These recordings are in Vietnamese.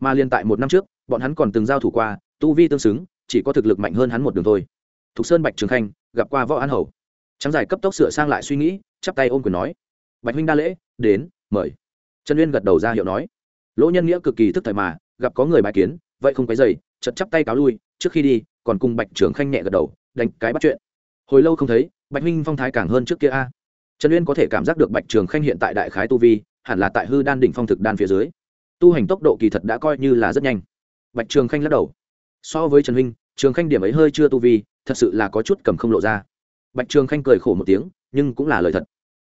mà liên tại một năm trước, bọn hắn còn từng giao thủ qua, tu vi tương xứng, chỉ có thực lực mạnh hơn hắn một đường thôi. Thục sơn bạch trường khanh, gặp qua võ an hầu. Trắng giải cấp tốc sửa sang lại suy nghĩ, chắp tay ôm quyền nói, bạch huynh đa lễ, đến, mời. Trần uyên gật đầu ra hiệu nói, lỗ nhân nghĩa cực kỳ thức thời mà, gặp có người bài kiến, vậy không cái dày chật chắp tay cáo lui, trước khi đi, còn cùng bạch trường khanh nhẹ gật đầu, đánh cái bắt chuyện. Hồi lâu không thấy, bạch huynh phong thái càng hơn trước kia a. Trần uyên có thể cảm giác được bạch trường khanh hiện tại đại khái tu vi, hẳn là tại hư đan đỉnh phong thực đan phía dưới tu hành tốc độ kỳ thật đã coi như là rất nhanh. Bạch trường khanh lắc đầu. So với trần huynh, trường khanh điểm ấy hơi chưa tu vi, thật sự là có chút cầm không lộ ra. Bạch trường khanh cười khổ một tiếng, nhưng cũng là lời thật.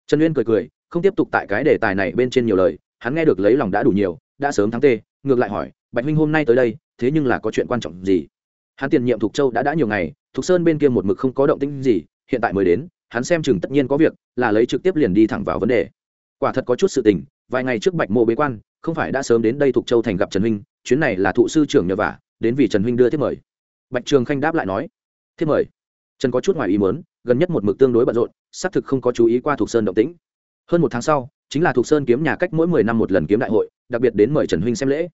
Trần uyên cười cười, không tiếp tục tại cái đề tài này bên trên nhiều lời, hắn nghe được lấy lòng đã đủ nhiều, đã sớm thắng tê, ngược lại hỏi, bạch huynh hôm nay tới đây, thế nhưng là có chuyện quan trọng gì? Hắn tiền nhiệm thục châu đã đã nhiều ngày, thục sơn bên kia một mực không có động tĩnh gì, hiện tại mới đến, hắn xem chừng tất nhiên có việc, là lấy trực tiếp liền đi thẳng vào vấn đề. Quả thật có chút sự tình, vài ngày trước bạch mộ bế quan không phải đã sớm đến đây thuộc châu thành gặp trần huynh, chuyến này là thụ sư trưởng nhờ vả, đến vì trần huynh đưa thiết mời. Bạch trường khanh đáp lại nói thiết mời. Trần có chút ngoài ý mớn gần nhất một mực tương đối bận rộn, xác thực không có chú ý qua thuộc sơn động tĩnh. Hơn một tháng sau, chính là thuộc sơn kiếm nhà cách mỗi mười năm một lần kiếm đại hội, đặc biệt đến mời trần huynh xem lễ.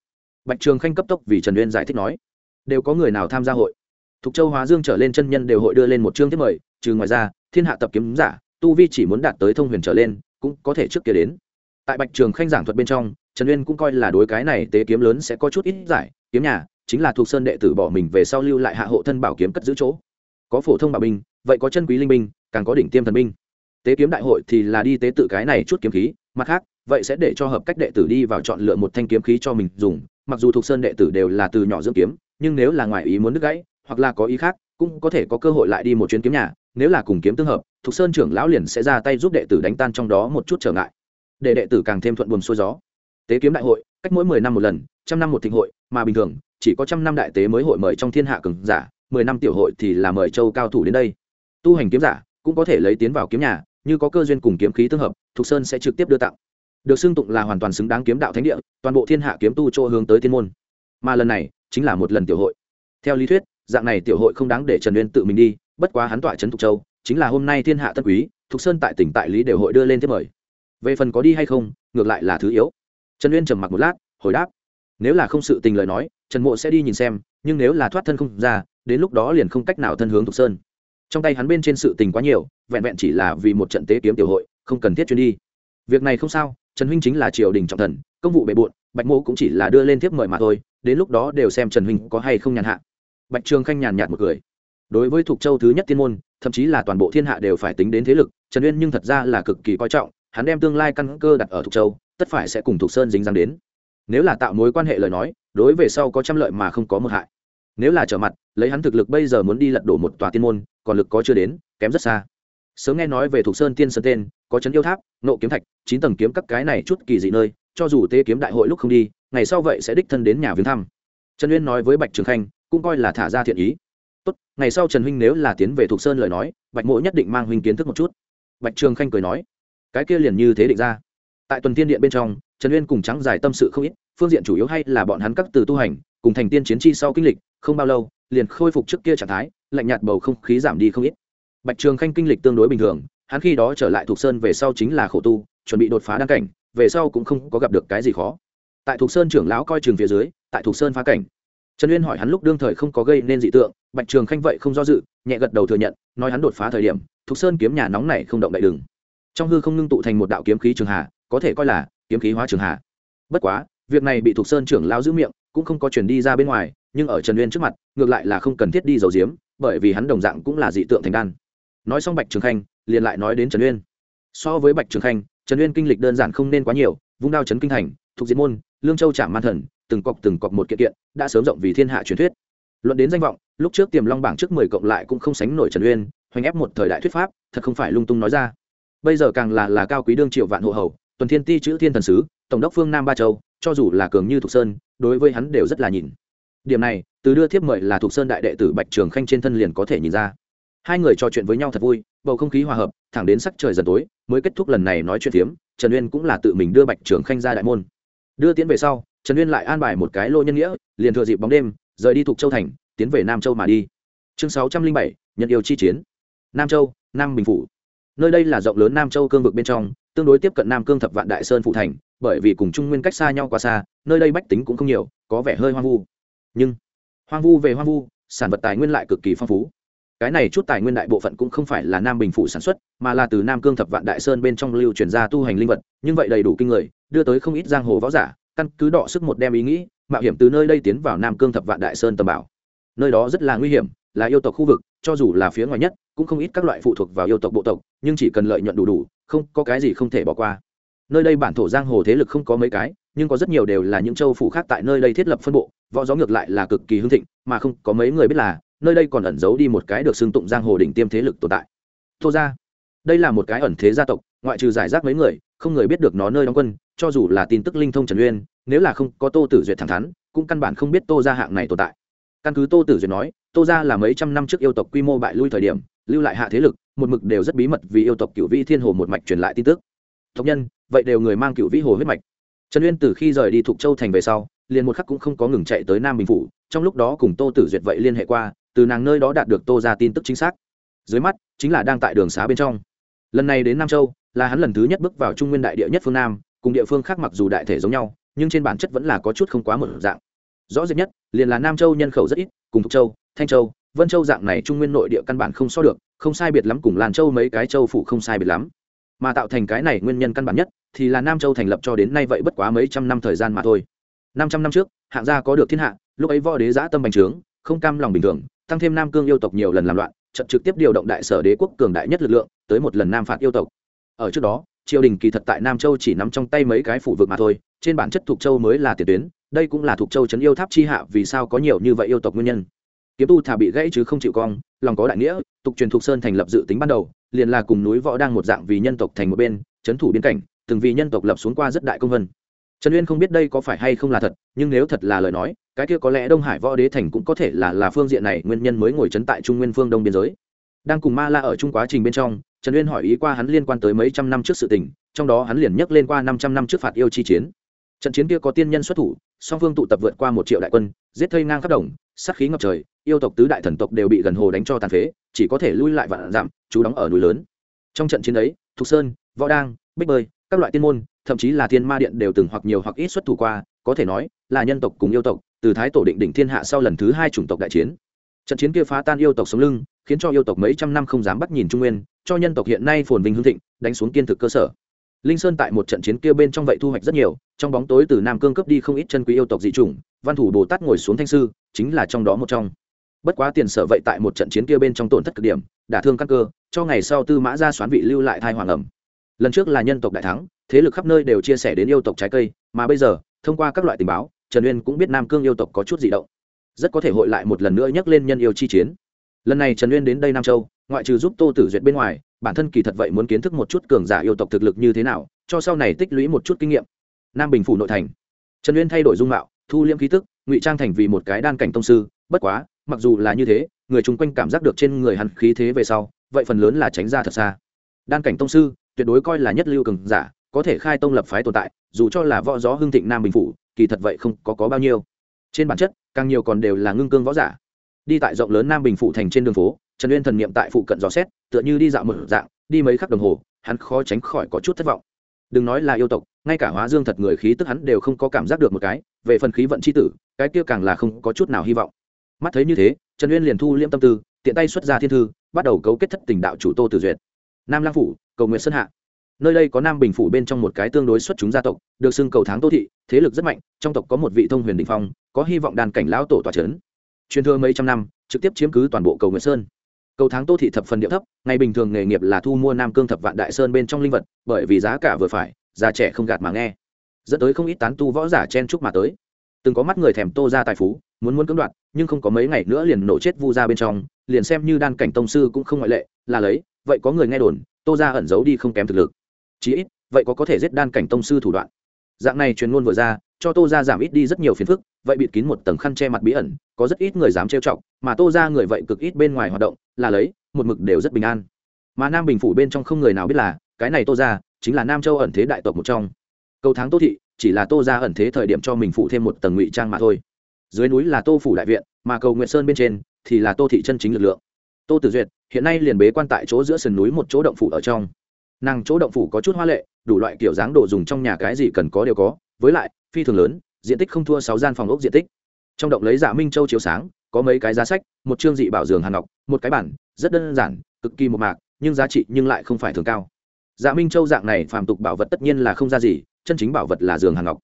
Bạch trường khanh cấp tốc vì trần uyên giải thích nói, đều có người nào tham gia hội? Thục châu hóa dương trở lên chân nhân đều hội đưa lên một chương thiết mời, trừ ngoài ra, thiên hạ tập kiếm giả, tu vi chỉ muốn đạt tới thông huyền trở lên, cũng có thể trước kia đến. Tại bạch trường khanh giảng thuật bên trong trần uyên cũng coi là đối cái này tế kiếm lớn sẽ có chút ít giải, kiếm nhà, chính là thuộc sơn đệ tử bỏ mình về sau lưu lại hạ hộ thân bảo kiếm cất giữ chỗ. Có phổ thông bảo binh, vậy có chân quý linh binh, càng có đỉnh tiêm thần binh. Tế kiếm đại hội thì là đi tế tự cái này chút kiếm khí, mặt khác, vậy sẽ để cho hợp cách đệ tử đi vào chọn lựa một thanh kiếm khí cho mình dùng, mặc dù thuộc sơn đệ tử đều là từ nhỏ dưỡng kiếm, nhưng nếu là ngoài ý muốn đứt gãy, hoặc là có ý khác, cũng có thể có cơ hội lại đi một chuyến kiếm nhà, nếu là cùng kiếm tương hợp, thuộc sơn trưởng lão liền sẽ ra tay giúp đệ tử đánh tan trong đó một chút trở ngại. Để đệ tử càng thêm thuận buồm xuôi gió tế kiếm đại hội, cách mỗi mười năm một lần, trăm năm một thịnh hội, mà bình thường, chỉ có trăm năm đại tế mới hội mời trong thiên hạ cường giả, mười năm tiểu hội thì là mời châu cao thủ đến đây. Tu hành kiếm giả cũng có thể lấy tiến vào kiếm nhà, như có cơ duyên cùng kiếm khí tương hợp, thục sơn sẽ trực tiếp đưa tặng. Được xưng tụng là hoàn toàn xứng đáng kiếm đạo thánh địa, toàn bộ thiên hạ kiếm tu chỗ hướng tới thiên môn. Mà lần này, chính là một lần tiểu hội. Theo lý thuyết, dạng này tiểu hội không đáng để trần uyên tự mình đi, bất quá hắn tọa trấn thục châu, chính là hôm nay thiên hạ tân quý, thục sơn tại tỉnh tại lý đều hội đưa lên tiếp mời. Về phần có đi hay không, ngược lại là thứ yếu trần uyên trầm mặc một lát, hồi đáp, nếu là không sự tình lời nói, trần mộ sẽ đi nhìn xem, nhưng nếu là thoát thân không ra, đến lúc đó liền không cách nào thân hướng thục sơn. Trong tay hắn bên trên sự tình quá nhiều, vẹn vẹn chỉ là vì một trận tế kiếm tiểu hội, không cần thiết chuyên đi. Việc này không sao, trần huynh chính là triều đình trọng thần, công vụ bề bộn, bạch Mộ cũng chỉ là đưa lên tiếp mời mà thôi, đến lúc đó đều xem trần huynh có hay không nhàn hạ. Bạch trường khanh nhàn nhạt một cười. Đối với thuộc châu thứ nhất tiên môn, thậm chí là toàn bộ thiên hạ đều phải tính đến thế lực, trần uyên nhưng thật ra là cực kỳ coi trọng, hắn đem tương lai căn cơ đặt ở thuộc châu tất phải sẽ cùng thuộc sơn dính dáng đến. Nếu là tạo mối quan hệ lời nói, đối về sau có trăm lợi mà không có một hại. Nếu là trở mặt, lấy hắn thực lực bây giờ muốn đi lật đổ một tòa tiên môn, còn lực có chưa đến, kém rất xa. Sớm nghe nói về thuộc sơn tiên sơn tên, có trấn yêu tháp, nộ kiếm thạch, chín tầng kiếm các cái này chút kỳ dị nơi, cho dù tê kiếm đại hội lúc không đi, ngày sau vậy sẽ đích thân đến nhà viếng thăm. Trần uyên nói với bạch trường khanh, cũng coi là thả ra thiện ý. Tốt, ngày sau trần huynh nếu là tiến về thuộc sơn lời nói, bạch mộ nhất định mang huynh kiến thức một chút. Bạch trường khanh cười nói, cái kia liền như thế định ra tại tuần tiên điện bên trong, trần uyên cùng trắng dài tâm sự không ít, phương diện chủ yếu hay là bọn hắn các từ tu hành, cùng thành tiên chiến chi sau kinh lịch, không bao lâu, liền khôi phục trước kia trạng thái, lạnh nhạt bầu không khí giảm đi không ít. Bạch trường khanh kinh lịch tương đối bình thường, hắn khi đó trở lại thuộc sơn về sau chính là khổ tu, chuẩn bị đột phá đăng cảnh, về sau cũng không có gặp được cái gì khó. Tại thuộc sơn trưởng lão coi trường phía dưới, tại thuộc sơn phá cảnh. Trần uyên hỏi hắn lúc đương thời không có gây nên dị tượng, bạch trường khanh vậy không do dự, nhẹ gật đầu thừa nhận, nói hắn đột phá thời điểm thuộc sơn kiếm nhà nóng này không động đại đường trong hư không ngưng tụ thành một đạo kiếm khí trường hà có thể coi là kiếm khí hóa trường hạ. bất quá, việc này bị thuộc sơn trưởng lao giữ miệng, cũng không có chuyển đi ra bên ngoài, nhưng ở trần uyên trước mặt, ngược lại là không cần thiết đi dầu diếm bởi vì hắn đồng dạng cũng là dị tượng thành đan. Nói xong bạch trường khanh, liền lại nói đến trần uyên. So với bạch trường khanh, trần uyên kinh lịch đơn giản không nên quá nhiều, vung đao trấn kinh thành thuộc diễn môn, lương châu trạm man thần, từng cọc từng cọc một kiện kiện, đã sớm rộng vì thiên hạ truyền thuyết. Luận đến danh vọng, lúc trước tiềm long bảng trước mười cộng lại cũng không sánh nổi trần uyên, hoành ép một thời đại thuyết pháp, thật không phải lung tung nói ra. Bây giờ càng là là cao quý đương triệu vạn hộ hầu tuần thiên ti chữ thiên thần sứ, tổng đốc phương nam ba châu, cho dù là cường như thục sơn, đối với hắn đều rất là nhìn. Điểm này, từ đưa thiếp mời là thục sơn đại đệ tử bạch trường khanh trên thân liền có thể nhìn ra. Hai người trò chuyện với nhau thật vui, bầu không khí hòa hợp, thẳng đến sắc trời dần tối, mới kết thúc lần này nói chuyện phiếm, trần uyên cũng là tự mình đưa bạch trường khanh ra đại môn. Đưa tiến về sau, trần uyên lại an bài một cái lô nhân nghĩa, liền thừa dịp bóng đêm, rời đi thuộc châu thành, tiến về nam châu mà đi. Chương sáu trăm linh bảy nhận yêu chi chiến. Nam châu, nam bình phủ. Nơi đây là rộng lớn nam châu cương vực bên trong tương đối tiếp cận nam cương thập vạn đại sơn phụ thành, bởi vì cùng trung nguyên cách xa nhau quá xa, nơi đây bách tính cũng không nhiều, có vẻ hơi hoang vu. Nhưng, hoang vu về hoang vu, sản vật tài nguyên lại cực kỳ phong phú. Cái này chút tài nguyên đại bộ phận cũng không phải là nam bình phủ sản xuất, mà là từ nam cương thập vạn đại sơn bên trong lưu truyền ra tu hành linh vật, nhưng vậy đầy đủ kinh người, đưa tới không ít giang hồ võ giả, căn cứ đọ sức một đem ý nghĩ, mạo hiểm từ nơi đây tiến vào nam cương thập vạn đại sơn tầm bảo. Nơi đó rất là nguy hiểm, là yêu tộc khu vực, cho dù là phía ngoài nhất, cũng không ít các loại phụ thuộc vào yêu tộc bộ tộc, nhưng chỉ cần lợi nhuận đủ đủ không có cái gì không thể bỏ qua. Nơi đây bản thổ giang hồ thế lực không có mấy cái, nhưng có rất nhiều đều là những châu phủ khác tại nơi đây thiết lập phân bộ, võ gió ngược lại là cực kỳ hưng thịnh, mà không có mấy người biết là, nơi đây còn ẩn giấu đi một cái được xưng tụng giang hồ đỉnh tiêm thế lực tồn tại. Thô ra đây là một cái ẩn thế gia tộc, ngoại trừ giải rác mấy người, không người biết được nó nơi đóng quân, cho dù là tin tức linh thông trần uyên, nếu là không có tô tử duyệt thẳng thắn, cũng căn bản không biết tô gia hạng này tồn tại. Căn cứ tô tử duyệt nói, tô gia là mấy trăm năm trước yêu tộc quy mô bại lui thời điểm, lưu lại hạ thế lực một mực đều rất bí mật vì yêu tộc cựu vĩ thiên hồ một mạch truyền lại tin tức. Tộc nhân, vậy đều người mang cựu vĩ hồ huyết mạch. Trần uyên từ khi rời đi thục châu thành về sau, liền một khắc cũng không có ngừng chạy tới nam bình phủ, trong lúc đó cùng tô tử duyệt vậy liên hệ qua, từ nàng nơi đó đạt được tô ra tin tức chính xác. Dưới mắt, chính là đang tại đường xá bên trong. Lần này đến nam châu, là hắn lần thứ nhất bước vào trung nguyên đại địa nhất phương nam, cùng địa phương khác mặc dù đại thể giống nhau, nhưng trên bản chất vẫn là có chút không quá một dạng. Rõ rệt nhất, liền là nam châu nhân khẩu rất ít, cùng thục châu, thanh châu, vân châu dạng này trung nguyên nội địa căn bản không so được không sai biệt lắm cùng làn châu mấy cái châu phủ không sai biệt lắm. Mà tạo thành cái này nguyên nhân căn bản nhất thì là nam châu thành lập cho đến nay vậy bất quá mấy trăm năm thời gian mà thôi. Năm trăm năm trước, hạng gia có được thiên hạ, lúc ấy võ đế giã tâm bành trướng, không cam lòng bình thường, tăng thêm nam cương yêu tộc nhiều lần làm loạn, trận trực tiếp điều động đại sở đế quốc cường đại nhất lực lượng, tới một lần nam phạt yêu tộc. Ở trước đó, triều đình kỳ thật tại nam châu chỉ nắm trong tay mấy cái phủ vực mà thôi, trên bản chất thuộc châu mới là tiền tuyến, đây cũng là thuộc châu trấn yêu tháp chi hạ vì sao có nhiều như vậy yêu tộc nguyên nhân kiếm tu thả bị gãy chứ không chịu cong, lòng có đại nghĩa, tục truyền thuộc sơn thành lập dự tính ban đầu, liền là cùng núi võ đang một dạng vì nhân tộc thành một bên trấn thủ biên cảnh, từng vì nhân tộc lập xuống qua rất đại công vân. Trần uyên không biết đây có phải hay không là thật, nhưng nếu thật là lời nói, cái kia có lẽ đông hải võ đế thành cũng có thể là là phương diện này nguyên nhân mới ngồi trấn tại trung nguyên phương đông biên giới. Đang cùng ma la ở chung quá trình bên trong, trần uyên hỏi ý qua hắn liên quan tới mấy trăm năm trước sự tình, trong đó hắn liền nhắc lên qua năm trăm năm trước phạt yêu chi chiến. Trận chiến kia có tiên nhân xuất thủ, song phương tụ tập vượt qua một triệu đại quân, giết thây ngang khắp đồng sát khí ngập trời, yêu tộc tứ đại thần tộc đều bị gần hồ đánh cho tàn phế, chỉ có thể lui lại vạn dặm chú đóng ở núi lớn. Trong trận chiến ấy, thục sơn, võ đang, bích bơi, các loại tiên môn, thậm chí là thiên ma điện đều từng hoặc nhiều hoặc ít xuất thủ qua, có thể nói là nhân tộc cùng yêu tộc, từ thái tổ định đỉnh thiên hạ sau lần thứ hai chủng tộc đại chiến. Trận chiến kia phá tan yêu tộc sống lưng, khiến cho yêu tộc mấy trăm năm không dám bắt nhìn trung nguyên, cho nhân tộc hiện nay phồn vinh hương thịnh, đánh xuống kiên thực cơ sở linh sơn tại một trận chiến kia bên trong vậy thu hoạch rất nhiều, trong bóng tối từ nam cương cướp đi không ít chân quý yêu tộc dị chủng, văn thủ bồ tát ngồi xuống thanh sư, chính là trong đó một trong. Bất quá tiền sở vậy tại một trận chiến kia bên trong tổn thất cực điểm, đả thương căn cơ, cho ngày sau tư mã ra xoán vị lưu lại thai hoàng ẩm. Lần trước là nhân tộc đại thắng, thế lực khắp nơi đều chia sẻ đến yêu tộc trái cây, mà bây giờ, thông qua các loại tình báo, trần uyên cũng biết nam cương yêu tộc có chút dị động. Rất có thể hội lại một lần nữa nhắc lên nhân yêu chi chiến. Lần này trần uyên đến đây nam châu, ngoại trừ giúp tô tử duyệt bên ngoài bản thân kỳ thật vậy muốn kiến thức một chút cường giả yêu tộc thực lực như thế nào cho sau này tích lũy một chút kinh nghiệm. Nam bình phủ nội thành. Trần uyên thay đổi dung mạo thu liễm khí tức ngụy trang thành vì một cái đan cảnh tông sư bất quá mặc dù là như thế người chung quanh cảm giác được trên người hắn khí thế về sau vậy phần lớn là tránh ra thật xa. Đan cảnh tông sư tuyệt đối coi là nhất lưu cường giả có thể khai tông lập phái tồn tại dù cho là võ gió hưng thịnh nam bình phủ kỳ thật vậy không có, có bao nhiêu. Trên bản chất càng nhiều còn đều là ngưng cương võ giả đi tại rộng lớn nam bình Phụ thành trên đường phố, trần uyên thần niệm tại phụ cận dò xét, tựa như đi dạo một dạng, đi mấy khắc đồng hồ, hắn khó tránh khỏi có chút thất vọng. Đừng nói là yêu tộc, ngay cả hóa dương thật người khí tức hắn đều không có cảm giác được một cái, về phần khí vận c h i tử, cái kia càng là không có chút nào hy vọng. Mắt thấy như thế, trần uyên liền thu liêm tâm tư, tiện tay xuất ra thiên thư, bắt đầu cấu kết thất tình đạo chủ tô tử duyệt. Nam lang phủ, cầu nguyện sơn hạ. Nơi đây có nam bình phủ bên trong một cái tương đối xuất chúng gia tộc, được xưng cầu tháng tô thị, thế lực rất mạnh, trong tộc có một vị thông huyền đình phong, có hy vọng đàn cảnh lão tổ tòa c truyền thừa mấy trăm năm, trực tiếp chiếm cứ toàn bộ cầu nguyện sơn. Cầu tháng tô thị thập phần địa thấp, ngày bình thường nghề nghiệp là thu mua nam cương thập vạn đại sơn bên trong linh vật, bởi vì giá cả vừa phải, già trẻ không gạt mà nghe. Dẫn tới không ít tán tu võ giả chen chúc mà tới. Từng có mắt người thèm tô ra tài phú, muốn muốn cưỡng đoạt, nhưng không có mấy ngày nữa liền nổ chết vu ra bên trong, liền xem như đan cảnh tông sư cũng không ngoại lệ, là lấy, vậy có người nghe đồn, tô ra ẩn giấu đi không kém thực lực. Chí ít, vậy có có thể giết đan cảnh tông sư thủ đoạn. Dạng này truyền ngôn vừa ra cho tô ra giảm ít đi rất nhiều phiền phức, vậy bịt kín một tầng khăn che mặt bí ẩn, có rất ít người dám trêu chọc, mà tô ra người vậy cực ít bên ngoài hoạt động, là lấy, một mực đều rất bình an. Mà nam bình phủ bên trong không người nào biết là, cái này tô ra chính là nam châu ẩn thế đại tộc một trong. Cầu tháng tô thị, chỉ là tô ra ẩn thế thời điểm cho mình phụ thêm một tầng ngụy trang mà thôi. Dưới núi là tô phủ đại viện, mà cầu nguyện sơn bên trên thì là tô thị chân chính lực lượng. Tô tử duyệt hiện nay liền bế quan tại chỗ giữa sườn núi một chỗ động phủ ở trong. Nàng chỗ động phủ có chút hoa lệ, đủ loại kiểu dáng đồ dùng trong nhà cái gì cần có đều có với lại, phi thường lớn, diện tích không thua sáu gian phòng ốc diện tích. Trong động lấy giả minh châu chiếu sáng, có mấy cái giá sách, một chương dị bảo giường hàn ngọc, một cái bản, rất đơn giản, cực kỳ một mạc, nhưng giá trị nhưng lại không phải thường cao. Dạ minh châu dạng này phàm tục bảo vật tất nhiên là không ra gì, chân chính bảo vật là giường hàn ngọc.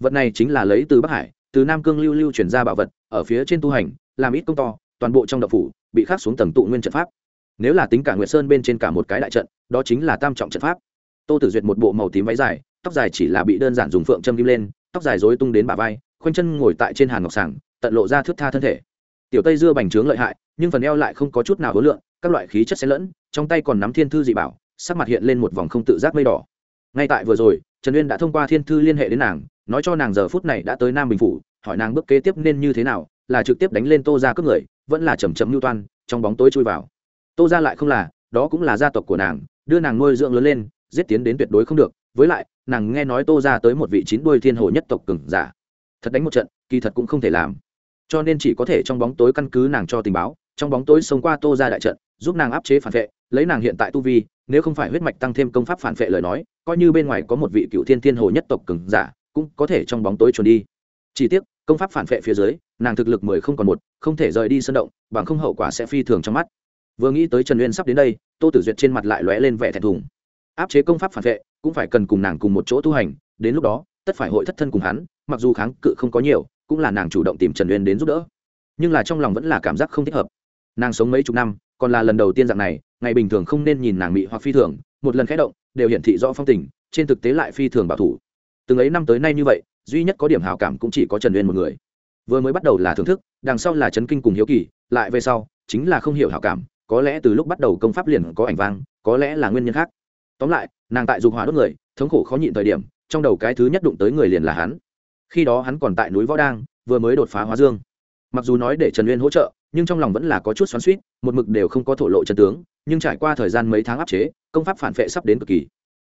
Vật này chính là lấy từ bắc hải, từ nam cương lưu lưu chuyển ra bảo vật, ở phía trên tu hành, làm ít công to, toàn bộ trong đậu phủ, bị khắc xuống tầng tụ nguyên trận pháp. Nếu là tính cả nguyệt sơn bên trên cả một cái đại trận, đó chính là tam trọng trận pháp. Tô tử duyệt một bộ màu tím váy dài tóc dài chỉ là bị đơn giản dùng phượng châm kim lên, tóc dài dối tung đến bả vai, khoanh chân ngồi tại trên hàn ngọc sảng, tận lộ ra thước tha thân thể. Tiểu tây dưa bành trướng lợi hại, nhưng phần eo lại không có chút nào hối lượng các loại khí chất xen lẫn, trong tay còn nắm thiên thư dị bảo, sắc mặt hiện lên một vòng không tự giác mây đỏ. Ngay tại vừa rồi, trần uyên đã thông qua thiên thư liên hệ đến nàng, nói cho nàng giờ phút này đã tới nam bình phủ, hỏi nàng bước kế tiếp nên như thế nào, là trực tiếp đánh lên tô ra cướp người, vẫn là chầm chậm mưu toan, trong bóng tối chui vào. Tô ra lại không là, đó cũng là gia tộc của nàng, đưa nàng nuôi dưỡng lớn lên, giết tiến đến tuyệt đối không được với lại, nàng nghe nói tô ra tới một vị chín đuôi thiên hồ nhất tộc cừng giả. Thật đánh một trận, kỳ thật cũng không thể làm. Cho nên chỉ có thể trong bóng tối căn cứ nàng cho tình báo, trong bóng tối sống qua tô ra đại trận, giúp nàng áp chế phản vệ, lấy nàng hiện tại tu vi, nếu không phải huyết mạch tăng thêm công pháp phản vệ lời nói, coi như bên ngoài có một vị cựu thiên thiên hồ nhất tộc cừng giả, cũng có thể trong bóng tối trốn đi. Chỉ tiếc, công pháp phản vệ phía dưới, nàng thực lực mười không còn một, không thể rời đi sân động, bằng không hậu quả sẽ phi thường trong mắt. Vừa nghĩ tới trần uyên sắp đến đây, tô tử duyệt trên mặt lại lóe lên vẻ thẹn thùng áp chế công pháp phản vệ, cũng phải cần cùng nàng cùng một chỗ tu hành, đến lúc đó, tất phải hội thất thân cùng hắn, mặc dù kháng cự không có nhiều, cũng là nàng chủ động tìm trần uyên đến giúp đỡ. Nhưng là trong lòng vẫn là cảm giác không thích hợp. Nàng sống mấy chục năm, còn là lần đầu tiên dạng này, ngày bình thường không nên nhìn nàng mị hoặc phi thường, một lần khẽ động, đều hiển thị rõ phong tình, trên thực tế lại phi thường bảo thủ. Từng ấy năm tới nay như vậy, duy nhất có điểm hào cảm cũng chỉ có trần uyên một người. Vừa mới bắt đầu là thưởng thức, đằng sau là chấn kinh cùng hiếu kỳ, lại về sau, chính là không hiểu hào cảm, có lẽ từ lúc bắt đầu công pháp liền có ảnh vang, có lẽ là nguyên nhân khác tóm lại, nàng tại dục hỏa đốt người, thống khổ khó nhịn thời điểm, trong đầu cái thứ nhất đụng tới người liền là hắn. Khi đó hắn còn tại núi võ đang, vừa mới đột phá hóa dương. Mặc dù nói để trần uyên hỗ trợ, nhưng trong lòng vẫn là có chút xoắn suýt một mực đều không có thổ lộ chân tướng, nhưng trải qua thời gian mấy tháng áp chế, công pháp phản vệ sắp đến cực kỳ.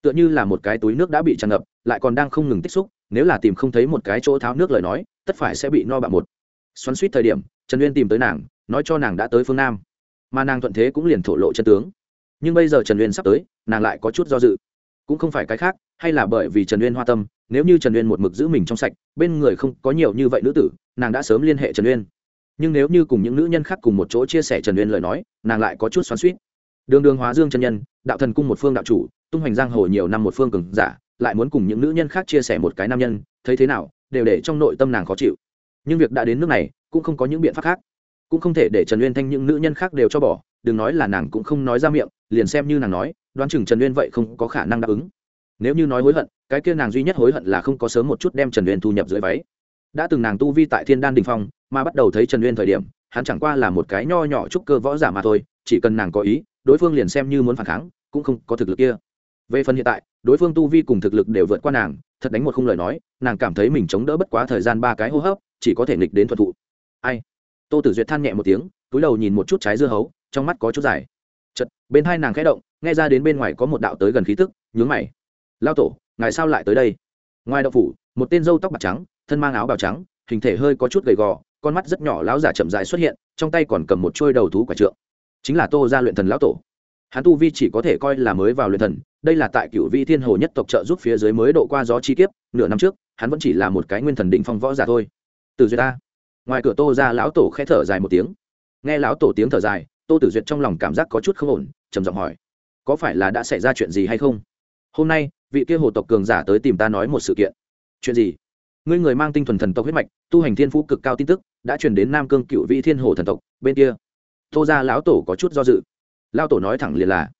Tựa như là một cái túi nước đã bị tràn ngập, lại còn đang không ngừng tích xúc, nếu là tìm không thấy một cái chỗ tháo nước lời nói, tất phải sẽ bị no bạo một. Xoắn suýt thời điểm, trần uyên tìm tới nàng, nói cho nàng đã tới phương nam. Mà nàng thuận thế cũng liền thổ lộ chân tướng nhưng bây giờ trần uyên sắp tới, nàng lại có chút do dự. Cũng không phải cái khác, hay là bởi vì trần uyên hoa tâm, nếu như trần uyên một mực giữ mình trong sạch, bên người không có nhiều như vậy nữ tử, nàng đã sớm liên hệ trần uyên. Nhưng nếu như cùng những nữ nhân khác cùng một chỗ chia sẻ trần uyên lời nói, nàng lại có chút xoắn suýt đường đường hóa dương chân nhân, đạo thần cung một phương đạo chủ, tung hoành giang hồ nhiều năm một phương cường giả, lại muốn cùng những nữ nhân khác chia sẻ một cái nam nhân, thấy thế nào, đều để trong nội tâm nàng khó chịu. Nhưng việc đã đến nước này, cũng không có những biện pháp khác. Cũng không thể để trần uyên thanh những nữ nhân khác đều cho bỏ đừng nói là nàng cũng không nói ra miệng, liền xem như nàng nói, đoán chừng trần uyên vậy không có khả năng đáp ứng. Nếu như nói hối hận, cái kia nàng duy nhất hối hận là không có sớm một chút đem trần uyên thu nhập dưới váy. Đã từng nàng tu vi tại thiên đan đình phong, mà bắt đầu thấy trần uyên thời điểm, hắn chẳng qua là một cái nho nhỏ trúc cơ võ giả mà thôi, chỉ cần nàng có ý, đối phương liền xem như muốn phản kháng, cũng không có thực lực kia. Về phần hiện tại, đối phương tu vi cùng thực lực đều vượt qua nàng, thật đánh một khung lời nói, nàng cảm thấy mình chống đỡ bất quá thời gian ba cái hô hấp, chỉ có thể nghịch đến thuận thụ. Ai? Tô tử duyệt than nhẹ một tiếng, túi đầu nhìn một chút trái dưa hấu trong mắt có chút dài. Chật bên hai nàng khẽ động, nghe ra đến bên ngoài có một đạo tới gần khí tức, nhướng mày. Lao tổ, ngài sao lại tới đây? Ngoài đậu phủ, một tên dâu tóc bạc trắng, thân mang áo bào trắng, hình thể hơi có chút gầy gò, con mắt rất nhỏ lão giả chậm dài xuất hiện, trong tay còn cầm một trôi đầu thú quả trượng. Chính là tô ra luyện thần lão tổ. Hắn tu vi chỉ có thể coi là mới vào luyện thần, đây là tại cựu vi thiên hồ nhất tộc trợ giúp phía dưới mới độ qua gió chi kiếp, nửa năm trước, hắn vẫn chỉ là một cái nguyên thần định phong võ giả thôi. Từ duyệt ta. Ngoài cửa tô ra lão tổ khẽ thở dài một tiếng. Nghe lão tổ tiếng thở dài tô tử duyệt trong lòng cảm giác có chút không ổn, trầm giọng hỏi, có phải là đã xảy ra chuyện gì hay không? Hôm nay, vị kia hồ tộc cường giả tới tìm ta nói một sự kiện. Chuyện gì? Ngươi người mang tinh thuần thần tộc huyết mạch, tu hành thiên phú cực cao tin tức, đã truyền đến nam cương cựu vị thiên hồ thần tộc, bên kia. Tô ra lão tổ có chút do dự. Lao tổ nói thẳng liền là,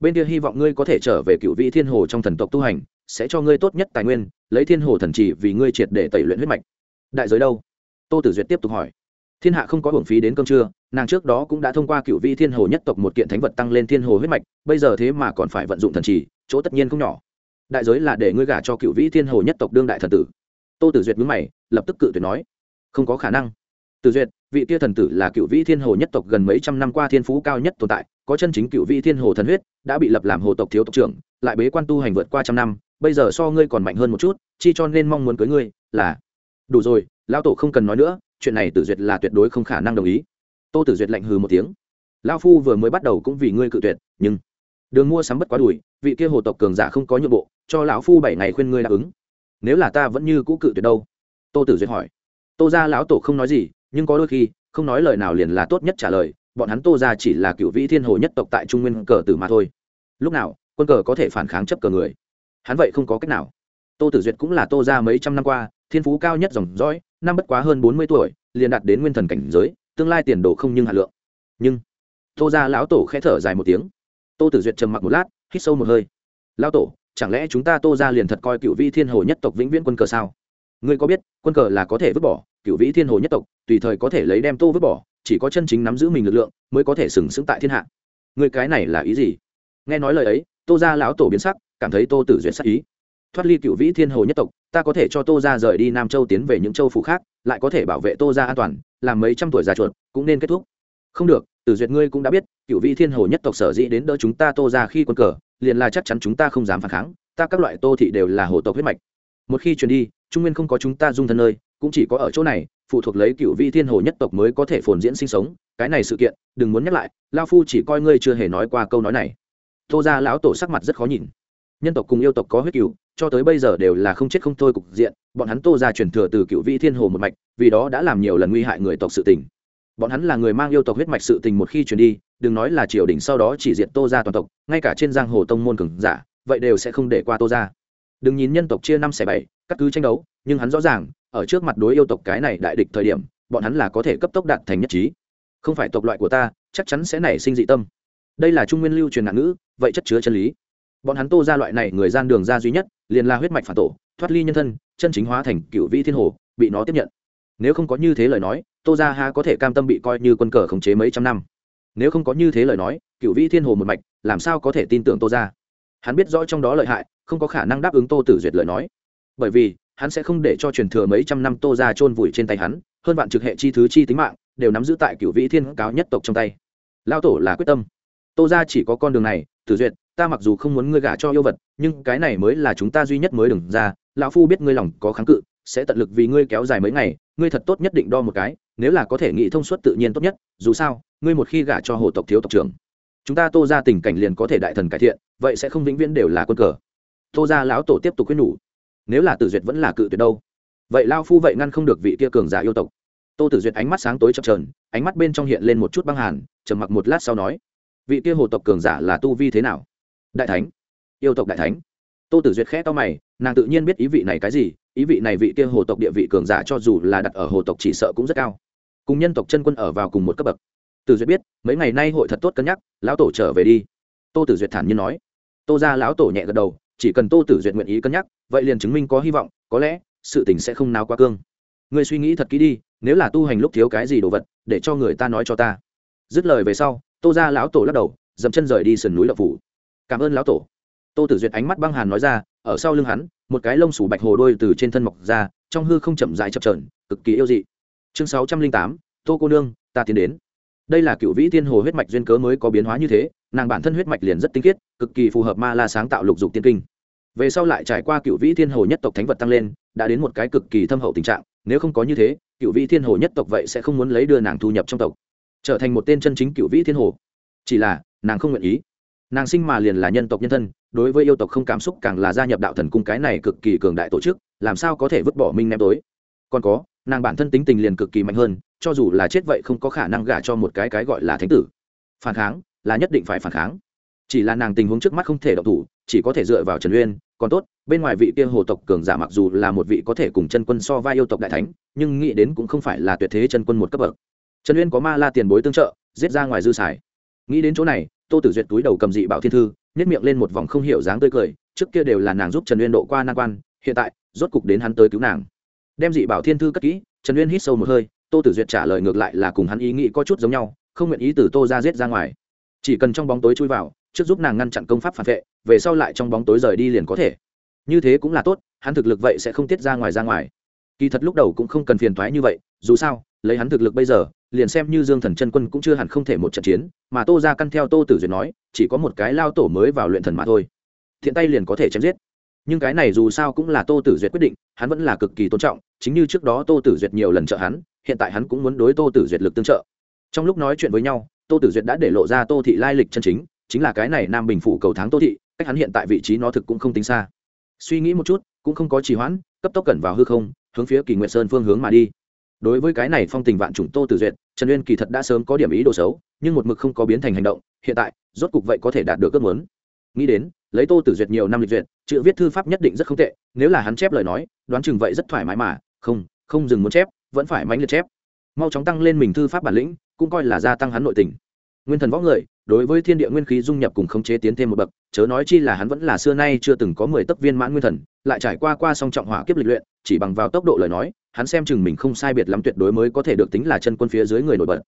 bên kia hy vọng ngươi có thể trở về cựu vị thiên hồ trong thần tộc tu hành, sẽ cho ngươi tốt nhất tài nguyên, lấy thiên hồ thần chỉ vì ngươi triệt để tẩy luyện huyết mạch. Đại giới đâu? Tô tử duyệt tiếp tục hỏi. Thiên hạ không có hưởng phí đến cơm trưa nàng trước đó cũng đã thông qua cựu vi thiên hồ nhất tộc một kiện thánh vật tăng lên thiên hồ huyết mạch, bây giờ thế mà còn phải vận dụng thần trì, chỗ tất nhiên không nhỏ. Đại giới là để ngươi gả cho cựu vĩ thiên hồ nhất tộc đương đại thần tử. Tô tử duyệt mướn mày, lập tức cự tuyệt nói, không có khả năng. Tử duyệt, vị tia thần tử là cựu vĩ thiên hồ nhất tộc gần mấy trăm năm qua thiên phú cao nhất tồn tại, có chân chính cựu vĩ thiên hồ thần huyết, đã bị lập làm hồ tộc thiếu tộc trưởng, lại bế quan tu hành vượt qua trăm năm, bây giờ so ngươi còn mạnh hơn một chút, chi cho nên mong muốn cưới ngươi là, đủ rồi, lão tổ không cần nói nữa, chuyện này tử duyệt là tuyệt đối không khả năng đồng ý tô tử duyệt lạnh hừ một tiếng. Lão phu vừa mới bắt đầu cũng vì ngươi cự tuyệt, nhưng đường mua sắm bất quá đùi, vị kia hồ tộc cường giả không có nhượng bộ, cho lão phu bảy ngày khuyên ngươi đáp ứng. Nếu là ta vẫn như cũ cự tuyệt đâu? Tô tử duyệt hỏi. Tô ra lão tổ không nói gì, nhưng có đôi khi, không nói lời nào liền là tốt nhất trả lời, bọn hắn tô ra chỉ là cựu vĩ thiên hồ nhất tộc tại trung nguyên cờ tử mà thôi. Lúc nào, quân cờ có thể phản kháng chấp cờ người? Hắn vậy không có cách nào. Tô tử duyệt cũng là tô ra mấy trăm năm qua, thiên phú cao nhất dòng dõi, năm bất quá hơn bốn mươi tuổi, liền đạt đến nguyên thần cảnh giới tương lai tiền đồ không nhưng hà lượng. Nhưng, tô ra lão tổ khẽ thở dài một tiếng. Tô tử duyệt trầm mặc một lát, hít sâu một hơi. Lão tổ, chẳng lẽ chúng ta tô ra liền thật coi cựu vĩ thiên hồ nhất tộc vĩnh viễn quân cờ sao? Ngươi có biết, quân cờ là có thể vứt bỏ cựu vĩ thiên hồ nhất tộc tùy thời có thể lấy đem tô vứt bỏ, chỉ có chân chính nắm giữ mình lực lượng mới có thể sừng sững tại thiên hạ. Ngươi cái này là ý gì? Nghe nói lời ấy, tô ra lão tổ biến sắc, cảm thấy tô tử duyệt sắc ý. Thoát ly cựu vĩ thiên hồ nhất tộc, ta có thể cho tô ra rời đi nam châu tiến về những châu phủ khác, lại có thể bảo vệ tô ra an toàn làm mấy trăm tuổi già chuột, cũng nên kết thúc. Không được, tử duyệt ngươi cũng đã biết, cựu vị thiên hồ nhất tộc sở dĩ đến đỡ chúng ta tô ra khi quân cờ, liền là chắc chắn chúng ta không dám phản kháng, ta các loại tô thị đều là hồ tộc huyết mạch. Một khi truyền đi, trung nguyên không có chúng ta dung thân nơi, cũng chỉ có ở chỗ này, phụ thuộc lấy cựu vị thiên hồ nhất tộc mới có thể phồn diễn sinh sống, cái này sự kiện, đừng muốn nhắc lại, lao phu chỉ coi ngươi chưa hề nói qua câu nói này. Tô ra lão tổ sắc mặt rất khó nhìn. Nhân tộc cùng yêu tộc có huyết cựu cho tới bây giờ đều là không chết không thôi cục diện, bọn hắn tô ra truyền thừa từ cựu vĩ thiên hồ một mạch, vì đó đã làm nhiều lần nguy hại người tộc sự tình. Bọn hắn là người mang yêu tộc huyết mạch sự tình một khi truyền đi, đừng nói là triều đình sau đó chỉ diện tô ra toàn tộc, ngay cả trên giang hồ tông môn cường giả, vậy đều sẽ không để qua tô ra. Đừng nhìn nhân tộc chia năm xẻ bảy cắt cứ tranh đấu, nhưng hắn rõ ràng, ở trước mặt đối yêu tộc cái này đại địch thời điểm, bọn hắn là có thể cấp tốc đạt thành nhất trí. Không phải tộc loại của ta, chắc chắn sẽ nảy sinh dị tâm. Đây là trung nguyên lưu truyền ngạn ngữ, vậy chất chứa chân lý bọn hắn tô ra loại này người gian đường ra duy nhất, liền là huyết mạch phản tổ, thoát ly nhân thân, chân chính hóa thành cựu vĩ thiên hồ, bị nó tiếp nhận. Nếu không có như thế lời nói, tô ra ha có thể cam tâm bị coi như quân cờ khống chế mấy trăm năm. Nếu không có như thế lời nói, cựu vĩ thiên hồ một mạch, làm sao có thể tin tưởng tô ra? Hắn biết rõ trong đó lợi hại, không có khả năng đáp ứng tô tử duyệt lời nói. Bởi vì, hắn sẽ không để cho truyền thừa mấy trăm năm tô ra chôn vùi trên tay hắn, hơn vạn trực hệ chi thứ chi tính mạng, đều nắm giữ tại cựu vĩ thiên cáo nhất tộc trong tay. Lao tổ là quyết tâm. Tô ra chỉ có con đường này, tử duyệt ta mặc dù không muốn ngươi gả cho yêu vật, nhưng cái này mới là chúng ta duy nhất mới đừng ra. Lão phu biết ngươi lòng có kháng cự, sẽ tận lực vì ngươi kéo dài mấy ngày, ngươi thật tốt nhất định đo một cái, nếu là có thể nghĩ thông suốt tự nhiên tốt nhất, dù sao, ngươi một khi gả cho hồ tộc thiếu tộc trưởng, chúng ta tô ra tình cảnh liền có thể đại thần cải thiện, vậy sẽ không vĩnh viễn đều là quân cờ. Tô ra lão tổ tiếp tục khuyên nhủ, nếu là tử duyệt vẫn là cự tuyệt đâu? Vậy lao phu vậy ngăn không được vị kia cường giả yêu tộc. Tô tử duyệt ánh mắt sáng tối chập trờn ánh mắt bên trong hiện lên một chút băng hàn, trầm mặc một lát sau nói, vị kia hồ tộc cường giả là tu vi thế nào? Đại thánh, yêu tộc đại thánh. Tô tử duyệt khẽ to mày, nàng tự nhiên biết ý vị này cái gì, ý vị này vị kia hồ tộc địa vị cường giả cho dù là đặt ở hồ tộc chỉ sợ cũng rất cao. Cùng nhân tộc chân quân ở vào cùng một cấp bậc. Tử duyệt biết, mấy ngày nay hội thật tốt cân nhắc, lão tổ trở về đi. Tô tử duyệt thản nhiên nói. Tô ra lão tổ nhẹ gật đầu, chỉ cần tô tử duyệt nguyện ý cân nhắc, vậy liền chứng minh có hy vọng, có lẽ, sự tình sẽ không náo quá cương. Ngươi suy nghĩ thật kỹ đi, nếu là tu hành lúc thiếu cái gì đồ vật, để cho người ta nói cho ta. Dứt lời về sau, tô ra lão tổ lắc đầu, dậm chân rời đi sườn núi lập phủ cảm ơn lão tổ. Tô tử duyệt ánh mắt băng hàn nói ra, ở sau lưng hắn, một cái lông sủ bạch hồ đôi từ trên thân mọc ra, trong hư không chậm dại chập trờn cực kỳ yêu dị. Chương sáu trăm linh tám, tô cô nương, ta tiến đến. Đây là cựu vĩ thiên hồ huyết mạch duyên cớ mới có biến hóa như thế, nàng bản thân huyết mạch liền rất tinh khiết, cực kỳ phù hợp ma la sáng tạo lục dục tiên kinh. Về sau lại trải qua cựu vĩ thiên hồ nhất tộc thánh vật tăng lên, đã đến một cái cực kỳ thâm hậu tình trạng, nếu không có như thế, cựu vĩ thiên hồ nhất tộc vậy sẽ không muốn lấy đưa nàng thu nhập trong tộc, trở thành một tên chân chính cựu vĩ thiên hồ. Chỉ là, nàng không nguyện ý nàng sinh mà liền là nhân tộc nhân thân, đối với yêu tộc không cảm xúc càng là gia nhập đạo thần cung cái này cực kỳ cường đại tổ chức, làm sao có thể vứt bỏ minh ném tối. Còn có, nàng bản thân tính tình liền cực kỳ mạnh hơn, cho dù là chết vậy không có khả năng gả cho một cái cái gọi là thánh tử. Phản kháng, là nhất định phải phản kháng. Chỉ là nàng tình huống trước mắt không thể độc thủ, chỉ có thể dựa vào trần uyên, còn tốt, bên ngoài vị kia hồ tộc cường giả mặc dù là một vị có thể cùng chân quân so vai yêu tộc đại thánh, nhưng nghĩ đến cũng không phải là tuyệt thế chân quân một cấp bậc. Trần uyên có ma la tiền bối tương trợ, giết ra ngoài dư xài nghĩ đến chỗ này, tô tử duyệt túi đầu cầm dị bảo thiên thư nhét miệng lên một vòng không hiểu dáng tươi cười, trước kia đều là nàng giúp trần uyên độ qua nan quan, hiện tại, rốt cục đến hắn tới cứu nàng. Đem dị bảo thiên thư cất kỹ, trần uyên hít sâu một hơi, tô tử duyệt trả lời ngược lại là cùng hắn ý nghĩ có chút giống nhau, không nguyện ý từ tô ra giết ra ngoài. Chỉ cần trong bóng tối chui vào, trước giúp nàng ngăn chặn công pháp phản vệ, về sau lại trong bóng tối rời đi liền có thể. Như thế cũng là tốt, hắn thực lực vậy sẽ không tiết ra ngoài ra ngoài. Kỳ thật lúc đầu cũng không cần phiền thoái như vậy, dù sao, lấy hắn thực lực bây giờ liền xem như dương thần chân quân cũng chưa hẳn không thể một trận chiến, mà tô ra căn theo tô tử duyệt nói, chỉ có một cái lao tổ mới vào luyện thần mà thôi. Thiện tay liền có thể chém giết. Nhưng cái này dù sao cũng là tô tử duyệt quyết định, hắn vẫn là cực kỳ tôn trọng, chính như trước đó tô tử duyệt nhiều lần trợ hắn, hiện tại hắn cũng muốn đối tô tử duyệt lực tương trợ. Trong lúc nói chuyện với nhau, tô tử duyệt đã để lộ ra tô thị lai lịch chân chính chính là cái này nam bình phủ cầu tháng tô thị, cách hắn hiện tại vị trí nó thực cũng không tính xa. Suy nghĩ một chút, cũng không có trì hoãn, cấp tốc cẩn vào hư không, hướng phía kỳ nguyện sơn phương hướng mà đi đối với cái này phong tình vạn chủng tô tử duyệt, trần uyên kỳ thật đã sớm có điểm ý đồ xấu, nhưng một mực không có biến thành hành động, hiện tại, rốt cục vậy có thể đạt được ước muốn. Nghĩ đến, lấy tô tử duyệt nhiều năm lịch duyệt, chữ viết thư pháp nhất định rất không tệ, nếu là hắn chép lời nói, đoán chừng vậy rất thoải mái mà, không không dừng muốn chép, vẫn phải mãnh liệt chép. Mau chóng tăng lên mình thư pháp bản lĩnh, cũng coi là gia tăng hắn nội tình. Nguyên thần võ người, đối với thiên địa nguyên khí dung nhập cùng khống chế tiến thêm một bậc, chớ nói chi là hắn vẫn là xưa nay chưa từng có mười tấc viên mãn nguyên thần, lại trải qua qua song trọng hỏa kiếp lịch luyện, chỉ bằng vào tốc độ lời nói hắn xem chừng mình không sai biệt lắm tuyệt đối mới có thể được tính là chân quân phía dưới người nổi bật.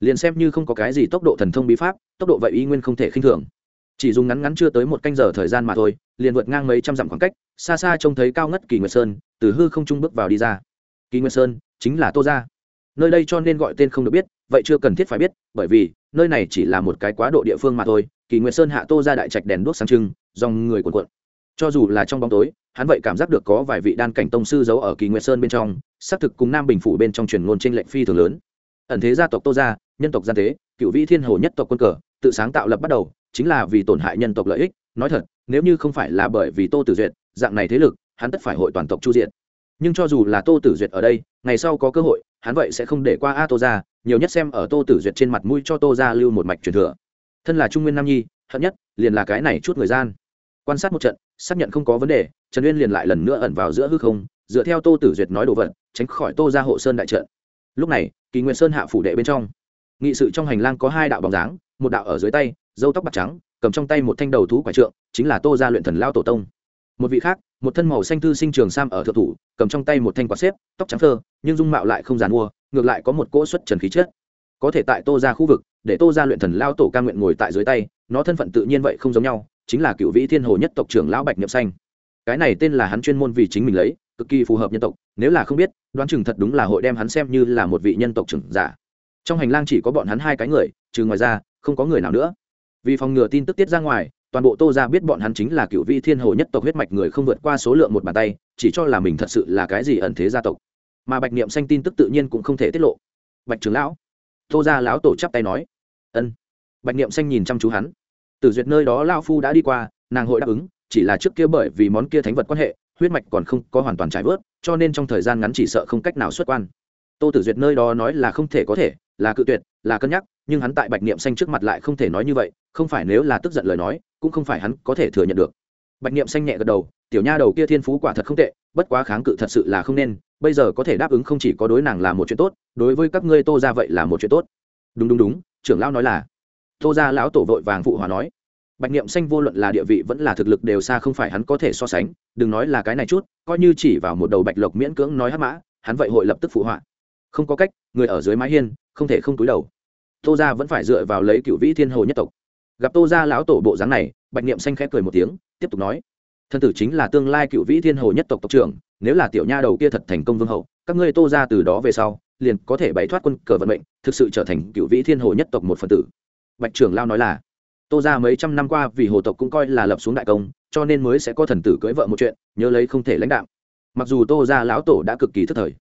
Liền xem như không có cái gì tốc độ thần thông bí pháp, tốc độ vậy y nguyên không thể khinh thường. Chỉ dùng ngắn ngắn chưa tới một canh giờ thời gian mà thôi, liền vượt ngang mấy trăm dặm khoảng cách, xa xa trông thấy cao ngất kỳ nguyệt sơn, từ hư không trung bước vào đi ra. Kỳ nguyệt sơn chính là tô gia. Nơi đây cho nên gọi tên không được biết, vậy chưa cần thiết phải biết, bởi vì nơi này chỉ là một cái quá độ địa phương mà thôi. Kỳ nguyệt sơn hạ tô ra đại trạch đèn đuốc sáng trưng, dòng người cuộn cuộn cho dù là trong bóng tối, hắn vậy cảm giác được có vài vị đan cảnh tông sư giấu ở kỳ nguyệt sơn bên trong, xác thực cùng nam bình phủ bên trong truyền ngôn trên lệnh phi thường lớn. Ẩn thế gia tộc tô gia, nhân tộc gian thế, cựu vĩ thiên hồ nhất tộc quân cờ, tự sáng tạo lập bắt đầu, chính là vì tổn hại nhân tộc lợi ích. Nói thật, nếu như không phải là bởi vì tô tử duyệt, dạng này thế lực, hắn tất phải hội toàn tộc chu diện nhưng cho dù là tô tử duyệt ở đây, ngày sau có cơ hội, hắn vậy sẽ không để qua a tô ra nhiều nhất xem ở tô tử duyệt trên mặt mũi cho tô ra lưu một mạch truyền thừa. Thân là trung nguyên nam nhi, hận nhất, liền là cái này chút người gian quan sát một trận, xác nhận không có vấn đề, trần uyên liền lại lần nữa ẩn vào giữa hư không, dựa theo tô tử duyệt nói đồ vật, tránh khỏi tô ra hộ sơn đại trận. Lúc này, kỳ nguyên sơn hạ phủ đệ bên trong, nghị sự trong hành lang có hai đạo bóng dáng, một đạo ở dưới tay dâu tóc bạc trắng, cầm trong tay một thanh đầu thú quải trượng, chính là tô ra luyện thần lao tổ tông. Một vị khác, một thân màu xanh thư sinh trường sam ở thượng thủ, cầm trong tay một thanh quạt xếp, tóc trắng thơ nhưng dung mạo lại không giàn mua, ngược lại có một cỗ xuất trần khí chết có thể tại tô ra khu vực, để tô ra luyện thần lao tổ ca nguyện ngồi tại dưới tay, nó thân phận tự nhiên vậy không giống nhau chính là cựu vĩ thiên hồ nhất tộc trưởng lão bạch nhậm xanh. Cái này tên là hắn chuyên môn vì chính mình lấy, cực kỳ phù hợp nhân tộc, nếu là không biết, đoán chừng thật đúng là hội đem hắn xem như là một vị nhân tộc trưởng giả. Trong hành lang chỉ có bọn hắn hai cái người, trừ ngoài ra, không có người nào nữa. Vì phòng ngừa tin tức tiết ra ngoài, toàn bộ tô ra biết bọn hắn chính là cựu vị thiên hồ nhất tộc huyết mạch người không vượt qua số lượng một bàn tay, chỉ cho là mình thật sự là cái gì ẩn thế gia tộc. Mà bạch niệm xanh tin tức tự nhiên cũng không thể tiết lộ. Bạch trưởng lão. Tô ra lão tổ chắp tay nói. Ân. Bạch niệm xanh nhìn chăm chú hắn từ duyệt nơi đó lao phu đã đi qua, nàng hội đáp ứng, chỉ là trước kia bởi vì món kia thánh vật quan hệ, huyết mạch còn không có hoàn toàn trải vớt, cho nên trong thời gian ngắn chỉ sợ không cách nào xuất quan. Tô tử duyệt nơi đó nói là không thể có thể, là cự tuyệt, là cân nhắc, nhưng hắn tại bạch niệm xanh trước mặt lại không thể nói như vậy, không phải nếu là tức giận lời nói, cũng không phải hắn có thể thừa nhận được. Bạch niệm xanh nhẹ gật đầu, tiểu nha đầu kia thiên phú quả thật không tệ, bất quá kháng cự thật sự là không nên, bây giờ có thể đáp ứng không chỉ có đối nàng là một chuyện tốt, đối với các ngươi tô ra vậy là một chuyện tốt. Đúng đúng đúng, trưởng lão nói là tô ra lão tổ vội vàng phụ hòa nói, bạch niệm xanh vô luận là địa vị vẫn là thực lực đều xa không phải hắn có thể so sánh, đừng nói là cái này chút, coi như chỉ vào một đầu bạch lộc miễn cưỡng nói hát mã, hắn vậy hội lập tức phụ họa. Không có cách, người ở dưới mái hiên, không thể không túi đầu. Tô ra vẫn phải dựa vào lấy cựu vĩ thiên hồ nhất tộc. Gặp tô ra lão tổ bộ dáng này, bạch niệm xanh khẽ cười một tiếng, tiếp tục nói, thân tử chính là tương lai cựu vĩ thiên hồ nhất tộc tộc trưởng, nếu là tiểu nha đầu kia thật thành công vương hậu, các ngươi tô ra từ đó về sau, liền có thể bày thoát quân cờ vận mệnh, thực sự trở thành cựu vĩ thiên hồ nhất tộc một phần tử bạch trưởng lao nói là, tô ra mấy trăm năm qua vì hồ tộc cũng coi là lập xuống đại công, cho nên mới sẽ có thần tử cưỡi vợ một chuyện, nhớ lấy không thể lãnh đạo mặc dù tô ra lão tổ đã cực kỳ thất thời,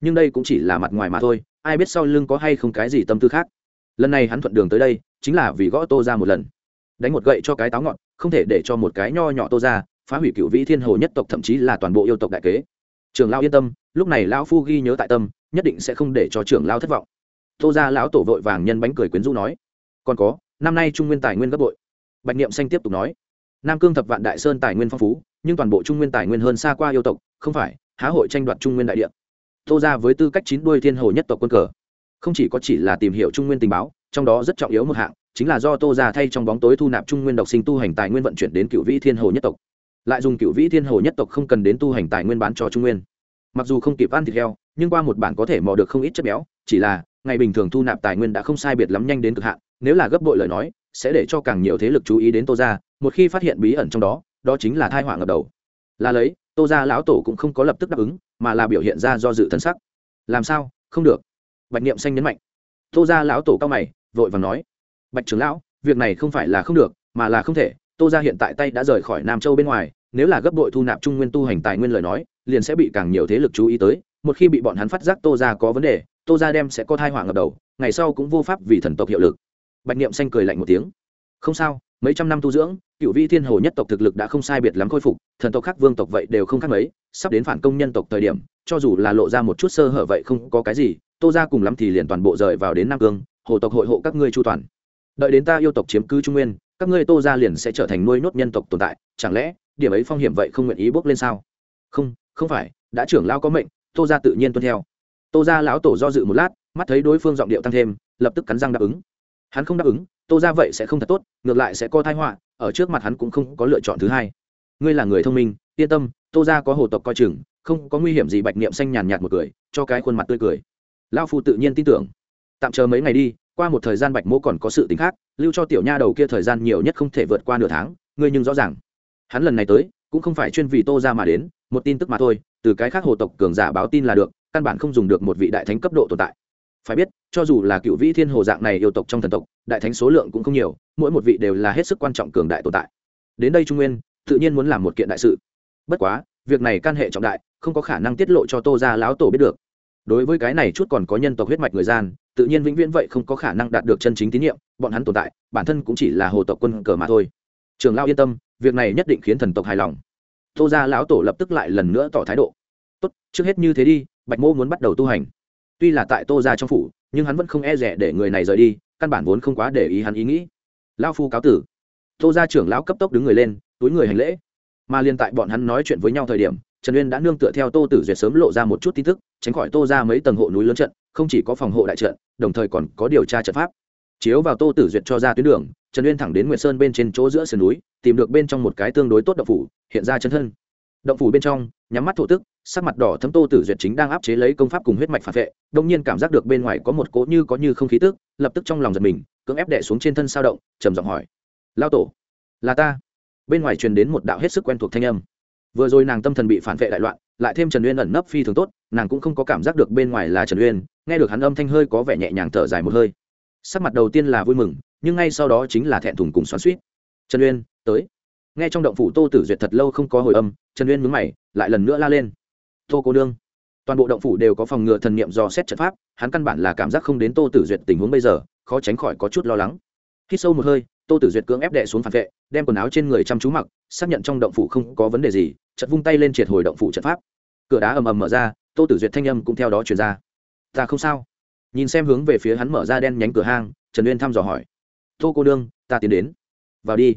nhưng đây cũng chỉ là mặt ngoài mà thôi, ai biết sau lưng có hay không cái gì tâm tư khác. Lần này hắn thuận đường tới đây, chính là vì gõ tô ra một lần. Đánh một gậy cho cái táo ngọn, không thể để cho một cái nho nhỏ tô ra phá hủy cựu vĩ thiên hồ nhất tộc, thậm chí là toàn bộ yêu tộc đại kế. Trường lao yên tâm, lúc này lão phu ghi nhớ tại tâm, nhất định sẽ không để cho trưởng lao thất vọng. Tô ra lão tổ vội vàng nhân bánh cười quyến rũ nói còn có, năm nay trung nguyên tài nguyên gấp bội. Bạch niệm xanh tiếp tục nói, nam cương thập vạn đại sơn tài nguyên phong phú, nhưng toàn bộ trung nguyên tài nguyên hơn xa qua yêu tộc, không phải, há hội tranh đoạt trung nguyên đại địa. Tô ra với tư cách chín đuôi thiên hồ nhất tộc quân cờ, không chỉ có chỉ là tìm hiểu trung nguyên tình báo, trong đó rất trọng yếu một hạng, chính là do tô ra thay trong bóng tối thu nạp trung nguyên độc sinh tu hành tài nguyên vận chuyển đến cựu vĩ thiên hồ nhất tộc. Lại dùng cựu vĩ thiên hồ nhất tộc không cần đến tu hành tài nguyên bán cho trung nguyên. Mặc dù không kịp ăn thịt heo, nhưng qua một bản có thể mò được không ít chất béo, chỉ là, ngày bình thường thu nạp tài nguyên đã không sai biệt lắm nhanh đến cực hạn nếu là gấp bội lời nói, sẽ để cho càng nhiều thế lực chú ý đến tô ra một khi phát hiện bí ẩn trong đó đó chính là thai họa ngập đầu. Là lấy, tô ra lão tổ cũng không có lập tức đáp ứng, mà là biểu hiện ra do dự thân sắc. Làm sao? Không được. Bạch niệm xanh nhấn mạnh. Tô ra lão tổ cao mày, vội vàng nói. Bạch trưởng lão, việc này không phải là không được, mà là không thể. Tô ra hiện tại tay đã rời khỏi nam châu bên ngoài, nếu là gấp đội thu nạp trung nguyên tu hành tài nguyên lời nói, liền sẽ bị càng nhiều thế lực chú ý tới. Một khi bị bọn hắn phát giác tô ra có vấn đề, tô ra đem sẽ có thai họa ngập đầu, ngày sau cũng vô pháp vì thần tộc hiệu lực bạch niệm xanh cười lạnh một tiếng. Không sao, mấy trăm năm tu dưỡng, cựu vi thiên hồ nhất tộc thực lực đã không sai biệt lắm khôi phục, thần tộc khác vương tộc vậy đều không khác mấy, sắp đến phản công nhân tộc thời điểm, cho dù là lộ ra một chút sơ hở vậy không có cái gì, tô ra cùng lắm thì liền toàn bộ rời vào đến nam cương, hồ tộc hội hộ các ngươi chu toàn. Đợi đến ta yêu tộc chiếm cứ trung nguyên, các ngươi tô ra liền sẽ trở thành nuôi nốt nhân tộc tồn tại, chẳng lẽ, điểm ấy phong hiểm vậy không nguyện ý bước lên sao? Không không phải, đã trưởng lao có mệnh, tô ra tự nhiên tuân theo. Tô ra lão tổ do dự một lát, mắt thấy đối phương giọng điệu tăng thêm, lập tức cắn răng đáp ứng hắn không đáp ứng, tô ra vậy sẽ không thật tốt, ngược lại sẽ có thai họa, ở trước mặt hắn cũng không có lựa chọn thứ hai. Ngươi là người thông minh, yên tâm, tô ra có hồ tộc coi chừng, không có nguy hiểm gì bạch niệm xanh nhàn nhạt một cười, cho cái khuôn mặt tươi cười. Lao phu tự nhiên tin tưởng. Tạm chờ mấy ngày đi, qua một thời gian bạch mỗ còn có sự tính khác, lưu cho tiểu nha đầu kia thời gian nhiều nhất không thể vượt qua nửa tháng, ngươi nhưng rõ ràng. Hắn lần này tới, cũng không phải chuyên vì tô ra mà đến, một tin tức mà thôi, từ cái khác hồ tộc cường giả báo tin là được, căn bản không dùng được một vị đại thánh cấp độ tồn tại phải biết, cho dù là cựu vĩ thiên hồ dạng này yêu tộc trong thần tộc, đại thánh số lượng cũng không nhiều, mỗi một vị đều là hết sức quan trọng cường đại tồn tại. Đến đây trung nguyên, tự nhiên muốn làm một kiện đại sự. Bất quá, việc này can hệ trọng đại, không có khả năng tiết lộ cho tô ra lão tổ biết được. Đối với cái này chút còn có nhân tộc huyết mạch người gian, tự nhiên vĩnh viễn vậy không có khả năng đạt được chân chính tín nhiệm, bọn hắn tồn tại, bản thân cũng chỉ là hồ tộc quân cờ mà thôi. Trường lao yên tâm, việc này nhất định khiến thần tộc hài lòng. Tô ra lão tổ lập tức lại lần nữa tỏ thái độ. Tốt, trước hết như thế đi, bạch mô muốn bắt đầu tu hành tuy là tại tô ra trong phủ, nhưng hắn vẫn không e rẻ để người này rời đi, căn bản vốn không quá để ý hắn ý nghĩ. Lao phu cáo tử. Tô ra trưởng lão cấp tốc đứng người lên, túi người hành lễ. Mà liên tại bọn hắn nói chuyện với nhau thời điểm, trần uyên đã nương tựa theo tô tử duyệt sớm lộ ra một chút tin tức, tránh khỏi tô ra mấy tầng hộ núi lớn trận, không chỉ có phòng hộ đại trận, đồng thời còn có điều tra trận pháp. Chiếu vào tô tử duyệt cho ra tuyến đường, trần uyên thẳng đến nguyệt sơn bên trên chỗ giữa sườn núi, tìm được bên trong một cái tương đối tốt động phủ, hiện ra chân thân. Động phủ bên trong, nhắm mắt thổ tức sắc mặt đỏ thấm tô tử duyệt chính đang áp chế lấy công pháp cùng huyết mạch phản vệ đông nhiên cảm giác được bên ngoài có một cỗ như có như không khí tức, lập tức trong lòng giật mình, cưỡng ép đẻ xuống trên thân sao động, trầm giọng hỏi. Lao tổ, là ta. Bên ngoài truyền đến một đạo hết sức quen thuộc thanh âm. Vừa rồi nàng tâm thần bị phản vệ đại loạn, lại thêm trần uyên ẩn nấp phi thường tốt, nàng cũng không có cảm giác được bên ngoài là trần uyên, nghe được hắn âm thanh hơi có vẻ nhẹ nhàng thở dài một hơi. Sắc mặt đầu tiên là vui mừng, nhưng ngay sau đó chính là thẹn thùng cùng xoắn suýt trần uyên, tới. Nghe trong động phủ tô tử duyệt thật lâu không có hồi âm, trần uyên mướn mày, lại lần nữa la lên tô cô đương toàn bộ động phủ đều có phòng ngừa thần niệm do xét trận pháp, hắn căn bản là cảm giác không đến tô tử duyệt tình huống bây giờ, khó tránh khỏi có chút lo lắng. Khi sâu một hơi, tô tử duyệt cưỡng ép đệ xuống phản vệ, đem quần áo trên người chăm chú mặc, xác nhận trong động phủ không có vấn đề gì chật vung tay lên triệt hồi động phủ trận pháp. Cửa đá ầm ầm mở ra, tô tử duyệt thanh âm cũng theo đó chuyển ra. Ta không sao. Nhìn xem hướng về phía hắn mở ra đen nhánh cửa hang, trần uyên thăm dò hỏi. Tô cô đương ta tiến đến. Vào đi.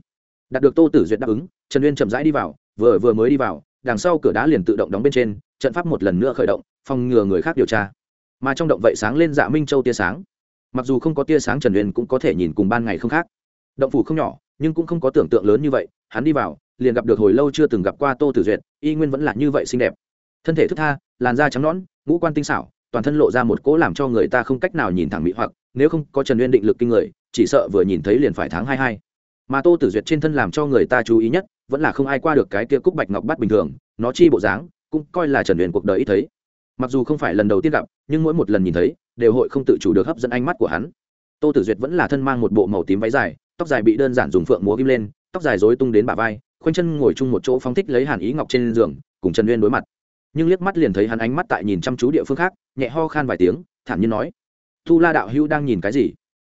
Đạt được tô tử duyệt đáp ứng, trần uyên chậm rãi đi vào, vừa vừa mới đi vào, đằng sau cửa đá liền tự động đóng bên trên trận pháp một lần nữa khởi động, phòng ngừa người khác điều tra. Mà trong động vậy sáng lên dạ minh châu tia sáng. Mặc dù không có tia sáng trần uyên cũng có thể nhìn cùng ban ngày không khác. Động phủ không nhỏ, nhưng cũng không có tưởng tượng lớn như vậy, hắn đi vào, liền gặp được hồi lâu chưa từng gặp qua tô tử duyệt, y nguyên vẫn là như vậy xinh đẹp. Thân thể thức tha, làn da trắng nõn, ngũ quan tinh xảo, toàn thân lộ ra một cỗ làm cho người ta không cách nào nhìn thẳng mỹ hoặc, nếu không có trần uyên định lực kinh người, chỉ sợ vừa nhìn thấy liền phải tháng hai hai. Mà tô tử duyệt trên thân làm cho người ta chú ý nhất, vẫn là không ai qua được cái tia cúc bạch ngọc bắt bình thường, nó chi bộ dáng cũng coi là trần uyên cuộc đời ít thấy. Mặc dù không phải lần đầu tiên gặp, nhưng mỗi một lần nhìn thấy, đều hội không tự chủ được hấp dẫn ánh mắt của hắn. Tô tử duyệt vẫn là thân mang một bộ màu tím váy dài, tóc dài bị đơn giản dùng phượng múa kim lên, tóc dài dối tung đến bả vai, khoanh chân ngồi chung một chỗ phóng thích lấy hàn ý ngọc trên giường, cùng trần uyên đối mặt. Nhưng liếc mắt liền thấy hắn ánh mắt tại nhìn chăm chú địa phương khác, nhẹ ho khan vài tiếng, thản nhiên nói, thu la đạo hữu đang nhìn cái gì?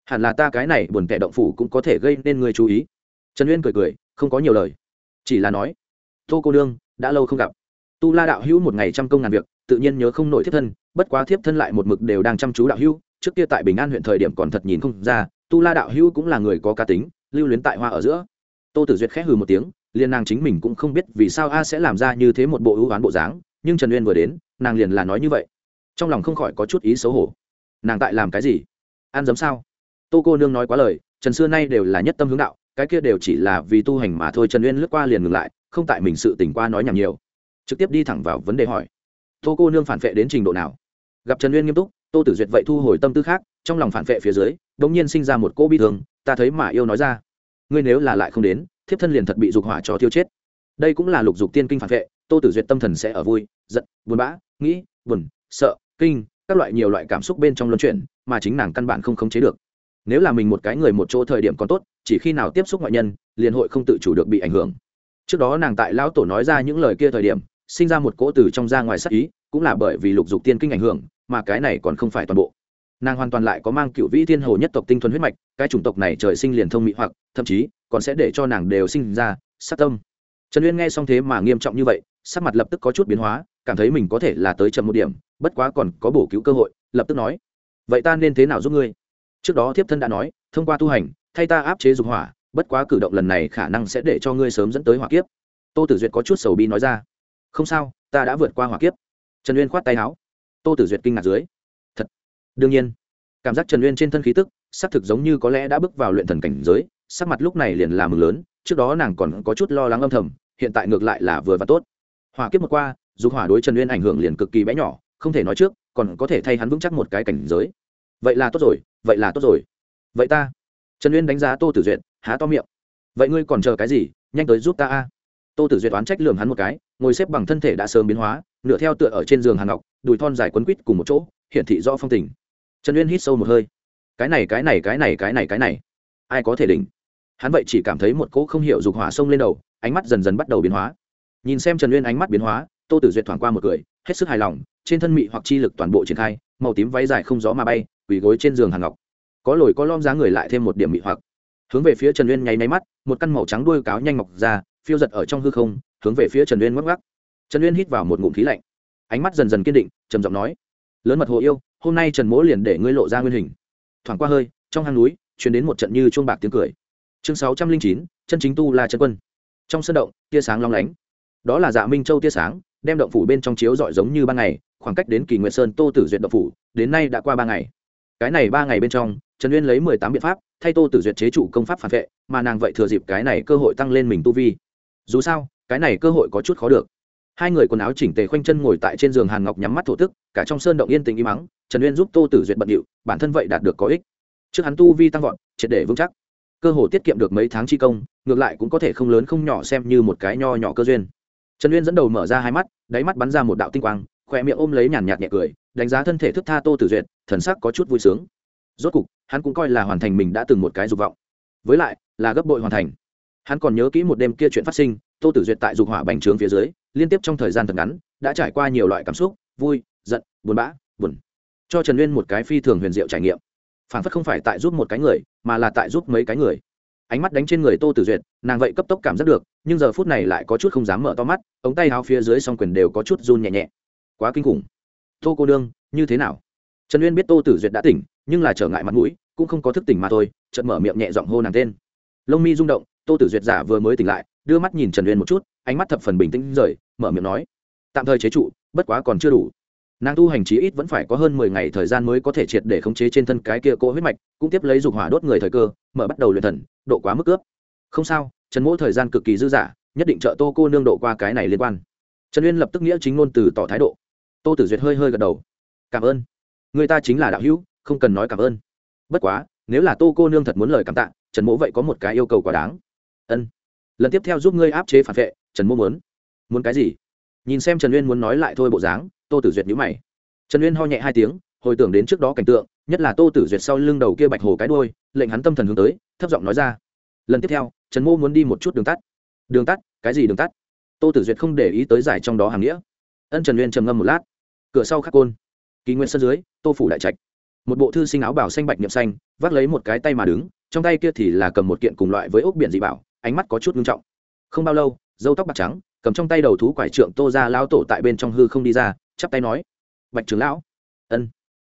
Hẳn là ta cái này buồn kẻ động phủ cũng có thể gây nên người chú ý. Trần uyên cười cười, không có nhiều lời, chỉ là nói, tô cô nương, đã lâu không gặp tu la đạo hữu một ngày trăm công ngàn việc, tự nhiên nhớ không nổi thiếp thân, bất quá thiếp thân lại một mực đều đang chăm chú đạo hữu, trước kia tại bình an huyện thời điểm còn thật nhìn không ra, tu la đạo hữu cũng là người có cá tính, lưu luyến tại hoa ở giữa. Tô tử duyệt khẽ hừ một tiếng, liền nàng chính mình cũng không biết vì sao a sẽ làm ra như thế một bộ ưu oán bộ dáng, nhưng trần uyên vừa đến, nàng liền là nói như vậy. Trong lòng không khỏi có chút ý xấu hổ. Nàng tại làm cái gì? Ăn giấm sao? Tô cô nương nói quá lời, trần xưa nay đều là nhất tâm hướng đạo, cái kia đều chỉ là vì tu hành mà thôi, trần uyên lướt qua liền ngừng lại, không tại mình sự tỉnh qua nói nhảm nhiều trực tiếp đi thẳng vào vấn đề hỏi. Tô cô nương phản vệ đến trình độ nào? Gặp trần uyên nghiêm túc, tô tử duyệt vậy thu hồi tâm tư khác, trong lòng phản vệ phía dưới đ ỗ n g nhiên sinh ra một cô bi thường ta thấy mà yêu nói ra. Ngươi nếu là lại không đến, thiếp thân liền thật bị dục hỏa cho tiêu chết. Đây cũng là lục dục tiên kinh phản vệ, tô tử duyệt tâm thần sẽ ở vui, giận, buồn bã, nghĩ, buồn, sợ, kinh, các loại nhiều loại cảm xúc bên trong luân chuyển, mà chính nàng căn bản không khống chế được. Nếu là mình một cái người một chỗ thời điểm còn tốt, chỉ khi nào tiếp xúc ngoại nhân, liền hội không tự chủ được bị ảnh hưởng. Trước đó nàng tại lão tổ nói ra những lời kia thời điểm sinh ra một cỗ từ trong ra ngoài sắc ý, cũng là bởi vì lục dục tiên kinh ảnh hưởng, mà cái này còn không phải toàn bộ. Nàng hoàn toàn lại có mang cựu vĩ thiên hồ nhất tộc tinh thuần huyết mạch, cái chủng tộc này trời sinh liền thông mỹ hoặc, thậm chí còn sẽ để cho nàng đều sinh ra sát tâm. Trần uyên nghe xong thế mà nghiêm trọng như vậy, sắc mặt lập tức có chút biến hóa, cảm thấy mình có thể là tới chậm một điểm, bất quá còn có bổ cứu cơ hội, lập tức nói, vậy ta nên thế nào giúp ngươi? Trước đó thiếp thân đã nói, thông qua tu hành, thay ta áp chế dục hỏa, bất quá cử động lần này khả năng sẽ để cho ngươi sớm dẫn tới hỏa kiếp. Tô tử duyệt có chút sầu bi nói ra không sao, ta đã vượt qua hỏa kiếp. Trần uyên khoát tay áo. Tô tử duyệt kinh ngạc dưới. Thật? Đương nhiên. Cảm giác trần uyên trên thân khí tức, xác thực giống như có lẽ đã bước vào luyện thần cảnh giới, sắc mặt lúc này liền là mừng lớn, trước đó nàng còn có chút lo lắng âm thầm, hiện tại ngược lại là vừa và tốt. Hỏa kiếp một qua dù hỏa đối trần uyên ảnh hưởng liền cực kỳ bé nhỏ, không thể nói trước, còn có thể thay hắn vững chắc một cái cảnh giới. Vậy là tốt rồi, vậy là tốt rồi. Vậy ta. Trần uyên đánh giá tô tử duyệt, há to miệng. Vậy ngươi còn chờ cái gì? Nhanh tới giúp ta a tô tử duyệt oán trách lường hắn một cái, ngồi xếp bằng thân thể đã sớm biến hóa, nửa theo tựa ở trên giường hàn ngọc, đùi thon dài quấn quít cùng một chỗ, hiển thị rõ phong tình. Trần uyên hít sâu một hơi. Cái này cái này cái này cái này cái này. Ai có thể đỉnh? Hắn vậy chỉ cảm thấy một cỗ không hiểu dục hỏa sông lên đầu, ánh mắt dần dần bắt đầu biến hóa. Nhìn xem trần uyên ánh mắt biến hóa, tô tử duyệt thoảng qua một cười, hết sức hài lòng, trên thân mị hoặc chi lực toàn bộ triển khai, màu tím váy dài không gió mà bay, quỳ gối trên giường hàn ngọc. Có lồi có lom giá người lại thêm một điểm mị hoặc. Hướng về phía trần uyên nháy máy mắt, một căn màu trắng đuôi cáo nhanh mọc ra phiêu giật ở trong hư không, hướng về phía trần uyên ngắc ngắc trần uyên hít vào một ngụm khí lạnh. Ánh mắt dần dần kiên định, trầm giọng nói, lớn mật hồ yêu, hôm nay trần mỗ liền để ngươi lộ ra nguyên hình. Thoảng qua hơi, trong hang núi chuyển đến một trận như chuông bạc tiếng cười. Chương sáu trăm linh chín, chân chính tu là chân quân. Trong sân động, tia sáng long lánh. Đó là dạ minh châu tia sáng, đem động phủ bên trong chiếu rọi giống như ban ngày, khoảng cách đến kỳ nguyệt sơn tô tử duyệt động phủ, đến nay đã qua ba ngày. Cái này ba ngày bên trong, trần uyên lấy mười tám biện pháp, thay tô tử duyệt chế chủ công pháp phản vệ, mà nàng vậy thừa dịp cái này cơ hội tăng lên mình tu vi dù sao, cái này cơ hội có chút khó được. Hai người quần áo chỉnh tề khoanh chân ngồi tại trên giường hàn ngọc nhắm mắt thổ tức, cả trong sơn động yên tình im mắng trần uyên giúp tô tử duyệt bận điệu, bản thân vậy đạt được có ích. Trước hắn tu vi tăng vọt, triệt để vững chắc. Cơ hồ tiết kiệm được mấy tháng chi công, ngược lại cũng có thể không lớn không nhỏ xem như một cái nho nhỏ cơ duyên. Trần uyên dẫn đầu mở ra hai mắt, đáy mắt bắn ra một đạo tinh quang khỏe miệng ôm lấy nhàn nhạt nhẹ cười, đánh giá thân thể thức tha tô tử duyệt, thần sắc có chút vui sướng. Rốt cục, hắn cũng coi là hoàn thành mình đã từng một cái dục vọng. Với lại, là gấp bội hoàn thành hắn còn nhớ kỹ một đêm kia chuyện phát sinh, tô tử duyệt tại dục hỏa bành trướng phía dưới, liên tiếp trong thời gian thật ngắn, đã trải qua nhiều loại cảm xúc, vui, giận, buồn bã, buồn. Cho trần uyên một cái phi thường huyền diệu trải nghiệm. Phản phất không phải tại giúp một cái người, mà là tại giúp mấy cái người. Ánh mắt đánh trên người tô tử duyệt, nàng vậy cấp tốc cảm giác được, nhưng giờ phút này lại có chút không dám mở to mắt, ống tay áo phía dưới s o n g quyền đều có chút run nhẹ nhẹ. Quá kinh khủng. Tô cô đương như thế nào? Trần uyên biết tô tử duyệt đã tỉnh, nhưng là trở ngại mặt mũi, cũng không có thức tỉnh mà thôi, chợt mở miệng nhẹ giọng hô nàng tên. Lông mi rung động tô tử duyệt giả vừa mới tỉnh lại, đưa mắt nhìn trần uyên một chút, ánh mắt thập phần bình tĩnh rời, mở miệng nói, tạm thời chế trụ, bất quá còn chưa đủ. Nàng tu hành chí ít vẫn phải có hơn mười ngày thời gian mới có thể triệt để khống chế trên thân cái kia cỗ huyết mạch, cũng tiếp lấy dục hỏa đốt người thời cơ, mở bắt đầu luyện thần, độ quá mức cướp. Không sao, trần mỗ thời gian cực kỳ dư dả, nhất định trợ tô cô nương độ qua cái này liên quan. Trần uyên lập tức nghĩa chính ngôn từ tỏ thái độ. Tô tử duyệt hơi hơi gật đầu. Cảm ơn. Người ta chính là đạo hữu, không cần nói cảm ơn. Bất quá, nếu là tô cô nương thật muốn lời cảm tạ, trần mỗ vậy có một cái yêu cầu quá đáng ân. Lần tiếp theo giúp ngươi áp chế phản vệ, trần mô muốn. Muốn cái gì? Nhìn xem trần uyên muốn nói lại thôi bộ dáng, tô tử duyệt nhữ mày. Trần uyên ho nhẹ hai tiếng, hồi tưởng đến trước đó cảnh tượng, nhất là tô tử duyệt sau lưng đầu kia bạch hồ cái đôi lệnh hắn tâm thần hướng tới, thấp giọng nói ra. Lần tiếp theo, trần mô muốn đi một chút đường tắt. Đường tắt? Cái gì đường tắt? Tô tử duyệt không để ý tới giải trong đó hàng nghĩa. Ân trần uyên trầm ngâm một lát. Cửa sau khắc côn. Kỳ nguyên sân dưới, tô phủ đại trạch. Một bộ thư sinh áo bảo xanh bạch niệm xanh, vác lấy một cái tay mà đứng, trong tay kia thì là cầm một kiện cùng loại với ốc biển dị bảo ánh mắt có chút nghiêm trọng. Không bao lâu dâu tóc bạc trắng, cầm trong tay đầu thú quải trượng tô ra lao tổ tại bên trong hư không đi ra, chắp tay nói, bạch trưởng lão. Ân.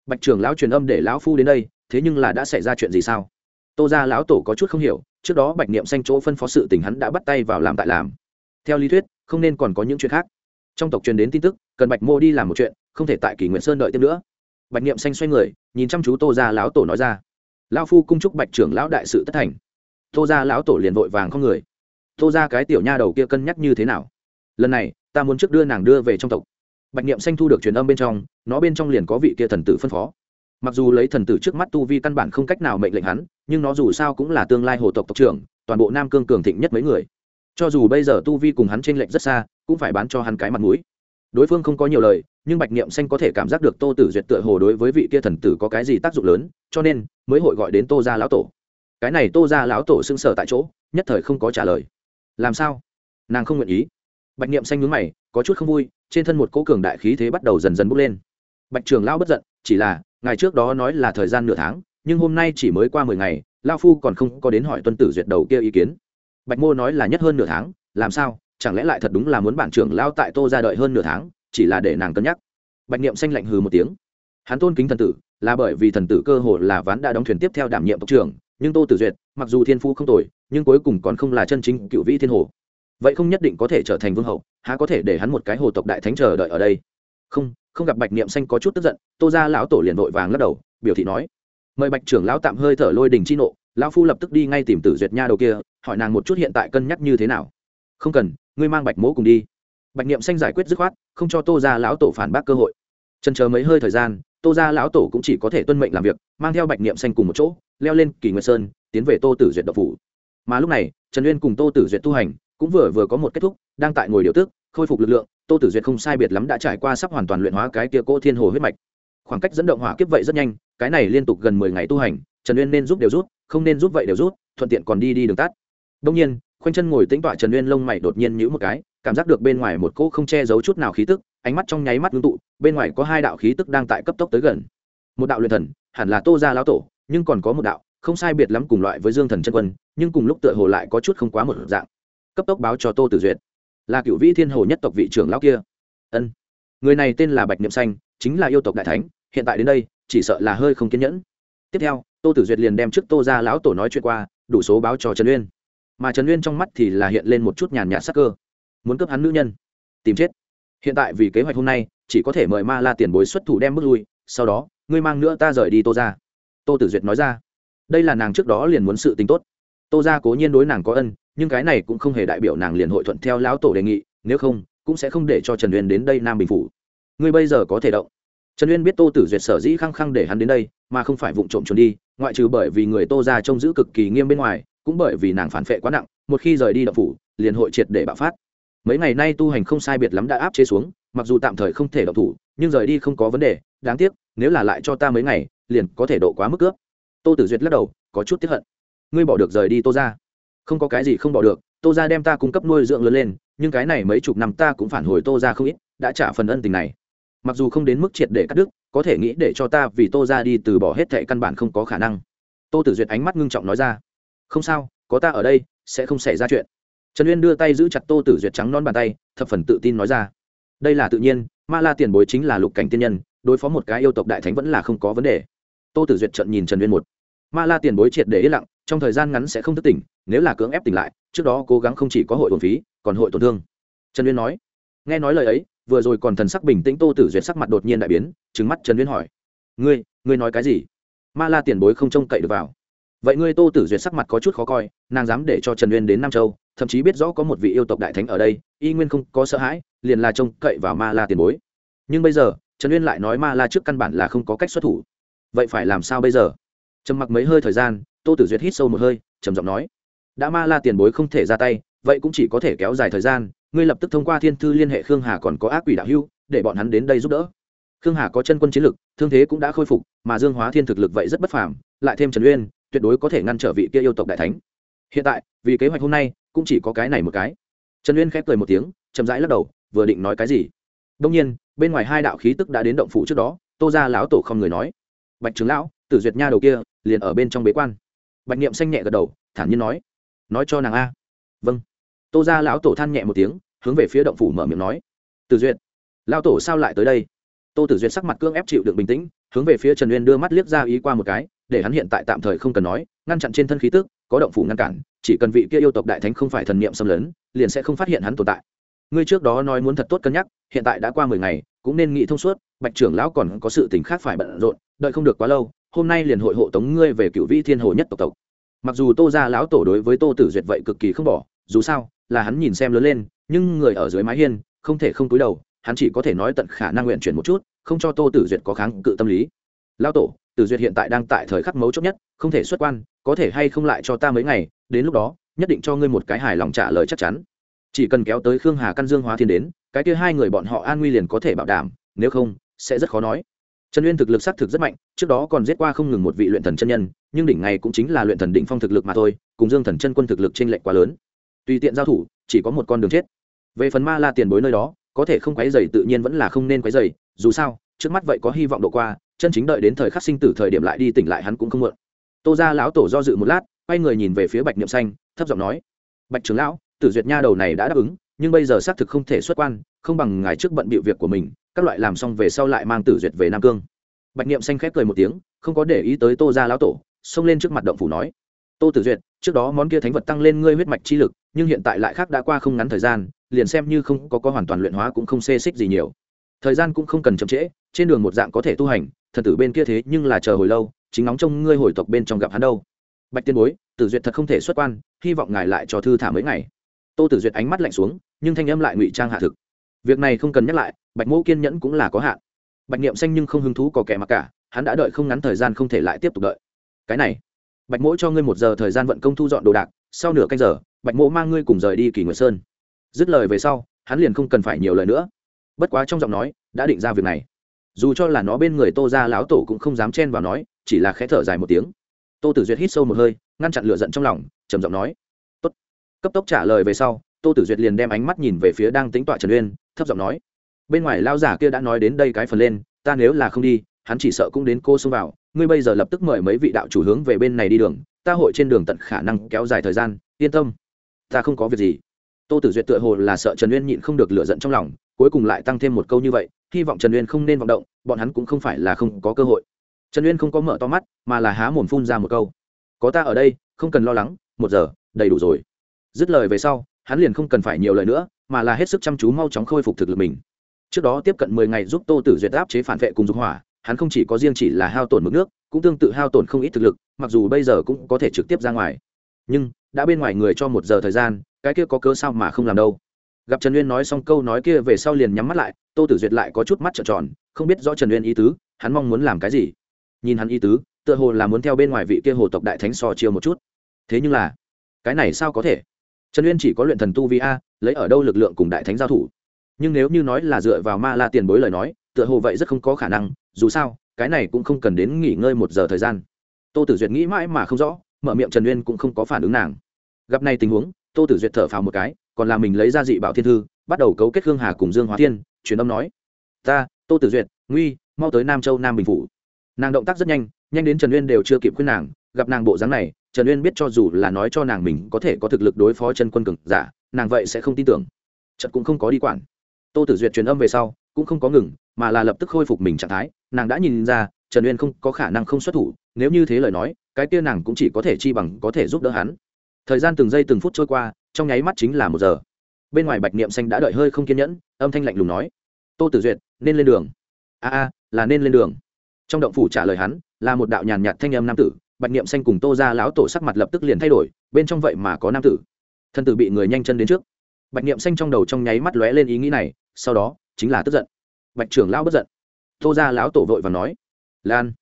Bạch trưởng lão truyền âm để lão phu đến đây, thế nhưng là đã xảy ra chuyện gì sao? Tô ra lão tổ có chút không hiểu, trước đó bạch niệm xanh chỗ phân phó sự tình hắn đã bắt tay vào làm tại làm. Theo lý thuyết, không nên còn có những chuyện khác. Trong tộc truyền đến tin tức, cần bạch mô đi làm một chuyện, không thể tại kỷ nguyện sơn đợi tiếp nữa. Bạch niệm xanh xoay người, nhìn chăm chú tô ra lão tổ nói ra, lão phu cung chúc bạch trưởng lão đại sự tất thành tô ra lão tổ liền vội vàng không người. Tô ra cái tiểu nha đầu kia cân nhắc như thế nào? Lần này, ta muốn trước đưa nàng đưa về trong tộc. Bạch niệm xanh thu được truyền âm bên trong, nó bên trong liền có vị kia thần tử phân phó. Mặc dù lấy thần tử trước mắt tu vi căn bản không cách nào mệnh lệnh hắn, nhưng nó dù sao cũng là tương lai hồ tộc tộc trưởng, toàn bộ nam cương cường thịnh nhất mấy người. Cho dù bây giờ tu vi cùng hắn t r ê n lệch rất xa, cũng phải bán cho hắn cái mặt mũi. Đối phương không có nhiều lời, nhưng bạch niệm xanh có thể cảm giác được tô tử duyệt tựa hồ đối với vị kia thần tử có cái gì tác dụng lớn, cho nên mới hội gọi đến tô gia lão tổ cái này tô gia lão tổ xưng sở tại chỗ, nhất thời không có trả lời. Làm sao? Nàng không nguyện ý. Bạch niệm xanh nhướng mày, có chút không vui, trên thân một cỗ cường đại khí thế bắt đầu dần dần bốc lên. Bạch trường lao bất giận, chỉ là ngày trước đó nói là thời gian nửa tháng, nhưng hôm nay chỉ mới qua mười ngày lao phu còn không có đến hỏi tuân tử duyệt đầu kia ý kiến. Bạch mô nói là nhất hơn nửa tháng, làm sao? Chẳng lẽ lại thật đúng là muốn bản trưởng lao tại tô ra đợi hơn nửa tháng, chỉ là để nàng cân nhắc? Bạch niệm xanh lạnh hừ một tiếng. Hắn tôn kính thần tử, là bởi vì thần tử cơ hồ là ván đã đóng thuyền tiếp theo đảm nhiệm tộc trưởng nhưng tô tử duyệt, mặc dù thiên phú không tồi, nhưng cuối cùng còn không là chân chính cựu vĩ thiên hồ. Vậy không nhất định có thể trở thành vương hậu, há có thể để hắn một cái hồ tộc đại thánh chờ đợi ở đây? Không không gặp bạch niệm xanh có chút tức giận, tô ra lão tổ liền vội vàng lắc đầu, biểu thị nói, mời bạch trưởng lão tạm hơi thở lôi đình chi nộ, lão phu lập tức đi ngay tìm tử duyệt nha đầu kia, hỏi nàng một chút hiện tại cân nhắc như thế nào. Không cần, ngươi mang bạch mỗ cùng đi. Bạch niệm xanh giải quyết dứt khoát, không cho tô ra lão tổ phản bác cơ hội. Trần chờ mấy hơi thời gian tô ra lão tổ cũng chỉ có thể tuân mệnh làm việc, mang theo bạch niệm xanh cùng một chỗ, leo lên kỳ nguyệt sơn, tiến về tô tử duyệt độc phủ. Mà lúc này, trần uyên cùng tô tử duyệt tu hành cũng vừa vừa có một kết thúc, đang tại ngồi điều tức, khôi phục lực lượng, tô tử duyệt không sai biệt lắm đã trải qua sắp hoàn toàn luyện hóa cái kia cỗ thiên hồ huyết mạch. Khoảng cách dẫn động hỏa kiếp vậy rất nhanh, cái này liên tục gần mười ngày tu hành, trần uyên nên giúp đều rút không nên giúp vậy đều rút thuận tiện còn đi đi đường tắt. Đông nhiên khoanh chân ngồi tĩnh tọa trần uyên lông mày đột nhiên nhữ một cái, cảm giác được bên ngoài một cỗ không che giấu chút nào khí tức, ánh mắt trong nháy mắt ngưng tụ, bên ngoài có hai đạo khí tức đang tại cấp tốc tới gần. Một đạo luyện thần, hẳn là tô gia lão tổ, nhưng còn có một đạo, không sai biệt lắm cùng loại với dương thần chân quân, nhưng cùng lúc tựa hồ lại có chút không quá một dạng. Cấp tốc báo cho tô tử duyệt. Là cựu vĩ thiên hồ nhất tộc vị trưởng lão kia. Ân. Người này tên là bạch niệm xanh, chính là yêu tộc đại thánh, hiện tại đến đây, chỉ sợ là hơi không kiên nhẫn. Tiếp theo, tô tử duyệt liền đem trước tô ra lão tổ nói chuyện qua, đủ số báo cho trần uyên mà trần uyên trong mắt thì là hiện lên một chút nhàn nhạt sắc cơ. Muốn cướp hắn nữ nhân, tìm chết. Hiện tại vì kế hoạch hôm nay, chỉ có thể mời ma la tiền bối xuất thủ đem bước lui, sau đó, ngươi mang nữa ta rời đi tô ra tô tử duyệt nói ra. Đây là nàng trước đó liền muốn sự tính tốt. Tô ra cố nhiên đối nàng có ân, nhưng cái này cũng không hề đại biểu nàng liền hội thuận theo lão tổ đề nghị, nếu không, cũng sẽ không để cho trần uyên đến đây nam bình phủ. Ngươi bây giờ có thể động. Trần uyên biết tô tử duyệt sở dĩ khăng khăng để hắn đến đây, mà không phải vụ trộm trốn đi, ngoại trừ bởi vì người tô ra trông giữ cực kỳ nghiêm bên ngoài cũng bởi vì nàng phản phệ quá nặng, một khi rời đi đậu phủ, liền hội triệt để bạo phát. Mấy ngày nay tu hành không sai biệt lắm đã áp chế xuống, mặc dù tạm thời không thể đậu thủ, nhưng rời đi không có vấn đề, đáng tiếc, nếu là lại cho ta mấy ngày, liền có thể độ quá mức cướp. Tô tử duyệt lắc đầu, có chút tiếp hận. Ngươi bỏ được rời đi tô ra không có cái gì không bỏ được, tô ra đem ta cung cấp nuôi dưỡng lớn lên, nhưng cái này mấy chục năm ta cũng phản hồi tô ra không ít, đã trả phần ân tình này. Mặc dù không đến mức triệt để cắt đứt, có thể nghĩ để cho ta vì tô ra đi từ bỏ hết thệ căn bản không có khả năng. Tô tử duyệt ánh mắt ngưng trọng nói ra không sao, có ta ở đây, sẽ không xảy ra chuyện. Trần uyên đưa tay giữ chặt tô tử duyệt trắng non bàn tay, thập phần tự tin nói ra. Đây là tự nhiên, ma la tiền bối chính là lục cảnh tiên nhân, đối phó một cái yêu tộc đại thánh vẫn là không có vấn đề. Tô tử duyệt trận nhìn trần uyên một. Ma la tiền bối triệt để yên lặng, trong thời gian ngắn sẽ không thức tỉnh, nếu là cưỡng ép tỉnh lại, trước đó cố gắng không chỉ có hội tổn phí, còn hội tổn thương. Trần uyên nói. Nghe nói lời ấy, vừa rồi còn thần sắc bình tĩnh tô tử duyệt sắc mặt đột nhiên đại biến trứng mắt trần uyên hỏi. Ngươi ngươi nói cái gì? Ma la tiền bối không trông cậy được vào vậy ngươi tô tử duyệt sắc mặt có chút khó coi, nàng dám để cho trần uyên đến nam châu, thậm chí biết rõ có một vị yêu tộc đại thánh ở đây, y nguyên không có sợ hãi, liền là trông cậy vào ma la tiền bối. Nhưng bây giờ, trần uyên lại nói ma la trước căn bản là không có cách xuất thủ. Vậy phải làm sao bây giờ? Trầm mặc mấy hơi thời gian, tô tử duyệt hít sâu một hơi, trầm giọng nói, đã ma la tiền bối không thể ra tay, vậy cũng chỉ có thể kéo dài thời gian, ngươi lập tức thông qua thiên thư liên hệ khương hà còn có ác quỷ đạo hưu để bọn hắn đến đây giúp đỡ. Khương hà có chân quân chiến lực, thương thế cũng đã khôi phục, mà dương hóa thiên thực lực vậy rất bất phàm, lại thêm trần uyên tuyệt đối có thể ngăn trở vị kia yêu tộc đại thánh. Hiện tại, vì kế hoạch hôm nay, cũng chỉ có cái này một cái. Trần uyên khép cười một tiếng, chậm rãi lắc đầu, vừa định nói cái gì. Đông nhiên, bên ngoài hai đạo khí tức đã đến động phủ trước đó, tô ra lão tổ không người nói. Bạch trưởng lão, tử duyệt nha đầu kia, liền ở bên trong bế quan. Bạch niệm xanh nhẹ gật đầu, thản nhiên nói. Nói cho nàng a. Vâng. Tô ra lão tổ than nhẹ một tiếng, hướng về phía động phủ mở miệng nói. Tử duyệt. Lão tổ sao lại tới đây? Tô tử duyệt sắc mặt cương ép chịu được bình tĩnh, hướng về phía trần uyên đưa mắt liếc ra ý qua một cái để hắn hiện tại tạm thời không cần nói, ngăn chặn trên thân khí tức, có động phủ ngăn cản, chỉ cần vị kia yêu tộc đại thánh không phải thần niệm xâm lấn, liền sẽ không phát hiện hắn tồn tại. Ngươi trước đó nói muốn thật tốt cân nhắc, hiện tại đã qua mười ngày, cũng nên nghĩ thông suốt, bạch trưởng lão còn có sự tình khác phải bận rộn, đợi không được quá lâu, hôm nay liền hội hộ tống ngươi về cựu vi thiên hồ nhất tộc tộc. Mặc dù tô gia lão tổ đối với tô tử duyệt vậy cực kỳ không bỏ, dù sao, là hắn nhìn xem lớn lên, nhưng người ở dưới mái hiên, không thể không túi đầu, hắn chỉ có thể nói tận khả năng nguyện chuyển một chút, không cho tô tử duyệt có kháng cự tâm lý. Lão tổ tử duyệt hiện tại đang tại thời khắc mấu chốt nhất, không thể xuất quan, có thể hay không lại cho ta mấy ngày, đến lúc đó, nhất định cho ngươi một cái hài lòng trả lời chắc chắn. Chỉ cần kéo tới khương hà căn dương hóa thiên đến, cái kia hai người bọn họ an nguy liền có thể bảo đảm, nếu không, sẽ rất khó nói. Trần uyên thực lực xác thực rất mạnh, trước đó còn giết qua không ngừng một vị luyện thần chân nhân, nhưng đỉnh này cũng chính là luyện thần đỉnh phong thực lực mà thôi, cùng dương thần chân quân thực lực t r ê n lệch quá lớn. Tùy tiện giao thủ, chỉ có một con đường chết. Về phần ma la tiền bối nơi đó, có thể không quấy dày tự nhiên vẫn là không nên quấy dày dù sao, trước mắt vậy có hy vọng độ qua chân chính đợi đến thời khắc sinh tử thời điểm lại đi tỉnh lại hắn cũng không mượn tô ra lão tổ do dự một lát, quay người nhìn về phía bạch niệm xanh, thấp giọng nói, bạch trưởng lão, tử duyệt nha đầu này đã đáp ứng, nhưng bây giờ xác thực không thể xuất quan, không bằng ngài trước bận bịu việc của mình, các loại làm xong về sau lại mang tử duyệt về nam cương. Bạch niệm xanh khép cười một tiếng, không có để ý tới tô gia lão tổ, xông lên trước mặt động phủ nói, tô tử duyệt, trước đó món kia thánh vật tăng lên ngươi huyết mạch chi lực, nhưng hiện tại lại khác đã qua không ngắn thời gian, liền xem như không có có hoàn toàn luyện hóa cũng không xê xích gì nhiều. Thời gian cũng không cần chậm trễ, trên đường một dạng có thể tu hành thần tử bên kia thế nhưng là chờ hồi lâu, chính nóng trong ngươi hồi tộc bên trong gặp hắn đâu. Bạch tiên bối, tử duyệt thật không thể xuất quan, hy vọng ngài lại cho thư thả mấy ngày. Tô tử duyệt ánh mắt lạnh xuống, nhưng thanh âm lại ngụy trang hạ thực. Việc này không cần nhắc lại, bạch mẫu kiên nhẫn cũng là có hạn. Bạch niệm xanh nhưng không hứng thú có kẻ mặc cả, hắn đã đợi không ngắn thời gian không thể lại tiếp tục đợi. Cái này, bạch mỗ cho ngươi một giờ thời gian vận công thu dọn đồ đạc, sau nửa canh giờ, bạch mỗ mang ngươi cùng rời đi kỳ nguyệt sơn. Dứt lời về sau, hắn liền không cần phải nhiều lời nữa. Bất quá trong giọng nói, đã định ra việc này dù cho là nó bên người tô ra lão tổ cũng không dám chen vào nói, chỉ là khẽ thở dài một tiếng tô tử duyệt hít sâu một hơi, ngăn chặn lửa giận trong lòng, trầm giọng nói, Tốt. cấp tốc trả lời về sau, tô tử duyệt liền đem ánh mắt nhìn về phía đang tính tọa trần uyên, thấp giọng nói, bên ngoài lao giả kia đã nói đến đây cái phần lên, ta nếu là không đi, hắn chỉ sợ cũng đến cô xông vào, ngươi bây giờ lập tức mời mấy vị đạo chủ hướng về bên này đi đường, ta hội trên đường tận khả năng kéo dài thời gian, yên tâm, ta không có việc gì tô tử duyệt tựa hồ là sợ trần uyên nhịn không được lựa giận trong lòng cuối cùng lại tăng thêm một câu như vậy, hy vọng trần uyên không nên vọng động, bọn hắn cũng không phải là không có cơ hội. Trần uyên không có mở to mắt, mà là há mồm phun ra một câu. Có ta ở đây, không cần lo lắng, một giờ, đầy đủ rồi. Dứt lời về sau, hắn liền không cần phải nhiều lời nữa, mà là hết sức chăm chú mau chóng khôi phục thực lực mình. Trước đó tiếp cận mười ngày giúp tô tử duyệt áp chế phản vệ cùng dục hỏa, hắn không chỉ có riêng chỉ là hao tổn mực nước, cũng tương tự hao tổn không ít thực lực, mặc dù bây giờ cũng có thể trực tiếp ra ngoài. Nhưng, đã bên ngoài người cho một giờ thời gian, cái kia có cớ sao mà không làm đâu? Gặp trần uyên nói xong câu nói kia về sau liền nhắm mắt lại, tô tử duyệt lại có chút mắt trợn tròn, không biết rõ trần uyên ý tứ, hắn mong muốn làm cái gì. Nhìn hắn ý tứ, tựa hồ là muốn theo bên ngoài vị kia hồ tộc đại thánh so chiêu một chút. Thế nhưng là, cái này sao có thể? Trần uyên chỉ có luyện thần tu vi a, lấy ở đâu lực lượng cùng đại thánh giao thủ? Nhưng nếu như nói là dựa vào ma la tiền bối lời nói, tựa hồ vậy rất không có khả năng, dù sao, cái này cũng không cần đến nghỉ ngơi một giờ thời gian. Tô tử duyệt nghĩ mãi mà không rõ, mở miệng trần uyên cũng không có phản ứng nàng. Gặp này tình huống, tô tử duyệt thở phào một cái còn là mình lấy ra dị bảo thiên thư, bắt đầu cấu kết hương hà cùng dương hóa thiên, truyền âm nói, ta, tô tử duyệt, nguy, mau tới nam châu nam bình phủ. Nàng động tác rất nhanh nhanh đến trần uyên đều chưa kịp khuyên nàng, gặp nàng bộ dáng này, trần uyên biết cho dù là nói cho nàng mình có thể có thực lực đối phó chân quân cường giả, nàng vậy sẽ không tin tưởng. Trận cũng không có đi quản. Tô tử duyệt truyền âm về sau, cũng không có ngừng, mà là lập tức khôi phục mình trạng thái. Nàng đã nhìn ra, trần uyên không có khả năng không xuất thủ, nếu như thế lời nói, cái kia nàng cũng chỉ có thể chi bằng có thể giúp đỡ hắn. Thời gian từng giây từng phút trôi qua trong nháy mắt chính là một giờ. Bên ngoài bạch niệm xanh đã đợi hơi không kiên nhẫn, âm thanh lạnh lùng nói, tô tử duyệt, nên lên đường. A a, là nên lên đường. Trong động phủ trả lời hắn, là một đạo nhàn nhạt thanh âm nam tử, bạch niệm xanh cùng tô ra lão tổ sắc mặt lập tức liền thay đổi, bên trong vậy mà có nam tử. Thân tử bị người nhanh chân đến trước. Bạch niệm xanh trong đầu trong nháy mắt lóe lên ý nghĩ này, sau đó, chính là tức giận. Bạch trưởng lão bất giận. Tô ra lão tổ vội và nói, lan.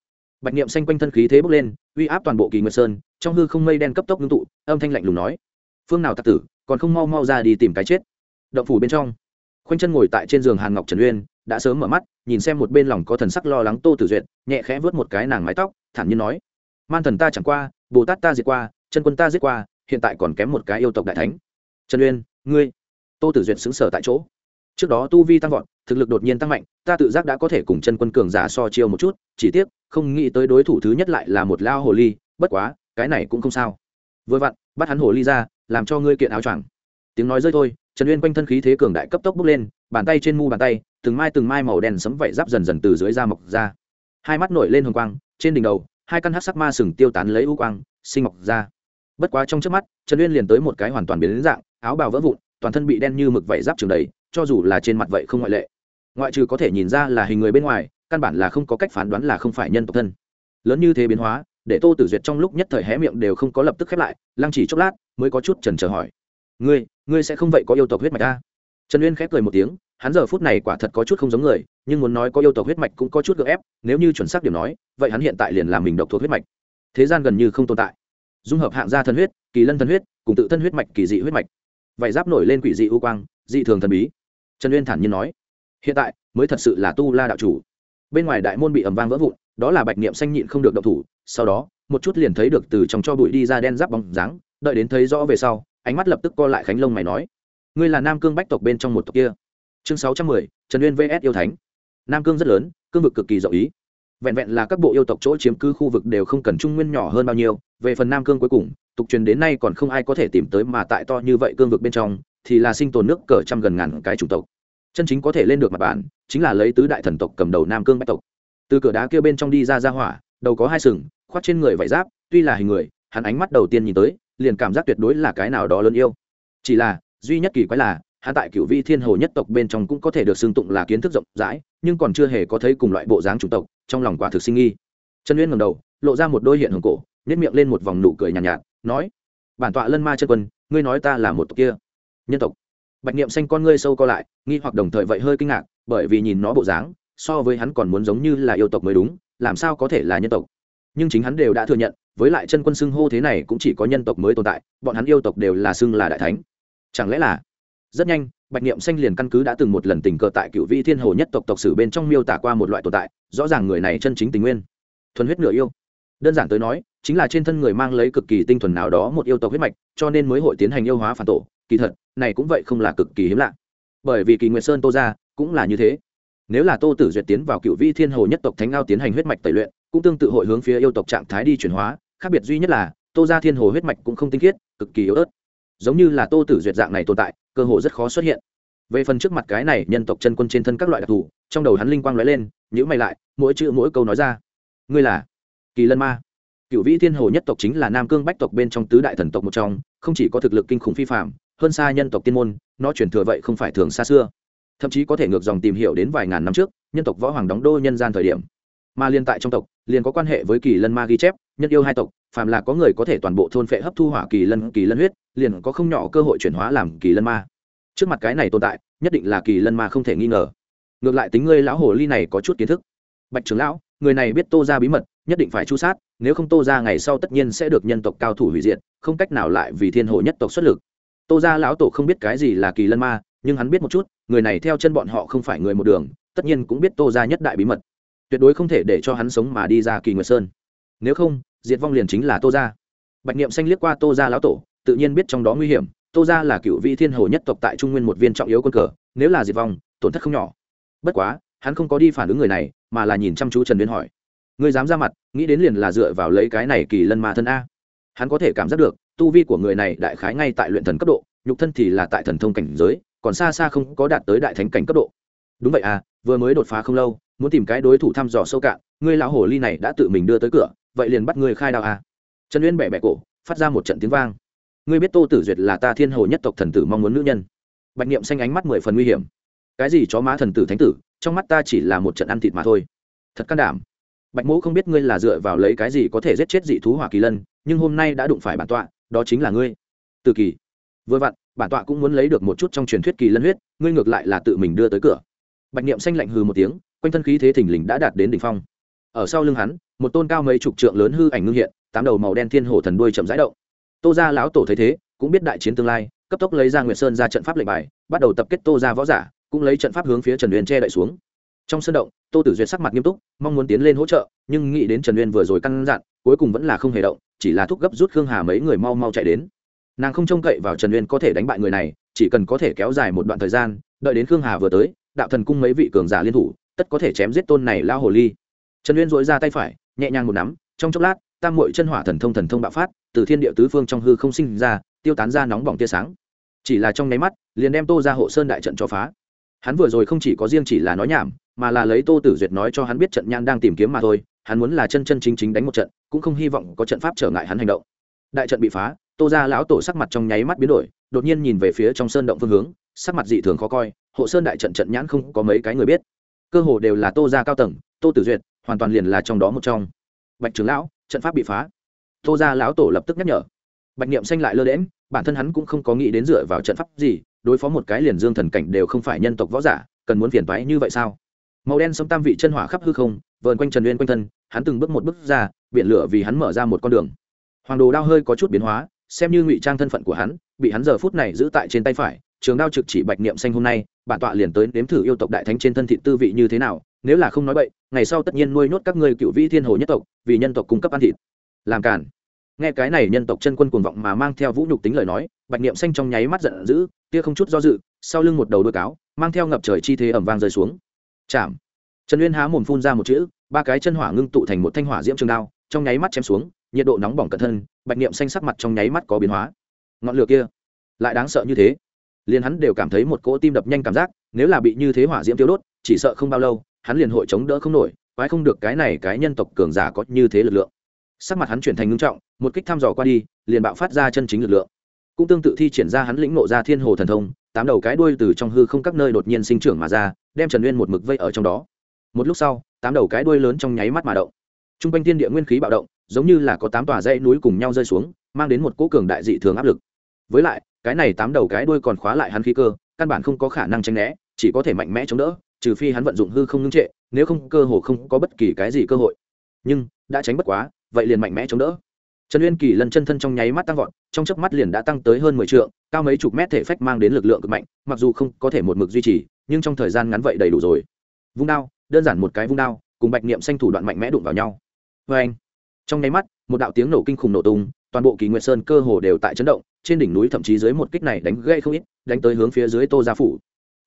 Bạch niệm xanh quanh thân khí thế bốc lên, uy áp toàn bộ kỳ nguyệt sơn, trong hư không mây đen cấp tốc ngưng tụ, âm thanh lạnh lùng nói phương nào tặc tử, còn không mau mau ra đi tìm cái chết. Động phủ bên trong, khoanh chân ngồi tại trên giường hàn ngọc trần uyên, đã sớm mở mắt, nhìn xem một bên lòng có thần sắc lo lắng tô tử duyệt, nhẹ khẽ vớt một cái nàng mái tóc, thản nhiên nói, man thần ta chẳng qua, bồ tát ta diệt qua, chân quân ta giết qua, hiện tại còn kém một cái yêu tộc đại thánh. Trần uyên, ngươi? Tô tử duyệt xứng sở tại chỗ. Trước đó tu vi tăng vọt, thực lực đột nhiên tăng mạnh, ta tự giác đã có thể cùng chân quân cường giả so chiêu một chút, chỉ tiếc, không nghĩ tới đối thủ thứ nhất lại là một lao hồ ly, bất quá, cái này cũng không sao. Vừa vặn, bắt hắn hồ ly ra làm cho ngươi kiện áo choàng. Tiếng nói rơi thôi, trần uyên quanh thân khí thế cường đại cấp tốc bước lên, bàn tay trên mu bàn tay, từng mai từng mai màu đen sấm vẩy giáp dần dần từ dưới da mọc ra. Hai mắt nổi lên hồng quang, trên đỉnh đầu, hai căn hát sắc ma sừng tiêu tán lấy u quang, sinh mọc ra. Bất quá trong trước mắt, trần uyên liền tới một cái hoàn toàn biến đến dạng, áo bào vỡ vụn, toàn thân bị đen như mực vẩy giáp trường đầy, cho dù là trên mặt vậy không ngoại lệ. Ngoại trừ có thể nhìn ra là hình người bên ngoài, căn bản là không có cách phán đoán là không phải nhân tộc thân. Lớn như thế biến hóa, để tô tử duyệt trong lúc nhất thời hé miệng đều không có lập tức khép lại, lăng chỉ chốc lát mới có chút trần chờ hỏi. Ngươi ngươi sẽ không vậy có yêu tộc huyết mạch ta? Trần uyên khép cười một tiếng, hắn giờ phút này quả thật có chút không giống người, nhưng muốn nói có yêu tộc huyết mạch cũng có chút gợ ép, nếu như chuẩn xác điểm nói, vậy hắn hiện tại liền làm mình độc thuộc huyết mạch. Thế gian gần như không tồn tại. Dung hợp hạng gia thân huyết, kỳ lân thân huyết, cùng tự thân huyết mạch, kỳ dị huyết mạch. Vậy giáp nổi lên quỷ dị u quang, dị thường thần bí. Trần uyên thản nhiên nói, hiện tại mới thật sự là tu la đạo chủ. Bên ngoài đại môn bị ẩm vang vỡ vụn, đó là bạch niệm xanh nhịn không được động thủ, sau đó, một chút liền thấy được từ trong cho bụi đi ra đen giáp bóng dáng đợi đến thấy rõ về sau, ánh mắt lập tức co lại khánh lông mày nói, ngươi là nam cương bách tộc bên trong một tộc kia. Chương sáu trăm mười, trần uyên vs yêu thánh. Nam cương rất lớn, cương vực cực kỳ rộng ý. Vẹn vẹn là các bộ yêu tộc chỗ chiếm cứ khu vực đều không cần trung nguyên nhỏ hơn bao nhiêu, về phần nam cương cuối cùng, tục truyền đến nay còn không ai có thể tìm tới mà tại to như vậy cương vực bên trong, thì là sinh tồn nước cỡ trăm gần ngàn cái chủng tộc. Chân chính có thể lên được mặt bản, chính là lấy tứ đại thần tộc cầm đầu nam cương bách tộc. Từ cửa đá kia bên trong đi ra ra hỏa, đầu có hai sừng, khoác trên người vải giáp, tuy là hình người, hắn ánh mắt đầu tiên nhìn tới liền cảm giác tuyệt đối là cái nào đó lớn yêu. Chỉ là duy nhất kỳ quái là hắn tại cựu vi thiên hồ nhất tộc bên trong cũng có thể được xưng tụng là kiến thức rộng rãi nhưng còn chưa hề có thấy cùng loại bộ dáng chủng tộc trong lòng quả thực sinh nghi. Trần uyên ngầm đầu lộ ra một đôi hiện hồng cổ nhét miệng lên một vòng nụ cười nhàn nhạt, nhạt nói bản tọa lân ma chân quân ngươi nói ta là một tộc kia. Nhân tộc? Bạch niệm xanh con ngươi sâu co lại nghi hoặc đồng thời vậy hơi kinh ngạc bởi vì nhìn nó bộ dáng so với hắn còn muốn giống như là yêu tộc mới đúng làm sao có thể là nhân tộc? Nhưng chính hắn đều đã thừa nhận, với lại chân quân xưng hô thế này cũng chỉ có nhân tộc mới tồn tại, bọn hắn yêu tộc đều là xưng là đại thánh. Chẳng lẽ là? Rất nhanh, bạch niệm xanh liền căn cứ đã từng một lần tình cờ tại cựu vi thiên hồ nhất tộc tộc sử bên trong miêu tả qua một loại tồn tại, rõ ràng người này chân chính tình nguyên. Thuần huyết nửa yêu. Đơn giản tới nói, chính là trên thân người mang lấy cực kỳ tinh thuần nào đó một yêu tộc huyết mạch, cho nên mới hội tiến hành yêu hóa phản tổ. Kỳ thật, này cũng vậy không là cực kỳ hiếm lạ. Bởi vì kỳ nguyệt sơn tô ra cũng là như thế. Nếu là tô tử duyệt tiến vào cựu vi thiên hồ nhất tộc thánh ngao tiến hành huyết mạch tẩy luyện cũng tương tự hội hướng phía yêu tộc trạng thái đi chuyển hóa, khác biệt duy nhất là, tô ra thiên hồ huyết mạch cũng không tinh khiết, cực kỳ yếu ớt. Giống như là tô tử duyệt dạng này tồn tại, cơ hồ rất khó xuất hiện. Về phần trước mặt cái này nhân tộc chân quân trên thân các loại đặc thù, trong đầu hắn linh quang lóe lên nhữ mày lại, mỗi chữ mỗi câu nói ra. Ngươi là kỳ lân ma. Cựu vĩ thiên hồ nhất tộc chính là nam cương bách tộc bên trong tứ đại thần tộc một trong, không chỉ có thực lực kinh khủng phi phạm hơn xa nhân tộc tiên môn, nó truyền thừa vậy không phải thường xa xưa. Thậm chí có thể ngược dòng tìm hiểu đến vài ngàn năm trước, nhân tộc võ hoàng đóng đô nhân gian thời điểm mà liên tại trong tộc, liền có quan hệ với kỳ lân ma ghi chép, nhân yêu hai tộc, phàm là có người có thể toàn bộ thôn phệ hấp thu hỏa kỳ lân kỳ lân huyết, liền có không nhỏ cơ hội chuyển hóa làm kỳ lân ma. Trước mặt cái này tồn tại, nhất định là kỳ lân ma không thể nghi ngờ. Ngược lại tính ngươi lão hồ ly này có chút kiến thức. Bạch trưởng lão, người này biết tô ra bí mật, nhất định phải chu sát, nếu không tô ra ngày sau tất nhiên sẽ được nhân tộc cao thủ hủy diệt, không cách nào lại vì thiên hồ nhất tộc xuất lực. Tô ra lão tổ không biết cái gì là kỳ lân ma, nhưng hắn biết một chút, người này theo chân bọn họ không phải người một đường, tất nhiên cũng biết tô ra nhất đại bí mật tuyệt đối không thể để cho hắn sống mà đi ra kỳ nguyệt sơn. Nếu không, diệt vong liền chính là tô gia. Bạch niệm xanh liếc qua tô gia lão tổ, tự nhiên biết trong đó nguy hiểm. Tô gia là cựu vị thiên hồ nhất tộc tại trung nguyên một viên trọng yếu quân cờ, nếu là diệt vong, tổn thất không nhỏ. Bất quá, hắn không có đi phản ứng người này, mà là nhìn chăm chú trần biến hỏi. Người dám ra mặt, nghĩ đến liền là dựa vào lấy cái này kỳ lân mà thân a. Hắn có thể cảm giác được, tu vi của người này đại khái ngay tại luyện thần cấp độ, nhục thân thì là tại thần thông cảnh giới, còn xa xa không có đạt tới đại thánh cảnh cấp độ. Đúng vậy à vừa mới đột phá không lâu muốn tìm cái đối thủ thăm dò sâu cạn, ngươi lão hồ ly này đã tự mình đưa tới cửa, vậy liền bắt ngươi khai đào à. trần uyên bẻ bẻ cổ, phát ra một trận tiếng vang. Ngươi biết tô tử duyệt là ta thiên hồ nhất tộc thần tử mong muốn nữ nhân. Bạch niệm xanh ánh mắt mười phần nguy hiểm. Cái gì chó má thần tử thánh tử, trong mắt ta chỉ là một trận ăn thịt mà thôi. Thật can đảm. Bạch mỗ không biết ngươi là dựa vào lấy cái gì có thể giết chết dị thú hỏa kỳ lân, nhưng hôm nay đã đụng phải bản tọa, đó chính là ngươi. Từ kỳ. Vừa vặn, bản tọa cũng muốn lấy được một chút trong truyền thuyết kỳ lân huyết, ngươi ngược lại là tự mình đưa tới cửa. Bạch niệm xanh lạnh hừ một tiếng quanh thân khí thế thình lình đã đạt đến đỉnh phong. Ở sau lưng hắn, một tôn cao mấy chục trượng lớn hư ảnh ngưng hiện, tám đầu màu đen thiên hổ thần đuôi chậm rãi động. Tô gia lão tổ thấy thế, cũng biết đại chiến tương lai, cấp tốc lấy ra nguyệt sơn ra trận pháp lệnh bài, bắt đầu tập kết tô gia võ giả, cũng lấy trận pháp hướng phía trần uyên che đậy xuống. Trong sân động, tô tử duyệt sắc mặt nghiêm túc, mong muốn tiến lên hỗ trợ, nhưng nghĩ đến trần uyên vừa rồi căn dặn, cuối cùng vẫn là không hề động, chỉ là thúc gấp rút khương hà mấy người mau mau chạy đến. Nàng không trông cậy vào trần uyên có thể đánh bại người này, chỉ cần có thể kéo dài một đoạn thời gian, đợi đến khương hà vừa tới, đạo thần cung mấy vị cường giả liên thủ tất có thể chém giết tôn này lao hồ ly. Trần uyên dội ra tay phải, nhẹ nhàng một nắm, trong chốc lát, tam mội chân hỏa thần thông thần thông bạo phát, từ thiên địa tứ phương trong hư không sinh ra, tiêu tán ra nóng bỏng tia sáng. Chỉ là trong nháy mắt, liền đem tô ra hộ sơn đại trận cho phá. Hắn vừa rồi không chỉ có riêng chỉ là nói nhảm, mà là lấy tô tử duyệt nói cho hắn biết trận nhan đang tìm kiếm mà thôi, hắn muốn là chân chân chính chính đánh một trận, cũng không hy vọng có trận pháp trở ngại hắn hành động. Đại trận bị phá, tô ra lão tổ sắc mặt trong nháy mắt biến đổi, đột nhiên nhìn về phía trong sơn động phương hướng, sắc mặt dị thường khó coi, hộ sơn đại trận trận nhãn không có mấy cái người biết cơ hồ đều là tô ra cao tầng, tô tử duyệt, hoàn toàn liền là trong đó một trong. Bạch trưởng lão, trận pháp bị phá. Tô ra lão tổ lập tức nhắc nhở. Bạch niệm xanh lại lơ đễm bản thân hắn cũng không có nghĩ đến dựa vào trận pháp gì, đối phó một cái liền dương thần cảnh đều không phải nhân tộc võ giả, cần muốn phiền toái như vậy sao? Màu đen sống tam vị chân hỏa khắp hư không, vờn quanh trần uyên quanh thân, hắn từng bước một bước ra, biển lửa vì hắn mở ra một con đường. Hoàng đồ đao hơi có chút biến hóa, xem như ngụy trang thân phận của hắn, bị hắn giờ phút này giữ tại trên tay phải, trường đao trực chỉ bạch niệm xanh hôm nay bản tọa liền tới nếm thử yêu tộc đại thánh trên thân thị tư vị như thế nào, nếu là không nói bậy, ngày sau tất nhiên nuôi nhốt các ngươi cựu vĩ thiên hồ nhất tộc, vì nhân tộc cung cấp ăn thịt. Làm cản nghe cái này nhân tộc chân quân cuồng vọng mà mang theo vũ nhục tính lời nói, bạch niệm xanh trong nháy mắt giận dữ tia không chút do dự, sau lưng một đầu đôi cáo, mang theo ngập trời chi thế ẩm vang rơi xuống. Chạm. Trần uyên há mồm phun ra một chữ, ba cái chân hỏa ngưng tụ thành một thanh hỏa diễm trường đao, trong nháy mắt chém xuống, nhiệt độ nóng bỏng cẩn thân, bạch niệm xanh sắc mặt trong nháy mắt có biến hóa. Ngọn lửa kia, lại đáng sợ như thế liền hắn đều cảm thấy một cỗ tim đập nhanh cảm giác, nếu là bị như thế hỏa diễm tiêu đốt, chỉ sợ không bao lâu, hắn liền hội chống đỡ không nổi, quái không được cái này cái nhân tộc cường giả có như thế lực lượng. Sắc mặt hắn chuyển thành ngưng trọng, một kích thăm dò qua đi, liền bạo phát ra chân chính lực lượng. Cũng tương tự thi triển ra hắn lĩnh nộ ra thiên hồ thần thông, tám đầu cái đuôi từ trong hư không các nơi đột nhiên sinh trưởng mà ra, đem trần uyên một mực vây ở trong đó. Một lúc sau, tám đầu cái đuôi lớn trong nháy mắt mà động. T r u n g quanh thiên địa nguyên khí bạo động, giống như là có tám tòa dãy núi cùng nhau rơi xuống, mang đến một cỗ cường đại dị thường áp lực. Với lại cái này tám đầu cái đuôi còn khóa lại hắn khí cơ, căn bản không có khả năng tranh né, chỉ có thể mạnh mẽ chống đỡ, trừ phi hắn vận dụng hư không ngưng trệ, nếu không cơ hồ không có bất kỳ cái gì cơ hội. Nhưng, đã tránh bất quá, vậy liền mạnh mẽ chống đỡ. Trần uyên kỳ lần chân thân trong nháy mắt tăng vọt, trong chớp mắt liền đã tăng tới hơn mười t cao mấy chục mét thể phách mang đến lực lượng cực mạnh, mặc dù không có thể một mực duy trì, nhưng trong thời gian ngắn vậy đầy đủ rồi. Vung đao, đơn giản một cái vung đao, cùng bạch niệm xanh thủ đoạn mạnh mẽ đụng vào nhau. Vê anh trong nháy mắt, một đạo tiếng nổ kinh khủng nổ tung toàn bộ kỳ nguyệt sơn cơ hồ đều tại chấn động, trên đỉnh núi thậm chí dưới một kích này đánh gây không ít, đánh tới hướng phía dưới tô gia phủ.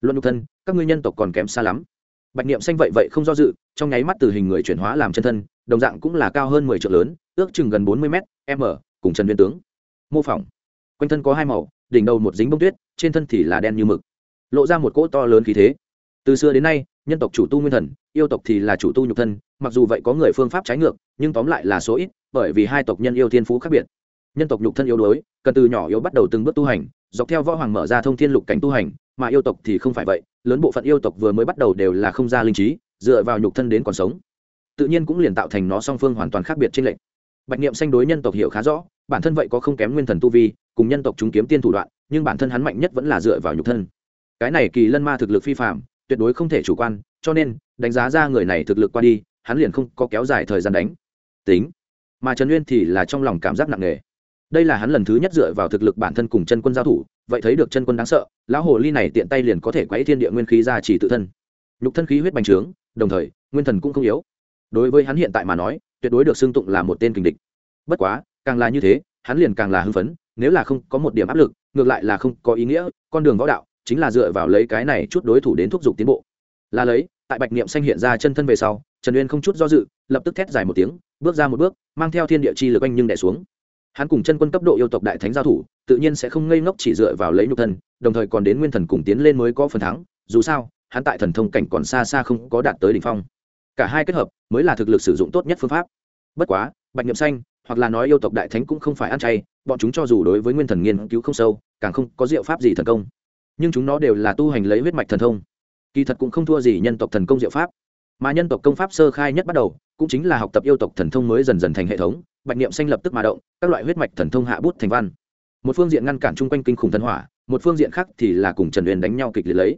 Luận nhục thân, các ngươi nhân tộc còn kém xa lắm. Bạch niệm xanh vậy vậy không do dự, trong nháy mắt từ hình người chuyển hóa làm chân thân, đồng dạng cũng là cao hơn mười triệu lớn, ước chừng gần bốn mươi m m, cùng trần viên tướng. Mô phỏng. Quanh thân có hai màu, đỉnh đầu một dính bông tuyết, trên thân thì là đen như mực. Lộ ra một cỗ to lớn khí thế. Từ xưa đến nay, nhân tộc chủ tu nguyên thần, yêu tộc thì là chủ tu nhục thân, mặc dù vậy có người phương pháp trái ngược, nhưng tóm lại là số ít bởi vì hai tộc nhân yêu thiên phú khác biệt. Nhân tộc nhục thân yếu đuối, cần từ nhỏ yếu bắt đầu từng bước tu hành, dọc theo võ hoàng mở ra thông thiên lục cảnh tu hành, mà yêu tộc thì không phải vậy, lớn bộ phận yêu tộc vừa mới bắt đầu đều là không ra linh trí, dựa vào nhục thân đến còn sống. Tự nhiên cũng liền tạo thành nó song phương hoàn toàn khác biệt trên lệnh bạch niệm xanh đối nhân tộc hiểu khá rõ, bản thân vậy có không kém nguyên thần tu vi, cùng nhân tộc chúng kiếm tiên thủ đoạn, nhưng bản thân hắn mạnh nhất vẫn là dựa vào nhục thân. Cái này kỳ lân ma thực lực phi phạm tuyệt đối không thể chủ quan, cho nên, đánh giá ra người này thực lực qua đi, hắn liền không có kéo dài thời gian đánh. Tính mà trần uyên thì là trong lòng cảm giác nặng nề. Đây là hắn lần thứ nhất dựa vào thực lực bản thân cùng chân quân giao thủ, vậy thấy được chân quân đáng sợ, lão hồ ly này tiện tay liền có thể quấy thiên địa nguyên khí ra chỉ tự thân. Nhục thân khí huyết bành trướng, đồng thời, nguyên thần cũng không yếu. Đối với hắn hiện tại mà nói, tuyệt đối được xưng tụng là một tên kình địch. Bất quá, càng là như thế, hắn liền càng là hưng phấn, nếu là không có một điểm áp lực, ngược lại là không có ý nghĩa, con đường võ đạo chính là dựa vào lấy cái này chút đối thủ đến thúc giục tiến bộ. Là lấy, tại bạch niệm xanh hiện ra chân thân về sau, trần uyên không chút do dự, lập tức thét dài một tiếng bước ra một bước, mang theo thiên địa chi lực anh nhưng đẻ xuống. Hắn cùng chân quân cấp độ yêu tộc đại thánh giao thủ, tự nhiên sẽ không ngây ngốc chỉ dựa vào lấy nhục thân, đồng thời còn đến nguyên thần cùng tiến lên mới có phần thắng. Dù sao, hắn tại thần thông cảnh còn xa xa không có đạt tới đ ỉ n h phong. Cả hai kết hợp, mới là thực lực sử dụng tốt nhất phương pháp. Bất quá, bạch nhậm xanh, hoặc là nói yêu tộc đại thánh cũng không phải ăn chay, bọn chúng cho dù đối với nguyên thần nghiên cứu không sâu, càng không có diệu pháp gì thần công. Nhưng chúng nó đều là tu hành lấy huyết mạch thần thông. Kỳ thật cũng không thua gì nhân tộc thần công diệu pháp mà nhân tộc công pháp sơ khai nhất bắt đầu, cũng chính là học tập yêu tộc thần thông mới dần dần thành hệ thống, bạch niệm xanh lập tức mà động, các loại huyết mạch thần thông hạ bút thành văn. Một phương diện ngăn cản chung quanh kinh khủng thần hỏa, một phương diện khác thì là cùng trần huyền đánh nhau kịch liệt lấy.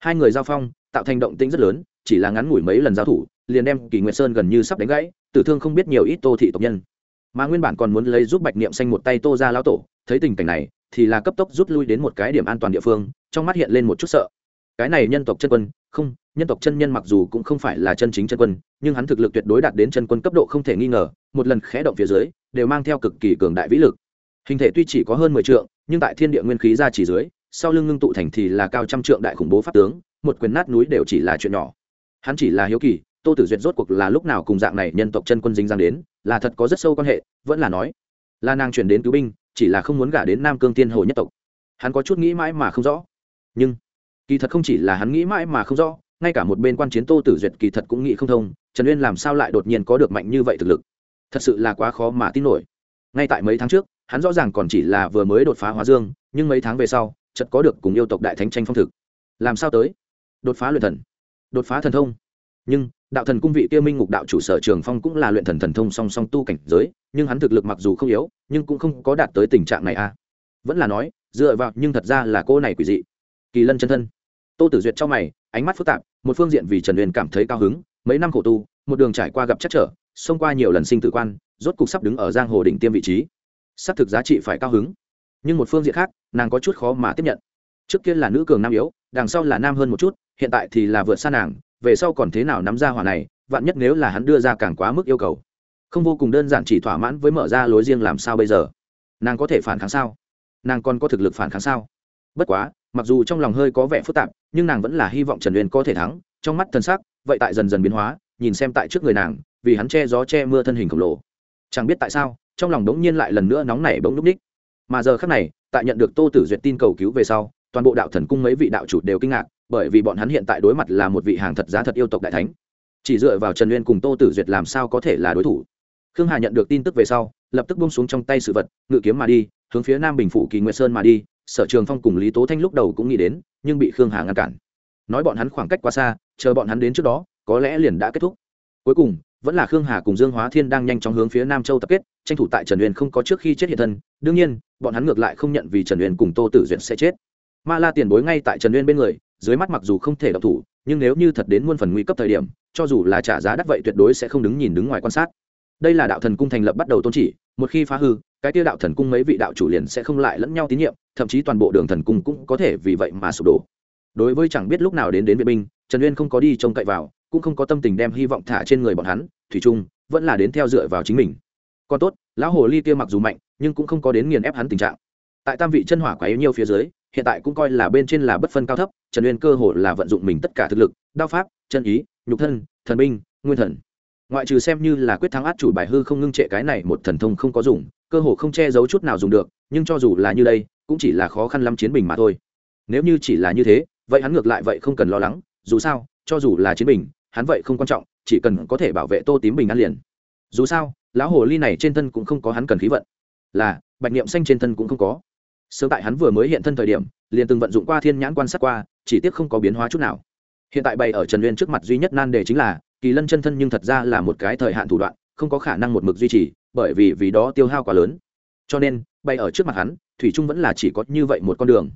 Hai người giao phong, tạo thành động tĩnh rất lớn, chỉ là ngắn ngủi mấy lần giao thủ, liền đem kỳ nguyệt sơn gần như sắp đánh gãy, tử thương không biết nhiều ít tô thị tộc nhân. Mà nguyên bản còn muốn lấy giúp bạch niệm xanh một tay tô ra lão tổ, thấy tình cảnh này, thì là cấp tốc rút lui đến một cái điểm an toàn địa phương, trong mắt hiện lên một chút sợ cái này nhân tộc chân quân, không, nhân tộc chân nhân mặc dù cũng không phải là chân chính chân quân, nhưng hắn thực lực tuyệt đối đạt đến chân quân cấp độ không thể nghi ngờ, một lần khẽ động phía dưới, đều mang theo cực kỳ cường đại vĩ lực. Hình thể tuy chỉ có hơn mười trượng, nhưng tại thiên địa nguyên khí ra chỉ dưới, sau lưng ngưng tụ thành thì là cao trăm trượng đại khủng bố pháp tướng, một quyền nát núi đều chỉ là chuyện nhỏ. Hắn chỉ là hiếu kỳ, tô tử duyệt rốt cuộc là lúc nào cùng dạng này nhân tộc chân quân dính dáng đến, là thật có rất sâu quan hệ, vẫn là nói, là nàng chuyển đến cứu binh, chỉ là không muốn gả đến nam cương tiên hồ nhất tộc. Hắn có chút nghĩ mãi mà không rõ. Nhưng kỳ thật không chỉ là hắn nghĩ mãi mà không rõ, ngay cả một bên quan chiến tô tử duyệt kỳ thật cũng nghĩ không thông, trần uyên làm sao lại đột nhiên có được mạnh như vậy thực lực? Thật sự là quá khó mà tin nổi. Ngay tại mấy tháng trước, hắn rõ ràng còn chỉ là vừa mới đột phá hóa dương, nhưng mấy tháng về sau, chợt có được cùng yêu tộc đại thánh tranh phong thực. Làm sao tới? Đột phá luyện thần. Đột phá thần thông. Nhưng, đạo thần cung vị kia minh ngục đạo chủ sở trường phong cũng là luyện thần thần thông song song tu cảnh giới, nhưng hắn thực lực mặc dù không yếu, nhưng cũng không có đạt tới tình trạng này à. Vẫn là nói, dựa vào, nhưng thật ra là cô này quỷ dị kỳ lân chân thân. Tô tử duyệt cho mày, ánh mắt phức tạp, một phương diện vì trần huyền cảm thấy cao hứng, mấy năm khổ tu, một đường trải qua gặp chắc trở, xông qua nhiều lần sinh tử quan, rốt cục sắp đứng ở giang hồ đỉnh tiêm vị trí. Xác thực giá trị phải cao hứng. Nhưng một phương diện khác, nàng có chút khó mà tiếp nhận. Trước kia là nữ cường nam yếu, đằng sau là nam hơn một chút, hiện tại thì là vượt xa nàng, về sau còn thế nào nắm ra hỏa này, vạn nhất nếu là hắn đưa ra càng quá mức yêu cầu. Không vô cùng đơn giản chỉ thỏa mãn với mở ra lối riêng làm sao bây giờ. Nàng có thể phản kháng sao? Nàng còn có thực lực phản kháng sao? Bất quá mặc dù trong lòng hơi có vẻ phức tạp, nhưng nàng vẫn là hy vọng trần uyên có thể thắng, trong mắt thân xác vậy tại dần dần biến hóa, nhìn xem tại trước người nàng, vì hắn che gió che mưa thân hình khổng lồ. Chẳng biết tại sao, trong lòng đống nhiên lại lần nữa nóng nảy bỗng núp ních. Mà giờ khác này, tại nhận được tô tử duyệt tin cầu cứu về sau, toàn bộ đạo thần cung mấy vị đạo chủ đều kinh ngạc, bởi vì bọn hắn hiện tại đối mặt là một vị hàng thật giá thật yêu tộc đại thánh. Chỉ dựa vào trần uyên cùng tô tử duyệt làm sao có thể là đối thủ? Khương hà nhận được tin tức về sau, lập tức bông xuống trong tay sự vật, ngự kiếm mà đi, hướng phía nam bình phủ kỳ nguyệt sơn mà đi sở trường phong cùng lý tố thanh lúc đầu cũng nghĩ đến, nhưng bị khương hà ngăn cản. Nói bọn hắn khoảng cách quá xa, chờ bọn hắn đến trước đó, có lẽ liền đã kết thúc. Cuối cùng, vẫn là khương hà cùng dương hóa thiên đang nhanh chóng hướng phía nam châu tập kết, tranh thủ tại trần uyên không có trước khi chết hiện thân. Đương nhiên, bọn hắn ngược lại không nhận vì trần uyên cùng tô tử duyệt sẽ chết. Ma la tiền bối ngay tại trần uyên bên người, dưới mắt mặc dù không thể đọc thủ, nhưng nếu như thật đến muôn phần nguy cấp thời điểm, cho dù là trả giá đắt vậy tuyệt đối sẽ không đứng nhìn đứng ngoài quan sát. Đây là đạo thần cung thành lập bắt đầu tôn chỉ, một khi phá hư cái tiêu đạo thần cung mấy vị đạo chủ liền sẽ không lại lẫn nhau tín nhiệm, thậm chí toàn bộ đường thần cung cũng có thể vì vậy mà sụp đổ. Đối với chẳng biết lúc nào đến đến vệ binh, trần uyên không có đi trông cậy vào, cũng không có tâm tình đem hy vọng thả trên người bọn hắn, thủy trung vẫn là đến theo dựa vào chính mình. Còn tốt, lão hồ ly kia mặc dù mạnh, nhưng cũng không có đến nghiền ép hắn tình trạng. Tại tam vị chân hỏa quá yếu nhiều phía dưới, hiện tại cũng coi là bên trên là bất phân cao thấp, trần uyên cơ hồ là vận dụng mình tất cả thực lực, đao pháp, chân ý, nhục thân, thần binh, nguyên thần ngoại trừ xem như là quyết thắng át chủ bài hư không ngưng trệ cái này một thần thông không có dùng, cơ hồ không che giấu chút nào dùng được, nhưng cho dù là như đây, cũng chỉ là khó khăn lắm chiến bình mà thôi. Nếu như chỉ là như thế, vậy hắn ngược lại vậy không cần lo lắng, dù sao, cho dù là chiến bình, hắn vậy không quan trọng, chỉ cần có thể bảo vệ tô tím bình an liền. Dù sao, lão hồ ly này trên thân cũng không có hắn cần khí vận. Là, bạch niệm xanh trên thân cũng không có. Sớm tại hắn vừa mới hiện thân thời điểm, liền từng vận dụng qua thiên nhãn quan sát qua, chỉ tiếc không có biến hóa chút nào. Hiện tại bày ở trần uyên trước mặt duy nhất nan đề chính là kỳ lân chân thân nhưng thật ra là một cái thời hạn thủ đoạn, không có khả năng một mực duy trì, bởi vì vì đó tiêu hao quá lớn. Cho nên, bay ở trước mặt hắn, thủy trung vẫn là chỉ có như vậy một con đường.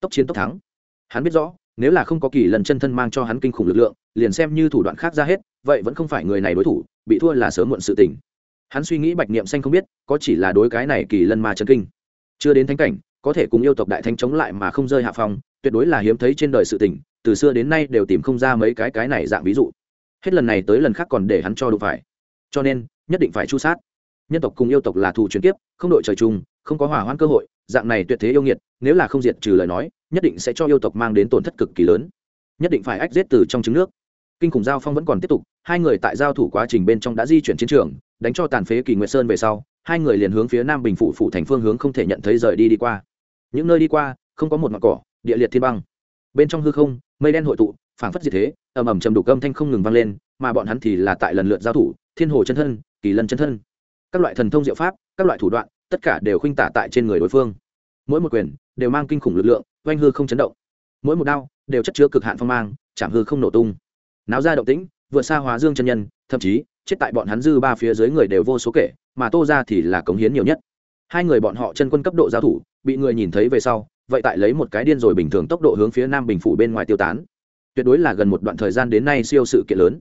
Tốc chiến tốc thắng. Hắn biết rõ, nếu là không có kỳ lân chân thân mang cho hắn kinh khủng lực lượng, liền xem như thủ đoạn khác ra hết, vậy vẫn không phải người này đối thủ, bị thua là sớm muộn sự tình. Hắn suy nghĩ bạch niệm xanh không biết, có chỉ là đối cái này kỳ lân ma chân kinh. Chưa đến thánh cảnh, có thể cùng yêu tộc đại thánh chống lại mà không rơi hạ phong, tuyệt đối là hiếm thấy trên đời sự tình, từ xưa đến nay đều tìm không ra mấy cái cái này dạng ví dụ hết lần này tới lần khác còn để hắn cho đủ phải. Cho nên, nhất định phải chu sát. Nhân tộc cùng yêu tộc là thù chuyển kiếp, không đội trời chung, không có hỏa hoãn cơ hội, dạng này tuyệt thế yêu nghiệt, nếu là không diệt trừ lời nói, nhất định sẽ cho yêu tộc mang đến tổn thất cực kỳ lớn. Nhất định phải ách giết từ trong trứng nước. Kinh khủng giao phong vẫn còn tiếp tục, hai người tại giao thủ quá trình bên trong đã di chuyển chiến trường, đánh cho tàn phế kỳ nguyệt sơn về sau, hai người liền hướng phía nam bình phủ phủ thành phương hướng không thể nhận thấy rời đi đi qua. Những nơi đi qua, không có một ngọn cỏ, địa liệt thiên băng. Bên trong hư không, mây đen hội tụ phảng phất diệt thế, ầm ầm trầm đục âm thanh không ngừng vang lên, mà bọn hắn thì là tại lần lượt giao thủ, thiên hồ chân thân, kỳ lân chân thân. Các loại thần thông diệu pháp, các loại thủ đoạn, tất cả đều khuynh tả tại trên người đối phương. Mỗi một quyền đều mang kinh khủng lực lượng, oanh hư không chấn động. Mỗi một đao đều chất chứa cực hạn phong mang, chạm hư không nổ tung. Náo ra động tĩnh, vượt xa hóa dương chân nhân, thậm chí, chết tại bọn hắn dư ba phía dưới người đều vô số kể, mà tô ra thì là cống hiến nhiều nhất. Hai người bọn họ chân quân cấp độ giao thủ, bị người nhìn thấy về sau, vậy tại lấy một cái điên rồi bình thường tốc độ hướng phía nam bình phủ bên ngoài tiêu tán tuyệt đối là gần một đoạn thời gian đến nay siêu sự kiện lớn.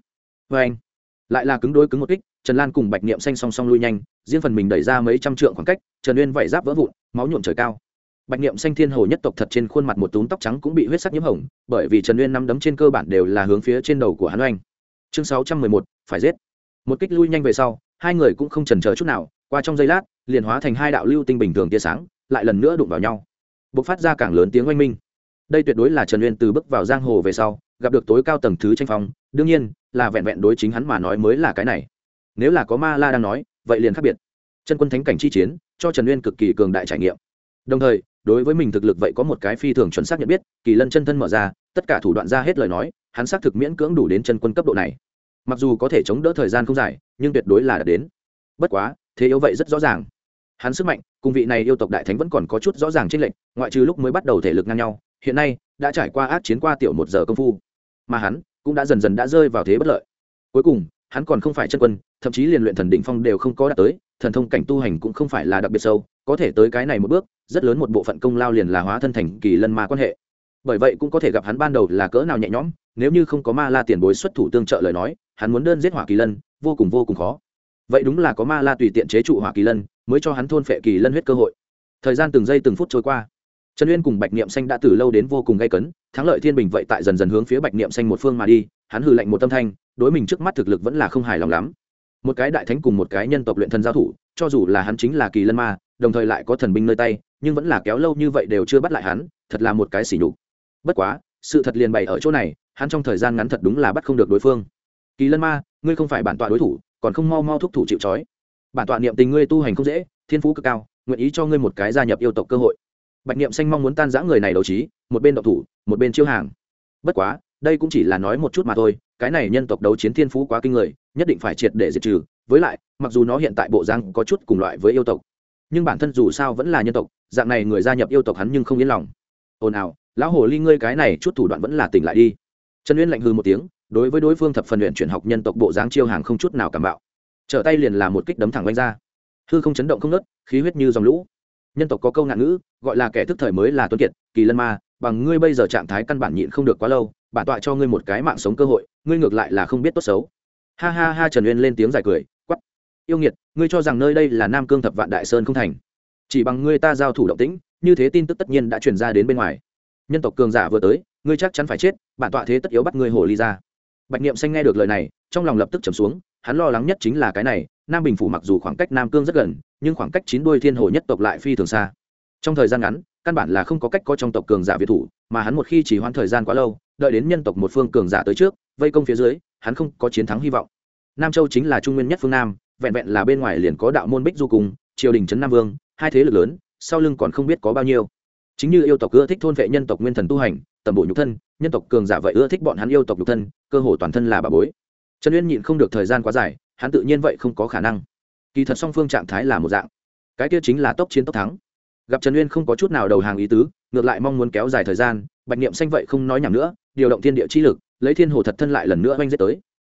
Vê anh, lại là cứng đối cứng một kích, trần lan cùng bạch niệm xanh song song lui nhanh, riêng phần mình đẩy ra mấy trăm trượng khoảng cách, trần uyên vẩy giáp vỡ vụn, máu nhuộm trời cao. Bạch niệm xanh thiên hồ nhất tộc thật trên khuôn mặt một túm tóc trắng cũng bị huyết sắc nhiễm hồng, bởi vì trần uyên nắm đấm trên cơ bản đều là hướng phía trên đầu của hắn oanh. Chương sáu trăm mười một, phải giết. Một kích lui nhanh về sau, hai người cũng không trần chờ chút nào, qua trong giây lát, liền hóa thành hai đạo lưu tinh bình thường tia sáng, lại lần nữa đụng vào nhau. B ộ c phát ra càng lớn tiếng oanh minh đây tuyệt đối là trần uyên từ bước vào giang hồ về sau, gặp được tối cao tầng thứ tranh phong, đương nhiên, là vẹn vẹn đối chính hắn mà nói mới là cái này. Nếu là có ma la đang nói, vậy liền khác biệt. Chân quân thánh cảnh chi chiến, cho trần uyên cực kỳ cường đại trải nghiệm. Đồng thời, đối với mình thực lực vậy có một cái phi thường chuẩn xác nhận biết, kỳ lân chân thân mở ra, tất cả thủ đoạn ra hết lời nói, hắn xác thực miễn cưỡng đủ đến chân quân cấp độ này. Mặc dù có thể chống đỡ thời gian không dài, nhưng tuyệt đối là đã đến. Bất quá, thế yếu vậy rất rõ ràng. Hắn sức mạnh, cùng vị này yêu tộc đại thánh vẫn còn có chút rõ ràng trên lệnh ngoại trừ lúc mới bắt đầu thể lực ngang nhau hiện nay đã trải qua ác chiến qua tiểu một giờ công phu, mà hắn cũng đã dần dần đã rơi vào thế bất lợi. Cuối cùng, hắn còn không phải chân quân, thậm chí liền luyện thần đỉnh phong đều không có đạt tới, thần thông cảnh tu hành cũng không phải là đặc biệt sâu, có thể tới cái này một bước, rất lớn một bộ phận công lao liền là hóa thân thành kỳ lân ma quan hệ. Bởi vậy cũng có thể gặp hắn ban đầu là cỡ nào nhẹ nhõm, nếu như không có ma la tiền bối xuất thủ tương trợ lời nói, hắn muốn đơn giết hỏa kỳ lân, vô cùng vô cùng khó. Vậy đúng là có ma la tùy tiện chế trụ hỏa kỳ lân, mới cho hắn thôn phệ kỳ lân huyết cơ hội. Thời gian từng giây từng phút trôi qua trần uyên cùng bạch niệm xanh đã từ lâu đến vô cùng gây cấn, thắng lợi thiên bình vậy tại dần dần hướng phía bạch niệm xanh một phương mà đi, hắn hư lệnh một tâm thanh, đối mình trước mắt thực lực vẫn là không hài lòng lắm. Một cái đại thánh cùng một cái nhân tộc luyện thần giao thủ, cho dù là hắn chính là kỳ lân ma, đồng thời lại có thần binh nơi tay, nhưng vẫn là kéo lâu như vậy đều chưa bắt lại hắn, thật là một cái xỉ nhục. Bất quá, sự thật liền bày ở chỗ này, hắn trong thời gian ngắn thật đúng là bắt không được đối phương. Kỳ lân ma, ngươi không phải bản tọa đối thủ, còn không mau mau thúc thủ chịu trói. Bản tọa niệm tình ngươi tu hành không dễ, thiên phú cực cao, nguyện ý cho ngươi một cái gia nhập yêu tộc cơ hội bạch niệm xanh mong muốn tan giã người này đấu trí, một bên độc thủ, một bên chiêu hàng. Bất quá, đây cũng chỉ là nói một chút mà thôi, cái này nhân tộc đấu chiến thiên phú quá kinh người, nhất định phải triệt để diệt trừ. Với lại, mặc dù nó hiện tại bộ giang có chút cùng loại với yêu tộc, nhưng bản thân dù sao vẫn là nhân tộc, dạng này người gia nhập yêu tộc hắn nhưng không yên lòng. Ồn ào, lão hồ ly ngươi cái này chút thủ đoạn vẫn là tỉnh lại đi. Trần uyên lạnh hư một tiếng, đối với đối phương thập phần luyện chuyển học nhân tộc bộ dáng chiêu hàng không chút nào cảm bạo. Trở tay liền là một kích đấm thẳng đánh ra. Hư không chấn động không nớt khí huyết như dòng lũ nhân tộc có câu ngạn ngữ, gọi là kẻ thức thời mới là tuấn kiệt, kỳ lân ma, bằng ngươi bây giờ trạng thái căn bản nhịn không được quá lâu, bản tọa cho ngươi một cái mạng sống cơ hội, ngươi ngược lại là không biết tốt xấu. Ha ha ha, trần uyên lên tiếng giải cười quắp yêu nghiệt, ngươi cho rằng nơi đây là nam cương thập vạn đại sơn không thành. Chỉ bằng ngươi ta giao thủ động tĩnh, như thế tin tức tất nhiên đã truyền ra đến bên ngoài. Nhân tộc cường giả vừa tới, ngươi chắc chắn phải chết, bản tọa thế tất yếu bắt ngươi hồ ly ra. Bạch niệm xanh nghe được lời này, trong lòng lập tức trầm xuống, hắn lo lắng nhất chính là cái này nam bình phủ mặc dù khoảng cách nam cương rất gần, nhưng khoảng cách chín đuôi thiên hồ nhất tộc lại phi thường xa. Trong thời gian ngắn, căn bản là không có cách có trong tộc cường giả việt thủ, mà hắn một khi chỉ hoãn thời gian quá lâu, đợi đến nhân tộc một phương cường giả tới trước, vây công phía dưới, hắn không có chiến thắng hy vọng. Nam châu chính là trung nguyên nhất phương nam, vẹn vẹn là bên ngoài liền có đạo môn bích du cùng triều đình trấn nam vương, hai thế lực lớn, sau lưng còn không biết có bao nhiêu. Chính như yêu tộc ưa thích thôn vệ nhân tộc nguyên thần tu hành tầm bộ nhục thân, nhân tộc cường giả vậy ưa thích bọn hắn yêu tộc nhục thân, cơ hồ toàn thân là bà bối. Trần uyên nhịn không được thời gian quá dài hắn tự nhiên vậy không có khả năng. Kỳ thật song phương trạng thái là một dạng. Cái kia chính là tốc chiến tốc thắng. Gặp trần uyên không có chút nào đầu hàng ý tứ, ngược lại mong muốn kéo dài thời gian, bạch niệm xanh vậy không nói nhảm nữa, điều động thiên địa chi lực, lấy thiên hồ thật thân lại lần nữa oanh giết tới.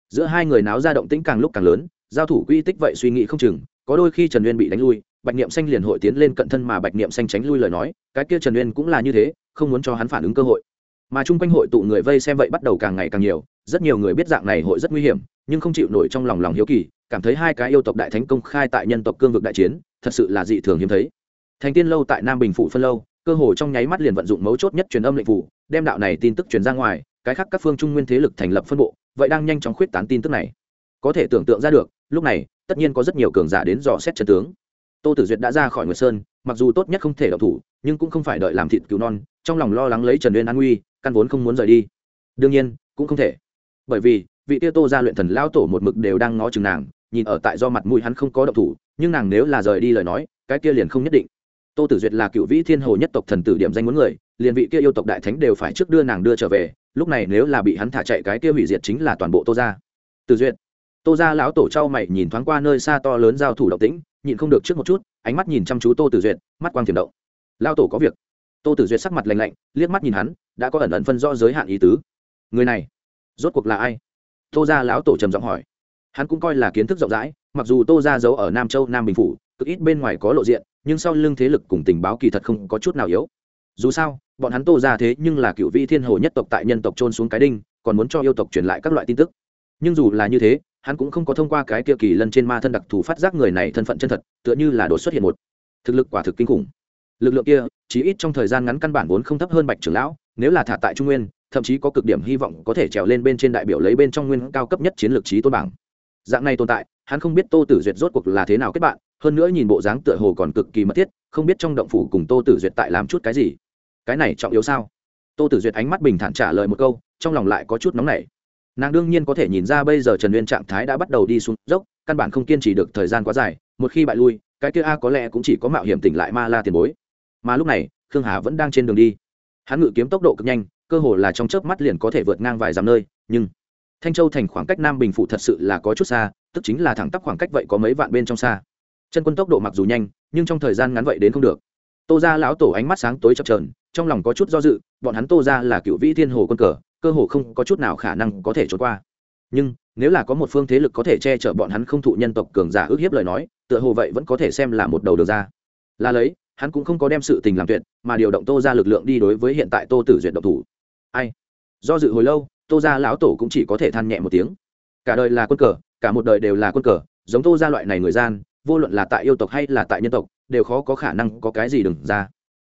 Giữa hai người náo ra động tĩnh càng lúc càng lớn, giao thủ quy tích vậy suy nghĩ không chừng, có đôi khi trần uyên bị đánh lui, bạch niệm xanh liền hội tiến lên cận thân mà bạch niệm xanh tránh lui lời nói, cái kia trần uyên cũng là như thế, không muốn cho hắn phản ứng cơ hội. Mà chung quanh hội tụ người vây xem vậy bắt đầu càng ngày càng nhiều, rất nhiều người biết dạng này hội rất nguy hiểm nhưng không chịu nổi trong lòng lòng hiếu kỳ, cảm thấy hai cái yêu tộc đại thánh công khai tại nhân tộc cương vực đại chiến, thật sự là dị thường hiếm thấy. Thành tiên lâu tại nam bình phụ phân lâu, cơ hồ trong nháy mắt liền vận dụng mấu chốt nhất truyền âm lệnh phủ, đem đạo này tin tức truyền ra ngoài, cái khác các phương trung nguyên thế lực thành lập phân bộ, vậy đang nhanh chóng khuyết tán tin tức này. Có thể tưởng tượng ra được, lúc này, tất nhiên có rất nhiều cường giả đến dò xét trận tướng. Tô tử duyệt đã ra khỏi nguyệt sơn, mặc dù tốt nhất không thể đậu thủ, nhưng cũng không phải đợi làm thịt cứu non, trong lòng lo lắng lấy trần uyên an nguy, căn vốn không muốn rời đi. Đương nhiên, cũng không thể. Bởi vì vị tiêu tô ra luyện thần lao tổ một mực đều đang ngó chừng nàng, nhìn ở tại do mặt mũi hắn không có động thủ, nhưng nàng nếu là rời đi lời nói, cái kia liền không nhất định. Tô tử duyệt là cựu vĩ thiên hồ nhất tộc thần tử điểm danh muốn người, liền vị kia yêu tộc đại thánh đều phải trước đưa nàng đưa trở về, lúc này nếu là bị hắn thả chạy cái kia hủy diệt chính là toàn bộ tô ra. Tử duyệt, tô ra lão tổ trao mày nhìn thoáng qua nơi xa to lớn giao thủ động tĩnh, nhịn không được trước một chút, ánh mắt nhìn chăm chú tô tử duyệt, mắt quang tiềm động. Lao tổ có việc. Tô tử duyệt sắc mặt lành lạnh, liếc mắt nhìn hắn, đã có ẩn ẩn phân rõ giới hạn ý tứ. Người này, rốt cuộc là ai? Tô ra lão tổ trầm giọng hỏi. Hắn cũng coi là kiến thức rộng rãi, mặc dù tô ra giấu ở nam châu, nam bình phủ, cực ít bên ngoài có lộ diện, nhưng sau lưng thế lực cùng tình báo kỳ thật không có chút nào yếu. Dù sao, bọn hắn tô ra thế nhưng là cựu vị thiên hồ nhất tộc tại nhân tộc trôn xuống cái đinh, còn muốn cho yêu tộc truyền lại các loại tin tức. Nhưng dù là như thế, hắn cũng không có thông qua cái kia kỳ lân trên ma thân đặc thù phát giác người này thân phận chân thật, tựa như là đột xuất hiện một. Thực lực quả thực kinh khủng. Lực lượng kia chỉ ít trong thời gian ngắn căn bản vốn không thấp hơn bạch trưởng lão, nếu là thả tại trung nguyên thậm chí có cực điểm hy vọng có thể trèo lên bên trên đại biểu lấy bên trong nguyên cao cấp nhất chiến lược trí tôn bảng. Dạng này tồn tại, hắn không biết tô tử duyệt rốt cuộc là thế nào kết bạn, hơn nữa nhìn bộ dáng tựa hồ còn cực kỳ mất thiết, không biết trong động phủ cùng tô tử duyệt tại làm chút cái gì. Cái này trọng yếu sao? Tô tử duyệt ánh mắt bình thản trả lời một câu, trong lòng lại có chút nóng nảy. Nàng đương nhiên có thể nhìn ra bây giờ trần nguyên trạng thái đã bắt đầu đi xuống dốc, căn bản không kiên trì được thời gian quá dài, một khi bại lui, cái kia a có lẽ cũng chỉ có mạo hiểm tỉnh lại ma la tiền bối. Mà lúc này, khương hà vẫn đang trên đường đi. Hắn ngự kiếm tốc độ cực nhanh cơ hồ là trong chớp mắt liền có thể vượt ngang vài dặm nơi, nhưng thanh châu thành khoảng cách nam bình phụ thật sự là có chút xa, tức chính là thẳng tắp khoảng cách vậy có mấy vạn bên trong xa. Chân quân tốc độ mặc dù nhanh, nhưng trong thời gian ngắn vậy đến không được. Tô ra lão tổ ánh mắt sáng tối chập trờn trong lòng có chút do dự, bọn hắn tô ra là cựu vĩ thiên hồ quân cờ, cơ hồ không có chút nào khả năng có thể trốn qua. Nhưng, nếu là có một phương thế lực có thể che chở bọn hắn không thụ nhân tộc cường giả ước hiếp lời nói, tựa hồ vậy vẫn có thể xem là một đầu đường ra. Là lấy, hắn cũng không có đem sự tình làm tuyệt, mà điều động tô ra lực lượng đi đối với hiện tại tô tử duyệt độc thủ ai? Do dự hồi lâu, tô ra lão tổ cũng chỉ có thể than nhẹ một tiếng. Cả đời là quân cờ, cả một đời đều là quân cờ, giống tô ra loại này người gian, vô luận là tại yêu tộc hay là tại nhân tộc, đều khó có khả năng có cái gì đừng ra.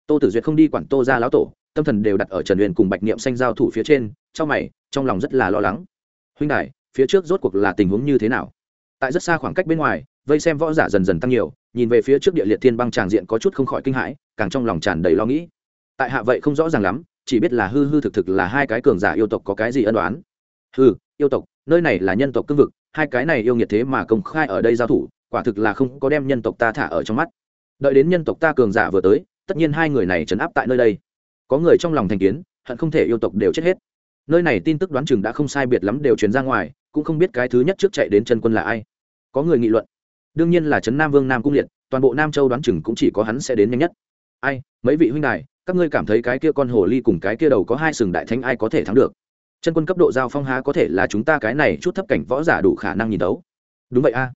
Tô tử duyệt không đi quản tô ra lão tổ, tâm thần đều đặt ở trần huyền cùng bạch niệm xanh giao thủ phía trên, trong mày, trong lòng rất là lo lắng. Huynh đại phía trước rốt cuộc là tình huống như thế nào? Tại rất xa khoảng cách bên ngoài, vây xem võ giả dần dần tăng nhiều, nhìn về phía trước địa liệt thiên băng tràng diện có chút không khỏi kinh hãi, càng trong lòng tràn đầy lo nghĩ. Tại hạ vậy không rõ ràng lắm chỉ biết là hư hư thực thực là hai cái cường giả yêu tộc có cái gì ân đoán hư yêu tộc, nơi này là nhân tộc cương vực, hai cái này yêu nghiệt thế mà công khai ở đây giao thủ, quả thực là không có đem nhân tộc ta thả ở trong mắt. Đợi đến nhân tộc ta cường giả vừa tới, tất nhiên hai người này trấn áp tại nơi đây. Có người trong lòng thành kiến, hận không thể yêu tộc đều chết hết. Nơi này tin tức đoán chừng đã không sai biệt lắm đều truyền ra ngoài, cũng không biết cái thứ nhất trước chạy đến chân quân là ai. Có người nghị luận. Đương nhiên là trấn nam vương nam cung liệt, toàn bộ nam châu đoán chừng cũng chỉ có hắn sẽ đến nhanh nhất. Ai, mấy vị huynh đài các ngươi cảm thấy cái kia con hồ ly cùng cái kia đầu có hai sừng đại thánh ai có thể thắng được? Chân quân cấp độ giao phong há có thể là chúng ta cái này chút thấp cảnh võ giả đủ khả năng nhìn đấu? Đúng vậy a.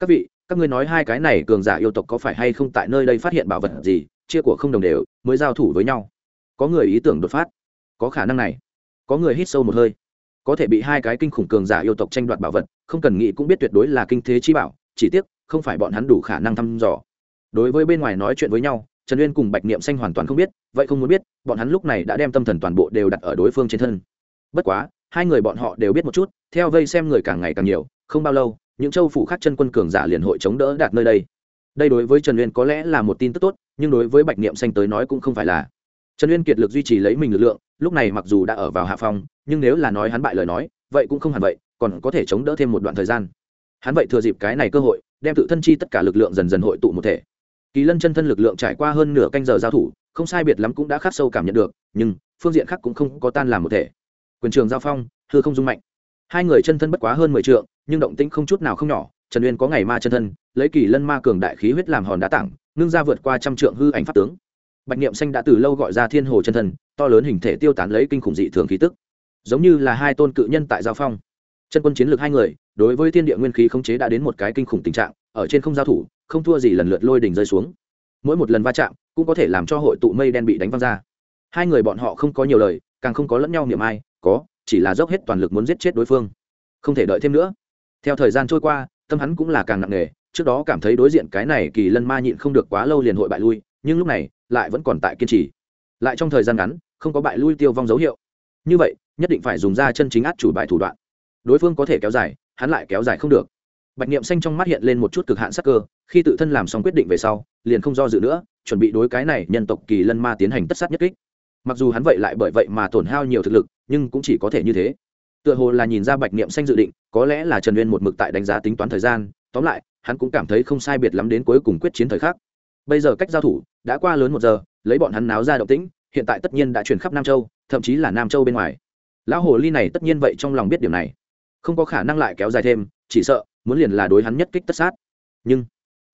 Các vị, các ngươi nói hai cái này cường giả yêu tộc có phải hay không tại nơi đây phát hiện bảo vật gì, chia của không đồng đều, mới giao thủ với nhau? Có người ý tưởng đột phát. Có khả năng này. Có người hít sâu một hơi. Có thể bị hai cái kinh khủng cường giả yêu tộc tranh đoạt bảo vật, không cần nghĩ cũng biết tuyệt đối là kinh thế chi bảo, chỉ tiếc, không phải bọn hắn đủ khả năng thăm dò. Đối với bên ngoài nói chuyện với nhau trần uyên cùng bạch niệm xanh hoàn toàn không biết, vậy không muốn biết, bọn hắn lúc này đã đem tâm thần toàn bộ đều đặt ở đối phương trên thân. Bất quá, hai người bọn họ đều biết một chút, theo vây xem người càng ngày càng nhiều, không bao lâu, những châu phủ khác chân quân cường giả liền hội chống đỡ đạt nơi đây. Đây đối với trần uyên có lẽ là một tin tức tốt, nhưng đối với bạch niệm xanh tới nói cũng không phải là. Trần uyên kiệt lực duy trì lấy mình lực lượng, lúc này mặc dù đã ở vào hạ phong, nhưng nếu là nói hắn bại lời nói, vậy cũng không hẳn vậy, còn có thể chống đỡ thêm một đoạn thời gian. Hắn vậy thừa dịp cái này cơ hội, đem tự thân chi tất cả lực lượng dần dần hội tụ một thể kỳ lân chân thân lực lượng trải qua hơn nửa canh giờ giao thủ, không sai biệt lắm cũng đã khắc sâu cảm nhận được, nhưng phương diện khác cũng không có tan làm một thể. Quyền trường giao phong, hư không dung mạnh. Hai người chân thân bất quá hơn mười t nhưng động tĩnh không chút nào không nhỏ, trần uyên có ngày ma chân thân, lấy kỳ lân ma cường đại khí huyết làm hòn đá tảng, ngưng ra vượt qua trăm trượng hư ảnh pháp tướng. Bạch niệm xanh đã từ lâu gọi ra thiên hồ chân thân, to lớn hình thể tiêu tán lấy kinh khủng dị thường khí tức. Giống như là hai tôn cự nhân tại giao phong. Chân quân chiến lược hai người, đối với thiên địa nguyên khí khống chế đã đến một cái kinh khủng tình trạng, ở trên không giao thủ không thua gì lần lượt lôi đỉnh rơi xuống. Mỗi một lần va chạm cũng có thể làm cho hội tụ mây đen bị đánh văng ra. Hai người bọn họ không có nhiều lời, càng không có lẫn nhau niệm ai, có, chỉ là dốc hết toàn lực muốn giết chết đối phương. Không thể đợi thêm nữa. Theo thời gian trôi qua, tâm hắn cũng là càng nặng nề, trước đó cảm thấy đối diện cái này kỳ lân ma nhịn không được quá lâu liền hội bại lui, nhưng lúc này, lại vẫn còn tại kiên trì. Lại trong thời gian ngắn, không có bại lui tiêu vong dấu hiệu. Như vậy, nhất định phải dùng ra chân chính át chủ bài thủ đoạn. Đối phương có thể kéo dài, hắn lại kéo dài không được bạch niệm xanh trong mắt hiện lên một chút cực hạn sắc cơ, khi tự thân làm xong quyết định về sau, liền không do dự nữa, chuẩn bị đối cái này nhân tộc kỳ lân ma tiến hành tất sát nhất kích. Mặc dù hắn vậy lại bởi vậy mà tổn hao nhiều thực lực, nhưng cũng chỉ có thể như thế. Tựa hồ là nhìn ra bạch niệm xanh dự định, có lẽ là trần uyên một mực tại đánh giá tính toán thời gian, tóm lại, hắn cũng cảm thấy không sai biệt lắm đến cuối cùng quyết chiến thời khắc. Bây giờ cách giao thủ, đã qua lớn một giờ, lấy bọn hắn náo ra động tĩnh, hiện tại tất nhiên đã chuyển khắp nam châu, thậm chí là nam châu bên ngoài. Lão hồ ly này tất nhiên vậy trong lòng biết điều này. Không có khả năng lại kéo dài thêm, chỉ sợ muốn liền là đối hắn nhất kích tất sát. Nhưng,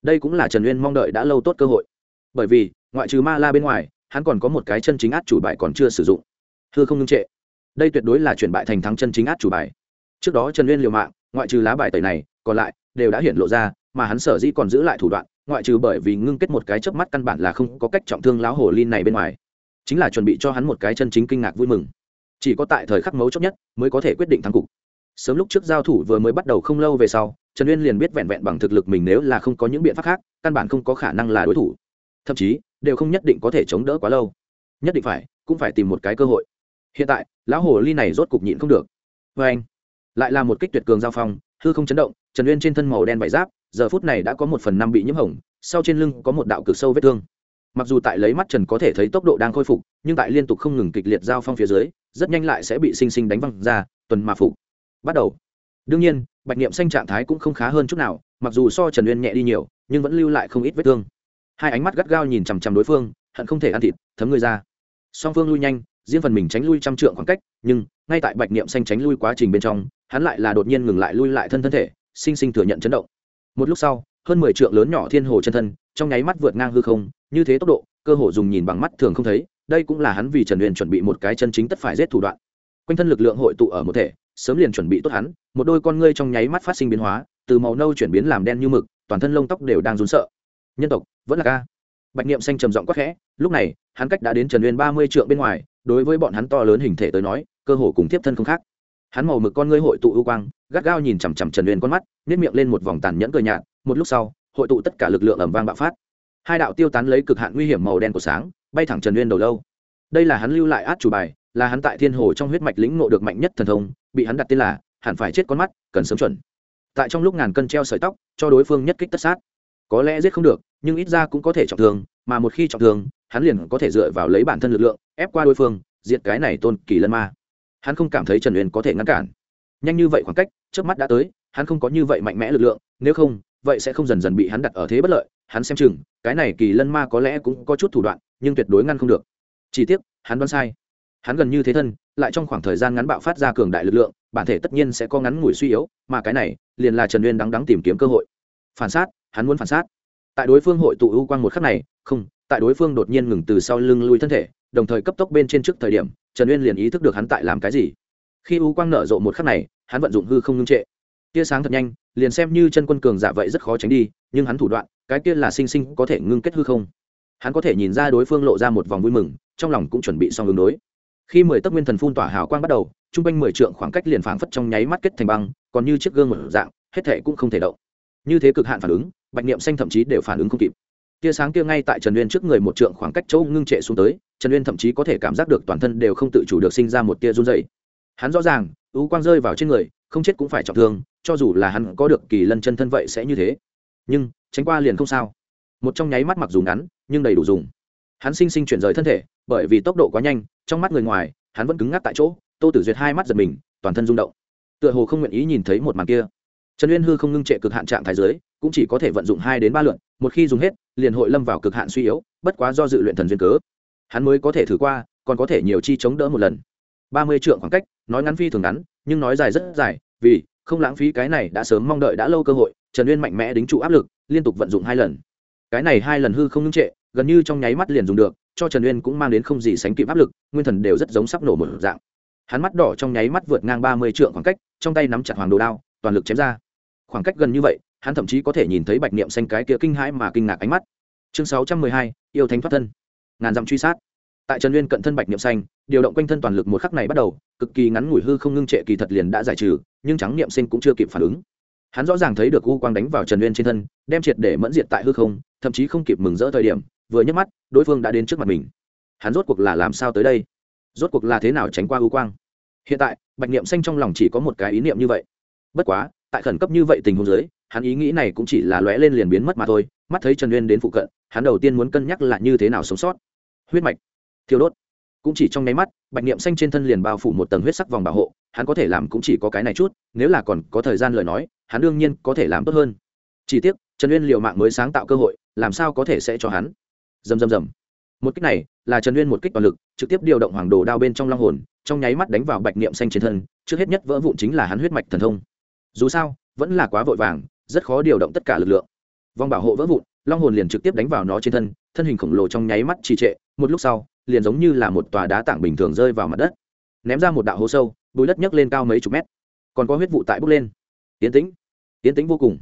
đây cũng là trần uyên mong đợi đã lâu tốt cơ hội. Bởi vì, ngoại trừ ma la bên ngoài, hắn còn có một cái chân chính át chủ bài còn chưa sử dụng. Thưa không ngưng trệ. Đây tuyệt đối là chuyển bại thành thắng chân chính át chủ bài. Trước đó trần uyên liều mạng, ngoại trừ lá bài tẩy này, còn lại đều đã hiện lộ ra, mà hắn sở dĩ còn giữ lại thủ đoạn, ngoại trừ bởi vì ngưng kết một cái chớp mắt căn bản là không có cách trọng thương lão hồ linh này bên ngoài. Chính là chuẩn bị cho hắn một cái chân chính kinh ngạc vui mừng. Chỉ có tại thời khắc mấu chốt nhất mới có thể quyết định thắng cục sớm lúc trước giao thủ vừa mới bắt đầu không lâu về sau, trần uyên liền biết vẹn vẹn bằng thực lực mình nếu là không có những biện pháp khác, căn bản không có khả năng là đối thủ. Thậm chí, đều không nhất định có thể chống đỡ quá lâu. Nhất định phải, cũng phải tìm một cái cơ hội. Hiện tại, lão hồ ly này rốt cục nhịn không được. Vê anh, lại là một kích tuyệt cường giao phong, hư không chấn động, trần uyên trên thân màu đen vải giáp, giờ phút này đã có một phần năm bị nhiễm hỏng sau trên lưng có một đạo cực sâu vết thương. Mặc dù tại lấy mắt trần có thể thấy tốc độ đang khôi phục, nhưng tại liên tục không ngừng kịch liệt giao phong phía dưới, rất nhanh lại sẽ bị sinh sinh đánh văng ra, tuần mà phục bắt đầu. Đương nhiên, bạch niệm xanh trạng thái cũng không khá hơn chút nào, mặc dù so trần uyên nhẹ đi nhiều, nhưng vẫn lưu lại không ít vết thương. Hai ánh mắt gắt gao nhìn chằm chằm đối phương, hận không thể ăn thịt, thấm người ra. Song phương lui nhanh, riêng phần mình tránh lui trăm trượng khoảng cách, nhưng ngay tại bạch niệm xanh tránh lui quá trình bên trong, hắn lại là đột nhiên ngừng lại lui lại thân thân thể, sinh sinh thừa nhận chấn động. Một lúc sau, hơn mười trượng lớn nhỏ thiên hồ chân thân, trong nháy mắt vượt ngang hư không, như thế tốc độ, cơ hồ dùng nhìn bằng mắt thường không thấy, đây cũng là hắn vì trần uyên chuẩn bị một cái chân chính tất phải giết thủ đoạn. Quanh thân lực lượng hội tụ ở một thể sớm liền chuẩn bị tốt hắn, một đôi con ngươi trong nháy mắt phát sinh biến hóa, từ màu nâu chuyển biến làm đen như mực, toàn thân lông tóc đều đang rún sợ. Nhân tộc, vẫn là ca. Bạch niệm xanh trầm giọng quắc khẽ, lúc này, hắn cách đã đến trần uyên ba mươi trượng bên ngoài, đối với bọn hắn to lớn hình thể tới nói, cơ hồ cùng tiếp thân không khác. Hắn màu mực con ngươi hội tụ ưu quang, gắt gao nhìn chằm chằm trần uyên con mắt nếp miệng lên một vòng tàn nhẫn cười nhạt, một lúc sau, hội tụ tất cả lực lượng ẩm vang bạo phát. Hai đạo tiêu tán lấy cực hạn nguy hiểm màu đen của sáng, bay thẳng trần uyên đầu lâu. Đây là hắn lưu lại át chủ bài, là hắn tại thiên hồ trong huyết mạch lĩnh ngộ được mạnh nhất thần thông bị hắn đặt tên là, hẳn phải chết con mắt, cần sớm chuẩn. Tại trong lúc ngàn cân treo sợi tóc, cho đối phương nhất kích tất sát. Có lẽ giết không được, nhưng ít ra cũng có thể trọng thương, mà một khi trọng thương, hắn liền có thể dựa vào lấy bản thân lực lượng, ép qua đối phương, diệt cái này tôn kỳ lân ma. Hắn không cảm thấy trần uyên có thể ngăn cản. Nhanh như vậy khoảng cách trước mắt đã tới, hắn không có như vậy mạnh mẽ lực lượng, nếu không, vậy sẽ không dần dần bị hắn đặt ở thế bất lợi, hắn xem chừng, cái này kỳ lân ma có lẽ cũng có chút thủ đoạn, nhưng tuyệt đối ngăn không được. Chỉ tiếc, hắn đoán sai. Hắn gần như thế thân lại trong khoảng thời gian ngắn bạo phát ra cường đại lực lượng, bản thể tất nhiên sẽ có ngắn ngủi suy yếu, mà cái này, liền là trần uyên đắng đắng tìm kiếm cơ hội. Phản sát, hắn muốn phản sát. Tại đối phương hội tụ ưu quang một khắc này, không, tại đối phương đột nhiên ngừng từ sau lưng lui thân thể, đồng thời cấp tốc bên trên trước thời điểm, trần uyên liền ý thức được hắn tại làm cái gì. Khi ưu quang nở rộ một khắc này, hắn vận dụng hư không ngưng trệ. Tia sáng thật nhanh, liền xem như chân quân cường giả vậy rất khó tránh đi, nhưng hắn thủ đoạn, cái kia là sinh sinh có thể ngưng kết hư không. Hắn có thể nhìn ra đối phương lộ ra một vòng vui mừng, trong lòng cũng chuẩn bị xong ứng đối khi mười tấc nguyên thần phun tỏa hào quang bắt đầu t r u n g quanh mười trượng khoảng cách liền phảng phất trong nháy mắt kết thành băng, còn như chiếc gương một dạng, hết thệ cũng không thể động. Như thế cực hạn phản ứng, bạch niệm xanh thậm chí đều phản ứng không kịp. Tia sáng kia ngay tại trần uyên trước người một trượng khoảng cách chỗ ngưng trệ xuống tới, trần uyên thậm chí có thể cảm giác được toàn thân đều không tự chủ được sinh ra một tia run dày hắn rõ ràng ú quang rơi vào trên người, không chết cũng phải trọng thương, cho dù là hắn có được kỳ lân chân thân vậy sẽ như thế. Nhưng, tránh qua liền không sao. Một trong nháy mắt mặc dù ngắn, nhưng đầy đủ dùng hắn sinh sinh chuyển rời thân thể, bởi vì tốc độ quá nhanh, trong mắt người ngoài, hắn vẫn cứng ngắc tại chỗ, tô tử duyệt hai mắt giật mình, toàn thân rung động. Tựa hồ không nguyện ý nhìn thấy một màn kia. Trần uyên hư không ngưng trệ cực hạn trạng thái giới, cũng chỉ có thể vận dụng hai đến ba lượn một khi dùng hết, liền hội lâm vào cực hạn suy yếu, bất quá do dự luyện thần duyên cớ. Hắn mới có thể thử qua, còn có thể nhiều chi chống đỡ một lần. Ba mươi trượng khoảng cách, nói ngắn phi thường ngắn, nhưng nói dài rất dài, vì không lãng phí cái này đã sớm mong đợi đã lâu cơ hội, trần uyên mạnh mẽ đính trụ áp lực, liên tục vận dụng hai lần. Cái này hai lần hư không ngưng trệ gần như trong nháy mắt liền dùng được, cho trần uyên cũng mang đến không gì sánh kịp áp lực, nguyên thần đều rất giống sắp nổ một dạng. Hắn mắt đỏ trong nháy mắt vượt ngang ba mươi trượng khoảng cách, trong tay nắm chặt hoàng đồ đao, toàn lực chém ra. Khoảng cách gần như vậy, hắn thậm chí có thể nhìn thấy bạch niệm xanh cái kia kinh hãi mà kinh ngạc ánh mắt. Chương sáu trăm mười hai, yêu thánh thoát thân. Ngàn dặm truy sát. Tại trần uyên cận thân bạch niệm xanh, điều động quanh thân toàn lực một khắc này bắt đầu, cực kỳ ngắn ngủi hư không ngưng trệ kỳ thật liền đã giải trừ, nhưng trắng niệm sinh cũng chưa kịp phản ứng. Hắn rõ ràng thấy được u quang đánh vào trần uyên trên thân, đem triệt để mẫn diệt tại hư không, thậm chí không kịp mừng rỡ thời điểm vừa nhấc mắt, đối phương đã đến trước mặt mình. Hắn rốt cuộc là làm sao tới đây? Rốt cuộc là thế nào tránh qua ưu quang? Hiện tại, bạch niệm xanh trong lòng chỉ có một cái ý niệm như vậy. Bất quá, tại khẩn cấp như vậy tình huống dưới, hắn ý nghĩ này cũng chỉ là lóe lên liền biến mất mà thôi. Mắt thấy trần uyên đến phụ cận, hắn đầu tiên muốn cân nhắc là như thế nào sống sót. Huyết mạch, thiêu đốt. Cũng chỉ trong nháy mắt, bạch niệm xanh trên thân liền bao phủ một tầng huyết sắc vòng bảo hộ, hắn có thể làm cũng chỉ có cái này chút, nếu là còn có thời gian lời nói, hắn đương nhiên có thể làm tốt hơn. Chỉ tiếc, trần uyên liệu mạng mới sáng tạo cơ hội, làm sao có thể sẽ cho hắn? Dầm dầm dầm một kích này là trần uyên một kích toàn lực, trực tiếp điều động hoàng đồ đao bên trong long hồn, trong nháy mắt đánh vào bạch niệm xanh trên thân, trước hết nhất vỡ vụn chính là hắn huyết mạch thần thông. Dù sao, vẫn là quá vội vàng, rất khó điều động tất cả lực lượng. Vòng bảo hộ vỡ vụn, long hồn liền trực tiếp đánh vào nó trên thân thân hình khổng lồ trong nháy mắt trì trệ, một lúc sau, liền giống như là một tòa đá tảng bình thường rơi vào mặt đất. Ném ra một đạo hố sâu, bùi đất nhấc lên cao mấy chục mét. Còn có huyết vụ tại bốc lên. Tiến tĩnh tiến tĩnh vô cùng.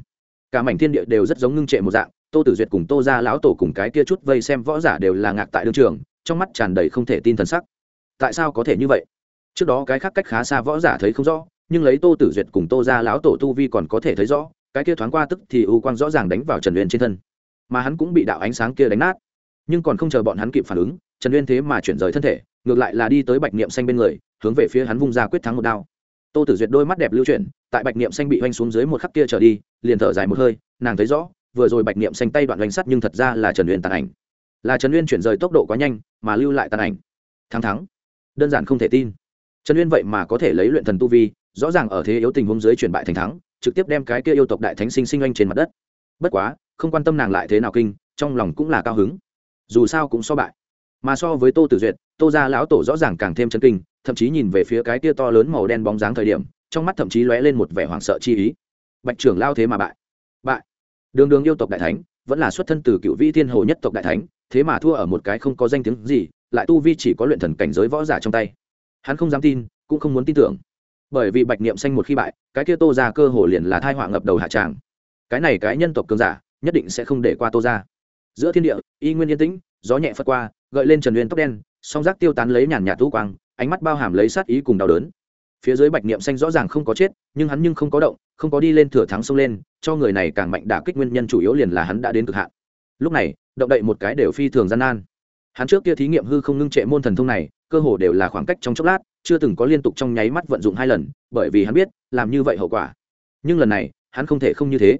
Cả mảnh thiên địa đều rất giống ngưng trệ một dạng tô tử duyệt cùng tô ra lão tổ cùng cái kia chút vây xem võ giả đều là ngạc tại đương trường, trong mắt tràn đầy không thể tin thần sắc. Tại sao có thể như vậy? Trước đó cái khác cách khá xa võ giả thấy không rõ, nhưng lấy tô tử duyệt cùng tô ra lão tổ tu vi còn có thể thấy rõ, cái kia thoáng qua tức thì ưu quang rõ ràng đánh vào trần uyên trên thân. Mà hắn cũng bị đạo ánh sáng kia đánh nát. Nhưng còn không chờ bọn hắn kịp phản ứng, trần uyên thế mà chuyển rời thân thể, ngược lại là đi tới bạch niệm xanh bên người, hướng về phía hắn vung ra quyết thắng một đao. Tô tử duyệt đôi mắt đẹp lưu chuyển, tại bạch niệm xanh bị oanh xuống dưới một khắc kia trở đi, liền thở dài một hơi, nàng thấy rõ vừa rồi bạch niệm xanh tay đoạn oanh sắt nhưng thật ra là trần uyên tàn ảnh là trần uyên chuyển rời tốc độ quá nhanh mà lưu lại tàn ảnh thắng thắng đơn giản không thể tin trần uyên vậy mà có thể lấy luyện thần tu vi rõ ràng ở thế yếu tình huống dưới chuyển bại thành thắng trực tiếp đem cái kia yêu tộc đại thánh sinh sinh oanh trên mặt đất bất quá không quan tâm nàng lại thế nào kinh trong lòng cũng là cao hứng dù sao cũng so bại mà so với tô tử duyệt tô ra lão tổ rõ ràng càng thêm chân kinh thậm chí nhìn về phía cái kia to lớn màu đen bóng dáng thời điểm trong mắt thậm chí lóe lên một vẻ hoảng sợ chi ý bạch trưởng lao thế mà bại đường đường yêu tộc đại thánh, vẫn là xuất thân từ cựu vĩ thiên hồ nhất tộc đại thánh, thế mà thua ở một cái không có danh tiếng gì, lại tu vi chỉ có luyện thần cảnh giới võ giả trong tay. Hắn không dám tin, cũng không muốn tin tưởng. Bởi vì bạch niệm xanh một khi bại, cái kia tô ra cơ hồ liền là thai họa ngập đầu hạ tràng. Cái này cái nhân tộc cường giả, nhất định sẽ không để qua tô ra giữa thiên địa, y nguyên yên tĩnh, gió nhẹ phất qua, gợi lên trần uyên tóc đen, song giác tiêu tán lấy nhàn nhạt thu quang, ánh mắt bao hàm lấy sát ý cùng đau đớn phía dưới bạch niệm xanh rõ ràng không có chết, nhưng hắn nhưng không có động, không có đi lên thừa thắng xông lên, cho người này càng mạnh đả kích nguyên nhân chủ yếu liền là hắn đã đến cực hạn. Lúc này, động đậy một cái đều phi thường gian nan. Hắn trước kia thí nghiệm hư không ngưng trệ môn thần thông này, cơ hồ đều là khoảng cách trong chốc lát, chưa từng có liên tục trong nháy mắt vận dụng hai lần, bởi vì hắn biết, làm như vậy hậu quả. Nhưng lần này, hắn không thể không như thế.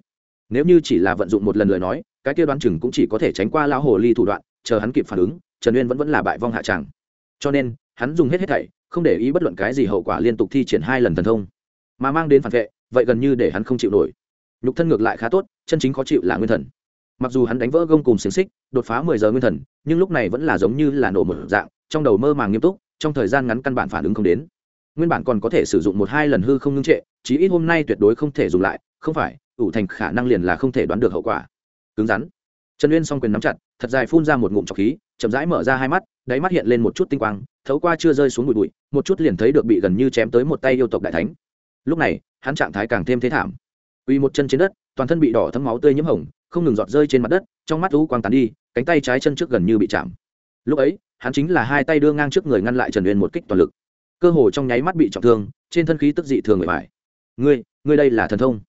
Nếu như chỉ là vận dụng một lần lời nói, cái kia đoán chừng cũng chỉ có thể tránh qua lão hồ ly thủ đoạn, chờ hắn kịp phản ứng, trần uyên vẫn vẫn là bại vong hạ tràng. Cho nên, hắn dùng hết hết thảy không để ý bất luận cái gì hậu quả liên tục thi triển hai lần thần thông. Mà mang đến phản vệ, vậy gần như để hắn không chịu nổi. Nhục thân ngược lại khá tốt, chân chính khó chịu là nguyên thần. Mặc dù hắn đánh vỡ gông cùng xiềng xích, đột phá mười giờ nguyên thần, nhưng lúc này vẫn là giống như là nổ một dạng, trong đầu mơ màng nghiêm túc, trong thời gian ngắn căn bản phản ứng không đến. Nguyên bản còn có thể sử dụng một hai lần hư không ngưng trệ, chí ít hôm nay tuyệt đối không thể dùng lại, không phải, ủ thành khả năng liền là không thể đoán được hậu quả. Cứng rắn. Trần uyên s o n g quyền nắm chặt, thật dài phun ra một ngụm trọc khí chậm rãi mở ra hai mắt, đáy mắt hiện lên một chút tinh quang, thấu qua chưa rơi xuống bụi bụi, một chút liền thấy được bị gần như chém tới một tay yêu tộc đại thánh. Lúc này, hắn trạng thái càng thêm thế thảm. Uy một chân trên đất, toàn thân bị đỏ thấm máu tươi nhiễm hồng, không ngừng giọt rơi trên mặt đất, trong mắt lũ quang tán đi, cánh tay trái chân trước gần như bị chạm. Lúc ấy, hắn chính là hai tay đưa ngang trước người ngăn lại trần uyên một kích toàn lực. Cơ hồ trong nháy mắt bị trọng thương, trên thân khí tức dị thường người phải ngươi ngươi đây là thần thông?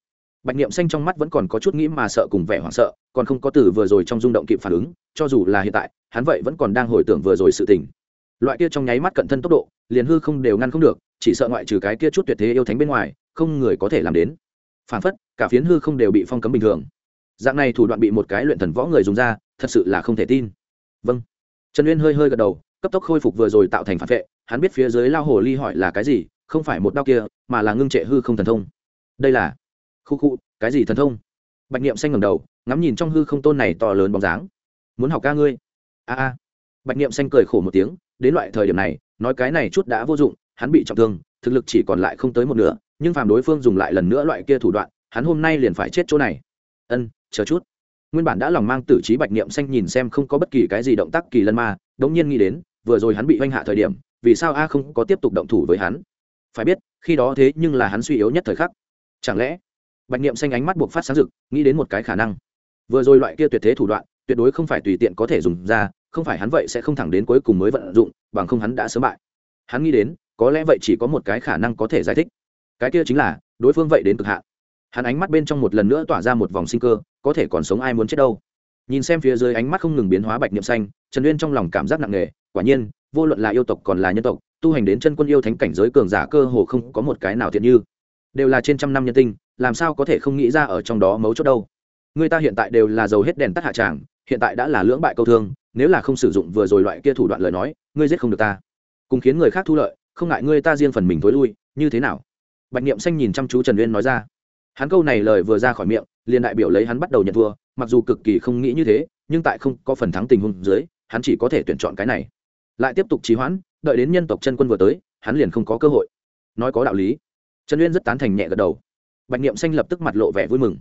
Bạch niệm xanh trong mắt vẫn còn có chút nghĩ mà sợ cùng vẻ hoảng sợ, còn không có từ vừa rồi trong rung động kịp phản ứng, cho dù là hiện tại, hắn vậy vẫn còn đang hồi tưởng vừa rồi sự tình. Loại kia trong nháy mắt cận thân tốc độ, liền hư không đều ngăn không được, chỉ sợ ngoại trừ cái kia chút tuyệt thế yêu thánh bên ngoài, không người có thể làm đến. Phản phất, cả phiến hư không đều bị phong cấm bình thường. Dạng này thủ đoạn bị một cái luyện thần võ người dùng ra, thật sự là không thể tin. Vâng. Trần uyên hơi hơi gật đầu, cấp tốc khôi phục vừa rồi tạo thành phản vệ, hắn biết phía dưới lao hồ ly hỏi là cái gì, không phải một đau kia, mà là ngưng trệ hư không thần thông. Đây là khu khu, cái gì thần thông? Bạch niệm xanh ngầm đầu, ngắm nhìn trong hư không tôn này to lớn bóng dáng. Muốn học ca ngươi? A a. Bạch niệm xanh cười khổ một tiếng, đến loại thời điểm này, nói cái này chút đã vô dụng, hắn bị trọng thương, thực lực chỉ còn lại không tới một nửa, nhưng phàm đối phương dùng lại lần nữa loại kia thủ đoạn, hắn hôm nay liền phải chết chỗ này. Ân, chờ chút. Nguyên bản đã lòng mang tử trí bạch niệm xanh nhìn xem không có bất kỳ cái gì động tác kỳ lân ma, đống nhiên nghĩ đến, vừa rồi hắn bị oanh hạ thời điểm, vì sao a không có tiếp tục động thủ với hắn? Phải biết, khi đó thế nhưng là hắn suy yếu nhất thời khắc. Chẳng lẽ bạch niệm xanh ánh mắt buộc phát sáng rực, nghĩ đến một cái khả năng. Vừa rồi loại kia tuyệt thế thủ đoạn, tuyệt đối không phải tùy tiện có thể dùng ra, không phải hắn vậy sẽ không thẳng đến cuối cùng mới vận dụng, bằng không hắn đã sớm bại. Hắn nghĩ đến, có lẽ vậy chỉ có một cái khả năng có thể giải thích. Cái kia chính là, đối phương vậy đến cực hạn. Hắn ánh mắt bên trong một lần nữa tỏa ra một vòng sinh cơ, có thể còn sống ai muốn chết đâu. Nhìn xem phía dưới ánh mắt không ngừng biến hóa bạch niệm xanh, trần uyên trong lòng cảm giác nặng nề, quả nhiên, vô luận là yêu tộc còn là nhân tộc, tu hành đến chân quân yêu thánh cảnh giới cường giả cơ hồ không có một cái nào thiện như. Đều là trên trăm năm nhân tinh làm sao có thể không nghĩ ra ở trong đó mấu chốt đâu? Người ta hiện tại đều là dầu hết đèn tắt hạ tràng, hiện tại đã là lưỡng bại câu thương, nếu là không sử dụng vừa rồi loại kia thủ đoạn lời nói, ngươi giết không được ta. Cùng khiến người khác thu lợi, không ngại ngươi ta riêng phần mình thối lui, như thế nào? Bạch niệm xanh nhìn chăm chú trần uyên nói ra. Hắn câu này lời vừa ra khỏi miệng, liền đại biểu lấy hắn bắt đầu nhận thua, mặc dù cực kỳ không nghĩ như thế, nhưng tại không có phần thắng tình huống dưới, hắn chỉ có thể tuyển chọn cái này. Lại tiếp tục trì hoãn, đợi đến nhân tộc chân quân vừa tới, hắn liền không có cơ hội. Nói có đạo lý. Trần uyên rất tán thành nhẹ gật đầu bạch niệm xanh lập tức mặt lộ vẻ vui mừng.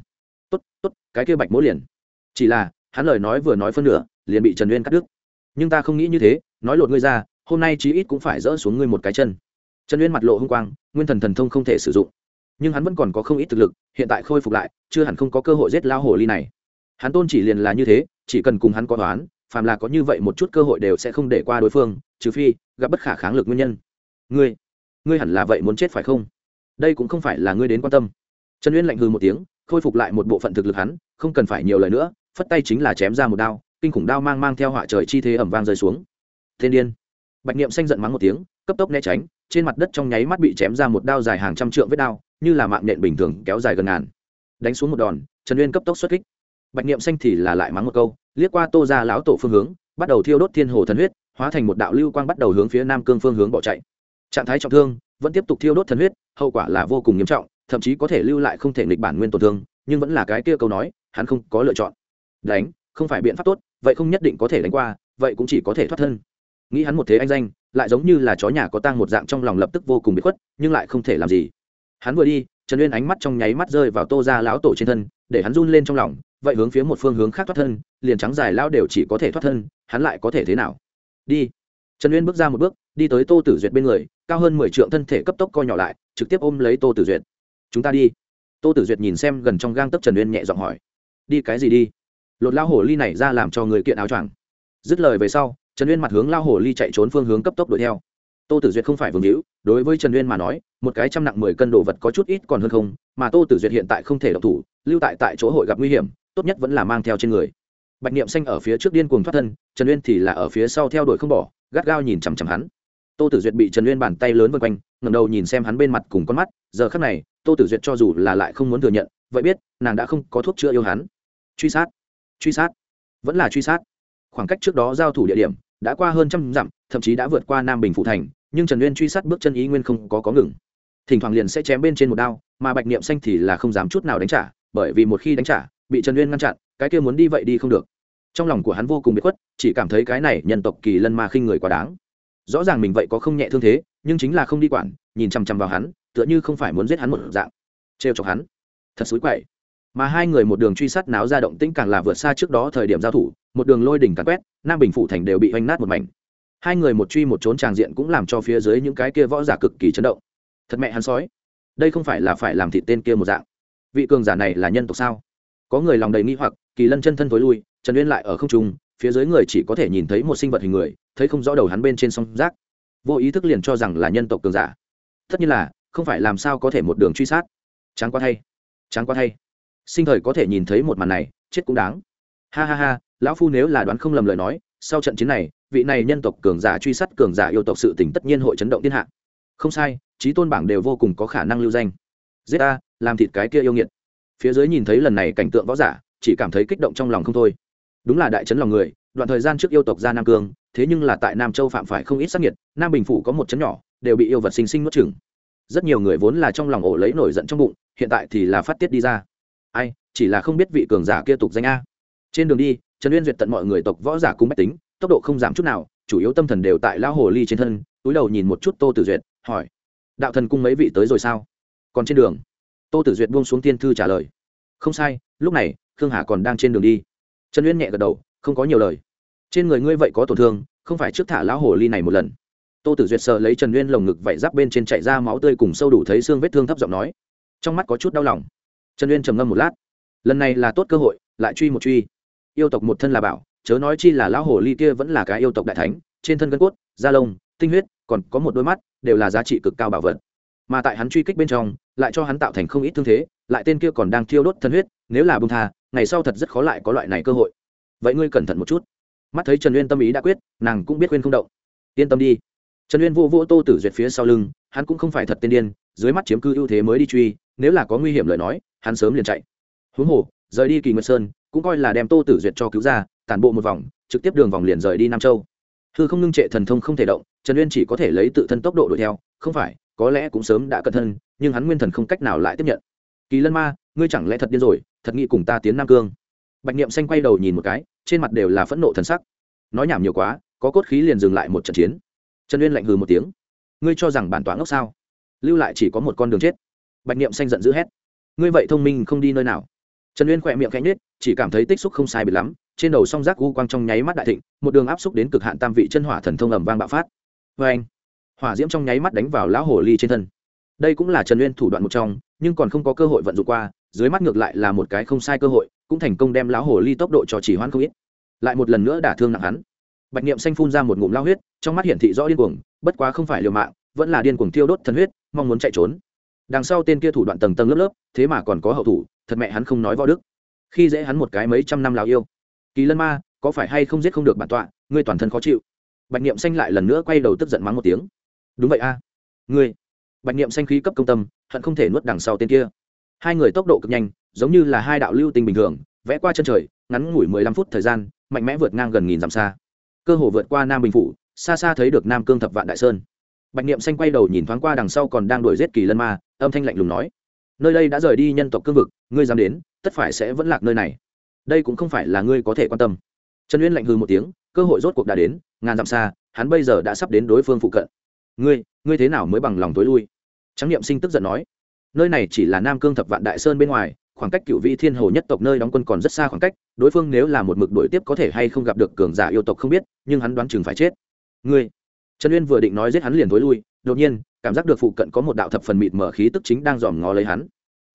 Tốt tốt, cái kia bạch mỗ liền. Chỉ là, hắn lời nói vừa nói phân nửa, liền bị trần uyên cắt đứt. Nhưng ta không nghĩ như thế, nói lột ngươi ra, hôm nay chí ít cũng phải dỡ xuống ngươi một cái chân. Trần uyên mặt lộ h ư n g quang, nguyên thần thần thông không thể sử dụng. Nhưng hắn vẫn còn có không ít thực lực, hiện tại khôi phục lại, chưa hẳn không có cơ hội giết lao hồ ly này. Hắn tôn chỉ liền là như thế, chỉ cần cùng hắn có toán, phàm là có như vậy một chút cơ hội đều sẽ không để qua đối phương, trừ phi gặp bất khả kháng lực nguyên nhân. Ngươi ngươi hẳn là vậy muốn chết phải không? Đây cũng không phải là ngươi đến quan tâm trần uyên lạnh hư một tiếng, khôi phục lại một bộ phận thực lực hắn, không cần phải nhiều lời nữa, phất tay chính là chém ra một đao, kinh khủng đao mang mang theo họa trời chi thế ẩm vang rơi xuống. Thiên điên. Bạch niệm xanh giận mắng một tiếng, cấp tốc né tránh, trên mặt đất trong nháy mắt bị chém ra một đao dài hàng trăm trượng vết đao, như là mạng nện bình thường kéo dài gần ngàn. Đánh xuống một đòn, trần uyên cấp tốc xuất kích. Bạch niệm xanh thì là lại mắng một câu, liếc qua tô ra lão tổ phương hướng, bắt đầu thiêu đốt thiên hồ thần huyết, hóa thành một đạo lưu quang bắt đầu hướng phía nam cương phương hướng bỏ chạy. Trạng thái trọng thương, vẫn tiếp tục thiêu đốt thần huyết, hậu quả là vô cùng nghiêm trọng thậm chí có thể lưu lại không thể nghịch bản nguyên tổn thương, nhưng vẫn là cái kia câu nói, hắn không có lựa chọn. Đánh, không phải biện pháp tốt, vậy không nhất định có thể đánh qua, vậy cũng chỉ có thể thoát thân. Nghĩ hắn một thế anh danh, lại giống như là chó nhà có tang một dạng trong lòng lập tức vô cùng bị khuất, nhưng lại không thể làm gì. Hắn vừa đi, trần uyên ánh mắt trong nháy mắt rơi vào tô ra lão tổ trên thân, để hắn run lên trong lòng, vậy hướng phía một phương hướng khác thoát thân, liền trắng dài lao đều chỉ có thể thoát thân, hắn lại có thể thế nào? Đi. Trần uyên bước ra một bước, đi tới tô tử duyệt bên người, cao hơn mười trượng thân thể cấp tốc co nhỏ lại, trực tiếp ôm lấy tô tử duyệt chúng ta đi. Tô tử duyệt nhìn xem gần trong gang tấc trần uyên nhẹ giọng hỏi, đi cái gì đi? Lột lao hổ ly này ra làm cho người kiện áo choàng. Dứt lời về sau, trần uyên mặt hướng lao hổ ly chạy trốn phương hướng cấp tốc đuổi theo. Tô tử duyệt không phải vương hữu, đối với trần uyên mà nói, một cái trăm nặng mười cân đồ vật có chút ít còn hơn không, mà tô tử duyệt hiện tại không thể độc thủ, lưu tại tại chỗ hội gặp nguy hiểm, tốt nhất vẫn là mang theo trên người. Bạch niệm xanh ở phía trước điên cuồng thoát thân, trần uyên thì là ở phía sau theo đuổi không bỏ, gắt gao nhìn chằm chằm hắn. Tô tử duyệt bị trần uyên bàn tay lớn vân quanh, ngẩng đầu nhìn xem hắn bên mặt cùng con mắt, giờ khắc này tô tử duyệt cho dù là lại không muốn thừa nhận, vậy biết, nàng đã không có thuốc chữa yêu hắn. Truy sát truy sát, vẫn là truy sát. Khoảng cách trước đó giao thủ địa điểm, đã qua hơn trăm dặm, thậm chí đã vượt qua nam bình phụ thành, nhưng trần uyên truy sát bước chân ý nguyên không có có ngừng. Thỉnh thoảng liền sẽ chém bên trên một đao, mà bạch niệm xanh thì là không dám chút nào đánh trả, bởi vì một khi đánh trả, bị trần uyên ngăn chặn, cái kia muốn đi vậy đi không được. Trong lòng của hắn vô cùng bị khuất, chỉ cảm thấy cái này nhân tộc kỳ lân mà khinh người quá đáng. Rõ ràng mình vậy có không nhẹ thương thế, nhưng chính là không đi quản, nhìn chằm chằm vào hắn tựa như không phải muốn giết hắn một dạng. Trêu chọc hắn. Thật xúi quậy. Mà hai người một đường truy sát náo ra động tĩnh càng là vượt xa trước đó thời điểm giao thủ, một đường lôi đỉnh cắn quét, nam bình phủ thành đều bị oanh nát một mảnh. Hai người một truy một trốn tràng diện cũng làm cho phía dưới những cái kia võ giả cực kỳ chấn động. Thật mẹ hắn sói. Đây không phải là phải làm thịt tên kia một dạng. Vị cường giả này là nhân tộc sao? Có người lòng đầy nghi hoặc, kỳ lân chân thân tối lui, trần uyên lại ở không trung, phía dưới người chỉ có thể nhìn thấy một sinh vật hình người, thấy không rõ đầu hắn bên trên sông rác vô ý thức liền cho rằng là nhân tộc cường giả. Tất nhiên là không phải làm sao có thể một đường truy sát. Tráng quá thay. Tráng quá thay. Sinh thời có thể nhìn thấy một màn này, chết cũng đáng. Ha ha ha, lão phu nếu là đoán không lầm lời nói, sau trận chiến này, vị này nhân tộc cường giả truy sát cường giả yêu tộc sự tỉnh tất nhiên hội chấn động thiên hạ. Không sai, trí tôn bảng đều vô cùng có khả năng lưu danh. Giết ta, làm thịt cái kia yêu nghiệt. Phía dưới nhìn thấy lần này cảnh tượng võ giả, chỉ cảm thấy kích động trong lòng không thôi. Đúng là đại chấn lòng người, đoạn thời gian trước yêu tộc ra nam cương, thế nhưng là tại nam châu phạm phải không ít sắc nhiệt nam bình phủ có một chấn nhỏ, đều bị yêu vật sinh sinh nuốt chừng rất nhiều người vốn là trong lòng ổ lấy nổi giận trong bụng, hiện tại thì là phát tiết đi ra. Ai, chỉ là không biết vị cường giả kia tục danh a. Trên đường đi, trần uyên duyệt tận mọi người tộc võ giả cung bách tính, tốc độ không giảm chút nào, chủ yếu tâm thần đều tại lão hồ ly trên thân, túi đầu nhìn một chút tô tử duyệt, hỏi, đạo thần cung mấy vị tới rồi sao? Còn trên đường, tô tử duyệt buông xuống tiên thư trả lời, không sai, lúc này, khương hà còn đang trên đường đi. Trần uyên nhẹ gật đầu, không có nhiều lời. Trên người ngươi vậy có tổn thương, không phải trước thả lão hồ ly này một lần tô tử duyệt sợ lấy trần uyên lồng ngực vẩy giáp bên trên chạy ra máu tươi cùng sâu đủ thấy xương vết thương thấp giọng nói. Trong mắt có chút đau lòng. Trần uyên trầm ngâm một lát. Lần này là tốt cơ hội, lại truy một truy. Yêu tộc một thân là bảo, chớ nói chi là lão hồ ly kia vẫn là cái yêu tộc đại thánh, trên thân gân cốt, da lông, tinh huyết, còn có một đôi mắt, đều là giá trị cực cao bảo vật. Mà tại hắn truy kích bên trong, lại cho hắn tạo thành không ít thương thế, lại tên kia còn đang thiêu đốt thân huyết, nếu là bông tha, ngày sau thật rất khó lại có loại này cơ hội. Vậy ngươi cẩn thận một chút. Mắt thấy trần uyên tâm ý đã quyết, nàng cũng biết khuyên không động. Yên tâm đi trần uyên vô vô tô tử duyệt phía sau lưng, hắn cũng không phải thật tên điên, dưới mắt chiếm cư ưu thế mới đi truy, nếu là có nguy hiểm lời nói, hắn sớm liền chạy. Huống hồ, rời đi kỳ nguyệt sơn, cũng coi là đem tô tử duyệt cho cứu ra, tản bộ một vòng, trực tiếp đường vòng liền rời đi nam châu. Hư không ngưng trệ thần thông không thể động, trần uyên chỉ có thể lấy tự thân tốc độ đuổi theo, không phải, có lẽ cũng sớm đã cẩn thân nhưng hắn nguyên thần không cách nào lại tiếp nhận. Kỳ lân ma, ngươi chẳng lẽ thật điên rồi, thật nghĩ cùng ta tiến nam cương? Bạch niệm xanh quay đầu nhìn một cái, trên mặt đều là phẫn nộ thần sắc. Nói nhảm nhiều quá, có cốt khí liền dừng lại một trận chiến trần uyên lạnh hừ một tiếng. Ngươi cho rằng bản tỏa ngốc sao? Lưu lại chỉ có một con đường chết. Bạch niệm xanh giận dữ hét. Ngươi vậy thông minh không đi nơi nào. Trần uyên khỏe miệng cánh nết chỉ cảm thấy tích xúc không sai bị lắm. Trên đầu song rác u quang trong nháy mắt đại thịnh, một đường áp xúc đến cực hạn tam vị chân hỏa thần thông ầm vang bạo phát. Vê anh, hỏa diễm trong nháy mắt đánh vào lão hồ ly trên thân. Đây cũng là trần uyên thủ đoạn một trong, nhưng còn không có cơ hội vận dụng qua, dưới mắt ngược lại là một cái không sai cơ hội, cũng thành công đem lão hồ ly tốc độ cho chỉ hoan không ít. Lại một lần nữa đả thương nặng hắn bạch niệm xanh phun ra một ngụm lao huyết, trong mắt hiển thị rõ điên cuồng, bất quá không phải liều mạng, vẫn là điên cuồng tiêu đốt thần huyết, mong muốn chạy trốn. Đằng sau tên kia thủ đoạn tầng tầng lớp lớp, thế mà còn có hậu thủ, thật mẹ hắn không nói võ đức. Khi dễ hắn một cái mấy trăm năm lào yêu. Kỳ lân ma, có phải hay không giết không được bản tọa, ngươi toàn thân khó chịu. Bạch niệm xanh lại lần nữa quay đầu tức giận mắng một tiếng. Đúng vậy a. Ngươi. Bạch niệm xanh khí cấp công tâm, hận không thể nuốt đằng sau tên kia. Hai người tốc độ cực nhanh, giống như là hai đạo lưu tình bình thường, vẽ qua chân trời, ngắn ngủi mười lăm phút thời gian, mạnh mẽ vượt ngang gần nghìn dặm xa cơ hồ vượt qua nam bình phủ, xa xa thấy được nam cương thập vạn đại sơn. Bạch niệm xanh quay đầu nhìn thoáng qua đằng sau còn đang đuổi giết kỳ lân ma, âm thanh lạnh lùng nói, nơi đây đã rời đi nhân tộc cương vực, ngươi dám đến, tất phải sẽ vẫn lạc nơi này. Đây cũng không phải là ngươi có thể quan tâm. Trần uyên lạnh hư một tiếng, cơ hội rốt cuộc đã đến, ngàn dặm xa, hắn bây giờ đã sắp đến đối phương phụ cận. Ngươi ngươi thế nào mới bằng lòng tối lui? Trắng niệm sinh tức giận nói, nơi này chỉ là nam cương thập vạn đại sơn bên ngoài khoảng cách cựu vị thiên hồ nhất tộc nơi đóng quân còn rất xa khoảng cách, đối phương nếu là một mực đội tiếp có thể hay không gặp được cường giả yêu tộc không biết, nhưng hắn đoán chừng phải chết. Ngươi. Trần uyên vừa định nói giết hắn liền thối lui, đột nhiên, cảm giác được phụ cận có một đạo thập phần mịt mở khí tức chính đang dòm ngó lấy hắn.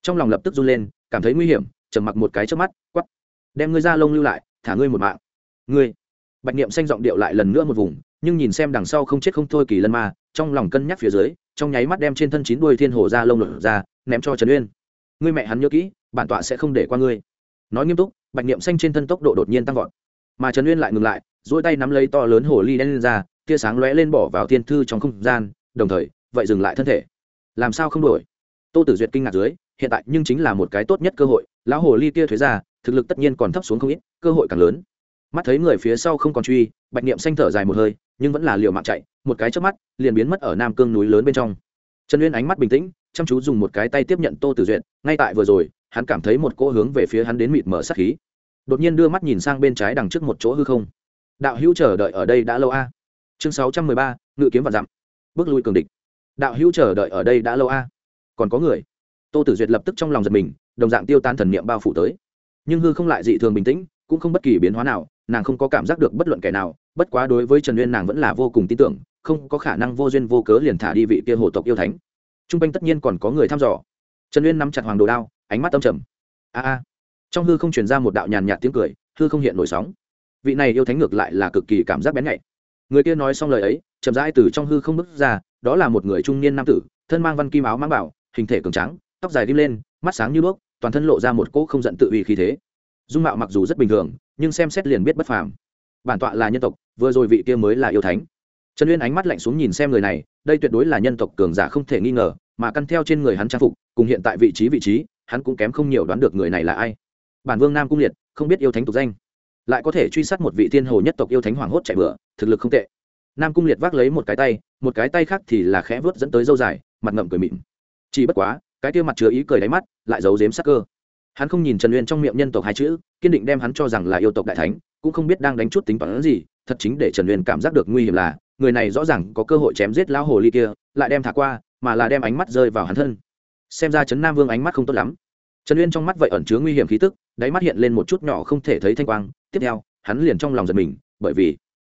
Trong lòng lập tức run lên, cảm thấy nguy hiểm, trầm mặc một cái trước mắt quắp đem ngươi ra lông lưu lại, thả ngươi một mạng. Ngươi. Bạch niệm xanh giọng điệu lại lần nữa một vùng, nhưng nhìn xem đằng sau không chết không thôi kỳ lân ma, trong lòng cân nhắc phía dưới, trong nháy mắt đem trên thân chín đuôi thiên hồ ra lông lột ra, ném cho trần uyên. Ngươi mẹ hắn nhớ kỹ bản tọa sẽ không để qua ngươi. Nói nghiêm túc, bạch niệm xanh trên thân tốc độ đột nhiên tăng vọt. Mà trần uyên lại ngừng lại dỗi tay nắm lấy to lớn hồ ly đen lên ra, tia sáng lóe lên bỏ vào thiên thư trong không gian, đồng thời, vậy dừng lại thân thể. Làm sao không đổi? Tô tử duyệt kinh ngạc dưới, hiện tại nhưng chính là một cái tốt nhất cơ hội, lão hồ ly kia thuế ra, thực lực tất nhiên còn thấp xuống không ít, cơ hội càng lớn. Mắt thấy người phía sau không còn truy, bạch niệm xanh thở dài một hơi, nhưng vẫn là liều mạng chạy, một cái chớp mắt, liền biến mất ở nam cương núi lớn bên trong. Trần uyên ánh mắt bình tĩnh, chăm chú dùng một cái tay tiếp nhận tô tử duyệt, ngay tại vừa rồi hắn cảm thấy một cỗ hướng về phía hắn đến mịt mở sát khí. Đột nhiên đưa mắt nhìn sang bên trái đằng trước một chỗ hư không. Đạo hữu chờ đợi ở đây đã lâu a. Chương sáu trăm mười ba, ngự kiếm và dặm. Bước lui cường địch. Đạo hữu chờ đợi ở đây đã lâu a. Còn có người. Tô tử duyệt lập tức trong lòng giật mình, đồng dạng tiêu tan thần niệm bao phủ tới. Nhưng hư không lại dị thường bình tĩnh, cũng không bất kỳ biến hóa nào, nàng không có cảm giác được bất luận kẻ nào, bất quá đối với trần uyên nàng vẫn là vô cùng tin tưởng, không có khả năng vô duyên vô cớ liền thả đi vị kia hồ tộc yêu thánh. T r u n g quanh tất nhiên còn có người thăm dò. Trần uyên nắm chặt hoàng đồ đao ánh mắt âm trầm. A a. Trong hư không chuyển ra một đạo nhàn nhạt tiếng cười, hư không hiện nổi sóng. Vị này yêu thánh ngược lại là cực kỳ cảm giác bén nhạy. Người kia nói xong lời ấy, chậm rãi từ trong hư không bước ra, đó là một người trung niên nam tử, thân mang văn kim áo mang bảo, hình thể cường trắng tóc dài đim lên, mắt sáng như đuốc, toàn thân lộ ra một cỗ không giận tự uy khí thế. Dung mạo mặc dù rất bình thường, nhưng xem xét liền biết bất phàm. Bản tọa là nhân tộc, vừa rồi vị kia mới là yêu thánh. Trần uyên ánh mắt lạnh xuống nhìn xem người này, đây tuyệt đối là nhân tộc cường giả không thể nghi ngờ, mà căn theo trên người hắn trang phục, cùng hiện tại vị trí vị trí hắn cũng kém không nhiều đoán được người này là ai. Bản vương nam cung liệt, không biết yêu thánh tục danh. Lại có thể truy sát một vị thiên hồ nhất tộc yêu thánh hoảng hốt chạy bựa thực lực không tệ. Nam cung liệt vác lấy một cái tay, một cái tay khác thì là khẽ vớt dẫn tới dâu dài, mặt ngậm cười mịn. Chỉ bất quá, cái kia mặt chứa ý cười đáy mắt, lại giấu giếm sắc cơ. Hắn không nhìn trần uyên trong miệng nhân tộc hai chữ, kiên định đem hắn cho rằng là yêu tộc đại thánh, cũng không biết đang đánh chút tính toán gì, thật chính để trần uyên cảm giác được nguy hiểm là, người này rõ ràng có cơ hội chém giết lão hồ ly kia, lại đem thả qua, mà là đem ánh mắt rơi vào hắn thân xem ra trấn nam vương ánh mắt không tốt lắm. Trần uyên trong mắt vậy ẩn chứa nguy hiểm khí tức, đáy mắt hiện lên một chút nhỏ không thể thấy thanh quang. Tiếp theo, hắn liền trong lòng giật mình, bởi vì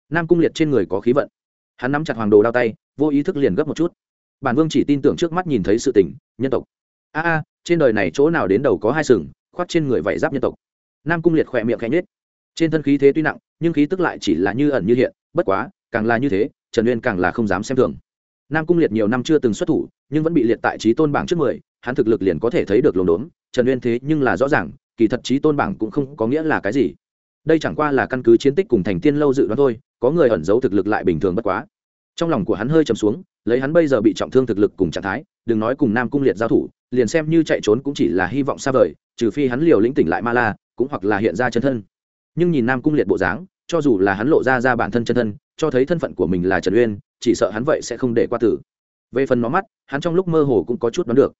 nam cung liệt trên người có khí vận. Hắn nắm chặt hoàng đồ đao tay, vô ý thức liền gấp một chút. Bản vương chỉ tin tưởng trước mắt nhìn thấy sự tình, nhân tộc. A a, trên đời này chỗ nào đến đầu có hai sừng, khoác trên người vảy giáp nhân tộc. Nam cung liệt khỏe miệng khẽ nhết trên thân khí thế tuy nặng, nhưng khí tức lại chỉ là như ẩn như hiện, bất quá, càng là như thế, trần uyên càng là không dám xem thường. Nam cung liệt nhiều năm chưa từng xuất thủ nhưng vẫn bị liệt tại trí tôn bảng trước mười, hắn thực lực liền có thể thấy được lồn đốn. Trần uyên thế nhưng là rõ ràng, kỳ thật trí tôn bảng cũng không có nghĩa là cái gì. Đây chẳng qua là căn cứ chiến tích cùng thành tiên lâu dự đoán thôi, có người ẩn giấu thực lực lại bình thường bất quá. Trong lòng của hắn hơi trầm xuống, lấy hắn bây giờ bị trọng thương thực lực cùng trạng thái, đừng nói cùng nam cung liệt giao thủ, liền xem như chạy trốn cũng chỉ là hy vọng xa vời, trừ phi hắn liều lĩnh tỉnh lại ma la, cũng hoặc là hiện ra chân thân. Nhưng nhìn nam cung liệt bộ dáng, cho dù là hắn lộ ra ra bản thân chân thân, cho thấy thân phận của mình là trần uyên, chỉ sợ hắn vậy sẽ không để qua tử về phần nó mắt, hắn trong lúc mơ hồ cũng có chút đoán được.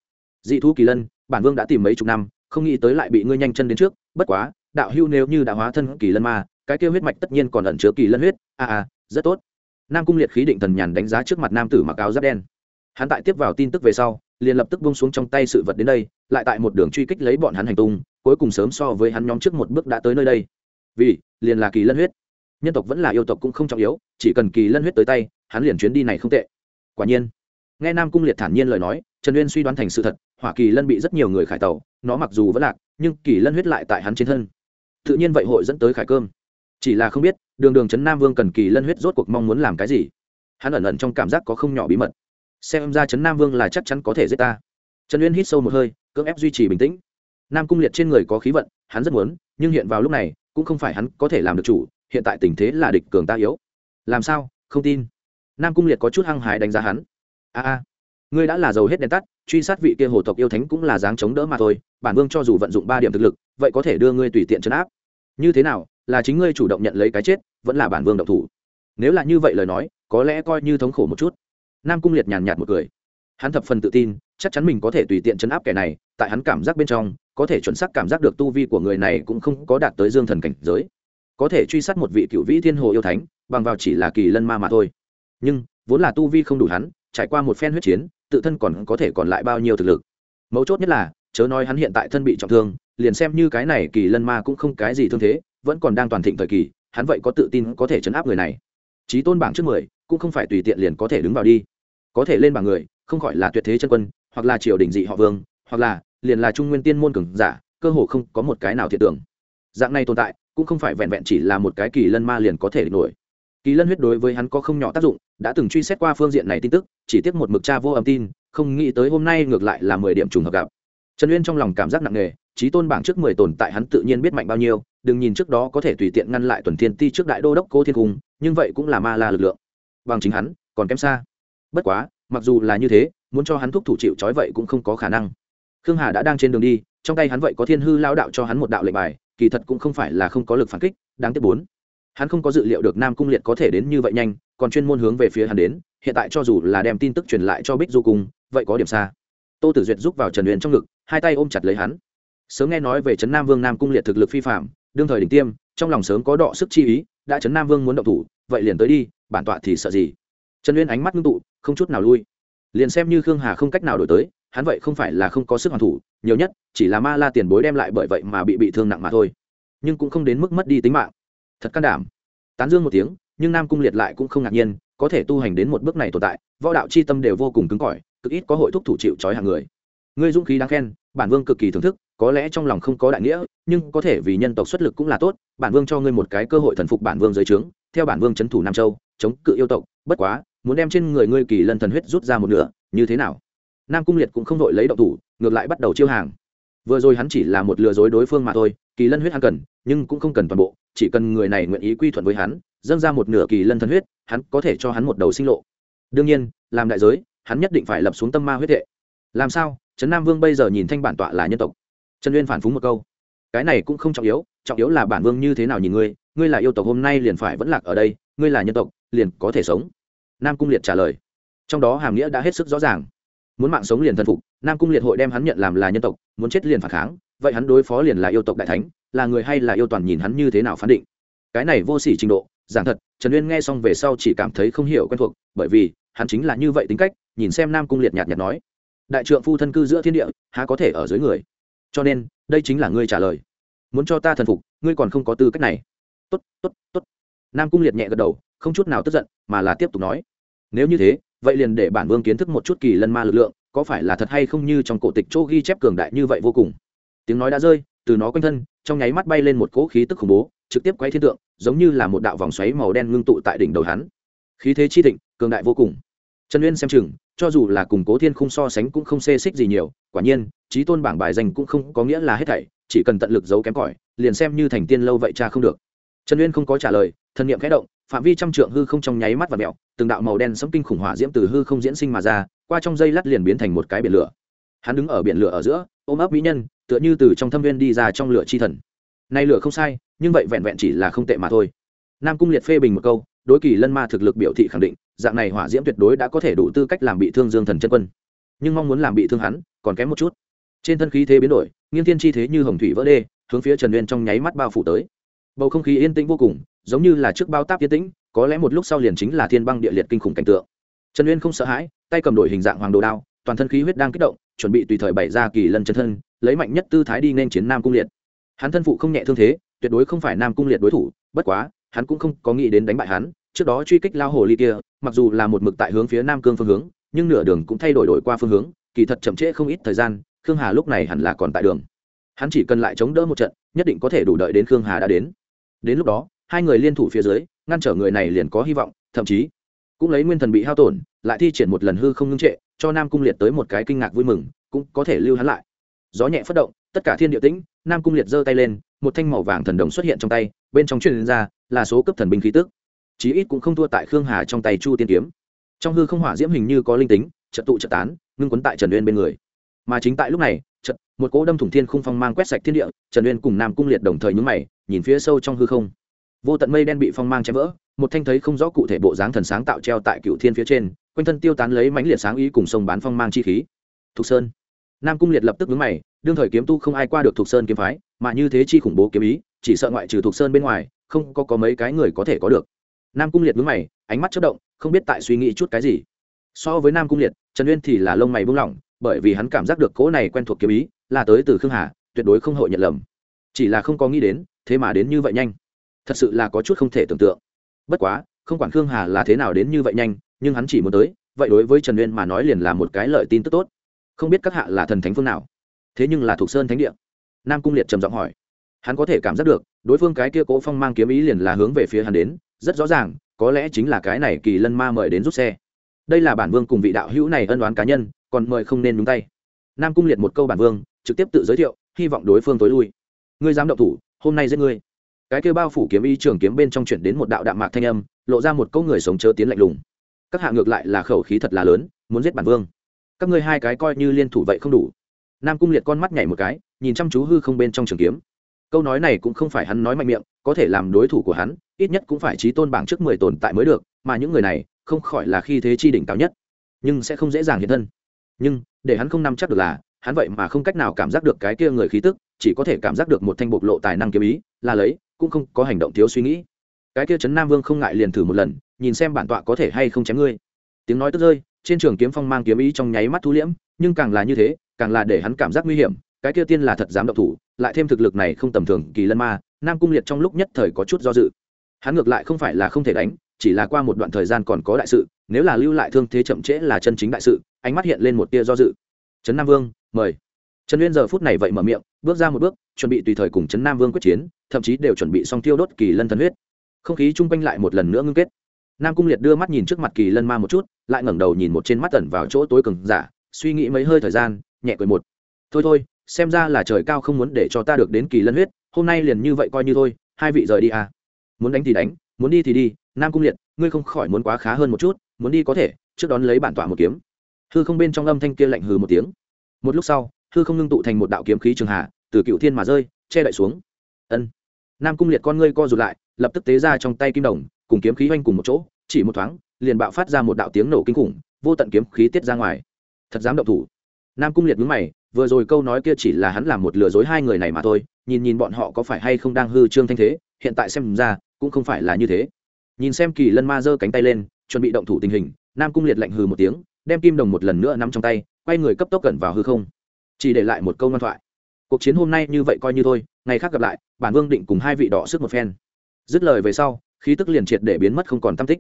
Dị thú kỳ lân, bản vương đã tìm mấy chục năm, không nghĩ tới lại bị ngươi nhanh chân đến trước, bất quá, đạo hưu nếu như đã hóa thân kỳ lân ma cái kêu huyết mạch tất nhiên còn ẩn chứa kỳ lân huyết, a a, rất tốt. Nam cung liệt khí định thần nhàn đánh giá trước mặt nam tử mặc áo giáp đen. Hắn tại tiếp vào tin tức về sau, liền lập tức bung xuống trong tay sự vật đến đây, lại tại một đường truy kích lấy bọn hắn hành tung, cuối cùng sớm so với hắn nhóm trước một bước đã tới nơi đây. Vì, liền là kỳ lân huyết. Nhân tộc vẫn là yêu tộc cũng không trọng yếu, chỉ cần kỳ lân huyết tới tay, hắn liền chuyến đi này không tệ. Quả nhiên nghe nam cung liệt thản nhiên lời nói, trần uyên suy đoán thành sự thật, hỏa kỳ lân bị rất nhiều người khải tàu, nó mặc dù vẫn lạc, nhưng kỳ lân huyết lại tại hắn trên thân. Tự nhiên vậy hội dẫn tới khải cơm. Chỉ là không biết, đường đường trấn nam vương cần kỳ lân huyết rốt cuộc mong muốn làm cái gì. Hắn ẩn ẩn trong cảm giác có không nhỏ bí mật. Xem ra trấn nam vương là chắc chắn có thể giết ta. Trần uyên hít sâu một hơi, cưỡng ép duy trì bình tĩnh. Nam cung liệt trên người có khí vận, hắn rất muốn, nhưng hiện vào lúc này, cũng không phải hắn có thể làm được chủ, hiện tại tình thế là địch cường ta yếu. Làm sao? Không tin. Nam cung liệt có chút hăng hái đánh giá hắn a a. Ngươi đã là giàu hết đèn tắt, truy sát vị kia hồ tộc yêu thánh cũng là dáng chống đỡ mà thôi, bản vương cho dù vận dụng ba điểm thực lực, vậy có thể đưa ngươi tùy tiện chấn áp. Như thế nào, là chính ngươi chủ động nhận lấy cái chết, vẫn là bản vương động thủ? Nếu là như vậy lời nói, có lẽ coi như thống khổ một chút. Nam cung liệt nhàn nhạt một cười. Hắn thập phần tự tin, chắc chắn mình có thể tùy tiện chấn áp kẻ này, tại hắn cảm giác bên trong, có thể chuẩn xác cảm giác được tu vi của người này cũng không có đạt tới dương thần cảnh giới. Có thể truy sát một vị cựu vĩ thiên hồ yêu thánh, bằng vào chỉ là kỳ lân ma mà thôi. Nhưng, vốn là tu vi không đủ hắn trải qua một phen huyết chiến, tự thân còn có thể còn lại bao nhiêu thực lực. Mấu chốt nhất là, chớ nói hắn hiện tại thân bị trọng thương, liền xem như cái này kỳ lân ma cũng không cái gì thương thế, vẫn còn đang toàn thịnh thời kỳ, hắn vậy có tự tin có thể chấn áp người này. Trí tôn bảng trước mười, cũng không phải tùy tiện liền có thể đứng vào đi. Có thể lên bảng người, không gọi là tuyệt thế chân quân, hoặc là triều đình dị họ vương, hoặc là liền là trung nguyên tiên môn cường giả, cơ hồ không có một cái nào thiệt tưởng. Dạng này tồn tại, cũng không phải vẹn vẹn chỉ là một cái kỳ lân ma liền có thể địch nổi. Kỳ lân huyết đối với hắn có không nhỏ tác dụng đã từng truy xét qua phương diện này tin tức, chỉ tiếc một mực cha vô âm tin, không nghĩ tới hôm nay ngược lại là mười điểm trùng hợp gặp. Trần uyên trong lòng cảm giác nặng nề, trí tôn bảng trước mười tồn tại hắn tự nhiên biết mạnh bao nhiêu, đừng nhìn trước đó có thể tùy tiện ngăn lại tuần thiên ti trước đại đô đốc cô thiên cung, nhưng vậy cũng là ma la lực lượng. Bằng chính hắn, còn kém xa. Bất quá, mặc dù là như thế, muốn cho hắn thúc thủ chịu trói vậy cũng không có khả năng. Khương hà đã đang trên đường đi, trong tay hắn vậy có thiên hư lao đạo cho hắn một đạo lệnh bài, kỳ thật cũng không phải là không có lực phản kích, đáng tiếc bốn hắn không có dự liệu được nam cung liệt có thể đến như vậy nhanh, còn chuyên môn hướng về phía hắn đến, hiện tại cho dù là đem tin tức truyền lại cho bích du cung, vậy có điểm xa. Tô tử duyệt giúp vào trần luyện trong ngực, hai tay ôm chặt lấy hắn. Sớm nghe nói về trấn nam vương nam cung liệt thực lực phi phạm đương thời đỉnh tiêm, trong lòng sớm có đọ sức chi ý, đã trấn nam vương muốn động thủ, vậy liền tới đi, bản tọa thì sợ gì? Trần uyên ánh mắt ngưng tụ, không chút nào lui. Liền xem như khương hà không cách nào đổi tới, hắn vậy không phải là không có sức hoàn thủ, nhiều nhất chỉ là ma la tiền bối đem lại bởi vậy mà bị bị thương nặng mà thôi. Nhưng cũng không đến mức mất đi tính mạng thật can đảm. Tán dương một tiếng, nhưng nam cung liệt lại cũng không ngạc nhiên, có thể tu hành đến một bước này tồn tại, võ đạo c h i tâm đều vô cùng cứng cỏi, cực ít có hội thúc thủ chịu trói hàng người. Ngươi dũng khí đáng khen, bản vương cực kỳ thưởng thức, có lẽ trong lòng không có đại nghĩa, nhưng có thể vì nhân tộc xuất lực cũng là tốt, bản vương cho ngươi một cái cơ hội thần phục bản vương dưới trướng, theo bản vương c h ấ n thủ nam châu, chống cự yêu tộc, bất quá, muốn đem trên người ngươi kỳ lân thần huyết rút ra một nửa, như thế nào? Nam cung liệt cũng không đội lấy động thủ, ngược lại bắt đầu chiêu hàng. Vừa rồi hắn chỉ là một lừa dối đối phương mà thôi kỳ lân huyết hắn cần, nhưng cũng không cần toàn bộ, chỉ cần người này nguyện ý quy thuận với hắn, dâng ra một nửa kỳ lân thần huyết, hắn có thể cho hắn một đầu sinh lộ. Đương nhiên, làm đại giới, hắn nhất định phải lập xuống tâm ma huyết hệ. Làm sao? Trấn nam vương bây giờ nhìn thanh bản tọa là nhân tộc. Trần uyên phản phúng một câu. Cái này cũng không trọng yếu trọng yếu là bản vương như thế nào nhìn ngươi ngươi là yêu tộc hôm nay liền phải vẫn lạc ở đây, ngươi là nhân tộc, liền có thể sống. Nam cung liệt trả lời. Trong đó hàm nghĩa đã hết sức rõ ràng. Muốn mạng sống liền thần phục, nam cung liệt hội đem hắn nhận làm là nhân tộc, muốn chết liền phản kháng vậy hắn đối phó liền là yêu tộc đại thánh, là người hay là yêu toàn nhìn hắn như thế nào phán định. Cái này vô sỉ trình độ, giảng thật, trần uyên nghe xong về sau chỉ cảm thấy không hiểu quen thuộc, bởi vì, hắn chính là như vậy tính cách, nhìn xem nam cung liệt nhạt nhạt nói, đại trượng phu thân cư giữa thiên địa, há có thể ở dưới người? Cho nên, đây chính là ngươi trả lời. Muốn cho ta thần phục, ngươi còn không có tư cách này. Tốt tốt tốt. Nam cung liệt nhẹ gật đầu, không chút nào tức giận, mà là tiếp tục nói, nếu như thế, vậy liền để bản vương kiến thức một chút kỳ lân ma lực lượng, có phải là thật hay không như trong cổ tịch chỗ ghi chép cường đại như vậy vô cùng? Tiếng nói đã rơi, từ nó quanh thân, trong nháy mắt bay lên một cỗ khí tức khủng bố, trực tiếp quay thiên tượng, giống như là một đạo vòng xoáy màu đen ngưng tụ tại đỉnh đầu hắn. Khí thế chi thịnh, cường đại vô cùng. Trần uyên xem chừng, cho dù là cùng cố thiên không so sánh cũng không xê xích gì nhiều, quả nhiên trí tôn bảng bài danh cũng không có nghĩa là hết thảy, chỉ cần tận lực giấu kém cỏi, liền xem như thành tiên lâu vậy cha không được. Trần uyên không có trả lời, thần niệm khẽ động, phạm vi trăm trượng hư không trong nháy mắt và mẹo từng đạo màu đen sấm kinh khủng hỏa diễm từ hư không diễn sinh mà ra, qua trong dây lát liền biến thành một cái biển lửa. Hắn đứng ở biển lửa ở giữa ôm ấp mỹ nhân, tựa như từ trong thâm viên đi ra trong lửa chi thần. Nay lửa không sai, nhưng vậy vẹn vẹn chỉ là không tệ mà thôi. Nam cung liệt phê bình một câu, đối kỳ lân ma thực lực biểu thị khẳng định, dạng này hỏa diễm tuyệt đối đã có thể đủ tư cách làm bị thương dương thần chân quân. Nhưng mong muốn làm bị thương hắn, còn kém một chút. Trên thân khí thế biến đổi nghiêng thiên chi thế như hồng thủy vỡ đê, hướng phía trần uyên trong nháy mắt bao phủ tới. Bầu không khí yên tĩnh vô cùng, giống như là trước bao táp yên tĩnh, có lẽ một lúc sau liền chính là thiên băng địa liệt kinh khủng cảnh tượng. Trần uyên không sợ hãi, tay cầm đổi hình dạng hoàng đồ đao, toàn thân khí huyết đang kích động chuẩn bị tùy thời bày ra kỳ lân chân thân, lấy mạnh nhất tư thái đi nên chiến nam cung liệt. Hắn thân phụ không nhẹ thương thế, tuyệt đối không phải nam cung liệt đối thủ, bất quá, hắn cũng không có nghĩ đến đánh bại hắn, trước đó truy kích lao hồ ly kia, mặc dù là một mực tại hướng phía nam cương phương hướng, nhưng nửa đường cũng thay đổi đổi qua phương hướng, kỳ thật chậm trễ không ít thời gian, khương hà lúc này hẳn là còn tại đường. Hắn chỉ cần lại chống đỡ một trận, nhất định có thể đủ đợi đến khương hà đã đến. Đến lúc đó, hai người liên thủ phía dưới, ngăn trở người này liền có hy vọng, thậm chí cũng lấy nguyên thần bị hao tổn, lại thi triển một lần hư không ngưng trệ cho nam cung liệt tới một cái kinh ngạc vui mừng, cũng có thể lưu hắn lại. Gió nhẹ phất động, tất cả thiên địa tĩnh, nam cung liệt giơ tay lên, một thanh màu vàng thần đồng xuất hiện trong tay, bên trong truyền ra là số cấp thần binh khí tức. Chí ít cũng không thua tại khương hà trong tay chu tiên kiếm. Trong hư không hỏa diễm hình như có linh tính trật tụ trật tán, ngưng quấn tại trần uyên bên người. Mà chính tại lúc này trật một cỗ đâm thủng thiên khung phong mang quét sạch thiên địa, trần uyên cùng nam cung liệt đồng thời nhúng mày, nhìn phía sâu trong hư không. Vô tận mây đen bị phong mang chém vỡ, một thanh thấy không rõ cụ thể bộ dáng thần sáng tạo treo tại cựu thiên phía trên quanh thân tiêu tán lấy mãnh liệt sáng ý cùng sông bán phong mang chi khí. Thục sơn. Nam cung liệt lập tức vướng mày, đương thời kiếm tu không ai qua được thục sơn kiếm phái, mà như thế chi khủng bố kiếm ý, chỉ sợ ngoại trừ thục sơn bên ngoài, không có có mấy cái người có thể có được. Nam cung liệt vướng mày, ánh mắt chất động, không biết tại suy nghĩ chút cái gì. So với nam cung liệt, trần uyên thì là lông mày buông lỏng, bởi vì hắn cảm giác được cỗ này quen thuộc kiếm ý, là tới từ khương hà, tuyệt đối không hội nhận lầm. Chỉ là không có nghĩ đến, thế mà đến như vậy nhanh. Thật sự là có chút không thể tưởng tượng. Bất quá, không quản khương hà là thế nào đến như vậy nhanh nhưng hắn chỉ muốn tới, vậy đối với trần uyên mà nói liền là một cái lợi tin tức tốt. Không biết các hạ là thần thánh phương nào. Thế nhưng là thuộc sơn thánh địa. Nam cung liệt trầm giọng hỏi. Hắn có thể cảm giác được, đối phương cái kia cố phong mang kiếm ý liền là hướng về phía hắn đến, rất rõ ràng, có lẽ chính là cái này kỳ lân ma mời đến rút xe. Đây là bản vương cùng vị đạo hữu này ân đoán cá nhân, còn mời không nên đúng tay. Nam cung liệt một câu bản vương, trực tiếp tự giới thiệu, hy vọng đối phương tối lui. Ngươi dám động thủ, hôm nay giết ngươi. Cái kêu bao phủ kiếm y trường kiếm bên trong chuyển đến một đạo đạm mạc thanh âm, lộ ra một câu người sống chớ tiến lạnh lùng các hạ ngược lại là khẩu khí thật là lớn, muốn giết bản vương. Các ngươi hai cái coi như liên thủ vậy không đủ. Nam cung liệt con mắt nhảy một cái, nhìn chăm chú hư không bên trong trường kiếm. Câu nói này cũng không phải hắn nói mạnh miệng, có thể làm đối thủ của hắn, ít nhất cũng phải trí tôn bảng trước mười tồn tại mới được, mà những người này, không khỏi là khi thế chi đỉnh cao nhất, nhưng sẽ không dễ dàng hiện thân. Nhưng, để hắn không nắm chắc được là, hắn vậy mà không cách nào cảm giác được cái kia người khí tức, chỉ có thể cảm giác được một thanh bộc lộ tài năng kiếm ý, là lấy, cũng không có hành động thiếu suy nghĩ cái kia trấn nam vương không ngại liền thử một lần, nhìn xem bản tọa có thể hay không chém ngươi. Tiếng nói tức rơi, trên trường kiếm phong mang kiếm ý trong nháy mắt thu liễm, nhưng càng là như thế, càng là để hắn cảm giác nguy hiểm, cái kia tiên là thật dám động thủ, lại thêm thực lực này không tầm thường, kỳ lân ma, nam cung liệt trong lúc nhất thời có chút do dự. Hắn ngược lại không phải là không thể đánh, chỉ là qua một đoạn thời gian còn có đại sự, nếu là lưu lại thương thế chậm trễ là chân chính đại sự, ánh mắt hiện lên một tia do dự. Trấn nam vương, mời. Trần uyên giờ phút này vậy mở miệng, bước ra một bước, chuẩn bị tùy thời cùng trấn nam vương quyết chiến, thậm chí đều chuẩn bị xong tiêu đốt kỳ lân thần huyết không khí chung quanh lại một lần nữa ngưng kết. Nam cung liệt đưa mắt nhìn trước mặt kỳ lân ma một chút, lại ngẩng đầu nhìn một trên mắt tẩn vào chỗ tối cường giả, suy nghĩ mấy hơi thời gian, nhẹ cười một. Thôi thôi, xem ra là trời cao không muốn để cho ta được đến kỳ lân huyết, hôm nay liền như vậy coi như thôi, hai vị rời đi à. Muốn đánh thì đánh, muốn đi thì đi, nam cung liệt, ngươi không khỏi muốn quá khá hơn một chút, muốn đi có thể, trước đón lấy bản tọa một kiếm. Hư không bên trong âm thanh kia lạnh hừ một tiếng. Một lúc sau, hư không ngưng tụ thành một đạo kiếm khí trường hạ, từ cựu thiên mà rơi, che đậy xuống. Ân. Nam cung liệt con ngươi co rụt lại lập tức tế ra trong tay kim đồng, cùng kiếm khí oanh cùng một chỗ, chỉ một thoáng, liền bạo phát ra một đạo tiếng nổ kinh khủng, vô tận kiếm khí tiết ra ngoài. Thật dám động thủ. Nam cung liệt mướn mày, vừa rồi câu nói kia chỉ là hắn làm một lừa dối hai người này mà thôi, nhìn nhìn bọn họ có phải hay không đang hư trương thanh thế, hiện tại xem ra, cũng không phải là như thế. Nhìn xem kỳ lân ma giơ cánh tay lên, chuẩn bị động thủ tình hình, nam cung liệt lạnh hừ một tiếng, đem kim đồng một lần nữa nắm trong tay, quay người cấp tốc cẩn vào hư không. Chỉ để lại một câu ngoan thoại. Cuộc chiến hôm nay như vậy coi như thôi, ngày khác gặp lại, bản vương định cùng hai vị đỏ sức một phen dứt lời về sau, khí tức liền triệt để biến mất không còn tam tích.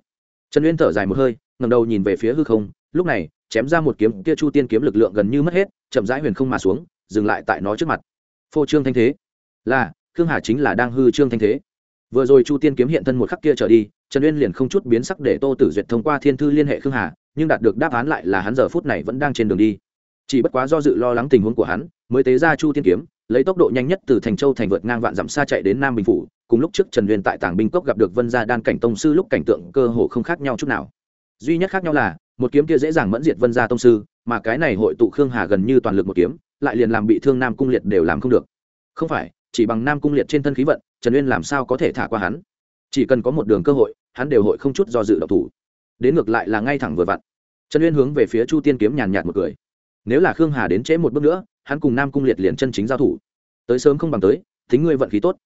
Trần uyên thở dài một hơi ngầm đầu nhìn về phía hư không, lúc này, chém ra một kiếm kia chu tiên kiếm lực lượng gần như mất hết, chậm rãi huyền không mà xuống, dừng lại tại nó trước mặt. Phô trương thanh thế. Là, khương hà chính là đang hư trương thanh thế. Vừa rồi chu tiên kiếm hiện thân một khắc kia trở đi, trần uyên liền không chút biến sắc để tô tử duyệt thông qua thiên thư liên hệ khương hà, nhưng đạt được đáp án lại là hắn giờ phút này vẫn đang trên đường đi. Chỉ bất quá do dự lo lắng tình huống của hắn, mới tế ra chu tiên kiếm, lấy tốc độ nhanh nhất từ thành châu thành vượt ngang vạn dặm xa chạy đến nam bình phủ cùng lúc trước trần huyền tại tàng binh cốc gặp được vân gia đan cảnh tông sư lúc cảnh tượng cơ hồ không khác nhau chút nào. Duy nhất khác nhau là, một kiếm kia dễ dàng mẫn diệt vân gia tông sư, mà cái này hội tụ khương hà gần như toàn lực một kiếm, lại liền làm bị thương nam cung liệt đều làm không được. Không phải, chỉ bằng nam cung liệt trên thân khí vận, trần uyên làm sao có thể thả qua hắn? Chỉ cần có một đường cơ hội, hắn đều hội không chút do dự độc thủ. Đến ngược lại là ngay thẳng vừa vặn. Trần uyên hướng về phía chu tiên kiếm nhàn nhạt một cười. Nếu là khương hà đến trễ một bước nữa, hắn cùng nam cung liệt liền chân chính giao thủ. Tới sớm không bằng tới tính ngươi vận khí tốt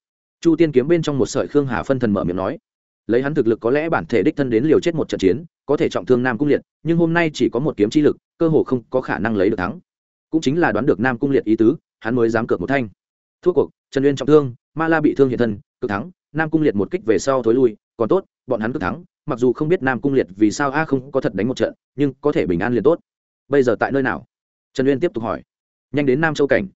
chu tiên kiếm bên trong một sợi khương hà phân thần mở miệng nói. Lấy hắn thực lực có lẽ bản thể đích thân đến liều chết một trận chiến, có thể trọng thương nam cung liệt, nhưng hôm nay chỉ có một kiếm chi lực, cơ hồ không có khả năng lấy được thắng. Cũng chính là đoán được nam cung liệt ý tứ, hắn mới dám cược một thanh. Thua cuộc, trần uyên trọng thương, ma la bị thương hiện thân cực thắng, nam cung liệt một kích về sau thối lui, còn tốt, bọn hắn cực thắng, mặc dù không biết nam cung liệt vì sao a không có thật đánh một trận, nhưng có thể bình an liền tốt. Bây giờ tại nơi nào? Trần uyên tiếp tục hỏi. Nhanh đến nam châu cảnh.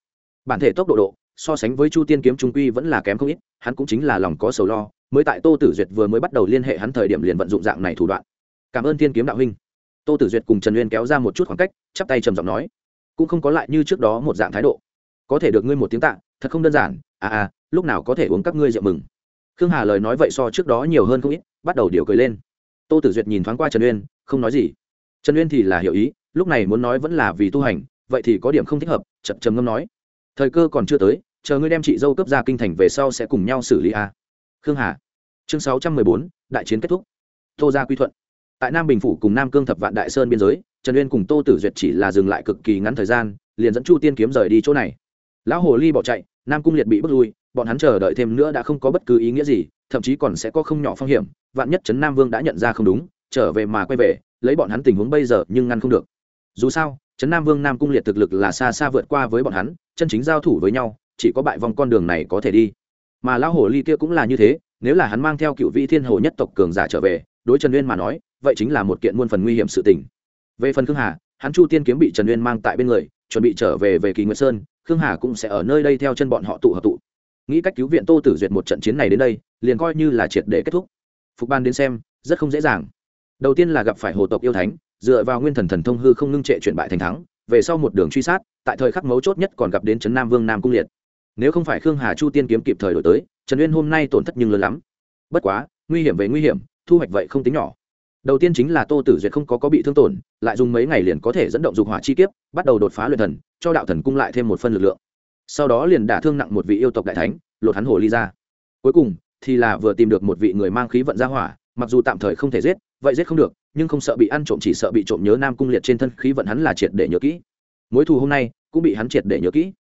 Bản thể tốc độ độ so sánh với chu tiên kiếm trung quy vẫn là kém không ít, hắn cũng chính là lòng có sầu lo, mới tại tô tử duyệt vừa mới bắt đầu liên hệ hắn thời điểm liền vận dụng dạng này thủ đoạn. Cảm ơn thiên kiếm đạo huynh. Tô tử duyệt cùng trần uyên kéo ra một chút khoảng cách, chắp tay trầm giọng nói, cũng không có lại như trước đó một dạng thái độ. Có thể được ngươi một tiếng tạ, thật không đơn giản. À à lúc nào có thể uống các ngươi rượu mừng? Khương hà lời nói vậy so trước đó nhiều hơn không ít, bắt đầu điều cười lên. Tô tử duyệt nhìn thoáng qua trần uyên, không nói gì. Trần uyên thì là hiểu ý, lúc này muốn nói vẫn là vì tu hành, vậy thì có điểm không thích hợp, chậm trầm ngâm nói. Thời cơ còn chưa tới chờ ngươi đem chị dâu cấp ra kinh thành về sau sẽ cùng nhau xử lý a. Khương hà. Chương sáu trăm mười bốn, đại chiến kết thúc. Tô gia quy thuận. Tại nam bình phủ cùng nam cương thập vạn đại sơn biên giới, trần uyên cùng tô tử duyệt chỉ là dừng lại cực kỳ ngắn thời gian, liền dẫn chu tiên kiếm rời đi chỗ này. Lão hồ ly bỏ chạy, nam cung liệt bị bước lui, bọn hắn chờ đợi thêm nữa đã không có bất cứ ý nghĩa gì, thậm chí còn sẽ có không nhỏ phong hiểm, vạn nhất trấn nam vương đã nhận ra không đúng, trở về mà quay về, lấy bọn hắn tình huống bây giờ nhưng ngăn không được. Dù sao, trấn nam vương, nam cung liệt thực lực là xa xa vượt qua với bọn hắn, chân chính giao thủ với nhau chỉ có bại vòng con đường này có thể đi. Mà lão hồ ly kia cũng là như thế, nếu là hắn mang theo cựu vị thiên hồ nhất tộc cường giả trở về, đối trần uyên mà nói, vậy chính là một kiện muôn phần nguy hiểm sự tình. Về phần khương hà, hắn chu tiên kiếm bị trần uyên mang tại bên người, chuẩn bị trở về về kỳ nguyệt sơn, khương hà cũng sẽ ở nơi đây theo chân bọn họ tụ hợp tụ. Nghĩ cách cứu viện tô tử duyệt một trận chiến này đến đây, liền coi như là triệt để kết thúc. Phục ban đến xem, rất không dễ dàng. Đầu tiên là gặp phải hồ tộc yêu thánh, dựa vào nguyên thần thần thông hư không ngưng trệ chuyển bại thành thắng, về sau một đường truy sát, tại thời khắc mấu chốt nhất còn gặp đến trấn nam vương nam cung liệt nếu không phải khương hà chu tiên kiếm kịp thời đổi tới, trần uyên hôm nay tổn thất nhưng lớn lắm. Bất quá, nguy hiểm về nguy hiểm, thu hoạch vậy không tính nhỏ. Đầu tiên chính là tô tử duyệt không có có bị thương tổn, lại dùng mấy ngày liền có thể dẫn động dục hỏa chi kiếp, bắt đầu đột phá luyện thần, cho đạo thần cung lại thêm một phân lực lượng. Sau đó liền đả thương nặng một vị yêu tộc đại thánh, lột hắn hồ ly ra. Cuối cùng, thì là vừa tìm được một vị người mang khí vận ra hỏa, mặc dù tạm thời không thể giết, vậy giết không được, nhưng không sợ bị ăn trộm, chỉ sợ bị trộm nhớ nam cung liệt trên thân khí vận hắn là triệt để nhớ kỹ. Mối thù hôm nay cũng bị hắn triệt để nhớ kỹ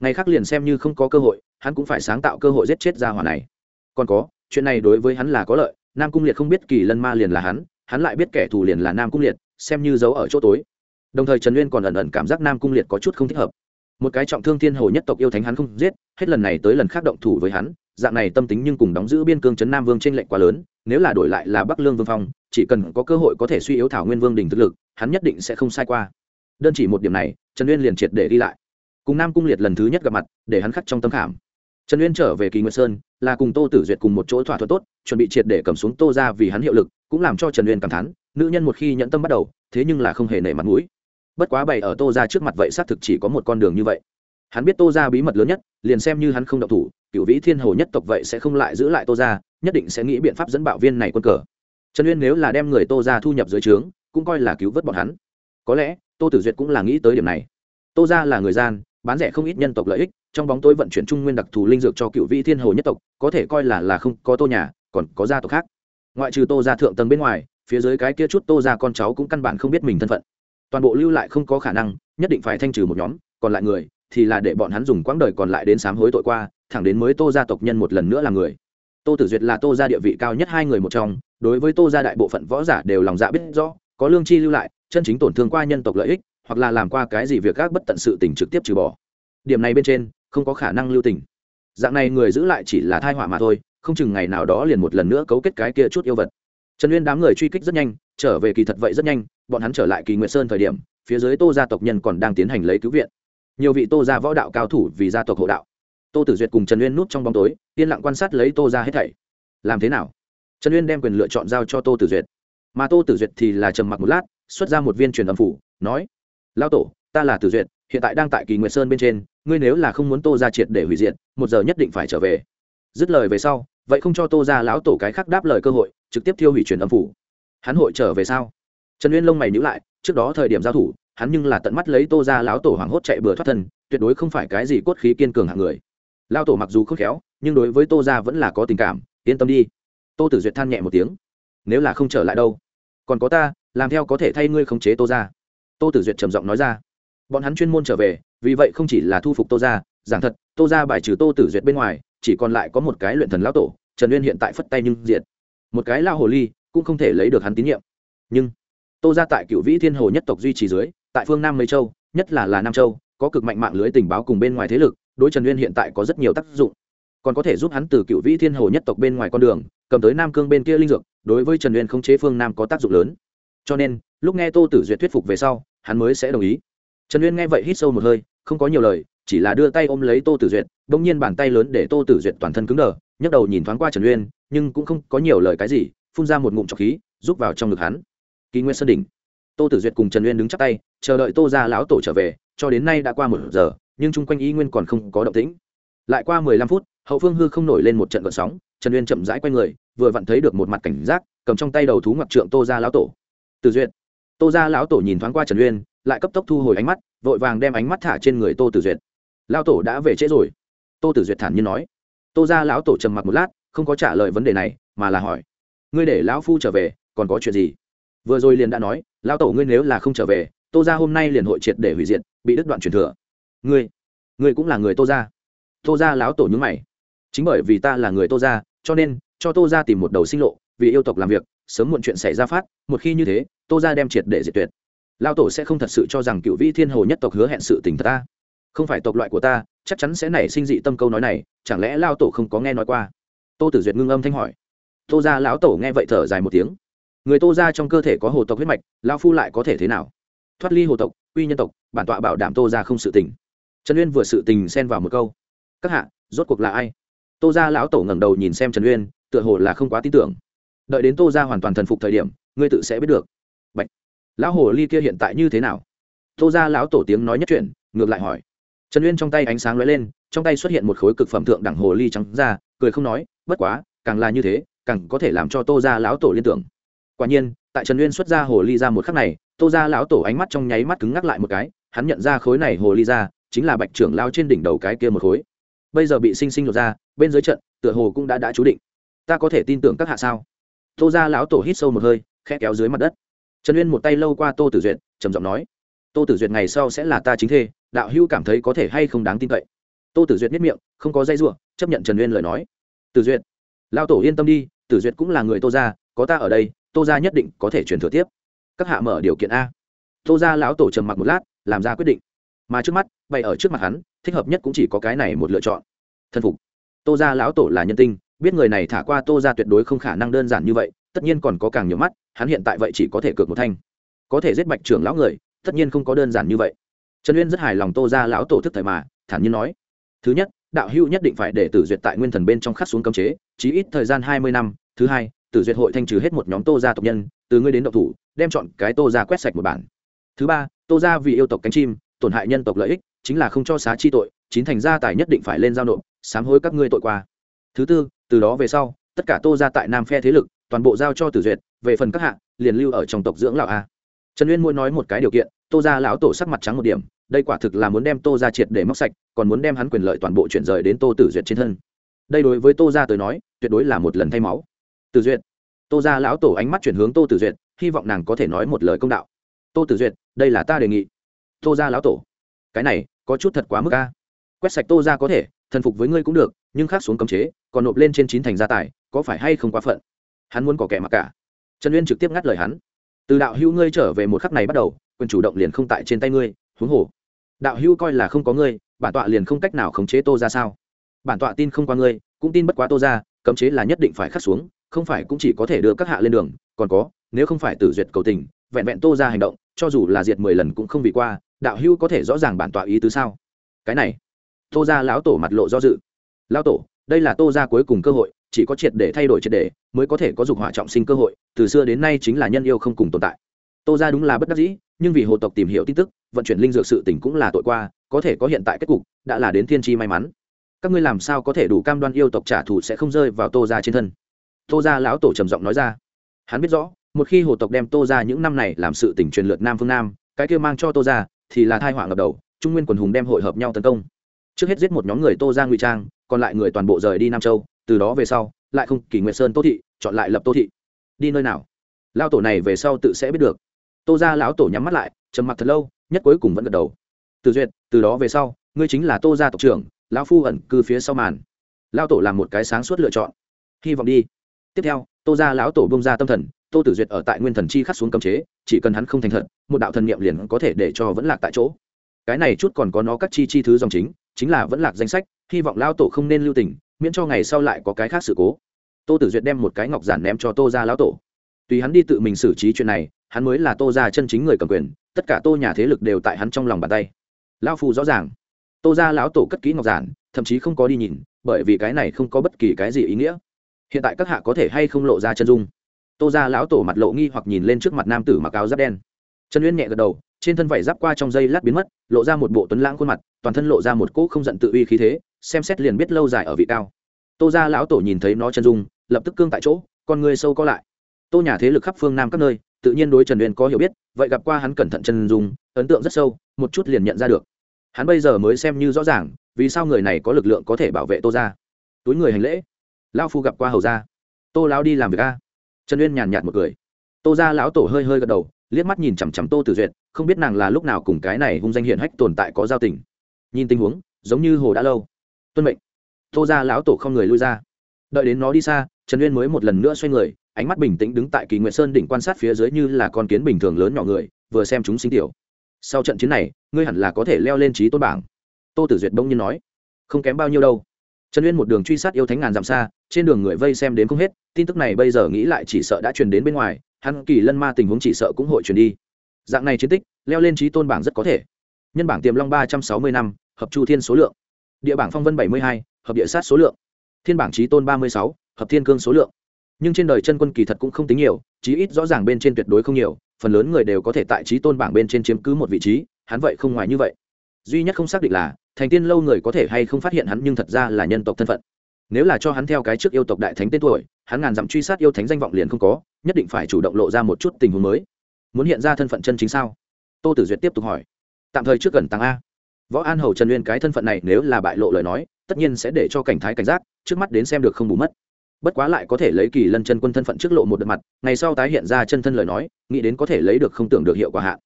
ngày khác liền xem như không có cơ hội, hắn cũng phải sáng tạo cơ hội giết chết ra hỏa này. Còn có, chuyện này đối với hắn là có lợi, nam cung liệt không biết kỳ lân ma liền là hắn hắn lại biết kẻ thù liền là nam cung liệt, xem như giấu ở chỗ tối. Đồng thời trần uyên còn ẩn ẩn cảm giác nam cung liệt có chút không thích hợp. Một cái trọng thương thiên hồ nhất tộc yêu thánh hắn không giết, hết lần này tới lần khác động thủ với hắn, dạng này tâm tính nhưng cùng đóng giữ biên cương trấn nam vương t r ê n quá lớn, nếu là đổi lại là bắc lương vương phong, chỉ cần có cơ hội có thể suy yếu thảo nguyên vương đình thực lực, hắn nhất định sẽ không sai qua. Đơn chỉ một điểm này, trần uyên liền triệt để đi lại cùng nam cung liệt lần thứ nhất gặp mặt, để hắn khắc trong tâm khảm. Trần uyên trở về kỳ nguyệt sơn, là cùng tô tử duyệt cùng một chỗ thỏa thuận tốt, chuẩn bị triệt để cầm xuống tô ra vì hắn hiệu lực, cũng làm cho trần uyên cảm thán, nữ nhân một khi nhẫn tâm bắt đầu, thế nhưng là không hề nể mặt mũi. Bất quá bày ở tô ra trước mặt vậy xác thực chỉ có một con đường như vậy. Hắn biết tô ra bí mật lớn nhất, liền xem như hắn không động thủ, cựu vĩ thiên hồ nhất tộc vậy sẽ không lại giữ lại tô ra nhất định sẽ nghĩ biện pháp dẫn bạo viên này quân cờ. Trần uyên nếu là đem người tô ra thu nhập dưới trướng, cũng coi là cứu vớt bọn hắn. Có lẽ, tô tử duyệt cũng là nghĩ tới điểm này. Tô ra là người gian bán rẻ không ít nhân tộc lợi ích, trong bóng tối vận chuyển trung nguyên đặc thù linh dược cho cựu vị thiên hồ nhất tộc, có thể coi là là không có tô nhà, còn có gia tộc khác. Ngoại trừ tô ra thượng tầng bên ngoài, phía dưới cái kia chút tô ra con cháu cũng căn bản không biết mình thân phận. Toàn bộ lưu lại không có khả năng, nhất định phải thanh trừ một nhóm, còn lại người thì là để bọn hắn dùng quãng đời còn lại đến sám hối tội qua, thẳng đến mới tô gia tộc nhân một lần nữa là người. Tô tử duyệt là tô gia địa vị cao nhất hai người một trong, đối với tô gia đại bộ phận võ giả đều lòng dạ biết rõ, có lương chi lưu lại, chân chính tổn thương qua nhân tộc lợi ích hoặc là làm qua cái gì việc các bất tận sự tình trực tiếp trừ bỏ. Điểm này bên trên, không có khả năng lưu tình. Dạng này người giữ lại chỉ là thai họa mà thôi, không chừng ngày nào đó liền một lần nữa cấu kết cái kia chút yêu vật. Trần uyên đám người truy kích rất nhanh, trở về kỳ thật vậy rất nhanh, bọn hắn trở lại kỳ nguyệt sơn thời điểm, phía dưới tô gia tộc nhân còn đang tiến hành lấy cứu viện. Nhiều vị tô gia võ đạo cao thủ vì gia tộc hộ đạo. Tô tử duyệt cùng trần uyên núp trong bóng tối, yên lặng quan sát lấy tô gia hết thảy. Làm thế nào? Trần uyên đem quyền lựa chọn giao cho tô tử duyệt. Mà tô tử duyệt thì là trầm mặc một lát, xuất ra một viên truyền âm phủ, nói lao tổ, ta là tử duyệt, hiện tại đang tại kỳ nguyệt sơn bên trên, ngươi nếu là không muốn tô gia triệt để hủy diệt, một giờ nhất định phải trở về. Dứt lời về sau, vậy không cho tô gia lão tổ cái khác đáp lời cơ hội, trực tiếp thiêu hủy truyền âm phủ. Hắn hội trở về sao? Trần uyên lông mày nhữ lại, trước đó thời điểm giao thủ, hắn nhưng là tận mắt lấy tô ra lão tổ hoảng hốt chạy bừa thoát thân, tuyệt đối không phải cái gì cốt khí kiên cường hạng người. Lao tổ mặc dù khôn khéo, nhưng đối với tô ra vẫn là có tình cảm, yên tâm đi. Tô tử duyệt than nhẹ một tiếng. Nếu là không trở lại đâu, còn có ta, làm theo có thể thay ngươi khống chế tô ra tô tử duyệt trầm giọng nói ra. Bọn hắn chuyên môn trở về, vì vậy không chỉ là thu phục tô ra giảng thật, tô ra bài trừ tô tử duyệt bên ngoài, chỉ còn lại có một cái luyện thần lão tổ, trần uyên hiện tại phất tay nhưng diệt. Một cái lao hồ ly cũng không thể lấy được hắn tín nhiệm. Nhưng, tô ra tại cựu vĩ thiên hồ nhất tộc duy trì dưới, tại phương nam mấy châu, nhất là là nam châu, có cực mạnh mạng lưới tình báo cùng bên ngoài thế lực, đối trần uyên hiện tại có rất nhiều tác dụng. Còn có thể giúp hắn từ cựu vĩ thiên hồ nhất tộc bên ngoài con đường, cầm tới nam cương bên kia linh dược, đối với trần uyên không chế phương nam có tác dụng lớn. Cho nên lúc nghe tô tử duyệt thuyết phục về sau, hắn mới sẽ đồng ý. Trần uyên nghe vậy hít sâu một hơi, không có nhiều lời, chỉ là đưa tay ôm lấy tô tử duyệt đ ỗ n g nhiên bàn tay lớn để tô tử duyệt toàn thân cứng đờ, nhấc đầu nhìn thoáng qua trần uyên, nhưng cũng không có nhiều lời cái gì, phun ra một ngụm trọc khí, rút vào trong ngực hắn. Kỳ nguyên sơn đỉnh. Tô tử duyệt cùng trần uyên đứng chắc tay, chờ đợi tô ra lão tổ trở về, cho đến nay đã qua một giờ, nhưng chung quanh y nguyên còn không có động tĩnh. Lại qua mười lăm phút, hậu phương hư không nổi lên một trận gợn sóng, trần uyên chậm rãi q u a y người, vừa vặn thấy được một mặt cảnh giác, cầm trong tay đầu thú ngoặc trượng tô ra lão tổ. Tử duyệt tô ra lão tổ nhìn thoáng qua trần uyên, lại cấp tốc thu hồi ánh mắt, vội vàng đem ánh mắt thả trên người tô tử duyệt. Lão tổ đã về trễ rồi. Tô tử duyệt thản nhiên nói. Tô ra lão tổ trầm mặc một lát, không có trả lời vấn đề này, mà là hỏi. Ngươi để lão phu trở về, còn có chuyện gì? Vừa rồi liền đã nói, lão tổ ngươi nếu là không trở về, tô ra hôm nay liền hội triệt để hủy diệt, bị đứt đoạn truyền thừa. Ngươi ngươi cũng là người tô ra tô ra lão tổ nhúng mày. Chính bởi vì ta là người tô ra cho nên, cho tô ra tìm một đầu sinh lộ, vì yêu tộc làm việc sớm muộn chuyện xảy ra phát, một khi như thế, tô ra đem triệt để diệt tuyệt. Lao tổ sẽ không thật sự cho rằng cựu vĩ thiên hồ nhất tộc hứa hẹn sự tình thật ta. Không phải tộc loại của ta, chắc chắn sẽ nảy sinh dị tâm câu nói này, chẳng lẽ lao tổ không có nghe nói qua? Tô tử duyệt ngưng âm thanh hỏi. Tô ra lão tổ nghe vậy thở dài một tiếng. Người tô ra trong cơ thể có hồ tộc huyết mạch lao phu lại có thể thế nào? Thoát ly hồ tộc uy nhân tộc, bản tọa bảo đảm tô ra không sự tình. Trần uyên vừa sự tình xen vào một câu. Các hạ, rốt cuộc là ai? Tô ra lão tổ ngẩng đầu nhìn xem trần uyên, tựa hồ là không quá tin tưởng đợi đến tô ra hoàn toàn thần phục thời điểm, ngươi tự sẽ biết được. Bạch. lão hồ ly kia hiện tại như thế nào? Tô ra lão tổ tiếng nói nhất chuyện, ngược lại hỏi. Trần uyên trong tay ánh sáng lóe lên, trong tay xuất hiện một khối cực phẩm thượng đẳng hồ ly trắng ra, cười không nói, bất quá, càng là như thế, càng có thể làm cho tô ra lão tổ liên tưởng. Quả nhiên, tại trần uyên xuất ra hồ ly ra một khắc này, tô ra lão tổ ánh mắt trong nháy mắt cứng ngắc lại một cái, hắn nhận ra khối này hồ ly ra, chính là bạch trưởng lao trên đỉnh đầu cái kia một khối. Bây giờ bị sinh sinh lột ra, bên dưới trận, tựa hồ cũng đã đã chú định. Ta có thể tin tưởng các hạ sao? Tô ra lão tổ hít sâu một hơi, khẽ kéo dưới mặt đất. Trần uyên một tay lâu qua tô tử duyệt, trầm giọng nói, tô tử duyệt ngày sau sẽ là ta chính thê, đạo hữu cảm thấy có thể hay không đáng tin cậy. Tô tử duyệt biết miệng, không có dây r chấp nhận trần uyên lời nói. Tử duyệt lao tổ yên tâm đi, tử duyệt cũng là người tô gia, có ta ở đây, tô gia nhất định có thể truyền thừa tiếp. Các hạ mở điều kiện a. Tô gia lão tổ trầm mặc một lát, làm ra quyết định. Mà trước mắt, bày ở trước mặt hắn, thích hợp nhất cũng chỉ có cái này một lựa chọn. Thân phục. Tô gia lão tổ là nhân tinh biết người này thả qua tô gia tuyệt đối không khả năng đơn giản như vậy, tất nhiên còn có càng nhiều mắt, hắn hiện tại vậy chỉ có thể cược một thanh. Có thể giết bạch trưởng lão người, tất nhiên không có đơn giản như vậy. Trần uyên rất hài lòng tô gia lão tổ thức thời mà, thản nhiên nói. Thứ nhất, đạo hữu nhất định phải để tử duyệt tại nguyên thần bên trong khắc xuống cấm chế, chí ít thời gian hai mươi năm. Thứ hai, tử duyệt hội thanh trừ hết một nhóm tô gia tộc nhân, từ ngươi đến độc thủ, đem chọn cái tô gia quét sạch một bản. Thứ ba, tô gia vì yêu tộc cánh chim, tổn hại nhân tộc lợi ích, chính là không cho xá chi tội, chín thành gia tài nhất định phải lên giao nộp, sám hối các ngươi tội qua. Thứ tư từ đó về sau, tất cả tô gia tại nam phe thế lực, toàn bộ giao cho tử duyệt, về phần các hạ, liền lưu ở trong tộc dưỡng lão a. Trần uyên muốn nói một cái điều kiện, tô gia lão tổ sắc mặt trắng một điểm, đây quả thực là muốn đem tô gia triệt để móc sạch, còn muốn đem hắn quyền lợi toàn bộ chuyển rời đến tô tử duyệt trên thân. Đây đối với tô gia tới nói, tuyệt đối là một lần thay máu. Tử duyệt, tô gia lão tổ ánh mắt chuyển hướng tô tử duyệt, hy vọng nàng có thể nói một lời công đạo. Tô tử duyệt, đây là ta đề nghị. Tô gia lão tổ, cái này, có chút thật quá mức a. Quét sạch tô gia có thể, thần phục với ngươi cũng được, nhưng khác xuống cấm chế còn nộp lên trên chín thành gia tài, có phải hay không quá phận? Hắn muốn có kẻ mặc cả. Trần uyên trực tiếp ngắt lời hắn. Từ đạo hữu ngươi trở về một khắc này bắt đầu, quyền chủ động liền không tại trên tay ngươi, huống hồ. Đạo hữu coi là không có ngươi, bản tọa liền không cách nào khống chế tô ra sao? Bản tọa tin không qua ngươi, cũng tin bất quá tô ra cấm chế là nhất định phải khắc xuống, không phải cũng chỉ có thể đưa các hạ lên đường, còn có, nếu không phải tử duyệt cầu tình, vẹn vẹn tô ra hành động, cho dù là diệt mười lần cũng không bị qua, đạo hữu có thể rõ ràng bản tọa ý tứ sao? Cái này, tô ra lão tổ mặt lộ do dự. Lão tổ đây là tô ra cuối cùng cơ hội, chỉ có triệt để thay đổi triệt để, mới có thể có dục hỏa trọng sinh cơ hội, từ xưa đến nay chính là nhân yêu không cùng tồn tại. Tô ra đúng là bất đắc dĩ, nhưng vì hồ tộc tìm hiểu tin tức, vận chuyển linh dược sự tỉnh cũng là tội qua, có thể có hiện tại kết cục, đã là đến thiên tri may mắn. Các ngươi làm sao có thể đủ cam đoan yêu tộc trả thù sẽ không rơi vào tô ra trên thân? Tô ra lão tổ trầm giọng nói ra. Hắn biết rõ, một khi hồ tộc đem tô ra những năm này làm sự tỉnh truyền lượt nam phương nam, cái kia mang cho tô ra thì là thai họa ngập đầu, trung nguyên quần hùng đem hội hợp nhau tấn công. Trước hết giết một nhóm người tô ra ngụy trang còn lại người toàn bộ rời đi nam châu, từ đó về sau, lại không kỷ nguyệt sơn tô thị, chọn lại lập tô thị. Đi nơi nào? Lao tổ này về sau tự sẽ biết được. Tô ra lão tổ nhắm mắt lại, trầm mặc thật lâu, nhất cuối cùng vẫn gật đầu. Từ duyệt, từ đó về sau, ngươi chính là tô gia tộc trưởng, lão phu ẩn cư phía sau màn. Lao tổ làm một cái sáng suốt lựa chọn. Hy vọng đi. Tiếp theo, tô gia lão tổ bông ra tâm thần, tô tử duyệt ở tại nguyên thần chi khắc xuống cấm chế, chỉ cần hắn không thành thật, một đạo thần niệm liền có thể để cho vẫn lạc tại chỗ. Cái này chút còn có nó các chi chi thứ dòng chính chính là vẫn lạc danh sách, hy vọng lao tổ không nên lưu tình, miễn cho ngày sau lại có cái khác sự cố. Tô tử duyệt đem một cái ngọc giản ném cho tô ra lão tổ. Tùy hắn đi tự mình xử trí chuyện này, hắn mới là tô ra chân chính người cầm quyền, tất cả tô nhà thế lực đều tại hắn trong lòng bàn tay. Lao phù rõ ràng. Tô ra lão tổ cất kỹ ngọc giản, thậm chí không có đi nhìn, bởi vì cái này không có bất kỳ cái gì ý nghĩa. Hiện tại các hạ có thể hay không lộ ra chân dung? Tô ra lão tổ mặt lộ nghi hoặc nhìn lên trước mặt nam tử mặc áo giáp đen. Trần uyên nhẹ gật đầu trên thân vải giáp qua trong dây lát biến mất, lộ ra một bộ tuấn lãng khuôn mặt, toàn thân lộ ra một cỗ không giận tự uy khí thế, xem xét liền biết lâu dài ở vị cao. Tô ra lão tổ nhìn thấy nó chân dung, lập tức cương tại chỗ, con người sâu có lại. Tô nhà thế lực khắp phương nam các nơi, tự nhiên đối trần uyên có hiểu biết, vậy gặp qua hắn cẩn thận chân dung, ấn tượng rất sâu, một chút liền nhận ra được. Hắn bây giờ mới xem như rõ ràng, vì sao người này có lực lượng có thể bảo vệ tô ra túi người hành lễ. Lao phu gặp qua hầu ra tô lão đi làm việc a. Trần uyên nhàn nhạt một cười. Tô ra lão tổ hơi hơi gật đầu liếc mắt nhìn chằm chằm tô tử duyệt, không biết nàng là lúc nào cùng cái này hung danh hiển hách tồn tại có giao tình. Nhìn tình huống, giống như hồ đã lâu. Tuân mệnh. Tô ra lão tổ không người lui ra. Đợi đến nó đi xa, trần uyên mới một lần nữa xoay người, ánh mắt bình tĩnh đứng tại kỳ nguyệt sơn đỉnh quan sát phía dưới như là con kiến bình thường lớn nhỏ người, vừa xem chúng sinh tiểu. Sau trận chiến này, ngươi hẳn là có thể leo lên trí tôn bảng. Tô tử duyệt bỗng nhiên nói. Không kém bao nhiêu đâu. Trần uyên một đường truy sát yêu thánh ngàn dặm xa, trên đường người vây xem đến không hết, tin tức này bây giờ nghĩ lại chỉ sợ đã truyền đến bên ngoài hắn kỳ lân ma tình huống chỉ sợ cũng hội truyền đi. Dạng này chiến tích, leo lên trí tôn bảng rất có thể. Nhân bảng tiềm long ba trăm sáu mươi năm, hợp chu thiên số lượng. Địa bảng phong vân bảy mươi hai, hợp địa sát số lượng. Thiên bảng trí tôn ba mươi sáu, hợp thiên cương số lượng. Nhưng trên đời chân quân kỳ thật cũng không tính nhiều, chí ít rõ ràng bên trên tuyệt đối không nhiều, phần lớn người đều có thể tại trí tôn bảng bên trên chiếm cứ một vị trí, hắn vậy không ngoài như vậy. Duy nhất không xác định là, thành tiên lâu người có thể hay không phát hiện hắn nhưng thật ra là nhân tộc thân phận. Nếu là cho hắn theo cái trước yêu tộc đại thánh tên tuổi, hắn ngàn dặm truy sát yêu thánh danh vọng liền không có nhất định phải chủ động lộ ra một chút tình huống mới. Muốn hiện ra thân phận chân chính sao? Tô tử duyệt tiếp tục hỏi. Tạm thời trước gần tăng a. Võ an hầu trần uyên cái thân phận này nếu là bại lộ lời nói, tất nhiên sẽ để cho cảnh thái cảnh giác, trước mắt đến xem được không bù mất. Bất quá lại có thể lấy kỳ lân chân quân thân phận trước lộ một đợt mặt, ngày sau tái hiện ra chân thân lời nói, nghĩ đến có thể lấy được không tưởng được hiệu quả hạ.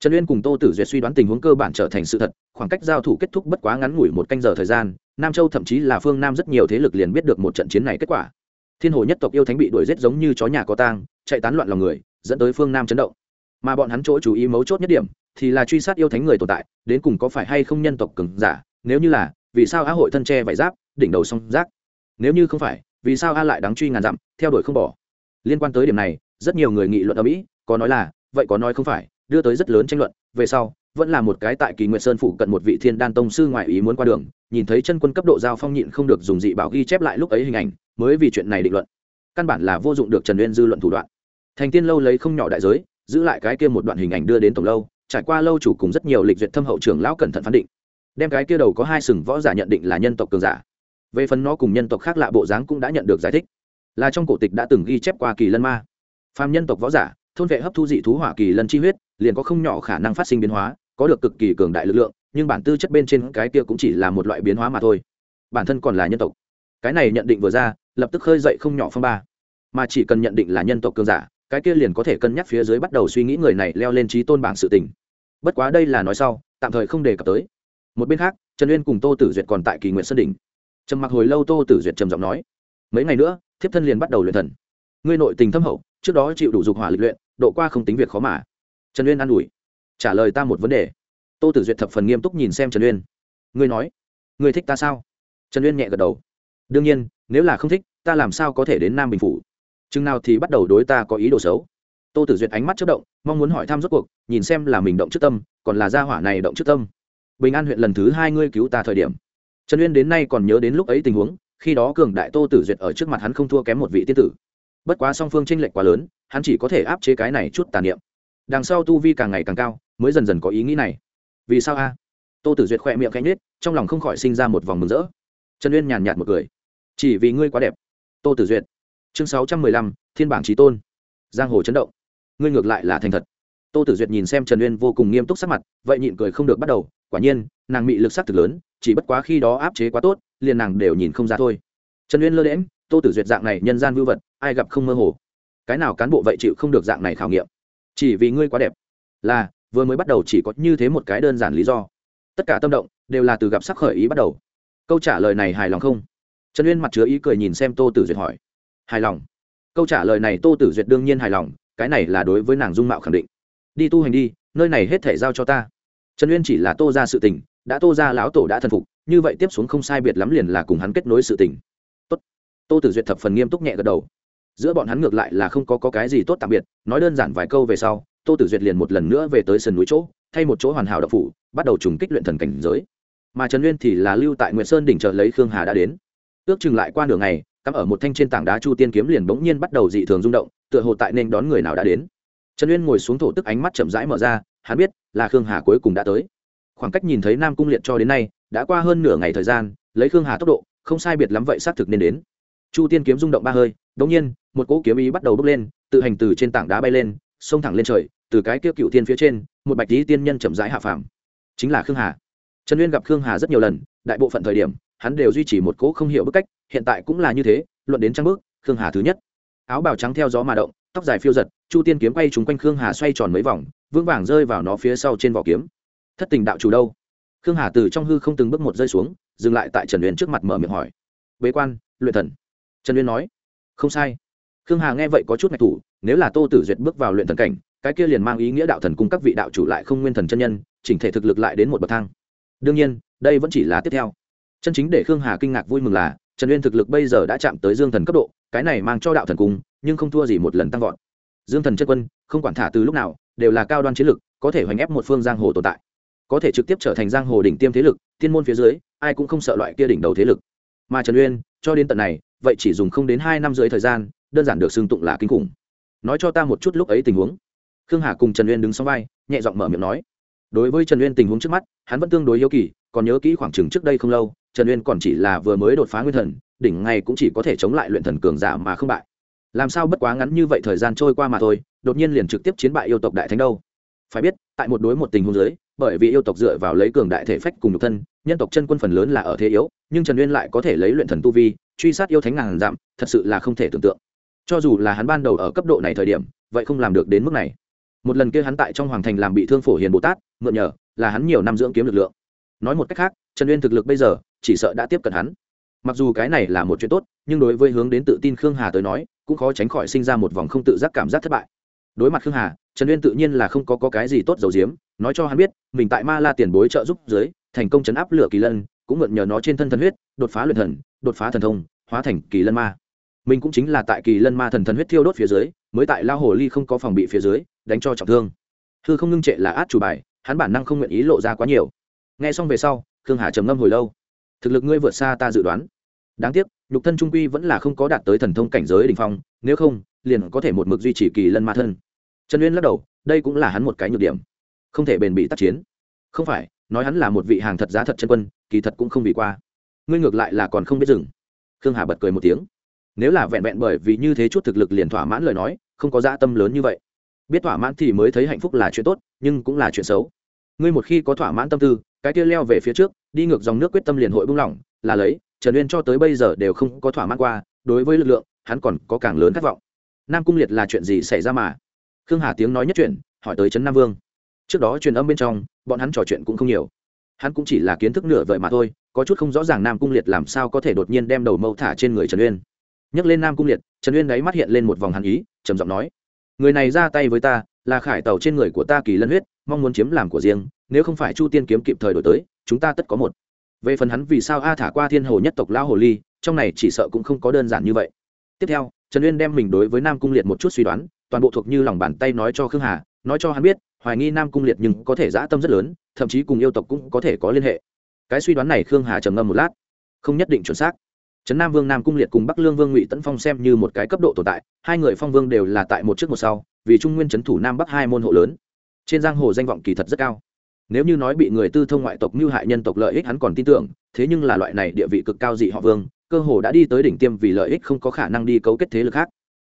Trần uyên cùng tô tử duyệt suy đoán tình huống cơ bản trở thành sự thật, khoảng cách giao thủ kết thúc bất quá ngắn ngủi một canh giờ thời gian, nam châu thậm chí là phương nam rất nhiều thế lực liền biết được một trận chiến này kết quả thiên hồ nhất tộc yêu thánh bị đuổi g i ế t giống như chó nhà có tang, chạy tán loạn lòng người, dẫn tới phương nam chấn động. Mà bọn hắn chỗ chú ý mấu chốt nhất điểm thì là truy sát yêu thánh người tồn tại, đến cùng có phải hay không nhân tộc cứng giả, nếu như là, vì sao á hội thân tre vải giáp, đỉnh đầu song giác nếu như không phải, vì sao a lại đáng truy ngàn dặm, theo đuổi không bỏ? Liên quan tới điểm này, rất nhiều người nghị luận ở mỹ, có nói là, vậy có nói không phải, đưa tới rất lớn tranh luận, về sau vẫn là một cái tại kỳ nguyện sơn phụ cận một vị thiên đan tông sư ngoại ý muốn qua đường, nhìn thấy chân quân cấp độ giao phong nhịn không được dùng dị bảo ghi chép lại lúc ấy hình ảnh, mới vì chuyện này định luận. Căn bản là vô dụng được trần uyên dư luận thủ đoạn. Thành tiên lâu lấy không nhỏ đại giới, giữ lại cái kia một đoạn hình ảnh đưa đến tổng lâu, trải qua lâu chủ cùng rất nhiều lịch duyệt thâm hậu trưởng lão cẩn thận phán định. Đem cái kia đầu có hai sừng võ giả nhận định là nhân tộc cường giả. Về phần nó cùng nhân tộc khác lạ bộ dáng cũng đã nhận được giải thích. Là trong cổ tịch đã từng ghi chép qua kỳ lân ma. Phàm nhân tộc võ giả, thôn vệ hấp thu dị thú hỏa kỳ lân chi huyết, liền có không nhỏ khả năng phát sinh biến hóa có được cực kỳ cường đại lực lượng, nhưng bản tư chất bên trên cái kia cũng chỉ là một loại biến hóa mà thôi. Bản thân còn là nhân tộc. Cái này nhận định vừa ra, lập tức khơi dậy không nhỏ phong ba. Mà chỉ cần nhận định là nhân tộc cường giả, cái kia liền có thể cân nhắc phía dưới bắt đầu suy nghĩ người này leo lên trí tôn bảng sự tình. Bất quá đây là nói sau, tạm thời không đề cập tới. Một bên khác, trần uyên cùng tô tử duyệt còn tại kỳ nguyện sơn đỉnh. Trầm mặc hồi lâu tô tử duyệt trầm giọng nói, mấy ngày nữa, thiếp thân liền bắt đầu luyện thần. Ngươi nội tình thâm hậu, trước đó chịu đủ dục hỏa lịch luyện, độ qua không tính việc khó mà. Trần uyên an ủi trả lời ta một vấn đề. Tô tử duyệt thập phần nghiêm túc nhìn xem trần uyên. Ngươi nói, ngươi thích ta sao? Trần uyên nhẹ gật đầu. Đương nhiên, nếu là không thích, ta làm sao có thể đến nam bình phủ? Chừng nào thì bắt đầu đối ta có ý đồ xấu. Tô tử duyệt ánh mắt chất động, mong muốn hỏi thăm rốt cuộc, nhìn xem là mình động trước tâm, còn là gia hỏa này động trước tâm. Bình an huyện lần thứ hai ngươi cứu ta thời điểm. Trần uyên đến nay còn nhớ đến lúc ấy tình huống, khi đó cường đại tô tử duyệt ở trước mặt hắn không thua kém một vị tiên tử. Bất quá song phương tranh lệch quá lớn, hắn chỉ có thể áp chế cái này chút tàn niệm đằng sau tu vi càng ngày càng cao, mới dần dần có ý nghĩ này. Vì sao a? Tô tử duyệt khỏe miệng canh nết trong lòng không khỏi sinh ra một vòng mừng rỡ. Trần uyên nhàn nhạt một cười. Chỉ vì ngươi quá đẹp. Tô tử duyệt. Chương sáu trăm mười lăm, thiên bảng trí tôn. Giang hồ chấn động. Ngươi ngược lại là thành thật. Tô tử duyệt nhìn xem trần uyên vô cùng nghiêm túc sắc mặt, vậy nhịn cười không được bắt đầu. Quả nhiên, nàng bị lực sắc thực lớn, chỉ bất quá khi đó áp chế quá tốt, liền nàng đều nhìn không ra thôi. Trần uyên lơ đễm tô tử duyệt dạng này nhân gian vưu vật, ai gặp không mơ hồ. Cái nào cán bộ vậy chịu không được dạng này khảo nghiệm? Chỉ vì ngươi quá đẹp. Là, vừa mới bắt đầu chỉ có như thế một cái đơn giản lý do. Tất cả tâm động đều là từ gặp sắc khởi ý bắt đầu. Câu trả lời này hài lòng không? Trần uyên mặt chứa ý cười nhìn xem tô tử duyệt hỏi. Hài lòng. Câu trả lời này tô tử duyệt đương nhiên hài lòng, cái này là đối với nàng dung mạo khẳng định. Đi tu hành đi, nơi này hết thể giao cho ta. Trần uyên chỉ là tô ra sự tình, đã tô ra lão tổ đã thần phục, như vậy tiếp xuống không sai biệt lắm liền là cùng hắn kết nối sự tình. Tốt. Tô tử duyệt thập phần nghiêm túc nhẹ gật đầu giữa bọn hắn ngược lại là không có, có cái gì tốt tạm biệt nói đơn giản vài câu về sau tô tử duyệt liền một lần nữa về tới sườn núi chỗ thay một chỗ hoàn hảo độc phủ bắt đầu trùng kích luyện thần cảnh giới. Mà trần uyên thì là lưu tại nguyệt sơn đỉnh chờ lấy khương hà đã đến. Ước chừng lại qua nửa ngày cắm ở một thanh trên tảng đá chu tiên kiếm liền bỗng nhiên bắt đầu dị thường rung động tựa hồ tại nên đón người nào đã đến. Trần uyên ngồi xuống thổ tức ánh mắt chậm rãi mở ra hắn biết là khương hà cuối cùng đã tới. Khoảng cách nhìn thấy nam cung liệt cho đến nay đã qua hơn nửa ngày thời gian lấy khương hà tốc độ không sai biệt lắm vậy xác thực nên đến. Chu tiên kiếm rung động ba hơi đ ỗ n g nhiên một cỗ kiếm ý bắt đầu bốc lên, tự hành từ trên tảng đá bay lên, xông thẳng lên trời, từ cái kia cựu tiên phía trên, một bạch lý tiên nhân chậm rãi hạ phàm. Chính là khương hà. Trần uyên gặp khương hà rất nhiều lần, đại bộ phận thời điểm, hắn đều duy trì một cỗ không hiểu bức cách, hiện tại cũng là như thế, luận đến trang bước, khương hà thứ nhất. Áo bào trắng theo gió mà động, tóc dài phiêu giật, chu tiên kiếm quay trúng quanh khương hà xoay tròn mấy vòng, vững vàng rơi vào nó phía sau trên vỏ kiếm. Thất tình đạo chủ đâu? Khương hà từ trong hư không từng bước một rơi xuống, dừng lại tại trần uyên trước mặt mở miệng hỏi. Bế quan, luyện thần. Trần uyên nói. Không sai khương hà nghe vậy có chút ngạch thủ, nếu là tô tử duyệt bước vào luyện thần cảnh, cái kia liền mang ý nghĩa đạo thần cung các vị đạo chủ lại không nguyên thần chân nhân, chỉnh thể thực lực lại đến một bậc thang. Đương nhiên, đây vẫn chỉ là tiếp theo. Chân chính để khương hà kinh ngạc vui mừng là, trần uyên thực lực bây giờ đã chạm tới dương thần cấp độ, cái này mang cho đạo thần cung, nhưng không thua gì một lần tăng vọt. Dương thần chân quân, không quản thả từ lúc nào, đều là cao đoan chiến lực, có thể hoành ép một phương giang hồ tồn tại. Có thể trực tiếp trở thành giang hồ đỉnh tiêm thế lực, thiên môn phía dưới, ai cũng không sợ loại kia đỉnh đầu thế lực. Mà trần uyên, cho đến tận này, vậy chỉ dùng không đến hai năm dưới thời gian đơn giản được xưng tụng là kinh khủng. Nói cho ta một chút lúc ấy tình huống. Khương hà cùng trần uyên đứng sau vai nhẹ giọng mở miệng nói. Đối với trần uyên tình huống trước mắt hắn vẫn tương đối yếu kỳ còn nhớ kỹ khoảng chừng trước đây không lâu trần uyên còn chỉ là vừa mới đột phá nguyên thần đỉnh ngay cũng chỉ có thể chống lại luyện thần cường giả mà không bại. Làm sao bất quá ngắn như vậy thời gian trôi qua mà thôi đột nhiên liền trực tiếp chiến bại yêu tộc đại thánh đâu? Phải biết tại một đối một tình huống giới bởi vì yêu tộc dựa vào lấy cường đại thể phách cùng nhục thân nhân tộc chân quân phần lớn là ở thế yếu nhưng trần uyên lại có thể lấy luyện thần tu vi truy sát yêu thánh ngàn giảm, thật sự là không thể tưởng tượng cho dù là hắn ban đầu ở cấp độ này thời điểm vậy không làm được đến mức này. Một lần kia hắn tại trong hoàng thành làm bị thương phổ hiền bồ tát mượn nhờ là hắn nhiều năm dưỡng kiếm lực lượng. Nói một cách khác trần uyên thực lực bây giờ chỉ sợ đã tiếp cận hắn. Mặc dù cái này là một chuyện tốt nhưng đối với hướng đến tự tin khương hà tới nói cũng khó tránh khỏi sinh ra một vòng không tự giác cảm giác thất bại. Đối mặt khương hà trần uyên tự nhiên là không có, có cái gì tốt dầu diếm nói cho hắn biết mình tại ma la tiền bối trợ giúp dưới thành công chấn áp lửa kỳ lân cũng mượn nhờ nó trên thân thần huyết đột phá luyện thần đột phá thần thông hóa thành kỳ lân ma mình cũng chính là tại kỳ lân ma thần thần huyết thiêu đốt phía dưới, mới tại lao hồ ly không có phòng bị phía dưới, đánh cho trọng thương. Thư không ngưng trệ là át chủ bài, hắn bản năng không nguyện ý lộ ra quá nhiều. Nghe xong về sau, khương hà trầm ngâm hồi lâu. Thực lực ngươi vượt xa ta dự đoán. Đáng tiếc, nhục thân trung quy vẫn là không có đạt tới thần thông cảnh giới đ ỉ n h phong, nếu không, liền có thể một mực duy trì kỳ lân ma thân. Trần uyên lắc đầu, đây cũng là hắn một cái nhược điểm. Không thể bền bị tác chiến. Không phải, nói hắn là một vị hàng thật giá thật chân quân, kỳ thật cũng không bị qua. Ngươi ngược lại là còn không biết dừng. Khương hà bật cười một tiếng nếu là vẹn vẹn bởi vì như thế chút thực lực liền thỏa mãn lời nói, không có dã tâm lớn như vậy. Biết thỏa mãn thì mới thấy hạnh phúc là chuyện tốt, nhưng cũng là chuyện xấu. Ngươi một khi có thỏa mãn tâm tư, cái kia leo về phía trước, đi ngược dòng nước quyết tâm liền hội buông lỏng, là lấy, trần uyên cho tới bây giờ đều không có thỏa mãn qua, đối với lực lượng, hắn còn có càng lớn khát vọng. Nam cung liệt là chuyện gì xảy ra mà? Khương hà tiếng nói nhất chuyện, hỏi tới trấn nam vương. Trước đó truyền âm bên trong, bọn hắn trò chuyện cũng không nhiều. Hắn cũng chỉ là kiến thức nửa vời mà thôi, có chút không rõ ràng nam cung liệt làm sao có thể đột nhiên đem đầu mâu thả trên người trần uyên nhấc lên nam cung liệt, trần uyên đáy mắt hiện lên một vòng hàn ý, trầm giọng nói, người này ra tay với ta, là khải tàu trên người của ta kỳ lân huyết, mong muốn chiếm làm của riêng, nếu không phải chu tiên kiếm kịp thời đổi tới, chúng ta tất có một. Về phần hắn vì sao a thả qua thiên hồ nhất tộc lao hồ ly, trong này chỉ sợ cũng không có đơn giản như vậy. Tiếp theo, trần uyên đem mình đối với nam cung liệt một chút suy đoán, toàn bộ thuộc như lòng bàn tay nói cho khương hà, nói cho hắn biết, hoài nghi nam cung liệt nhưng có thể dã tâm rất lớn, thậm chí cùng yêu tộc cũng có thể có liên hệ. Cái suy đoán này khương hà trầm ngâm một lát, không nhất định chuẩn xác trấn nam vương, nam cung liệt cùng bắc lương vương ngụy tấn phong xem như một cái cấp độ tồn tại, hai người phong vương đều là tại một trước một sau, vì trung nguyên trấn thủ nam bắc hai môn hộ lớn. Trên giang hồ danh vọng kỳ thật rất cao. Nếu như nói bị người tư thông ngoại tộc mưu hại nhân tộc lợi ích hắn còn tin tưởng, thế nhưng là loại này địa vị cực cao dị họ vương, cơ hồ đã đi tới đỉnh tiêm vì lợi ích không có khả năng đi cấu kết thế lực khác.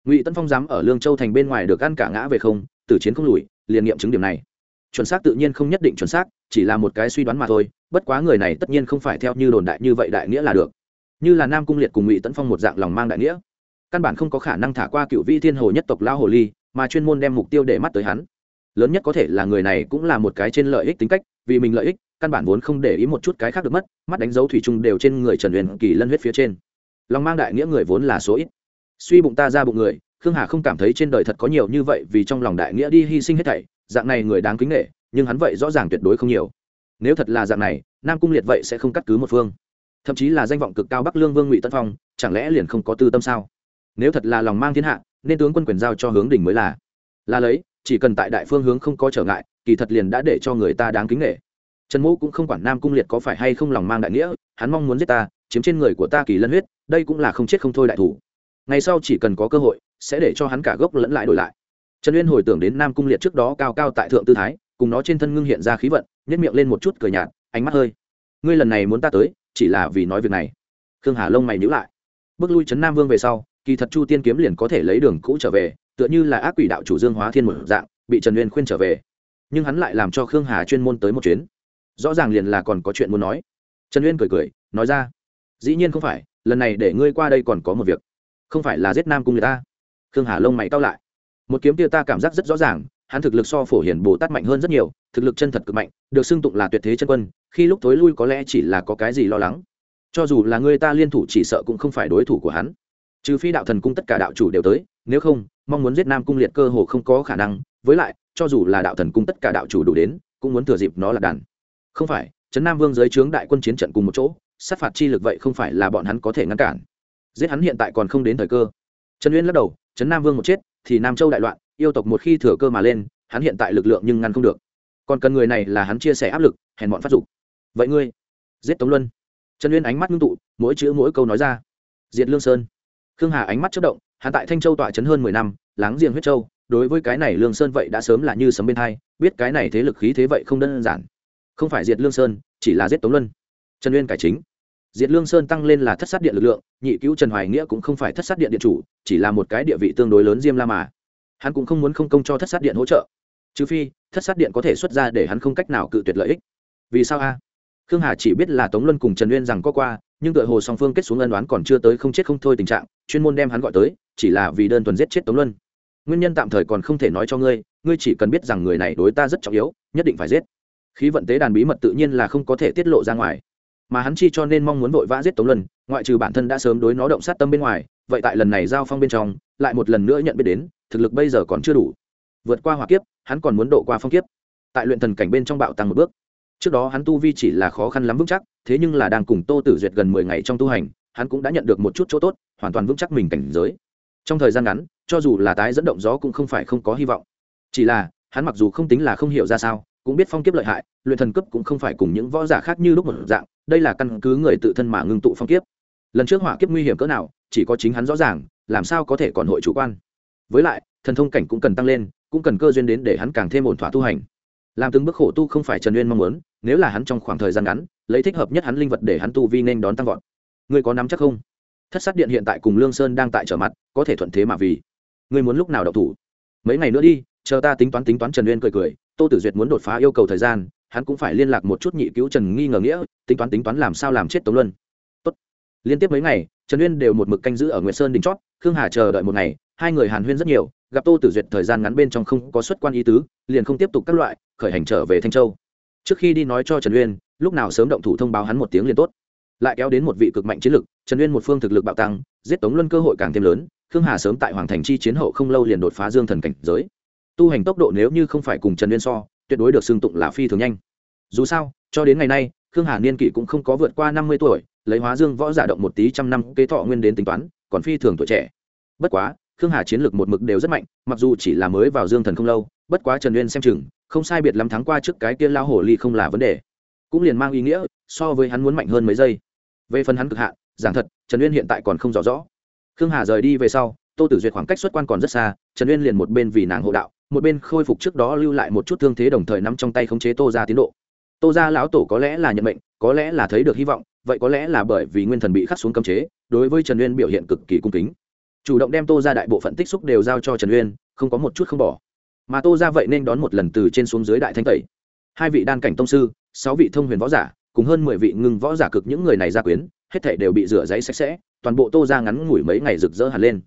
Ngụy tân phong dám ở lương châu thành bên ngoài được ăn cả ngã về không, tử chiến không lùi, liền nghiệm chứng điểm này. Chuẩn xác tự nhiên không nhất định chuẩn xác, chỉ là một cái suy đoán mà thôi, bất quá người này tất nhiên không phải theo như đồn đại như vậy đại nghĩa là được như là nam cung liệt cùng ngụy tấn phong một dạng lòng mang đại nghĩa căn bản không có khả năng thả qua cựu vi thiên hồ nhất tộc lao hồ ly mà chuyên môn đem mục tiêu để mắt tới hắn lớn nhất có thể là người này cũng là một cái trên lợi ích tính cách vì mình lợi ích căn bản vốn không để ý một chút cái khác được mất mắt đánh dấu thủy chung đều trên người trần huyền kỳ lân huyết phía trên lòng mang đại nghĩa người vốn là số ít suy bụng ta ra bụng người khương hà không cảm thấy trên đời thật có nhiều như vậy vì trong lòng đại nghĩa đi hy sinh hết thảy dạng này người đáng kính nghệ nhưng hắn vậy rõ ràng tuyệt đối không nhiều nếu thật là dạng này nam cung liệt vậy sẽ không cắt cứ một phương thậm chí là danh vọng cực cao bắc lương vương ngụy tân phong, chẳng lẽ liền không có tư tâm sao? Nếu thật là lòng mang thiên hạ, nên tướng quân quyền giao cho hướng đỉnh mới là. Là lấy, chỉ cần tại đại phương hướng không có trở ngại, kỳ thật liền đã để cho người ta đáng kính nghệ trần mỗ cũng không quản nam cung liệt có phải hay không lòng mang đại nghĩa, hắn mong muốn giết ta, chiếm trên người của ta kỳ lân huyết, đây cũng là không chết không thôi đại thủ. Ngày sau chỉ cần có cơ hội, sẽ để cho hắn cả gốc lẫn lại đổi lại. Trần uyên hồi tưởng đến nam cung liệt trước đó cao cao tại thượng tư thái, cùng nó trên thân ngưng hiện ra khí vận nhất miệng lên một chút cười nhạt, ánh mắt hơi ngươi lần này muốn ta tới, chỉ là vì nói việc này. Khương hà lông mày nhữ lại. Bước lui trấn nam vương về sau, kỳ thật chu tiên kiếm liền có thể lấy đường cũ trở về, tựa như là ác quỷ đạo chủ dương hóa thiên một dạng, bị trần uyên khuyên trở về. Nhưng hắn lại làm cho khương hà chuyên môn tới một chuyến. Rõ ràng liền là còn có chuyện muốn nói. Trần uyên cười cười, nói ra. Dĩ nhiên không phải, lần này để ngươi qua đây còn có một việc. Không phải là giết nam cung người ta. Khương hà lông mày cao lại. Một kiếm tia ta cảm giác rất rõ ràng, hắn thực lực so phổ hiển bồ tát mạnh hơn rất nhiều, thực lực chân thật cực mạnh, được xưng tụng là tuyệt thế chân quân khi lúc tối lui có lẽ chỉ là có cái gì lo lắng. Cho dù là người ta liên thủ chỉ sợ cũng không phải đối thủ của hắn. Trừ phi đạo thần cung tất cả đạo chủ đều tới, nếu không, mong muốn giết nam cung liệt cơ hồ không có khả năng. Với lại, cho dù là đạo thần cung tất cả đạo chủ đủ đến, cũng muốn thừa dịp nó là đàn. Không phải, trấn nam vương dưới trướng đại quân chiến trận cùng một chỗ, sát phạt chi lực vậy không phải là bọn hắn có thể ngăn cản. Giết hắn hiện tại còn không đến thời cơ. Trần uyên lắc đầu, trấn nam vương một chết, thì nam châu đại loạn, yêu tộc một khi thừa cơ mà lên, hắn hiện tại lực lượng nhưng ngăn không được. Còn cần người này là hắn chia sẻ áp lực, hèn bọn phát dục vậy ngươi, giết tống luân. Trần uyên ánh mắt ngưng tụ, mỗi chữ mỗi câu nói ra. Diệt lương sơn. Khương hà ánh mắt chất động, hắn tại thanh châu tọa trấn hơn mười năm, láng giềng huyết châu, đối với cái này lương sơn vậy đã sớm là như sấm bên hai, biết cái này thế lực khí thế vậy không đơn giản. Không phải diệt lương sơn, chỉ là giết tống luân. Trần uyên cải chính. Diệt lương sơn tăng lên là thất sát điện lực lượng, nhị cứu trần hoài nghĩa cũng không phải thất sát điện điện chủ, chỉ là một cái địa vị tương đối lớn diêm la mà. Hắn cũng không muốn không công cho thất sát điện hỗ trợ. Trừ phi, thất sát điện có thể xuất ra để hắn không cách nào cự tuyệt lợi ích. Vì sao a? Khương hà chỉ biết là tống luân cùng trần uyên rằng có qua, nhưng đội hồ song phương kết xuống ân đoán còn chưa tới không chết không thôi tình trạng, chuyên môn đem hắn gọi tới, chỉ là vì đơn thuần giết chết tống luân. Nguyên nhân tạm thời còn không thể nói cho ngươi ngươi chỉ cần biết rằng người này đối ta rất trọng yếu, nhất định phải giết. Khí vận tế đàn bí mật tự nhiên là không có thể tiết lộ ra ngoài. Mà hắn chi cho nên mong muốn vội vã giết tống luân, ngoại trừ bản thân đã sớm đối nó động sát tâm bên ngoài, vậy tại lần này giao phong bên trong, lại một lần nữa nhận biết đến, thực lực bây giờ còn chưa đủ. Vượt qua hỏa kiếp, hắn còn muốn độ qua phong kiếp. Tại luyện thần cảnh bên trong bạo tăng một bước trước đó hắn tu vi chỉ là khó khăn lắm vững chắc, thế nhưng là đang cùng tô tử duyệt gần mười ngày trong tu hành, hắn cũng đã nhận được một chút chỗ tốt, hoàn toàn vững chắc mình cảnh giới. Trong thời gian ngắn, cho dù là tái dẫn động gió cũng không phải không có hy vọng. Chỉ là, hắn mặc dù không tính là không hiểu ra sao, cũng biết phong kiếp lợi hại, luyện thần cấp cũng không phải cùng những võ giả khác như lúc một dạng, đây là căn cứ người tự thân mà ngưng tụ phong kiếp. Lần trước hỏa kiếp nguy hiểm cỡ nào, chỉ có chính hắn rõ ràng, làm sao có thể còn hội chủ quan. Với lại, thần thông cảnh cũng cần tăng lên, cũng cần cơ duyên đến để hắn càng thêm ổn thỏa tu hành làm từng bước khổ tu không phải trần uyên mong muốn, nếu là hắn trong khoảng thời gian ngắn, lấy thích hợp nhất hắn linh vật để hắn tu vi nên đón tăng vọt. Ngươi có nắm chắc không? Thất sát điện hiện tại cùng lương sơn đang tại trở mặt, có thể thuận thế mà vì. Ngươi muốn lúc nào đậu thủ? Mấy ngày nữa đi, chờ ta tính toán tính toán trần uyên cười cười, tô tử duyệt muốn đột phá yêu cầu thời gian, hắn cũng phải liên lạc một chút nhị cứu trần nghi ngờ nghĩa, tính toán tính toán làm sao làm chết tống luân. Tốt. liên tiếp mấy ngày, trần uyên đều một mực canh giữ ở nguyệt sơn đỉnh chót, khương hà chờ đợi một ngày, hai người hàn huyên rất nhiều gặp tô tử duyệt thời gian ngắn bên trong không có xuất quan ý tứ, liền không tiếp tục các loại, khởi hành trở về thanh châu. Trước khi đi nói cho trần uyên, lúc nào sớm động thủ thông báo hắn một tiếng liền tốt. Lại kéo đến một vị cực mạnh chiến lực, trần uyên một phương thực lực bạo tăng, giết tống luân cơ hội càng thêm lớn, khương hà sớm tại hoàng thành chi chiến hậu không lâu liền đột phá dương thần cảnh giới. Tu hành tốc độ nếu như không phải cùng trần uyên so, tuyệt đối được xưng tụng là phi thường nhanh. Dù sao, cho đến ngày nay, khương hà niên kỷ cũng không có vượt qua năm mươi tuổi, lấy hóa dương võ giả động một tí trăm năm, kế thọ nguyên đến tính toán, còn phi thường tuổi trẻ. Bất quá khương hà chiến lược một mực đều rất mạnh, mặc dù chỉ là mới vào dương thần không lâu, bất quá trần uyên xem chừng, không sai biệt lắm thắng qua trước cái kia lao hồ ly không là vấn đề. Cũng liền mang ý nghĩa, so với hắn muốn mạnh hơn mấy giây. Về phần hắn cực hạn, giảng thật, trần uyên hiện tại còn không rõ rõ. Khương hà rời đi về sau, tô tử duyệt khoảng cách xuất quan còn rất xa, trần uyên liền một bên vì nàng hộ đạo, một bên khôi phục trước đó lưu lại một chút thương thế đồng thời nắm trong tay khống chế tô ra tiến độ. Tô ra lão tổ có lẽ là nhận mệnh, có lẽ là thấy được hy vọng, vậy có lẽ là bởi vì nguyên thần bị khắc xuống cấm chế, đối với trần uyên biểu hiện cực kỳ cung kính chủ động đem tô ra đại bộ phận tích xúc đều giao cho trần uyên, không có một chút không bỏ. mà tô ra vậy nên đón một lần từ trên xuống dưới đại thanh tẩy. hai vị đan cảnh tông sư, sáu vị thông huyền võ giả, cùng hơn mười vị ngưng võ giả cực những người này ra quyến, hết thể đều bị rửa giấy sạch sẽ, toàn bộ tô ra ngắn ngủi mấy ngày rực rỡ hẳn lên.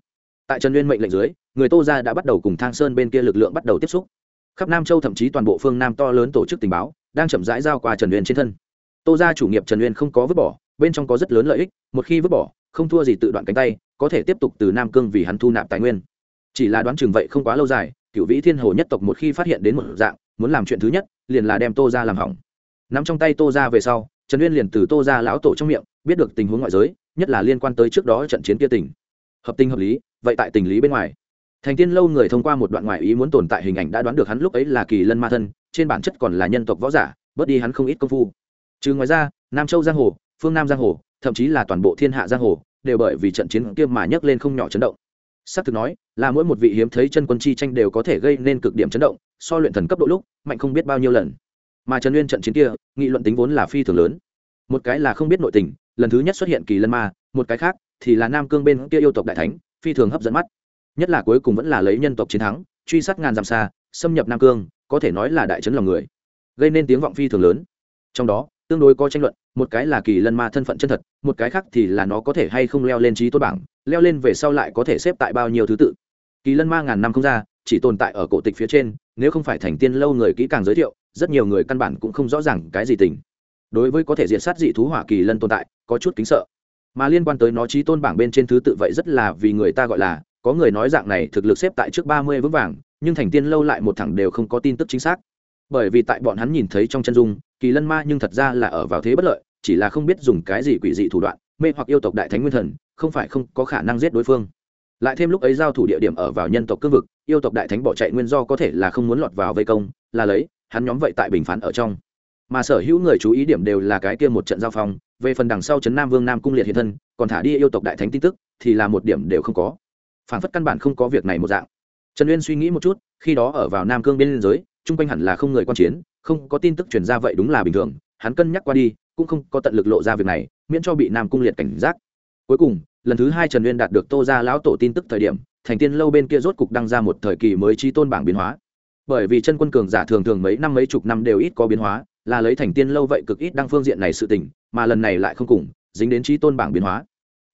tại trần uyên mệnh lệnh dưới, người tô ra đã bắt đầu cùng thang sơn bên kia lực lượng bắt đầu tiếp xúc. khắp nam châu thậm chí toàn bộ phương nam to lớn tổ chức tình báo, đang chậm rãi giao qua trần uyên trên thân. tô ra chủ nghiệp trần uyên không có vứt bỏ, bên trong có rất lớn lợi ích, một khi vứt bỏ không thua gì tự đoạn cánh tay có thể tiếp tục từ nam cương vì hắn thu nạp tài nguyên. Chỉ là đoán chừng vậy không quá lâu dài cựu vĩ thiên hồ nhất tộc một khi phát hiện đến một dạng muốn làm chuyện thứ nhất liền là đem tô ra làm hỏng. Nắm trong tay tô ra về sau trần uyên liền từ tô ra lão tổ trong miệng biết được tình huống ngoại giới nhất là liên quan tới trước đó trận chiến kia tỉnh, hợp tình hợp lý vậy tại tình lý bên ngoài. Thành tiên lâu người thông qua một đoạn ngoại ý muốn tồn tại hình ảnh đã đoán được hắn lúc ấy là kỳ lân ma thân trên bản chất còn là nhân tộc võ giả bớt đi hắn không ít công phu. Trừ ngoài ra nam châu giang hồ phương nam giang hồ thậm chí là toàn bộ thiên hạ giang hồ, đều bởi vì trận chiến kia mà nhấc lên không nhỏ chấn động. Xác thực nói, là mỗi một vị hiếm thấy chân quân chi tranh đều có thể gây nên cực điểm chấn động, so luyện thần cấp độ lúc, mạnh không biết bao nhiêu lần. Mà trần uyên trận chiến kia, nghị luận tính vốn là phi thường lớn. Một cái là không biết nội tình, lần thứ nhất xuất hiện kỳ lân ma, một cái khác thì là nam cương bên kia yêu tộc đại thánh, phi thường hấp dẫn mắt. Nhất là cuối cùng vẫn là lấy nhân tộc chiến thắng, truy sát ngàn dặm xa, xâm nhập nam cương, có thể nói là đại chấn lòng người, gây nên tiếng vọng phi thường lớn. Trong đó tương đối có tranh luận, một cái là kỳ lân ma thân phận chân thật, một cái khác thì là nó có thể hay không leo lên trí tốt bảng, leo lên về sau lại có thể xếp tại bao nhiêu thứ tự. Kỳ lân ma ngàn năm không ra, chỉ tồn tại ở cổ tịch phía trên, nếu không phải thành tiên lâu người kỹ càng giới thiệu, rất nhiều người căn bản cũng không rõ ràng cái gì tình. Đối với có thể diện sát dị thú hỏa kỳ lân tồn tại, có chút kính sợ. Mà liên quan tới nó trí tôn bảng bên trên thứ tự vậy rất là vì người ta gọi là, có người nói dạng này thực lực xếp tại trước ba mươi vững vàng, nhưng thành tiên lâu lại một thẳng đều không có tin tức chính xác bởi vì tại bọn hắn nhìn thấy trong chân dung, kỳ lân ma nhưng thật ra là ở vào thế bất lợi, chỉ là không biết dùng cái gì quỷ dị thủ đoạn, mê hoặc yêu tộc đại thánh nguyên thần, không phải không có khả năng giết đối phương. Lại thêm lúc ấy giao thủ địa điểm ở vào nhân tộc cương vực, yêu tộc đại thánh bỏ chạy nguyên do có thể là không muốn lọt vào vây công, là lấy, hắn nhóm vậy tại bình phán ở trong. Mà sở hữu người chú ý điểm đều là cái kia một trận giao phong, về phần đằng sau trấn nam vương nam cung liệt hiện thân, còn thả đi yêu tộc đại thánh tin tức, thì là một điểm đều không có. Phản phất căn bản không có việc này một dạng trần uyên suy nghĩ một chút, khi đó ở vào nam cương bên liên giới, chung quanh hẳn là không người quan chiến, không có tin tức truyền ra vậy đúng là bình thường, hắn cân nhắc qua đi, cũng không có tận lực lộ ra việc này, miễn cho bị nam cung liệt cảnh giác. Cuối cùng, lần thứ hai trần uyên đạt được tô ra lão tổ tin tức thời điểm, thành tiên lâu bên kia rốt cục đăng ra một thời kỳ mới trí tôn bảng biến hóa. Bởi vì chân quân cường giả thường thường mấy năm mấy chục năm đều ít có biến hóa, là lấy thành tiên lâu vậy cực ít đăng phương diện này sự tình, mà lần này lại không cùng, dính đến trí tôn bảng biến hóa.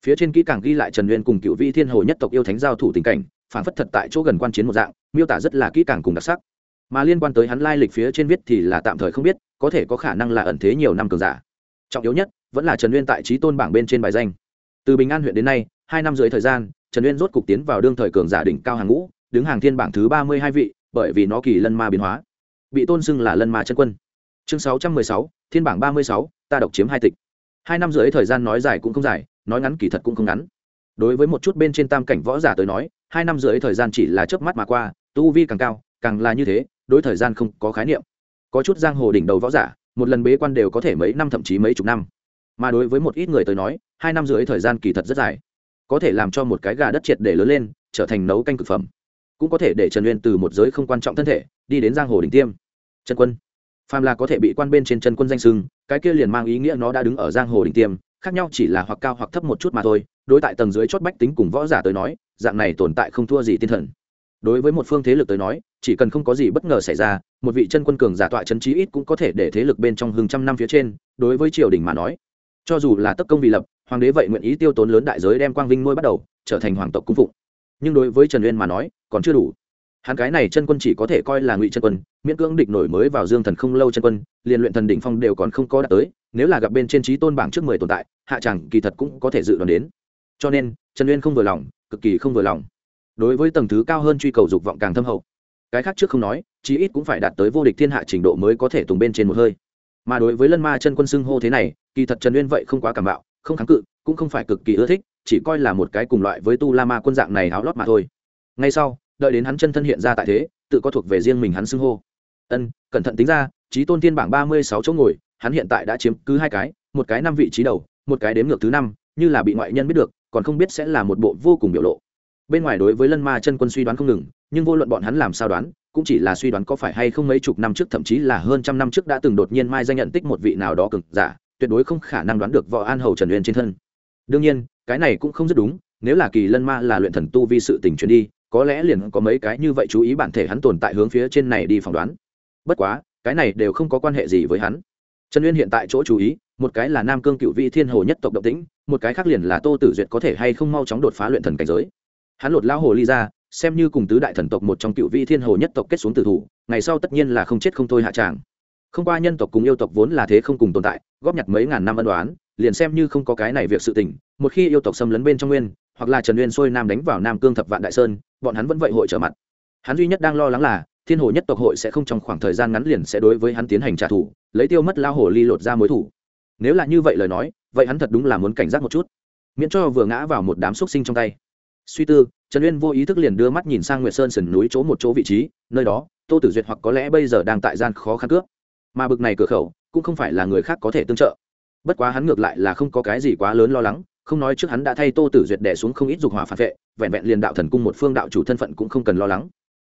Phía trên kỹ càng ghi lại trần uyên cùng cựu vi thiên hồ nhất tộc yêu thánh giao thủ tình cảnh phản phất thật tại chỗ gần quan chiến một dạng, miêu tả rất là kỹ càng cùng đặc sắc. Mà liên quan tới hắn lai lịch phía trên viết thì là tạm thời không biết, có thể có khả năng là ẩn thế nhiều năm cường giả. Trọng yếu nhất, vẫn là trần uyên tại trí tôn bảng bên trên bài danh. Từ bình an huyện đến nay, hai năm dưới thời gian, trần uyên rốt cục tiến vào đương thời cường giả đỉnh cao hàng ngũ, đứng hàng thiên bảng thứ ba mươi hai vị, bởi vì nó kỳ lân ma biến hóa. Bị tôn xưng là lân ma chân quân. Chương sáu trăm mười sáu, thiên bảng ba mươi sáu, ta độc chiếm hai tịch. Hai năm dưới thời gian nói dài cũng không dài, nói ngắn kỳ thật cũng không ngắn. Đối với một chút bên trên tam cảnh võ giả tới nói hai năm rưỡi thời gian chỉ là chớp mắt mà qua, tu vi càng cao, càng là như thế, đối thời gian không có khái niệm. Có chút giang hồ đỉnh đầu võ giả, một lần bế quan đều có thể mấy năm thậm chí mấy chục năm. Mà đối với một ít người tới nói, hai năm rưỡi thời gian kỳ thật rất dài. Có thể làm cho một cái gà đất triệt để lớn lên, trở thành nấu canh cực phẩm. Cũng có thể để trần uyên từ một giới không quan trọng thân thể, đi đến giang hồ đỉnh tiêm. Trần quân. Phàm là có thể bị quan bên trên Trần quân danh sưng cái kia liền mang ý nghĩa nó đã đứng ở giang hồ đỉnh tiêm, khác nhau chỉ là hoặc cao hoặc thấp một chút mà thôi. Đối tại tầng dưới chót bách tính cùng võ giả tới nói dạng này tồn tại không thua gì tiên thần. Đối với một phương thế lực tới nói, chỉ cần không có gì bất ngờ xảy ra, một vị chân quân cường giả tọa chấn trí ít cũng có thể để thế lực bên trong hừng trăm năm phía trên, đối với triều đình mà nói. Cho dù là tất công vì lập, hoàng đế vậy nguyện ý tiêu tốn lớn đại giới đem quang vinh nuôi bắt đầu, trở thành hoàng tộc cung phụng. Nhưng đối với trần uyên mà nói, còn chưa đủ. Hắn cái này chân quân chỉ có thể coi là ngụy chân quân, miễn cưỡng địch nổi mới vào dương thần không lâu chân quân, liền luyện thần đỉnh phong đều còn không có đạt tới, nếu là gặp bên trên trí tôn bảng trước mười tồn tại, hạ chẳng kỳ thật cũng có thể dự đoán đến. Cho nên, trần uyên không vừa lòng cực kỳ không vừa lòng. Đối với tầng thứ cao hơn truy cầu dục vọng càng thâm hậu. Cái khác trước không nói, chí ít cũng phải đạt tới vô địch thiên hạ trình độ mới có thể tùng bên trên một hơi. Mà đối với lân ma chân quân xưng hô thế này, kỳ thật trần uyên vậy không quá cảm bạo, không kháng cự, cũng không phải cực kỳ ưa thích, chỉ coi là một cái cùng loại với tu la ma quân dạng này áo lót mà thôi. Ngay sau, đợi đến hắn chân thân hiện ra tại thế, tự có thuộc về riêng mình hắn xưng hô. Ân, cẩn thận tính ra trí tôn tiên bảng ba mươi sáu chỗ ngồi, hắn hiện tại đã chiếm cứ hai cái, một cái năm vị trí đầu, một cái đếm ngược thứ năm, như là bị ngoại nhân biết được còn không biết sẽ là một bộ vô cùng biểu lộ. Bên ngoài đối với lân ma chân quân suy đoán không ngừng, nhưng vô luận bọn hắn làm sao đoán, cũng chỉ là suy đoán có phải hay không mấy chục năm trước, thậm chí là hơn trăm năm trước đã từng đột nhiên mai danh nhận tích một vị nào đó cực giả, tuyệt đối không khả năng đoán được võ an hầu trần uyên trên thân. Đương nhiên, cái này cũng không rất đúng, nếu là kỳ lân ma là luyện thần tu vi sự tình chuyển đi, có lẽ liền có mấy cái như vậy chú ý bản thể hắn tồn tại hướng phía trên này đi phỏng đoán. Bất quá, cái này đều không có quan hệ gì với hắn trần uyên hiện tại chỗ chú ý, một cái là nam cương cựu vị thiên hồ nhất tộc động tĩnh, một cái khác liền là tô tử duyệt có thể hay không mau chóng đột phá luyện thần cảnh giới. Hắn lột lao hồ ly ra, xem như cùng tứ đại thần tộc một trong cựu vị thiên hồ nhất tộc kết xuống tử thủ, ngày sau tất nhiên là không chết không thôi hạ tràng. Không qua nhân tộc cùng yêu tộc vốn là thế không cùng tồn tại, góp nhặt mấy ngàn năm ân đoán liền xem như không có cái này việc sự tình, một khi yêu tộc xâm lấn bên trong nguyên, hoặc là trần nguyên xuôi nam đánh vào nam cương thập vạn đại sơn, bọn hắn vẫn vậy hội trở mặt. Hắn duy nhất đang lo lắng là, thiên hồ nhất tộc hội sẽ không trong khoảng thời gian ngắn liền sẽ đối với hắn tiến hành trả thù lấy tiêu mất lao hồ ly lột ra mối thủ. Nếu là như vậy lời nói, vậy hắn thật đúng là muốn cảnh giác một chút. Miễn cho vừa ngã vào một đám xúc sinh trong tay. Suy tư, trần uyên vô ý thức liền đưa mắt nhìn sang nguyệt sơn sườn núi chỗ một chỗ vị trí, nơi đó, tô tử duyệt hoặc có lẽ bây giờ đang tại gian khó khăn cướp. Mà bực này cửa khẩu, cũng không phải là người khác có thể tương trợ. Bất quá hắn ngược lại là không có cái gì quá lớn lo lắng, không nói trước hắn đã thay tô tử duyệt đẻ xuống không ít dục hỏa phản vệ, vẹn vẹn liền đạo thần cung một phương đạo chủ thân phận cũng không cần lo lắng.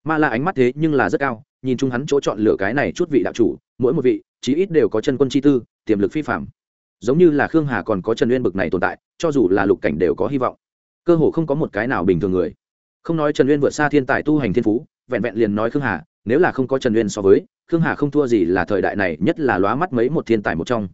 Mà là ánh mắt thế nhưng là rất cao nhìn chung hắn chỗ chọn lựa cái này chút vị đạo chủ, mỗi một vị, chí ít đều có chân quân chi tư, tiềm lực phi phạm giống như là khương hà còn có trần uyên bực này tồn tại, cho dù là lục cảnh đều có hy vọng. Cơ hồ không có một cái nào bình thường người. Không nói trần uyên vượt xa thiên tài tu hành thiên phú, vẹn vẹn liền nói khương hà, nếu là không có trần uyên so với, khương hà không thua gì là thời đại này, nhất là lóa mắt mấy một thiên tài một trong.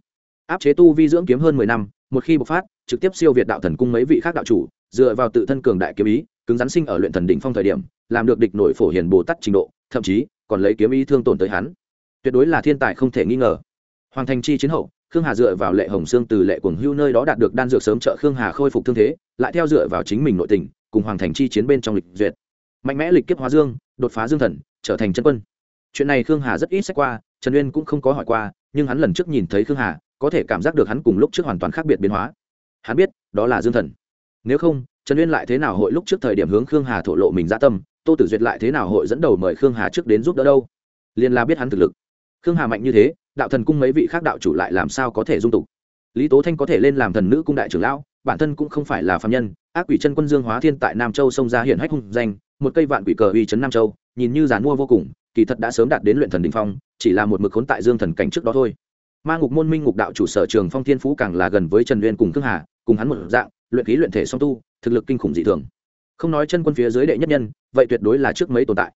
Áp chế tu vi dưỡng kiếm hơn mười năm, một khi bộc phát, trực tiếp siêu việt đạo thần cung mấy vị khác đạo chủ, dựa vào tự thân cường đại kiếm ý, cứng rắn sinh ở luyện thần đỉnh phong thời điểm, làm được địch nội phổ hiền bồ tát trình độ, thậm chí còn lấy kiếm ý thương tổn tới hắn. Tuyệt đối là thiên tài không thể nghi ngờ. Hoàng thành chi chiến hậu, khương hà dựa vào lệ hồng sương từ lệ cuồng hưu nơi đó đạt được đan dược sớm trợ khương hà khôi phục thương thế, lại theo dựa vào chính mình nội tình, cùng hoàng thành chi chiến bên trong lịch duyệt. Mạnh mẽ lịch kiếp hóa dương, đột phá dương thần, trở thành chân quân. Chuyện này khương hà rất ít xét qua, trần uyên cũng không có hỏi qua, nhưng hắn lần trước nhìn thấy khương hà, có thể cảm giác được hắn cùng lúc trước hoàn toàn khác biệt biến hóa. Hắn biết, đó là dương thần. Nếu không, trần uyên lại thế nào hội lúc trước thời điểm hướng khương hà thổ lộ mình dã tâm tô tử duyệt lại thế nào hội dẫn đầu mời khương hà trước đến giúp đỡ đâu? Liền là biết hắn thực lực. Khương hà mạnh như thế, đạo thần cung mấy vị khác đạo chủ lại làm sao có thể dung tục? Lý tố thanh có thể lên làm thần nữ cung đại trưởng lão, bản thân cũng không phải là phạm nhân, ác quỷ chân quân dương hóa thiên tại nam châu xông ra hiện hách hung danh, một cây vạn quỷ cờ uy chấn nam châu, nhìn như giàn mua vô cùng, kỳ thật đã sớm đạt đến luyện thần đình phong, chỉ là một mực khốn tại dương thần cảnh trước đó thôi. Ma ngục môn minh ngục đạo chủ sở trường phong thiên phú càng là gần với trần uyên cùng khương hà, cùng hắn một dạng, luyện khí luyện thể song tu, thực lực kinh khủng dị thường không nói chân quân phía dưới đệ nhất nhân, vậy tuyệt đối là trước mấy tồn tại.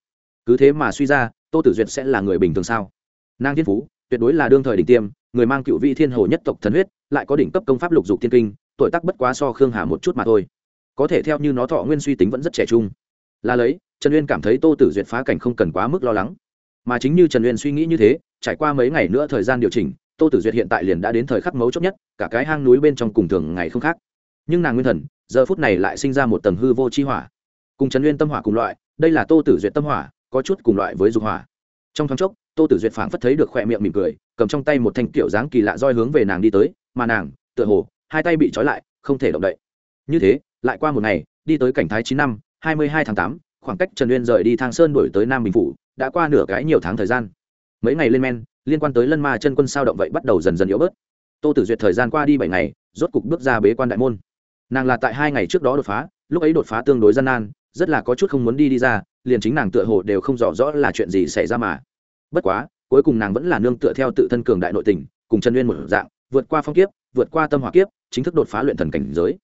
Cứ thế mà suy ra, tô tử duyệt sẽ là người bình thường sao? Nàng thiên phú, tuyệt đối là đương thời đỉnh tiêm, người mang cựu vị thiên hồ nhất tộc thần huyết, lại có đỉnh cấp công pháp lục dục thiên kinh, tuổi tác bất quá so khương hà một chút mà thôi. Có thể theo như nó thọ nguyên suy tính vẫn rất trẻ trung. Là lấy, trần uyên cảm thấy tô tử duyệt phá cảnh không cần quá mức lo lắng. Mà chính như trần uyên suy nghĩ như thế, trải qua mấy ngày nữa thời gian điều chỉnh, tô tử duyệt hiện tại liền đã đến thời khắc mấu chốt nhất, cả cái hang núi bên trong cùng thường ngày không khác nhưng nàng nguyên thần, giờ phút này lại sinh ra một tầng hư vô chi hỏa. Cùng trần nguyên tâm hỏa cùng loại, đây là tô tử duyệt tâm hỏa, có chút cùng loại với dục hỏa. Trong thoáng chốc, tô tử duyệt phảng phất thấy được khỏe miệng mỉm cười, cầm trong tay một thanh kiểu dáng kỳ lạ roi hướng về nàng đi tới, mà nàng, tựa hồ, hai tay bị trói lại, không thể động đậy. Như thế, lại qua một ngày, đi tới cảnh thái chín năm, hai mươi hai tháng tám, khoảng cách trần uyên rời đi thang sơn đổi tới nam bình phủ, đã qua nửa cái nhiều tháng thời gian. Mấy ngày lên men, liên quan tới lân ma chân quân sao động vậy bắt đầu dần dần yếu bớt. Tô tử duyệt thời gian qua đi bảy ngày, rốt cục bước ra bế quan đại môn nàng là tại hai ngày trước đó đột phá, lúc ấy đột phá tương đối gian nan, rất là có chút không muốn đi đi ra, liền chính nàng tựa hồ đều không rõ rõ là chuyện gì xảy ra mà. Bất quá, cuối cùng nàng vẫn là nương tựa theo tự thân cường đại nội tình, cùng chân nguyên một dạng, vượt qua phong kiếp, vượt qua tâm hỏa kiếp, chính thức đột phá luyện thần cảnh giới.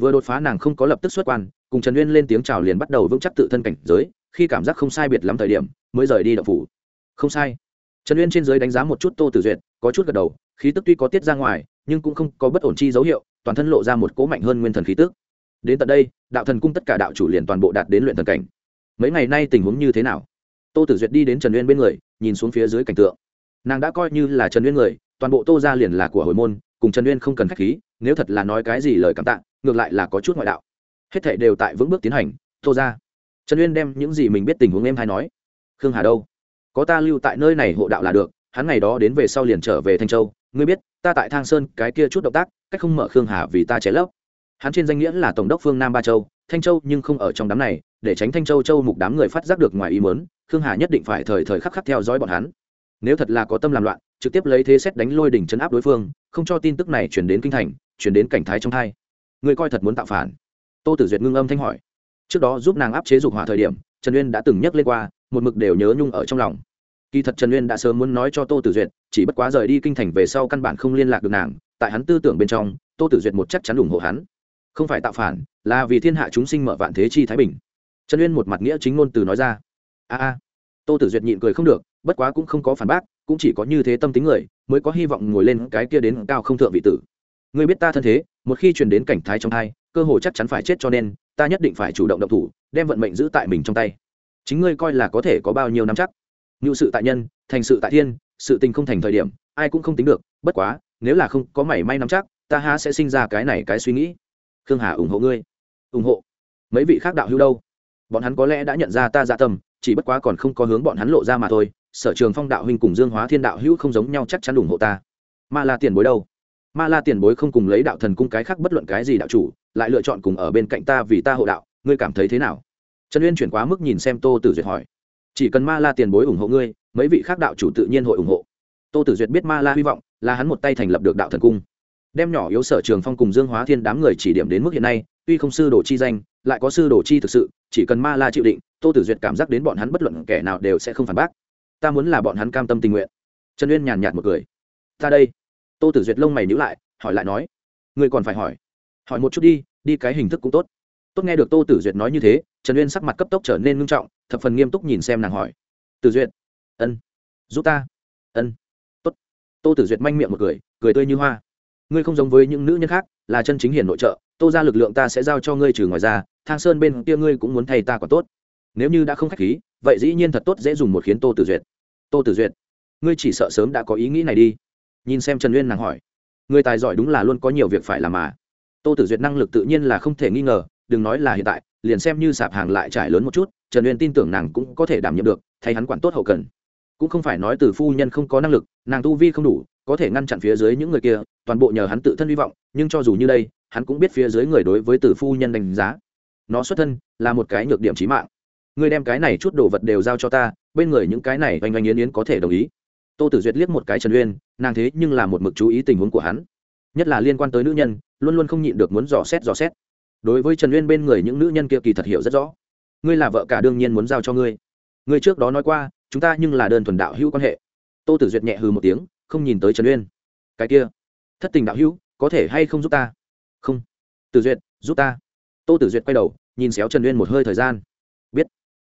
Vừa đột phá nàng không có lập tức xuất quan, cùng trần uyên lên tiếng chào liền bắt đầu vững chắc tự thân cảnh giới, khi cảm giác không sai biệt lắm thời điểm, mới rời đi đậu phủ. Không sai. Trần uyên trên giới đánh giá một chút tô tử duyệt, có chút gật đầu, khí tức tuy có tiết ra ngoài, nhưng cũng không có bất ổn chi dấu hiệu toàn thân lộ ra một cỗ mạnh hơn nguyên thần khí tức. Đến tận đây, đạo thần cung tất cả đạo chủ liền toàn bộ đạt đến luyện thần cảnh. Mấy ngày nay tình huống như thế nào? Tô tử duyệt đi đến trần uyên bên người, nhìn xuống phía dưới cảnh tượng. Nàng đã coi như là trần uyên người, toàn bộ tô ra liền là của hồi môn, cùng trần uyên không cần k h á c h khí, nếu thật là nói cái gì lời cảm tạ, ngược lại là có chút ngoại đạo. Hết thể đều tại vững bước tiến hành, tô ra trần uyên đem những gì mình biết tình huống em hay nói. Khương hà đâu? Có ta lưu tại nơi này hộ đạo là được, hắn ngày đó đến về sau liền trở về thanh châu, ngươi biết ta tại thang sơn, cái kia chút động tác, cách không mở khương hà vì ta chế lấp. Hắn trên danh nghĩa là tổng đốc phương nam ba châu, thanh châu nhưng không ở trong đám này, để tránh thanh châu châu mục đám người phát giác được ngoài ý mớn khương hà nhất định phải thời thời khắc khắc theo dõi bọn hắn. Nếu thật là có tâm làm loạn, trực tiếp lấy thế xét đánh lôi đỉnh chấn áp đối phương, không cho tin tức này chuyển đến kinh thành, chuyển đến cảnh thái trong thai. Người coi thật muốn tạo phản. Tô tử duyệt ngưng âm thanh hỏi. Trước đó giúp nàng áp chế dục hỏa thời điểm, trần uyên đã từng nhắc lên qua, một mực đều nhớ nhung ở trong lòng kỳ thật trần uyên đã sớm muốn nói cho tô tử duyệt, chỉ bất quá rời đi kinh thành về sau căn bản không liên lạc được nàng, tại hắn tư tưởng bên trong, tô tử duyệt một chắc chắn ủng hộ hắn. Không phải tạo phản, là vì thiên hạ chúng sinh mở vạn thế chi thái bình. Trần uyên một mặt nghĩa chính ngôn từ nói ra. A a. Tô tử duyệt nhịn cười không được, bất quá cũng không có phản bác, cũng chỉ có như thế tâm tính người, mới có hy vọng ngồi lên cái kia đến cao không thượng vị tử. Ngươi biết ta thân thế, một khi truyền đến cảnh thái trong thai, cơ hội chắc chắn phải chết cho nên, ta nhất định phải chủ động động thủ, đem vận mệnh giữ tại mình trong tay. Chính ngươi coi là có thể có bao nhiêu năm chắc? Ngự sự tại nhân, thành sự tại thiên, sự tình không thành thời điểm, ai cũng không tính được, bất quá, nếu là không có mảy may nắm chắc, ta há sẽ sinh ra cái này cái suy nghĩ. Khương hà ủng hộ ngươi. Ủng hộ? Mấy vị khác đạo hữu đâu? Bọn hắn có lẽ đã nhận ra ta dạ tâm, chỉ bất quá còn không có hướng bọn hắn lộ ra mà thôi. Sở trường phong đạo huynh cùng dương hóa thiên đạo hữu không giống nhau chắc chắn ủng hộ ta. Ma la tiền bối đâu? Ma la tiền bối không cùng lấy đạo thần cung cái khác bất luận cái gì đạo chủ, lại lựa chọn cùng ở bên cạnh ta vì ta hộ đạo, ngươi cảm thấy thế nào? Trần uyên chuyển quá mức nhìn xem tô tử duyệt hỏi chỉ cần ma la tiền bối ủng hộ ngươi, mấy vị khác đạo chủ tự nhiên hội ủng hộ. Tô tử duyệt biết ma la hy vọng là hắn một tay thành lập được đạo thần cung. Đem nhỏ yếu sở trường phong cùng dương hóa thiên đám người chỉ điểm đến mức hiện nay, tuy không sư đồ chi danh, lại có sư đồ chi thực sự, chỉ cần ma la chịu định, tô tử duyệt cảm giác đến bọn hắn bất luận kẻ nào đều sẽ không phản bác. Ta muốn là bọn hắn cam tâm tình nguyện. Trần uyên nhàn nhạt một cười. Ta đây. Tô tử duyệt lông mày nhữ lại, hỏi lại nói. Người còn phải hỏi. Hỏi một chút đi đi cái hình thức cũng tốt. Tốt nghe được tô tử duyệt nói như thế, trần uyên sắc mặt cấp tốc trở nên ngưng trọng thập phần nghiêm túc nhìn xem nàng hỏi. Từ duyệt. Ân. Giúp ta. Ân. Tốt. Tô tử duyệt manh miệng một cười cười tươi như hoa. Ngươi không giống với những nữ nhân khác, là chân chính hiển nội trợ, tô ra lực lượng ta sẽ giao cho ngươi trừ ngoài ra, thang sơn bên kia ngươi cũng muốn thay ta quả tốt. Nếu như đã không k h á c h khí, vậy dĩ nhiên thật tốt dễ dùng một khiến tô tử duyệt. Tô tử duyệt, ngươi chỉ sợ sớm đã có ý nghĩ này đi. Nhìn xem trần uyên nàng hỏi. Người tài giỏi đúng là luôn có nhiều việc phải làm mà. Tô tử duyệt năng lực tự nhiên là không thể nghi ngờ, đừng nói là hiện tại liền xem như sạp hàng lại trải lớn một chút, trần uyên tin tưởng nàng cũng có thể đảm nhiệm được, thay hắn quản tốt hậu cần. Cũng không phải nói từ phu nhân không có năng lực, nàng tu vi không đủ, có thể ngăn chặn phía dưới những người kia, toàn bộ nhờ hắn tự thân hy vọng, nhưng cho dù như đây, hắn cũng biết phía dưới người đối với từ phu nhân đánh giá. Nó xuất thân là một cái nhược điểm trí mạng. Ngươi đem cái này chút đồ vật đều giao cho ta, bên người những cái này oanh oanh yến yến có thể đồng ý. Tô tử duyệt liếc một cái trần uyên, nàng thế nhưng là một mực chú ý tình huống của hắn. Nhất là liên quan tới nữ nhân, luôn luôn không nhịn được muốn dò xét dò xét đối với trần uyên bên người những nữ nhân kia kỳ thật hiểu rất rõ ngươi là vợ cả đương nhiên muốn giao cho ngươi ngươi trước đó nói qua chúng ta nhưng là đơn thuần đạo hữu quan hệ tô tử duyệt nhẹ hừ một tiếng không nhìn tới trần uyên cái kia thất tình đạo hữu có thể hay không giúp ta không tử duyệt giúp ta tô tử duyệt quay đầu nhìn xéo trần uyên một hơi thời gian biết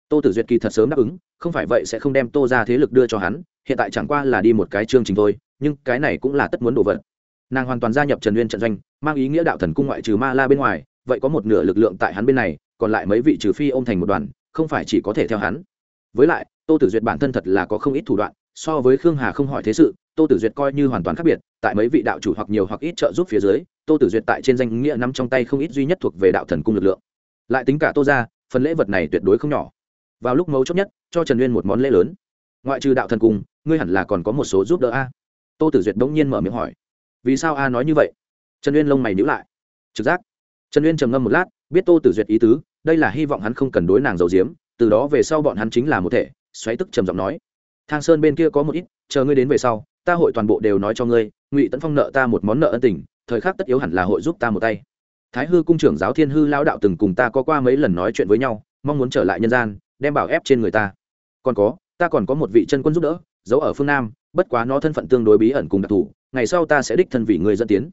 tô tử duyệt kỳ thật sớm đáp ứng không phải vậy sẽ không đem tô ra thế lực đưa cho hắn hiện tại chẳng qua là đi một cái chương trình thôi nhưng cái này cũng là tất muốn đồ vật nàng hoàn toàn gia nhập trần uyên trận doanh mang ý nghĩa đạo thần cung ngoại trừ ma la bên ngoài vậy có một nửa lực lượng tại hắn bên này, còn lại mấy vị trừ phi ô m thành một đoàn, không phải chỉ có thể theo hắn. Với lại, tô tử duyệt bản thân thật là có không ít thủ đoạn, so với khương hà không hỏi thế sự, tô tử duyệt coi như hoàn toàn khác biệt, tại mấy vị đạo chủ hoặc nhiều hoặc ít trợ giúp phía dưới, tô tử duyệt tại trên danh nghĩa nắm trong tay không ít duy nhất thuộc về đạo thần cung lực lượng. Lại tính cả tô ra phần lễ vật này tuyệt đối không nhỏ. Vào lúc mấu chốt nhất, cho trần uyên một món lễ lớn. Ngoại trừ đạo thần cung, ngươi hẳn là còn có một số giúp đỡ a? Tô tử duyệt bỗng nhiên mở miệng hỏi. Vì sao a nói như vậy? Trần uyên lông mày nhữ lại. Trực giác trần uyên trầm ngâm một lát, biết tô tử duyệt ý tứ, đây là hy vọng hắn không cần đối nàng giấu diếm từ đó về sau bọn hắn chính là một thể, xoáy tức trầm giọng nói. Thang sơn bên kia có một ít, chờ ngươi đến về sau, ta hội toàn bộ đều nói cho ngươi, ngụy tấn phong nợ ta một món nợ ân tình, thời khắc tất yếu hẳn là hội giúp ta một tay. Thái hư cung trưởng giáo thiên hư lao đạo từng cùng ta có qua mấy lần nói chuyện với nhau, mong muốn trở lại nhân gian, đem bảo ép trên người ta. Còn có, ta còn có một vị chân quân giúp đỡ, giấu ở phương nam, bất quá nó thân phận tương đối bí ẩn cùng đặc thù, ngày sau ta sẽ đích thân vì người dẫn tiến.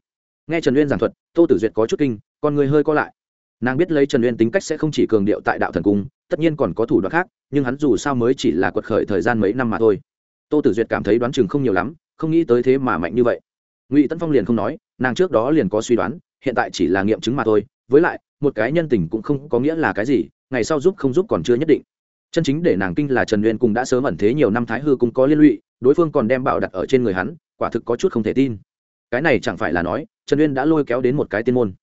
Nghe trần uyên giảng thuật, tô tử duyệt có chút kinh con người hơi co lại. Nàng biết lấy trần uyên tính cách sẽ không chỉ cường điệu tại đạo thần cung, tất nhiên còn có thủ đoạn khác, nhưng hắn dù sao mới chỉ là quật khởi thời gian mấy năm mà thôi. Tô tử duyệt cảm thấy đoán chừng không nhiều lắm, không nghĩ tới thế mà mạnh như vậy. Ngụy Tấn phong liền không nói, nàng trước đó liền có suy đoán, hiện tại chỉ là nghiệm chứng mà thôi, với lại, một cái nhân tình cũng không có nghĩa là cái gì, ngày sau giúp không giúp còn chưa nhất định. Chân chính để nàng kinh là trần uyên cùng đã sớm ẩn thế nhiều năm thái hư cũng có liên lụy, đối phương còn đem bảo đặt ở trên người hắn, quả thực có chút không thể tin. Cái này chẳng phải là nói, trần uyên đã lôi kéo đến một cái tiên môn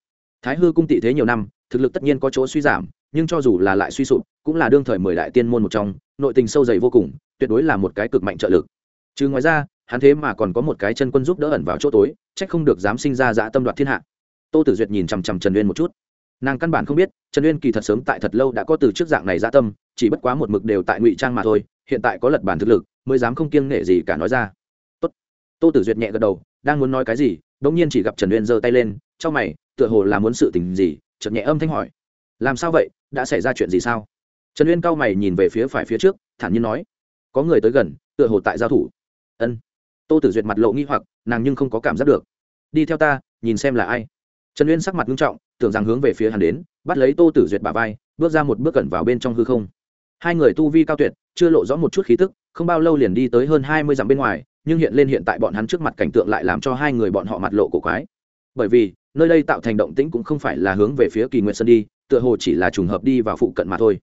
thái hư cung tị thế nhiều năm, thực lực tất nhiên có chỗ suy giảm, nhưng cho dù là lại suy sụp, cũng là đương thời mười đại tiên môn một trong, nội tình sâu dày vô cùng, tuyệt đối là một cái cực mạnh trợ lực. Chứ ngoài ra, hắn thế mà còn có một cái chân quân giúp đỡ ẩn vào chỗ tối trách không được dám sinh ra dã tâm đoạt thiên hạ. Tô tử duyệt nhìn chằm chằm trần uyên một chút. Nàng căn bản không biết, trần uyên kỳ thật sớm tại thật lâu đã có từ trước dạng này dã tâm, chỉ bất quá một mực đều tại ngụy trang mà thôi, hiện tại có lật bản thực lực, mới dám không kiêng nể gì cả nói ra. Tốt. tô tử duyệt nhẹ gật đầu, đang muốn nói cái gì đ ỗ n g nhiên chỉ gặp trần uyên giơ tay lên trong mày tựa hồ là muốn sự tình gì, chợt nhẹ âm thanh hỏi. Làm sao vậy? Đã xảy ra chuyện gì sao? Trần uyên cao mày nhìn về phía phải phía trước, thản nhiên nói. Có người tới gần, tựa hồ tại giao thủ. Ân. Tô tử duyệt mặt lộ nghi hoặc, nàng nhưng không có cảm giác được. Đi theo ta, nhìn xem là ai. Trần uyên sắc mặt nghiêm trọng, tưởng rằng hướng về phía hắn đến, bắt lấy tô tử duyệt bà vai, bước ra một bước cẩn vào bên trong hư không. Hai người tu vi cao tuyệt, chưa lộ rõ một chút khí tức, không bao lâu liền đi tới hơn hai mươi dặm bên ngoài, nhưng hiện lên hiện tại bọn hắn trước mặt cảnh tượng lại làm cho hai người bọn họ mặt lộ cổ quái. Bởi vì nơi đây tạo thành động tĩnh cũng không phải là hướng về phía kỳ nguyện sơn đi, tựa hồ chỉ là trùng hợp đi vào phụ cận mà thôi.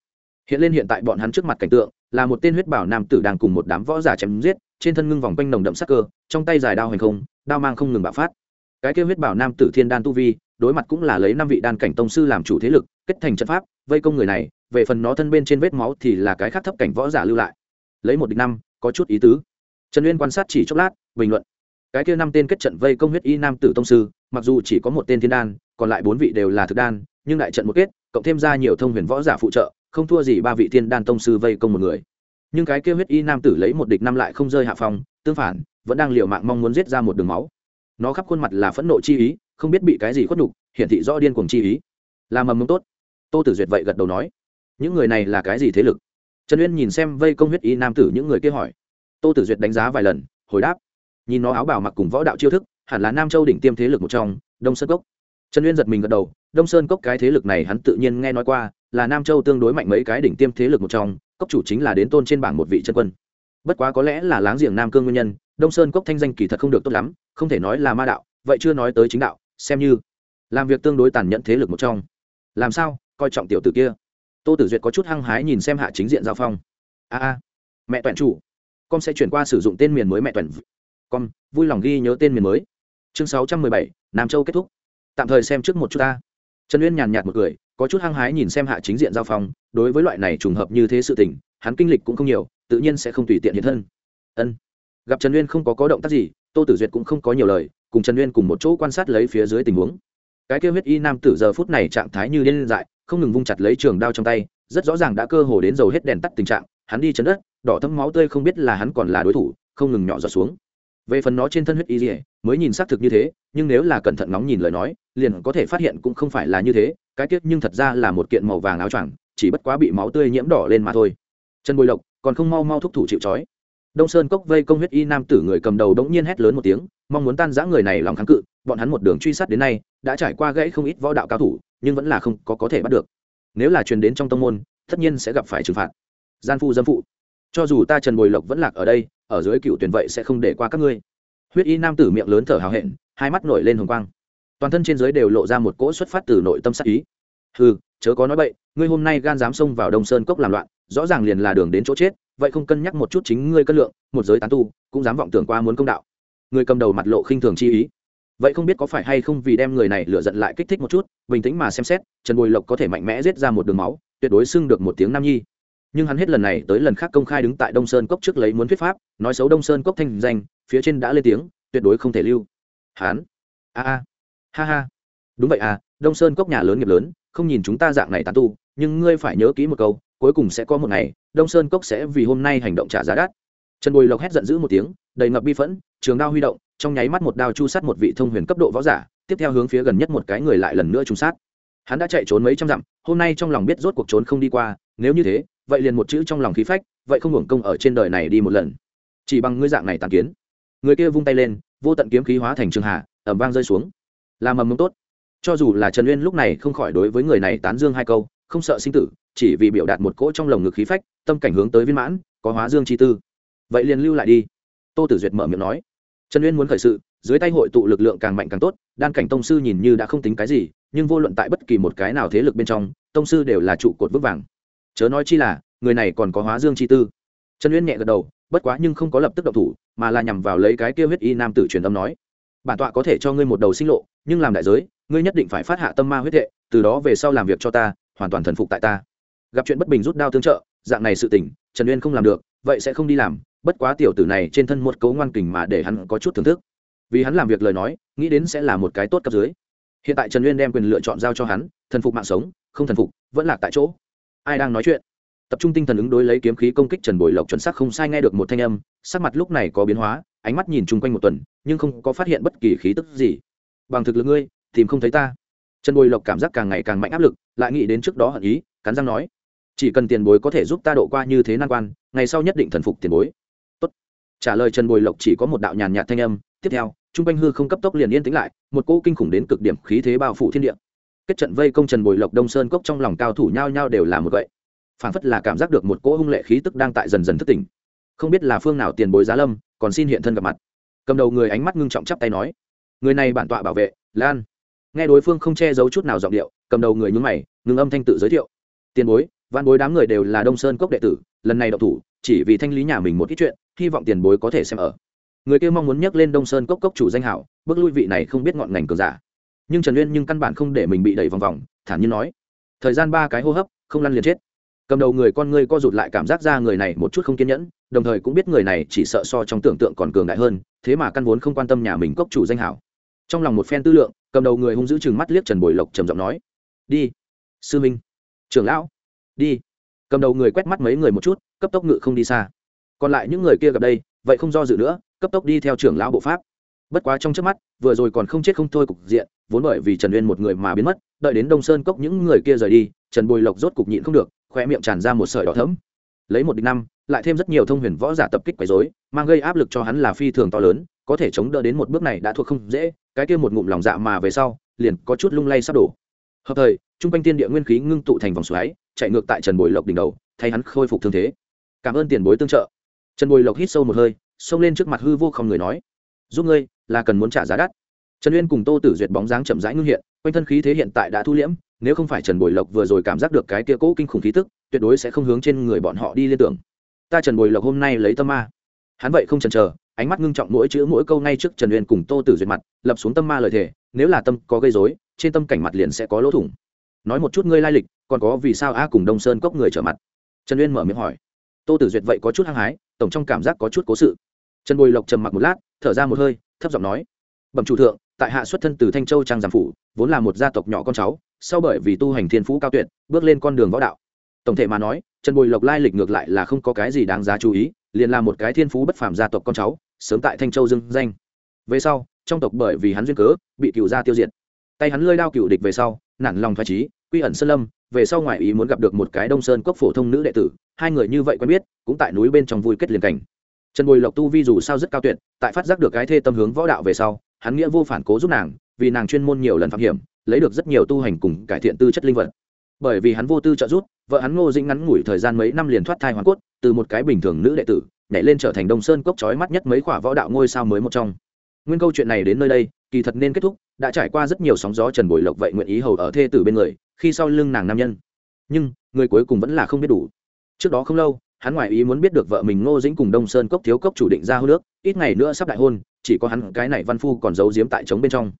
Hiện lên hiện tại bọn hắn trước mặt cảnh tượng, là một tên huyết bảo nam tử đang cùng một đám võ giả chém giết, trên thân ngưng vòng quanh nồng đậm sắc cơ, trong tay dài đao hành không, đao mang không ngừng bạo phát. Cái kêu huyết bảo nam tử thiên đan tu vi, đối mặt cũng là lấy năm vị đan cảnh tông sư làm chủ thế lực, kết thành trận pháp, vây công người này, về phần nó thân bên trên vết máu thì là cái khác thấp cảnh võ giả lưu lại. Lấy một địch năm, có chút ý tứ. Trần uyên quan sát chỉ chốc lát, bình luận cái kia năm tên kết trận vây công huyết y nam tử tông sư, mặc dù chỉ có một tên thiên đan, còn lại bốn vị đều là thực đan, nhưng đại trận một kết, cộng thêm ra nhiều thông huyền võ giả phụ trợ, không thua gì ba vị thiên đan tông sư vây công một người. Nhưng cái kia huyết y nam tử lấy một địch năm lại không rơi hạ phòng tương phản, vẫn đang liều mạng mong muốn giết ra một đường máu. Nó khắp khuôn mặt là phẫn nộ chi ý, không biết bị cái gì khuất nhục, hiển thị rõ điên cuồng chi ý. Là mầm mông tốt. Tô tử duyệt vậy gật đầu nói, những người này là cái gì thế lực? Trần uyên nhìn xem vây công huyết y nam tử, những người kia hỏi. Tô tử duyệt đánh giá vài lần, hồi đáp nhìn nó áo bảo mặc cùng võ đạo chiêu thức, hẳn là nam châu đỉnh tiêm thế lực một trong, đông sơn cốc. Trần uyên giật mình gật đầu, đông sơn cốc cái thế lực này hắn tự nhiên nghe nói qua, là nam châu tương đối mạnh mấy cái đỉnh tiêm thế lực một trong, cốc chủ chính là đến tôn trên bảng một vị chân quân. Bất quá có lẽ là láng giềng nam cương nguyên nhân, đông sơn cốc thanh danh kỳ thật không được tốt lắm, không thể nói là ma đạo, vậy chưa nói tới chính đạo, xem như làm việc tương đối tàn nhẫn thế lực một trong. Làm sao, coi trọng tiểu tử kia. Tô tử duyệt có chút hăng hái nhìn xem hạ chính diện giao phong. A a, mẹ toàn chủ, con sẽ chuyển qua sử dụng tên miền mới mẹ toàn con vui lòng ghi nhớ tên miền mới. Chương sáu trăm mười bảy, nam châu kết thúc. Tạm thời xem trước một chút ta. Trần uyên nhàn nhạt một cười, có chút hăng hái nhìn xem hạ chính diện giao phong, đối với loại này trùng hợp như thế sự tình, hắn kinh lịch cũng không nhiều, tự nhiên sẽ không tùy tiện hiện thân. Ân. Gặp trần uyên không có có động tác gì, tô tử duyệt cũng không có nhiều lời, cùng trần uyên cùng một chỗ quan sát lấy phía dưới tình huống. Cái kêu huyết y nam tử giờ phút này trạng thái như điên dại, không ngừng vung chặt lấy trường đao trong tay, rất rõ ràng đã cơ hồ đến dầu hết đèn tắt tình trạng, hắn đi chấn đất, đỏ thấm máu tươi không biết là hắn còn là đối thủ, không ngừng nhỏ giọt xuống về phần nó trên thân huyết y dỉa mới nhìn xác thực như thế, nhưng nếu là cẩn thận nóng nhìn lời nói, liền có thể phát hiện cũng không phải là như thế, cái tiết nhưng thật ra là một kiện màu vàng áo choàng, chỉ bất quá bị máu tươi nhiễm đỏ lên mà thôi. Chân bồi lộc, còn không mau mau thúc thủ chịu trói. Đông sơn cốc vây công huyết y nam tử người cầm đầu đống nhiên hét lớn một tiếng, mong muốn tan giã người này lòng kháng cự, bọn hắn một đường truy sát đến nay, đã trải qua gãy không ít võ đạo cao thủ, nhưng vẫn là không có có thể bắt được. Nếu là truyền đến trong tông môn, tất nhiên sẽ gặp phải trừng phạt. Gian phu dâm phụ cho dù ta trần bồi lộc vẫn lạc ở đây, ở dưới cựu tuyển vậy sẽ không để qua các ngươi. Huyết y nam tử miệng lớn thở hào hẹn, hai mắt nổi lên hồng quang. Toàn thân trên dưới đều lộ ra một cỗ xuất phát từ nội tâm sắc ý. Ừ chớ có nói bậy, ngươi hôm nay gan dám xông vào đông sơn cốc làm loạn, rõ ràng liền là đường đến chỗ chết, vậy không cân nhắc một chút chính ngươi cân lượng, một giới tán tu, cũng dám vọng tưởng qua muốn công đạo. Người cầm đầu mặt lộ khinh thường chi ý. Vậy không biết có phải hay không vì đem người này lựa giận lại kích thích một chút, bình tĩnh mà xem xét, trần Bồi lộc có thể mạnh mẽ giết ra một đường máu, tuyệt đối xưng được một tiếng nam nhi nhưng hắn hết lần này tới lần khác công khai đứng tại đông sơn cốc trước lấy muốn thuyết pháp, nói xấu đông sơn cốc thanh danh, phía trên đã lên tiếng, tuyệt đối không thể lưu. Hắn? A a. Ha ha. Đúng vậy à đông sơn cốc nhà lớn nghiệp lớn, không nhìn chúng ta dạng này tán tu, nhưng ngươi phải nhớ kỹ một câu, cuối cùng sẽ có một ngày, đông sơn cốc sẽ vì hôm nay hành động trả giá đắt. Trần bùi lộc hét giận dữ một tiếng, đầy ngập bi phẫn, trường đao huy động, trong nháy mắt một đao chu sát một vị thông huyền cấp độ võ giả, tiếp theo hướng phía gần nhất một cái người lại lần nữa trúng sát. Hắn đã chạy trốn mấy trăm dặm, hôm nay trong lòng biết rốt cuộc trốn không đi qua nếu như thế, vậy liền một chữ trong lòng khí phách, vậy không hưởng công ở trên đời này đi một lần. Chỉ bằng ngươi dạng này tàn kiến. Người kia vung tay lên, vô tận kiếm khí hóa thành trường hạ ẩm vang rơi xuống. Làm mầm mông tốt. Cho dù là trần uyên lúc này không khỏi đối với người này tán dương hai câu, không sợ sinh tử, chỉ vì biểu đạt một cỗ trong lồng ngực khí phách, tâm cảnh hướng tới viên mãn, có hóa dương chi tư. Vậy liền lưu lại đi. Tô tử duyệt mở miệng nói. Trần uyên muốn khởi sự, dưới tay hội tụ lực lượng càng mạnh càng tốt, đan cảnh tông sư nhìn như đã không tính cái gì, nhưng vô luận tại bất kỳ một cái nào thế lực bên trong, tông sư đều là trụ cột vững vàng chớ nói chi là, người này còn có hóa dương chi tư. Trần uyên nhẹ gật đầu, bất quá nhưng không có lập tức động thủ, mà là nhằm vào lấy cái kia huyết y nam tử truyền âm nói, bản tọa có thể cho ngươi một đầu sinh lộ, nhưng làm đại giới, ngươi nhất định phải phát hạ tâm ma huyết hệ, từ đó về sau làm việc cho ta, hoàn toàn thần phục tại ta. Gặp chuyện bất bình rút đao tương trợ, dạng này sự tỉnh trần uyên không làm được, vậy sẽ không đi làm, bất quá tiểu tử này trên thân một cấu ngoan kình mà để hắn có chút thưởng thức. Vì hắn làm việc lời nói, nghĩ đến sẽ là một cái tốt cấp dưới. Hiện tại trần uyên đem quyền lựa chọn giao cho hắn, thần phục mạng sống, không thần phục, vẫn lạc tại chỗ ai đang nói chuyện. Tập trung tinh thần ứng đối lấy kiếm khí công kích trần bồi lộc chuẩn xác không sai nghe được một thanh âm, sắc mặt lúc này có biến hóa, ánh mắt nhìn chung quanh một tuần, nhưng không có phát hiện bất kỳ khí tức gì. Bằng thực lực ngươi, tìm không thấy ta. Trần bồi lộc cảm giác càng ngày càng mạnh áp lực, lại nghĩ đến trước đó hận ý, cắn răng nói, chỉ cần tiền bối có thể giúp ta độ qua như thế nan quan, ngày sau nhất định thần phục tiền bối. Tốt. trả lời trần bồi lộc chỉ có một đạo nhàn nhạt thanh âm, tiếp theo trung quanh hư không cấp tốc liền yên tĩnh lại, một cỗ kinh khủng đến cực điểm khí thế bao phủ thiên địa kết trận vây công trần bồi lộc đông sơn cốc trong lòng cao thủ nhao nhao đều là một vậy phản phất là cảm giác được một cỗ hung lệ khí tức đang tại dần dần thức tỉnh. Không biết là phương nào tiền bối giá lâm, còn xin hiện thân gặp mặt. Cầm đầu người ánh mắt ngưng trọng chắp tay nói, người này bản tọa bảo vệ, lan. Nghe đối phương không che giấu chút nào giọng điệu, cầm đầu người nhún mày ngừng âm thanh tự giới thiệu, tiền bối văn bối đám người đều là đông sơn cốc đệ tử, lần này đậu thủ, chỉ vì thanh lý nhà mình một ít chuyện, hy vọng tiền bối có thể xem ở. Người kia mong muốn nhắc lên đông sơn cốc cốc chủ danh hảo, bước lui vị này không biết ngọn ngành cường giả nhưng trần uyên nhưng căn bản không để mình bị đẩy vòng vòng, thản nhiên nói. Thời gian ba cái hô hấp, không lăn liền chết. Cầm đầu người con ngươi co rụt lại cảm giác ra người này một chút không kiên nhẫn, đồng thời cũng biết người này chỉ sợ so trong tưởng tượng còn cường đại hơn, thế mà căn vốn không quan tâm nhà mình cốc chủ danh hảo. Trong lòng một phen tư lượng, cầm đầu người hung dữ chừng mắt liếc trần bồi lộc trầm giọng nói. Đi, sư minh. Trưởng lão. Đi. Cầm đầu người quét mắt mấy người một chút, cấp tốc ngự không đi xa. Còn lại những người kia gặp đây, vậy không do dự nữa, cấp tốc đi theo trưởng lão bộ pháp bất quá trong trước mắt, vừa rồi còn không chết không thôi cục diện, vốn bởi vì trần uyên một người mà biến mất, đợi đến đông sơn cốc những người kia rời đi, trần bồi lộc rốt cục nhịn không được khoe miệng tràn ra một sợi đỏ thấm lấy một địch năm, lại thêm rất nhiều thông huyền võ giả tập kích quấy dối mang gây áp lực cho hắn là phi thường to lớn, có thể chống đỡ đến một bước này đã thuộc không dễ, cái kia một ngụm lòng dạ mà về sau, liền có chút lung lay sắp đổ. Hợp thời, trung quanh tiên địa nguyên khí ngưng tụ thành vòng xoáy, chạy ngược tại trần bồi lộc đỉnh đầu, thay hắn khôi phục thương thế. Cảm ơn tiền bối tương trợ. Trần bồi lộc hít sâu một hơi, xông lên trước mặt hư vô không người nói, giúp ngươi là cần muốn trả giá đắt. Trần uyên cùng tô tử duyệt bóng dáng chậm rãi ngưng hiện, quanh thân khí thế hiện tại đã thu liễm, nếu không phải trần bồi lộc vừa rồi cảm giác được cái kia cỗ kinh khủng khí tức, tuyệt đối sẽ không hướng trên người bọn họ đi liên tưởng. Ta trần bồi lộc hôm nay lấy tâm ma. Hắn vậy không chần chờ, ánh mắt ngưng trọng mỗi chữ mỗi câu ngay trước trần uyên cùng tô tử duyệt mặt, lập xuống tâm ma lời thề, nếu là tâm có gây dối trên tâm cảnh mặt liền sẽ có lỗ thủng. Nói một chút ngươi lai lịch, còn có vì sao a cùng đông sơn cốc người trở mặt? Trần uyên mở miệng hỏi. Tô tử duyệt vậy có chút hăng hái, tổng trong cảm giác có chút cố sự. Trần bồi lộc trầm mặc một lát thở ra một hơi, thấp giọng nói, bẩm chủ thượng, tại hạ xuất thân từ thanh châu trang giang phủ, vốn là một gia tộc nhỏ con cháu, sau bởi vì tu hành thiên phú cao tuyệt, bước lên con đường võ đạo. Tổng thể mà nói, trần bồi lộc lai lịch ngược lại là không có cái gì đáng giá chú ý, liền là một cái thiên phú bất phàm gia tộc con cháu, sớm tại thanh châu dưng danh. Về sau, trong tộc bởi vì hắn duyên cớ, bị cựu gia tiêu diệt. Tay hắn lơi đao cựu địch về sau, nản lòng thoải trí quy ẩn sơn lâm, về sau ngoại ý muốn gặp được một cái đông sơn cốc phổ thông nữ đệ tử, hai người như vậy quen biết, cũng tại núi bên trong vui kết liền cảnh trần bồi lộc tu vi dù sao rất cao tuyệt, tại phát giác được cái thê tâm hướng võ đạo về sau, hắn nghĩa vô phản cố giúp nàng, vì nàng chuyên môn nhiều lần phạm hiểm, lấy được rất nhiều tu hành cùng cải thiện tư chất linh vật. Bởi vì hắn vô tư trợ giúp, vợ hắn ngô dĩnh ngắn ngủi thời gian mấy năm liền thoát thai hoàn cốt, từ một cái bình thường nữ đệ tử, nhảy lên trở thành đông sơn cốc trói mắt nhất mấy khỏa võ đạo ngôi sao mới một trong. Nguyên câu chuyện này đến nơi đây, kỳ thật nên kết thúc, đã trải qua rất nhiều sóng gió trần bồi lộc vậy nguyện ý hầu ở thê tử bên người, khi sau lưng nàng nam nhân. Nhưng, người cuối cùng vẫn là không biết đủ. Trước đó không lâu hắn ngoài ý muốn biết được vợ mình ngô dĩnh cùng đông sơn cốc thiếu cốc chủ định ra hô nước ít ngày nữa sắp đại hôn, chỉ có hắn, cái này văn phu còn giấu giếm tại trống bên trong.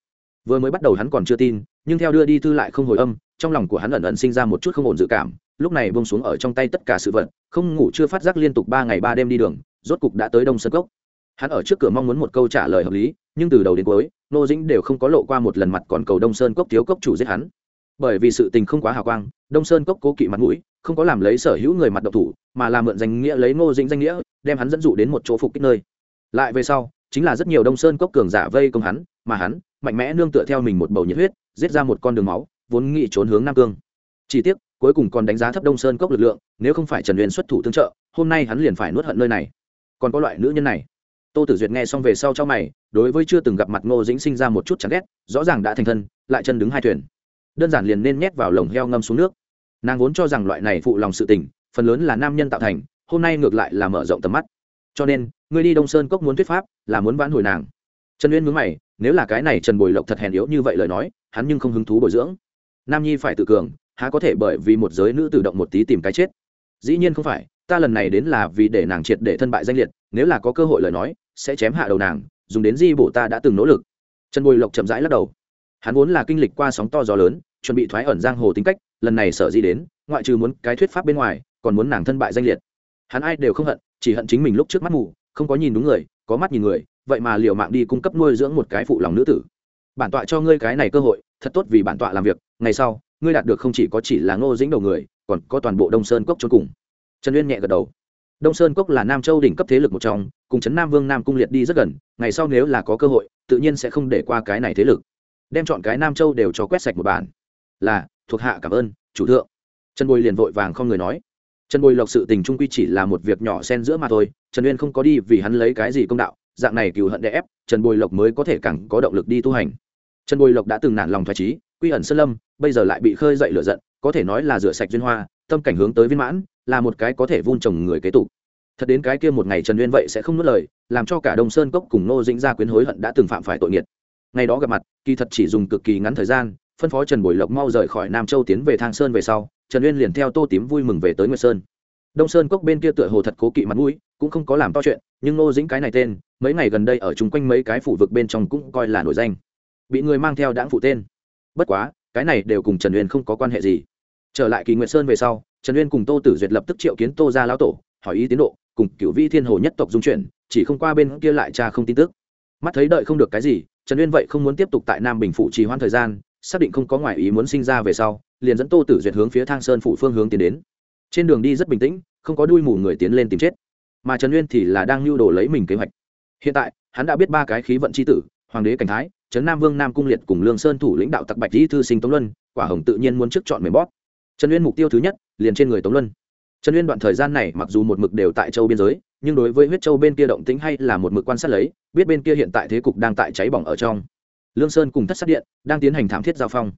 Vừa mới bắt đầu hắn còn chưa tin, nhưng theo đưa đi thư lại không hồi âm, trong lòng của hắn ẩn ẩn sinh ra một chút không ổn dự cảm, lúc này bông xuống ở trong tay tất cả sự vật, không ngủ chưa phát giác liên tục ba ngày ba đêm đi đường, rốt cục đã tới đông sơn cốc. Hắn ở trước cửa mong muốn một câu trả lời hợp lý, nhưng từ đầu đến cuối nô dĩnh đều không có lộ qua một lần mặt còn cầu đông sơn cốc thiếu cốc chủ giết hắn. Bởi vì sự tình không quá hào quang, đông sơn cốc cố kỵ mặt mũi không có làm lấy sở hữu người mặt độc thủ, mà là mượn danh nghĩa lấy ngô dĩnh danh nghĩa, đem hắn dẫn dụ đến một chỗ phục kích nơi. Lại về sau, chính là rất nhiều đông sơn cốc cường giả vây công hắn, mà hắn, mạnh mẽ nương tựa theo mình một bầu nhiệt huyết, giết ra một con đường máu, vốn nghĩ trốn hướng nam cương. Chỉ tiếc, cuối cùng còn đánh giá thấp đông sơn cốc lực lượng, nếu không phải trần uyên xuất thủ tương trợ, hôm nay hắn liền phải nuốt hận nơi này. Còn có loại nữ nhân này. Tô tử duyệt nghe xong về sau cho mày, đối với chưa từng gặp mặt ngô dĩnh sinh ra một chút chán ghét, rõ ràng đã thành thân, lại chân đứng hai thuyền. Đơn giản liền nên nhét vào lồng heo ngâm xuống nước nàng vốn cho rằng loại này phụ lòng sự tình, phần lớn là nam nhân tạo thành, hôm nay ngược lại là mở rộng tầm mắt. Cho nên ngươi đi đông sơn cốc muốn thuyết pháp là muốn vãn hồi nàng. Trần uyên mướn mày, nếu là cái này trần bồi lộc thật hèn yếu như vậy lời nói, hắn nhưng không hứng thú bồi dưỡng. Nam nhi phải tự cường, há có thể bởi vì một giới nữ tự động một tí tìm cái chết? Dĩ nhiên không phải, ta lần này đến là vì để nàng triệt để thân bại danh liệt, nếu là có cơ hội lời nói, sẽ chém hạ đầu nàng, dùng đến di bổ ta đã từng nỗ lực. Trần bồi lộc chậm rãi lắc đầu. Hắn vốn là kinh lịch qua sóng to gió lớn, chuẩn bị thoái ẩn giang hồ tính cách lần này sợ gì đến, ngoại trừ muốn cái thuyết pháp bên ngoài, còn muốn nàng thân bại danh liệt. Hắn ai đều không hận, chỉ hận chính mình lúc trước mắt mù, không có nhìn đúng người, có mắt nhìn người, vậy mà liều mạng đi cung cấp nuôi dưỡng một cái phụ lòng nữ tử. Bản tọa cho ngươi cái này cơ hội, thật tốt vì bản tọa làm việc, ngày sau, ngươi đạt được không chỉ có chỉ là ngô dĩnh đầu người, còn có toàn bộ đông sơn cốc cho cùng. Trần uyên nhẹ gật đầu. Đông sơn cốc là nam châu đỉnh cấp thế lực một trong, cùng trấn nam vương nam cung liệt đi rất gần, ngày sau nếu là có cơ hội, tự nhiên sẽ không để qua cái này thế lực. Đem chọn cái nam châu đều cho quét sạch một bản là, thuộc hạ cảm ơn, chủ thượng. Trần bồi liền vội vàng không người nói. Trần bồi lộc sự tình trung quy chỉ là một việc nhỏ xen giữa mà thôi, trần uyên không có đi vì hắn lấy cái gì công đạo, dạng này cừu hận đè ép, trần bồi lộc mới có thể càng có động lực đi tu hành. Trần bồi lộc đã từng nản lòng thoải trí quy ẩn sơn lâm, bây giờ lại bị khơi dậy lửa giận, có thể nói là rửa sạch duyên hoa, tâm cảnh hướng tới viên mãn, là một cái có thể vun trồng người kế tục. Thật đến cái kia một ngày trần uyên vậy sẽ không nuốt lời, làm cho cả đông sơn cốc cùng nô dĩnh ra quyến hối hận đã từng phạm phải tội nghiệt. Ngày đó gặp mặt, kỳ thật chỉ dùng cực kỳ ngắn thời gian phân phó trần bồi lộc mau rời khỏi nam châu tiến về thang sơn về sau, trần uyên liền theo tô tím vui mừng về tới nguyệt sơn. Đông sơn cốc bên kia tựa hồ thật cố kỵ mặt mũi, cũng không có làm to chuyện, nhưng nô dĩnh cái này tên, mấy ngày gần đây ở chung quanh mấy cái phủ vực bên trong cũng coi là nổi danh. Bị người mang theo đãng phụ tên. Bất quá, cái này đều cùng trần uyên không có quan hệ gì. Trở lại kỳ nguyệt sơn về sau, trần uyên cùng tô tử duyệt lập tức triệu kiến tô ra lão tổ, hỏi ý tiến độ, cùng cựu vi thiên hồ nhất tộc dung chuyển chỉ không qua bên kia lại cha không tin tức. Mắt thấy đợi không được cái gì, trần uyên vậy không muốn tiếp tục tại nam bình phụ trì hoãn thời gian xác định không có ngoại ý muốn sinh ra về sau, liền dẫn tô tử duyệt hướng phía thang sơn phụ phương hướng tiến đến. Trên đường đi rất bình tĩnh, không có đuôi mù người tiến lên tìm chết. Mà trần uyên thì là đang lưu đồ lấy mình kế hoạch. Hiện tại, hắn đã biết ba cái khí vận c h i tử, hoàng đế cảnh thái, trấn nam vương nam cung liệt cùng lương sơn thủ lãnh đạo tặc bạch dĩ thư sinh tống luân, quả hồng tự nhiên muốn trước chọn mềm bóp. Trần uyên mục tiêu thứ nhất, liền trên người tống luân. Trần uyên đoạn thời gian này mặc dù một mực đều tại châu biên giới, nhưng đối với huyết châu bên kia động tính hay là một mực quan sát lấy, biết bên kia hiện tại thế cục đang tại cháy bỏng ở trong lương sơn cùng thất sát điện đang tiến hành thảm thiết giao phong.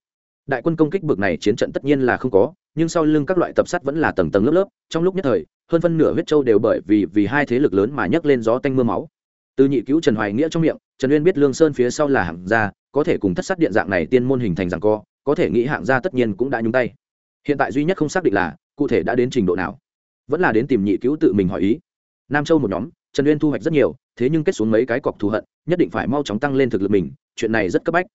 Đại quân công kích bực này chiến trận tất nhiên là không có, nhưng sau lưng các loại tập sát vẫn là tầng tầng lớp lớp, trong lúc nhất thời, hơn phân nửa huyết châu đều bởi vì vì hai thế lực lớn mà nhấc lên gió tanh mưa máu. Từ nhị cứu trần hoài nghĩa trong miệng, trần uyên biết lương sơn phía sau là hạng gia, có thể cùng thất sát điện dạng này tiên môn hình thành rằng co, có thể nghĩ hạng gia tất nhiên cũng đã nhúng tay. Hiện tại duy nhất không xác định là, cụ thể đã đến trình độ nào. Vẫn là đến tìm nhị cứu tự mình hỏi ý. Nam châu một nhóm, trần uyên thu hoạch rất nhiều, thế nhưng kết xuống mấy cái cọc thù hận nhất định phải mau chóng tăng lên thực lực mình, chuyện này rất cấp bách.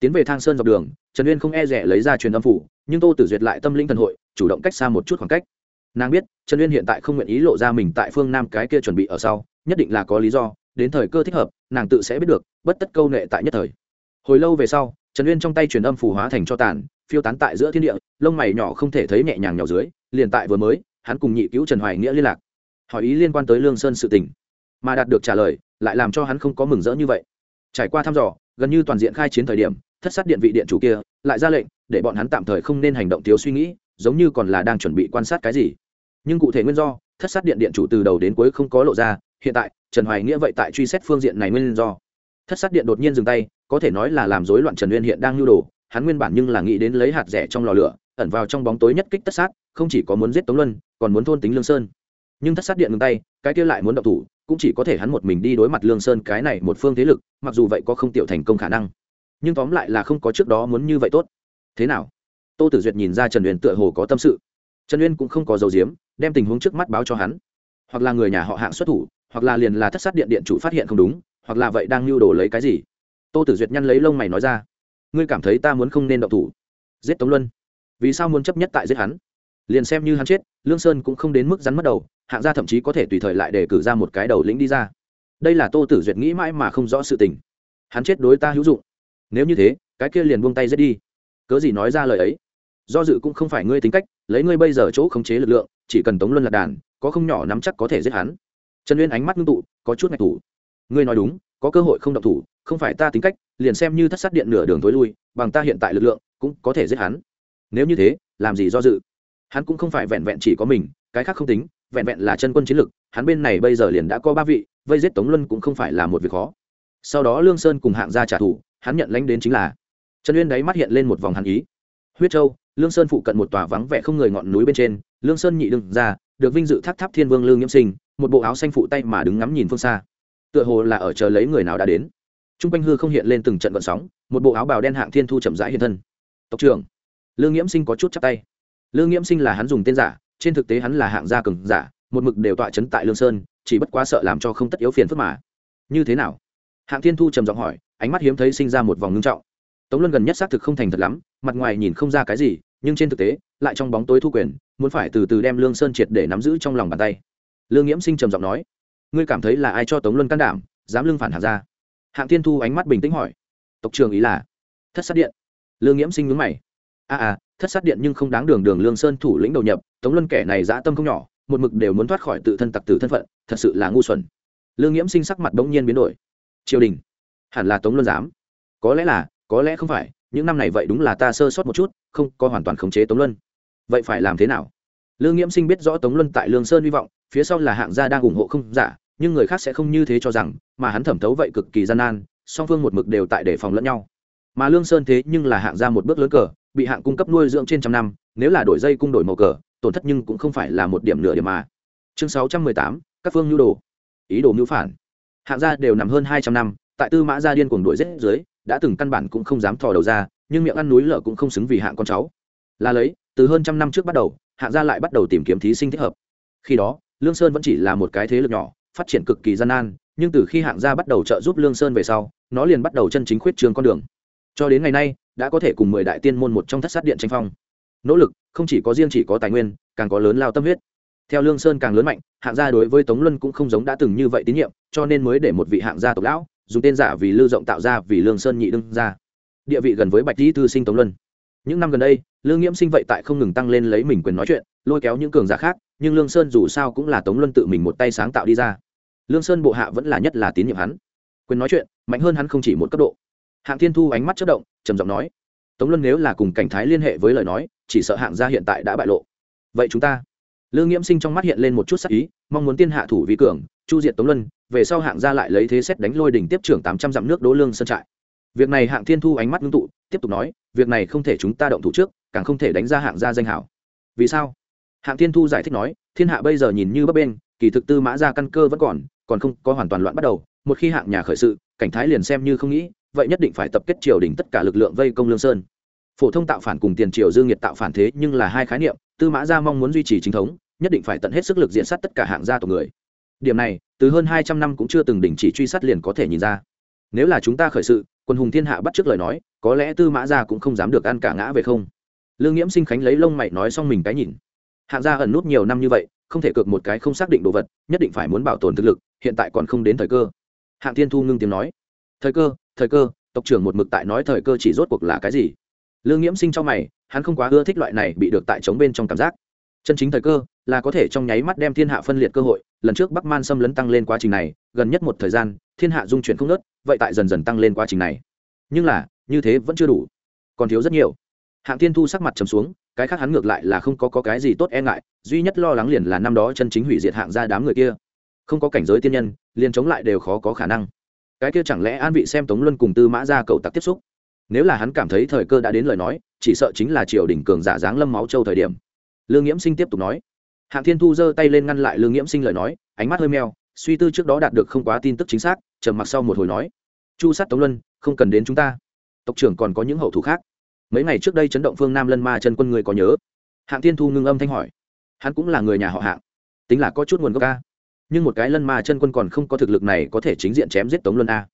Tiến về thang sơn dọc đường, trần uyên không e rẻ lấy ra truyền âm phủ, nhưng tô tử duyệt lại tâm linh thần hội, chủ động cách xa một chút khoảng cách. Nàng biết, trần uyên hiện tại không nguyện ý lộ ra mình tại phương nam cái kia chuẩn bị ở sau, nhất định là có lý do, đến thời cơ thích hợp, nàng tự sẽ biết được, bất tất câu nệ tại nhất thời. Hồi lâu về sau, trần uyên trong tay truyền âm phủ hóa thành cho tàn, phiêu tán tại giữa thiên địa, lông mày nhỏ không thể thấy nhẹ nhàng nhỏ dưới, liền tại vừa mới, hắn cùng nhị cứu trần hoài nghĩa liên lạc. Hỏi ý liên quan tới lương sơn sự tình mà đạt được trả lời, lại làm cho hắn không có mừng rỡ như vậy. Trải qua thăm dò, gần như toàn diện khai chiến thời điểm, thất sát điện vị điện chủ kia lại ra lệnh để bọn hắn tạm thời không nên hành động thiếu suy nghĩ, giống như còn là đang chuẩn bị quan sát cái gì. Nhưng cụ thể nguyên do, thất sát điện điện chủ từ đầu đến cuối không có lộ ra, hiện tại, trần hoài nghĩa vậy tại truy xét phương diện này nguyên do. Thất sát điện đột nhiên dừng tay, có thể nói là làm rối loạn trần Nguyên hiện đang nhu đồ, hắn nguyên bản nhưng là nghĩ đến lấy hạt rẻ trong lò lửa, ẩn vào trong bóng tối nhất kích tất sát, không chỉ có muốn giết tống luân, còn muốn thôn tính lương sơn. Nhưng thất sát điện ngừng tay, cái kia lại muốn động thủ cũng chỉ có thể hắn một mình đi đối mặt lương sơn cái này một phương thế lực, mặc dù vậy có không tiểu thành công khả năng. Nhưng tóm lại là không có trước đó muốn như vậy tốt. Thế nào? Tô tử duyệt nhìn ra trần uyên tựa hồ có tâm sự. Trần uyên cũng không có dấu diếm đem tình huống trước mắt báo cho hắn. Hoặc là người nhà họ hạng xuất thủ, hoặc là liền là thất sát điện điện chủ phát hiện không đúng, hoặc là vậy đang lưu đồ lấy cái gì. Tô tử duyệt nhăn lấy lông mày nói ra. Ngươi cảm thấy ta muốn không nên động thủ? Giết tống luân. Vì sao muốn chấp nhất tại giết hắn? Liền xem như hắn chết, lương sơn cũng không đến mức rắn mất đầu, hạng gia thậm chí có thể tùy thời lại để cử ra một cái đầu lĩnh đi ra. Đây là tô tử duyệt nghĩ mãi mà không rõ sự tình. Hắn chết đối ta hữu dụng. Nếu như thế, cái kia liền buông tay giết đi. Cớ gì nói ra lời ấy? Do dự cũng không phải ngươi tính cách, lấy ngươi bây giờ chỗ khống chế lực lượng, chỉ cần tống luân lạc đàn, có không nhỏ nắm chắc có thể giết hắn. Trần uyên ánh mắt ngưng tụ, có chút ngạch thủ ngươi nói đúng, có cơ hội không động thủ, không phải ta tính cách, liền xem như thất sát điện nửa đường tối lui, bằng ta hiện tại lực lượng, cũng có thể giết hắn. Nếu như thế, làm gì do dự? Hắn cũng không phải vẹn vẹn chỉ có mình, cái khác không tính, vẹn vẹn là chân quân chiến lực, hắn bên này bây giờ liền đã có ba vị, vây giết tống luân cũng không phải là một việc khó. Sau đó lương sơn cùng hạng gia trả thù, hắn nhận lãnh đến chính là trần uyên đáy mắt hiện lên một vòng hàn ý. Huyết châu, lương sơn phụ cận một tòa vắng vẻ không người ngọn núi bên trên, lương sơn nhị đừng ra, được vinh dự tháp tháp thiên vương lương nhiễm sinh, một bộ áo xanh phụ tay mà đứng ngắm nhìn phương xa. Tựa hồ là ở chờ lấy người nào đã đến. T r u n g quanh hư không hiện lên từng trận vận sóng, một bộ áo bào đen hạng thiên thu chậm rãi hiện thân. Tộc trưởng, lương nhiễm sinh có chút chắc tay lương nghiễm sinh là hắn dùng tên giả, trên thực tế hắn là hạng gia cường giả, một mực đều tọa chấn tại lương sơn, chỉ bất quá sợ làm cho không tất yếu phiền phức mà. Như thế nào? Hạng thiên thu trầm giọng hỏi, ánh mắt hiếm thấy sinh ra một vòng ngưng trọng. Tống luân gần nhất xác thực không thành thật lắm, mặt ngoài nhìn không ra cái gì, nhưng trên thực tế, lại trong bóng tối thu quyền, muốn phải từ từ đem lương sơn triệt để nắm giữ trong lòng bàn tay. Lương nghiễm sinh trầm giọng nói, ngươi cảm thấy là ai cho tống luân can đảm, dám lương phản hạng ra hạng thiên thu ánh mắt bình tĩnh hỏi, tộc trường ý là? Thất sát điện. Lương nghiễm sinh nhướng mày a à, à thất sát điện nhưng không đáng đường đường lương sơn thủ lĩnh đầu nhập tống luân kẻ này dã tâm không nhỏ một mực đều muốn thoát khỏi tự thân tặc tử thân phận thật sự là ngu xuẩn. Lương nghiễm sinh sắc mặt bỗng nhiên biến đổi. Triều đình hẳn là tống luân dám. Có lẽ là có lẽ không phải những năm này vậy đúng là ta sơ sót một chút không có hoàn toàn khống chế tống luân. Vậy phải làm thế nào? Lương nghiễm sinh biết rõ tống luân tại lương sơn hy vọng phía sau là hạng gia đang ủng hộ không giả nhưng người khác sẽ không như thế cho rằng mà hắn thẩm thấu vậy cực kỳ gian nan song phương một mực đều tại để phòng lẫn nhau. Mà lương sơn thế nhưng là hạng gia một bước lớn cờ bị hạng cung cấp nuôi dưỡng trên trăm năm, nếu là đổi dây cung đổi màu cờ, tổn thất nhưng cũng không phải là một điểm nửa điểm mà. Chương sáu trăm mười tám, các phương nhu đồ. Ý đồ mưu phản. Hạng gia đều nằm hơn hai trăm năm, tại tư mã gia điên cuồng đuổi rết dưới, đã từng căn bản cũng không dám thò đầu ra, nhưng miệng ăn núi lở cũng không xứng vì hạng con cháu. Là lấy, từ hơn trăm năm trước bắt đầu, hạng gia lại bắt đầu tìm kiếm thí sinh thích hợp. Khi đó, lương sơn vẫn chỉ là một cái thế lực nhỏ, phát triển cực kỳ gian nan, nhưng từ khi hạng gia bắt đầu trợ giúp lương sơn về sau, nó liền bắt đầu chân chính khuyết trường con đường. Cho đến ngày nay đã có thể cùng mười đại tiên môn một trong thất sát điện tranh phong. Nỗ lực, không chỉ có riêng chỉ có tài nguyên, càng có lớn lao tâm huyết. Theo lương sơn càng lớn mạnh, hạng gia đối với tống luân cũng không giống đã từng như vậy tín nhiệm, cho nên mới để một vị hạng gia tộc lão, dùng tên giả vì lưu rộng tạo ra vì lương sơn nhị đương ra địa vị gần với bạch lý thư sinh tống luân. Những năm gần đây, lương nghiễm sinh vậy tại không ngừng tăng lên lấy mình quyền nói chuyện, lôi kéo những cường giả khác, nhưng lương sơn dù sao cũng là tống luân tự mình một tay sáng tạo đi ra. Lương sơn bộ hạ vẫn là nhất là tín nhiệm hắn. Quyền nói chuyện, mạnh hơn hắn không chỉ một cấp độ hạng thiên thu ánh mắt chất động, trầm giọng nói, tống luân nếu là cùng cảnh thái liên hệ với lời nói, chỉ sợ hạng gia hiện tại đã bại lộ. Vậy chúng ta? Lương nghiễm sinh trong mắt hiện lên một chút sắc ý, mong muốn tiên hạ thủ vi cường, chu diệt tống luân, về sau hạng gia lại lấy thế xét đánh lôi đỉnh tiếp trưởng tám trăm dặm nước đỗ lương sơn trại. Việc này hạng thiên thu ánh mắt ngưng tụ, tiếp tục nói, việc này không thể chúng ta động thủ trước, càng không thể đánh ra hạng gia danh hảo. Vì sao? Hạng thiên thu giải thích nói, thiên hạ bây giờ nhìn như bấp bên kỳ thực tư mã ra căn cơ vẫn còn còn không có hoàn toàn loạn bắt đầu, một khi hạng nhà khởi sự, cảnh thái liền xem như không nghĩ vậy nhất định phải tập kết triều đình tất cả lực lượng vây công lương sơn. Phổ thông tạo phản cùng tiền triều dương nhiệt tạo phản thế nhưng là hai khái niệm, tư mã gia mong muốn duy trì chính thống, nhất định phải tận hết sức lực diện sát tất cả hạng gia tộc người. Điểm này, từ hơn hai trăm năm cũng chưa từng đình chỉ truy sát liền có thể nhìn ra. Nếu là chúng ta khởi sự, quân hùng thiên hạ bắt trước lời nói, có lẽ tư mã gia cũng không dám được ăn cả ngã về không. Lương nghiễm sinh khánh lấy lông mày nói xong mình cái nhìn. Hạng gia ẩn nút nhiều năm như vậy, không thể cược một cái không xác định đồ vật, nhất định phải muốn bảo tồn thực lực, hiện tại còn không đến thời cơ. Hạng thiên thu ngưng tiếng nói. Thời cơ thời cơ tộc trưởng một mực tại nói thời cơ chỉ rốt cuộc là cái gì? Lương nghiễm sinh trong mày hắn không quá ưa thích loại này bị được tại chống bên trong cảm giác. Chân chính thời cơ là có thể trong nháy mắt đem thiên hạ phân liệt cơ hội lần trước bắc man xâm lấn tăng lên quá trình này gần nhất một thời gian thiên hạ dung chuyển không nớt vậy tại dần dần tăng lên quá trình này. Nhưng là như thế vẫn chưa đủ. Còn thiếu rất nhiều. Hạng thiên thu sắc mặt trầm xuống cái khác hắn ngược lại là không có, có cái gì tốt e ngại duy nhất lo lắng liền là năm đó chân chính hủy diệt hạng ra đám người kia. Không có cảnh giới tiên nhân liền chống lại đều khó có khả năng cái kia chẳng lẽ an vị xem tống luân cùng tư mã ra cậu tặc tiếp xúc? Nếu là hắn cảm thấy thời cơ đã đến lời nói, chỉ sợ chính là triều đình cường giả dáng lâm máu châu thời điểm. Lương nghiễm sinh tiếp tục nói. Hạng thiên thu giơ tay lên ngăn lại lương nghiễm sinh lời nói, ánh mắt hơi meo, suy tư trước đó đạt được không quá tin tức chính xác, trầm mặc sau một hồi nói. Chu sát tống luân, không cần đến chúng ta. Tộc trưởng còn có những hậu thủ khác. Mấy ngày trước đây chấn động phương nam lân ma chân quân người có nhớ? Hạng thiên thu ngưng âm thanh hỏi. Hắn cũng là người nhà họ hạng. Tính là có chút nguồn gốc ca nhưng một cái lân ma chân quân còn không có thực lực này có thể chính diện chém giết tống luân a.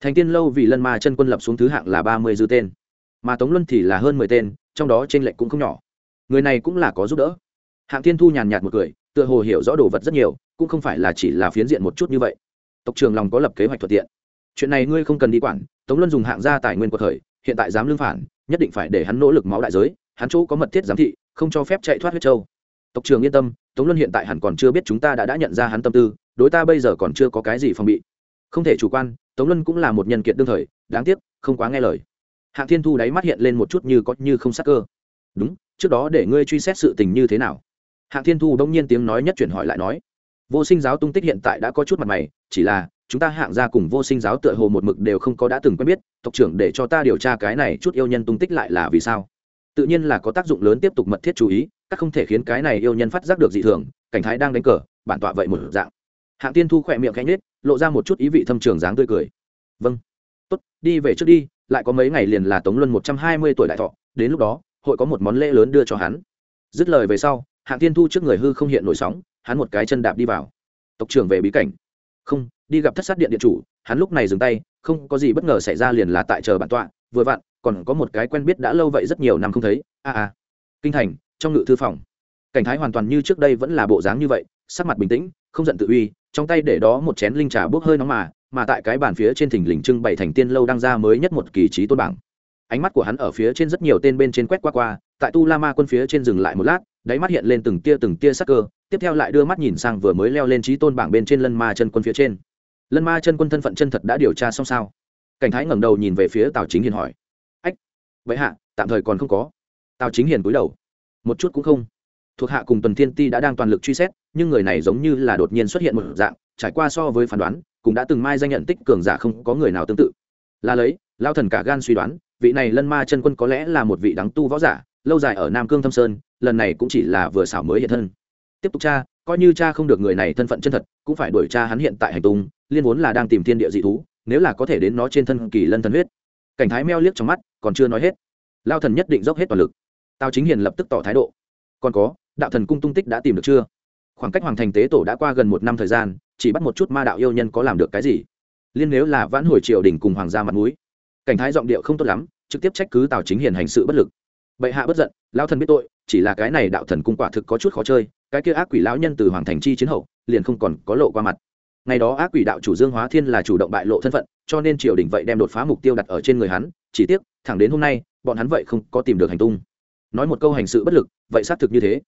Thành tiên lâu vì lân ma chân quân lập xuống thứ hạng là ba mươi dư tên. Mà tống luân thì là hơn mười tên, trong đó t r ê n lệch cũng không nhỏ. Người này cũng là có giúp đỡ. Hạng tiên thu nhàn nhạt một cười, tựa hồ hiểu rõ đồ vật rất nhiều, cũng không phải là chỉ là phiến diện một chút như vậy. Tộc trường lòng có lập kế hoạch thuận tiện. Chuyện này ngươi không cần đi quản, tống luân dùng hạng gia tài nguyên của thời, hiện tại dám lương phản, nhất định phải để hắn nỗ lực máu đại giới, hắn chỗ có mật thiết giám thị, không cho phép chạy thoát huyết châu. Tộc trường yên tâm tống luân hiện tại hẳn còn chưa biết chúng ta đã đã nhận ra hắn tâm tư, đối ta bây giờ còn chưa có cái gì phòng bị. Không thể chủ quan, tống luân cũng là một nhân kiệt đương thời, đáng tiếc, không quá nghe lời. Hạng thiên thu đáy mắt hiện lên một chút như có như không sắc cơ. Đúng, trước đó để ngươi truy xét sự tình như thế nào? Hạng thiên thu đông nhiên tiếng nói nhất chuyển hỏi lại nói. Vô sinh giáo tung tích hiện tại đã có chút mặt mày, chỉ là, chúng ta hạng ra cùng vô sinh giáo tựa hồ một mực đều không có đã từng quen biết, tộc trưởng để cho ta điều tra cái này chút yêu nhân tung tích lại là vì sao? Tự nhiên là có tác dụng lớn tiếp tục mật thiết chú ý các không thể khiến cái này yêu nhân phát giác được dị thường, cảnh thái đang đánh cờ, bản tọa vậy một dạng. Hạng tiên thu khỏe miệng cánh nết lộ ra một chút ý vị thâm trường dáng tươi cười. Vâng. Tốt, đi về trước đi, lại có mấy ngày liền là tống luân một trăm hai mươi tuổi đại thọ, đến lúc đó, hội có một món lễ lớn đưa cho hắn. Dứt lời về sau, hạng tiên thu trước người hư không hiện nổi sóng, hắn một cái chân đạp đi vào. Tộc trưởng về bí cảnh. Không, đi gặp thất sát điện điện chủ, hắn lúc này dừng tay, không có gì bất ngờ xảy ra liền là tại chờ bản tọa, vừa vặn, còn có một cái quen biết đã lâu vậy rất nhiều năm không thấy. A a. Kinh thành trong ngự thư phòng. Cảnh thái hoàn toàn như trước đây vẫn là bộ dáng như vậy, sắc mặt bình tĩnh, không giận tự uy, trong tay để đó một chén linh trà bốc hơi nóng mà mà tại cái bàn phía trên thỉnh lình trưng bày thành tiên lâu đang ra mới nhất một kỳ trí tôn bảng. Ánh mắt của hắn ở phía trên rất nhiều tên bên trên quét qua qua, tại tu la ma quân phía trên dừng lại một lát, đáy mắt hiện lên từng tia từng tia sắc cơ, tiếp theo lại đưa mắt nhìn sang vừa mới leo lên trí tôn bảng bên trên lân ma chân quân phía trên. Lân ma chân quân thân phận chân thật đã điều tra xong sao? Cảnh thái ngẩng đầu nhìn về phía tào chính hiền hỏi. Ách, vậy hạ, tạm thời còn không có. Tào chính hiền cúi đầu một chút cũng không. Thuộc hạ cùng tuần thiên ti đã đang toàn lực truy xét, nhưng người này giống như là đột nhiên xuất hiện một dạng, trải qua so với phán đoán, cũng đã từng mai danh nhận tích cường giả không có người nào tương tự. Là lấy, lao thần cả gan suy đoán, vị này lân ma chân quân có lẽ là một vị đáng tu võ giả, lâu dài ở nam cương thâm sơn, lần này cũng chỉ là vừa xảo mới hiện thân. Tiếp tục cha coi như cha không được người này thân phận chân thật, cũng phải đuổi cha hắn hiện tại hành tung, liên vốn là đang tìm thiên địa dị thú, nếu là có thể đến nó trên thân kỳ lân thần huyết. Cảnh thái meo liếc trong mắt, còn chưa nói hết. Lao thần nhất định dốc hết toàn lực tào chính hiền lập tức tỏ thái độ. Còn có, đạo thần cung tung tích đã tìm được chưa? Khoảng cách hoàng thành tế tổ đã qua gần một năm thời gian, chỉ bắt một chút ma đạo yêu nhân có làm được cái gì? Liên nếu là vãn hồi triều đình cùng hoàng gia mặt mũi. Cảnh thái giọng điệu không tốt lắm, trực tiếp trách cứ tào chính hiền hành sự bất lực. Bệ hạ bất giận lao thần biết tội, chỉ là cái này đạo thần cung quả thực có chút khó chơi, cái kia ác quỷ lão nhân từ hoàng thành chi chiến hậu, liền không còn có lộ qua mặt. Ngày đó ác quỷ đạo chủ dương hóa thiên là chủ động bại lộ thân phận, cho nên triều đình vậy đem đột phá mục tiêu đặt ở trên người hắn, chỉ tiếc, thẳng đến hôm nay, bọn hắn vậy không có tìm được hành tung nói một câu hành sự bất lực, vậy xác thực như thế.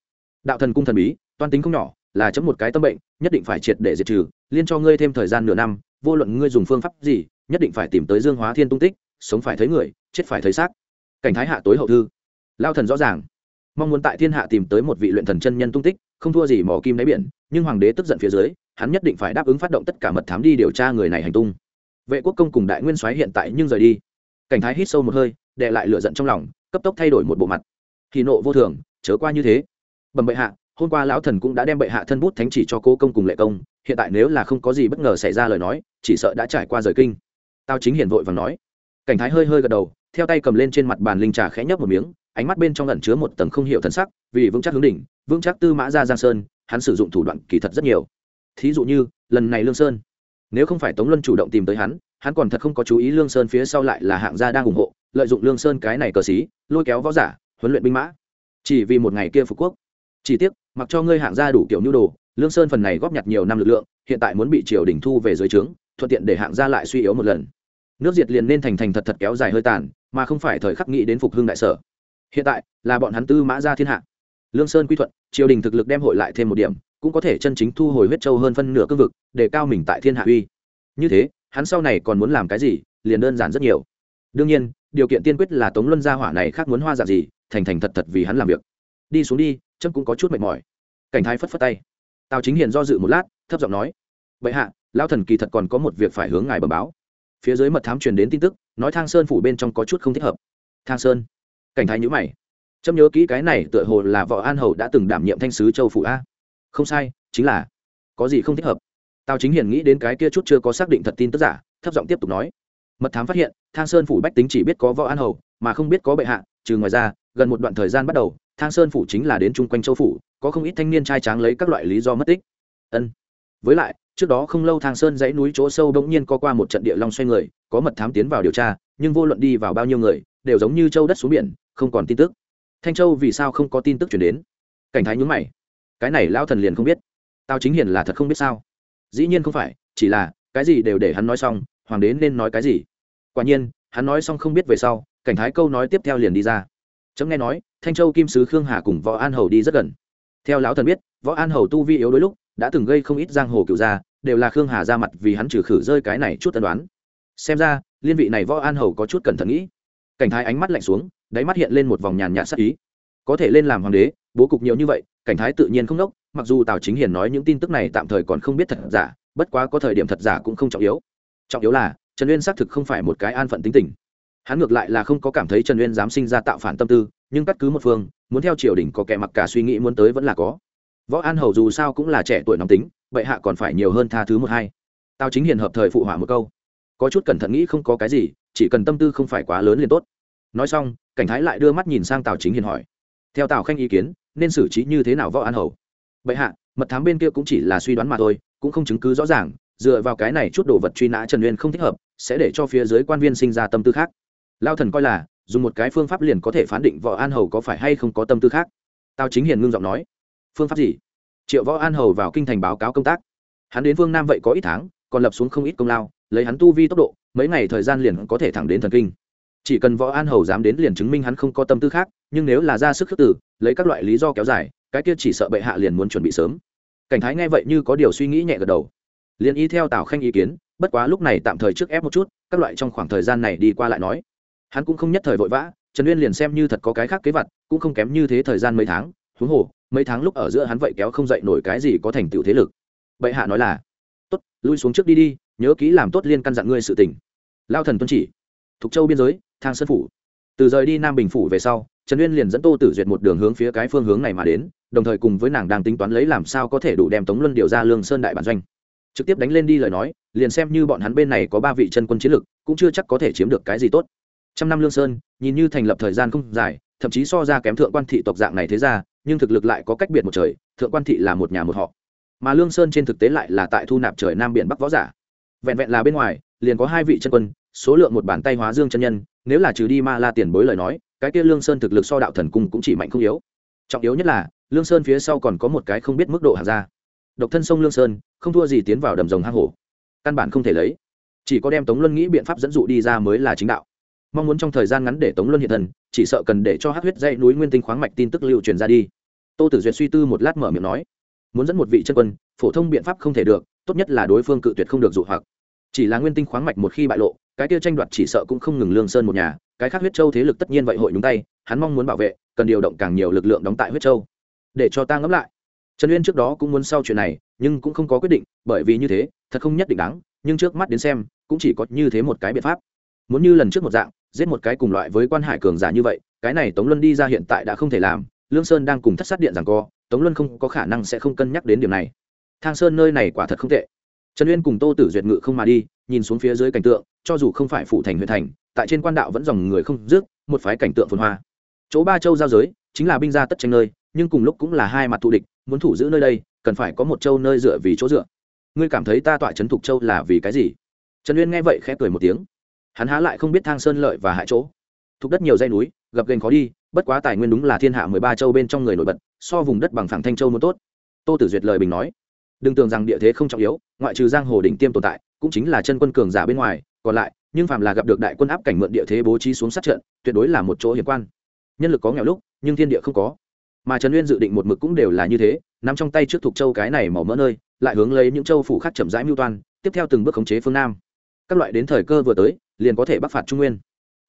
Đạo thần cung thần bí, toan tính không nhỏ, là chấm một cái tâm bệnh, nhất định phải triệt để diệt trừ, liên cho ngươi thêm thời gian nửa năm, vô luận ngươi dùng phương pháp gì, nhất định phải tìm tới dương hóa thiên tung tích, sống phải thấy người, chết phải thấy xác. Cảnh thái hạ tối hậu thư. Lao thần rõ ràng. Mong muốn tại thiên hạ tìm tới một vị luyện thần chân nhân tung tích, không thua gì mỏ kim đáy biển, nhưng hoàng đế tức giận phía dưới, hắn nhất định phải đáp ứng phát động tất cả mật thám đi điều tra người này hành tung. Vệ quốc công cùng đại nguyên soái hiện tại nhưng rời đi. Cảnh thái hít sâu một hơi đệ lại lửa giận trong lòng, cấp tốc thay đổi một bộ mặt thì nộ vô thường, chớ qua như thế. Bẩm bệ hạ, hôm qua lão thần cũng đã đem bệ hạ thân bút thánh chỉ cho cố công cùng lệ công, hiện tại nếu là không có gì bất ngờ xảy ra lời nói, chỉ sợ đã trải qua rời kinh. Tao chính hiển vội và nói. Cảnh thái hơi hơi gật đầu, theo tay cầm lên trên mặt bàn linh trà khẽ nhấp một miếng, ánh mắt bên trong lẩn chứa một tầng không hiểu thần sắc, vì vững chắc hướng đỉnh, vững chắc tư mã ra giang sơn, hắn sử dụng thủ đoạn kỳ thật rất nhiều. Thí dụ như, lần này lương sơn. Nếu không phải tống luân chủ động tìm tới hắn hắn còn thật không có chú ý lương sơn phía sau lại là hạng gia đang ủng hộ, lợi dụng lương sơn cái này cờ xí, lôi kéo võ giả huấn luyện binh mã. Chỉ vì một ngày kia phục quốc. Chỉ tiếc, mặc cho ngươi hạng gia đủ kiểu nhu đồ, lương sơn phần này góp nhặt nhiều năm lực lượng, hiện tại muốn bị triều đình thu về dưới trướng, thuận tiện để hạng gia lại suy yếu một lần. Nước diệt liền nên thành thành thật thật kéo dài hơi tàn, mà không phải thời khắc nghĩ đến phục hưng đại sở. Hiện tại, là bọn hắn tư mã ra thiên hạ. Lương sơn quy thuận, triều đình thực lực đem hội lại thêm một điểm, cũng có thể chân chính thu hồi huyết châu hơn phân nửa cương vực, để cao mình tại thiên hạ uy. Như thế, hắn sau này còn muốn làm cái gì, liền đơn giản rất nhiều. Đương nhiên, điều kiện tiên quyết là tống luân gia hỏa này khác muốn hoa dạng gì thành thành thật thật vì hắn làm việc. Đi xuống đi, trâm cũng có chút mệt mỏi. Cảnh thái phất phất tay. Tào chính hiền do dự một lát, thấp giọng nói vậy hạ lao thần kỳ thật còn có một việc phải hướng ngài bẩm báo. Phía dưới mật thám truyền đến tin tức, nói thang sơn phủ bên trong có chút không thích hợp. Thang sơn? Cảnh thái nhữ mày. Trâm nhớ kỹ cái này tựa hồ là võ an hầu đã từng đảm nhiệm thanh sứ châu phủ a. Không sai, chính là, có gì không thích hợp? Tào chính hiền nghĩ đến cái kia chút chưa có xác định thật tin tức giả, thấp giọng tiếp tục nói. Mật thám phát hiện, thang sơn phủ bách tính chỉ biết có võ an hầu, mà không biết có bệ hạ, trừ ngoài ra gần một đoạn thời gian bắt đầu, thang sơn phủ chính là đến chung quanh châu phủ, có không ít thanh niên trai tráng lấy các loại lý do mất tích. Ân. Với lại, trước đó không lâu thang sơn dãy núi chỗ sâu bỗng nhiên có qua một trận địa long xoay người, có mật thám tiến vào điều tra, nhưng vô luận đi vào bao nhiêu người, đều giống như châu đất xuống biển, không còn tin tức. Thanh châu vì sao không có tin tức chuyển đến? Cảnh thái nhúng mày. Cái này lao thần liền không biết. Tao chính hiền là thật không biết sao? Dĩ nhiên không phải, chỉ là, cái gì đều để hắn nói xong, hoàng đế nên nói cái gì? Quả nhiên, hắn nói xong không biết về sau, cảnh thái câu nói tiếp theo liền đi ra chấm nghe nói, thanh châu kim sứ khương hà cùng võ an hầu đi rất gần. Theo lão thần biết, võ an hầu tu vi yếu đôi lúc, đã từng gây không ít giang hồ cựu gia, đều là khương hà ra mặt vì hắn trừ khử rơi cái này chút tân đoán xem ra, liên vị này võ an hầu có chút cẩn thận nghĩ. Cảnh thái ánh mắt lạnh xuống, đáy mắt hiện lên một vòng nhàn nhạt sắc ý. Có thể lên làm hoàng đế, bố cục nhiều như vậy, cảnh thái tự nhiên không đốc, mặc dù tào chính hiền nói những tin tức này tạm thời còn không biết thật giả, bất quá có thời điểm thật giả cũng không trọng yếu. Trọng yếu là, trần uyên xác thực không phải một cái an phận tính tình hắn ngược lại là không có cảm thấy trần uyên dám sinh ra tạo phản tâm tư, nhưng cắt cứ một phương, muốn theo triều đình có kẻ mặc cả suy nghĩ muốn tới vẫn là có. Võ an hầu dù sao cũng là trẻ tuổi nóng tính, bệ hạ còn phải nhiều hơn tha thứ một hai. Tao chính hiền hợp thời phụ hỏa một câu. Có chút cẩn thận nghĩ không có cái gì, chỉ cần tâm tư không phải quá lớn liền tốt. Nói xong, cảnh thái lại đưa mắt nhìn sang tào chính hiền hỏi. Theo tào khanh ý kiến, nên xử trí như thế nào võ an hầu? Bệ hạ, mật thám bên kia cũng chỉ là suy đoán mà thôi, cũng không chứng cứ rõ ràng, dựa vào cái này chút đồ vật truy nã trần uyên không thích hợp, sẽ để cho phía dưới quan viên sinh ra tâm tư khác lao thần coi là, dùng một cái phương pháp liền có thể phán định võ an hầu có phải hay không có tâm tư khác. Tao chính hiền ngưng giọng nói, phương pháp gì? Triệu võ an hầu vào kinh thành báo cáo công tác. Hắn đến vương nam vậy có ít tháng, còn lập xuống không ít công lao, lấy hắn tu vi tốc độ, mấy ngày thời gian liền có thể thẳng đến thần kinh. Chỉ cần võ an hầu dám đến liền chứng minh hắn không có tâm tư khác, nhưng nếu là ra sức khước tử lấy các loại lý do kéo dài, cái kia chỉ sợ bệ hạ liền muốn chuẩn bị sớm. Cảnh thái nghe vậy như có điều suy nghĩ nhẹ gật đầu. Liền y theo tào khanh ý kiến, bất quá lúc này tạm thời trước ép một chút, các loại trong khoảng thời gian này đi qua lại nói hắn cũng không nhất thời vội vã, trần uyên liền xem như thật có cái khác kế vật, cũng không kém như thế thời gian mấy tháng, huống hồ, mấy tháng lúc ở giữa hắn vậy kéo không dậy nổi cái gì có thành tựu thế lực. Bệ hạ nói là, tốt, lui xuống trước đi đi, nhớ kỹ làm tốt liên căn dặn ngươi sự tình. Lao thần tuân chỉ, thục châu biên giới, thang sơn phủ. Từ rời đi nam bình phủ về sau, trần uyên liền dẫn tô tử duyệt một đường hướng phía cái phương hướng này mà đến, đồng thời cùng với nàng đang tính toán lấy làm sao có thể đủ đem tống luân điều ra lương sơn đại bản doanh. Trực tiếp đánh lên đi lời nói, liền xem như bọn hắn bên này có ba vị chân quân chiến lực, cũng chưa chắc có thể chiếm được cái gì tốt trăm năm lương sơn, nhìn như thành lập thời gian không dài, thậm chí so ra kém thượng quan thị tộc dạng này thế ra, nhưng thực lực lại có cách biệt một trời, thượng quan thị là một nhà một họ. Mà lương sơn trên thực tế lại là tại thu nạp trời nam biển bắc võ giả. Vẹn vẹn là bên ngoài, liền có hai vị chân quân, số lượng một bàn tay hóa dương chân nhân, nếu là trừ đi ma la tiền bối lời nói, cái kia lương sơn thực lực so đạo thần cung cũng chỉ mạnh không yếu. Trọng yếu nhất là, lương sơn phía sau còn có một cái không biết mức độ hàng ra độc thân sông lương sơn, không thua gì tiến vào đầm rồng hang hổ. Căn bản không thể lấy. Chỉ có đem tống luân nghĩ biện pháp dẫn dụ đi ra mới là chính đạo mong muốn trong thời gian ngắn để tống luân hiện thần chỉ sợ cần để cho hát huyết dây núi nguyên tinh khoáng mạch tin tức lưu truyền ra đi. Tô tử duyệt suy tư một lát mở miệng nói, muốn dẫn một vị chân quân, phổ thông biện pháp không thể được, tốt nhất là đối phương cự tuyệt không được dụ hoặc. Chỉ là nguyên tinh khoáng mạch một khi bại lộ, cái kia tranh đoạt chỉ sợ cũng không ngừng lương sơn một nhà, cái khác huyết châu thế lực tất nhiên vậy hội nhúng tay, hắn mong muốn bảo vệ, cần điều động càng nhiều lực lượng đóng tại huyết châu. Để cho ta ngẫm lại. Trần uyên trước đó cũng muốn sau chuyện này, nhưng cũng không có quyết định, bởi vì như thế, thật không nhất định đáng, nhưng trước mắt đến xem, cũng chỉ có như thế một cái biện pháp. Muốn như lần trước một dạng giết một cái cùng loại với quan hải cường giả như vậy, cái này tống luân đi ra hiện tại đã không thể làm, lương sơn đang cùng thất sát điện rằng co, tống luân không có khả năng sẽ không cân nhắc đến điểm này. Thang sơn nơi này quả thật không tệ. Trần uyên cùng tô tử duyệt ngự không mà đi, nhìn xuống phía dưới cảnh tượng, cho dù không phải phủ thành huyện thành, tại trên quan đạo vẫn dòng người không dứt, một phái cảnh tượng phồn hoa. Chỗ ba châu giao giới, chính là binh gia tất tranh nơi, nhưng cùng lúc cũng là hai mặt thù địch, muốn thủ giữ nơi đây, cần phải có một châu nơi dựa vì chỗ dựa. Ngươi cảm thấy ta tọa trấn thục châu là vì cái gì? Trần uyên nghe vậy khẽ cười một tiếng hắn há lại không biết thang sơn lợi và hại chỗ. Thuộc đất nhiều dây núi, gập ghềnh khó đi, bất quá tài nguyên đúng là thiên hạ mười ba châu bên trong người nổi bật, so vùng đất bằng phẳng thanh châu muốn tốt. Tô tử duyệt lời bình nói, đừng tưởng rằng địa thế không trọng yếu, ngoại trừ giang hồ đỉnh tiêm tồn tại, cũng chính là chân quân cường giả bên ngoài, còn lại, nhưng phàm là gặp được đại quân áp cảnh mượn địa thế bố trí xuống sát trận, tuyệt đối là một chỗ hiểm quan. Nhân lực có nghèo lúc, nhưng thiên địa không có. Mà trần uyên dự định một mực cũng đều là như thế nằm trong tay trước thuộc châu cái này màu mỡ nơi, lại hướng lấy những châu phủ khác chậm rãi mưu toan, tiếp theo từng bước khống chế phương nam. Các loại đến thời cơ vừa tới liền có thể bắc phạt trung nguyên.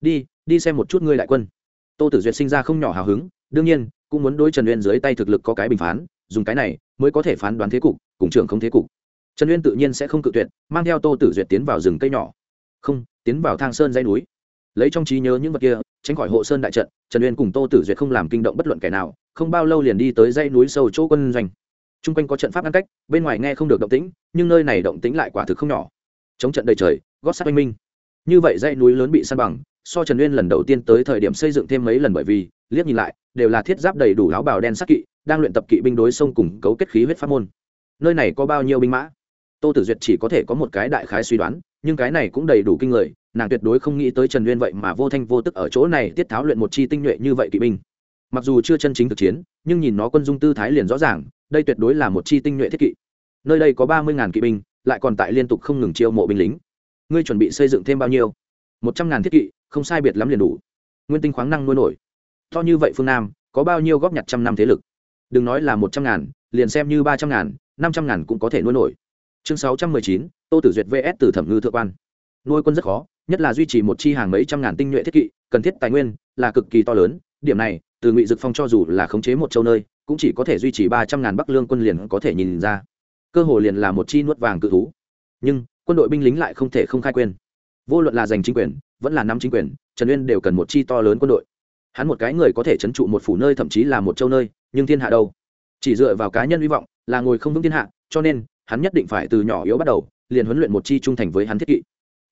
Đi đi xem một chút ngươi đại quân. Tô tử duyệt sinh ra không nhỏ hào hứng, đương nhiên, cũng muốn đối trần uyên dưới tay thực lực có cái bình phán, dùng cái này mới có thể phán đoán thế cục, cùng trưởng không thế cục. Trần uyên tự nhiên sẽ không cự tuyệt, mang theo tô tử duyệt tiến vào rừng cây nhỏ. Không, tiến vào thang sơn dây núi. Lấy trong trí nhớ những vật kia, tránh khỏi hộ sơn đại trận, trần uyên cùng tô tử duyệt không làm kinh động bất luận kẻ nào, không bao lâu liền đi tới dây núi sâu chỗ quân doanh. T r u n g quanh có trận pháp ngăn cách, bên ngoài nghe không được động tĩnh, nhưng nơi này động tĩnh lại quả thực không nhỏ. Chống trận đầy trời, gót sắt oanh minh như vậy dãy núi lớn bị săn bằng, so trần uyên lần đầu tiên tới thời điểm xây dựng thêm mấy lần bởi vì, liếc nhìn lại, đều là thiết giáp đầy đủ áo bào đen sắc kỵ, đang luyện tập kỵ binh đối sông cùng cấu kết khí huyết pháp môn. Nơi này có bao nhiêu binh mã? Tô tử duyệt chỉ có thể có một cái đại khái suy đoán, nhưng cái này cũng đầy đủ kinh người, nàng tuyệt đối không nghĩ tới trần uyên vậy mà vô thanh vô tức ở chỗ này tiết tháo luyện một chi tinh nhuệ như vậy kỵ binh. Mặc dù chưa chân chính thực chiến, nhưng nhìn nó quân dung tư thái liền rõ ràng, đây tuyệt đối là một chi tinh nhuệ thiết kỵ. Nơi đây có ba mươi ngàn kỵ binh, lại còn tại liên tục không ngừng chiêu mộ binh lính ngươi chuẩn bị xây dựng thêm bao nhiêu? Một trăm ngàn thiết kỵ, không sai biệt lắm liền đủ. Nguyên tinh khoáng năng nuôi nổi. To như vậy phương nam, có bao nhiêu góp nhặt trăm năm thế lực? Đừng nói là một trăm ngàn, liền xem như ba trăm ngàn, năm trăm ngàn cũng có thể nuôi nổi. Chương sáu trăm mười chín, tô tử duyệt vs từ thẩm ngư thượng quan. Nuôi quân rất khó, nhất là duy trì một chi hàng mấy trăm ngàn tinh nhuệ thiết kỵ, cần thiết tài nguyên là cực kỳ to lớn. Điểm này, từ ngụy dực phong cho dù là khống chế một châu nơi, cũng chỉ có thể duy trì ba trăm ngàn bắc lương quân liền có thể nhìn ra. Cơ hồ liền là một chi nuốt vàng cự thú. Nhưng quân đội binh lính lại không thể không khai quyền. Vô luận là giành chính quyền, vẫn là nắm chính quyền, trần uyên đều cần một chi to lớn quân đội. Hắn một cái người có thể trấn trụ một phủ nơi, thậm chí là một châu nơi, nhưng thiên hạ đâu? Chỉ dựa vào cá nhân hy vọng, là ngồi không vững thiên hạ, cho nên, hắn nhất định phải từ nhỏ yếu bắt đầu, liền huấn luyện một chi trung thành với hắn thiết kỵ.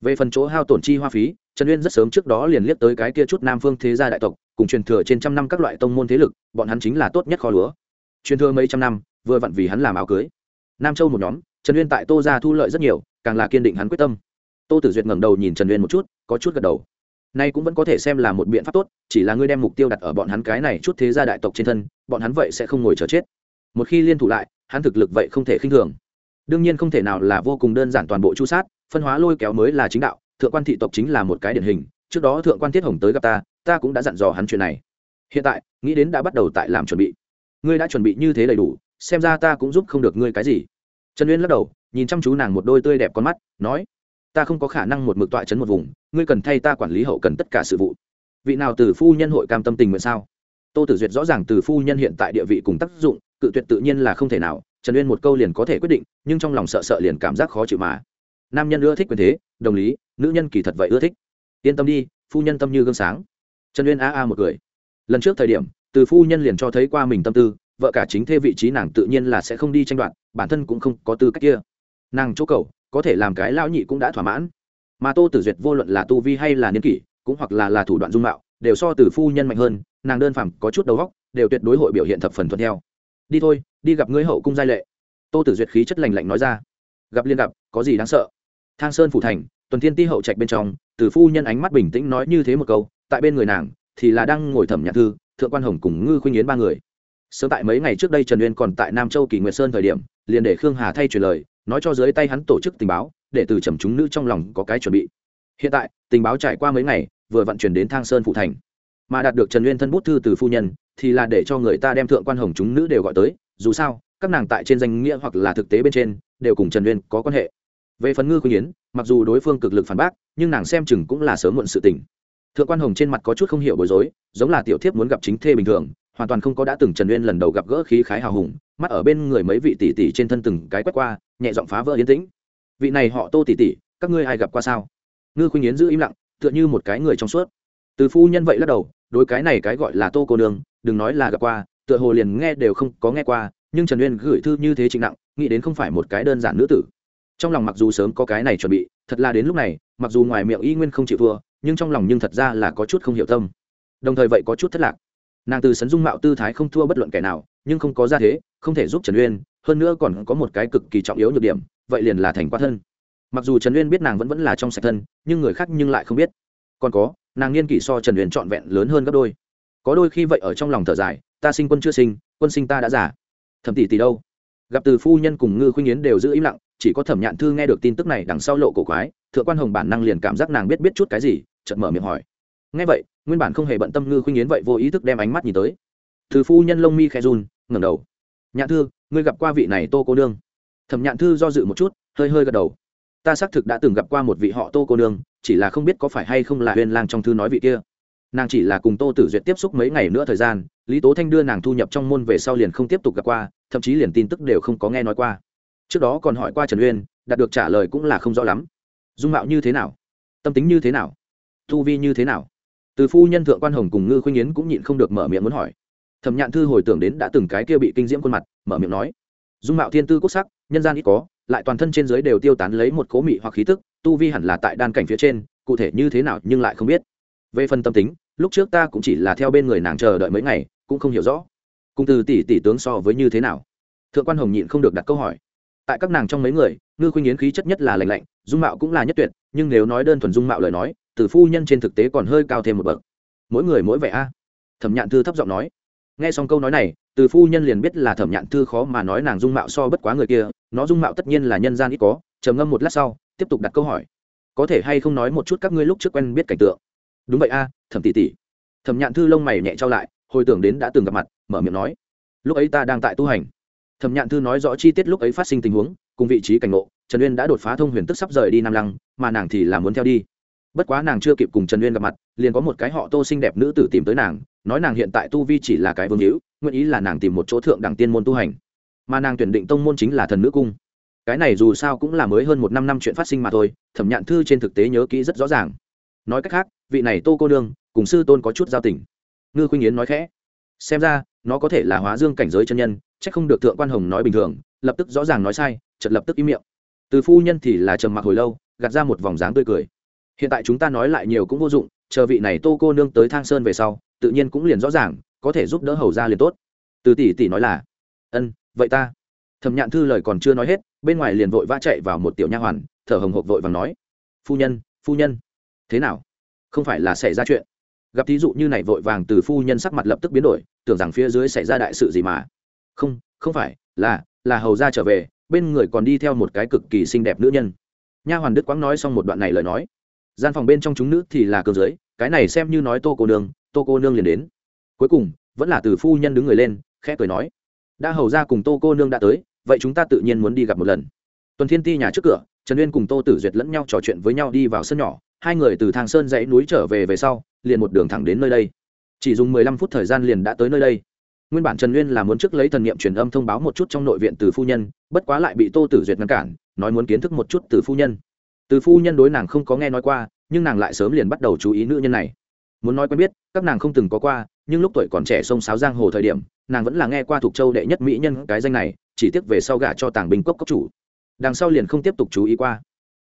Về phần chỗ hao tổn chi hoa phí, trần uyên rất sớm trước đó liền liếc tới cái kia chút nam phương thế gia đại tộc, cùng truyền thừa trên trăm năm các loại tông môn thế lực, bọn hắn chính là tốt nhất kho lúa. Truyền thừa mấy trăm năm, vừa vặn vì hắn làm áo cưới. Nam châu một nhóm, trần uyên tại tô ra thu lợi rất nhiều càng là kiên định hắn quyết tâm. Tô tử duyệt ngẩng đầu nhìn trần uyên một chút, có chút gật đầu. Nay cũng vẫn có thể xem là một biện pháp tốt, chỉ là ngươi đem mục tiêu đặt ở bọn hắn cái này chút thế gia đại tộc trên thân, bọn hắn vậy sẽ không ngồi chờ chết. Một khi liên thủ lại, hắn thực lực vậy không thể khinh thường. Đương nhiên không thể nào là vô cùng đơn giản toàn bộ chu sát, phân hóa lôi kéo mới là chính đạo, thượng quan thị tộc chính là một cái điển hình, trước đó thượng quan thiết hồng tới gặp ta ta cũng đã dặn dò hắn chuyện này. Hiện tại, nghĩ đến đã bắt đầu tại làm chuẩn bị. Ngươi đã chuẩn bị như thế đầy đủ, xem ra ta cũng giúp không được ngươi cái gì. Trần uyên lắc đầu nhìn chăm chú nàng một đôi tươi đẹp con mắt, nói, ta không có khả năng một mực tọa chấn một vùng, ngươi cần thay ta quản lý hậu cần tất cả sự vụ. Vị nào từ phu nhân hội cam tâm tình nguyện sao? Tô tử duyệt rõ ràng từ phu nhân hiện tại địa vị cùng tác dụng, cự tuyệt tự nhiên là không thể nào, trần uyên một câu liền có thể quyết định, nhưng trong lòng sợ sợ liền cảm giác khó chịu mà. Nam nhân ưa thích quyền thế, đồng lý, nữ nhân kỳ thật vậy ưa thích. Yên tâm đi, phu nhân tâm như gương sáng. Trần uyên a a một cười. Lần trước thời điểm, từ phu nhân liền cho thấy qua mình tâm tư, vợ cả chính thê vị trí nàng tự nhiên là sẽ không đi tranh đoạt, bản thân cũng không có tư cách kia nàng chỗ cầu, có thể làm cái lao nhị cũng đã thỏa mãn. Mà tô tử duyệt vô luận là tu vi hay là niên kỷ, cũng hoặc là là thủ đoạn dung mạo, đều so từ phu nhân mạnh hơn, nàng đơn phẳng có chút đầu góc đều tuyệt đối hội biểu hiện thập phần thuận theo. Đi thôi, đi gặp ngươi hậu cung giai lệ. Tô tử duyệt khí chất lành lạnh nói ra. Gặp liên gặp, có gì đáng sợ? Thang sơn phủ thành, tuần thiên ti hậu trạch bên trong, từ phu nhân ánh mắt bình tĩnh nói như thế một câu, tại bên người nàng, thì là đang ngồi thẩm nhạc thư, thượng quan hồng cùng ngư khuynh yến ba người. Sớm tại mấy ngày trước đây trần uyên còn tại nam châu kỳ nguyệt sơn thời điểm, liền để khương hà thay truyền lời nói cho dưới tay hắn tổ chức tình báo, để từ trầm chúng nữ trong lòng có cái chuẩn bị. Hiện tại, tình báo trải qua mấy ngày, vừa vận chuyển đến thang sơn phụ thành. Mà đạt được trần uyên thân bút thư từ phu nhân, thì là để cho người ta đem thượng quan hồng chúng nữ đều gọi tới. Dù sao, các nàng tại trên danh nghĩa hoặc là thực tế bên trên, đều cùng trần uyên có quan hệ. Về phần ngư khuyên yến, mặc dù đối phương cực lực phản bác, nhưng nàng xem chừng cũng là sớm muộn sự tình. Thượng quan hồng trên mặt có chút không hiểu bối rối, giống là tiểu thiếp muốn gặp chính thê bình thường, hoàn toàn không có đã từng trần uyên lần đầu gặp gỡ khí khái hào hùng, mắt ở bên người mấy vị tỷ tỷ trên thân từng cái quét qua nhẹ giọng phá vỡ yên tĩnh. Vị này họ tô tỷ tỷ, các ngươi ai gặp qua sao? Ngư khuynh yến giữ im lặng, tựa như một cái người trong suốt. Từ phu nhân vậy lắc đầu, đối cái này cái gọi là tô cô nương, đừng nói là gặp qua, tựa hồ liền nghe đều không có nghe qua, nhưng trần uyên gửi thư như thế trịnh nặng, nghĩ đến không phải một cái đơn giản nữ tử. Trong lòng mặc dù sớm có cái này chuẩn bị, thật là đến lúc này, mặc dù ngoài miệng y nguyên không chịu thua, nhưng trong lòng nhưng thật ra là có chút không hiểu tâm. Đồng thời vậy có chút thất lạc. Nàng từ sấn dung mạo tư thái không thua bất luận kẻ nào, nhưng không có ra thế, không thể giúp trần uyên hơn nữa còn có một cái cực kỳ trọng yếu nhược điểm, vậy liền là thành quá thân. Mặc dù trần uyên biết nàng vẫn vẫn là trong sạch thân, nhưng người khác nhưng lại không biết. Còn có, nàng niên kỷ so trần uyên trọn vẹn lớn hơn gấp đôi. Có đôi khi vậy ở trong lòng thở dài, ta sinh quân chưa sinh, quân sinh ta đã giả thẩm tỷ tỷ đâu? Gặp từ phu nhân cùng ngư khuynh yến đều giữ im lặng, chỉ có thẩm nhạn thư nghe được tin tức này đằng sau lộ cổ quái, thượng quan hồng bản năng liền cảm giác nàng biết biết chút cái gì, chợt mở miệng hỏi. Nghe vậy, nguyên bản không hề bận tâm ngư khuynh yến vậy vô ý thức đem ánh mắt nhìn tới. Từ phu nhân lông mi khe run, ngẩng đầu nhạn thư, ngươi gặp qua vị này tô cô nương? Thẩm nhạn thư do dự một chút, hơi hơi gật đầu. Ta xác thực đã từng gặp qua một vị họ tô cô nương, chỉ là không biết có phải hay không là huyền lang trong thư nói vị kia. Nàng chỉ là cùng tô tử duyệt tiếp xúc mấy ngày nữa thời gian, lý tố thanh đưa nàng thu nhập trong môn về sau liền không tiếp tục gặp qua, thậm chí liền tin tức đều không có nghe nói qua. Trước đó còn hỏi qua trần uyên, đạt được trả lời cũng là không rõ lắm. Dung mạo như thế nào? Tâm tính như thế nào? Thu vi như thế nào? Từ phu nhân thượng quan hồng cùng ngư khuynh yến cũng nhịn không được mở miệng muốn hỏi thẩm nhạn thư hồi tưởng đến đã từng cái kia bị kinh diễm khuôn mặt, mở miệng nói, dung mạo thiên tư quốc sắc, nhân gian ít có, lại toàn thân trên dưới đều tiêu tán lấy một cố mị hoặc khí tức, tu vi hẳn là tại đan cảnh phía trên, cụ thể như thế nào nhưng lại không biết. Về phần tâm tính, lúc trước ta cũng chỉ là theo bên người nàng chờ đợi mấy ngày, cũng không hiểu rõ. Cùng từ tỷ tỷ tướng so với như thế nào? Thượng quan hồng nhịn không được đặt câu hỏi. Tại các nàng trong mấy người, ngư khuynh yến khí chất nhất là lành lạnh, dung mạo cũng là nhất tuyệt, nhưng nếu nói đơn thuần dung mạo lời nói, từ phu nhân trên thực tế còn hơi cao thêm một bậc. Mỗi người mỗi vẻ a. Thẩm nhạn thư thấp giọng nói nghe xong câu nói này, từ phu nhân liền biết là thẩm nhạn thư khó mà nói nàng dung mạo so bất quá người kia, nó dung mạo tất nhiên là nhân gian ít có, trầm ngâm một lát sau, tiếp tục đặt câu hỏi. Có thể hay không nói một chút các ngươi lúc trước quen biết cảnh tượng? Đúng vậy a, thẩm tỷ tỷ. Thẩm nhạn thư lông mày nhẹ trao lại, hồi tưởng đến đã từng gặp mặt, mở miệng nói, lúc ấy ta đang tại tu hành. Thẩm nhạn thư nói rõ chi tiết lúc ấy phát sinh tình huống, cùng vị trí cảnh ngộ, trần uyên đã đột phá thông huyền tức sắp rời đi nam lăng, mà nàng thì là muốn theo đi bất quá nàng chưa kịp cùng trần uyên gặp mặt, liền có một cái họ tô xinh đẹp nữ tử tìm tới nàng, nói nàng hiện tại tu vi chỉ là cái vương hữu, nguyện ý là nàng tìm một chỗ thượng đẳng tiên môn tu hành. Mà nàng tuyển định tông môn chính là thần nữ cung. Cái này dù sao cũng là mới hơn một năm năm chuyện phát sinh mà thôi, thẩm nhạn thư trên thực tế nhớ kỹ rất rõ ràng. Nói cách khác, vị này tô cô nương, cùng sư tôn có chút giao tình. Ngư khuynh yến nói khẽ, xem ra, nó có thể là hóa dương cảnh giới chân nhân c h ắ c không được thượng quan hồng nói bình thường, lập tức rõ ràng nói sai chật lập tức im miệng. Từ phu nhân thì là trầm mặc hồi lâu, gạt ra một vòng dáng tươi cười hiện tại chúng ta nói lại nhiều cũng vô dụng, chờ vị này tô cô nương tới thang sơn về sau, tự nhiên cũng liền rõ ràng, có thể giúp đỡ hầu ra liền tốt. Từ tỷ tỷ nói là, ân, vậy ta. Thẩm nhạn thư lời còn chưa nói hết, bên ngoài liền vội vã chạy vào một tiểu nha hoàn, thở hồng hộc vội và nói, phu nhân phu nhân. Thế nào? Không phải là xảy ra chuyện? Gặp thí dụ như này vội vàng từ phu nhân sắc mặt lập tức biến đổi, tưởng rằng phía dưới xảy ra đại sự gì mà. Không không phải, là là hầu ra trở về, bên người còn đi theo một cái cực kỳ xinh đẹp nữ nhân. Nha hoàn đức quang nói xong một đoạn này lời nói gian phòng bên trong chúng nữ thì là cơ giới, cái này xem như nói tô cô nương, tô cô nương liền đến. Cuối cùng, vẫn là từ phu nhân đứng người lên, khẽ cười nói, đã hầu ra cùng tô cô nương đã tới, vậy chúng ta tự nhiên muốn đi gặp một lần. Tuần thiên ti nhà trước cửa, trần uyên cùng tô tử duyệt lẫn nhau trò chuyện với nhau đi vào sân nhỏ, hai người từ thang sơn dãy núi trở về về sau, liền một đường thẳng đến nơi đây. Chỉ dùng mười lăm phút thời gian liền đã tới nơi đây. Nguyên bản trần uyên là muốn trước lấy thần nghiệm truyền âm thông báo một chút trong nội viện từ phu nhân, bất quá lại bị tô tử duyệt ngăn cản, nói muốn kiến thức một chút từ phu nhân từ phu nhân đối nàng không có nghe nói qua, nhưng nàng lại sớm liền bắt đầu chú ý nữ nhân này. Muốn nói quen biết, các nàng không từng có qua, nhưng lúc tuổi còn trẻ sông sáo giang hồ thời điểm, nàng vẫn là nghe qua thuộc châu đệ nhất mỹ nhân cái danh này, chỉ tiếc về sau gả cho tàng bình cốc cốc chủ. Đằng sau liền không tiếp tục chú ý qua.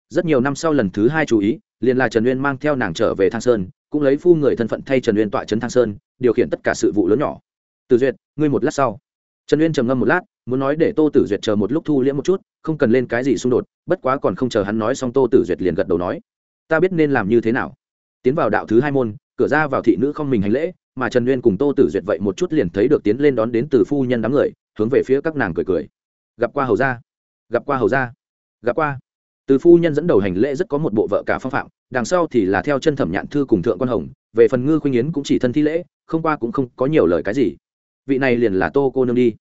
Rất nhiều năm sau lần thứ hai chú ý, liền là trần uyên mang theo nàng trở về thang sơn, cũng lấy phu người thân phận thay trần uyên tọa trấn thang sơn, điều khiển tất cả sự vụ lớn nhỏ. Từ duyệt, ngươi một lát sau. Trần uyên trầm ngâm một lát, muốn nói để tô tử duyệt chờ một lúc thu liễm một chút không cần lên cái gì xung đột, bất quá còn không chờ hắn nói xong, tô tử duyệt liền gật đầu nói, ta biết nên làm như thế nào. Tiến vào đạo thứ hai môn, cửa ra vào thị nữ không mình hành lễ, mà trần nguyên cùng tô tử duyệt vậy một chút liền thấy được tiến lên đón đến từ phu nhân đám người, hướng về phía các nàng cười cười. Gặp qua hầu gia, gặp qua hầu gia, gặp qua. Từ phu nhân dẫn đầu hành lễ rất có một bộ vợ cả phong phạm, đằng sau thì là theo chân thẩm nhạn thư cùng thượng quan hồng, về phần ngư khuynh yến cũng chỉ thân thi lễ, không qua cũng không có nhiều lời cái gì. Vị này liền là tô cô nương đi.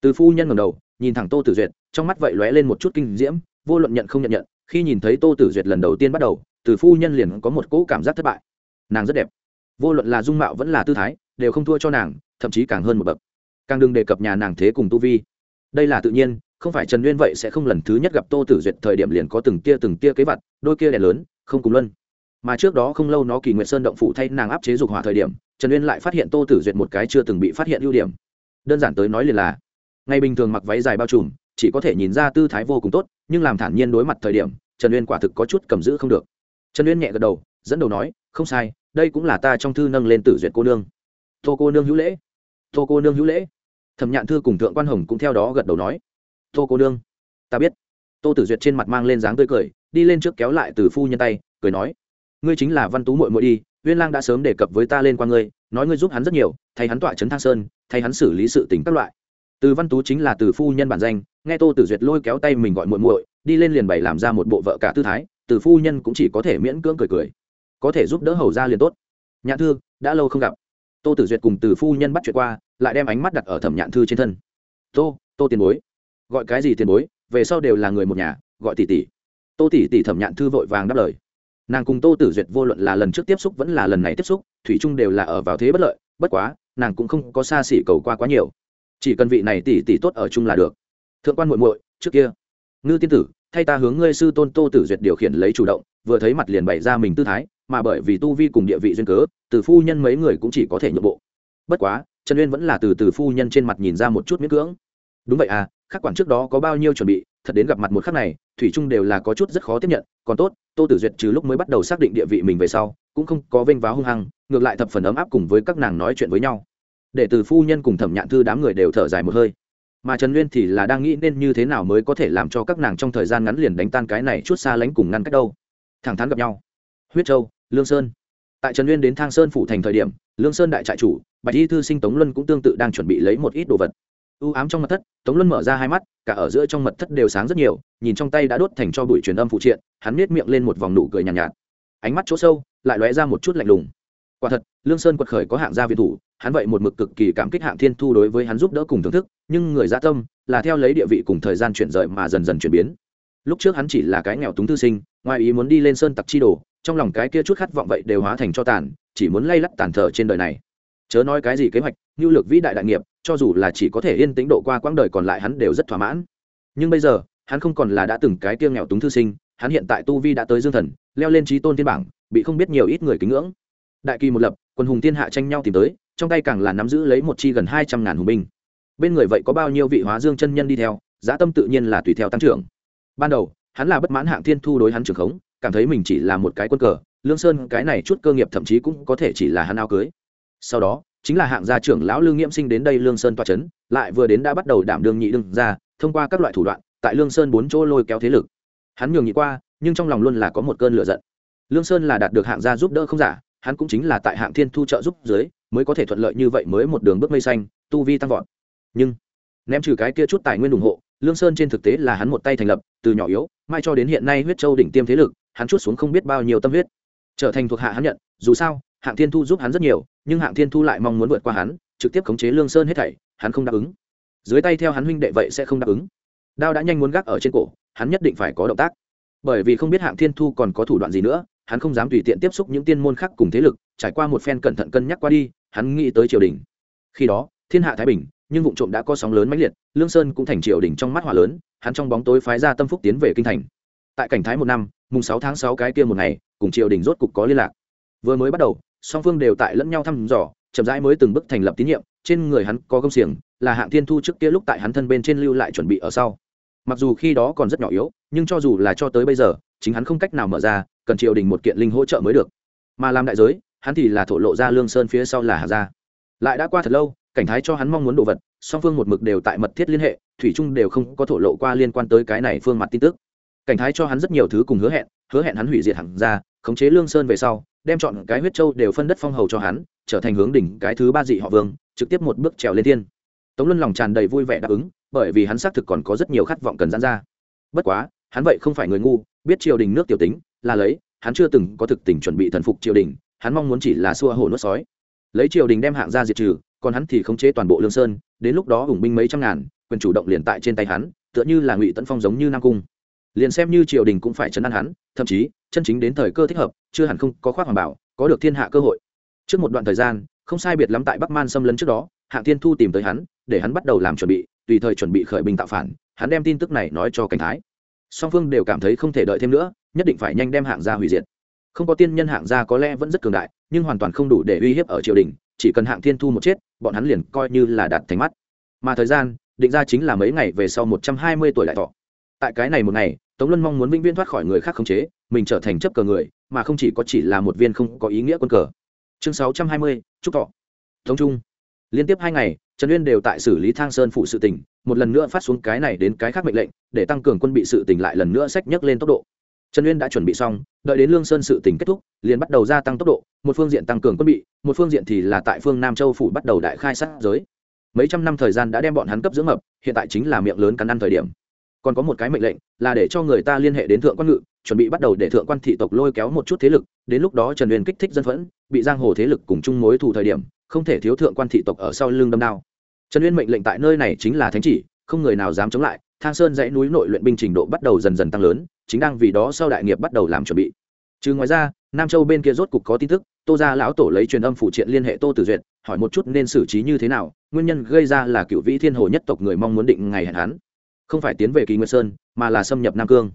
Từ phu nhân ngầm đầu nhìn thẳng tô tử duyệt, trong mắt vậy lóe lên một chút kinh diễm, vô luận nhận không nhận nhận, khi nhìn thấy tô tử duyệt lần đầu tiên bắt đầu, từ phu nhân liền có một cỗ cảm giác thất bại. Nàng rất đẹp. Vô luận là dung mạo vẫn là tư thái, đều không thua cho nàng, thậm chí càng hơn một bậc. Càng đừng đề cập nhà nàng thế cùng tu vi. Đây là tự nhiên, không phải trần nguyên vậy sẽ không lần thứ nhất gặp tô tử duyệt thời điểm liền có từng tia từng tia kế vặt, đôi kia đèn lớn, không cùng luân. Mà trước đó không lâu nó kỳ nguyện sơn động phủ thay nàng áp chế dục hỏa thời điểm, trần nguyên lại phát hiện tô tử duyệt một cái chưa từng bị phát hiện ưu điểm. Đơn giản tới nói liền là ngày bình thường mặc váy dài bao trùm, chỉ có thể nhìn ra tư thái vô cùng tốt, nhưng làm thản nhiên đối mặt thời điểm, trần Uyên quả thực có chút cầm giữ không được. Trần Uyên nhẹ gật đầu, dẫn đầu nói, không sai, đây cũng là ta trong thư nâng lên tử duyệt cô nương. Tô cô nương hữu lễ. Tô cô nương hữu lễ. Thẩm nhạn thư cùng thượng quan hồng cũng theo đó gật đầu nói, tô cô nương, ta biết. Tô tử duyệt trên mặt mang lên dáng tươi cười, đi lên trước kéo lại từ phu nhân tay, cười nói, ngươi chính là văn tú mội mội đi, uyên lang đã sớm đề cập với ta lên qua ngươi, nói ngươi giúp hắn rất nhiều, thay hắn tọa trấn thang sơn, thay hắn xử lý sự tính các loại từ văn tú chính là từ phu nhân bản danh, nghe tô tử duyệt lôi kéo tay mình gọi muội muội, đi lên liền bày làm ra một bộ vợ cả tư thái, từ phu nhân cũng chỉ có thể miễn cưỡng cười cười. Có thể giúp đỡ hầu ra liền tốt. Nhạn thư, đã lâu không gặp. Tô tử duyệt cùng từ phu nhân bắt chuyện qua, lại đem ánh mắt đặt ở thẩm nhạn thư trên thân. Tô tô tiền bối. Gọi cái gì tiền bối, về sau đều là người một nhà, gọi tỷ tỷ. Tô tỷ tỷ thẩm nhạn thư vội vàng đáp lời. Nàng cùng tô tử duyệt vô luận là lần trước tiếp xúc vẫn là lần này tiếp xúc, thủy chung đều là ở vào thế bất lợi, bất quá, nàng cũng không có xa xỉ cầu qua quá nhiều chỉ cần vị này tỷ tỷ tốt ở chung là được. Thượng quan muội muội, trước kia, ngư tiên tử, thay ta hướng ngươi sư tôn tô tử duyệt điều khiển lấy chủ động, vừa thấy mặt liền bày ra mình tư thái, mà bởi vì tu vi cùng địa vị duyên cớ, từ phu nhân mấy người cũng chỉ có thể nhượng bộ. Bất quá, trần uyên vẫn là từ từ phu nhân trên mặt nhìn ra một chút miễn cưỡng. Đúng vậy à các quản trước đó có bao nhiêu chuẩn bị, thật đến gặp mặt một khắc này, thủy trung đều là có chút rất khó tiếp nhận, còn tốt, tô tử duyệt trừ lúc mới bắt đầu xác định địa vị mình về sau, cũng không có vênh váo hung hăng, ngược lại thập phần ấm áp cùng với các nàng nói chuyện với nhau để từ phu nhân cùng thẩm nhạn thư đám người đều thở dài một hơi. Mà trần nguyên thì là đang nghĩ nên như thế nào mới có thể làm cho các nàng trong thời gian ngắn liền đánh tan cái này chút xa lánh cùng ngăn cách đâu. Thẳng thắn gặp nhau. Huyết châu lương sơn. Tại trần nguyên đến thang sơn phủ thành thời điểm lương sơn đại trại chủ bạch y thư sinh tống luân cũng tương tự đang chuẩn bị lấy một ít đồ vật. U ám trong mật thất tống luân mở ra hai mắt cả ở giữa trong mật thất đều sáng rất nhiều nhìn trong tay đã đốt thành cho bụi truyền âm phụ triện hắn nết miệng lên một vòng nụ cười nhàn nhạt, nhạt. Ánh mắt chỗ sâu lại lóe ra một chút lạnh lùng quả thật, lương sơn quật khởi có hạng gia việt thủ, hắn vậy một mực cực kỳ cảm kích hạng thiên thu đối với hắn giúp đỡ cùng thưởng thức, nhưng người gia tâm là theo lấy địa vị cùng thời gian chuyển rời mà dần dần chuyển biến. Lúc trước hắn chỉ là cái nghèo túng thư sinh, ngoài ý muốn đi lên sơn tặc chi đồ, trong lòng cái kia chút khát vọng vậy đều hóa thành cho tàn, chỉ muốn lay lắc tàn thở trên đời này. Chớ nói cái gì kế hoạch như lược vĩ đại đại nghiệp, cho dù là chỉ có thể yên tĩnh độ qua quãng đời còn lại hắn đều rất thỏa mãn. Nhưng bây giờ, hắn không còn là đã từng cái kia nghèo túng thư sinh, hắn hiện tại tu vi đã tới dương thần, leo lên trí tôn thiên bảng, bị không biết nhiều ít người kính ngưỡng đại kỳ một lập, quân hùng thiên hạ tranh nhau tìm tới, trong tay càng là nắm giữ lấy một chi gần hai trăm ngàn hùng binh. Bên người vậy có bao nhiêu vị hóa dương chân nhân đi theo, giá tâm tự nhiên là tùy theo tăng trưởng. Ban đầu, hắn là bất mãn hạng thiên thu đối hắn trưởng khống, cảm thấy mình chỉ là một cái quân cờ, lương sơn cái này chút cơ nghiệp thậm chí cũng có thể chỉ là hắn ao cưới. Sau đó, chính là hạng gia trưởng lão lương nghiễm sinh đến đây lương sơn toa c h ấ n lại vừa đến đã bắt đầu đảm đương nhị đương ra thông qua các loại thủ đoạn, tại lương sơn bốn chỗ lôi kéo thế lực. Hắn nhường nhị qua, nhưng trong lòng luôn là có một cơn lửa giận. Lương sơn là đạt được hạng gia giúp đỡ không giả hắn cũng chính là tại hạng thiên thu trợ giúp dưới, mới có thể thuận lợi như vậy mới một đường bước mây xanh, tu vi tăng vọt. Nhưng, ném trừ cái kia chút tài nguyên ủng hộ, lương sơn trên thực tế là hắn một tay thành lập, từ nhỏ yếu, mai cho đến hiện nay huyết châu đỉnh tiêm thế lực, hắn chút xuống không biết bao nhiêu tâm huyết. Trở thành thuộc hạ hắn nhận, dù sao, hạng thiên thu giúp hắn rất nhiều, nhưng hạng thiên thu lại mong muốn vượt qua hắn, trực tiếp khống chế lương sơn hết thảy, hắn không đáp ứng. Dưới tay theo hắn huynh đệ vậy sẽ không đáp ứng. Đao đã nhanh muốn gác ở trên cổ, hắn nhất định phải có động tác. Bởi vì không biết hạng thiên thu còn có thủ đoạn gì nữa hắn không dám tùy tiện tiếp xúc những tiên môn khác cùng thế lực, trải qua một phen cẩn thận cân nhắc qua đi, hắn nghĩ tới triều đình. Khi đó, thiên hạ thái bình, nhưng vụ trộm đã có sóng lớn mãnh liệt, lương sơn cũng thành triều đình trong mắt hỏa lớn, hắn trong bóng tối phái ra tâm phúc tiến về kinh thành. Tại cảnh thái một năm, mùng sáu tháng sáu cái kia một ngày, cùng triều đình rốt cục có liên lạc. Vừa mới bắt đầu, song phương đều tại lẫn nhau thăm dò, chậm rãi mới từng bước thành lập tín nhiệm, trên người hắn có công xiềng, là hạng thiên thu trước kia lúc tại hắn thân bên trên lưu lại chuẩn bị ở sau. Mặc dù khi đó còn rất nhỏ yếu, nhưng cho dù là cho tới bây giờ, chính hắn không cách nào mở ra cần triều đình một kiện linh hỗ trợ mới được. Mà làm đại giới, hắn thì là thổ lộ ra lương sơn phía sau là hà gia. Lại đã qua thật lâu, cảnh thái cho hắn mong muốn đồ vật, song phương một mực đều tại mật thiết liên hệ, thủy trung đều không có thổ lộ qua liên quan tới cái này phương mặt tin tức. Cảnh thái cho hắn rất nhiều thứ cùng hứa hẹn hứa hẹn hắn hủy diệt hẳn ra khống chế lương sơn về sau, đem chọn cái huyết châu đều phân đất phong hầu cho hắn, trở thành hướng đỉnh cái thứ ba dị họ vương, trực tiếp một bước trèo lên thiên. Tống luân lòng tràn đầy vui vẻ đáp ứng, bởi vì hắn xác thực còn có rất nhiều khát vọng cần giãn ra. Bất quá, hắn vậy không phải người ngu, biết triều đình nước tiểu tính là lấy, hắn chưa từng có thực tình chuẩn bị thần phục triều đình, hắn mong muốn chỉ là xua hổ nuốt sói. Lấy triều đình đem hạng ra diệt trừ, còn hắn thì khống chế toàn bộ lương sơn, đến lúc đó hùng binh mấy trăm ngàn, quyền chủ động liền tại trên tay hắn, tựa như là ngụy tấn phong giống như nam cung. Liền xem như triều đình cũng phải chấn an hắn, thậm chí, chân chính đến thời cơ thích hợp, chưa hẳn không có khoác hoàng bảo, có được thiên hạ cơ hội. Trước một đoạn thời gian, không sai biệt lắm tại bắc man xâm lấn trước đó, hạng thiên thu tìm tới hắn, để hắn bắt đầu làm chuẩn bị, tùy thời chuẩn bị khởi binh tạo phản, hắn đem tin tức này nói cho cảnh thái. Song phương đều cảm thấy không thể đợi thêm nữa nhất định phải nhanh đem hạng gia hủy diệt. Không có tiên nhân hạng gia có lẽ vẫn rất cường đại, nhưng hoàn toàn không đủ để uy hiếp ở triều đình, chỉ cần hạng thiên thu một chết, bọn hắn liền coi như là đạt thành mắt. Mà thời gian, định ra chính là mấy ngày về sau một trăm hai mươi tuổi đại thọ. Tại cái này một ngày, tống luân mong muốn vĩnh viễn thoát khỏi người khác khống chế, mình trở thành chấp cờ người, mà không chỉ có chỉ là một viên không có ý nghĩa quân cờ. Chương sáu trăm hai mươi, chúc thọ. Tống trung. Liên tiếp hai ngày, trần uyên đều tại xử lý thang sơn phụ sự tỉnh một lần nữa phát xuống cái này đến cái khác mệnh lệnh, để tăng cường quân bị sự tỉnh lại lần nữa sách nhấc lên tốc độ trần uyên đã chuẩn bị xong, đợi đến lương sơn sự tỉnh kết thúc, liền bắt đầu gia tăng tốc độ, một phương diện tăng cường quân bị, một phương diện thì là tại phương nam châu phủ bắt đầu đại khai sát giới. Mấy trăm năm thời gian đã đem bọn hắn cấp dưỡng mập hiện tại chính là miệng lớn cắn ăn thời điểm. Còn có một cái mệnh lệnh, là để cho người ta liên hệ đến thượng quan ngự, chuẩn bị bắt đầu để thượng quan thị tộc lôi kéo một chút thế lực, đến lúc đó trần uyên kích thích dân phẫn, bị giang hồ thế lực cùng chung mối thù thời điểm, không thể thiếu thượng quan thị tộc ở sau lưng đâm đao. Trần uyên mệnh lệnh tại nơi này chính là thánh chỉ, không người nào dám chống lại thang sơn dãy núi nội luyện binh trình độ bắt đầu dần dần tăng lớn, chính đang vì đó sau đại nghiệp bắt đầu làm chuẩn bị. Trừ ngoài ra, nam châu bên kia rốt cục có tin tức, tô ra lão tổ lấy truyền âm phụ triện liên hệ tô tử duyệt, hỏi một chút nên xử trí như thế nào, nguyên nhân gây ra là cựu vĩ thiên hồ nhất tộc người mong muốn định ngày hẹn hắn. Không phải tiến về kỳ nguyệt sơn, mà là xâm nhập nam cương.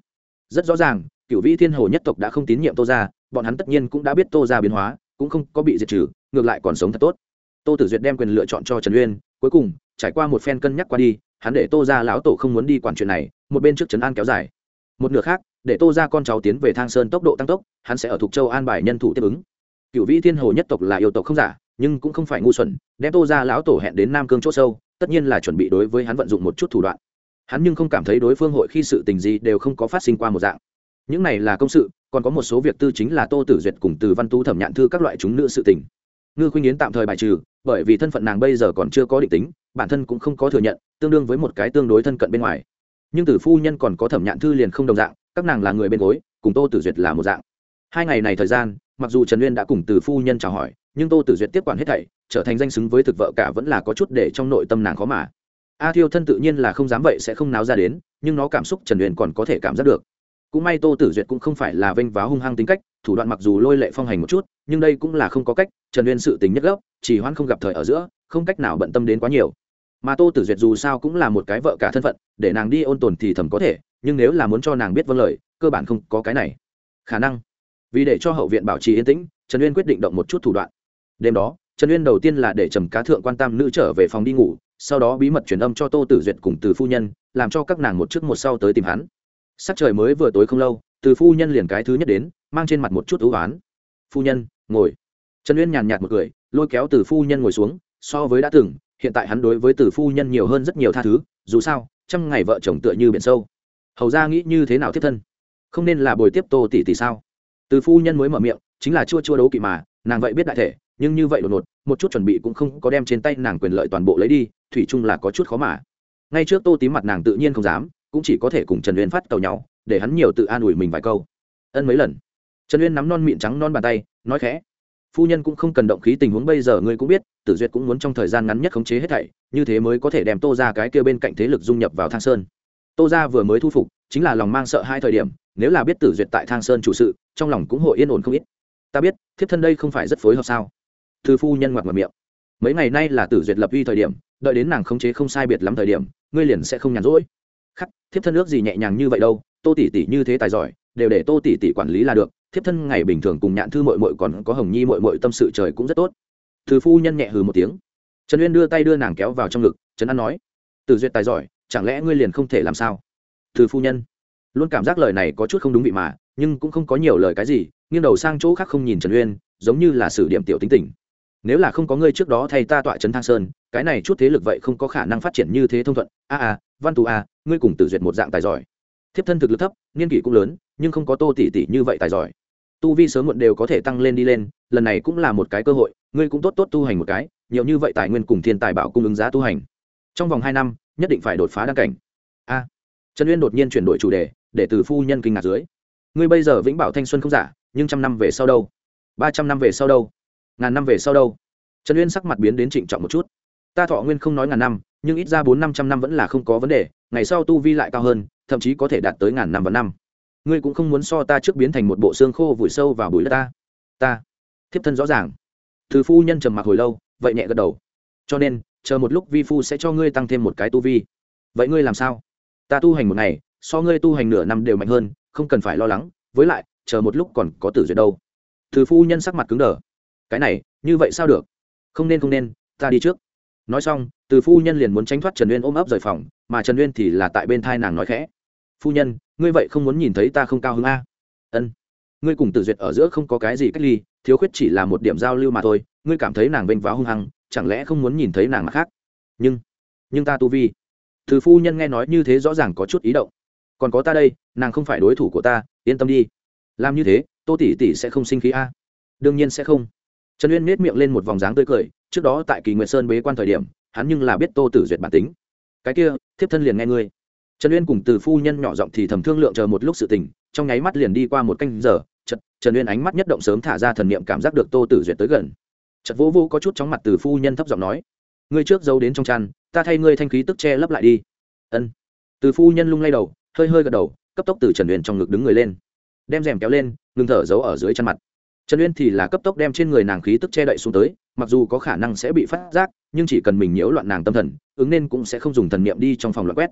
Rất rõ ràng, cựu vĩ thiên hồ nhất tộc đã không tín nhiệm tô ra bọn hắn tất nhiên cũng đã biết tô ra biến hóa, cũng không có bị diệt trừ, ngược lại còn sống thật tốt. Tô tử duyệt đem quyền lựa chọn cho trần uyên, cuối cùng, trải qua một phen cân nhắc qua đi hắn để tô ra lão tổ không muốn đi quản chuyện này, một bên trước trấn an kéo dài. Một nửa khác, để tô ra con cháu tiến về thang sơn tốc độ tăng tốc, hắn sẽ ở thục châu an bài nhân thủ tiếp ứng. Cựu vĩ thiên hồ nhất tộc là yêu tộc không giả, nhưng cũng không phải ngu xuẩn, đem tô ra lão tổ hẹn đến nam cương c h ỗ sâu, tất nhiên là chuẩn bị đối với hắn vận dụng một chút thủ đoạn. Hắn nhưng không cảm thấy đối phương hội khi sự tình gì đều không có phát sinh qua một dạng. Những này là công sự, còn có một số việc tư chính là tô tử duyệt cùng từ văn tu thẩm nhạn thư các loại chúng nữ sự tình. Ngư khuynh yến tạm thời bài trừ, bởi vì thân phận nàng bây giờ còn chưa có định tính bản thân cũng không có thừa nhận, tương đương với một cái tương đối thân cận bên ngoài. Nhưng từ phu nhân còn có thẩm nhạn thư liền không đồng dạng, các nàng là người bên gối, cùng tô tử duyệt là một dạng. Hai ngày này thời gian, mặc dù trần uyên đã cùng từ phu nhân chào hỏi, nhưng tô tử duyệt tiếp quản hết thảy, trở thành danh xứng với thực vợ cả vẫn là có chút để trong nội tâm nàng khó mà. A thiêu thân tự nhiên là không dám vậy sẽ không náo ra đến, nhưng nó cảm xúc trần uyên còn có thể cảm giác được. Cũng may tô tử duyệt cũng không phải là vênh váo hung hăng tính cách, thủ đoạn mặc dù lôi lệ phong hành một chút, nhưng đây cũng là không có cách, trần uyên sự tình nhất gốc chỉ hoan không gặp thời ở giữa, không cách nào bận tâm đến quá nhiều mà tô tử duyệt dù sao cũng là một cái vợ cả thân phận, để nàng đi ôn tồn thì thầm có thể, nhưng nếu là muốn cho nàng biết vâng lời, cơ bản không có cái này. Khả năng. Vì để cho hậu viện bảo trì yên tĩnh, trần uyên quyết định động một chút thủ đoạn. Đêm đó, trần uyên đầu tiên là để trầm cá thượng quan tam nữ trở về phòng đi ngủ, sau đó bí mật truyền âm cho tô tử duyệt cùng từ phu nhân, làm cho các nàng một trước một sau tới tìm hắn. Sắc trời mới vừa tối không lâu, từ phu nhân liền cái thứ nhất đến, mang trên mặt một chút ưu oán phu nhân, ngồi. Trần uyên nhàn nhạt một cười, lôi kéo từ phu nhân ngồi xuống, so với đã từng hiện tại hắn đối với từ phu nhân nhiều hơn rất nhiều tha thứ, dù sao, trăm ngày vợ chồng tựa như biển sâu. Hầu ra nghĩ như thế nào tiếp thân? Không nên là bồi tiếp tô tỷ tỷ sao? Từ phu nhân mới mở miệng, chính là chua chua đấu kỵ mà, nàng vậy biết đại thể, nhưng như vậy đột ngột, một chút chuẩn bị cũng không có đem trên tay nàng quyền lợi toàn bộ lấy đi, thủy chung là có chút khó mà. Ngay trước tô tím mặt nàng tự nhiên không dám, cũng chỉ có thể cùng trần uyên phát tàu nhau, để hắn nhiều tự an ủi mình vài câu. Ân mấy lần? Trần uyên nắm non mịn trắng non bàn tay, nói khẽ. Phu nhân cũng không cần động khí tình huống bây giờ, ngươi cũng biết tử duyệt cũng muốn trong thời gian ngắn nhất khống chế hết thảy, như thế mới có thể đem tô ra cái kia bên cạnh thế lực dung nhập vào thang sơn. Tô ra vừa mới thu phục, chính là lòng mang sợ hai thời điểm, nếu là biết tử duyệt tại thang sơn chủ sự, trong lòng cũng hội yên ổn không ít. Ta biết, thiếp thân đây không phải rất phối hợp sao? Thư phu nhân ngoặt ngọt miệng. Mấy ngày nay là tử duyệt lập uy thời điểm, đợi đến nàng khống chế không sai biệt lắm thời điểm, ngươi liền sẽ không nhàn rỗi. Khắc, thiếp thân ước gì nhẹ nhàng như vậy đâu, tô tỷ tỷ như thế tài giỏi, đều để tô tỷ tỷ quản lý là được, thiếp thân ngày bình thường cùng nhạn thư mội mội còn có hồng nhi mội mội tâm sự trời cũng rất tốt thư phu nhân nhẹ hừ một tiếng. Trần uyên đưa tay đưa nàng kéo vào trong ngực trấn an nói, từ duyệt tài giỏi, chẳng lẽ ngươi liền không thể làm sao? Thư phu nhân luôn cảm giác lời này có chút không đúng vị mà, nhưng cũng không có nhiều lời cái gì, nghiêng đầu sang chỗ khác không nhìn trần uyên, giống như là sử điểm tiểu tính tình. Nếu là không có ngươi trước đó thay ta tọa trấn thang sơn, cái này chút thế lực vậy không có khả năng phát triển như thế thông thuận. A a, văn tù a, ngươi cùng từ duyệt một dạng tài giỏi. Thiếp thân thực lực thấp, niên kỷ cũng lớn, nhưng không có tô tỷ tỷ như vậy tài giỏi. Tu vi sớm muộn đều có thể tăng lên đi lên lần này cũng là một cái cơ hội, ngươi cũng tốt tốt tu hành một cái, nhiều như vậy tài nguyên cùng thiên tài bảo cung ứng giá tu hành. Trong vòng hai năm, nhất định phải đột phá đăng cảnh. A. Trần uyên đột nhiên chuyển đổi chủ đề, để từ phu nhân kinh ngạc dưới. Ngươi bây giờ vĩnh bảo thanh xuân không giả, nhưng trăm năm về sau đâu? Ba trăm năm về sau đâu? Ngàn năm về sau đâu? Trần uyên sắc mặt biến đến trịnh trọng một chút. Ta thọ nguyên không nói ngàn năm, nhưng ít ra bốn năm trăm năm vẫn là không có vấn đề, ngày sau tu vi lại cao hơn, thậm chí có thể đạt tới ngàn năm và năm. Ngươi cũng không muốn so ta trước biến thành một bộ xương khô vùi sâu vào bụi đất ta. Ta thiếp thân rõ ràng. Từ phu nhân trầm mặc hồi lâu, vậy nhẹ gật đầu. Cho nên, chờ một lúc vi phu sẽ cho ngươi tăng thêm một cái tu vi. Vậy ngươi làm sao? Ta tu hành một ngày, so ngươi tu hành nửa năm đều mạnh hơn, không cần phải lo lắng. Với lại, chờ một lúc còn có tử duyệt đâu. Từ phu nhân sắc mặt cứng đờ. Cái này, như vậy sao được? Không nên không nên, ta đi trước. Nói xong, từ phu nhân liền muốn tránh thoát trần uyên ôm ấp rời phòng, mà trần uyên thì là tại bên thai nàng nói khẽ. Phu nhân, ngươi vậy không muốn nhìn thấy ta không cao hơn a? Ân ngươi cùng tử duyệt ở giữa không có cái gì cách ly, thiếu khuyết chỉ là một điểm giao lưu mà thôi, ngươi cảm thấy nàng vênh váo hung hăng, chẳng lẽ không muốn nhìn thấy nàng mặt khác? Nhưng nhưng ta tu vi. Từ phu nhân nghe nói như thế rõ ràng có chút ý động. Còn có ta đây, nàng không phải đối thủ của ta, yên tâm đi. Làm như thế, tô tỷ tỷ sẽ không sinh khí a. Đương nhiên sẽ không. Trần uyên nết miệng lên một vòng dáng tươi cười, trước đó tại kỳ nguyệt sơn bế quan thời điểm, hắn nhưng là biết tô tử duyệt bản tính. Cái kia, thiếp thân liền nghe ngươi. Trần uyên cùng từ phu nhân nhỏ giọng thì thầm thương lượng chờ một lúc sự tình trong nháy mắt liền đi qua một canh giờ, trần trần uyên ánh mắt nhất động sớm thả ra thần niệm cảm giác được tô tử duyệt tới gần. Trật vô vô có chút chóng mặt từ phu nhân thấp giọng nói, ngươi trước giấu đến trong chăn, ta thay ngươi thanh khí tức che lấp lại đi. Ân. Từ phu nhân lung lay đầu, hơi hơi gật đầu, cấp tốc từ trần uyên trong ngực đứng người lên. Đem rèm kéo lên, ngừng thở giấu ở dưới chăn mặt. Trần uyên thì là cấp tốc đem trên người nàng khí tức che đậy xuống tới, mặc dù có khả năng sẽ bị phát giác, nhưng chỉ cần mình nhiễu loạn nàng tâm thần, ứng nên cũng sẽ không dùng thần niệm đi trong phòng loại quét.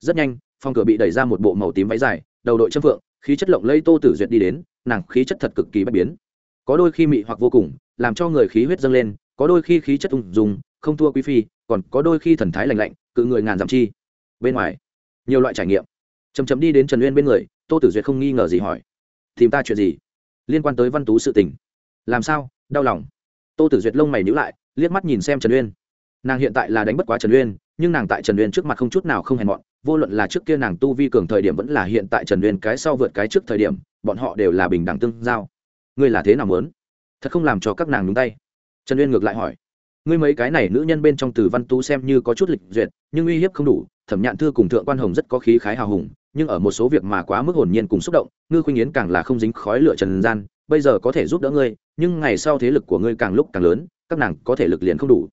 Rất nhanh, phòng cửa bị đẩy ra một bộ màu tím váy dài, đầu đội châm phượng khí chất lộng lây tô tử duyệt đi đến nàng khí chất thật cực kỳ bất biến. Có đôi khi mị hoặc vô cùng làm cho người khí huyết dâng lên có đôi khi khí chất ung dung, không thua quý phi còn có đôi khi thần thái lành lạnh cự người ngàn dặm chi. Bên ngoài nhiều loại trải nghiệm. Chầm chầm đi đến trần uyên bên người tô tử duyệt không nghi ngờ gì hỏi tìm ta chuyện gì? Liên quan tới văn tú sự tình. Làm sao? Đau lòng. Tô tử duyệt lông mày nhữ lại liếc mắt nhìn xem trần uyên. Nàng hiện tại là đánh bất quá trần uyên nhưng nàng tại trần uyên trước mặt không chút nào không hèn mọn vô luận là trước kia nàng tu vi cường thời điểm vẫn là hiện tại trần uyên cái sau vượt cái trước thời điểm, bọn họ đều là bình đẳng tương giao. Ngươi là thế nào muốn? Thật không làm cho các nàng nhúng tay. Trần uyên ngược lại hỏi. Ngươi mấy cái này nữ nhân bên trong từ văn tú xem như có chút lịch duyệt, nhưng uy hiếp không đủ, thẩm nhạn thư cùng thượng quan hồng rất có khí khái hào hùng, nhưng ở một số việc mà quá mức hồn nhiên cùng xúc động, ngư khuynh yến càng là không dính khói lửa trần gian, bây giờ có thể giúp đỡ ngươi, nhưng ngày sau thế lực của ngươi càng lúc càng lớn, các nàng có thể lực liền không đủ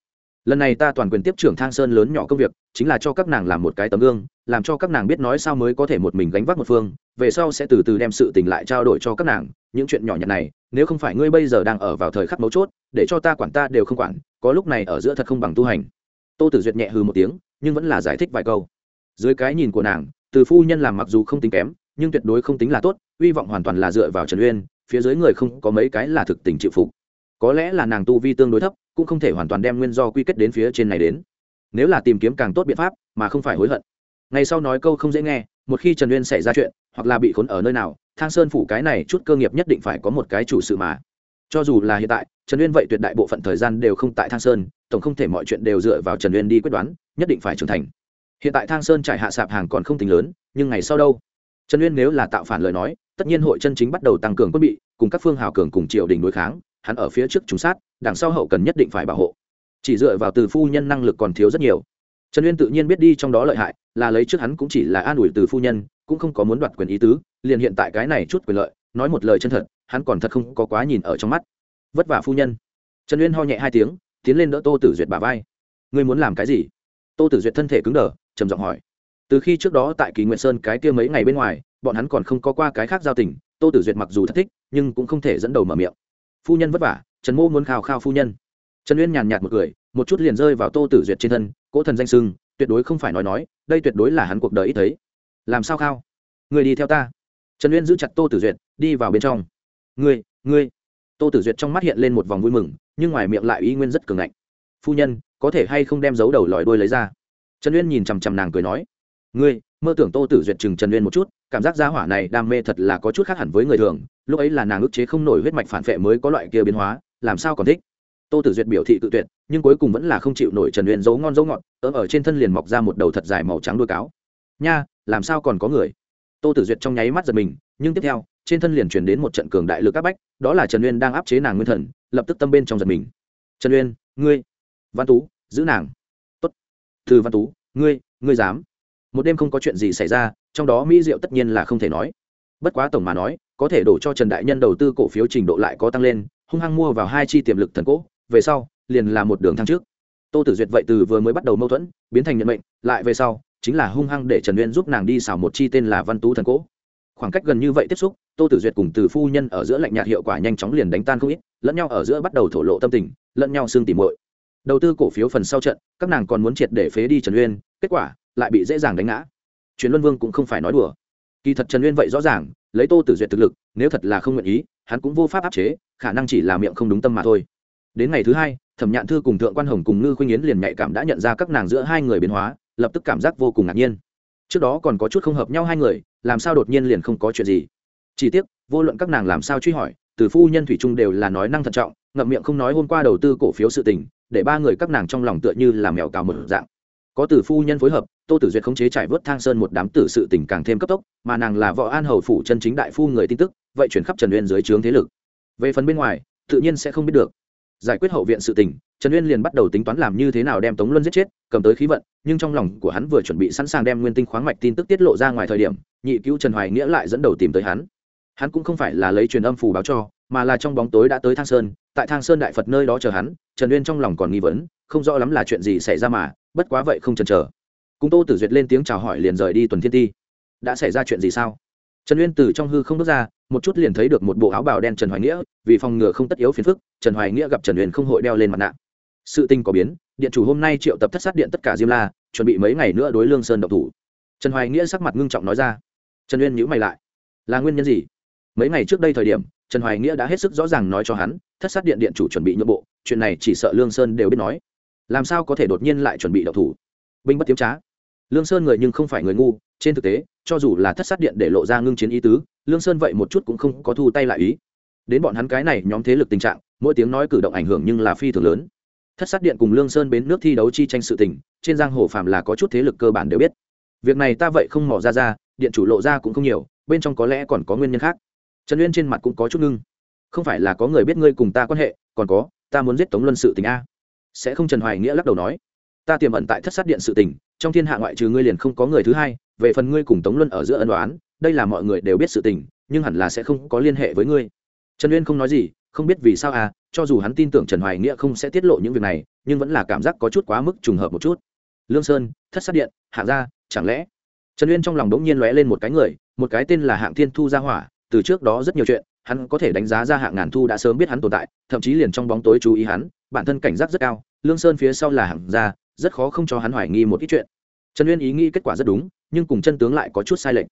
lần này ta toàn quyền tiếp trưởng thang sơn lớn nhỏ công việc, chính là cho các nàng làm một cái tấm gương, làm cho các nàng biết nói sao mới có thể một mình gánh vác một phương, về sau sẽ từ từ đem sự tình lại trao đổi cho các nàng, những chuyện nhỏ nhặt này, nếu không phải ngươi bây giờ đang ở vào thời khắc mấu chốt, để cho ta quản ta đều không quản, có lúc này ở giữa thật không bằng tu hành. Tô tử duyệt nhẹ hừ một tiếng, nhưng vẫn là giải thích vài câu. Dưới cái nhìn của nàng, từ phu nhân làm mặc dù không tính kém, nhưng tuyệt đối không tính là tốt, hy vọng hoàn toàn là dựa vào trần uyên, phía dưới người không có mấy cái là thực tình chịu phục. Có lẽ là nàng tu vi tương đối thấp cũng không thể hoàn toàn đem nguyên do quy kết đến phía trên này đến. Nếu là tìm kiếm càng tốt biện pháp, mà không phải hối hận. Ngày sau nói câu không dễ nghe, một khi trần uyên xảy ra chuyện, hoặc là bị khốn ở nơi nào, thang sơn phủ cái này chút cơ nghiệp nhất định phải có một cái chủ sự mà. Cho dù là hiện tại, trần uyên vậy tuyệt đại bộ phận thời gian đều không tại thang sơn, tổng không thể mọi chuyện đều dựa vào trần uyên đi quyết đoán, nhất định phải trưởng thành. Hiện tại thang sơn trải hạ sạp hàng còn không tính lớn, nhưng ngày sau đâu? Trần uyên nếu là tạo phản lời nói, tất nhiên hội chân chính bắt đầu tăng cường quân bị, cùng các phương hào cường cùng triều đình đối kháng hắn ở phía trước trùng sát, đằng sau hậu cần nhất định phải bảo hộ. Chỉ dựa vào từ phu nhân năng lực còn thiếu rất nhiều. Trần uyên tự nhiên biết đi trong đó lợi hại, là lấy trước hắn cũng chỉ là an ủi từ phu nhân, cũng không có muốn đoạt quyền ý tứ, liền hiện tại cái này chút quyền lợi, nói một lời chân thật, hắn còn thật không có quá nhìn ở trong mắt. Vất vả phu nhân. Trần uyên ho nhẹ hai tiếng, tiến lên đỡ tô tử duyệt bà vai. Ngươi muốn làm cái gì? Tô tử duyệt thân thể cứng đờ, trầm giọng hỏi. Từ khi trước đó tại kỳ nguyện sơn cái kia mấy ngày bên ngoài, bọn hắn còn không có qua cái khác giao tình, tô tử duyệt mặc dù thất thích, nhưng cũng không thể dẫn đầu mở miệng phu nhân vất vả, trần mô muốn khao khao phu nhân. Trần uyên nhàn nhạt một cười, một chút liền rơi vào tô tử duyệt trên thân, cỗ thần danh sưng, tuyệt đối không phải nói nói, đây tuyệt đối là hắn cuộc đời ít thấy. Làm sao khao? Người đi theo ta. Trần uyên giữ chặt tô tử duyệt, đi vào bên trong. Ngươi ngươi. Tô tử duyệt trong mắt hiện lên một vòng vui mừng, nhưng ngoài miệng lại ý nguyên rất cường ngạnh. Phu nhân, có thể hay không đem dấu đầu lòi đôi lấy ra? Trần uyên nhìn chằm chằm nàng cười nói ngươi, mơ tưởng tô tử duyệt chừng trần uyên một chút, cảm giác gia hỏa này đam mê thật là có chút khác hẳn với người thường, lúc ấy là nàng ức chế không nổi huyết mạch phản vệ mới có loại kia biến hóa, làm sao còn thích? Tô tử duyệt biểu thị tự tuyệt, nhưng cuối cùng vẫn là không chịu nổi trần uyên giấu ngon giấu ngọt, ớ ở trên thân liền mọc ra một đầu thật dài màu trắng đuôi cáo. Nha, làm sao còn có người? Tô tử duyệt trong nháy mắt giật mình, nhưng tiếp theo, trên thân liền truyền đến một trận cường đại lực áp bách, đó là trần uyên đang áp chế nàng nguyên thần, lập tức tâm bên trong giật mình. Trần uyên, ngươi, văn tú, giữ nàng. Tốt. Thư văn tú, ngươi ngươi dám một đêm không có chuyện gì xảy ra, trong đó mỹ diệu tất nhiên là không thể nói. Bất quá tổng mà nói, có thể đổ cho trần đại nhân đầu tư cổ phiếu trình độ lại có tăng lên, hung hăng mua vào hai chi tiềm lực thần cỗ, về sau, liền là một đường thăng trước. Tô tử duyệt vậy từ vừa mới bắt đầu mâu thuẫn, biến thành nhận mệnh, lại về sau, chính là hung hăng để trần uyên giúp nàng đi xào một chi tên là văn tú thần cỗ. Khoảng cách gần như vậy tiếp xúc, tô tử duyệt cùng từ phu nhân ở giữa lạnh nhạt hiệu quả nhanh chóng liền đánh tan không ít, lẫn nhau ở giữa bắt đầu thổ lộ tâm tình, lẫn nhau xương tỉ mội đầu tư cổ phiếu phần sau trận, các nàng còn muốn triệt để phế đi trần uyên, kết quả lại bị dễ dàng đánh ngã. Truyền luân vương cũng không phải nói đùa. Kỳ thật trần uyên vậy rõ ràng, lấy tô tử duyệt thực lực, nếu thật là không nguyện ý, hắn cũng vô pháp áp chế, khả năng chỉ là miệng không đúng tâm mà thôi. Đến ngày thứ hai, thẩm nhạn thư cùng thượng quan hồng cùng ngư khuynh yến liền nhạy cảm đã nhận ra các nàng giữa hai người biến hóa, lập tức cảm giác vô cùng ngạc nhiên. Trước đó còn có chút không hợp nhau hai người, làm sao đột nhiên liền không có chuyện gì? Chỉ tiếc, vô luận các nàng làm sao truy hỏi, từ phu nhân thủy trung đều là nói năng thận trọng, ngậm miệng không nói hôm qua đầu tư cổ phiếu sự tình, để ba người các nàng trong lòng tựa như là mèo cào mực dạng có tử phu nhân phối hợp, tô tử duyệt khống chế trải vớt thang sơn một đám tử sự tình càng thêm cấp tốc, mà nàng là võ an hầu phủ chân chính đại phu người tin tức, vậy chuyển khắp trần uyên dưới trướng thế lực. Về phần bên ngoài, tự nhiên sẽ không biết được. Giải quyết hậu viện sự tình, trần uyên liền bắt đầu tính toán làm như thế nào đem tống luân giết chết, cầm tới khí vận, nhưng trong lòng của hắn vừa chuẩn bị sẵn sàng đem nguyên tinh khoáng mạch tin tức tiết lộ ra ngoài thời điểm, nhị cứu trần hoài nghĩa lại dẫn đầu tìm tới hắn. Hắn cũng không phải là lấy truyền âm phù báo cho, mà là trong bóng tối đã tới thang sơn, tại thang sơn đại phật nơi đó chờ hắn, trần uyên trong lòng còn nghi vấn, không rõ lắm là chuyện gì xảy ra mà bất quá vậy không chần chờ. Cùng tô tử duyệt lên tiếng chào hỏi liền rời đi tuần thiên ti. Đã xảy ra chuyện gì sao? Trần uyên từ trong hư không bước ra, một chút liền thấy được một bộ áo bào đen trần hoài nghĩa, vì phòng ngừa không tất yếu phiền phức, trần hoài nghĩa gặp trần uyên không hội đeo lên mặt nạ. Sự tình có biến, điện chủ hôm nay triệu tập thất sát điện tất cả diêm la, chuẩn bị mấy ngày nữa đối lương sơn độc thủ. Trần hoài nghĩa sắc mặt ngưng trọng nói ra. Trần uyên nhữ mày lại. Là nguyên nhân gì? Mấy ngày trước đây thời điểm, trần hoài nghĩa đã hết sức rõ ràng nói cho hắn, thất sát điện điện chủ chuẩn bị nhượng bộ, chuyện này chỉ sợ lương sơn đều biết nói làm sao có thể đột nhiên lại chuẩn bị đậu thủ? Binh bất tiếm trá. Lương sơn người nhưng không phải người ngu, trên thực tế, cho dù là thất sát điện để lộ ra ngưng chiến ý tứ, lương sơn vậy một chút cũng không có thu tay lại ý. Đến bọn hắn cái này nhóm thế lực tình trạng, mỗi tiếng nói cử động ảnh hưởng nhưng là phi thường lớn. Thất sát điện cùng lương sơn bến nước thi đấu chi tranh sự tình, trên giang hồ phàm là có chút thế lực cơ bản đều biết. Việc này ta vậy không mỏ ra ra, điện chủ lộ ra cũng không nhiều, bên trong có lẽ còn có nguyên nhân khác. Trần uyên trên mặt cũng có chút ngưng. Không phải là có người biết ngươi cùng ta quan hệ, còn có, ta muốn giết tống luân sự tình a sẽ không trần hoài nghĩa lắc đầu nói, ta tiềm ẩn tại thất sát điện sự tình, trong thiên hạ ngoại trừ ngươi liền không có người thứ hai, về phần ngươi cùng tống luân ở giữa ân đoán đây là mọi người đều biết sự tình, nhưng hẳn là sẽ không có liên hệ với ngươi. Trần uyên không nói gì, không biết vì sao à cho dù hắn tin tưởng trần hoài nghĩa không sẽ tiết lộ những việc này, nhưng vẫn là cảm giác có chút quá mức trùng hợp một chút. Lương sơn, thất sát điện, hạng gia, chẳng lẽ? Trần uyên trong lòng đống nhiên lóe lên một cái người, một cái tên là hạng thiên thu gia hỏa, từ trước đó rất nhiều chuyện, hắn có thể đánh giá ra hạng ngàn thu đã sớm biết hắn tồn tại, thậm chí liền trong bóng tối chú ý hắn bản thân cảnh giác rất cao, lương sơn phía sau là hạng gia rất khó không cho hắn hoài nghi một ít chuyện. Trần uyên ý nghĩ kết quả rất đúng, nhưng cùng chân tướng lại có chút sai lệch.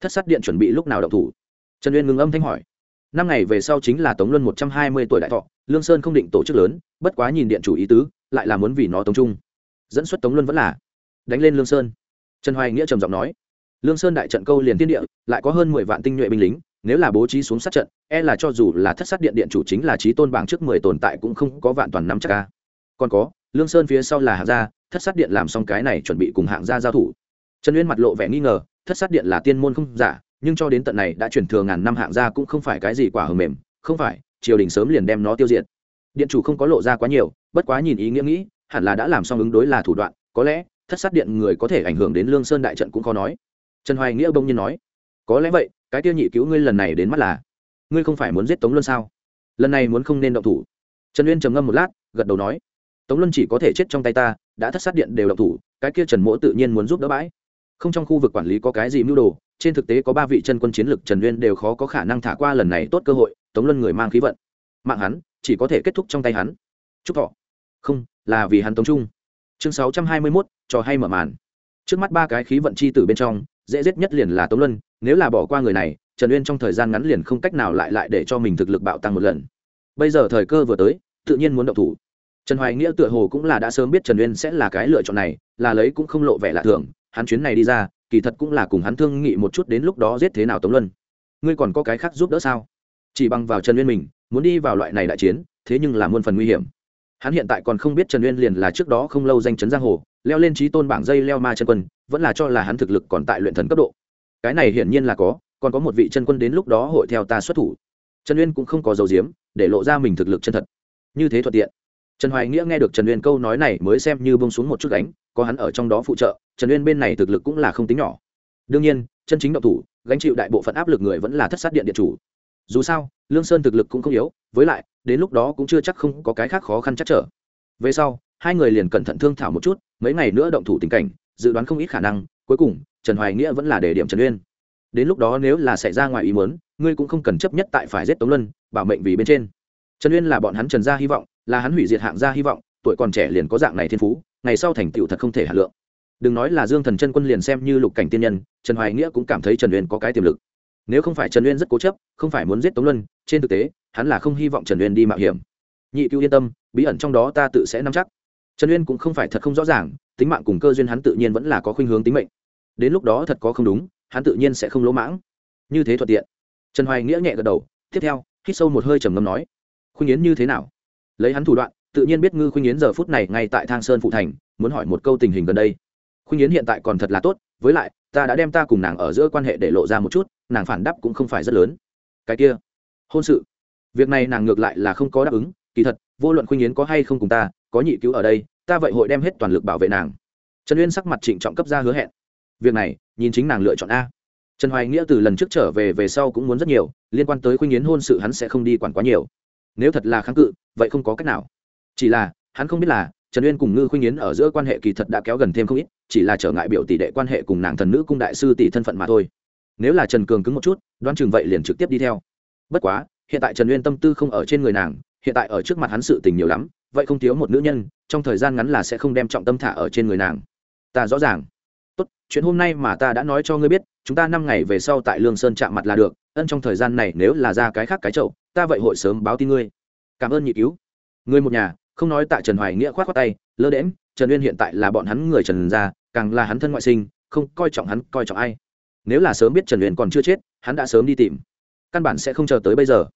Thất sát điện chuẩn bị lúc nào động thủ? Trần uyên ngừng âm thanh hỏi. Năm ngày về sau chính là tống luân một trăm hai mươi tuổi đại thọ, lương sơn không định tổ chức lớn, bất quá nhìn điện chủ ý tứ, lại là muốn vì nó tống trung. Dẫn xuất tống luân vẫn là đánh lên lương sơn. Trần hoài nghĩa trầm giọng nói. Lương sơn đại trận câu liền tiên địa, lại có hơn mười vạn tinh nhuệ binh lính nếu là bố trí xuống sát trận e là cho dù là thất sát điện điện chủ chính là trí tôn bảng trước mười tồn tại cũng không có vạn toàn năm chắc ca còn có, lương sơn phía sau là hạng gia, thất sát điện làm xong cái này chuẩn bị cùng hạng gia giao thủ. Trần uyên mặt lộ vẻ nghi ngờ, thất sát điện là tiên môn không giả, nhưng cho đến tận này đã chuyển thừa ngàn năm hạng gia cũng không phải cái gì quả hờ mềm, không phải, triều đình sớm liền đem nó tiêu diệt. Điện chủ không có lộ ra quá nhiều, bất quá nhìn ý nghĩa nghĩ, hẳn là đã làm xong ứng đối là thủ đoạn, có lẽ, thất sát điện người có thể ảnh hưởng đến lương sơn đại trận cũng khó nói. Trần hoài nghĩa bông nhiên nói, có lẽ vậy cái tiêu nhị cứu ngươi lần này đến mắt là, ngươi không phải muốn giết tống luân sao? Lần này muốn không nên động thủ. Trần uyên trầm ngâm một lát, gật đầu nói, tống luân chỉ có thể chết trong tay ta, đã thất sát điện đều động thủ, cái kia trần mỗ tự nhiên muốn giúp đỡ bãi. Không trong khu vực quản lý có cái gì mưu đồ, trên thực tế có ba vị chân quân chiến lực trần uyên đều khó có khả năng thả qua lần này tốt cơ hội, tống luân người mang khí vận. Mạng hắn, chỉ có thể kết thúc trong tay hắn. Chúc thọ. Không, là vì hắn tống trung. Chương sáu trăm hai mươi mốt, trò hay mở màn. Trước mắt ba cái khí vận chi tử bên trong dễ giết nhất liền là tống luân, nếu là bỏ qua người này, trần uyên trong thời gian ngắn liền không cách nào lại lại để cho mình thực lực bạo tăng một lần. Bây giờ thời cơ vừa tới, tự nhiên muốn động thủ. Trần hoài nghĩa tựa hồ cũng là đã sớm biết trần uyên sẽ là cái lựa chọn này, là lấy cũng không lộ vẻ lạ thường, hắn chuyến này đi ra, kỳ thật cũng là cùng hắn thương nghị một chút đến lúc đó giết thế nào tống luân. Ngươi còn có cái khác giúp đỡ sao? Chỉ bằng vào trần uyên mình, muốn đi vào loại này đại chiến, thế nhưng là muôn phần nguy hiểm. Hắn hiện tại còn không biết trần uyên liền là trước đó không lâu danh chấn giang hồ leo lên trí tôn bảng dây leo ma chân quân, vẫn là cho là hắn thực lực còn tại luyện thần cấp độ. Cái này hiển nhiên là có, còn có một vị chân quân đến lúc đó hội theo ta xuất thủ. Trần uyên cũng không có dấu diếm để lộ ra mình thực lực chân thật. Như thế thuận tiện. Trần hoài nghĩa nghe được trần uyên câu nói này mới xem như bông xuống một chút gánh, có hắn ở trong đó phụ trợ, trần uyên bên này thực lực cũng là không tính nhỏ. Đương nhiên, chân chính động thủ, gánh chịu đại bộ phận áp lực người vẫn là thất sát điện điện chủ. Dù sao, lương sơn thực lực cũng không yếu, với lại, đến lúc đó cũng chưa chắc không có cái khác khó khăn chắc trở. Về sau, hai người liền cẩn thận thương thảo một chút mấy ngày nữa động thủ tình cảnh, dự đoán không ít khả năng, cuối cùng, trần hoài nghĩa vẫn là đề điểm trần uyên. Đến lúc đó nếu là xảy ra ngoài ý muốn, ngươi cũng không cần chấp nhất tại phải giết tống luân, bảo mệnh vì bên trên. Trần uyên là bọn hắn trần gia hy vọng, là hắn hủy diệt hạng gia hy vọng, tuổi còn trẻ liền có dạng này thiên phú, ngày sau thành tựu thật không thể hạ lượng. Đừng nói là dương thần chân quân liền xem như lục cảnh tiên nhân, trần hoài nghĩa cũng cảm thấy trần uyên có cái tiềm lực. Nếu không phải trần uyên rất cố chấp, không phải muốn giết tống luân, trên thực tế, hắn là không hy vọng trần uyên đi mạo hiểm. Nhị cứu yên tâm, bí ẩn trong đó ta tự sẽ nắm chắc trần uyên cũng không phải thật không rõ ràng, tính mạng cùng cơ duyên hắn tự nhiên vẫn là có khuynh hướng tính mệnh. Đến lúc đó thật có không đúng, hắn tự nhiên sẽ không lỗ mãng. Như thế thuận tiện. Trần hoài nghĩa nhẹ gật đầu, tiếp theo, hít sâu một hơi trầm ngâm nói, khuynh yến như thế nào? Lấy hắn thủ đoạn, tự nhiên biết ngư khuynh yến giờ phút này ngay tại thang sơn phụ thành, muốn hỏi một câu tình hình gần đây. Khuynh yến hiện tại còn thật là tốt, với lại, ta đã đem ta cùng nàng ở giữa quan hệ để lộ ra một chút, nàng phản đáp cũng không phải rất lớn. Cái kia, hôn sự. Việc này nàng ngược lại là không có đáp ứng, kỳ thật, vô luận khuynh yến có hay không cùng ta có nhị cứu ở đây, ta vậy hội đem hết toàn lực bảo vệ nàng. Trần uyên sắc mặt trịnh trọng cấp ra hứa hẹn. Việc này, nhìn chính nàng lựa chọn a. Trần hoài nghĩa từ lần trước trở về về sau cũng muốn rất nhiều, liên quan tới khuynh yến hôn sự hắn sẽ không đi quản quá nhiều. Nếu thật là kháng cự, vậy không có cách nào. Chỉ là, hắn không biết là, trần uyên cùng ngư khuynh yến ở giữa quan hệ kỳ thật đã kéo gần thêm không ít, chỉ là trở ngại biểu tỷ đệ quan hệ cùng nàng thần nữ cung đại sư tỷ thân phận mà thôi. Nếu là trần cường cứng một chút đoan chừng vậy liền trực tiếp đi theo. Bất quá, hiện tại trần uyên tâm tư không ở trên người nàng, hiện tại ở trước mặt hắn sự tình nhiều lắm vậy không thiếu một nữ nhân, trong thời gian ngắn là sẽ không đem trọng tâm thả ở trên người nàng. Ta rõ ràng. Tốt, chuyện hôm nay mà ta đã nói cho ngươi biết, chúng ta năm ngày về sau tại lương sơn chạm mặt là được, ân trong thời gian này nếu là ra cái khác cái chậu, ta vậy hội sớm báo tin ngươi. Cảm ơn nhị cứu. Người một nhà, không nói tại trần hoài nghĩa khoát khoát tay, lơ đễm trần uyên hiện tại là bọn hắn người trần gia, càng là hắn thân ngoại sinh, không coi trọng hắn, coi trọng ai. Nếu là sớm biết trần uyên còn chưa chết, hắn đã sớm đi tìm. Căn bản sẽ không chờ tới bây giờ.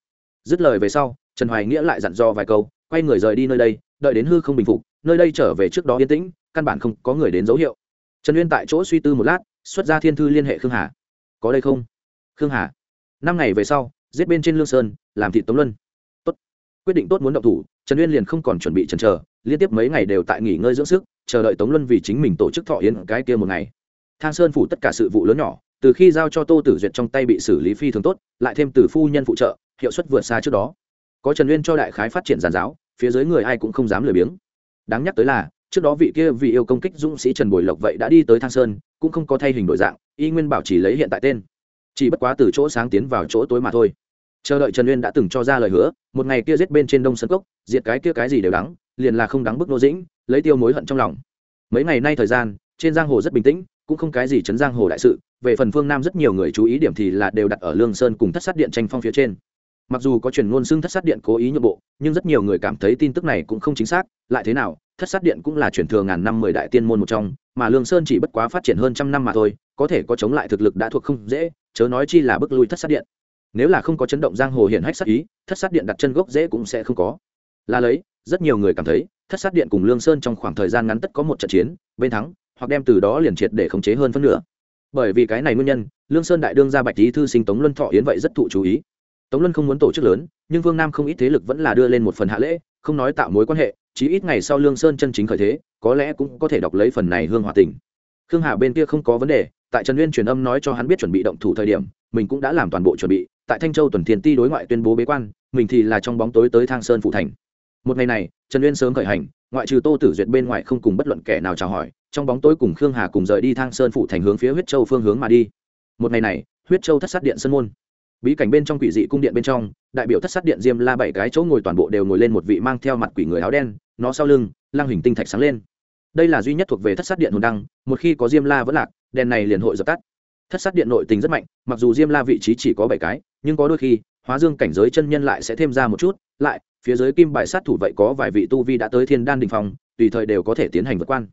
Dứt lời về sau, trần hoài nghĩa lại dặn dò vài câu quay người rời đi nơi đây, đợi đến hư không bình phục, nơi đây trở về trước đó yên tĩnh, căn bản không có người đến dấu hiệu. Trần uyên tại chỗ suy tư một lát, xuất ra thiên thư liên hệ khương hà. Có đây không? Khương hà. Năm ngày về sau, giết bên trên lương sơn, làm thị tống luân. Tốt. Quyết định tốt muốn động thủ, trần uyên liền không còn chuẩn bị chần chờ, liên tiếp mấy ngày đều tại nghỉ ngơi dưỡng sức, chờ đợi tống luân vì chính mình tổ chức thọ yến cái kia một ngày. Thang sơn phủ tất cả sự vụ lớn nhỏ, từ khi giao cho tô tử duyệt trong tay bị xử lý phi thường tốt, lại thêm từ phu nhân phụ trợ, hiệu suất vượt xa trước đó. Có trần uyên cho đại khái phát triển giàn giáo phía dưới người ai cũng không dám lười biếng. Đáng nhắc tới là, trước đó vị kia vì yêu công kích dũng sĩ trần bồi lộc vậy đã đi tới thang sơn, cũng không có thay hình đổi dạng, y nguyên bảo chỉ lấy hiện tại tên. Chỉ bất quá từ chỗ sáng tiến vào chỗ tối mà thôi. Chờ đợi trần uyên đã từng cho ra lời hứa, một ngày kia giết bên trên đông sân cốc, diệt cái kia cái gì đều đắng, liền là không đắng bức nô dĩnh, lấy tiêu mối hận trong lòng. Mấy ngày nay thời gian, trên giang hồ rất bình tĩnh, cũng không cái gì chấn giang hồ đại sự, về phần phương nam rất nhiều người chú ý điểm thì là đều đặt ở lương sơn cùng thất sát điện tranh phong phía trên mặc dù có truyền ngôn xưng thất sát điện cố ý nhượng bộ, nhưng rất nhiều người cảm thấy tin tức này cũng không chính xác. Lại thế nào, thất sát điện cũng là truyền thừa ngàn năm mười đại tiên môn một trong, mà lương sơn chỉ bất quá phát triển hơn trăm năm mà thôi, có thể có chống lại thực lực đã thuộc không dễ, chớ nói chi là bước lui thất sát điện. Nếu là không có chấn động giang hồ hiển hách sát ý, thất sát điện đặt chân gốc dễ cũng sẽ không có. Là lấy, rất nhiều người cảm thấy, thất sát điện cùng lương sơn trong khoảng thời gian ngắn tất có một trận chiến, bên thắng, hoặc đem từ đó liền triệt để khống chế hơn phân nửa. Bởi vì cái này nguyên nhân, lương sơn đại đương ra bạch lý thư sinh tống luân thọ yến vậy rất thụ chú ý tống luân không muốn tổ chức lớn, nhưng vương nam không ít thế lực vẫn là đưa lên một phần hạ lễ, không nói tạo mối quan hệ, chí ít ngày sau lương sơn chân chính khởi thế, có lẽ cũng có thể đọc lấy phần này hương hòa tình. Khương hà bên kia không có vấn đề, tại trần nguyên truyền âm nói cho hắn biết chuẩn bị động thủ thời điểm, mình cũng đã làm toàn bộ chuẩn bị, tại thanh châu tuần Tiền ti đối ngoại tuyên bố bế quan, mình thì là trong bóng tối tới thang sơn phụ thành. Một ngày này, trần nguyên sớm khởi hành, ngoại trừ tô tử duyệt bên ngoài không cùng bất luận kẻ nào chào hỏi, trong bóng tối cùng khương hà cùng rời đi thang sơn phụ thành hướng phía huyết châu phương hướng mà đi. Một ngày này, huyết châu thất sát điện sơn môn bí cảnh bên trong quỷ dị cung điện bên trong, đại biểu thất sát điện diêm la bảy cái chỗ ngồi toàn bộ đều ngồi lên một vị mang theo mặt quỷ người áo đen, nó sau lưng lang hình tinh thạch sáng lên. Đây là duy nhất thuộc về thất sát điện hồn đăng, một khi có diêm la vẫn lạc, đèn này liền hội dập tắt. Thất sát điện nội tình rất mạnh, mặc dù diêm la vị trí chỉ có bảy cái, nhưng có đôi khi, hóa dương cảnh giới chân nhân lại sẽ thêm ra một chút, lại, phía dưới kim bài sát thủ vậy có vài vị tu vi đã tới thiên đan đình phòng tùy thời đều có thể tiến hành vượt quan.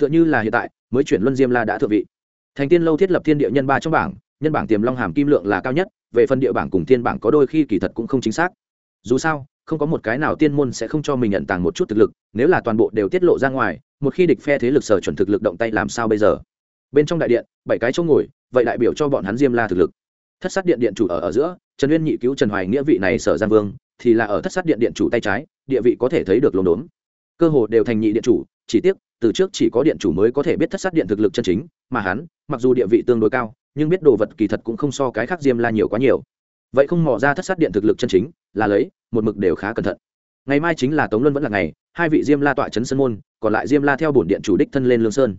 T h ư ợ n h ư là hiện tại, mới chuyển luân diêm la đã thượng vị. Thành tiên lâu thiết lập thiên địa nhân ba trong bảng, nhân bảng tiềm long hàm kim lượng là cao nhất về phần địa bảng cùng thiên bảng có đôi khi kỳ thật cũng không chính xác. Dù sao, không có một cái nào tiên môn sẽ không cho mình nhận tàng một chút thực lực, nếu là toàn bộ đều tiết lộ ra ngoài, một khi địch phe thế lực sở chuẩn thực lực động tay làm sao bây giờ? Bên trong đại điện, bảy cái chỗ ngồi, vậy đại biểu cho bọn hắn diêm la thực lực. Thất sát điện điện chủ ở ở giữa, trần uyên nhị cứu trần hoài nghĩa vị này sở giang vương, thì là ở thất sát điện điện chủ tay trái, địa vị có thể thấy được lồn đốn. Cơ hồ đều thành nhị điện chủ, chỉ tiếc, từ trước chỉ có điện chủ mới có thể biết thất sát điện thực lực chân chính, mà hắn, mặc dù địa vị tương đối cao nhưng biết đồ vật kỳ thật cũng không so cái khác diêm la nhiều quá nhiều. Vậy không mò ra thất sát điện thực lực chân chính, là lấy, một mực đều khá cẩn thận. Ngày mai chính là tống luân vẫn là ngày, hai vị diêm la tọa trấn sơn môn, còn lại diêm la theo bổn điện chủ đích thân lên lương sơn.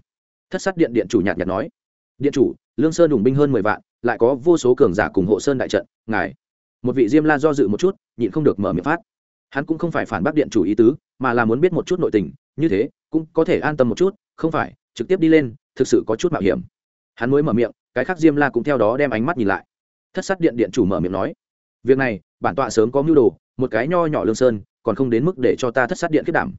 Thất sát điện điện chủ nhạt nhạt nói, điện chủ, lương sơn đủng binh hơn mười vạn, lại có vô số cường giả cùng hộ sơn đại trận, ngài. Một vị diêm la do dự một chút, nhịn không được mở miệng phát. Hắn cũng không phải phản bác điện chủ ý tứ, mà là muốn biết một chút nội tình, như thế, cũng có thể an tâm một chút, không phải, trực tiếp đi lên, thực sự có chút mạo hiểm. Hắn mới mở miệng cái khác diêm la cũng theo đó đem ánh mắt nhìn lại. Thất sát điện điện chủ mở miệng nói, việc này, bản tọa sớm có mưu đồ, một cái nho nhỏ lương sơn, còn không đến mức để cho ta thất sát điện kết đảm.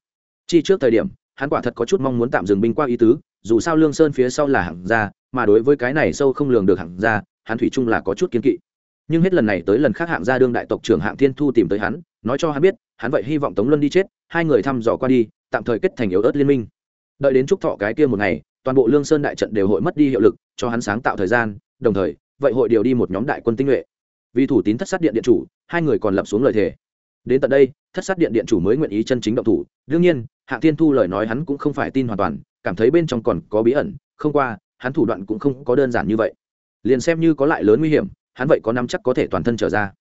Chi trước thời điểm, hắn quả thật có chút mong muốn tạm dừng binh qua ý tứ, dù sao lương sơn phía sau là hạng gia, mà đối với cái này sâu không lường được hạng gia, hắn thủy chung là có chút kiến kỵ. Nhưng hết lần này tới lần khác hạng gia đương đại tộc trưởng hạng thiên thu tìm tới hắn, nói cho hắn biết, hắn vậy hy vọng tống luân đi chết, hai người thăm dò qua đi, tạm thời kết thành yếu ớt liên minh. Đợi đến trúc thọ cái kia một ngày, toàn bộ lương sơn đại trận đều hội mất đi hiệu lực cho hắn sáng tạo thời gian, đồng thời, vậy hội điều đi một nhóm đại quân tinh nhuệ. Vì thủ tín thất sát điện điện chủ, hai người còn lập xuống lời thề. Đến tận đây, thất sát điện điện chủ mới nguyện ý chân chính động thủ. Đương nhiên hạng thiên thu lời nói hắn cũng không phải tin hoàn toàn, cảm thấy bên trong còn có bí ẩn, không qua, hắn thủ đoạn cũng không có đơn giản như vậy. Liền xem như có lại lớn nguy hiểm, hắn vậy có năm chắc có thể toàn thân trở ra.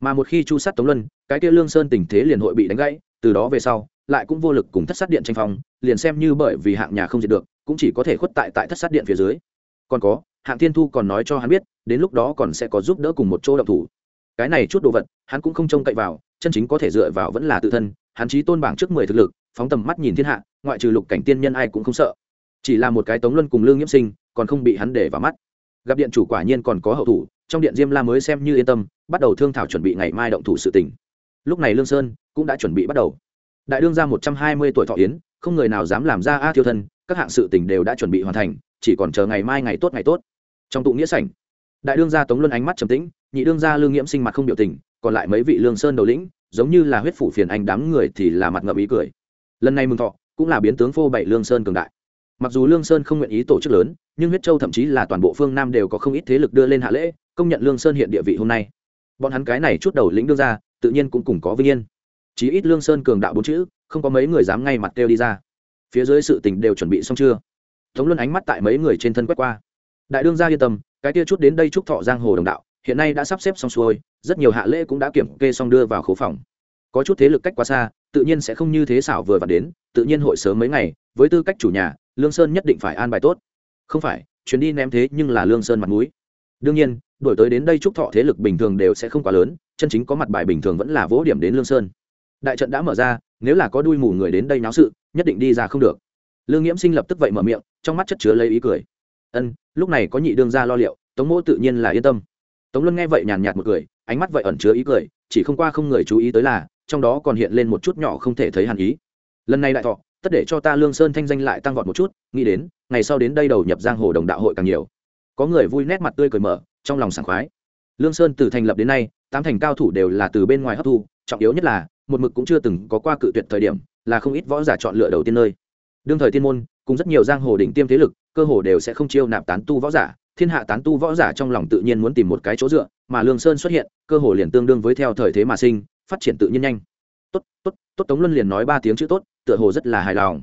Mà một khi chu sát tống luân, cái kia lương sơn tình thế liền hội bị đánh gãy, từ đó về sau, lại cũng vô lực cùng thất sát điện tranh phong, liền xem như bởi vì hạng nhà không diệt được, cũng chỉ có thể khuất tại tại thất sát điện phía dưới còn có, hạng thiên thu còn nói cho hắn biết, đến lúc đó còn sẽ có giúp đỡ cùng một chỗ động thủ. Cái này chút đồ vật, hắn cũng không trông cậy vào, chân chính có thể dựa vào vẫn là tự thân, hắn chí tôn bảng trước mười thực lực, phóng tầm mắt nhìn thiên hạ, ngoại trừ lục cảnh tiên nhân ai cũng không sợ. Chỉ là một cái tống luân cùng lương nhiễm sinh, còn không bị hắn để vào mắt. Gặp điện chủ quả nhiên còn có hậu thủ, trong điện diêm la mới xem như yên tâm, bắt đầu thương thảo chuẩn bị ngày mai động thủ sự tỉnh lúc này lương sơn cũng đã chuẩn bị bắt đầu. Đại đương ra một trăm hai mươi tuổi thọ yến, không người nào dám làm ra a thiêu thân, các hạng sự tỉnh đều đã chuẩn bị hoàn thành chỉ còn chờ ngày mai ngày tốt ngày tốt. Trong tụ nghĩa sảnh, đại đương gia tống luân ánh mắt trầm tĩnh, nhị đương gia lương nghiễm sinh mặt không biểu tình, còn lại mấy vị lương sơn đầu lĩnh, giống như là huyết phủ phiền anh đám người thì là mặt ngậm ý cười. Lần này mừng thọ, cũng là biến tướng phô bảy lương sơn cường đại. Mặc dù lương sơn không nguyện ý tổ chức lớn, nhưng huyết châu thậm chí là toàn bộ phương nam đều có không ít thế lực đưa lên hạ lễ, công nhận lương sơn hiện địa vị hôm nay. Bọn hắn cái này chút đầu lĩnh đương ra tự nhiên cũng cùng có vinh yên. Chí ít lương sơn cường đạo bốn chữ, không có mấy người dám ngay mặt kêu đi ra. Phía dưới sự tình đều chuẩn bị xong chưa? Tống luân ánh mắt tại mấy người trên thân quét qua. Đại đương gia yên tâm, cái kia chút đến đây chúc thọ giang hồ đồng đạo, hiện nay đã sắp xếp xong xuôi, rất nhiều hạ lễ cũng đã kiểm kê xong đưa vào khấu phòng. Có chút thế lực cách quá xa, tự nhiên sẽ không như thế xảo vừa và đến, tự nhiên hội sớm mấy ngày, với tư cách chủ nhà, lương sơn nhất định phải an bài tốt. Không phải, chuyến đi ném thế nhưng là lương sơn mặt mũi. Đương nhiên, đổi tới đến đây chúc thọ thế lực bình thường đều sẽ không quá lớn, chân chính có mặt bài bình thường vẫn là vỗ điểm đến lương sơn. Đại trận đã mở ra, nếu là có đuôi mù người đến đây náo sự, nhất định đi ra không được lương nghiễm sinh lập tức vậy mở miệng, trong mắt chất chứa lấy ý cười. Ân, lúc này có nhị đương ra lo liệu, tống mỗ tự nhiên là yên tâm. Tống luân nghe vậy nhàn nhạt một cười, ánh mắt vậy ẩn chứa ý cười, chỉ không qua không người chú ý tới là, trong đó còn hiện lên một chút nhỏ không thể thấy hàn ý. Lần này đại thọ, tất để cho ta lương sơn thanh danh lại tăng vọt một chút, nghĩ đến, ngày sau đến đây đầu nhập giang hồ đồng đạo hội càng nhiều. Có người vui nét mặt tươi cười mở, trong lòng sảng khoái. Lương sơn từ thành lập đến nay, tám thành cao thủ đều là từ bên ngoài hấp thu, trọng yếu nhất là, một mực cũng chưa từng có qua cự tuyệt thời điểm, là không ít võ giả chọn lựa đầu tiên nơi đương thời tiên môn, cùng rất nhiều giang hồ đỉnh tiêm thế lực, cơ hồ đều sẽ không chiêu nạp tán tu võ giả. Thiên hạ tán tu võ giả trong lòng tự nhiên muốn tìm một cái chỗ dựa, mà lương sơn xuất hiện, cơ hồ liền tương đương với theo thời thế mà sinh, phát triển tự nhiên nhanh. Tốt tốt tốt, tống luân liền nói ba tiếng chữ tốt, tựa hồ rất là hài lòng.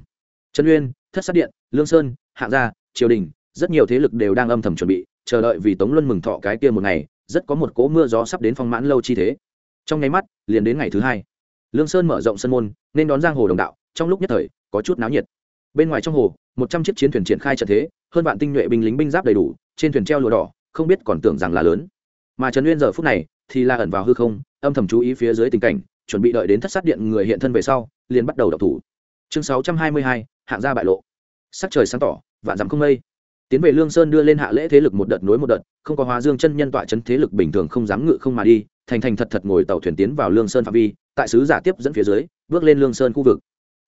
Trần uyên, thất sát điện, lương sơn hạng gia, triều đình, rất nhiều thế lực đều đang âm thầm chuẩn bị, chờ đợi vì tống luân mừng thọ cái kia một ngày, rất có một cỗ mưa gió sắp đến phong mãn lâu chi thế. Trong nháy mắt, liền đến ngày thứ hai. Lương sơn mở rộng sân môn, nên đón giang hồ đồng đạo, trong lúc nhất thời, có chút náo nhiệt bên ngoài trong hồ, một trăm chiếc chiến thuyền triển khai trận thế, hơn vạn tinh nhuệ binh lính binh giáp đầy đủ, trên thuyền treo lụa đỏ, không biết còn tưởng rằng là lớn. Mà trần uyên giờ phút này, thì la ẩn vào hư không, âm thầm chú ý phía dưới tình cảnh, chuẩn bị đợi đến thất sát điện người hiện thân về sau, liền bắt đầu đọc thủ. Chương sáu trăm hai mươi hai, hạng gia bại lộ. Sắc trời sáng tỏ, vạn dặm không mây. Tiến về lương sơn đưa lên hạ lễ thế lực một đợt nối một đợt, không có hóa dương chân nhân tọa chấn thế lực bình thường không dám ngự không mà đi, thành thành thật thật ngồi tàu thuyền tiến vào lương sơn phạm vi, tại sứ giả tiếp dẫn phía dưới, bước lên lương sơn khu vực.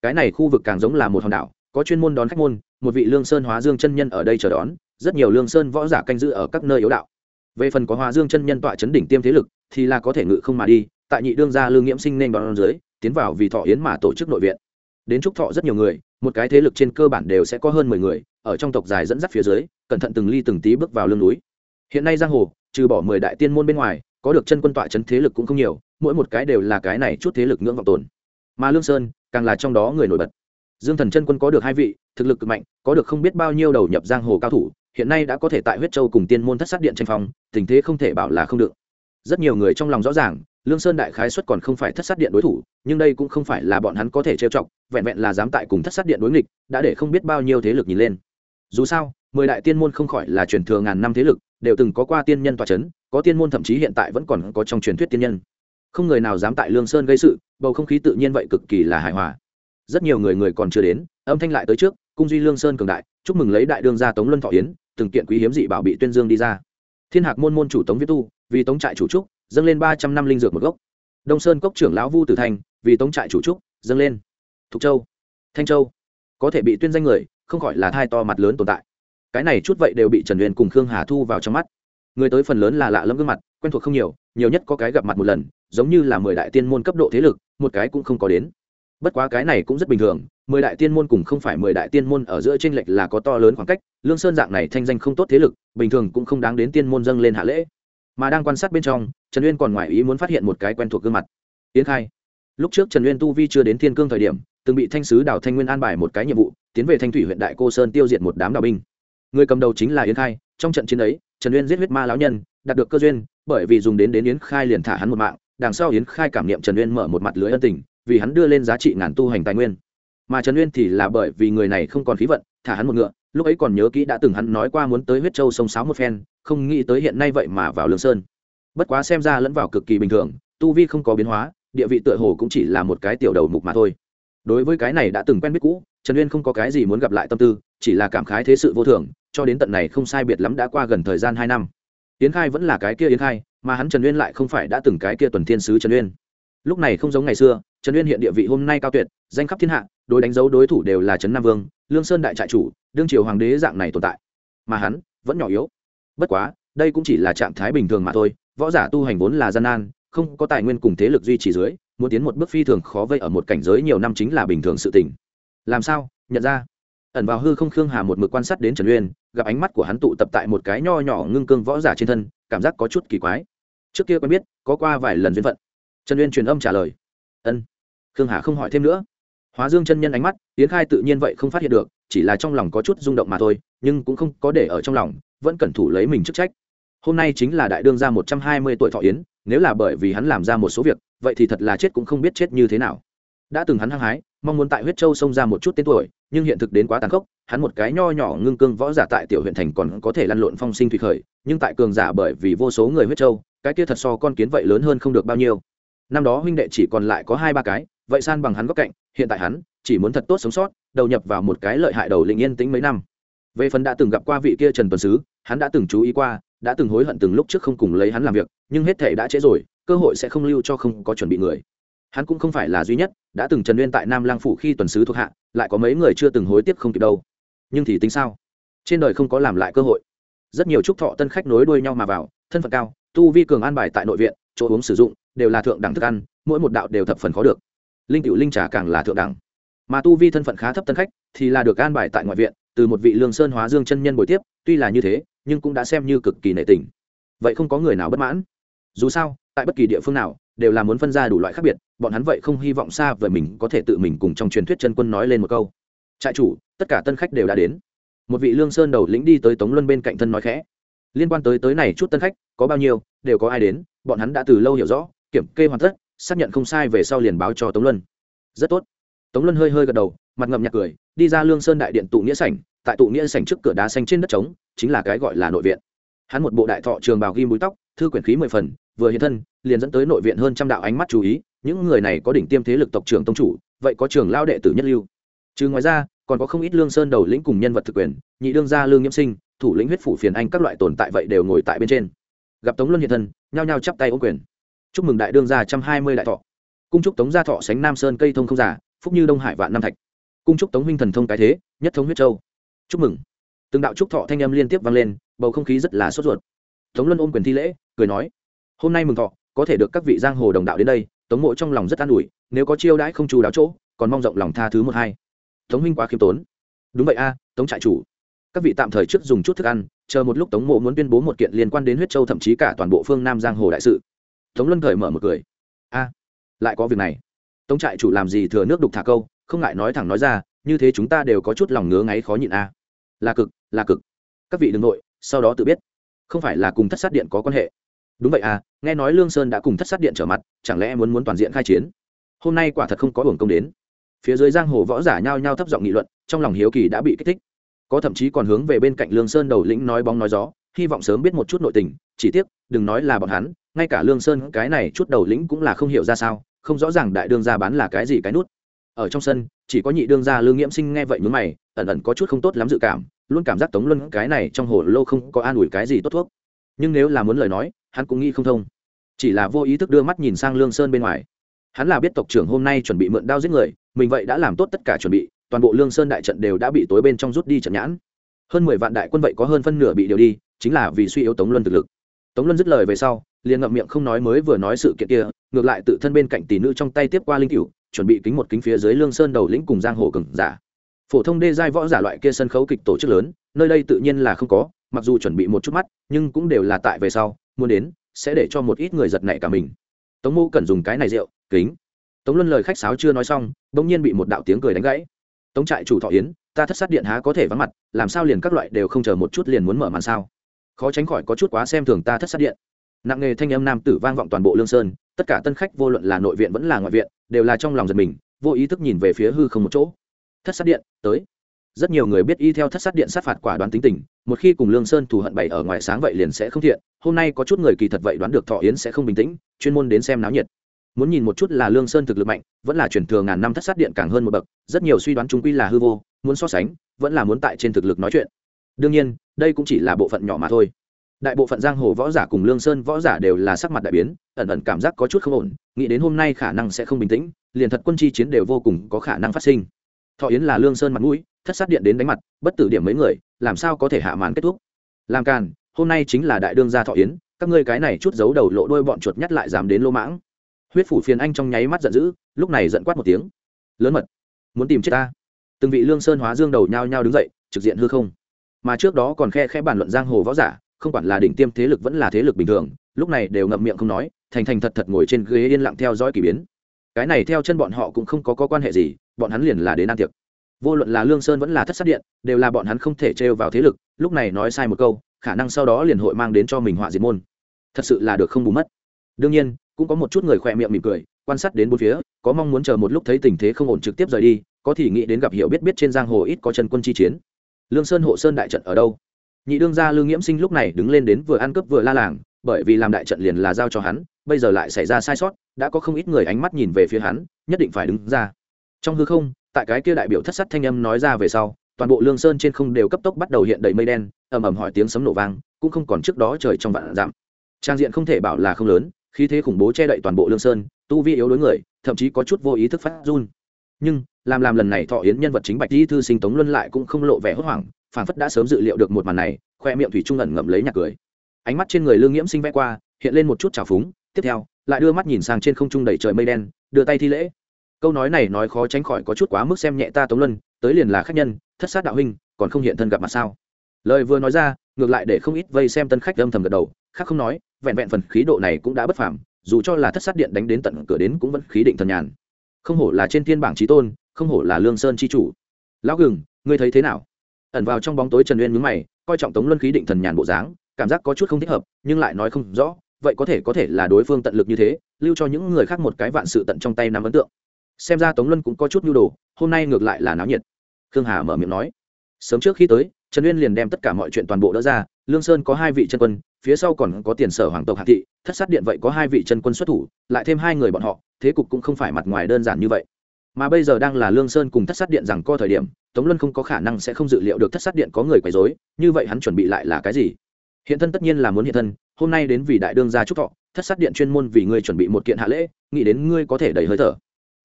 Cái này khu vực càng giống là một hòn đảo có chuyên môn đón khách môn, một vị lương sơn hóa dương chân nhân ở đây chờ đón, rất nhiều lương sơn võ giả canh giữ ở các nơi yếu đạo. Về phần có hóa dương chân nhân tọa chấn đỉnh tiêm thế lực, thì là có thể ngự không mà đi, tại nhị đương gia lương nghiễm sinh nên đón dưới, tiến vào vì thọ yến mà tổ chức nội viện. Đến trúc thọ rất nhiều người, một cái thế lực trên cơ bản đều sẽ có hơn mười người, ở trong tộc dài dẫn dắt phía dưới, cẩn thận từng ly từng tí bước vào lưng núi. Hiện nay giang hồ, trừ bỏ mười đại tiên môn bên ngoài, có được chân quân tọa chấn thế lực cũng không nhiều, mỗi một cái đều là cái này chút thế lực ngưỡng vọng tồn. Mà lương sơn, càng là trong đó người nổi bật dương thần chân quân có được hai vị, thực lực cực mạnh, có được không biết bao nhiêu đầu nhập giang hồ cao thủ, hiện nay đã có thể tại huyết châu cùng tiên môn thất sát điện tranh phong, tình thế không thể bảo là không được. Rất nhiều người trong lòng rõ ràng, lương sơn đại khái xuất còn không phải thất sát điện đối thủ, nhưng đây cũng không phải là bọn hắn có thể trêu chọc, vẹn vẹn là dám tại cùng thất sát điện đối nghịch, đã để không biết bao nhiêu thế lực nhìn lên. Dù sao, mười đại tiên môn không khỏi là truyền thừa ngàn năm thế lực, đều từng có qua tiên nhân tòa c h ấ n có tiên môn thậm chí hiện tại vẫn còn có trong truyền thuyết tiên nhân. Không người nào dám tại lương sơn gây sự, bầu không khí tự nhiên vậy cực kỳ là hài hòa rất nhiều người người còn chưa đến, âm thanh lại tới trước, cung duy lương sơn cường đại, chúc mừng lấy đại đương gia tống luân thọ yến, từng kiện quý hiếm dị bảo bị tuyên dương đi ra. Thiên hạc môn môn chủ tống viết tu, vì tống trại chủ trúc, dâng lên ba trăm năm linh dược một gốc. Đông sơn cốc trưởng lão vu tử thành, vì tống trại chủ trúc, dâng lên. Thục châu, thanh châu, có thể bị tuyên danh người, không khỏi là thai to mặt lớn tồn tại. Cái này chút vậy đều bị trần huyền cùng khương hà thu vào trong mắt. Người tới phần lớn là lạ lẫm gương mặt, quen thuộc không nhiều nhiều nhất có cái gặp mặt một lần, giống như là mười đại tiên môn cấp độ thế lực, một cái cũng không có đến bất quá cái này cũng rất bình thường, mười đại tiên môn cùng không phải mười đại tiên môn ở giữa tranh lệch là có to lớn khoảng cách, lương sơn dạng này thanh danh không tốt thế lực, bình thường cũng không đáng đến tiên môn dâng lên hạ lễ. Mà đang quan sát bên trong, trần uyên còn ngoài ý muốn phát hiện một cái quen thuộc gương mặt. Tiến khai. Lúc trước trần uyên tu vi chưa đến thiên cương thời điểm, từng bị thanh sứ đào thanh nguyên an bài một cái nhiệm vụ, tiến về thanh thủy huyện đại cô sơn tiêu diệt một đám đạo binh. Người cầm đầu chính là yến khai, trong trận chiến ấy, trần uyên giết huyết ma lão nhân, đạt được cơ duyên, bởi vì dùng đến đến yến khai liền thả hắn một mạng, đằng sau yến khai cảm nghiệm trần uyên mở một mặt lưới ân tình vì hắn đưa lên giá trị ngàn tu hành tài nguyên. Mà trần uyên thì là bởi vì người này không còn khí vận, thả hắn một ngựa, lúc ấy còn nhớ kỹ đã từng hắn nói qua muốn tới huyết châu sông sáo một phen, không nghĩ tới hiện nay vậy mà vào lương sơn. Bất quá xem ra lẫn vào cực kỳ bình thường, tu vi không có biến hóa, địa vị tựa hồ cũng chỉ là một cái tiểu đầu mục mà thôi. Đối với cái này đã từng quen biết cũ, trần uyên không có cái gì muốn gặp lại tâm tư, chỉ là cảm khái thế sự vô thường, cho đến tận này không sai biệt lắm đã qua gần thời gian hai năm. Yến khai vẫn là cái kia yến khai, mà hắn trần uyên lại không phải đã từng cái kia tuần thiên sứ trần uyên. Lúc này không giống ngày xưa trần uyên hiện địa vị hôm nay cao tuyệt, danh khắp thiên hạ, đối đánh dấu đối thủ đều là trấn nam vương, lương sơn đại trại chủ, đương triều hoàng đế dạng này tồn tại. Mà hắn, vẫn nhỏ yếu. Bất quá, đây cũng chỉ là trạng thái bình thường mà thôi, võ giả tu hành vốn là gian nan, không có tài nguyên cùng thế lực duy trì dưới, muốn tiến một bước phi thường khó vây ở một cảnh giới nhiều năm chính là bình thường sự tình. Làm sao? Nhận ra. Ẩn vào hư không khương hà một mực quan sát đến trần uyên, gặp ánh mắt của hắn tụ tập tại một cái nho nhỏ ngưng cương võ giả trên thân, cảm giác có chút kỳ quái. Trước kia quen biết, có qua vài lần duyên phận. Trần uyên truyền âm trả lời. Ân khương hà không hỏi thêm nữa. Hóa dương chân nhân ánh mắt tiến khai tự nhiên vậy không phát hiện được, chỉ là trong lòng có chút rung động mà thôi, nhưng cũng không có để ở trong lòng, vẫn cẩn thủ lấy mình chức trách. Hôm nay chính là đại đương gia một trăm hai mươi tuổi thọ yến, nếu là bởi vì hắn làm ra một số việc, vậy thì thật là chết cũng không biết chết như thế nào. Đã từng hắn hăng hái, mong muốn tại huyết châu xông ra một chút tên tuổi, nhưng hiện thực đến quá tàn khốc, hắn một cái nho nhỏ ngưng cương võ giả tại tiểu huyện thành còn có thể lăn lộn phong sinh thủy khởi, nhưng tại cường giả bởi vì vô số người huyết châu, cái kia thật so con kiến vậy lớn hơn không được bao nhiêu năm đó huynh đệ chỉ còn lại có hai ba cái, vậy san bằng hắn góc cạnh, hiện tại hắn chỉ muốn thật tốt sống sót, đầu nhập vào một cái lợi hại đầu lĩnh yên tĩnh mấy năm. Về phần đã từng gặp qua vị kia trần tuần sứ, hắn đã từng chú ý qua, đã từng hối hận từng lúc trước không cùng lấy hắn làm việc, nhưng hết thể đã trễ rồi, cơ hội sẽ không lưu cho không có chuẩn bị người. Hắn cũng không phải là duy nhất, đã từng trần nguyên tại nam lang phủ khi tuần sứ thuộc hạ, lại có mấy người chưa từng hối tiếc không kịp đâu. Nhưng thì tính sao? Trên đời không có làm lại cơ hội. Rất nhiều trúc thọ tân khách nối đuôi nhau mà vào, thân phận cao, tu vi cường an bài tại nội viện, chỗ uống sử dụng đều là thượng đẳng thức ăn, mỗi một đạo đều thập phần khó được. Linh cựu linh trà càng là thượng đẳng. Mà tu vi thân phận khá thấp tân khách thì là được an bài tại ngoại viện, từ một vị lương sơn hóa dương chân nhân buổi tiếp, tuy là như thế, nhưng cũng đã xem như cực kỳ nệ tình. Vậy không có người nào bất mãn. Dù sao, tại bất kỳ địa phương nào, đều là muốn phân ra đủ loại khác biệt, bọn hắn vậy không hy vọng xa về mình có thể tự mình cùng trong truyền thuyết chân quân nói lên một câu. Trại chủ, tất cả tân khách đều đã đến. Một vị lương sơn đầu lĩnh đi tới tống luân bên cạnh thân nói khẽ. Liên quan tới tới này chút tân khách, có bao nhiêu, đều có ai đến, bọn hắn đã từ lâu hiểu rõ kiểm kê hoàn tất, xác nhận không sai về sau liền báo cho tống luân. Rất tốt. Tống luân hơi hơi gật đầu, mặt ngậm nhạc cười, đi ra lương sơn đại điện tụ nghĩa sảnh, tại tụ nghĩa sảnh trước cửa đá xanh trên đất trống, chính là cái gọi là nội viện. Hắn một bộ đại thọ trường bào ghi mũi tóc, thư quyển khí mười phần, vừa hiện thân, liền dẫn tới nội viện hơn trăm đạo ánh mắt chú ý, những người này có đỉnh tiêm thế lực tộc trưởng tông chủ, vậy có trường lao đệ tử nhất lưu. Trừ ngoài ra, còn có không ít lương sơn đầu lĩnh cùng nhân vật thực quyền, nhị đương gia lương nhiễm sinh, thủ lĩnh huyết phủ phiền anh các loại tồn tại vậy đều ngồi tại bên trên. Gặp tống luân hiện thân, nhao nhao chắp tay ô quyền chúc mừng đại đương gia trăm hai mươi đại thọ. Cung chúc tống gia thọ sánh nam sơn cây thông không giả, phúc như đông hải vạn nam thạch. Cung chúc tống huynh thần thông cái thế, nhất thống huyết châu. Chúc mừng. Từng đạo trúc thọ thanh âm liên tiếp vang lên, bầu không khí rất là sốt ruột. Tống luân ôm quyền thi lễ, cười nói, hôm nay mừng thọ, có thể được các vị giang hồ đồng đạo đến đây. Tống mộ trong lòng rất an ủi, nếu có chiêu đãi không chú đáo chỗ, còn mong rộng lòng tha thứ một hai. Tống huynh quá khiêm tốn. Đúng vậy a, tống trại chủ. Các vị tạm thời trước dùng chút thức ăn, chờ một lúc tống mộ muốn tuyên bố một kiện liên quan đến huyết châu thậm chí cả toàn bộ phương nam giang hồ đại sự tống luân cởi mở một cười. A, lại có việc này. Tống trại chủ làm gì thừa nước đục thả câu, không ngại nói thẳng nói ra, như thế chúng ta đều có chút lòng ngứa ngáy khó nhịn a. Là cực là cực. Các vị đừng nội sau đó tự biết. Không phải là cùng thất sát điện có quan hệ. Đúng vậy à nghe nói lương sơn đã cùng thất sát điện trở mặt, chẳng lẽ muốn muốn toàn diện khai chiến? Hôm nay quả thật không có hưởng công đến. Phía dưới giang hồ võ giả nhao nhao thấp giọng nghị luận, trong lòng hiếu kỳ đã bị kích thích. Có thậm chí còn hướng về bên cạnh lương sơn đầu lĩnh nói bóng nói gió, hy vọng sớm biết một chút nội tình, chỉ tiếc, đừng nói là bọn hắn ngay cả lương sơn cái này chút đầu lĩnh cũng là không hiểu ra sao, không rõ ràng đại đương gia bán là cái gì cái nút. Ở trong sân, chỉ có nhị đương gia lương nghiễm sinh nghe vậy mướn mày, ẩn ẩn có chút không tốt lắm dự cảm, luôn cảm giác tống luân cái này trong hồ lô không có an ủi cái gì tốt thuốc. Nhưng nếu là muốn lời nói, hắn cũng nghĩ không thông. Chỉ là vô ý thức đưa mắt nhìn sang lương sơn bên ngoài. Hắn là biết tộc trưởng hôm nay chuẩn bị mượn đao giết người, mình vậy đã làm tốt tất cả chuẩn bị, toàn bộ lương sơn đại trận đều đã bị tối bên trong rút đi trận nhãn. Hơn mười vạn đại quân vậy có hơn phân nửa bị điều đi, chính là vì suy yếu tống luân thực lực. Tống luân dứt lời về sau liền ngậm miệng không nói mới vừa nói sự kiện kia, ngược lại tự thân bên cạnh tỷ nữ trong tay tiếp qua linh cựu chuẩn bị kính một kính phía dưới lương sơn đầu lĩnh cùng giang hồ cường giả. Phổ thông đê giai võ giả loại kia sân khấu kịch tổ chức lớn, nơi đây tự nhiên là không có, mặc dù chuẩn bị một chút mắt, nhưng cũng đều là tại về sau, muốn đến, sẽ để cho một ít người giật nảy cả mình. Tống mô cần dùng cái này rượu, kính. Tống luân lời khách sáo chưa nói xong, bỗng nhiên bị một đạo tiếng cười đánh gãy. Tống trại chủ thọ yến, ta thất sát điện há có thể vắng mặt, làm sao liền các loại đều không chờ một chút liền muốn mở màn sao? Khó tránh khỏi có chút quá xem thường ta thất sát điện nặng nghề thanh âm nam tử vang vọng toàn bộ lương sơn, tất cả tân khách vô luận là nội viện vẫn là ngoại viện, đều là trong lòng giật mình, vô ý thức nhìn về phía hư không một chỗ. Thất sát điện, tới. Rất nhiều người biết y theo thất sát điện sát phạt quả đoán tính tình, một khi cùng lương sơn thù hận bày ở ngoài sáng vậy liền sẽ không thiện, hôm nay có chút người kỳ thật vậy đoán được thọ yến sẽ không bình tĩnh, chuyên môn đến xem náo nhiệt. Muốn nhìn một chút là lương sơn thực lực mạnh, vẫn là chuyển thừa ngàn năm thất sát điện càng hơn một bậc, rất nhiều suy đoán chúng quy là hư vô, muốn so sánh, vẫn là muốn tại trên thực lực nói chuyện. Đương nhiên, đây cũng chỉ là bộ phận nhỏ mà thôi đại bộ phận giang hồ võ giả cùng lương sơn võ giả đều là sắc mặt đại biến, ẩn ẩn cảm giác có chút không ổn, nghĩ đến hôm nay khả năng sẽ không bình tĩnh, liền thật quân chi chiến đều vô cùng có khả năng phát sinh. Thọ yến là lương sơn mặt mũi, thất sát điện đến đánh mặt, bất tử điểm mấy người, làm sao có thể hạ màn kết thúc? Làm càn, hôm nay chính là đại đương gia thọ yến, các ngươi cái này chút giấu đầu lộ đôi bọn chuột nhắt lại dám đến lô mãng. Huyết phủ phiền anh trong nháy mắt giận dữ, lúc này giận quát một tiếng. Lớn mật, muốn tìm chết ta. Từng vị lương sơn hóa dương đầu nhao nhao đứng dậy, trực diện hư không. Mà trước đó còn khe khẽ bàn luận giang hồ võ giả không quản là đỉnh tiêm thế lực vẫn là thế lực bình thường lúc này đều ngậm miệng không nói thành thành thật thật ngồi trên ghế yên lặng theo dõi k ỳ biến. Cái này theo chân bọn họ cũng không có, có quan hệ gì bọn hắn liền là đến ăn tiệc. Vô luận là lương sơn vẫn là thất sát điện đều là bọn hắn không thể trêu vào thế lực lúc này nói sai một câu khả năng sau đó liền hội mang đến cho mình họa diệt môn. Thật sự là được không bù mất. Đương nhiên cũng có một chút người khỏe miệng mỉm cười quan sát đến bốn phía có mong muốn chờ một lúc thấy tình thế không ổn trực tiếp rời đi có thì nghĩ đến gặp hiểu biết biết trên giang hồ ít có chân quân chi chiến. Lương sơn hộ sơn đại trận ở đâu? Nhị đương gia lương nghiễm sinh lúc này đứng lên đến vừa ăn cướp vừa la làng, bởi vì làm đại trận liền là giao cho hắn, bây giờ lại xảy ra sai sót, đã có không ít người ánh mắt nhìn về phía hắn, nhất định phải đứng ra. Trong hư không, tại cái kia đại biểu thất sắt thanh âm nói ra về sau, toàn bộ lương sơn trên không đều cấp tốc bắt đầu hiện đầy mây đen, ầm ầm hỏi tiếng sấm nổ vang, cũng không còn trước đó trời trong vạn giảm trang diện không thể bảo là không lớn, khí thế khủng bố che đậy toàn bộ lương sơn, tu vi yếu đối người, thậm chí có chút vô ý thức phát run. Nhưng, làm làm lần này thọ yến nhân vật chính bạch di thư sinh tống luân lại cũng không lộ vẻ hốt hoảng phản phất đã sớm dự liệu được một màn này, khoe miệng thủy trung ẩn ngậm lấy nhạc cười. Ánh mắt trên người lương nghiễm sinh vẽ qua, hiện lên một chút trào phúng, tiếp theo, lại đưa mắt nhìn sang trên không trung đầy trời mây đen, đưa tay thi lễ. Câu nói này nói khó tránh khỏi có chút quá mức xem nhẹ ta tống luân, tới liền là khách nhân, thất sát đạo huynh, còn không hiện thân gặp mặt sao? Lời vừa nói ra, ngược lại để không ít vây xem tân khách âm thầm gật đầu, khác không nói, vẹn vẹn phần khí độ này cũng đã bất phàm, dù cho là thất sát điện đánh đến tận cửa đến cũng vẫn khí định thần nhàn. Không hổ là trên thiên bảng trí tôn, không hổ là lương sơn chi chủ. Lão gừng, ngươi thấy thế nào? Ẩn vào trong bóng tối trần uyên mướn mày, coi trọng tống luân khí định thần nhàn bộ dáng, cảm giác có chút không thích hợp, nhưng lại nói không rõ, vậy có thể có thể là đối phương tận lực như thế, lưu cho những người khác một cái vạn sự tận trong tay nắm ấn tượng. Xem ra tống luân cũng có chút nhu đồ, hôm nay ngược lại là náo nhiệt. Khương hà mở miệng nói. Sớm trước khi tới, trần uyên liền đem tất cả mọi chuyện toàn bộ đỡ ra, lương sơn có hai vị chân quân, phía sau còn có tiền sở hoàng tộc hạ thị, thất sát điện vậy có hai vị chân quân xuất thủ, lại thêm hai người bọn họ, thế cục cũng không phải mặt ngoài đơn giản như vậy mà bây giờ đang là lương sơn cùng thất sát điện rằng co thời điểm, tống luân không có khả năng sẽ không dự liệu được thất sát điện có người quấy dối như vậy hắn chuẩn bị lại là cái gì? Hiện thân tất nhiên là muốn hiện thân, hôm nay đến vì đại đương gia trúc thọ, thất sát điện chuyên môn vì ngươi chuẩn bị một kiện hạ lễ, nghĩ đến ngươi có thể đầy hơi thở.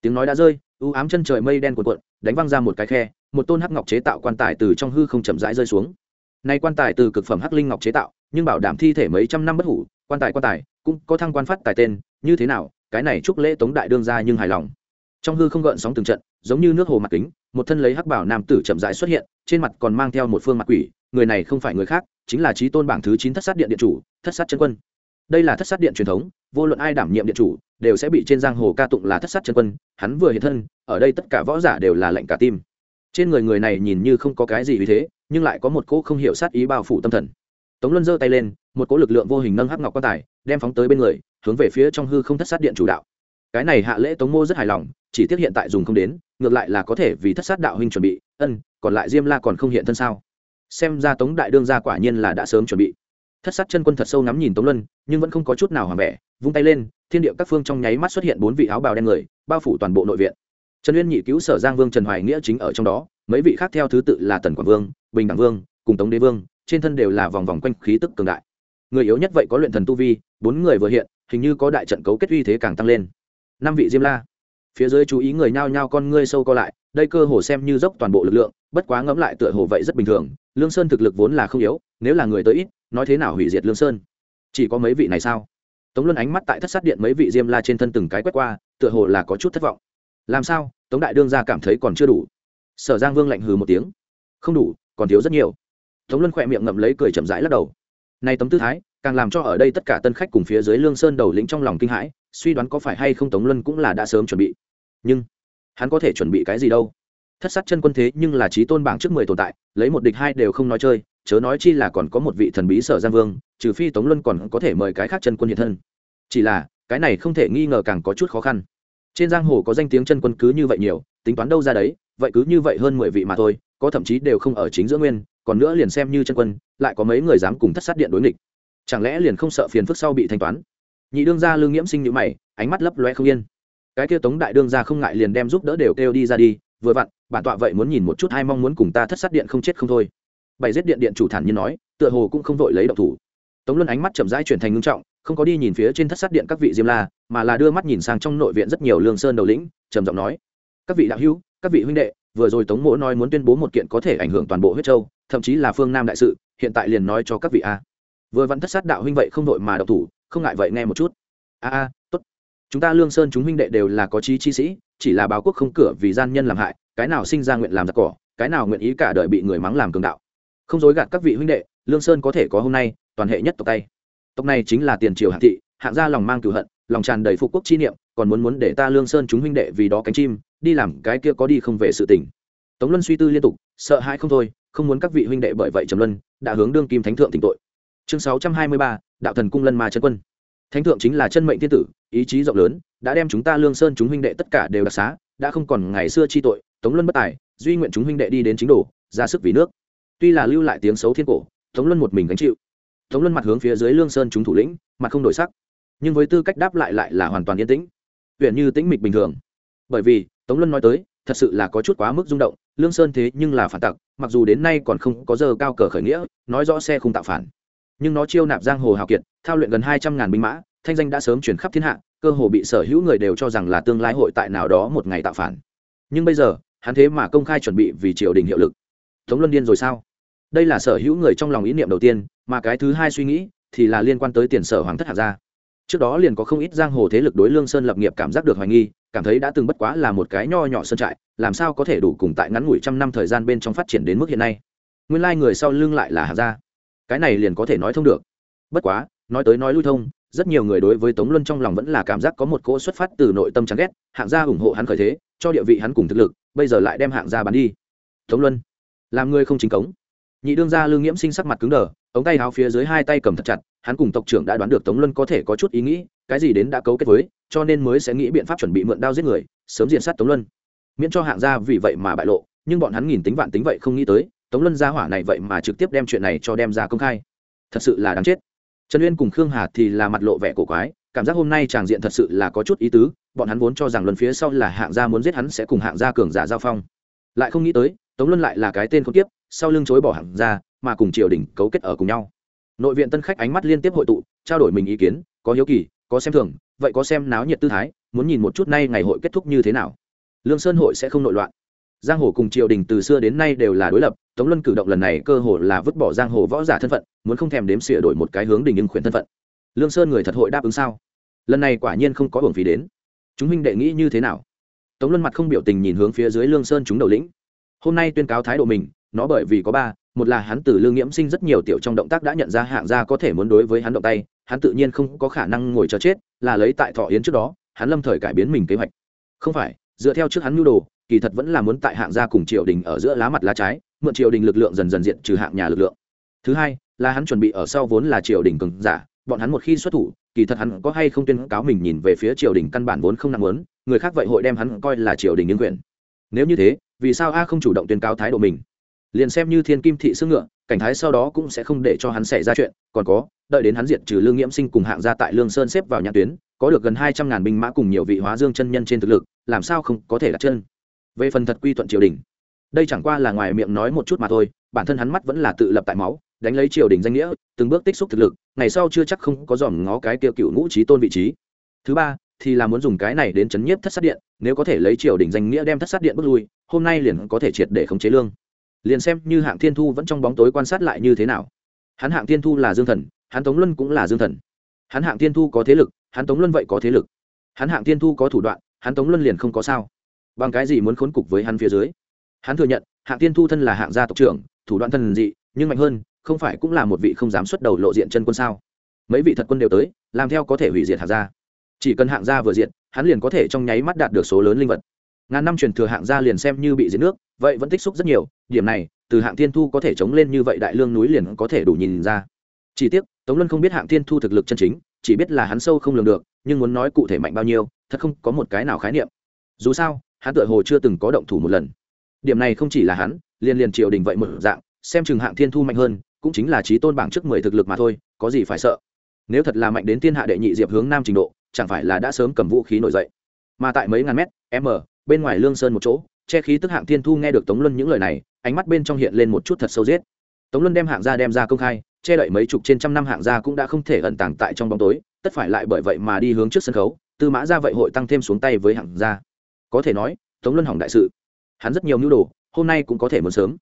Tiếng nói đã rơi ưu ám chân trời mây đen cuộn cuộn, đánh văng ra một cái khe, một tôn hắc ngọc chế tạo quan tài từ trong hư không chậm rãi rơi xuống. Nay quan tài từ cực phẩm hắc linh ngọc chế tạo, nhưng bảo đảm thi thể mấy trăm năm bất hủ, quan tài quan tài, cũng có thăng quan phát tài tên, như thế nào, cái này chúc lễ tống đại đương gia nhưng hài lòng trong hư không gợn sóng từng trận, giống như nước hồ mặt kính, một thân lấy hắc bảo nam tử chậm rãi xuất hiện, trên mặt còn mang theo một phương mặt quỷ, người này không phải người khác, chính là trí tôn bảng thứ chín thất sát điện điện chủ, thất sát chân quân. Đây là thất sát điện truyền thống, vô luận ai đảm nhiệm điện chủ, đều sẽ bị trên giang hồ ca tụng là thất sát chân quân, hắn vừa hiện thân, ở đây tất cả võ giả đều là lệnh cả tim. Trên người người này nhìn như không có cái gì vì thế, nhưng lại có một cỗ không hiểu sát ý bao phủ tâm thần. Tống luân giơ tay lên, một cỗ lực lượng vô hình nâng hắc ngọc quan tài, đem phóng tới bên người, hướng về phía trong hư không thất sát điện chủ đạo cái này hạ lễ tống mô rất hài lòng, chỉ tiếc hiện tại dùng không đến, ngược lại là có thể vì thất sát đạo huynh chuẩn bị. Ân, còn lại diêm la còn không hiện thân sao? Xem ra tống đại đương gia quả nhiên là đã sớm chuẩn bị. Thất sát chân quân thật sâu ngắm nhìn tống luân, nhưng vẫn không có chút nào hoàng vẻ, vung tay lên, thiên địa các phương trong nháy mắt xuất hiện bốn vị áo bào đen người, bao phủ toàn bộ nội viện. Trần uyên nhị cứu sở giang vương trần hoài nghĩa chính ở trong đó, mấy vị khác theo thứ tự là tần quảng vương, bình đẳng vương, cùng tống đế vương, trên thân đều là vòng vòng quanh khí tức cường đại. Người yếu nhất vậy có luyện thần tu vi, bốn người vừa hiện, hình như có đại trận cấu kết uy thế càng tăng lên năm vị diêm la. Phía dưới chú ý người nhao nhao con ngươi sâu co lại, đây cơ hồ xem như dốc toàn bộ lực lượng, bất quá ngẫm lại tựa hồ vậy rất bình thường, lương sơn thực lực vốn là không yếu, nếu là người tới ít, nói thế nào hủy diệt lương sơn? Chỉ có mấy vị này sao? Tống luân ánh mắt tại thất sát điện mấy vị diêm la trên thân từng cái quét qua, tựa hồ là có chút thất vọng. Làm sao? Tống đại đương ra cảm thấy còn chưa đủ. Sở giang vương lạnh hừ một tiếng. Không đủ, còn thiếu rất nhiều. Tống luân khỏe miệng ngậm lấy cười chậm rãi lắc đầu. Nay tấm tư thái, càng làm cho ở đây tất cả tân khách cùng phía dưới lương sơn đầu lĩnh trong lòng kinh hãi suy đoán có phải hay không tống luân cũng là đã sớm chuẩn bị. Nhưng, hắn có thể chuẩn bị cái gì đâu? Thất sát chân quân thế nhưng là trí tôn bảng trước mười tồn tại, lấy một địch hai đều không nói chơi, chớ nói chi là còn có một vị thần bí sở giang vương, trừ phi tống luân còn có thể mời cái khác chân quân hiện thân. Chỉ là, cái này không thể nghi ngờ càng có chút khó khăn. Trên giang hồ có danh tiếng chân quân cứ như vậy nhiều, tính toán đâu ra đấy, vậy cứ như vậy hơn mười vị mà thôi, có thậm chí đều không ở chính giữa nguyên, còn nữa liền xem như chân quân, lại có mấy người dám cùng thất sát điện đối nghịch. Chẳng lẽ liền không sợ phiền phức sau bị thanh toán? Nhị đương gia lương nghiễm sinh nhữ mày, ánh mắt lấp loe không yên. Cái kia tống đại đương gia không ngại liền đem giúp đỡ đều kêu đi ra đi, vừa vặn, bản tọa vậy muốn nhìn một chút hai mong muốn cùng ta thất sát điện không chết không thôi. Bảy giết điện điện chủ thản như nói, tựa hồ cũng không vội lấy độc thủ. Tống luân ánh mắt chậm rãi chuyển thành ngưng trọng, không có đi nhìn phía trên thất sát điện các vị diêm la, mà là đưa mắt nhìn sang trong nội viện rất nhiều lương sơn đầu lĩnh, trầm giọng nói, các vị đạo hữu, các vị huynh đệ, vừa rồi tống mỗ nói muốn tuyên bố một kiện có thể ảnh hưởng toàn bộ huyết châu, thậm chí là phương nam đại sự, hiện tại liền nói cho các vị a. Vừa vặn thất sát đạo huynh vậy không đội mà độc thủ không ngại vậy nghe một chút. A a, tốt. Chúng ta lương sơn chúng huynh đệ đều là có trí chi sĩ, chỉ là báo quốc không cửa vì gian nhân làm hại, cái nào sinh ra nguyện làm giặc cỏ, cái nào nguyện ý cả đời bị người mắng làm cường đạo. Không dối gạt các vị huynh đệ, lương sơn có thể có hôm nay, toàn hệ nhất tộc tay. Tộc này chính là tiền triều hạng thị, hạng gia lòng mang cửu hận, lòng tràn đầy phục quốc chi niệm, còn muốn muốn để ta lương sơn chúng huynh đệ vì đó cánh chim, đi làm cái kia có đi không về sự tình. tống luân suy tư liên tục, sợ hãi không thôi, không muốn các vị huynh đệ bởi vậy trầm luân, đã hướng đương kim thánh thượng tỉnh tội. Chương sáu trăm hai mươi ba đạo thần cung lân ma chân quân. Thánh thượng chính là chân mệnh thiên tử, ý chí rộng lớn, đã đem chúng ta lương sơn chúng huynh đệ tất cả đều đặc xá, đã không còn ngày xưa chi tội, tống luân bất tài, duy nguyện chúng huynh đệ đi đến chính đồ, ra sức vì nước. Tuy là lưu lại tiếng xấu thiên cổ, tống luân một mình gánh chịu. Tống luân mặt hướng phía dưới lương sơn chúng thủ lĩnh, mặt không đổi sắc. Nhưng với tư cách đáp lại lại là hoàn toàn yên tĩnh huyện như tĩnh mịch bình thường. Bởi vì, tống luân nói tới, thật sự là có chút quá mức rung động, lương sơn thế nhưng là phản tặc, mặc dù đến nay còn không có giờ cao cờ khởi nghĩa, nói rõ xe không tạo phản nhưng nó chiêu nạp giang hồ hào kiệt, thao luyện gần hai trăm ngàn binh mã, thanh danh đã sớm chuyển khắp thiên hạ, cơ hồ bị sở hữu người đều cho rằng là tương lai hội tại nào đó một ngày tạo phản. Nhưng bây giờ, hắn thế mà công khai chuẩn bị vì triều đình hiệu lực. Tống luân điên rồi sao? Đây là sở hữu người trong lòng ý niệm đầu tiên, mà cái thứ hai suy nghĩ thì là liên quan tới tiền sở hoàng thất hạ gia. Trước đó liền có không ít giang hồ thế lực đối lương sơn lập nghiệp cảm giác được hoài nghi, cảm thấy đã từng bất quá là một cái nho nhỏ sơn trại, làm sao có thể đủ cùng tại ngắn ngủi trăm năm thời gian bên trong phát triển đến mức hiện nay. Nguyên lai người sau lưng lại là hạ gia cái này liền có thể nói thông được. Bất quá, nói tới nói lui thông, rất nhiều người đối với tống luân trong lòng vẫn là cảm giác có một cỗ xuất phát từ nội tâm chán ghét, hạng gia ủng hộ hắn khởi thế, cho địa vị hắn cùng thực lực, bây giờ lại đem hạng gia bán đi. Tống luân, làm người không chính cống. Nhị đương gia lương nghiễm sinh sắc mặt cứng đờ, ống tay áo phía dưới hai tay cầm thật chặt, hắn cùng tộc trưởng đã đoán được tống luân có thể có chút ý nghĩ, cái gì đến đã cấu kết với, cho nên mới sẽ nghĩ biện pháp chuẩn bị mượn đao giết người, sớm diện sát tống luân. Miễn cho hạng gia vì vậy mà bại lộ, nhưng bọn hắn nghìn tính vạn tính vậy không nghĩ tới tống luân gia hỏa này vậy mà trực tiếp đem chuyện này cho đem ra công khai. Thật sự là đáng chết. Trần uyên cùng khương hà thì là mặt lộ vẻ cổ quái, cảm giác hôm nay tràng diện thật sự là có chút ý tứ, bọn hắn vốn cho rằng luân phía sau là hạng gia muốn giết hắn sẽ cùng hạng gia cường giả giao phong. Lại không nghĩ tới, tống luân lại là cái tên không tiếp sau lưng chối bỏ hạng gia, mà cùng triều đình cấu kết ở cùng nhau. Nội viện tân khách ánh mắt liên tiếp hội tụ, trao đổi mình ý kiến, có hiếu kỳ, có xem thường, vậy có xem náo nhiệt tư thái, muốn nhìn một chút nay ngày hội kết thúc như thế nào. Lương sơn hội sẽ không nội loạn giang hồ cùng triều đình từ xưa đến nay đều là đối lập, tống luân cử động lần này cơ hồ là vứt bỏ giang hồ võ giả thân phận, muốn không thèm đếm xỉa đổi một cái hướng đình nhưng khuyển thân phận. Lương sơn người thật hội đáp ứng sao? Lần này quả nhiên không có hưởng phí đến. Chúng minh đệ nghĩ như thế nào? Tống luân mặt không biểu tình nhìn hướng phía dưới lương sơn chúng đầu lĩnh. Hôm nay tuyên cáo thái độ mình, nó bởi vì có ba, một là hắn từ lương nghiễm sinh rất nhiều tiểu trong động tác đã nhận ra hạng gia có thể muốn đối với hắn động tay, hắn tự nhiên không có khả năng ngồi chờ chết, là lấy tại thọ yến trước đó, hắn lâm thời cải biến mình kế hoạch. Không phải, dựa theo trước hắn nhu đồ kỳ thật vẫn là muốn tại hạng gia cùng triều đình ở giữa lá mặt lá trái, mượn triều đình lực lượng dần dần diện trừ hạng nhà lực lượng. Thứ hai, là hắn chuẩn bị ở sau vốn là triều đình cường giả, bọn hắn một khi xuất thủ, kỳ thật hắn có hay không tuyên cáo mình nhìn về phía triều đình căn bản vốn không nặng muốn, người khác vậy hội đem hắn coi là triều đình nhân quyền. Nếu như thế, vì sao a không chủ động tuyên cáo thái độ mình? Liền xem như thiên kim thị xương ngựa, cảnh thái sau đó cũng sẽ không để cho hắn xảy ra chuyện, còn có, đợi đến hắn diệt trừ lương nghiễm sinh cùng hạng gia tại lương sơn xếp vào nhà tuyến, có được gần hai trăm ngàn binh mã cùng nhiều vị hóa dương chân nhân trên thực lực, làm sao không có thể đặt chân? Về phần thật quy thuận triều đình. Đây chẳng qua là ngoài miệng nói một chút mà thôi, bản thân hắn mắt vẫn là tự lập tại máu, đánh lấy triều đình danh nghĩa, từng bước tích xúc thực lực, ngày sau chưa chắc không có dòm ngó cái tiêu cựu ngũ trí tôn vị trí. Thứ ba, thì là muốn dùng cái này đến chấn nhiếp thất sát điện, nếu có thể lấy triều đình danh nghĩa đem thất sát điện bước lui, hôm nay liền có thể triệt để khống chế lương. Liền xem như hạng thiên thu vẫn trong bóng tối quan sát lại như thế nào. Hắn hạng thiên thu là dương thần, hắn tống luân cũng là dương thần. Hắn hạng thiên thu có thế lực, hắn tống luân vậy có thế lực. Hắn hạng thiên thu có thủ đoạn, hắn tống luân liền không có sao bằng cái gì muốn khốn cục với hắn phía dưới? Hắn thừa nhận, hạng thiên thu thân là hạng gia tộc trưởng, thủ đoạn thần dị, nhưng mạnh hơn, không phải cũng là một vị không dám xuất đầu lộ diện chân quân sao? Mấy vị thật quân đều tới, làm theo có thể hủy diệt hạng gia. Chỉ cần hạng gia vừa diện hắn liền có thể trong nháy mắt đạt được số lớn linh vật. Ngàn năm truyền thừa hạng gia liền xem như bị diệt nước, vậy vẫn tích xúc rất nhiều, điểm này, từ hạng thiên thu có thể chống lên như vậy đại lương núi liền có thể đủ nhìn ra. Chỉ tiếc, tống luân không biết hạng thiên thu thực lực chân chính, chỉ biết là hắn sâu không lường được, nhưng muốn nói cụ thể mạnh bao nhiêu, thật không có một cái nào khái niệm. Dù sao hắn tựa hồ chưa từng có động thủ một lần. Điểm này không chỉ là hắn, liên liên triều đình vậy một dạng, xem chừng hạng thiên thu mạnh hơn, cũng chính là trí tôn bảng trước mười thực lực mà thôi, có gì phải sợ? Nếu thật là mạnh đến thiên hạ đệ nhị diệp hướng nam trình độ, chẳng phải là đã sớm cầm vũ khí nổi dậy? Mà tại mấy ngàn mét, m, bên ngoài lương sơn một chỗ, che khí tức hạng thiên thu nghe được tống luân những lời này, ánh mắt bên trong hiện lên một chút thật sâu giết. Tống luân đem hạng gia đem ra công khai, che đậy mấy chục trên trăm năm hạng gia cũng đã không thể ẩn tàng tại trong bóng tối, tất phải lại bởi vậy mà đi hướng trước sân khấu, tư mã ra vậy hội tăng thêm xuống tay với hạng gia có thể nói, tống luân hỏng đại sự, hắn rất nhiều mưu đồ, hôm nay cũng có thể muốn sớm.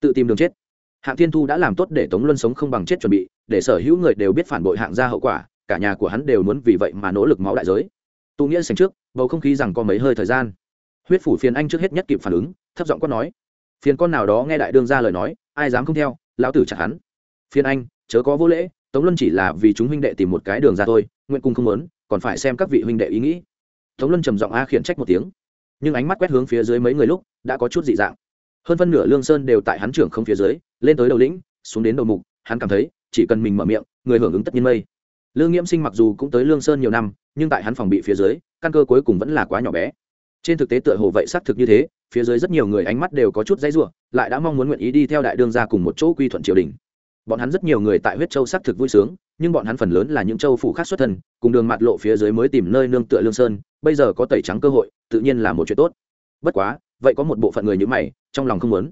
Tự tìm đường chết. Hạng thiên thu đã làm tốt để tống luân sống không bằng chết chuẩn bị, để sở hữu người đều biết phản bội hạng gia hậu quả, cả nhà của hắn đều muốn vì vậy mà nỗ lực máu đại giới. Tụ nghĩa sành trước, bầu không khí rằng có mấy hơi thời gian. Huyết phủ phiền anh trước hết nhất kịp phản ứng, thấp giọng quát nói. Phiền con nào đó nghe đại đương ra lời nói, ai dám không theo, lão tử chặt hắn. Phiền anh, chớ có vô lễ, tống luân chỉ là vì chúng huynh đệ tìm một cái đường ra thôi, nguyện cung không muốn, còn phải xem các vị huynh đệ ý nghĩ. Tống luân trầm giọng a khiển trách một tiếng nhưng ánh mắt quét hướng phía dưới mấy người lúc, đã có chút dị dạng. Hơn phân nửa lương sơn đều tại hắn trưởng không phía dưới, lên tới đầu lĩnh, xuống đến đầu mục, hắn cảm thấy, chỉ cần mình mở miệng, người hưởng ứng tất nhiên mây. Lương nghiễm sinh mặc dù cũng tới lương sơn nhiều năm, nhưng tại hắn phòng bị phía dưới, căn cơ cuối cùng vẫn là quá nhỏ bé. Trên thực tế tựa hồ vậy xác thực như thế, phía dưới rất nhiều người ánh mắt đều có chút dãy ruộng lại đã mong muốn nguyện ý đi theo đại đương ra cùng một chỗ quy thuận triều đình. Bọn hắn rất nhiều người tại huyết châu xác thực vui sướng nhưng bọn hắn phần lớn là những châu phủ khác xuất thân, cùng đường mặt lộ phía dưới mới tìm nơi nương tựa lương sơn, bây giờ có tẩy trắng cơ hội, tự nhiên là một chuyện tốt. Bất quá, vậy có một bộ phận người như mày, trong lòng không muốn.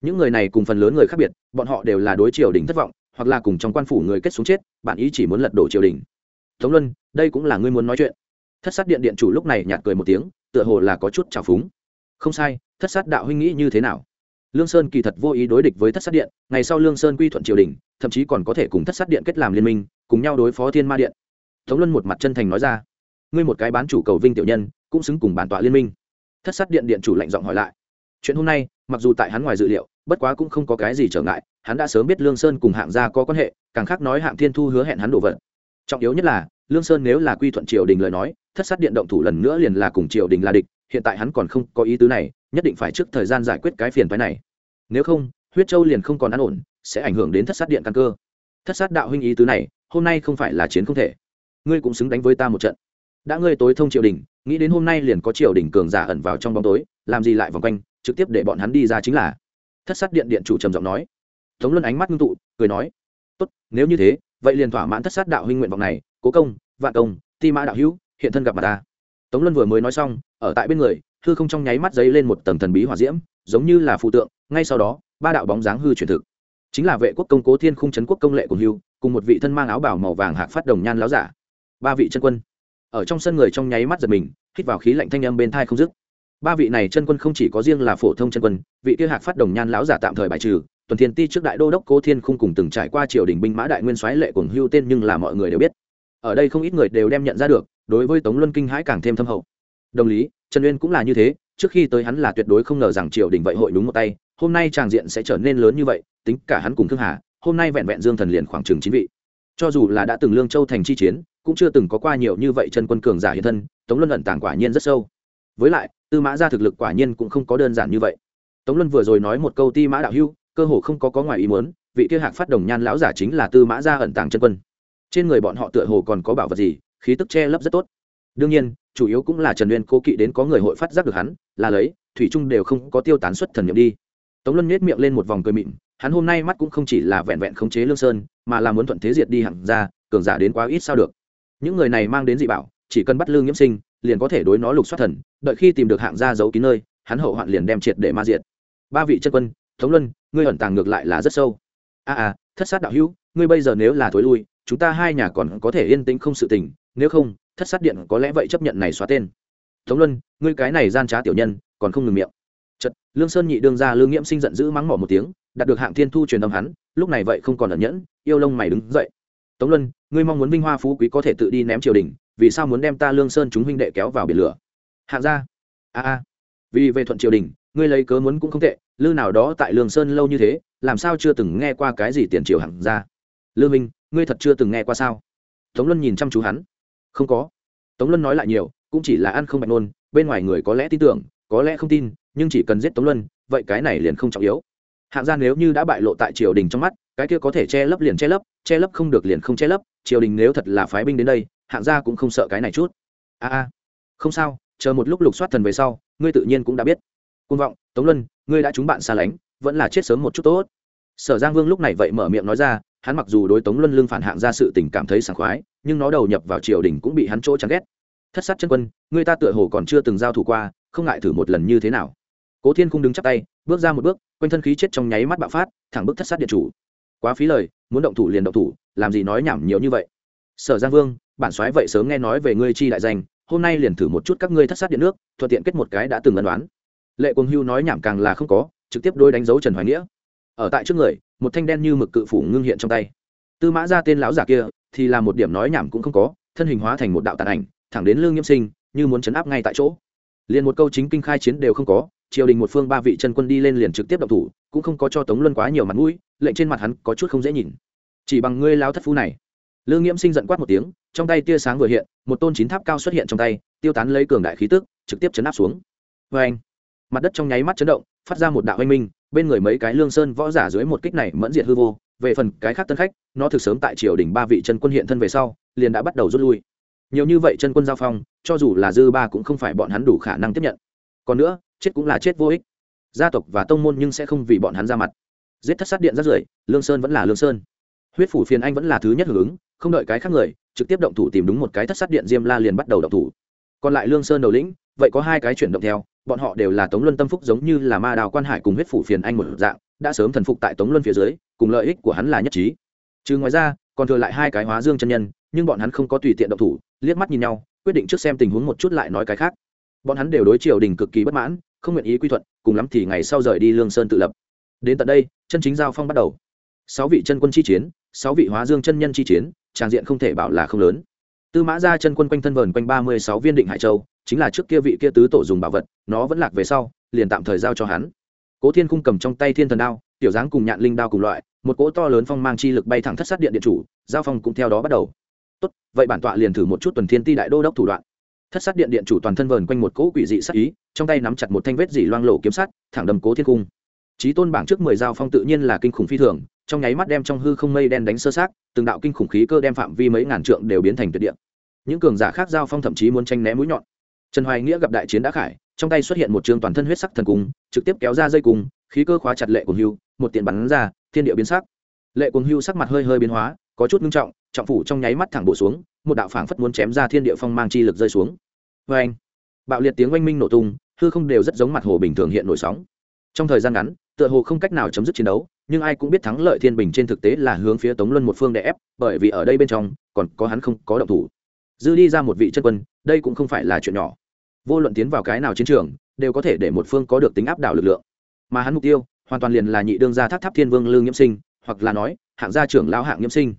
Những người này cùng phần lớn người khác biệt, bọn họ đều là đối triều đình thất vọng, hoặc là cùng trong quan phủ người kết xuống chết, bạn ý chỉ muốn lật đổ triều đình. Tống luân, đây cũng là ngươi muốn nói chuyện. Thất sát điện điện chủ lúc này nhạt cười một tiếng, tựa hồ là có chút trào phúng. Không sai, thất sát đạo huynh nghĩ như thế nào? Lương sơn kỳ thật vô ý đối địch với thất sát điện, ngày sau lương sơn quy thuận triều đình, thậm chí còn có thể cùng thất sát điện kết làm liên minh, cùng nhau đối phó thiên ma điện. Tống luân một mặt chân thành nói ra, ngươi một cái bán chủ cầu vinh tiểu nhân, cũng xứng cùng bản tọa liên minh. Thất sát điện điện chủ lạnh giọng hỏi lại, chuyện hôm nay, mặc dù tại hắn ngoài dự liệu, bất quá cũng không có cái gì trở ngại, hắn đã sớm biết lương sơn cùng hạng gia có quan hệ, càng khác nói hạng thiên thu hứa hẹn hắn đổ vật trọng yếu nhất là, lương sơn nếu là quy thuận triều đình lời nói, thất sát điện động thủ lần nữa liền là cùng triều đình là địch, hiện tại hắn còn không có ý tứ này nhất định phải trước thời gian giải quyết cái phiền phái này. Nếu không, huyết châu liền không còn an ổn, sẽ ảnh hưởng đến thất sát điện căn cơ. Thất sát đạo huynh ý tứ này, hôm nay không phải là chiến không thể. Ngươi cũng xứng đánh với ta một trận. Đã ngươi tối thông triều đình, nghĩ đến hôm nay liền có triều đình cường giả ẩn vào trong bóng tối, làm gì lại vòng quanh, trực tiếp để bọn hắn đi ra chính là. Thất sát điện điện chủ trầm giọng nói. Tống luân ánh mắt ngưng tụ, cười nói. Tốt, nếu như thế, vậy liền thỏa mãn thất sát đạo huynh nguyện vọng này, cố công, vạn công, ti mã đạo hữu, hiện thân gặp mặt ta. Tống luân vừa mới nói xong, ở tại bên người hư không trong nháy mắt dấy lên một tầng thần bí hỏa diễm, giống như là phù tượng, ngay sau đó, ba đạo bóng dáng hư chuyển thực. Chính là vệ quốc công cố thiên khung trấn quốc công lệ của hưu, cùng một vị thân mang áo bảo màu vàng hạc phát đồng nhan láo giả. Ba vị chân quân. Ở trong sân người trong nháy mắt giật mình, hít vào khí lạnh thanh âm bên thai không dứt. Ba vị này chân quân không chỉ có riêng là phổ thông chân quân, vị kia hạc phát đồng nhan lão giả tạm thời bài trừ, tuần thiên ti trước đại đô đốc cố thiên khung cùng từng trải qua triều đình binh mã đại nguyên soái lệ cuồng hưu tên nhưng là mọi người đều biết. Ở đây không ít người đều đem nhận ra được, đối với tống luân kinh hãi càng thêm thâm hậu. Đồng lý trần uyên cũng là như thế, trước khi tới hắn là tuyệt đối không ngờ rằng triều đình vậy hội đúng một tay, hôm nay tràng diện sẽ trở nên lớn như vậy, tính cả hắn cùng thương hà, hôm nay vẹn vẹn dương thần liền khoảng chừng chín vị. Cho dù là đã từng lương châu thành chi chiến, cũng chưa từng có qua nhiều như vậy chân quân cường giả hiện thân, tống luân ẩn tàng quả nhiên rất sâu. Với lại, tư mã ra thực lực quả nhiên cũng không có đơn giản như vậy. Tống luân vừa rồi nói một câu ti mã đạo hưu cơ hồ không có có ngoài ý muốn, vị kia hạc phát đồng nhan lão giả chính là tư mã ra ẩn tàng chân quân. Trên người bọn họ tựa hồ còn có bảo vật gì, khí tức che lấp rất tốt đương nhiên, chủ yếu cũng là trần uyên cố kỵ đến có người hội phát giác được hắn, là lấy, thủy trung đều không có tiêu tán xuất thần nhiệm đi. Tống luân nhét miệng lên một vòng cười mịn, hắn hôm nay mắt cũng không chỉ là vẹn vẹn khống chế lương sơn, mà là muốn thuận thế diệt đi hẳn ra cường giả đến quá ít sao được. Những người này mang đến dị bảo, chỉ cần bắt lương nhiễm sinh, liền có thể đối nó lục xoát thần, đợi khi tìm được hạng gia giấu kín nơi, hắn hậu hoạn liền đem triệt để ma diệt. Ba vị chân quân, tống luân, ngươi ẩn tàng ngược lại là rất sâu. A a, thất sát đạo hữu, ngươi bây giờ nếu là thối lui, chúng ta hai nhà còn có thể yên tĩnh không sự tình, nếu không thất sát điện có lẽ vậy chấp nhận này xóa tên. Tống luân, ngươi cái này gian trá tiểu nhân, còn không ngừng miệng. Chật lương sơn nhị đương ra lương nghiễm sinh giận dữ mắng mỏ một tiếng, đạt được hạng thiên thu truyền âm hắn, lúc này vậy không còn ẩn nhẫn, yêu lông mày đứng dậy. Tống luân, ngươi mong muốn vinh hoa phú quý có thể tự đi ném triều đình, vì sao muốn đem ta lương sơn chúng huynh đệ kéo vào biển lửa? Hạng gia. A a. Vì về thuận triều đình, ngươi lấy cớ muốn cũng không tệ, lư nào đó tại lương sơn lâu như thế, làm sao chưa từng nghe qua cái gì tiền triều hạng gia? Lư minh, ngươi thật chưa từng nghe qua sao? Tống luân nhìn chăm chú hắn không có. Tống luân nói lại nhiều, cũng chỉ là ăn không bạch nôn bên ngoài người có lẽ tin tưởng, có lẽ không tin, nhưng chỉ cần giết tống luân, vậy cái này liền không trọng yếu. Hạng gia nếu như đã bại lộ tại triều đình trong mắt, cái kia có thể che lấp liền che lấp che lấp không được liền không che lấp, triều đình nếu thật là phái binh đến đây, hạng gia cũng không sợ cái này chút. A a không sao, chờ một lúc lục soát thần về sau, ngươi tự nhiên cũng đã biết. Côn vọng, tống luân, ngươi đã trúng bạn xa lánh, vẫn là chết sớm một chút tốt. Sở giang vương lúc này vậy mở miệng nói ra, hắn mặc dù đối tống luân lương phản hạng ra sự tình cảm thấy sảng khoái nhưng nó đầu nhập vào triều đình cũng bị hắn chỗ chán ghét. Thất sát chân quân, người ta tựa hồ còn chưa từng giao thủ qua, không ngại thử một lần như thế nào. Cố thiên không đứng chắp tay, bước ra một bước, quanh thân khí chết trong nháy mắt bạo phát, thẳng bức thất sát điện chủ. Quá phí lời, muốn động thủ liền động thủ, làm gì nói nhảm nhiều như vậy. Sở giang vương, bản soái vậy sớm nghe nói về ngươi chi đại danh, hôm nay liền thử một chút các ngươi thất sát điện nước, thuận tiện kết một cái đã từng ân đoán lệ quân hưu nói nhảm càng là không có, trực tiếp đôi đánh dấu trần hoài nghĩa. Ở tại trước người, một thanh đen như mực cự phủ ngưng hiện trong tay. Tư mã ra tên lão giả kia thì là một điểm nói nhảm cũng không có, thân hình hóa thành một đạo tàn ảnh, thẳng đến lương nhiễm sinh, như muốn chấn áp ngay tại chỗ. Liền một câu chính kinh khai chiến đều không có, triều đình một phương ba vị chân quân đi lên liền trực tiếp động thủ, cũng không có cho tống luân quá nhiều mặt mũi, lệnh trên mặt hắn có chút không dễ nhìn. Chỉ bằng ngươi lao thất phu này. Lương nghiễm sinh giận quát một tiếng, trong tay tia sáng vừa hiện, một tôn chín tháp cao xuất hiện trong tay, tiêu tán lấy cường đại khí tức, trực tiếp chấn áp xuống. Vê anh, mặt đất trong nháy mắt chấn động, phát ra một đạo oanh minh, bên người mấy cái lương sơn võ giả dưới một kích này mẫn diệt hư vô về phần cái khác tân khách, nó thực sớm tại triều đình ba vị chân quân hiện thân về sau, liền đã bắt đầu rút lui. Nhiều như vậy chân quân giao phong, cho dù là dư ba cũng không phải bọn hắn đủ khả năng tiếp nhận. Còn nữa, chết cũng là chết vô ích. Gia tộc và tông môn nhưng sẽ không vì bọn hắn ra mặt. Giết thất sát điện rất rưởi, lương sơn vẫn là lương sơn. Huyết phủ phiền anh vẫn là thứ nhất hưởng ứng, không đợi cái khác người, trực tiếp động thủ tìm đúng một cái thất sát điện diêm la liền bắt đầu động thủ. Còn lại lương sơn đầu lĩnh, vậy có hai cái chuyển động theo, bọn họ đều là tống luân tâm phúc giống như là ma đào quan hải cùng huyết phủ phiền anh một dạng, đã sớm thần phục tại tống luân phía dưới cùng lợi ích của hắn là nhất trí. Chứ ngoài ra, còn thừa lại hai cái hóa dương chân nhân, nhưng bọn hắn không có tùy tiện động thủ, liếc mắt nhìn nhau, quyết định trước xem tình huống một chút lại nói cái khác. Bọn hắn đều đối triều đình cực kỳ bất mãn, không nguyện ý quy thuận, cùng lắm thì ngày sau rời đi lương sơn tự lập. Đến tận đây, chân chính giao phong bắt đầu. Sáu vị chân quân chi chiến, sáu vị hóa dương chân nhân chi chiến, tràng diện không thể bảo là không lớn. Tư mã ra chân quân quanh thân vờn quanh ba mươi sáu viên định hải châu, chính là trước kia vị kia tứ tổ dùng bảo vật, nó vẫn lạc về sau, liền tạm thời giao cho hắn. Cố thiên cung cầm trong tay thiên thần đao tiểu dáng cùng nhạn linh đao cùng loại, một cỗ to lớn phong mang chi lực bay thẳng thất sát điện điện chủ, giao phong cũng theo đó bắt đầu. Tốt, vậy bản tọa liền thử một chút tuần thiên ti đại đô đốc thủ đoạn. Thất sát điện điện chủ toàn thân vờn quanh một cỗ quỷ dị sát ý, trong tay nắm chặt một thanh vết dỉ loang lộ kiếm sắt, thẳng đầm cố thiên cung. Trí tôn bảng trước mười giao phong tự nhiên là kinh khủng phi thường, trong nháy mắt đem trong hư không mây đen đánh sơ sát từng đạo kinh khủng khí cơ đem phạm vi mấy ngàn trượng đều biến thành tuyệt địa. Những cường giả khác giao phong thậm chí muốn tranh né mũi nhọn. Trần hoài nghĩa gặp đại chiến đã khải, trong tay xuất hiện một trường toàn thân huyết sắc thần cung, trực tiếp kéo ra dây cung khí cơ khóa chặt lệ cuồng hưu, một tiền bắn ra, thiên địa biến sắc. Lệ cuồng hưu sắc mặt hơi hơi biến hóa, có chút ngưng trọng trọng phủ trong nháy mắt thẳng bổ xuống, một đạo phảng phất muốn chém ra thiên địa phong mang chi lực rơi xuống. Vê anh bạo liệt tiếng oanh minh nổ tung, hư không đều rất giống mặt hồ bình thường hiện nổi sóng. Trong thời gian ngắn, tựa hồ không cách nào chấm dứt chiến đấu, nhưng ai cũng biết thắng lợi thiên bình trên thực tế là hướng phía tống luân một phương đè ép, bởi vì ở đây bên trong, còn có hắn không có động thủ. Dư đi ra một vị chân quân, đây cũng không phải là chuyện nhỏ. Vô luận tiến vào cái nào chiến trường, đều có thể để một phương có được tính áp đảo lực lượng mà hắn mục tiêu hoàn toàn liền là nhị đương gia tháp tháp thiên vương lương nhiễm sinh hoặc là nói hạng gia trưởng lão hạng nhiễm sinh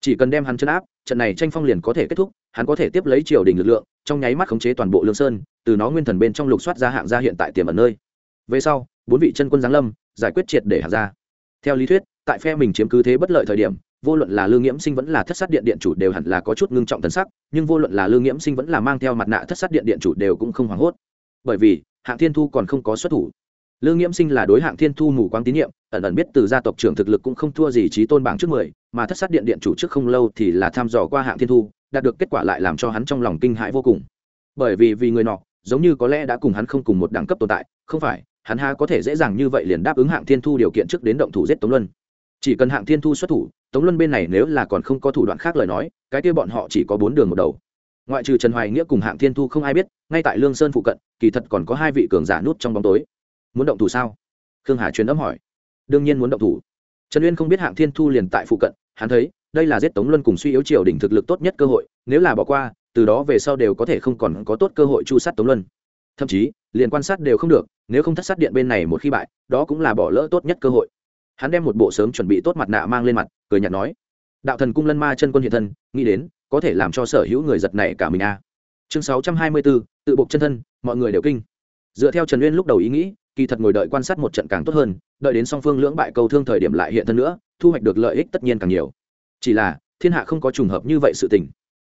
chỉ cần đem hắn chân áp trận này tranh phong liền có thể kết thúc hắn có thể tiếp lấy triều đình lực lượng trong nháy mắt khống chế toàn bộ lương sơn từ nó nguyên thần bên trong lục soát ra hạng gia hiện tại tiềm ẩn nơi về sau bốn vị chân quân giáng lâm giải quyết triệt để hạng gia theo lý thuyết tại phe mình chiếm cứ thế bất lợi thời điểm vô luận là lương nghiễm sinh vẫn là thất sát điện điện chủ đều hẳn là có chút ngưng trọng thần sắc nhưng vô luận là lương nghiễm sinh vẫn là mang theo mặt nạ thất sát điện điện chủ đều cũng không hoảng hốt bởi vì hạng thiên thu còn không có xuất thủ lương nghiễm sinh là đối hạng thiên thu mù quáng tín nhiệm, ẩn ẩn biết từ gia tộc trưởng thực lực cũng không thua gì trí tôn bảng trước mười, mà thất sát điện điện chủ trước không lâu thì là tham dò qua hạng thiên thu, đạt được kết quả lại làm cho hắn trong lòng kinh hãi vô cùng. Bởi vì vì người nọ, giống như có lẽ đã cùng hắn không cùng một đẳng cấp tồn tại, không phải, hắn ha có thể dễ dàng như vậy liền đáp ứng hạng thiên thu điều kiện trước đến động thủ giết tống luân. Chỉ cần hạng thiên thu xuất thủ, tống luân bên này nếu là còn không có thủ đoạn khác lời nói, cái kia bọn họ chỉ có bốn đường một đầu. Ngoại trừ trần hoài nghĩa cùng hạng thiên thu không ai biết, ngay tại lương sơn phụ cận, kỳ thật còn có hai vị cường giả nút trong bóng tối muốn động thủ sao? Khương hà truyền âm hỏi. Đương nhiên muốn động thủ. Trần uyên không biết hạng thiên thu liền tại phụ cận, hắn thấy, đây là giết tống luân cùng suy yếu triều đỉnh thực lực tốt nhất cơ hội, nếu là bỏ qua, từ đó về sau đều có thể không còn có tốt cơ hội chu sát tống luân. Thậm chí, liền quan sát đều không được, nếu không thất sát điện bên này một khi bại, đó cũng là bỏ lỡ tốt nhất cơ hội. Hắn đem một bộ sớm chuẩn bị tốt mặt nạ mang lên mặt, cười nhạt nói, đạo thần cung lân ma chân quân hiện thân, nghĩ đến, có thể làm cho sở hữu người giật này cả mình a. Chương sáu trăm hai mươi bốn, tự buộc chân thân, mọi người đều kinh. Dựa theo trần uyên lúc đầu ý nghĩ kỳ thật ngồi đợi quan sát một trận càng tốt hơn, đợi đến song phương lưỡng bại cầu thương thời điểm lại hiện thân nữa, thu hoạch được lợi ích tất nhiên càng nhiều. Chỉ là, thiên hạ không có trùng hợp như vậy sự tình.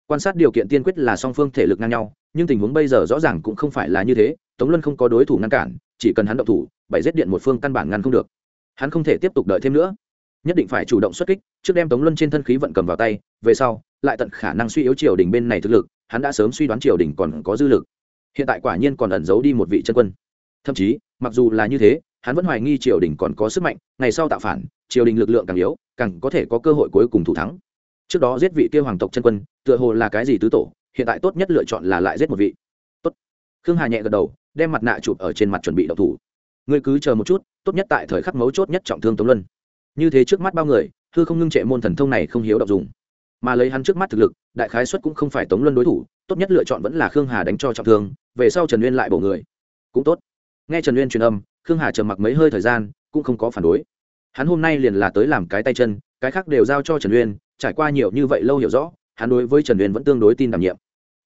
Quan sát điều kiện tiên quyết là song phương thể lực ngang nhau, nhưng tình huống bây giờ rõ ràng cũng không phải là như thế, tống luân không có đối thủ ngăn cản, chỉ cần hắn động thủ, bảy giết điện một phương căn bản ngăn không được. Hắn không thể tiếp tục đợi thêm nữa. Nhất định phải chủ động xuất kích, trước đem tống luân trên thân khí vận cầm vào tay, về sau, lại tận khả năng suy yếu triều đình bên này thực lực, hắn đã sớm suy đoán triều đình còn có dư lực. Hiện tại quả nhiên còn ẩn giấu đi một vị chân quân. Thậm chí mặc dù là như thế, hắn vẫn hoài nghi triều đình còn có sức mạnh, ngày sau tạo phản, triều đình lực lượng càng yếu, càng có thể có cơ hội cuối cùng thủ thắng. Trước đó giết vị kia hoàng tộc chân quân, tựa hồ là cái gì tứ tổ, hiện tại tốt nhất lựa chọn là lại giết một vị. Tốt. Khương hà nhẹ gật đầu, đem mặt nạ chụp ở trên mặt chuẩn bị đậu thủ. Ngươi cứ chờ một chút, tốt nhất tại thời khắc mấu chốt nhất trọng thương tống luân. Như thế trước mắt bao người thư không ngưng trệ môn thần thông này không hiếu đọc dùng. Mà lấy hắn trước mắt thực lực, đại khái xuất cũng không phải tống luân đối thủ, tốt nhất lựa chọn vẫn là khương hà đánh cho trọng thương, về sau trần uyên lại bổ người. Cũng tốt nghe trần uyên truyền âm, khương hà trầm mặc mấy hơi thời gian, cũng không có phản đối. Hắn hôm nay liền là tới làm cái tay chân, cái khác đều giao cho trần uyên, trải qua nhiều như vậy lâu hiểu rõ, hắn đối với trần uyên vẫn tương đối tin đảm nhiệm.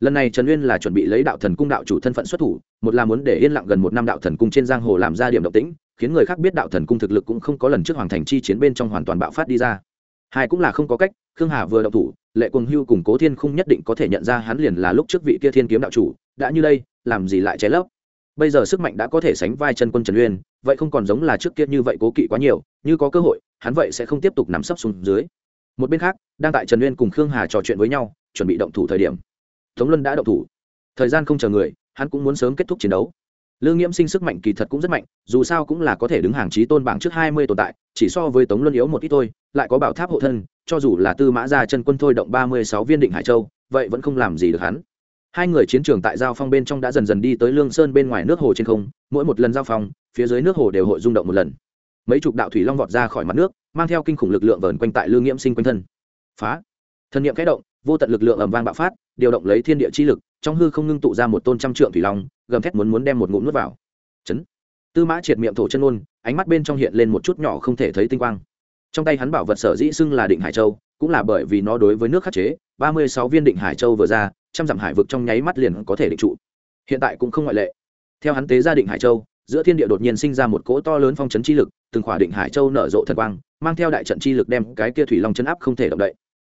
Lần này trần uyên là chuẩn bị lấy đạo thần cung đạo chủ thân phận xuất thủ, một là muốn để yên lặng gần một năm đạo thần cung trên giang hồ làm ra điểm động tĩnh, khiến người khác biết đạo thần cung thực lực cũng không có lần trước hoàng thành chi chiến bên trong hoàn toàn bạo phát đi ra. Hai cũng là không có cách, khương hà vừa động thủ, lệ quần hưu cùng cố thiên không nhất định có thể nhận ra hắn liền là lúc trước vị kia thiên kiếm đạo chủ, đã như đây, làm gì lại trái lấp? Bây giờ sức mạnh đã có thể sánh vai chân quân trần uyên, vậy không còn giống là trước kia như vậy cố kỵ quá nhiều, như có cơ hội, hắn vậy sẽ không tiếp tục nắm sấp xuống dưới. Một bên khác, đang tại trần uyên cùng khương hà trò chuyện với nhau, chuẩn bị động thủ thời điểm. Tống luân đã động thủ. Thời gian không chờ người, hắn cũng muốn sớm kết thúc chiến đấu. Lương nghiễm sinh sức mạnh kỳ thật cũng rất mạnh, dù sao cũng là có thể đứng hàng trí tôn bảng trước hai mươi tồn tại, chỉ so với tống luân yếu một ít thôi, lại có bảo tháp hộ thân, cho dù là tư mã ra chân quân thôi động ba mươi sáu viên định hải châu, vậy vẫn không làm gì được hắn hai người chiến trường tại giao phong bên trong đã dần dần đi tới lương sơn bên ngoài nước hồ trên không, mỗi một lần giao phong, phía dưới nước hồ đều hội rung động một lần. Mấy chục đạo thủy long vọt ra khỏi mặt nước, mang theo kinh khủng lực lượng vờn quanh tại lương nghiễm sinh quanh thân. Phá! Thân nhiệm kẽ động, vô tận lực lượng ầm vang bạo phát, điều động lấy thiên địa chi lực, trong hư không ngưng tụ ra một tôn trăm trượng thủy long, gầm thét muốn muốn đem một ngụm nuốt vào. Chấn! Tư mã triệt miệng thổ chân ôn ánh mắt bên trong hiện lên một chút nhỏ không thể thấy tinh quang. Trong tay hắn bảo vật sở dĩ xưng là định hải châu, cũng là bởi vì nó đối với nước khắc chế, ba mươi sáu viên định hải châu vừa ra trăm dặm hải vực trong nháy mắt liền có thể định trụ. Hiện tại cũng không ngoại lệ. Theo hắn tế gia định hải châu, giữa thiên địa đột nhiên sinh ra một cỗ to lớn phong chấn chi lực, từng khỏa định hải châu nở rộ thần quang, mang theo đại trận chi lực đem cái kia thủy long chấn áp không thể động đậy.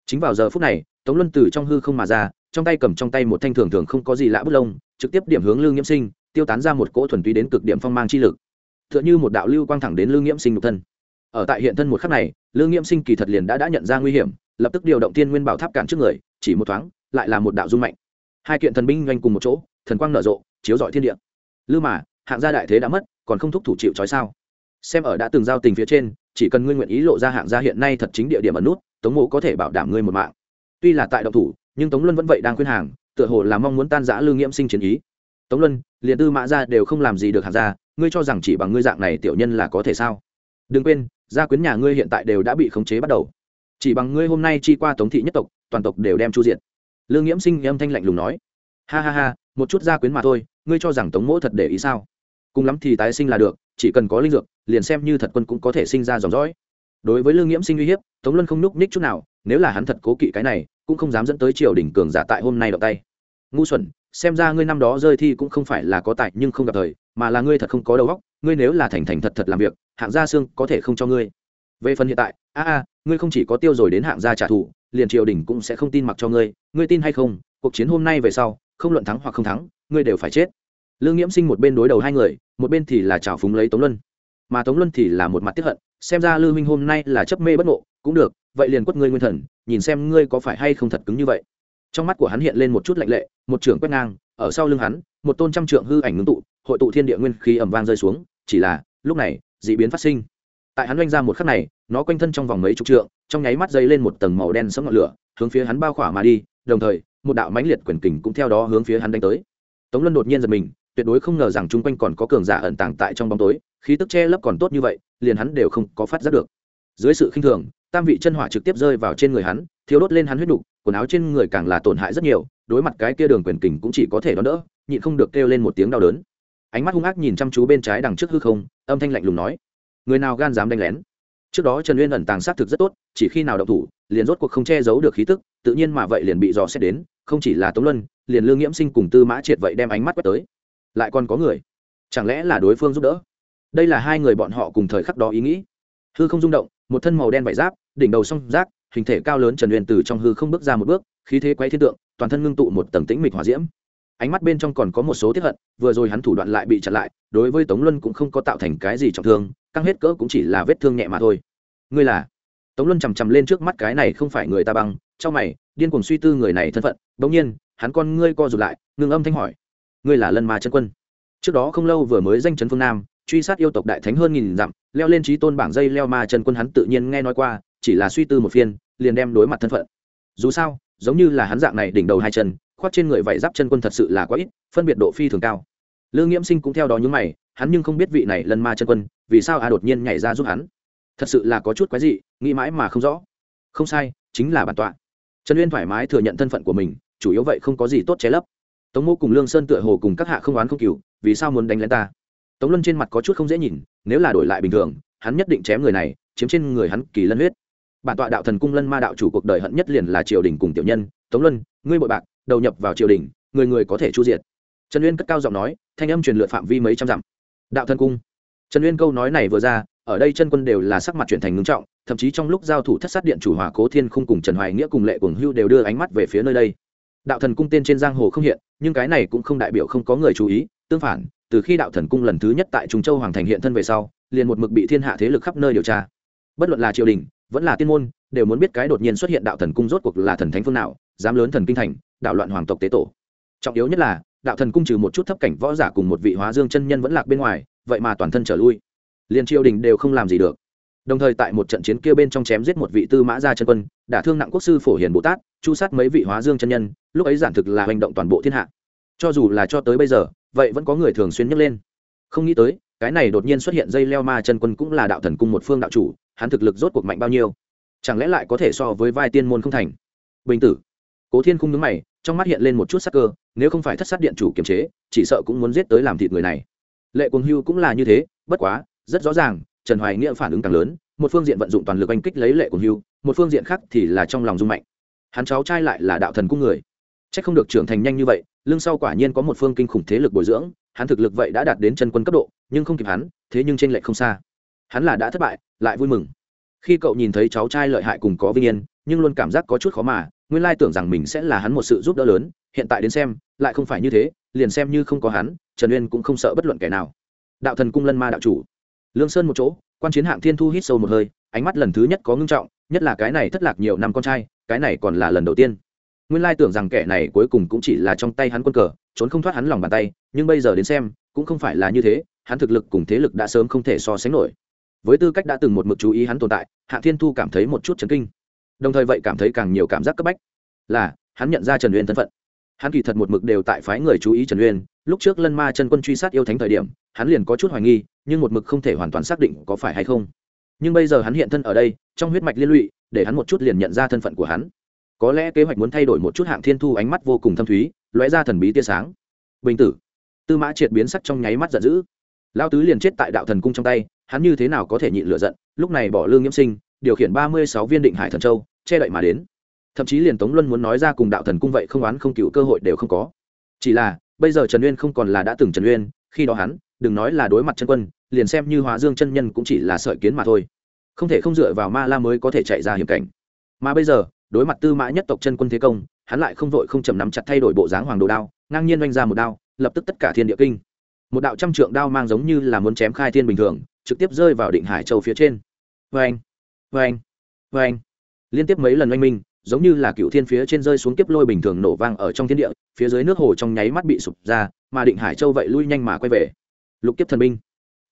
Chính vào giờ phút này, tống luân từ trong hư không mà ra, trong tay cầm trong tay một thanh thường thường không có gì lạ bút lông, trực tiếp điểm hướng lương nghiễm sinh, tiêu tán ra một cỗ thuần túy đến cực điểm phong mang chi lực. T h ư ợ n h ư một đạo lưu quang thẳng đến lương nghiễm sinh nhục thân. Ở tại hiện thân một khắc này lương nghiễm sinh kỳ thật liền đã đã nhận ra nguy hiểm, lập tức điều động tiên nguyên bảo tháp cản trước người, chỉ một thoáng lại là một đạo dung mạnh. Hai kiện thần binh doanh cùng một chỗ thần quang nở rộ chiếu dọi thiên địa. Lư mà hạng gia đại thế đã mất còn không thúc thủ chịu trói sao? Xem ở đã từng giao tình phía trên chỉ cần ngươi nguyện ý lộ ra hạng gia hiện nay thật chính địa điểm ẩn nút tống mộ có thể bảo đảm ngươi một mạng. Tuy là tại động thủ nhưng tống luân vẫn vậy đang khuyên hàng tựa hồ là mong muốn tan giã lương nghiễm sinh chiến ý. Tống luân liền tư mã ra đều không làm gì được hạng gia, ngươi cho rằng chỉ bằng ngươi dạng này tiểu nhân là có thể sao? Đừng quên gia quyến nhà ngươi hiện tại đều đã bị khống chế bắt đầu. Chỉ bằng ngươi hôm nay chi qua tống thị nhất tộc toàn tộc đều đem chu diện lương nghiễm sinh âm thanh lạnh lùng nói. Ha ha ha, một chút gia quyến mà thôi, ngươi cho rằng tống mỗ thật để ý sao? Cùng lắm thì tái sinh là được, chỉ cần có linh dược, liền xem như thật quân cũng có thể sinh ra dòng dõi. Đối với lương nghiễm sinh uy hiếp, tống luân không núp ních chút nào, nếu là hắn thật cố kỵ cái này, cũng không dám dẫn tới triều đình cường giả tại hôm nay động tay. Ngu xuẩn, xem ra ngươi năm đó rơi thi cũng không phải là có tài nhưng không gặp thời, mà là ngươi thật không có đầu óc, ngươi nếu là thành thành thật thật làm việc, hạng gia xương có thể không cho ngươi. Về phần hiện tại, a a, ngươi không chỉ có tiêu rồi đến hạng gia trả thù liền triều đình cũng sẽ không tin mặc cho ngươi ngươi tin hay không, cuộc chiến hôm nay về sau, không luận thắng hoặc không thắng, ngươi đều phải chết. Lương nghiễm sinh một bên đối đầu hai người, một bên thì là trào phúng lấy tống luân. Mà tống luân thì là một mặt tiếp hận, xem ra lư minh hôm nay là chấp mê bất ngộ, cũng được, vậy liền quất ngươi nguyên thần, nhìn xem ngươi có phải hay không thật cứng như vậy. Trong mắt của hắn hiện lên một chút lạnh lệ, một trưởng quét ngang, ở sau lưng hắn, một tôn trăm trượng hư ảnh ngưng tụ, hội tụ thiên địa nguyên khí ẩm vang rơi xuống, chỉ là, lúc này d ị biến phát sinh tại hắn oanh ra một khắc này, nó quanh thân trong vòng mấy chục trượng, trong nháy mắt dây lên một tầng màu đen sấm ngọn lửa, hướng phía hắn bao khỏa mà đi, đồng thời, một đạo mãnh liệt quyền kình cũng theo đó hướng phía hắn đánh tới. Tống luân đột nhiên giật mình, tuyệt đối không ngờ rằng chung quanh còn có cường giả ẩn tàng tại trong bóng tối, khí tức che lấp còn tốt như vậy, liền hắn đều không có phát giác được. Dưới sự khinh thường, tam vị chân hỏa trực tiếp rơi vào trên người hắn thiếu đốt lên hắn huyết đục, quần áo trên người càng là tổn hại rất nhiều, đối mặt cái kia đường quyền kình cũng chỉ có thể đón đỡ, nhịn không được kêu lên một tiếng đau đớn. Ánh mắt hung ác nhìn chăm chú bên trái đằng trước hư không, âm thanh lạnh lùng nói người nào gan dám đánh lén? Trước đó trần uyên ẩn tàng sát thực rất tốt, chỉ khi nào động thủ, liền rốt cuộc không che giấu được khí tức, tự nhiên mà vậy liền bị dò xét đến, không chỉ là tống luân, liền lương nghiễm sinh cùng tư mã triệt vậy đem ánh mắt quét tới. Lại còn có người. Chẳng lẽ là đối phương giúp đỡ? Đây là hai người bọn họ cùng thời khắc đó ý nghĩ. Hư không rung động, một thân màu đen vải giáp, đỉnh đầu song rác hình thể cao lớn trần uyên từ trong hư không bước ra một bước, khí thế quay thiên tượng, toàn thân ngưng tụ một tầng tĩnh mịch hỏa diễm ánh mắt bên trong còn có một số tiếp hận, vừa rồi hắn thủ đoạn lại bị chặn lại, đối với tống luân cũng không có tạo thành cái gì trọng thương, căng hết cỡ cũng chỉ là vết thương nhẹ mà thôi. Ngươi là? Tống luân chằm chằm lên trước mắt cái này không phải người ta băng trong mày, điên cuồng suy tư người này thân phận. Bỗng nhiên, hắn con ngươi co rụt lại ngừng âm thanh hỏi. Ngươi là lân ma chân quân? Trước đó không lâu vừa mới danh chấn phương nam, truy sát yêu tộc đại thánh hơn nghìn dặm, leo lên trí tôn bảng dây leo ma chân quân hắn tự nhiên nghe nói qua, chỉ là suy tư một phiên, liền đem đối mặt thân phận. Dù sao, giống như là hắn dạng này đỉnh đầu hai chân khoác trên người vải giáp chân quân thật sự là quá ít, phân biệt độ phi thường cao. Lương nghiễm sinh cũng theo đó nhúng mày, hắn nhưng không biết vị này lần ma chân quân, vì sao a đột nhiên nhảy ra giúp hắn. Thật sự là có chút quái dị, nghĩ mãi mà không rõ. Không sai, chính là bản tọa. Trần uyên thoải mái thừa nhận thân phận của mình, chủ yếu vậy không có gì tốt che lấp. Tống mô cùng lương sơn tựa hồ cùng các hạ không oán không cừu vì sao muốn đánh lên ta? Tống luân trên mặt có chút không dễ nhìn, nếu là đổi lại bình thường, hắn nhất định chém người này, chiếm trên người hắn kỳ lân huyết. Bản tọa đạo thần cung lân ma đạo chủ cuộc đời hận nhất liền là triều đình cùng tiểu nhân. Tống luân, ngươi bội bạc đầu nhập vào triều đình, người người có thể chu diệt. Trần uyên cất cao giọng nói, thanh âm truyền lượt phạm vi mấy trăm dặm. Đạo thân cung. Trần uyên câu nói này vừa ra, ở đây chân quân đều là sắc mặt chuyển thành ngưng trọng, thậm chí trong lúc giao thủ thất sát điện chủ hòa cố thiên khung cùng trần hoài nghĩa cùng lệ cuồng hưu đều đưa ánh mắt về phía nơi đây. Đạo thần cung tên trên giang hồ không hiện, nhưng cái này cũng không đại biểu không có người chú ý, tương phản, từ khi đạo thần cung lần thứ nhất tại trung châu hoàng thành hiện thân về sau, liền một mực bị thiên hạ thế lực khắp nơi điều tra. Bất luận là triều đình, vẫn là tiên môn, đều muốn biết cái đột nhiên xuất hiện đạo thần cung rốt cuộc là thần thánh phương nào, dám lớn thần kinh thành đảo loạn hoàng tộc tế tổ. Trọng yếu nhất là, đạo thần cung trừ một chút thấp cảnh võ giả cùng một vị hóa dương chân nhân vẫn lạc bên ngoài, vậy mà toàn thân trở lui. Liền triều đình đều không làm gì được. Đồng thời tại một trận chiến kia bên trong chém giết một vị tư mã gia chân quân, đả thương nặng quốc sư phổ hiền bồ tát, chu sát mấy vị hóa dương chân nhân, lúc ấy giản thực là hành động toàn bộ thiên hạ. Cho dù là cho tới bây giờ, vậy vẫn có người thường xuyên nhắc lên. Không nghĩ tới, cái này đột nhiên xuất hiện dây leo ma chân quân cũng là đạo thần cung một phương đạo chủ, hắn thực lực rốt cuộc mạnh bao nhiêu? Chẳng lẽ lại có thể so với vai tiên môn không thành? Bình tử cố thiên cung nhướng mày, trong mắt hiện lên một chút sắc cơ, nếu không phải thất sát điện chủ kiềm chế, chỉ sợ cũng muốn giết tới làm thịt người này. Lệ cuồng hưu cũng là như thế, bất quá, rất rõ ràng, trần hoài nghĩa phản ứng càng lớn, một phương diện vận dụng toàn lực oanh kích lấy lệ cuồng hưu, một phương diện khác thì là trong lòng dung mạnh. Hắn cháu trai lại là đạo thần cung người. C h ắ c không được trưởng thành nhanh như vậy Lương sau quả nhiên có một phương kinh khủng thế lực bồi dưỡng, hắn thực lực vậy đã đạt đến chân quân cấp độ, nhưng không kịp hắn, thế nhưng t r ê n lệch không xa. Hắn là đã thất bại, lại vui mừng. Khi cậu nhìn thấy cháu trai lợi hại cùng có vinh yên, nhưng luôn cảm giác có chút khó mà nguyên lai tưởng rằng mình sẽ là hắn một sự giúp đỡ lớn, hiện tại đến xem, lại không phải như thế, liền xem như không có hắn, trần uyên cũng không sợ bất luận kẻ nào. Đạo thần cung lân ma đạo chủ. Lương sơn một chỗ, quan chiến hạng thiên thu hít sâu một hơi, ánh mắt lần thứ nhất có ngưng trọng, nhất là cái này thất lạc nhiều năm con trai, cái này còn là lần đầu tiên. Nguyên lai tưởng rằng kẻ này cuối cùng cũng chỉ là trong tay hắn quân cờ, trốn không thoát hắn lòng bàn tay, nhưng bây giờ đến xem, cũng không phải là như thế, hắn thực lực cùng thế lực đã sớm không thể so sánh nổi. Với tư cách đã từng một mực chú ý hắn tồn tại hạ thiên thu cảm thấy một chút chấn kinh đồng thời vậy cảm thấy càng nhiều cảm giác cấp bách là, hắn nhận ra trần uyên thân phận. Hắn kỳ thật một mực đều tại phái người chú ý trần uyên, lúc trước lân ma chân quân truy sát yêu thánh thời điểm, hắn liền có chút hoài nghi, nhưng một mực không thể hoàn toàn xác định có phải hay không. Nhưng bây giờ hắn hiện thân ở đây, trong huyết mạch liên lụy, để hắn một chút liền nhận ra thân phận của hắn. Có lẽ kế hoạch muốn thay đổi một chút hạng thiên thu ánh mắt vô cùng thâm thúy, lóe ra thần bí tia sáng. Bình tử. Tư mã triệt biến sắc trong nháy mắt giận dữ. Lao tứ liền chết tại đạo thần cung trong tay, hắn như thế nào có thể nhịn lựa giận, lúc này bỏ lương nhiễm sinh điều khiển ba mươi sáu viên định hải thần châu, che đậy mà đến. Thậm chí liền tống luân muốn nói ra cùng đạo thần cung vậy không oán không cựu cơ hội đều không có. Chỉ là, bây giờ trần uyên không còn là đã từng trần uyên, khi đó hắn, đừng nói là đối mặt chân quân, liền xem như hóa dương chân nhân cũng chỉ là sợi kiến mà thôi. Không thể không dựa vào ma la mới có thể chạy ra hiểm cảnh. Mà bây giờ, đối mặt tư mã nhất tộc chân quân thế công, hắn lại không vội không chầm nắm chặt thay đổi bộ dáng hoàng đồ đao, ngang nhiên oanh ra một đao, lập tức tất cả thiên địa kinh. Một đạo trăm trượng đao mang giống như là muốn chém khai thiên bình thường, trực tiếp rơi vào định hải châu phía trên. Vê anh vê anh vê anh. Liên tiếp mấy lần oanh minh, giống như là cựu thiên phía trên rơi xuống kiếp lôi bình thường nổ vang ở trong thiên địa, phía dưới nước hồ trong nháy mắt bị sụp ra, mà định hải châu vậy lui nhanh mà quay về. Lục kiếp thần binh.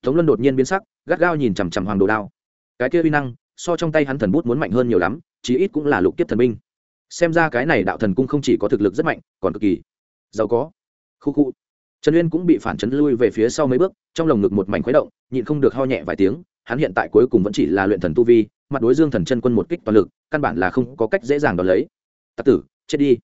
Tống luân đột nhiên biến sắc, gắt gao nhìn chằm chằm hoàng đồ đao. Cái kia uy năng, so trong tay hắn thần bút muốn mạnh hơn nhiều lắm, chí ít cũng là lục kiếp thần binh. Xem ra cái này đạo thần cung không chỉ có thực lực rất mạnh, còn cực kỳ giàu có. Khu khu. Trần uyên cũng bị phản chấn lui về phía sau mấy bước, trong lồng ngực một mảnh khuấy động, nhịn không được ho nhẹ vài tiếng, hắn hiện tại cuối cùng vẫn chỉ là luyện thần tu vi mặt đối dương thần chân quân một kích toàn lực, căn bản là không có cách dễ dàng đón lấy. Tặc tử, chết đi.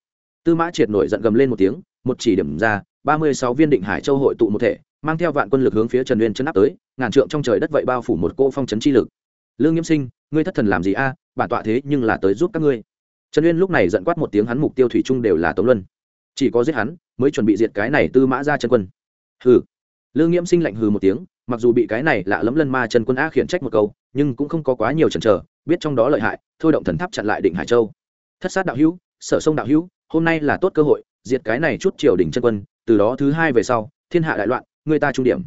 Tư mã triệt nổi giận gầm lên một tiếng, một chỉ điểm ra, ba mươi sáu viên định hải châu hội tụ một thể, mang theo vạn quân lực hướng phía trần uyên chân áp tới, ngàn trượng trong trời đất vậy bao phủ một cô phong chấn chi lực. Lương nghiêm sinh, ngươi thất thần làm gì a? Bản tọa thế nhưng là tới giúp các ngươi. Trần uyên lúc này giận quát một tiếng, hắn mục tiêu thủy chung đều là tống luân. Chỉ có giết hắn, mới chuẩn bị diệt cái này tư mã ra chân quân. Hừ. Lương nghiễm sinh lạnh hừ một tiếng mặc dù bị cái này lạ lẫm lân ma chân quân á khiển trách một câu, nhưng cũng không có quá nhiều chần chờ, biết trong đó lợi hại, thôi động thần tháp chặn lại định hải châu. Thất sát đạo hữu, sở sông đạo hữu, hôm nay là tốt cơ hội, diệt cái này chút triều đỉnh chân quân, từ đó thứ hai về sau, thiên hạ đại loạn, người ta trung điểm.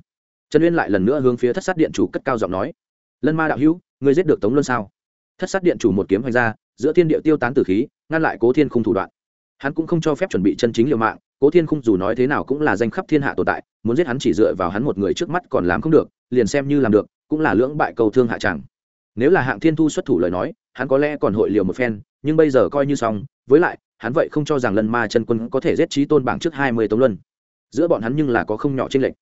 Trần uyên lại lần nữa hướng phía thất sát điện chủ cất cao giọng nói, lân ma đạo hữu ngươi giết được tống luân sao? Thất sát điện chủ một kiếm hoành ra, giữa thiên địa tiêu tán tử khí, ngăn lại cố thiên khung thủ đoạn. Hắn cũng không cho phép chuẩn bị chân chính liều mạng cố thiên khung dù nói thế nào cũng là danh khắp thiên hạ tồn tại, muốn giết hắn chỉ dựa vào hắn một người trước mắt còn làm không được, liền xem như làm được, cũng là lưỡng bại cầu thương hạ chẳng. Nếu là hạng thiên thu xuất thủ lời nói, hắn có lẽ còn hội liều một phen, nhưng bây giờ coi như xong, với lại, hắn vậy không cho rằng lần ma chân quân có thể giết trí tôn bảng trước hai mươi tống luân. Giữa bọn hắn nhưng là có không nhỏ tranh lệch.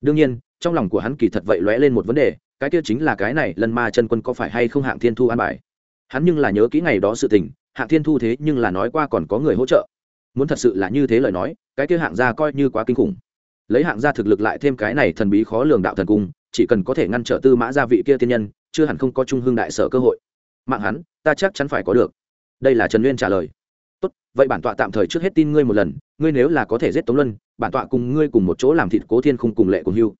Đương nhiên, trong lòng của hắn kỳ thật vậy lóe lên một vấn đề, cái kia chính là cái này lần ma chân quân có phải hay không hạng thiên thu an bài. Hắn nhưng là nhớ kỹ ngày đó sự tình, hạng thiên thu thế nhưng là nói qua còn có người hỗ trợ muốn thật sự là như thế lời nói, cái kia hạng gia coi như quá kinh khủng. Lấy hạng gia thực lực lại thêm cái này thần bí khó lường đạo thần cung, chỉ cần có thể ngăn trở tư mã gia vị kia tiên nhân, chưa hẳn không có trung hương đại sở cơ hội. Mạng hắn, ta chắc chắn phải có được. Đây là trần nguyên trả lời. Tốt, vậy bản tọa tạm thời trước hết tin ngươi một lần, ngươi nếu là có thể giết tống luân, bản tọa cùng ngươi cùng một chỗ làm thịt cố thiên khung cùng lệ cùng hưu.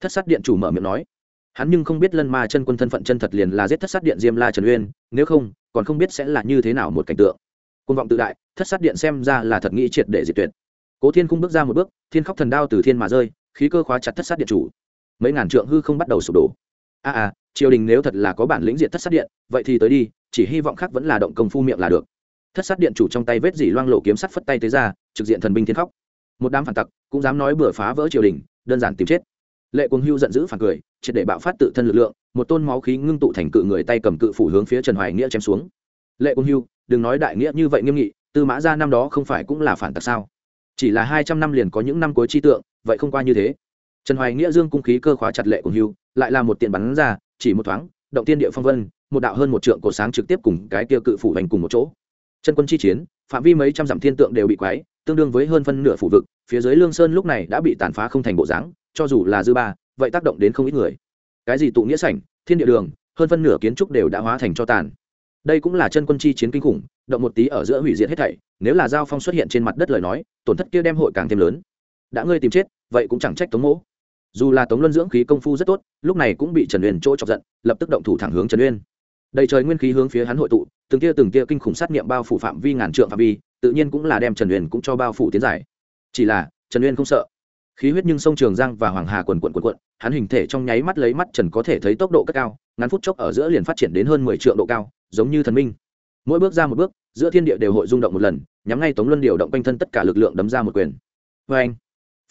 Thất sát điện chủ mở miệng nói. Hắn nhưng không biết lân ma chân quân thân phận chân thật liền là giết thất sát điện diêm la trần uyên nếu không, còn không biết sẽ là như thế nào một cảnh tượng côn vọng tự đại thất sát điện xem ra là thật nghĩ triệt để diệt tuyệt. Cố thiên cung bước ra một bước thiên khóc thần đao từ thiên mà rơi khí cơ khóa chặt thất sát điện chủ. Mấy ngàn trượng hư không bắt đầu sụp đổ. A à, à triều đình nếu thật là có bản lĩnh diện thất sát điện vậy thì tới đi chỉ hy vọng khác vẫn là động công phu miệng là được. Thất sát điện chủ trong tay vết dỉ loang lộ kiếm sắt phất tay tới ra trực diện thần binh thiên khóc. Một đám phản tặc cũng dám nói bừa phá vỡ triều đình đơn giản tìm chết. Lệ cuồng hưu giận dữ phản cười triệt để bạo phát tự thân lực lượng một tôn máu khí ngưng tụ thành cự người tay cầm cự phủ hướng phía trần hoài nghĩa chém xuống. Lệ cuồng hưu đừng nói đại nghĩa như vậy nghiêm nghị, tư mã ra năm đó không phải cũng là phản tặc sao? Chỉ là hai trăm năm liền có những năm cuối chi tượng, vậy không qua như thế. Trần hoài nghĩa dương cung khí cơ khóa chặt lệ của hưu, lại là một tiện bắn ra, chỉ một thoáng, động tiên địa phong vân, một đạo hơn một trượng cổ sáng trực tiếp cùng cái kia cự phủ hành cùng một chỗ. Chân quân chi chiến, phạm vi mấy trăm dặm thiên tượng đều bị quái tương đương với hơn phân nửa phủ vực, phía dưới lương sơn lúc này đã bị tàn phá không thành bộ dáng, cho dù là dư ba, vậy tác động đến không ít người. Cái gì tụ nghĩa sảnh, thiên địa đường, hơn phân nửa kiến trúc đều đã hóa thành cho tàn đây cũng là chân quân chi chiến kinh khủng, động một tí ở giữa hủy diệt hết thảy, nếu là giao phong xuất hiện trên mặt đất lời nói, tổn thất kia đem hội càng thêm lớn. Đã ngươi tìm chết, vậy cũng chẳng trách tống mỗ. Dù là tống luân dưỡng khí công phu rất tốt, lúc này cũng bị trần uyên chỗ chọc giận, lập tức động thủ thẳng hướng trần uyên. Đầy trời nguyên khí hướng phía hắn hội tụ, từng tia từng tia kinh khủng sát nghiệm bao phủ phạm vi ngàn trượng phạm vi, tự nhiên cũng là đem trần uyên cũng cho bao phủ tiến giải. Chỉ là, trần uyên không sợ. Khí huyết nhưng sông trường giang và hoàng hà quần quận quần quận, hắn hình thể trong nháy mắt lấy mắt trần có thể thấy tốc độ cất cao, ngắn phút chốc ở giữa liền phát triển đến hơn mười triệu độ cao giống như thần minh. Mỗi bước ra một bước, giữa thiên địa đều hội rung động một lần, nhắm ngay tống luân điều động quanh thân tất cả lực lượng đấm ra một quyền. Vê anh,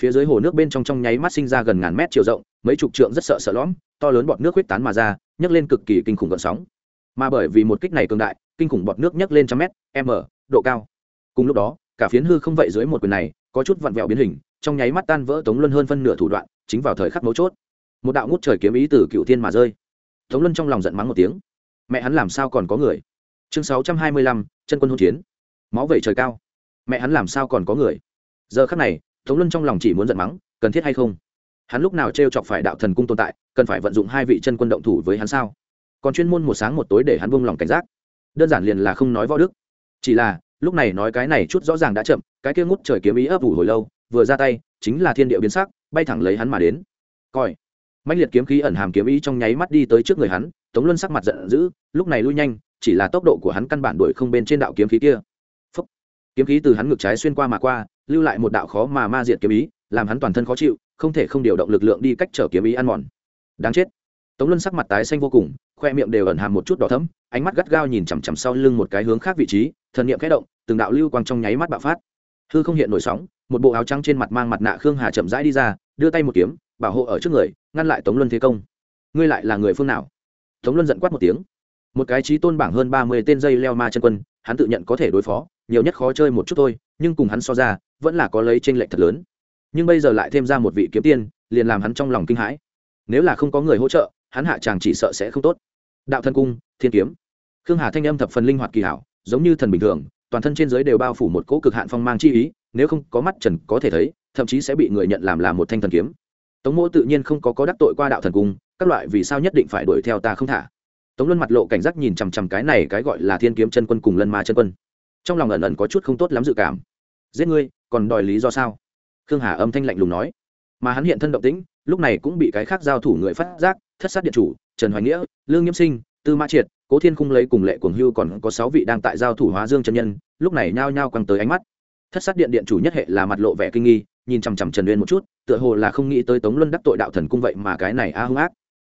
phía dưới hồ nước bên trong trong nháy mắt sinh ra gần ngàn mét chiều rộng, mấy chục trượng rất sợ sợ lõm, to lớn bọt nước huyết tán mà ra, nhấc lên cực kỳ kinh khủng gợn sóng. Mà bởi vì một kích này cường đại, kinh khủng bọt nước nhấc lên trăm mét, m, độ cao. Cùng lúc đó, cả phiến hư không vậy dưới một quyền này, có chút vặn vẹo biến hình, trong nháy mắt tan vỡ tống luân hơn phân nửa thủ đoạn, chính vào thời khắc mấu chốt. Một đạo ngút trời kiếm ý từ cựu thiên mà rơi. Tống luân trong lòng giận mắng một tiếng mẹ hắn làm sao còn có người? Chương sáu trăm hai mươi lăm, chân quân hôn chiến. Máu vẩy trời cao. Mẹ hắn làm sao còn có người? Giờ khắc này, tống luân trong lòng chỉ muốn giận mắng, cần thiết hay không? Hắn lúc nào t r e o chọc phải đạo thần cung tồn tại, cần phải vận dụng hai vị chân quân động thủ với hắn sao? Còn chuyên môn một sáng một tối để hắn buông lòng cảnh giác. Đơn giản liền là không nói võ đức. Chỉ là, lúc này nói cái này chút rõ ràng đã chậm, cái kia ngút trời kiếm ý ấp ủ hồi lâu, vừa ra tay, chính là thiên địa biến sắc, bay thẳng lấy hắn mà đến. Coi mạnh liệt kiếm khí ẩn hàm kiếm ý trong nháy mắt đi tới trước người hắn tống luân sắc mặt giận dữ, lúc này lui nhanh, chỉ là tốc độ của hắn căn bản đuổi không bên trên đạo kiếm khí kia. Phúc. kiếm khí từ hắn ngực trái xuyên qua mà qua, lưu lại một đạo khó mà ma diệt kiếm ý, làm hắn toàn thân khó chịu, không thể không điều động lực lượng đi cách trở kiếm ý ăn mòn. Đáng chết. Tống luân sắc mặt tái xanh vô cùng, khoe miệng đều ẩn hàm một chút đỏ thấm ánh mắt gắt gao nhìn chằm chằm sau lưng một cái hướng khác vị trí, thần niệm khẽ động, từng đạo lưu quang trong nháy mắt bạo phát. Hư không hiện nổi sóng, một bộ áo trắng trên mặt mang mặt nạ khương hà chậm rãi đi ra, đưa tay một kiếm, bảo hộ ở trước người, ngăn lại tống luân thế công. Ngươi lại là người phương nào? Tống luân giận quát một tiếng. Một cái trí tôn bảng hơn ba mươi tên dây leo ma chân quân, hắn tự nhận có thể đối phó, nhiều nhất khó chơi một chút thôi, nhưng cùng hắn so ra, vẫn là có lấy tranh lệch thật lớn. Nhưng bây giờ lại thêm ra một vị kiếm tiên, liền làm hắn trong lòng kinh hãi. Nếu là không có người hỗ trợ, hắn hạ chàng chỉ sợ sẽ không tốt. Đạo thân cung, thiên kiếm. Khương hà thanh âm thập phần linh hoạt kỳ hảo, giống như thần bình thường, toàn thân trên giới đều bao phủ một cỗ cực hạn phong mang chi ý, nếu không có mắt trần có thể thấy, thậm chí sẽ bị người nhận làm là một thanh thần kiếm. Tống mỗ tự nhiên không có có đắc tội qua đạo thần cung các loại vì sao nhất định phải đuổi theo ta không thả? Tống luân mặt lộ cảnh giác nhìn chằm chằm cái này cái gọi là thiên kiếm chân quân cùng lân ma chân quân. Trong lòng ẩn ẩn có chút không tốt lắm dự cảm. Giết ngươi, còn đòi lý do sao? Khương hà âm thanh lạnh lùng nói. Mà hắn hiện thân động tĩnh, lúc này cũng bị cái khác giao thủ người phát giác, thất sát điện chủ, trần hoài nghĩa, lương nghiêm sinh, tư mã triệt, cố thiên khung lấy cùng lệ cuồng hưu còn có sáu vị đang tại giao thủ hóa dương chân nhân, lúc này nhao nhao quăng tới ánh mắt. Thất sát điện điện chủ nhất hệ là mặt lộ vẻ kinh nghi, nhìn chằm chằm trần uyên một chút, tựa hồ là không nghĩ tới tống luân đắc tội đạo thần cung vậy mà cái này a hung ác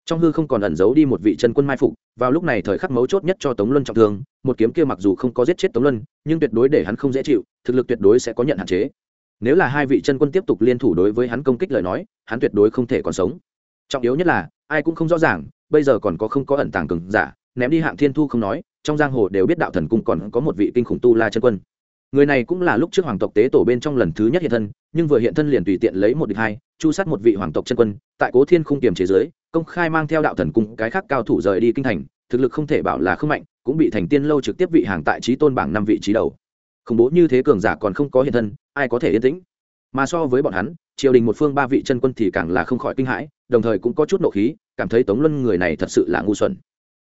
trong hư không còn ẩn giấu đi một vị chân quân mai phục, vào lúc này thời khắc mấu chốt nhất cho tống luân trọng thương, một kiếm kia mặc dù không có giết chết tống luân, nhưng tuyệt đối để hắn không dễ chịu, thực lực tuyệt đối sẽ có nhận hạn chế. Nếu là hai vị chân quân tiếp tục liên thủ đối với hắn công kích lời nói, hắn tuyệt đối không thể còn sống. Trọng yếu nhất là, ai cũng không rõ ràng, bây giờ còn có không có ẩn tàng cường giả, ném đi hạng thiên thu không nói, trong giang hồ đều biết đạo thần cung còn có một vị kinh khủng tu la chân quân người này cũng là lúc trước hoàng tộc tế tổ bên trong lần thứ nhất hiện thân, nhưng vừa hiện thân liền tùy tiện lấy một địch hai, chu sát một vị hoàng tộc chân quân, tại cố thiên khung kiềm chế giới công khai mang theo đạo thần cung cái khác cao thủ rời đi kinh thành, thực lực không thể bảo là không mạnh, cũng bị thành tiên lâu trực tiếp vị hàng tại trí tôn bảng năm vị trí đầu. Khủng bố như thế cường giả còn không có hiện thân, ai có thể yên tĩnh? Mà so với bọn hắn, triều đình một phương ba vị chân quân thì càng là không khỏi kinh hãi, đồng thời cũng có chút nộ khí, cảm thấy tống luân người này thật sự là ngu xuẩn.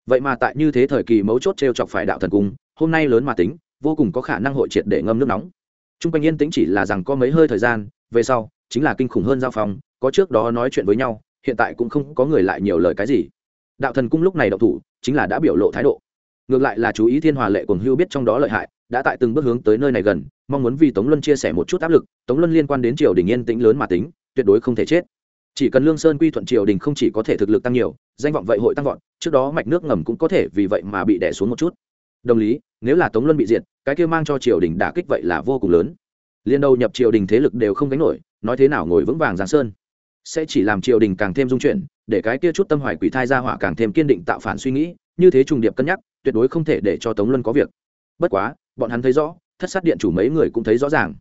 Vậy mà tại như thế thời kỳ mấu chốt t r e o chọc phải đạo thần cung hôm nay lớn mà tính vô cùng có khả năng hội triệt để ngâm nước nóng. T r u n g quanh yên tĩnh chỉ là rằng có mấy hơi thời gian, về sau, chính là kinh khủng hơn giao phòng. có trước đó nói chuyện với nhau, hiện tại cũng không có người lại nhiều lời cái gì. Đạo thần cung lúc này đậu thủ, chính là đã biểu lộ thái độ. Ngược lại là chú ý thiên hòa lệ cuồng hưu biết trong đó lợi hại, đã tại từng bước hướng tới nơi này gần, mong muốn vì tống luân chia sẻ một chút áp lực, tống luân liên quan đến triều đình yên tĩnh lớn mà tính, tuyệt đối không thể chết. Chỉ cần lương sơn quy thuận triều đình không chỉ có thể thực lực tăng nhiều, danh vọng vậy hội tăng vọt, trước đó mạch nước ngầm cũng có thể vì vậy mà bị đẻ xuống một chút. Đồng lý nếu là tống luân bị diệt, cái kia mang cho triều đình đả kích vậy là vô cùng lớn. Liên đầu nhập triều đình thế lực đều không gánh nổi, nói thế nào ngồi vững vàng giang sơn. Sẽ chỉ làm triều đình càng thêm dung chuyển, để cái kia chút tâm hoài quỷ thai ra hỏa càng thêm kiên định tạo phản suy nghĩ, như thế trùng điệp cân nhắc, tuyệt đối không thể để cho tống luân có việc. Bất quá, bọn hắn thấy rõ, thất sát điện chủ mấy người cũng thấy rõ ràng.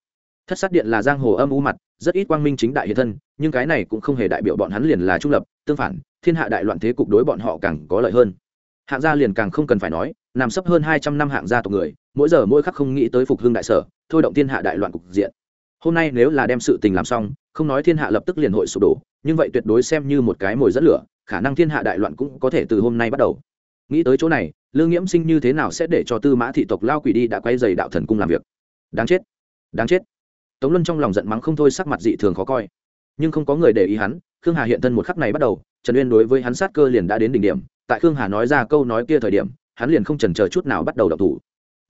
Thất sát điện là giang hồ âm u mặt, rất ít quang minh chính đại hiện thân, nhưng cái này cũng không hề đại biểu bọn hắn liền là trung lập, tương phản, thiên hạ đại loạn thế cục đối bọn họ càng có lợi hơn. Hạng gia liền càng không cần phải nói nằm sấp hơn hai trăm năm hạng gia tộc người, mỗi giờ mỗi khắc không nghĩ tới phục hưng đại sở, thôi động thiên hạ đại loạn cục diện. Hôm nay nếu là đem sự tình làm xong, không nói thiên hạ lập tức liền hội sụp đổ, nhưng vậy tuyệt đối xem như một cái mồi dẫn lửa, khả năng thiên hạ đại loạn cũng có thể từ hôm nay bắt đầu. Nghĩ tới chỗ này, lương nghiễm sinh như thế nào sẽ để cho tư mã thị tộc lao quỷ đi đã quay dày đạo thần cung làm việc? Đáng chết đáng chết. Tống luân trong lòng giận mắng không thôi sắc mặt dị thường khó coi. Nhưng không có người để ý hắn, khương hà hiện thân một khắc này bắt đầu, trần uyên đối với hắn sát cơ liền đã đến đỉnh điểm, tại khương hà nói ra câu nói kia thời điểm hắn liền không chần chờ chút nào bắt đầu đập thủ.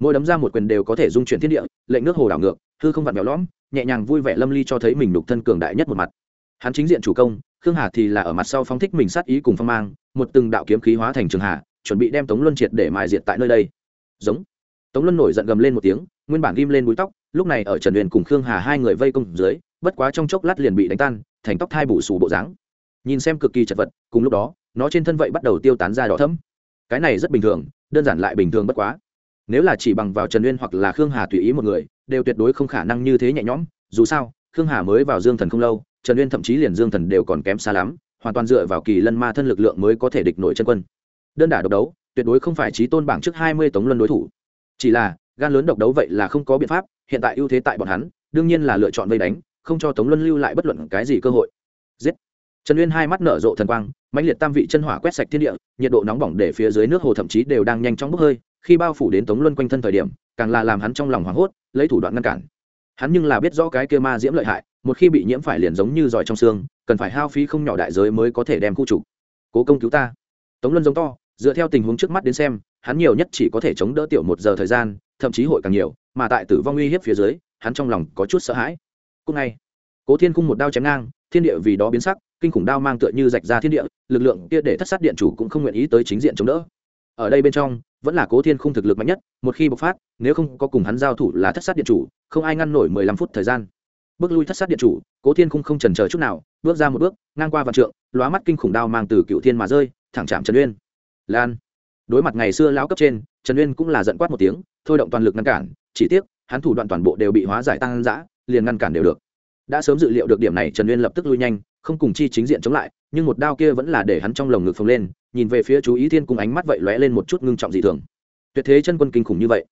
Mỗi đấm ra một quyền đều có thể dung chuyển thiên địa, lệnh nước hồ đảo ngược, hư không vặn mèo lõm, nhẹ nhàng vui vẻ lâm ly cho thấy mình đục thân cường đại nhất một mặt. Hắn chính diện chủ công, khương hà thì là ở mặt sau phóng thích mình sát ý cùng phong mang, một từng đạo kiếm khí hóa thành trường hà chuẩn bị đem tống luân triệt để mài diệt tại nơi đây. Giống. Tống luân nổi giận gầm lên một tiếng, nguyên bản ghim lên búi tóc, lúc này ở trần huyền cùng khương hà hai người vây công dưới, bất quá trong chốc lát liền bị đánh tan, thành tóc thai bù xù bộ dáng. Nhìn xem cực kỳ chật vật, cùng lúc đó, nó trên thân vậy bắt đầu tiêu tán ra đỏ thấm cái này rất bình thường, đơn giản lại bình thường bất quá. Nếu là chỉ bằng vào trần uyên hoặc là khương hà tùy ý một người, đều tuyệt đối không khả năng như thế nhẹ nhõm. Dù sao, khương hà mới vào dương thần không lâu, trần uyên thậm chí liền dương thần đều còn kém xa lắm, hoàn toàn dựa vào kỳ lân ma thân lực lượng mới có thể địch nổi chân quân. Đơn đả độc đấu, tuyệt đối không phải trí tôn bảng trước hai mươi tống luân đối thủ. Chỉ là, gan lớn độc đấu vậy là không có biện pháp, hiện tại ưu thế tại bọn hắn, đương nhiên là lựa chọn vây đánh, không cho tống luân lưu lại bất luận cái gì cơ hội. Giết! Trần uyên hai mắt nở rộ thần quang, mãnh liệt tam vị chân hỏa quét sạch thiên địa, nhiệt độ nóng bỏng để phía dưới nước hồ thậm chí đều đang nhanh chóng bốc hơi, khi bao phủ đến tống luân quanh thân thời điểm, càng là làm hắn trong lòng hoảng hốt, lấy thủ đoạn ngăn cản. Hắn nhưng là biết rõ cái kia ma diễm lợi hại, một khi bị nhiễm phải liền giống như giỏi trong xương, cần phải hao phí không nhỏ đại giới mới có thể đem khu trục. Cố công cứu ta. Tống luân giống to, dựa theo tình huống trước mắt đến xem, hắn nhiều nhất chỉ có thể chống đỡ tiểu một giờ thời gian, thậm chí hội càng nhiều, mà tại tử vong uy hiếp phía dưới, hắn trong lòng có chút sợ hãi. Cúc ngay cố thiên cung một đao chém ngang, thiên địa vì đó biến sắc kinh khủng đao mang tựa như rạch ra thiên địa, lực lượng kia để thất sát điện chủ cũng không nguyện ý tới chính diện chống đỡ. Ở đây bên trong, vẫn là cố thiên khung thực lực mạnh nhất, một khi bộc phát, nếu không có cùng hắn giao thủ là thất sát điện chủ, không ai ngăn nổi mười lăm phút thời gian. Bước lui thất sát điện chủ, cố thiên khung không trần chờ chút nào, bước ra một bước, ngang qua vạn trượng, lóa mắt kinh khủng đao mang từ cựu thiên mà rơi, thẳng chạm trần uyên. Lan. Đối mặt ngày xưa lão cấp trên, trần uyên cũng là giận quát một tiếng, thôi động toàn lực ngăn cản, chỉ tiếc, hắn thủ đoạn toàn bộ đều bị hóa giải tăng giã liền ngăn cản đều được. Đã sớm dự liệu được điểm này, trần uyên lập tức lui nhanh không cùng chi chính diện chống lại, nhưng một đao kia vẫn là để hắn trong lồng ngực phồng lên, nhìn về phía chú ý thiên cung ánh mắt vậy lóe lên một chút ngưng trọng dị thường. Tuyệt thế chân quân kinh khủng như vậy,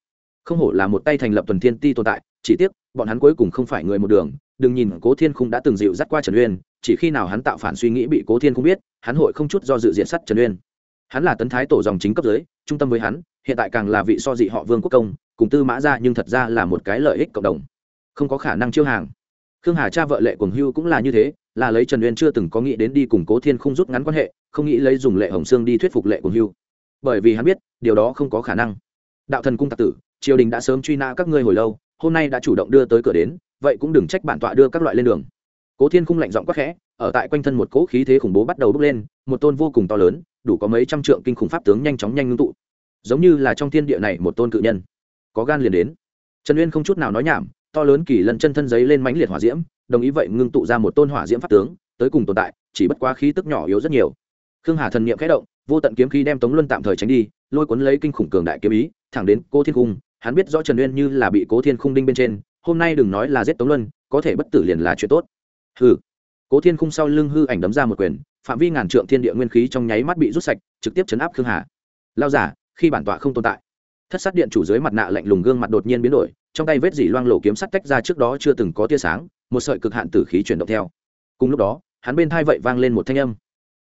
không hổ là một tay thành lập tuần thiên ti tồn tại, chỉ tiếc, bọn hắn cuối cùng không phải người một đường, đừng nhìn cố thiên khung đã từng dịu dắt qua trần uyên, chỉ khi nào hắn tạo phản suy nghĩ bị cố thiên không biết, hắn hội không chút do dự diện sắt trần uyên. Hắn là tấn thái tổ dòng chính cấp dưới, trung tâm với hắn, hiện tại càng là vị so dị họ vương quốc công, cùng tư mã ra nhưng thật ra là một cái lợi ích cộng đồng, không có khả năng chiêu hàng khương hà cha vợ lệ quần hưu cũng là như thế, là lấy trần uyên chưa từng có nghĩ đến đi cùng cố thiên không rút ngắn quan hệ, không nghĩ lấy dùng lệ hồng sương đi thuyết phục lệ quần hưu. Bởi vì hắn biết, điều đó không có khả năng. Đạo thần cung tạc tử, triều đình đã sớm truy nã các ngươi hồi lâu, hôm nay đã chủ động đưa tới cửa đến, vậy cũng đừng trách bản tọa đưa các loại lên đường. Cố thiên Khung lạnh giọng quắc khẽ, ở tại quanh thân một cỗ khí thế khủng bố bắt đầu bốc lên, một tôn vô cùng to lớn, đủ có mấy trăm trượng kinh khủng pháp tướng nhanh chóng nhanh ngưng tụ. Giống như là trong thiên địa này một tôn cự nhân. Có gan liền đến. Trần uyên không chút nào nói nhảm to lớn kỳ lân chân thân giấy lên mãnh liệt hỏa diễm, đồng ý vậy ngưng tụ ra một tôn hỏa diễm pháp tướng, tới cùng tồn tại, chỉ bất quá khí tức nhỏ yếu rất nhiều. Khương hà thần niệm khẽ động, vô tận kiếm khí đem tống luân tạm thời tránh đi, lôi cuốn lấy kinh khủng cường đại kiếm ý, thẳng đến cố thiên cung hắn biết rõ trần uyên như là bị cố thiên khung đinh bên trên, hôm nay đừng nói là giết tống luân, có thể bất tử liền là chuyện tốt. Hừ. Cố thiên khung sau lưng hư ảnh đấm ra một quyền, phạm vi ngàn trượng thiên địa nguyên khí trong nháy mắt bị rút sạch, trực tiếp chấn áp khương hà. Lao giả, khi bản tọa không tồn tại, thất sát điện chủ dưới mặt nạ lạnh lùng gương mặt đột nhiên biến đổi trong tay vết dỉ loang lộ kiếm sắt tách ra trước đó chưa từng có tia sáng, một sợi cực hạn tử khí chuyển động theo. Cùng lúc đó, hắn bên thai vậy vang lên một thanh âm.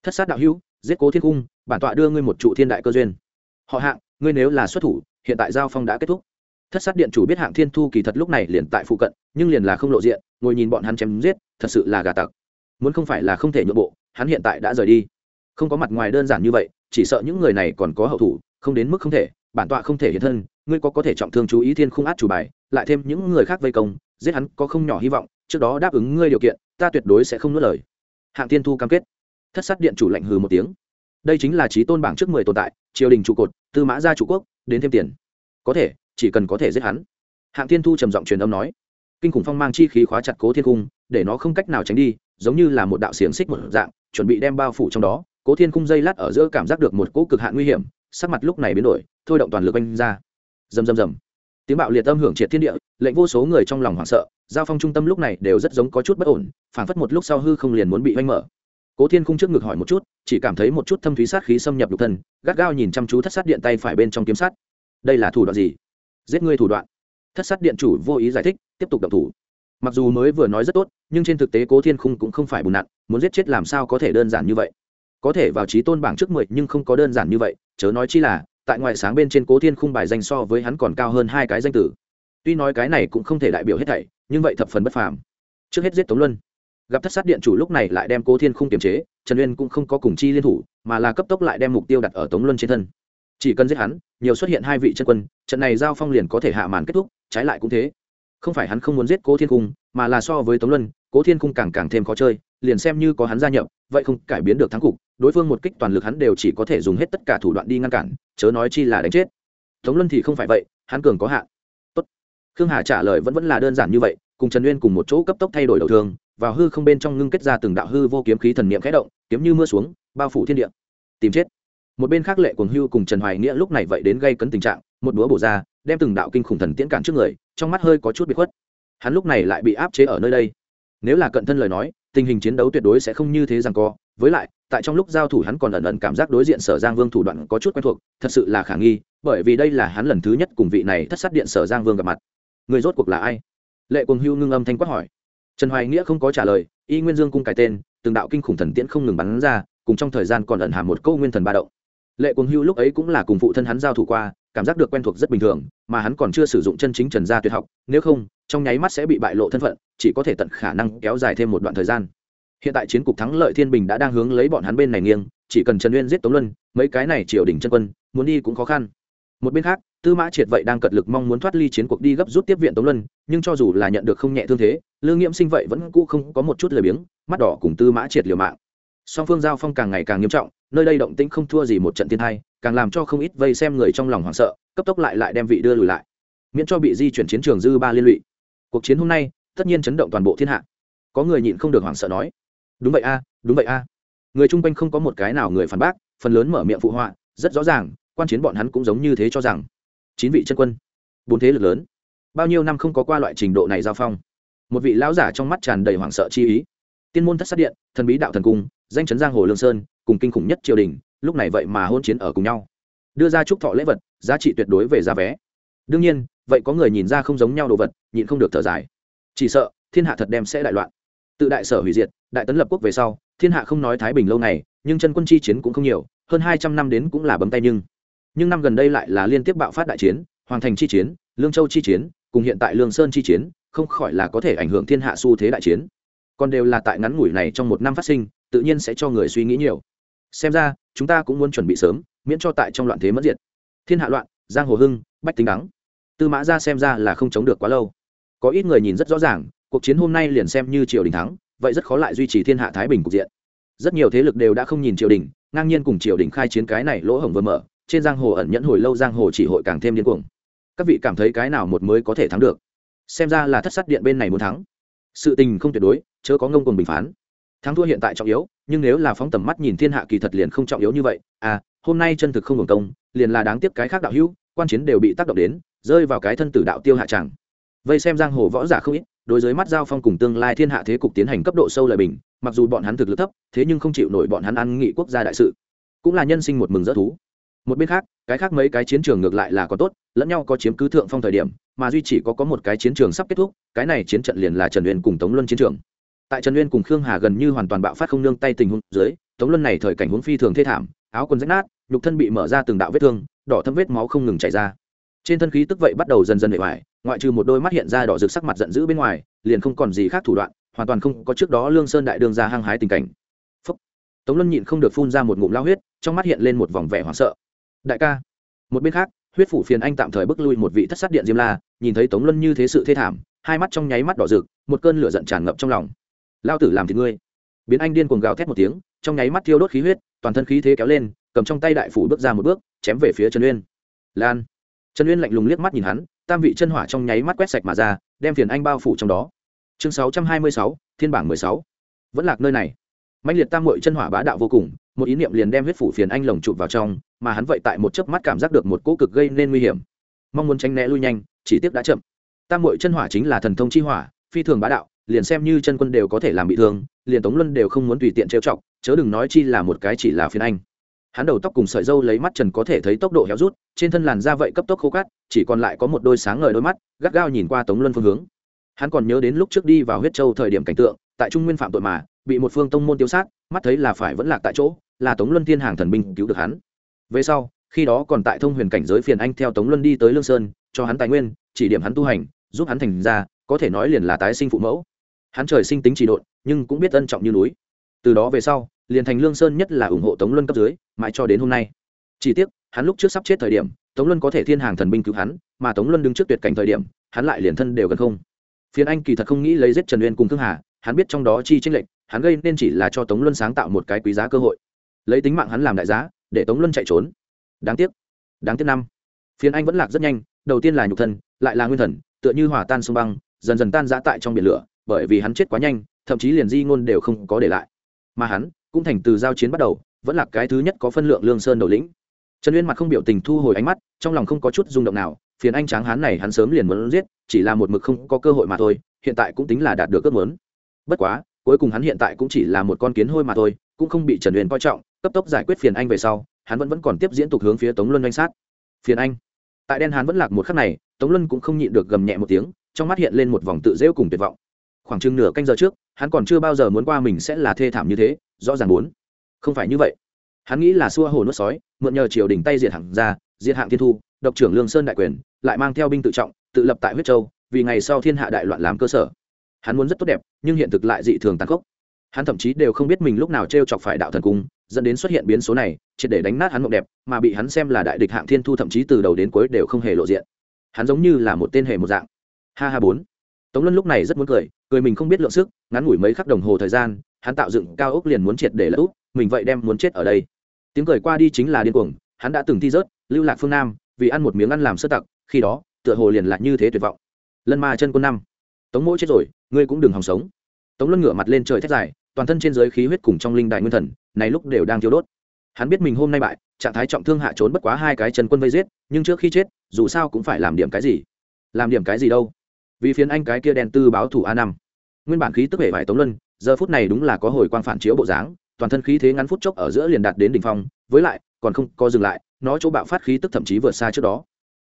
Thất sát đạo hữu, giết cố thiên cung, bản tọa đưa ngươi một trụ thiên đại cơ duyên. Họ hạng, ngươi nếu là xuất thủ, hiện tại giao phong đã kết thúc. Thất sát điện chủ biết hạng thiên thu kỳ thật lúc này liền tại phụ cận, nhưng liền là không lộ diện, ngồi nhìn bọn hắn chém giết, thật sự là gà tặc. Muốn không phải là không thể nhượng bộ, hắn hiện tại đã rời đi. Không có mặt ngoài đơn giản như vậy, chỉ sợ những người này còn có hậu thủ, không đến mức không thể, bản tọa không thể hiện thân, ngươi có có thể trọng thương chú ý thiên khung át chủ bài lại thêm những người khác vây công, giết hắn có không nhỏ hy vọng, trước đó đáp ứng ngươi điều kiện, ta tuyệt đối sẽ không nuốt lời. Hạng tiên thu cam kết. Thất sát điện chủ lạnh hừ một tiếng. Đây chính là trí tôn bảng trước mười tồn tại, triều đình trụ cột, tư mã gia chủ quốc, đến thêm tiền. Có thể, chỉ cần có thể giết hắn. Hạng tiên thu trầm giọng truyền âm nói. Kinh khủng phong mang chi khí khóa chặt cố thiên cung, để nó không cách nào tránh đi, giống như là một đạo xiềng xích một dạng, chuẩn bị đem bao phủ trong đó. Cố thiên cung dây lát ở giữa cảm giác được một cỗ cực hạn nguy hiểm, sắc mặt lúc này biến đổi, thôi động toàn lực anh ra. Rầm rầm rầm tiếng bạo liệt âm hưởng triệt thiên địa, lệnh vô số người trong lòng hoảng sợ, giao phong trung tâm lúc này đều rất giống có chút bất ổn, phảng phất một lúc sau hư không liền muốn bị oanh mở. Cố thiên khung trước ngực hỏi một chút, chỉ cảm thấy một chút thâm thúy sát khí xâm nhập lục thân, gắt gao nhìn chăm chú thất sát điện tay phải bên trong kiếm sát. đây là thủ đoạn gì? Giết người thủ đoạn. Thất sát điện chủ vô ý giải thích, tiếp tục động thủ. Mặc dù mới vừa nói rất tốt, nhưng trên thực tế cố thiên khung cũng không phải bùn nặn, muốn giết chết làm sao có thể đơn giản như vậy? Có thể vào trí tôn bảng trước mười nhưng không có đơn giản như vậy, chớ nói chi là tại ngoại sáng bên trên cố thiên khung bài danh so với hắn còn cao hơn hai cái danh tử. Tuy nói cái này cũng không thể đại biểu hết thảy nhưng vậy thập phần bất phàm. Trước hết giết tống luân. Gặp thất sát điện chủ lúc này lại đem cố thiên khung kiềm chế trần uyên cũng không có cùng chi liên thủ mà là cấp tốc lại đem mục tiêu đặt ở tống luân trên thân. Chỉ cần giết hắn nhiều xuất hiện hai vị chân quân trận này giao phong liền có thể hạ màn kết thúc trái lại cũng thế. Không phải hắn không muốn giết cố thiên Khung, mà là so với tống luân cố thiên Khung càng càng thêm khó chơi liền xem như có hắn gia nhập vậy không cải biến được thắng cục đối phương một kích toàn lực hắn đều chỉ có thể dùng hết tất cả thủ đoạn đi ngăn cản chớ nói chi là đánh chết. Tống luân thì không phải vậy, hắn cường có hạn. Tốt. Khương hà trả lời vẫn vẫn là đơn giản như vậy, cùng trần uyên cùng một chỗ cấp tốc thay đổi đầu thương, vào hư không bên trong ngưng kết ra từng đạo hư vô kiếm khí thần niệm khẽ động, kiếm như mưa xuống, bao phủ thiên địa. Tìm chết. Một bên khác lệ cuồng hưu cùng trần hoài nghĩa lúc này vậy đến gây cấn tình trạng, một búa bổ ra, đem từng đạo kinh khủng thần tiễn cản trước người, trong mắt hơi có chút bị khuất. Hắn lúc này lại bị áp chế ở nơi đây. Nếu là cận thân lời nói, tình hình chiến đấu tuyệt đối sẽ không như thế rằng co với lại, tại trong lúc giao thủ hắn còn ẩn ẩn cảm giác đối diện sở giang vương thủ đoạn có chút quen thuộc, thật sự là khả nghi, bởi vì đây là hắn lần thứ nhất cùng vị này thất sát điện sở giang vương gặp mặt. Người rốt cuộc là ai? Lệ quần hưu ngưng âm thanh quát hỏi. Trần hoài nghĩa không có trả lời, y nguyên dương cung cái tên, từng đạo kinh khủng thần tiễn không ngừng bắn ra, cùng trong thời gian còn ẩn hàm một câu nguyên thần ba động. Lệ quần hưu lúc ấy cũng là cùng phụ thân hắn giao thủ qua, cảm giác được quen thuộc rất bình thường, mà hắn còn chưa sử dụng chân chính trần gia tuyệt học, nếu không, trong nháy mắt sẽ bị bại lộ thân phận, chỉ có thể tận khả năng kéo dài thêm một đoạn thời gian hiện tại chiến cục thắng lợi thiên bình đã đang hướng lấy bọn hắn bên này nghiêng, chỉ cần trần uyên giết tống luân, mấy cái này triều đình chân quân, muốn đi cũng khó khăn. Một bên khác, tư mã triệt vậy đang cật lực mong muốn thoát ly chiến cuộc đi gấp rút tiếp viện tống luân, nhưng cho dù là nhận được không nhẹ thương thế, lương nghiễm sinh vậy vẫn cũ không có một chút lười biếng, mắt đỏ cùng tư mã triệt liều mạng. Song phương giao phong càng ngày càng nghiêm trọng, nơi đây động tĩnh không thua gì một trận thiên hai càng làm cho không ít vây xem người trong lòng hoảng sợ, cấp tốc lại lại đem vị đưa lùi lại. Miễn cho bị di chuyển chiến trường dư ba liên lụy. Cuộc chiến hôm nay, tất nhiên chấn động toàn bộ thiên hạ. Có người nhịn không được hoảng sợ nói đúng vậy a, đúng vậy a. Người chung quanh không có một cái nào người phản bác, phần lớn mở miệng phụ họa, rất rõ ràng, quan chiến bọn hắn cũng giống như thế cho rằng. Chín vị chân quân, bốn thế lực lớn. Bao nhiêu năm không có qua loại trình độ này giao phong. Một vị lão giả trong mắt tràn đầy hoảng sợ chi ý. Tiên môn thất sát điện, thần bí đạo thần cung, danh chấn giang hồ lương sơn, cùng kinh khủng nhất triều đình, lúc này vậy mà hôn chiến ở cùng nhau. Đưa ra chúc thọ lễ vật, giá trị tuyệt đối về giá vé. Đương nhiên, vậy có người nhìn ra không giống nhau đồ vật, nhịn không được thở dài. Chỉ sợ, thiên hạ thật đem sẽ đại loạn tự đại sở hủy diệt, đại tấn lập quốc về sau, thiên hạ không nói thái bình lâu này, nhưng chân quân chi chiến cũng không nhiều, hơn hai trăm năm đến cũng là bấm tay nhưng. Nhưng năm gần đây lại là liên tiếp bạo phát đại chiến, hoàng thành chi chiến, lương châu chi chiến, cùng hiện tại lương sơn chi chiến, không khỏi là có thể ảnh hưởng thiên hạ xu thế đại chiến. Còn đều là tại ngắn ngủi này trong một năm phát sinh, tự nhiên sẽ cho người suy nghĩ nhiều. Xem ra, chúng ta cũng muốn chuẩn bị sớm, miễn cho tại trong loạn thế mất diệt. Thiên hạ loạn, giang hồ hưng, bách tính đắng. Tư mã ra xem ra là không chống được quá lâu. Có ít người nhìn rất rõ ràng cuộc chiến hôm nay liền xem như triều đình thắng, vậy rất khó lại duy trì thiên hạ thái bình cục diện. Rất nhiều thế lực đều đã không nhìn triều đình, ngang nhiên cùng triều đình khai chiến cái này lỗ hổng vừa mở, trên giang hồ ẩn nhẫn hồi lâu giang hồ chỉ hội càng thêm điên cuồng. Các vị cảm thấy cái nào một mới có thể thắng được? Xem ra là thất sát điện bên này muốn thắng. Sự tình không tuyệt đối, chớ có ngông cùng bình phán. Thắng thua hiện tại trọng yếu, nhưng nếu là phóng tầm mắt nhìn thiên hạ kỳ thật liền không trọng yếu như vậy. À hôm nay chân thực không hưởng công, liền là đáng tiếc cái khác đạo hữu, quan chiến đều bị tác động đến, rơi vào cái thân tử đạo tiêu hạ tràng vây xem giang hồ võ giả không ít đối với mắt giao phong cùng tương lai thiên hạ thế cục tiến hành cấp độ sâu lời bình, mặc dù bọn hắn thực lực thấp, thế nhưng không chịu nổi bọn hắn ăn nghị quốc gia đại sự. Cũng là nhân sinh một mừng rất thú. Một bên khác, cái khác mấy cái chiến trường ngược lại là có tốt, lẫn nhau có chiếm cứ thượng phong thời điểm, mà duy chỉ có có một cái chiến trường sắp kết thúc, cái này chiến trận liền là trần uyên cùng tống luân chiến trường. Tại trần uyên cùng khương hà gần như hoàn toàn bạo phát không nương tay tình huống dưới, tống luân này thời cảnh huống phi thường thê thảm, áo quần rách nát, nhục thân bị mở ra từng đạo vết thương, đỏ thâm vết máu không ngừng chảy ra. Trên thân khí tức vậy bắt đầu dần dần bề hoại ngoại trừ một đôi mắt hiện ra đỏ rực sắc mặt giận dữ bên ngoài, liền không còn gì khác thủ đoạn, hoàn toàn không có trước đó lương sơn đại đương ra hăng hái tình cảnh. Phúc. tống luân nhịn không được phun ra một ngụm lao huyết, trong mắt hiện lên một vòng vẻ hoảng sợ. Đại ca. Một bên khác, huyết phủ phiền anh tạm thời bước lui một vị thất sát điện diêm la, nhìn thấy tống luân như thế sự thê thảm, hai mắt trong nháy mắt đỏ rực, một cơn lửa giận tràn ngập trong lòng. Lao tử làm thì ngươi. Biến anh điên cuồng gào thét một tiếng, trong nháy mắt thiêu đốt khí huyết, toàn thân khí thế kéo lên, cầm trong tay đại phủ bước ra một bước, chém về phía trần uyên. Lan. Trần uyên lạnh lùng liếc mắt nhìn hắn tam vị chân hỏa trong nháy mắt quét sạch mà ra, đem phiền anh bao phủ trong đó. Chương sáu trăm hai mươi sáu, thiên bảng mười sáu. Vẫn lạc nơi này. Mạnh liệt tam mội chân hỏa bá đạo vô cùng, một ý niệm liền đem huyết phủ phiền anh lồng chụp vào trong, mà hắn vậy tại một chớp mắt cảm giác được một cỗ cực gây nên nguy hiểm. Mong muốn tránh né lui nhanh, chỉ tiếc đã chậm. Tam mội chân hỏa chính là thần thông chi hỏa, phi thường bá đạo, liền xem như chân quân đều có thể làm bị thương, liền tống luân đều không muốn tùy tiện trêu chọc, chớ đừng nói chi là một cái chỉ là phiền anh hắn đầu tóc cùng sợi dâu lấy mắt trần có thể thấy tốc độ héo rút, trên thân làn da vậy cấp tốc khô cát, chỉ còn lại có một đôi sáng ngời đôi mắt, gắt gao nhìn qua tống luân phương hướng. Hắn còn nhớ đến lúc trước đi vào huyết châu thời điểm cảnh tượng, tại trung nguyên phạm tội mà, bị một phương tông môn tiêu sát, mắt thấy là phải vẫn lạc tại chỗ, là tống luân thiên hàng thần binh cứu được hắn. Về sau, khi đó còn tại thông huyền cảnh giới phiền anh theo tống luân đi tới lương sơn, cho hắn tài nguyên, chỉ điểm hắn tu hành, giúp hắn thành ra, có thể nói liền là tái sinh phụ mẫu. Hắn trời sinh tính chỉ độn, nhưng cũng biết ân trọng như núi. Từ đó về sau liền thành lương sơn nhất là ủng hộ tống luân cấp dưới, mãi cho đến hôm nay. Chỉ tiếc, hắn lúc trước sắp chết thời điểm, tống luân có thể thiên hàng thần binh cứu hắn, mà tống luân đứng trước tuyệt cảnh thời điểm, hắn lại liền thân đều gần không. Phiền anh kỳ thật không nghĩ lấy giết trần uyên cùng thương hà, hắn biết trong đó chi tranh lệch, hắn gây nên chỉ là cho tống luân sáng tạo một cái quý giá cơ hội. Lấy tính mạng hắn làm đại giá, để tống luân chạy trốn. Đáng tiếc. Đáng tiếc năm. Phiền anh vẫn lạc rất nhanh, đầu tiên là nhục thân, lại là nguyên thần, tựa như hòa tan sông băng, dần dần tan giã tại trong biển lửa, bởi vì hắn chết quá nhanh, thậm chí liền di ngôn đều không có để lại. Mà hắn cũng thành từ giao chiến bắt đầu, vẫn là cái thứ nhất có phân lượng lương sơn đầu lĩnh. Trần uyên mặt không biểu tình thu hồi ánh mắt, trong lòng không có chút rung động nào, phiền anh tráng hán này hắn sớm liền muốn giết, chỉ là một mực không có cơ hội mà thôi, hiện tại cũng tính là đạt được ước muốn. Bất quá, cuối cùng hắn hiện tại cũng chỉ là một con kiến hôi mà thôi, cũng không bị trần uyên coi trọng, cấp tốc giải quyết phiền anh về sau, hắn vẫn vẫn còn tiếp diễn tục hướng phía tống luân danh sát. Phiền anh. Tại đen hắn vẫn lạc một khắc này, tống luân cũng không nhịn được gầm nhẹ một tiếng, trong mắt hiện lên một vòng tự rêu cùng tuyệt vọng khoảng chừng nửa canh giờ trước, hắn còn chưa bao giờ muốn qua mình sẽ là thê thảm như thế, rõ ràng muốn. Không phải như vậy. Hắn nghĩ là xua hồ nuốt sói, mượn nhờ triều đình tay diệt hạng ra diệt hạng thiên thu, độc trưởng lương sơn đại quyền, lại mang theo binh tự trọng, tự lập tại huyết châu, vì ngày sau thiên hạ đại loạn làm cơ sở. Hắn muốn rất tốt đẹp, nhưng hiện thực lại dị thường tàn khốc. Hắn thậm chí đều không biết mình lúc nào t r e o chọc phải đạo thần cung, dẫn đến xuất hiện biến số này, triệt để đánh nát hắn mộng đẹp, mà bị hắn xem là đại địch hạng thiên thu thậm chí từ đầu đến cuối đều không hề lộ diện. Hắn giống như là một tên hề một dạng. Ha ha bốn tống luân lúc này rất muốn cười cười mình không biết lượng sức, ngắn ngủi mấy khắc đồng hồ thời gian, hắn tạo dựng cao ốc liền muốn triệt để lỡ úp, mình vậy đem muốn chết ở đây. Tiếng cười qua đi chính là điên cuồng, hắn đã từng thi rớt, lưu lạc phương nam, vì ăn một miếng ăn làm sơ tặc, khi đó, tựa hồ liền lại như thế tuyệt vọng. Lân ma chân quân năm. Tống mỗi chết rồi, ngươi cũng đừng hòng sống. Tống luân ngửa mặt lên trời thét dài, toàn thân trên giới khí huyết cùng trong linh đại nguyên thần, này lúc đều đang thiếu đốt. Hắn biết mình hôm nay bại, trạng thái trọng thương hạ trốn bất quá hai cái chân quân vây giết, nhưng trước khi chết, dù sao cũng phải làm điểm cái gì? Làm điểm cái gì đâu? Vì phiến anh cái kia đen tư báo thủ a năm. Nguyên bản khí tức hệ vải tống luân, giờ phút này đúng là có hồi quang phản chiếu bộ dáng, toàn thân khí thế ngắn phút chốc ở giữa liền đạt đến đỉnh phong, với lại, còn không có dừng lại, nó chỗ bạo phát khí tức thậm chí vượt xa trước đó.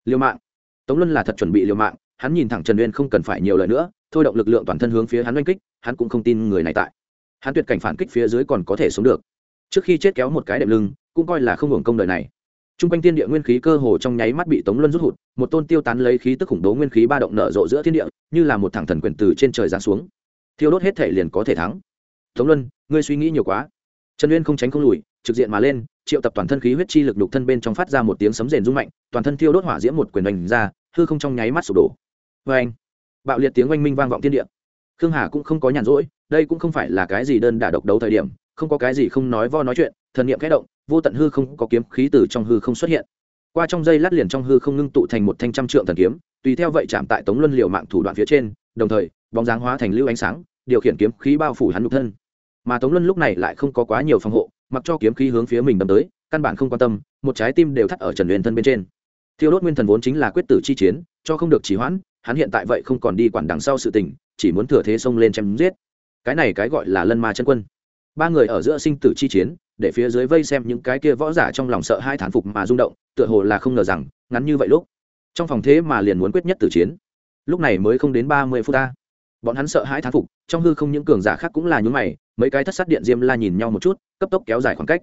Liều mạng. Tống luân là thật chuẩn bị liều mạng, hắn nhìn thẳng trần uyên không cần phải nhiều lời nữa, thôi động lực lượng toàn thân hướng phía hắn oanh kích, hắn cũng không tin người này tại. Hắn tuyệt cảnh phản kích phía dưới còn có thể sống được. Trước khi chết kéo một cái đệm lưng, cũng coi là không hưởng công đời này t r u n g quanh thiên địa nguyên khí cơ hồ trong nháy mắt bị tống luân rút hụt, một tôn tiêu tán lấy khí tức khủng bố nguyên khí ba động nở rộ giữa thiên địa, như là một thằng thần quyền từ trên trời giáng xuống. Thiêu đốt hết thể liền có thể thắng. Tống luân, ngươi suy nghĩ nhiều quá. Trần uyên không tránh không lùi, trực diện mà lên, triệu tập toàn thân khí huyết chi lực đục thân bên trong phát ra một tiếng sấm rền rung mạnh, toàn thân thiêu đốt hỏa diễm một quyền đánh ra, hư không trong nháy mắt sụp đổ. Vê anh bạo liệt tiếng oanh minh vang vọng thiên địa. Khương hà cũng không có nhàn rỗi, đây cũng không phải là cái gì đơn đả độc đấu thời điểm, không có cái gì không nói vo nói chuyện, thần niệm khẽ động vô tận hư không có kiếm khí từ trong hư không xuất hiện. Qua trong dây lát liền trong hư không ngưng tụ thành một thanh trăm trượng thần kiếm, tùy theo vậy chạm tại tống luân liệu mạng thủ đoạn phía trên, đồng thời, bóng dáng hóa thành lưu ánh sáng, điều khiển kiếm khí bao phủ hắn nhục thân. Mà tống luân lúc này lại không có quá nhiều phòng hộ, mặc cho kiếm khí hướng phía mình đâm tới, căn bản không quan tâm, một trái tim đều thắt ở trần huyền thân bên trên. Thiêu đốt nguyên thần vốn chính là quyết tử chi chiến, cho không được chỉ hoãn, hắn hiện tại vậy không còn đi quản đằng sau sự tình, chỉ muốn thừa thế xông lên chém giết. Cái này cái gọi là lân ma chân quân ba người ở giữa sinh tử chi chiến, để phía dưới vây xem những cái kia võ giả trong lòng sợ hai thán phục mà rung động, tựa hồ là không ngờ rằng, ngắn như vậy lúc, trong phòng thế mà liền muốn quyết nhất tử chiến. Lúc này mới không đến ba mươi phút ta. Bọn hắn sợ hãi thán phục, trong hư không những cường giả khác cũng là những mày, mấy cái thất sát điện diêm la nhìn nhau một chút, cấp tốc kéo dài khoảng cách.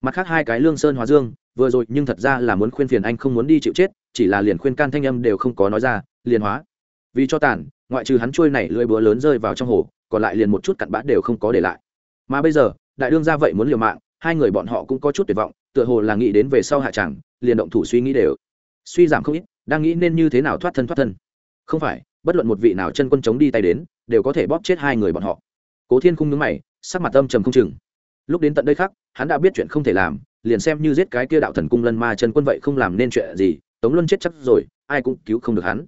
Mặt khác hai cái lương sơn hóa dương, vừa rồi nhưng thật ra là muốn khuyên phiền anh không muốn đi chịu chết, chỉ là liền khuyên can thanh âm đều không có nói ra, liền hóa. Vì cho tàn, ngoại trừ hắn trôi này lưỡi búa lớn rơi vào trong hồ, còn lại liền một chút cặn bã đều không có để lại mà bây giờ đại đương ra vậy muốn liều mạng hai người bọn họ cũng có chút tuyệt vọng tựa hồ là nghĩ đến về sau hạ chẳng, liền động thủ suy nghĩ đều. Suy giảm không ít đang nghĩ nên như thế nào thoát thân thoát thân. Không phải bất luận một vị nào chân quân chống đi tay đến đều có thể bóp chết hai người bọn họ. Cố thiên khung nhướng mày sắc mặt âm trầm không chừng. Lúc đến tận đây khác hắn đã biết chuyện không thể làm liền xem như giết cái kia đạo thần cung lân ma chân quân vậy không làm nên chuyện gì tống luân chết chắc rồi ai cũng cứu không được hắn.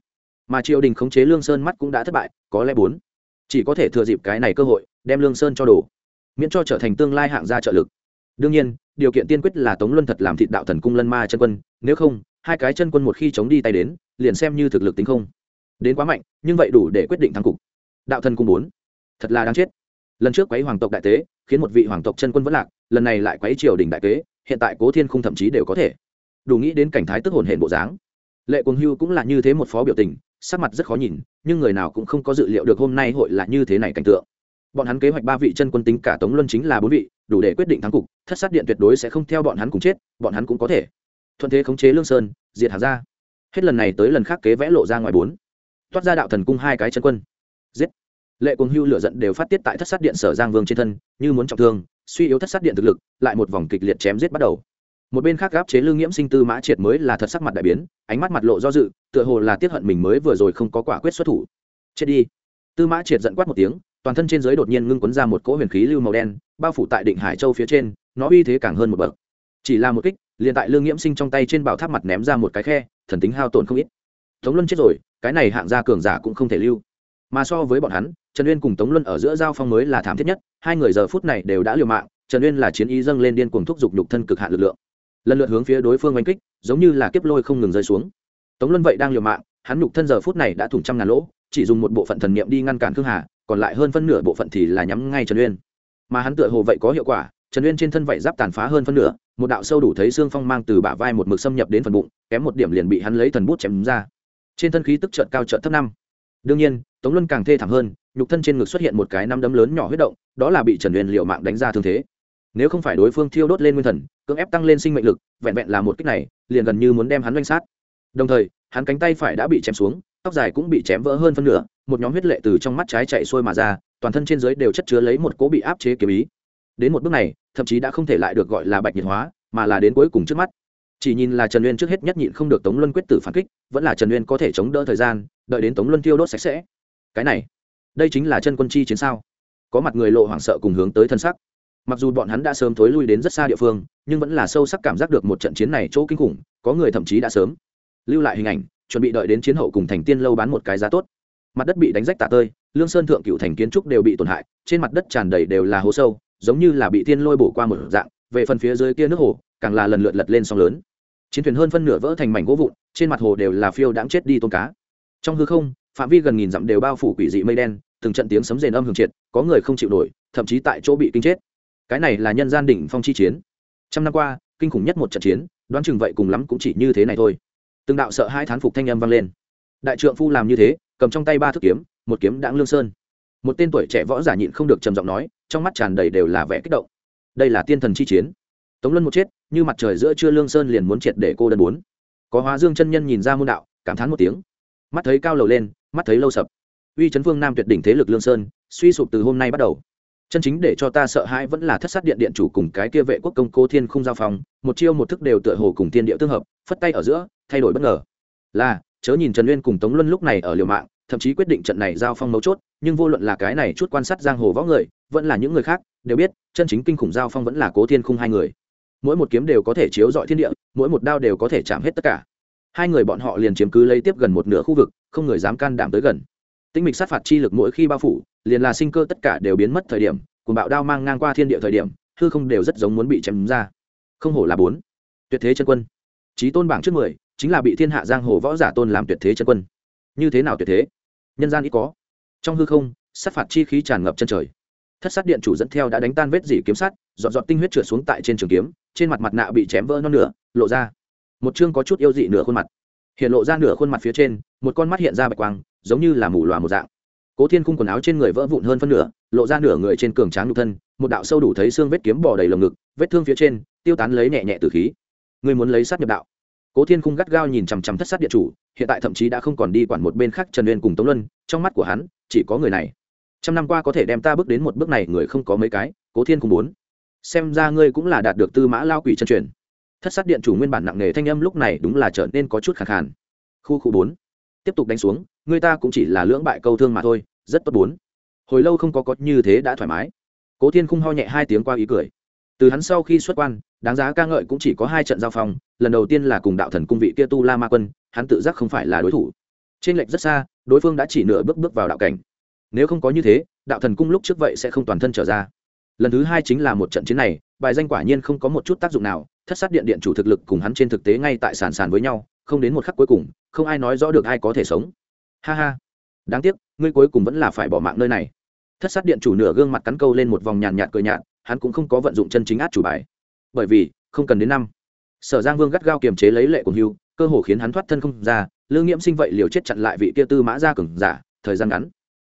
Mà triều đình khống chế lương sơn mắt cũng đã thất bại có lẽ bốn. Chỉ có thể thừa dịp cái này cơ hội đem lương sơn cho đồ miễn cho trở thành tương lai hạng gia trợ lực. Đương nhiên, điều kiện tiên quyết là tống luân thật làm thịt đạo thần cung lân ma chân quân, nếu không, hai cái chân quân một khi chống đi tay đến, liền xem như thực lực tính không. Đến quá mạnh, nhưng vậy đủ để quyết định thắng cục. Đạo thần cung bốn. Thật là đáng chết. Lần trước quấy hoàng tộc đại tế, khiến một vị hoàng tộc chân quân vẫn lạc, lần này lại quấy triều đình đại kế, hiện tại cố thiên khung thậm chí đều có thể. Đủ nghĩ đến cảnh thái tức hồn hển bộ dáng. Lệ cuồng hưu cũng là như thế một phó biểu tình, sắc mặt rất khó nhìn, nhưng người nào cũng không có dự liệu được hôm nay hội là như thế này cảnh tượng bọn hắn kế hoạch ba vị chân quân tính cả tống luân chính là bốn vị, đủ để quyết định thắng cục, thất sát điện tuyệt đối sẽ không theo bọn hắn cùng chết, bọn hắn cũng có thể. Thuận thế khống chế lương sơn, diệt hà ra hết lần này tới lần khác kế vẽ lộ ra ngoài bốn. Toát ra đạo thần cung hai cái chân quân. Giết. Lệ cuồng hưu lửa giận đều phát tiết tại thất sát điện sở giang vương trên thân, như muốn trọng thương, suy yếu thất sát điện thực lực, lại một vòng kịch liệt chém giết bắt đầu. Một bên khác gáp chế lương nhiễm sinh tư mã triệt mới là thật sắc mặt đại biến, ánh mắt mặt lộ do dự, tựa hồ là tiết hận mình mới vừa rồi không có quả quyết xuất thủ. Chết đi. Tư mã triệt giận quát một tiếng toàn thân trên giới đột nhiên ngưng quấn ra một cỗ huyền khí lưu màu đen, bao phủ tại định hải châu phía trên, nó uy thế càng hơn một bậc. Chỉ là một kích, liền tại lương nghiễm sinh trong tay trên bảo tháp mặt ném ra một cái khe, thần tính hao tổn không ít. Tống luân chết rồi, cái này hạng gia cường giả cũng không thể lưu. Mà so với bọn hắn, trần uyên cùng tống luân ở giữa giao phong mới là thảm thiết nhất, hai người giờ phút này đều đã liều mạng, trần uyên là chiến ý dâng lên điên cuồng thúc giục nhục thân cực hạn lực lượng. Lần lượt hướng phía đối phương oanh kích, giống như là kiếp lôi không ngừng rơi xuống. Tống luân vậy đang liều mạng, hắn nhục thân giờ phút này đã thủng trăm ngàn lỗ chỉ dùng một bộ phận thần niệm đi ngăn cản khương hà, còn lại hơn phân nửa bộ phận thì là nhắm ngay trần uyên. Mà hắn tựa hồ vậy có hiệu quả, trần uyên trên thân vậy giáp tàn phá hơn phân nửa, một đạo sâu đủ thấy xương phong mang từ bả vai một mực xâm nhập đến phần bụng, kém một điểm liền bị hắn lấy thần bút chém ra. Trên thân khí tức trợt cao trợt thấp năm. Đương nhiên, tống luân càng thê thảm hơn, nhục thân trên ngực xuất hiện một cái năm đấm lớn nhỏ huyết động, đó là bị trần uyên liệu mạng đánh ra thương thế. Nếu không phải đối phương thiêu đốt lên nguyên thần, cưỡng ép tăng lên sinh mệnh lực, vẹn vẹn là một cách này, liền gần như muốn đem hắn doanh sát. Đồng thời, hắn cánh tay phải đã bị chém xuống tóc dài cũng bị chém vỡ hơn phân nửa, một nhóm huyết lệ từ trong mắt trái chạy xuôi mà ra, toàn thân trên dưới đều chất chứa lấy một cỗ bị áp chế kiếm ý. Đến một bước này, thậm chí đã không thể lại được gọi là bạch nhiệt hóa, mà là đến cuối cùng trước mắt. Chỉ nhìn là trần uyên trước hết nhất nhịn không được tống luân quyết tử phản kích, vẫn là trần uyên có thể chống đỡ thời gian, đợi đến tống luân tiêu đốt sạch sẽ. Cái này, đây chính là chân quân chi chiến sao? Có mặt người lộ hoảng sợ cùng hướng tới thân sắc. Mặc dù bọn hắn đã sớm thối lui đến rất xa địa phương, nhưng vẫn là sâu sắc cảm giác được một trận chiến này chỗ kinh khủng, có người thậm chí đã sớm lưu lại hình ảnh chuẩn bị đợi đến chiến hậu cùng thành tiên lâu bán một cái giá tốt. Mặt đất bị đánh rách tạ tơi, lương sơn thượng cựu thành kiến trúc đều bị tổn hại, trên mặt đất tràn đầy đều là hố sâu, giống như là bị thiên lôi bổ qua một dạng, về phần phía dưới kia nước hồ, càng là lần lượt lật lên sóng lớn. Chiến thuyền hơn phân nửa vỡ thành mảnh gỗ vụn, trên mặt hồ đều là phiêu đãng chết đi tôm cá. Trong hư không, phạm vi gần nghìn dặm đều bao phủ quỷ dị mây đen, từng trận tiếng sấm rền âm hưởng triệt, có người không chịu nổi, thậm chí tại chỗ bị kinh chết. Cái này là nhân gian đỉnh phong chi chiến. Trăm năm qua, kinh khủng nhất một trận chiến, đoán chừng vậy cùng lắm cũng chỉ như thế này thôi từng đạo sợ hai thán phục thanh âm vang lên. Đại trượng phu làm như thế, cầm trong tay ba thước kiếm, một kiếm đãng lương sơn. Một tên tuổi trẻ võ giả nhịn không được trầm giọng nói, trong mắt tràn đầy đều là vẻ kích động. Đây là tiên thần chi chiến. Tống luân một chết, như mặt trời giữa trưa lương sơn liền muốn triệt để cô đơn bốn. Có hóa dương chân nhân nhìn ra môn đạo, cảm thán một tiếng. Mắt thấy cao lầu lên, mắt thấy lâu sập. Uy chấn phương nam tuyệt đỉnh thế lực lương sơn, suy sụp từ hôm nay bắt đầu. Chân chính để cho ta sợ hãi vẫn là thất sát điện điện chủ cùng cái kia vệ quốc công cô thiên không giao phòng, một chiêu một thức đều tựa hồ cùng thiên địa tương hợp, phất tay ở giữa thay đổi bất ngờ. Là, chớ nhìn trần uyên cùng tống luân lúc này ở liều mạng, thậm chí quyết định trận này giao phong mấu chốt, nhưng vô luận là cái này chút quan sát giang hồ võ người, vẫn là những người khác, đều biết, chân chính kinh khủng giao phong vẫn là cố thiên khung hai người. Mỗi một kiếm đều có thể chiếu dọi thiên địa, mỗi một đao đều có thể chạm hết tất cả. Hai người bọn họ liền chiếm cứ lấy tiếp gần một nửa khu vực, không người dám can đảm tới gần. Tinh mịch sát phạt chi lực mỗi khi bao phủ, liền là sinh cơ tất cả đều biến mất thời điểm cùng bạo đao mang ngang qua thiên địa thời điểm, hư không đều rất giống muốn bị chém ra. Không hổ là bốn. Tuyệt thế chân quân. Trí tôn bảng trước mười chính là bị thiên hạ giang hồ võ giả tôn làm tuyệt thế chân quân. Như thế nào tuyệt thế? Nhân gian ít có. Trong hư không, sát phạt chi khí tràn ngập chân trời. Thất sát điện chủ dẫn theo đã đánh tan vết dỉ kiếm sát dọn dọn tinh huyết trượt xuống tại trên trường kiếm, trên mặt mặt nạ bị chém vỡ non nửa, lộ ra một chương có chút yêu dị nửa khuôn mặt. Hiện lộ ra nửa khuôn mặt phía trên, một con mắt hiện ra bạch quang, giống như là mù loà một dạng. Cố thiên khung quần áo trên người vỡ vụn hơn phân nửa, lộ ra nửa người trên cường tráng nhục thân, một đạo sâu đủ thấy xương vết kiếm bò đầy lồng ngực, vết thương phía trên tiêu tán lấy nhẹ nhẹ từ khí. Người muốn lấy sát nhập đạo? Cố thiên khung gắt gao nhìn chằm chằm thất sát điện chủ, hiện tại thậm chí đã không còn đi quản một bên khác trần uyên cùng tống luân, trong mắt của hắn, chỉ có người này. Trăm năm qua có thể đem ta bước đến một bước này, người không có mấy cái, cố thiên khung bốn xem ra ngươi cũng là đạt được tư mã lao quỷ chân truyền. Thất sát điện chủ nguyên bản nặng nề thanh âm lúc này đúng là trở nên có chút khẳng khàn. Khu khu bốn. Tiếp tục đánh xuống, người ta cũng chỉ là lưỡng bại câu thương mà thôi, rất tốt bốn. Hồi lâu không có có như thế đã thoải mái. Cố thiên khung ho nhẹ hai tiếng qua ý cười từ hắn sau khi xuất quan, đáng giá ca ngợi cũng chỉ có hai trận giao phong, lần đầu tiên là cùng đạo thần cung vị kia tu la ma quân, hắn tự giác không phải là đối thủ. Trên lệch rất xa, đối phương đã chỉ nửa bước bước vào đạo cảnh. Nếu không có như thế, đạo thần cung lúc trước vậy sẽ không toàn thân trở ra. Lần thứ hai chính là một trận chiến này, bài danh quả nhiên không có một chút tác dụng nào, thất sát điện điện chủ thực lực cùng hắn trên thực tế ngay tại sàn sàn với nhau, không đến một khắc cuối cùng, không ai nói rõ được ai có thể sống. Ha ha. Đáng tiếc, ngươi cuối cùng vẫn là phải bỏ mạng nơi này. Thất sát điện chủ nửa gương mặt cắn câu lên một vòng nhàn nhạt cười nhạt hắn cũng không có vận dụng chân chính át chủ bài. Bởi vì, không cần đến năm. Sở giang vương gắt gao kiềm chế lấy lệ của hưu, cơ hồ khiến hắn thoát thân không ra lương nghiễm sinh vậy liều chết chặn lại vị kia tư mã gia cừng giả, thời gian ngắn.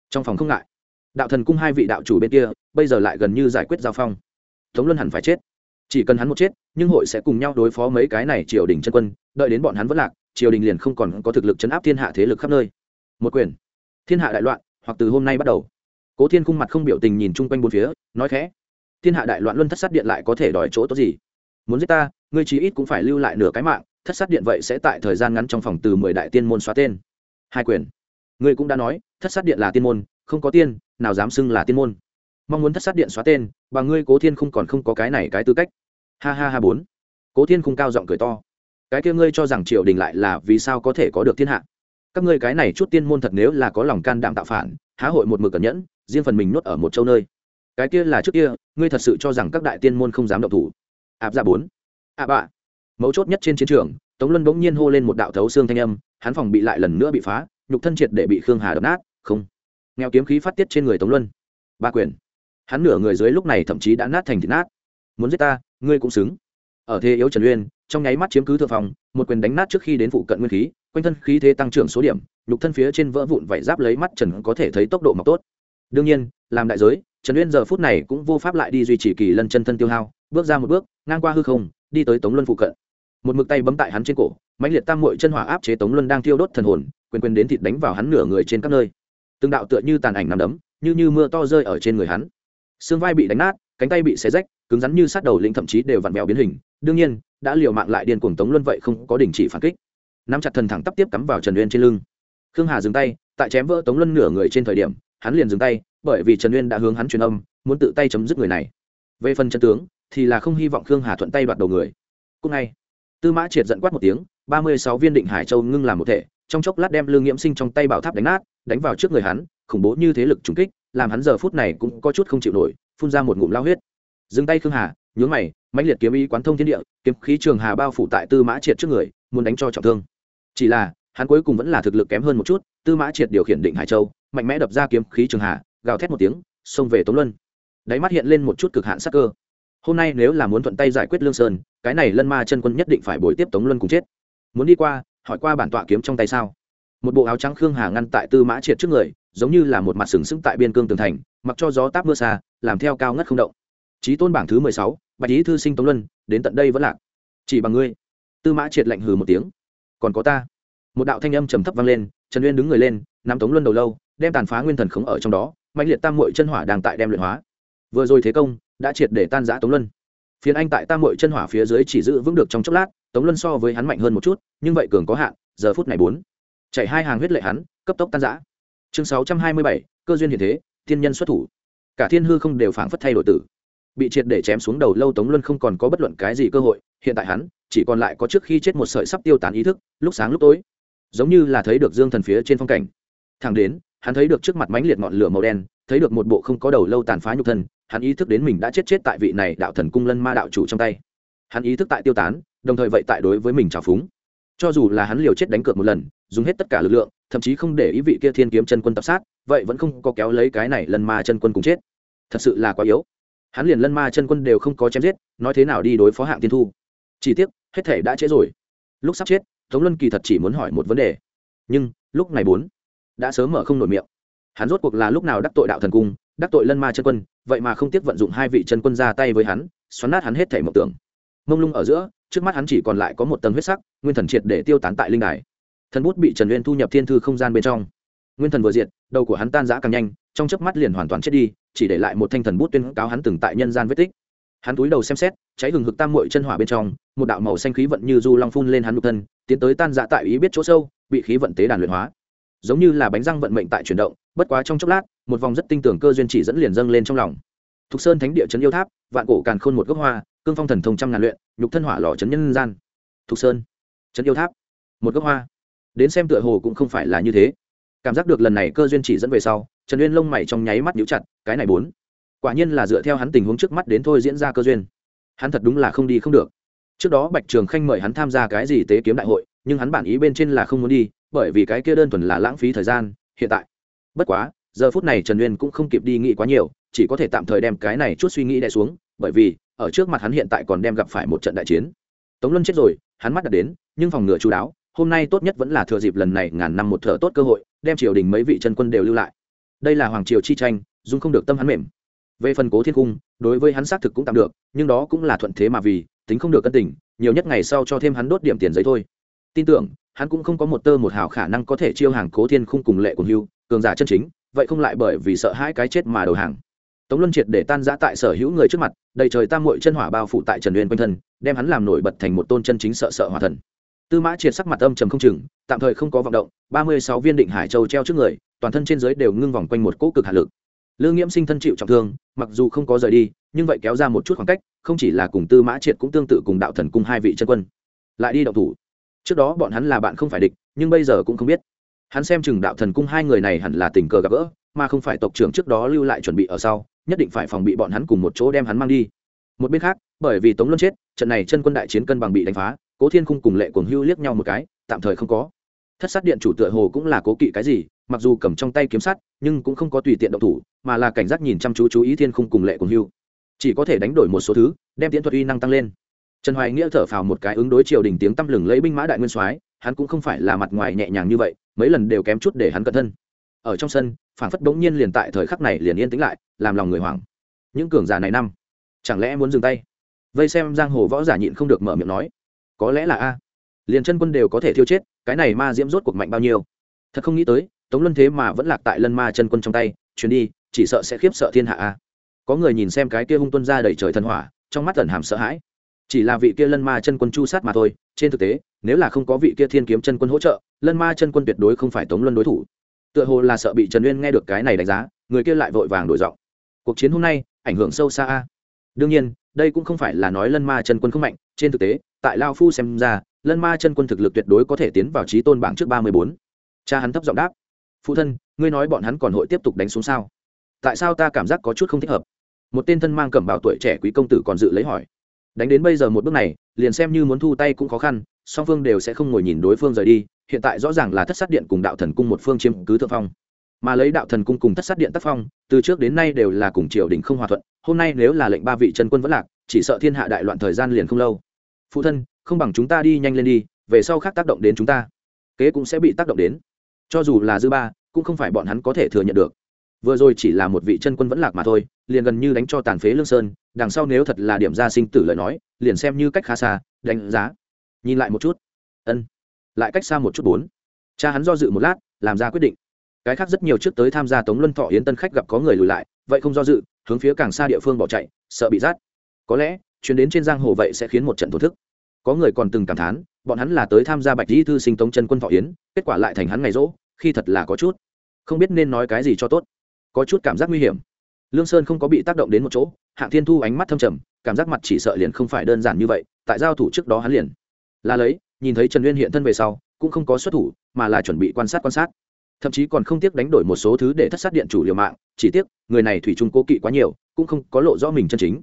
Trong phòng không ngại. Đạo thần cung hai vị đạo chủ bên kia, bây giờ lại gần như giải quyết giao phong. Tống luân hẳn phải chết. Chỉ cần hắn một chết, nhưng hội sẽ cùng nhau đối phó mấy cái này triều đình chân quân, đợi đến bọn hắn vẫn lạc, triều đình liền không còn có thực lực chấn áp thiên hạ thế lực khắp nơi. Một quyền. Thiên hạ đại loạn, hoặc từ hôm nay bắt đầu. Cố thiên cung mặt không biểu tình nhìn chung quanh bốn phía, nói khẽ thiên hạ đại loạn luân thất sát điện lại có thể đòi chỗ tốt gì? Muốn giết ta, ngươi chí ít cũng phải lưu lại nửa cái mạng, thất sát điện vậy sẽ tại thời gian ngắn trong phòng từ mười đại tiên môn xóa tên. Hai quyền. Ngươi cũng đã nói, thất sát điện là tiên môn, không có tiên, nào dám xưng là tiên môn. Mong muốn thất sát điện xóa tên, và ngươi cố thiên không còn không có cái này cái tư cách. Ha ha ha bốn. Cố thiên không cao giọng cười to. Cái kia ngươi cho rằng triều đình lại là vì sao có thể có được thiên hạ? Các ngươi cái này chút tiên môn thật nếu là có lòng can đảm tạo phản, há hội một mực cẩn nhẫn, riêng phần mình nuốt ở một châu nơi cái kia là trước kia, ngươi thật sự cho rằng các đại tiên môn không dám động thủ. Áp ra bốn. Áp ạ mấu chốt nhất trên chiến trường, tống luân bỗng nhiên hô lên một đạo thấu xương thanh âm, hắn phòng bị lại lần nữa bị phá, nhục thân triệt để bị khương hà đập nát, không. Nghèo kiếm khí phát tiết trên người tống luân. Ba quyền. Hắn nửa người dưới lúc này thậm chí đã nát thành thịt nát. Muốn giết ta, ngươi cũng xứng. Ở thế yếu trần uyên, trong nháy mắt chiếm cứ thượng phòng, một quyền đánh nát trước khi đến phụ cận nguyên khí, quanh thân khí thế tăng trưởng số điểm, nhục thân phía trên vỡ vụn vảy giáp lấy mắt trần có thể thấy tốc độ mọc tốt. Đương nhiên, làm đại giới trần uyên giờ phút này cũng vô pháp lại đi duy trì kỳ lân chân thân tiêu hao, bước ra một bước, ngang qua hư không, đi tới tống luân phụ cận. Một mực tay bấm tại hắn trên cổ, mãnh liệt tam mội chân hỏa áp chế tống luân đang thiêu đốt thần hồn, quyền quyền đến thịt đánh vào hắn nửa người trên các nơi. Từng đạo tựa như tàn ảnh nằm đấm, như như mưa to rơi ở trên người hắn. Xương vai bị đánh nát, cánh tay bị xé rách, cứng rắn như sát đầu lĩnh thậm chí đều vặn vẹo biến hình. Đương nhiên, đã liều mạng lại điên cuồng tống luân vậy không có đình chỉ phản kích. Nắm chặt thần thẳng tắp tiếp cắm vào trần uyên trên lưng. Khương hà dừng tay, tại chém vỡ tống luân nửa người trên thời điểm, hắn liền dừng tay bởi vì trần uyên đã hướng hắn truyền âm, muốn tự tay chấm dứt người này. Về phần Trần tướng, thì là không hy vọng khương hà thuận tay đoạt đầu người. Cúc ngay, tư mã triệt giận quát một tiếng, ba mươi sáu viên định hải châu ngưng làm một thể, trong chốc lát đem lương nghiễm sinh trong tay bảo tháp đánh nát, đánh vào trước người hắn, khủng bố như thế lực trùng kích, làm hắn giờ phút này cũng có chút không chịu nổi, phun ra một ngụm lao huyết. Dừng tay khương hà, nhướng mày, mãnh liệt kiếm ý quán thông thiên địa, kiếm khí trường hà bao phủ tại tư mã triệt trước người, muốn đánh cho trọng thương. Chỉ là, hắn cuối cùng vẫn là thực lực kém hơn một chút, tư mã triệt điều khiển định hải châu, mạnh mẽ đập ra kiếm khí trường hà gào thét một tiếng, xông về tống luân. Đáy mắt hiện lên một chút cực hạn sắc cơ. Hôm nay nếu là muốn thuận tay giải quyết lương sơn, cái này lân ma chân quân nhất định phải bồi tiếp tống luân cùng chết. Muốn đi qua, hỏi qua bản tọa kiếm trong tay sao? Một bộ áo trắng khương hà ngăn tại tư mã triệt trước người, giống như là một mặt sừng sững tại biên cương tường thành, mặc cho gió táp mưa xa, làm theo cao ngất không động. Trí tôn bảng thứ mười sáu, bạch lý thư sinh tống luân, đến tận đây vẫn lạc. Chỉ bằng ngươi. Tư mã triệt lạnh hừ một tiếng. Còn có ta. Một đạo thanh âm trầm thấp vang lên, trần uyên đứng người lên, nắm tống luân đầu lâu, đem tàn phá nguyên thần khống ở trong đó mạnh liệt tam mội chân hỏa đang tại đem luyện hóa. Vừa rồi thế công đã triệt để tan giã tống luân. Phiền anh tại tam mội chân hỏa phía dưới chỉ giữ vững được trong chốc lát, tống luân so với hắn mạnh hơn một chút, nhưng vậy cường có hạn, giờ phút này bốn. Chạy hai hàng huyết lệ hắn, cấp tốc tan giã chương sáu trăm hai mươi bảy, cơ duyên hiện thế, thiên nhân xuất thủ. Cả thiên hư không đều phảng phất thay đổi tử. Bị triệt để chém xuống đầu lâu tống luân không còn có bất luận cái gì cơ hội, hiện tại hắn chỉ còn lại có trước khi chết một sợi sắp tiêu tán ý thức, lúc sáng lúc tối. Giống như là thấy được dương thần phía trên phong cảnh. Thẳng đến hắn thấy được trước mặt mãnh liệt ngọn lửa màu đen, thấy được một bộ không có đầu lâu tàn phá nhục thân, hắn ý thức đến mình đã chết chết tại vị này đạo thần cung lân ma đạo chủ trong tay. Hắn ý thức tại tiêu tán, đồng thời vậy tại đối với mình trào phúng. Cho dù là hắn liều chết đánh cược một lần, dùng hết tất cả lực lượng, thậm chí không để ý vị kia thiên kiếm chân quân tập sát, vậy vẫn không có kéo lấy cái này lần ma chân quân cùng chết. Thật sự là quá yếu. Hắn liền lân ma chân quân đều không có chém giết, nói thế nào đi đối phó hạng tiên thu. Chỉ tiếc, hết thể đã trễ rồi. Lúc sắp chết, tống luân kỳ thật chỉ muốn hỏi một vấn đề. Nhưng, lúc này bốn đã sớm mở không nổi miệng. Hắn rốt cuộc là lúc nào đắc tội đạo thần cung, đắc tội lân ma chân quân, vậy mà không tiếc vận dụng hai vị chân quân ra tay với hắn, xoắn nát hắn hết thể mộng tưởng. Mông lung ở giữa, trước mắt hắn chỉ còn lại có một tầng huyết sắc, nguyên thần triệt để tiêu tán tại linh đài. Thần bút bị trần uyên thu nhập thiên thư không gian bên trong. Nguyên thần vừa diệt, đầu của hắn tan rã càng nhanh, trong chớp mắt liền hoàn toàn chết đi, chỉ để lại một thanh thần bút tuyên cáo hắn từng tại nhân gian vết tích. Hắn túi đầu xem xét, cháy hừng hực tam muội chân hỏa bên trong, một đạo màu xanh khí vận như du long phun lên hắn nhục thân, tiến tới tan rã tại ý biết chỗ sâu, bị khí vận tế đàn luyện hóa giống như là bánh răng vận mệnh tại chuyển động, bất quá trong chốc lát, một vòng rất tinh tưởng cơ duyên chỉ dẫn liền dâng lên trong lòng. Thục sơn thánh địa trấn yêu tháp, vạn cổ càn khôn một gốc hoa, cương phong thần thông trăm ngàn luyện, nhục thân hỏa lò trấn nhân gian. Thục sơn trấn yêu tháp, một gốc hoa. Đến xem tựa hồ cũng không phải là như thế. Cảm giác được lần này cơ duyên chỉ dẫn về sau, trần uyên lông mày trong nháy mắt nhũ chặt, cái này bốn. Quả nhiên là dựa theo hắn tình huống trước mắt đến thôi diễn ra cơ duyên. Hắn thật đúng là không đi không được. Trước đó bạch trường khanh mời hắn tham gia cái gì tế kiếm đại hội nhưng hắn bản ý bên trên là không muốn đi, bởi vì cái kia đơn thuần là lãng phí thời gian, hiện tại. Bất quá, giờ phút này trần uyên cũng không kịp đi nghĩ quá nhiều, chỉ có thể tạm thời đem cái này chút suy nghĩ đè xuống, bởi vì, ở trước mặt hắn hiện tại còn đem gặp phải một trận đại chiến. Tống luân chết rồi, hắn mắt đặt đến, nhưng phòng ngừa chú đáo, hôm nay tốt nhất vẫn là thừa dịp lần này ngàn năm một thở tốt cơ hội, đem triều đình mấy vị chân quân đều lưu lại. Đây là hoàng triều chi tranh dung không được tâm hắn mềm. Về phần cố thiên cung, đối với hắn xác thực cũng tạm được, nhưng đó cũng là thuận thế mà vì, tính không được cân tình, nhiều nhất ngày sau cho thêm hắn đốt điểm tiền giấy thôi tin tưởng, hắn cũng không có một tơ một hào khả năng có thể chiêu hàng cố thiên khung cùng lệ cùng hưu, cường giả chân chính, vậy không lại bởi vì sợ hãi cái chết mà đầu hàng. Tống luân triệt để tan giã tại sở hữu người trước mặt, đầy trời tam mội chân hỏa bao phủ tại trần uyên quanh thân, đem hắn làm nổi bật thành một tôn chân chính sợ sợ hỏa thần. Tư mã triệt sắc mặt âm trầm không chừng, tạm thời không có vọng động, ba mươi sáu viên định hải châu treo trước người, toàn thân trên giới đều ngưng vòng quanh một cỗ cực hạ lực. Lương nghiễm sinh thân chịu trọng thương, mặc dù không có rời đi, nhưng vậy kéo ra một chút khoảng cách, không chỉ là cùng tư mã triệt cũng tương tự cùng đạo thần cung hai vị chân quân. Lại đi động thủ trước đó bọn hắn là bạn không phải địch, nhưng bây giờ cũng không biết. Hắn xem chừng đạo thần cung hai người này hẳn là tình cờ gặp gỡ, mà không phải tộc trưởng trước đó lưu lại chuẩn bị ở sau, nhất định phải phòng bị bọn hắn cùng một chỗ đem hắn mang đi. Một bên khác, bởi vì tống luân chết, trận này chân quân đại chiến cân bằng bị đánh phá, cố thiên cung cùng lệ cuồng hưu liếc nhau một cái, tạm thời không có. Thất sát điện chủ tựa hồ cũng là cố kỵ cái gì, mặc dù cầm trong tay kiếm sắt, nhưng cũng không có tùy tiện động thủ, mà là cảnh giác nhìn chăm chú chú ý thiên khung cùng lệ cuồng hưu. Chỉ có thể đánh đổi một số thứ, đem tiễn thuật uy năng tăng lên trần hoài nghĩa thở phào một cái ứng đối triều đình tiếng tăm lừng lấy binh mã đại nguyên soái, hắn cũng không phải là mặt ngoài nhẹ nhàng như vậy, mấy lần đều kém chút để hắn cẩn thân ở trong sân phản phất bỗng nhiên liền tại thời khắc này liền yên tĩnh lại, làm lòng người hoảng. Những cường giả này năm, chẳng lẽ muốn dừng tay? Vây xem giang hồ võ giả nhịn không được mở miệng nói, có lẽ là a. Liền chân quân đều có thể thiêu chết, cái này ma diễm rốt cuộc mạnh bao nhiêu? Thật không nghĩ tới, tống luân thế mà vẫn lạc tại lân ma chân quân trong tay, chuyến đi, chỉ sợ sẽ khiếp sợ thiên hạ a. Có người nhìn xem cái kia hung tuân ra đầy trời thần hỏa, trong mắt tẩn hàm sợ hãi chỉ là vị kia lân ma chân quân chu sát mà thôi, trên thực tế, nếu là không có vị kia thiên kiếm chân quân hỗ trợ, lân ma chân quân tuyệt đối không phải tống luân đối thủ. Tựa hồ là sợ bị trần uyên nghe được cái này đánh giá, người kia lại vội vàng đổi giọng. Cuộc chiến hôm nay, ảnh hưởng sâu xa a. Đương nhiên, đây cũng không phải là nói lân ma chân quân không mạnh, trên thực tế, tại lao phu xem ra, lân ma chân quân thực lực tuyệt đối có thể tiến vào trí tôn bảng trước ba mươi bốn. Cha hắn thấp giọng đáp. Phụ thân, ngươi nói bọn hắn còn hội tiếp tục đánh xuống sao? Tại sao ta cảm giác có chút không thích hợp? Một tên thân mang cẩm bảo tuổi trẻ quý công tử còn dự lấy hỏi đánh đến bây giờ một bước này, liền xem như muốn thu tay cũng khó khăn, song phương đều sẽ không ngồi nhìn đối phương rời đi, hiện tại rõ ràng là thất sát điện cùng đạo thần cung một phương chiếm cứ thượng phong. Mà lấy đạo thần cung cùng thất sát điện tác phong, từ trước đến nay đều là cùng triều đình không hòa thuận, hôm nay nếu là lệnh ba vị chân quân vẫn lạc, chỉ sợ thiên hạ đại loạn thời gian liền không lâu. Phụ thân, không bằng chúng ta đi nhanh lên đi, về sau khác tác động đến chúng ta, kế cũng sẽ bị tác động đến. Cho dù là dư ba, cũng không phải bọn hắn có thể thừa nhận được. Vừa rồi chỉ là một vị chân quân vẫn lạc mà thôi, liền gần như đánh cho tàn phế lương sơn đằng sau nếu thật là điểm ra sinh tử lời nói, liền xem như cách khá xa, đánh giá. Nhìn lại một chút. Ân. Lại cách xa một chút bốn. Cha hắn do dự một lát, làm ra quyết định. Cái khác rất nhiều trước tới tham gia tống luân thọ yến tân khách gặp có người lùi lại, vậy không do dự, hướng phía càng xa địa phương bỏ chạy, sợ bị rát có lẽ, chuyến đến trên giang hồ vậy sẽ khiến một trận thổ thức. Có người còn từng cảm thán, bọn hắn là tới tham gia bạch di thư sinh tống chân quân thọ yến, kết quả lại thành hắn ngày rỗ, khi thật là có chút. Không biết nên nói cái gì cho tốt. Có chút cảm giác nguy hiểm. Lương sơn không có bị tác động đến một chỗ hạng thiên thu ánh mắt thâm trầm, cảm giác mặt chỉ sợ liền không phải đơn giản như vậy, tại giao thủ trước đó hắn liền là lấy, nhìn thấy trần uyên hiện thân về sau, cũng không có xuất thủ, mà là chuẩn bị quan sát quan sát. Thậm chí còn không tiếc đánh đổi một số thứ để thất sát điện chủ liều mạng, chỉ tiếc, người này thủy chung cố kỵ quá nhiều, cũng không có lộ rõ mình chân chính.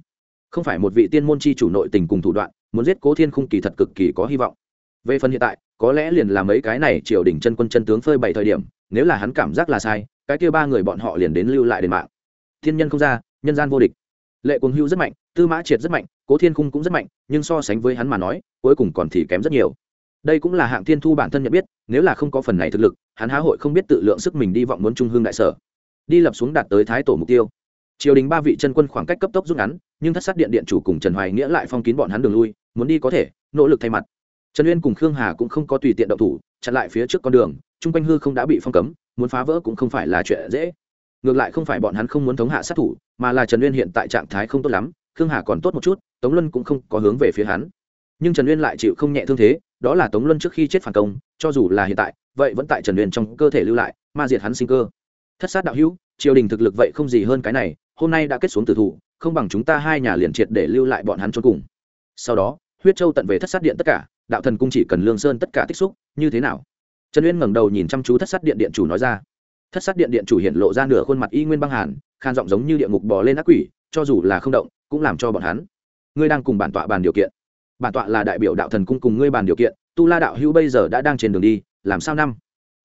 Không phải một vị tiên môn chi chủ nội tình cùng thủ đoạn, muốn giết cố thiên khung kỳ thật cực kỳ có hy vọng. Về phần hiện tại, có lẽ liền là mấy cái này triều đình chân quân chân tướng phơi bày thời điểm, nếu là hắn cảm giác là sai, cái kia ba người bọn họ liền đến lưu lại đền mạng. Thiên nhân không ra, nhân gian vô địch lệ cuồng hưu rất mạnh, tư mã triệt rất mạnh, cố thiên khung cũng rất mạnh, nhưng so sánh với hắn mà nói, cuối cùng còn thì kém rất nhiều. Đây cũng là hạng thiên thu bản thân nhận biết, nếu là không có phần này thực lực, hắn há hội không biết tự lượng sức mình đi vọng muốn trung hương đại sở. Đi lập xuống đạt tới thái tổ mục tiêu. Triều đình ba vị chân quân khoảng cách cấp tốc rút ngắn, nhưng thất sát điện điện chủ cùng trần hoài nghĩa lại phong kín bọn hắn đường lui, muốn đi có thể, nỗ lực thay mặt. Trần uyên cùng khương hà cũng không có tùy tiện động thủ, chặn lại phía trước con đường, chung quanh hư không đã bị phong cấm, muốn phá vỡ cũng không phải là chuyện dễ ngược lại không phải bọn hắn không muốn thống hạ sát thủ, mà là trần uyên hiện tại trạng thái không tốt lắm, khương hà còn tốt một chút, tống luân cũng không có hướng về phía hắn. Nhưng trần uyên lại chịu không nhẹ thương thế, đó là tống luân trước khi chết phản công, cho dù là hiện tại, vậy vẫn tại trần uyên trong cơ thể lưu lại, ma diệt hắn sinh cơ. Thất sát đạo hữu, triều đình thực lực vậy không gì hơn cái này, hôm nay đã kết xuống tử thủ, không bằng chúng ta hai nhà liền triệt để lưu lại bọn hắn cho cùng. Sau đó, huyết châu tận về thất sát điện tất cả, đạo thần cung chỉ cần lương sơn tất cả tích xúc, như thế nào? Trần uyên ngẩng đầu nhìn chăm chú thất sát điện điện chủ nói ra thất sát điện điện chủ hiện lộ ra nửa khuôn mặt y nguyên băng hàn, khan giọng giống như địa ngục bò lên ác quỷ, cho dù là không động, cũng làm cho bọn hắn. Ngươi đang cùng bản tọa bàn điều kiện. Bản tọa là đại biểu đạo thần cung cùng ngươi bàn điều kiện, tu la đạo hữu bây giờ đã đang trên đường đi, làm sao năm?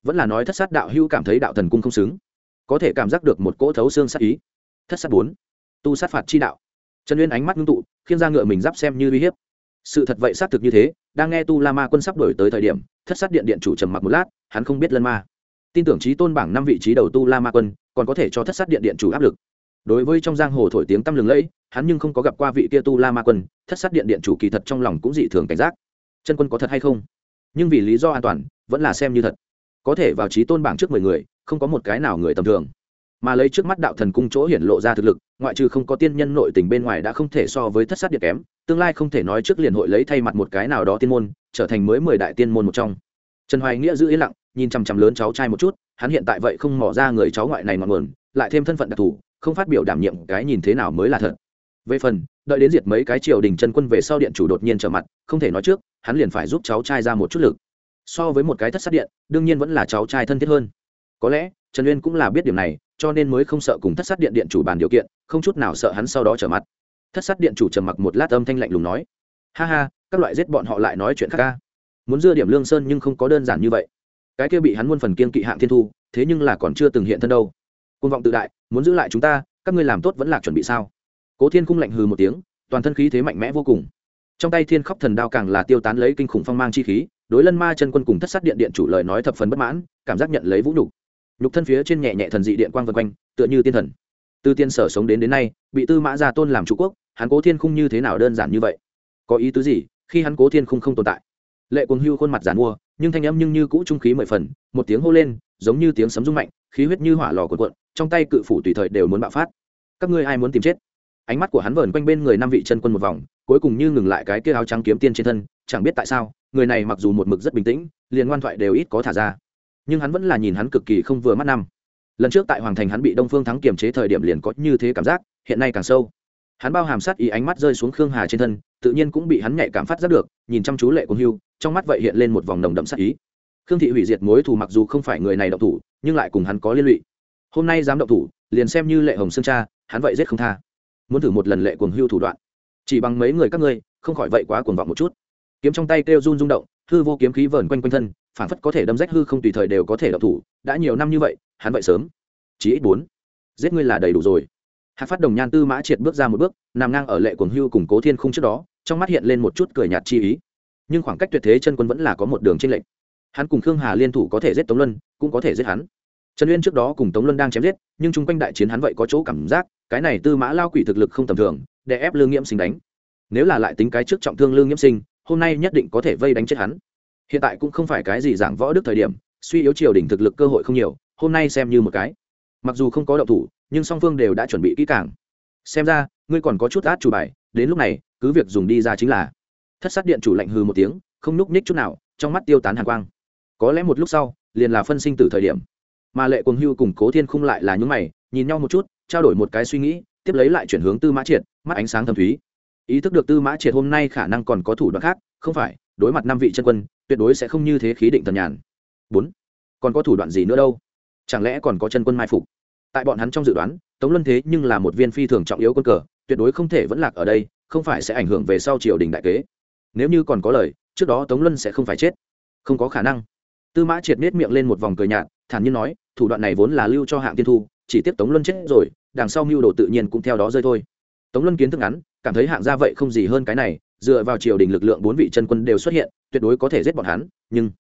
Vẫn là nói thất sát đạo hữu cảm thấy đạo thần cung không xứng, có thể cảm giác được một cỗ thấu xương sát ý. Thất sát bốn, tu sát phạt chi đạo. Trần uyên ánh mắt ngưng tụ khiến ra ngựa mình giáp xem như uy hiếp. Sự thật vậy xác thực như thế, đang nghe tu la ma quân sắp đổi tới thời điểm, thất sát điện điện chủ trầm mặc một lát, hắn không biết lân ma tin tưởng trí tôn bảng năm vị trí đầu tu la ma quân, còn có thể cho thất sát điện điện chủ áp lực. Đối với trong giang hồ thổi tiếng tăm lừng lẫy, hắn nhưng không có gặp qua vị kia tu la ma quân, thất sát điện điện chủ kỳ thật trong lòng cũng dị thường cảnh giác. Chân quân có thật hay không? Nhưng vì lý do an toàn, vẫn là xem như thật. Có thể vào trí tôn bảng trước mười người, không có một cái nào người tầm thường. Mà lấy trước mắt đạo thần cung chỗ hiển lộ ra thực lực, ngoại trừ không có tiên nhân nội tình bên ngoài đã không thể so với thất sát điện kém, tương lai không thể nói trước liền hội lấy thay mặt một cái nào đó tiên môn, trở thành mới mười đại tiên môn một trong trần hoài nghĩa giữ yên lặng, nhìn chằm chằm lớn cháu trai một chút, hắn hiện tại vậy không mỏ ra người cháu ngoại này mà nguồn, lại thêm thân phận đặc thù, không phát biểu đảm nhiệm cái nhìn thế nào mới là thật. Về phần, đợi đến diệt mấy cái triều đình chân quân về sau điện chủ đột nhiên trở mặt, không thể nói trước, hắn liền phải giúp cháu trai ra một chút lực. So với một cái thất sát điện, đương nhiên vẫn là cháu trai thân thiết hơn. Có lẽ, trần uyên cũng là biết điểm này, cho nên mới không sợ cùng thất sát điện điện chủ bàn điều kiện, không chút nào sợ hắn sau đó trở mặt. Thất sát điện chủ trầm mặc một lát âm thanh lạnh lùng nói, ha ha, các loại giết bọn họ lại nói chuyện khác ca muốn dưa điểm lương sơn nhưng không có đơn giản như vậy. Cái kia bị hắn muôn phần kiên kỵ hạng thiên thu, thế nhưng là còn chưa từng hiện thân đâu. Côn vọng tự đại, muốn giữ lại chúng ta, các ngươi làm tốt vẫn là chuẩn bị sao? Cố thiên khung lạnh hừ một tiếng, toàn thân khí thế mạnh mẽ vô cùng. Trong tay thiên khóc thần đao càng là tiêu tán lấy kinh khủng phong mang chi khí, đối lân ma chân quân cùng thất sát điện điện chủ lời nói thập phần bất mãn, cảm giác nhận lấy vũ nhục. Nhục thân phía trên nhẹ nhẹ thần dị điện quang vân quanh, tựa như tiên thần. Từ tiên sở sống đến đến nay, bị tư mã gia tôn làm chủ quốc, hắn cố thiên khung như thế nào đơn giản như vậy? Có ý tứ gì, khi hắn cố thiên khung không tồn tại? Lệ cuồng hưu khuôn mặt giàn mua, nhưng thanh âm nhưng như cũ trung khí mười phần, một tiếng hô lên, giống như tiếng sấm rung mạnh, khí huyết như hỏa lò cuộn cuộn, trong tay cự phủ tùy thời đều muốn bạo phát. Các ngươi ai muốn tìm chết? Ánh mắt của hắn vờn quanh bên người năm vị chân quân một vòng, cuối cùng như ngừng lại cái kia áo trắng kiếm tiên trên thân, chẳng biết tại sao, người này mặc dù một mực rất bình tĩnh, liền ngoan thoại đều ít có thả ra. Nhưng hắn vẫn là nhìn hắn cực kỳ không vừa mắt năm. Lần trước tại hoàng thành hắn bị đông phương thắng kiềm chế thời điểm liền có như thế cảm giác, hiện nay càng sâu. Hắn bao hàm sát ý ánh mắt rơi xuống khương hà trên thân, tự nhiên cũng bị hắn nhạy cảm phát giác được, nhìn chăm chú lệ quân hưu trong mắt vậy hiện lên một vòng nồng đậm sát ý. Khương thị hủy diệt mối thù mặc dù không phải người này động thủ, nhưng lại cùng hắn có liên lụy. Hôm nay dám động thủ, liền xem như lệ hồng sương cha, hắn vậy giết không tha. Muốn thử một lần lệ cuồng hưu thủ đoạn. Chỉ bằng mấy người các ngươi, không khỏi vậy quá cuồng vọng một chút. Kiếm trong tay kêu run rung động, hư vô kiếm khí vờn quanh quanh thân, phản phất có thể đâm rách hư không tùy thời đều có thể động thủ. Đã nhiều năm như vậy, hắn vậy sớm. Chỉ ít bốn. Giết ngươi là đầy đủ rồi. Hạc phát đồng nhan tư mã triệt bước ra một bước, nằm ngang ở lệ cuồng hưu cùng cố thiên khung trước đó, trong mắt hiện lên một chút cười nhạt chi ý nhưng khoảng cách tuyệt thế chân quân vẫn là có một đường trên lệnh hắn cùng khương hà liên thủ có thể giết tống luân, cũng có thể giết hắn. Trần uyên trước đó cùng tống luân đang chém giết, nhưng chung quanh đại chiến hắn vậy có chỗ cảm giác, cái này tư mã lao quỷ thực lực không tầm thường, để ép lương nghiễm sinh đánh. Nếu là lại tính cái trước trọng thương lương nghiễm sinh, hôm nay nhất định có thể vây đánh chết hắn. Hiện tại cũng không phải cái gì giảng võ đức thời điểm, suy yếu triều đỉnh thực lực cơ hội không nhiều, hôm nay xem như một cái. Mặc dù không có động thủ, nhưng song phương đều đã chuẩn bị kỹ càng. Xem ra, ngươi còn có chút át chủ bài, đến lúc này, cứ việc dùng đi ra chính là thất sát điện chủ lạnh hư một tiếng, không nhúc nhích chút nào, trong mắt tiêu tán hàn quang. Có lẽ một lúc sau, liền là phân sinh từ thời điểm. Mà lệ cuồng hưu cùng cố thiên khung lại là những mày, nhìn nhau một chút, trao đổi một cái suy nghĩ, tiếp lấy lại chuyển hướng tư mã triệt, mắt ánh sáng thâm thúy. Ý thức được tư mã triệt hôm nay khả năng còn có thủ đoạn khác, không phải, đối mặt năm vị chân quân, tuyệt đối sẽ không như thế khí định thần nhàn. Bốn, còn có thủ đoạn gì nữa đâu? Chẳng lẽ còn có chân quân mai phục? Tại bọn hắn trong dự đoán, tống luân thế nhưng là một viên phi thường trọng yếu quân cờ, tuyệt đối không thể vẫn lạc ở đây, không phải sẽ ảnh hưởng về sau triều đình đại kế nếu như còn có lời, trước đó tống luân sẽ không phải chết. Không có khả năng. Tư mã triệt nết miệng lên một vòng cười nhạt, thản nhiên nói, thủ đoạn này vốn là lưu cho hạng tiên thu, chỉ tiếp tống luân chết rồi, đằng sau mưu đồ tự nhiên cũng theo đó rơi thôi. Tống luân kiến thức ngắn, cảm thấy hạng gia vậy không gì hơn cái này, dựa vào triều đình lực lượng bốn vị chân quân đều xuất hiện, tuyệt đối có thể giết bọn hắn, nhưng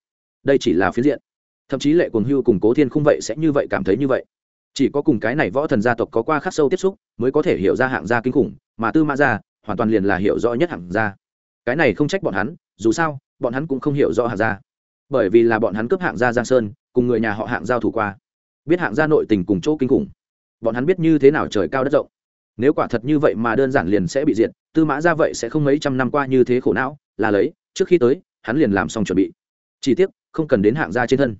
đây chỉ là phiến diện. Thậm chí lệ cuồng hưu cùng cố thiên không vậy sẽ như vậy cảm thấy như vậy. Chỉ có cùng cái này võ thần gia tộc có qua khắc sâu tiếp xúc, mới có thể hiểu ra hạng gia kinh khủng, mà tư mã gia hoàn toàn liền là hiểu rõ nhất hạng gia cái này không trách bọn hắn, dù sao, bọn hắn cũng không hiểu rõ hạng gia. Bởi vì là bọn hắn cướp hạng gia giang sơn, cùng người nhà họ hạng giao thủ qua. Biết hạng gia nội tình cùng chỗ kinh khủng. Bọn hắn biết như thế nào trời cao đất rộng. Nếu quả thật như vậy mà đơn giản liền sẽ bị diệt, tư mã ra vậy sẽ không mấy trăm năm qua như thế khổ não, là lấy, trước khi tới, hắn liền làm xong chuẩn bị. Chỉ tiếc, không cần đến hạng gia trên thân.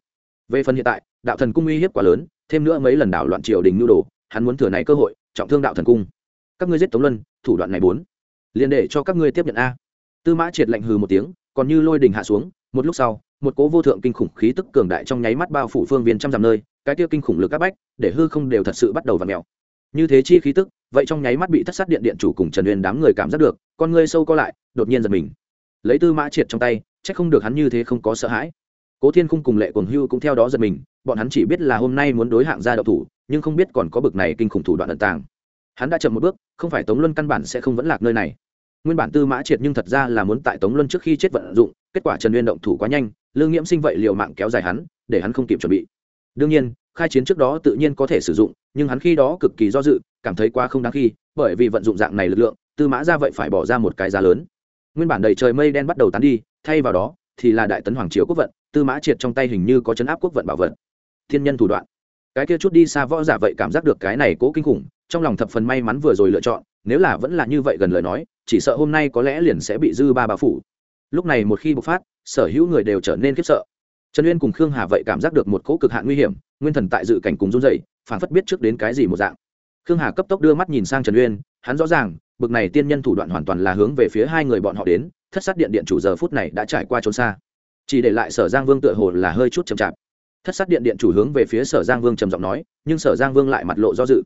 Về phần hiện tại, đạo thần cung uy hiếp quá lớn, thêm nữa mấy lần đảo loạn triều đình nhu đồ, hắn muốn thừa này cơ hội, trọng thương đạo thần cung. Các ngươi giết tống luân, thủ đoạn này bốn. Liền để cho các ngươi tiếp nhận a tư mã triệt lạnh hừ một tiếng, còn như lôi đình hạ xuống, một lúc sau, một cố vô thượng kinh khủng khí tức cường đại trong nháy mắt bao phủ phương viên trăm dặm nơi, cái tiêu kinh khủng lực áp bách, để hư không đều thật sự bắt đầu v ặ mèo. Như thế chi khí tức, vậy trong nháy mắt bị thất sát điện điện chủ cùng trần uyên đám người cảm giác được, con ngươi sâu co lại, đột nhiên giật mình. Lấy tư mã triệt trong tay c h ắ c không được hắn như thế không có sợ hãi. Cố thiên khung cùng lệ quần hưu cũng theo đó giật mình, bọn hắn chỉ biết là hôm nay muốn đối hạng ra đậu thủ, nhưng không biết còn có bực này kinh khủng thủ đoạn ẩn tàng. Hắn đã chậm một bước, không phải tống luân căn bản sẽ không vẫn lạc nơi này nguyên bản tư mã triệt nhưng thật ra là muốn tại tống luân trước khi chết vận dụng, kết quả trần uyên động thủ quá nhanh, lương nghiễm sinh vậy liều mạng kéo dài hắn, để hắn không kịp chuẩn bị. Đương nhiên, khai chiến trước đó tự nhiên có thể sử dụng, nhưng hắn khi đó cực kỳ do dự, cảm thấy quá không đáng khi, bởi vì vận dụng dạng này lực lượng, tư mã ra vậy phải bỏ ra một cái giá lớn. Nguyên bản đầy trời mây đen bắt đầu tán đi, thay vào đó thì là đại tấn hoàng triều quốc vận, tư mã triệt trong tay hình như có chấn áp quốc vận bảo vật. Thiên nhân thủ đoạn. Cái kia chút đi xa võ giả vậy cảm giác được cái này cố kinh khủng trong lòng thập phần may mắn vừa rồi lựa chọn, nếu là vẫn là như vậy gần lời nói, chỉ sợ hôm nay có lẽ liền sẽ bị dư ba bao phủ. Lúc này một khi bộc phát, sở hữu người đều trở nên khiếp sợ. Trần uyên cùng khương hà vậy cảm giác được một cỗ cực hạn nguy hiểm, nguyên thần tại dự cảnh cùng run dậy phản phất biết trước đến cái gì một dạng. Khương hà cấp tốc đưa mắt nhìn sang trần uyên, hắn rõ ràng, bực này tiên nhân thủ đoạn hoàn toàn là hướng về phía hai người bọn họ đến, thất sát điện điện chủ giờ phút này đã trải qua trốn xa. Chỉ để lại sở giang vương tựa hồ là hơi chút chậm chạp. Thất sát điện điện chủ hướng về phía sở giang vương trầm giọng nói, nhưng sở giang vương lại mặt lộ do dự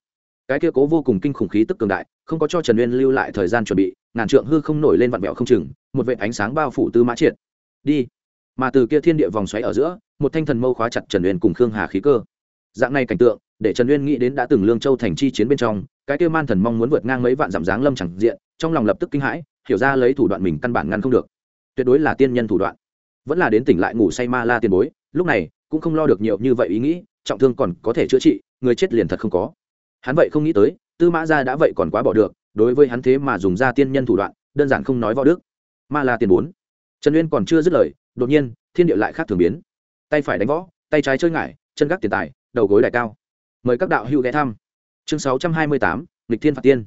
cái kia cố vô cùng kinh khủng khí tức cường đại, không có cho trần uyên lưu lại thời gian chuẩn bị, ngàn trượng hư không nổi lên vặn vẹo không chừng, một vệ ánh sáng bao phủ tư mã triệt. Đi. Mà từ kia thiên địa vòng xoáy ở giữa, một thanh thần mâu khóa chặt trần uyên cùng khương hà khí cơ. Dạng này cảnh tượng, để trần uyên nghĩ đến đã từng lương châu thành chi chiến bên trong, cái kia man thần mong muốn vượt ngang mấy vạn dặm dáng lâm chẳng diện, trong lòng lập tức kinh hãi, hiểu ra lấy thủ đoạn mình căn bản ngăn không được. Tuyệt đối là tiên nhân thủ đoạn. Vẫn là đến tỉnh lại ngủ say ma la tiền bối, lúc này, cũng không lo được nhiều như vậy ý nghĩ, trọng thương còn có thể chữa trị, người chết liền thật không có hắn vậy không nghĩ tới, tư mã gia đã vậy còn quá bỏ được, đối với hắn thế mà dùng ra tiên nhân thủ đoạn, đơn giản không nói võ đức. Ma la tiền bốn. Trần uyên còn chưa dứt lời, đột nhiên, thiên địa lại khác thường biến. Tay phải đánh võ, tay trái chơi ngải, chân gác tiền tài, đầu gối đại cao. Mời các đạo hữu ghé thăm. Chương sáu trăm hai mươi tám lịch thiên phạt tiên.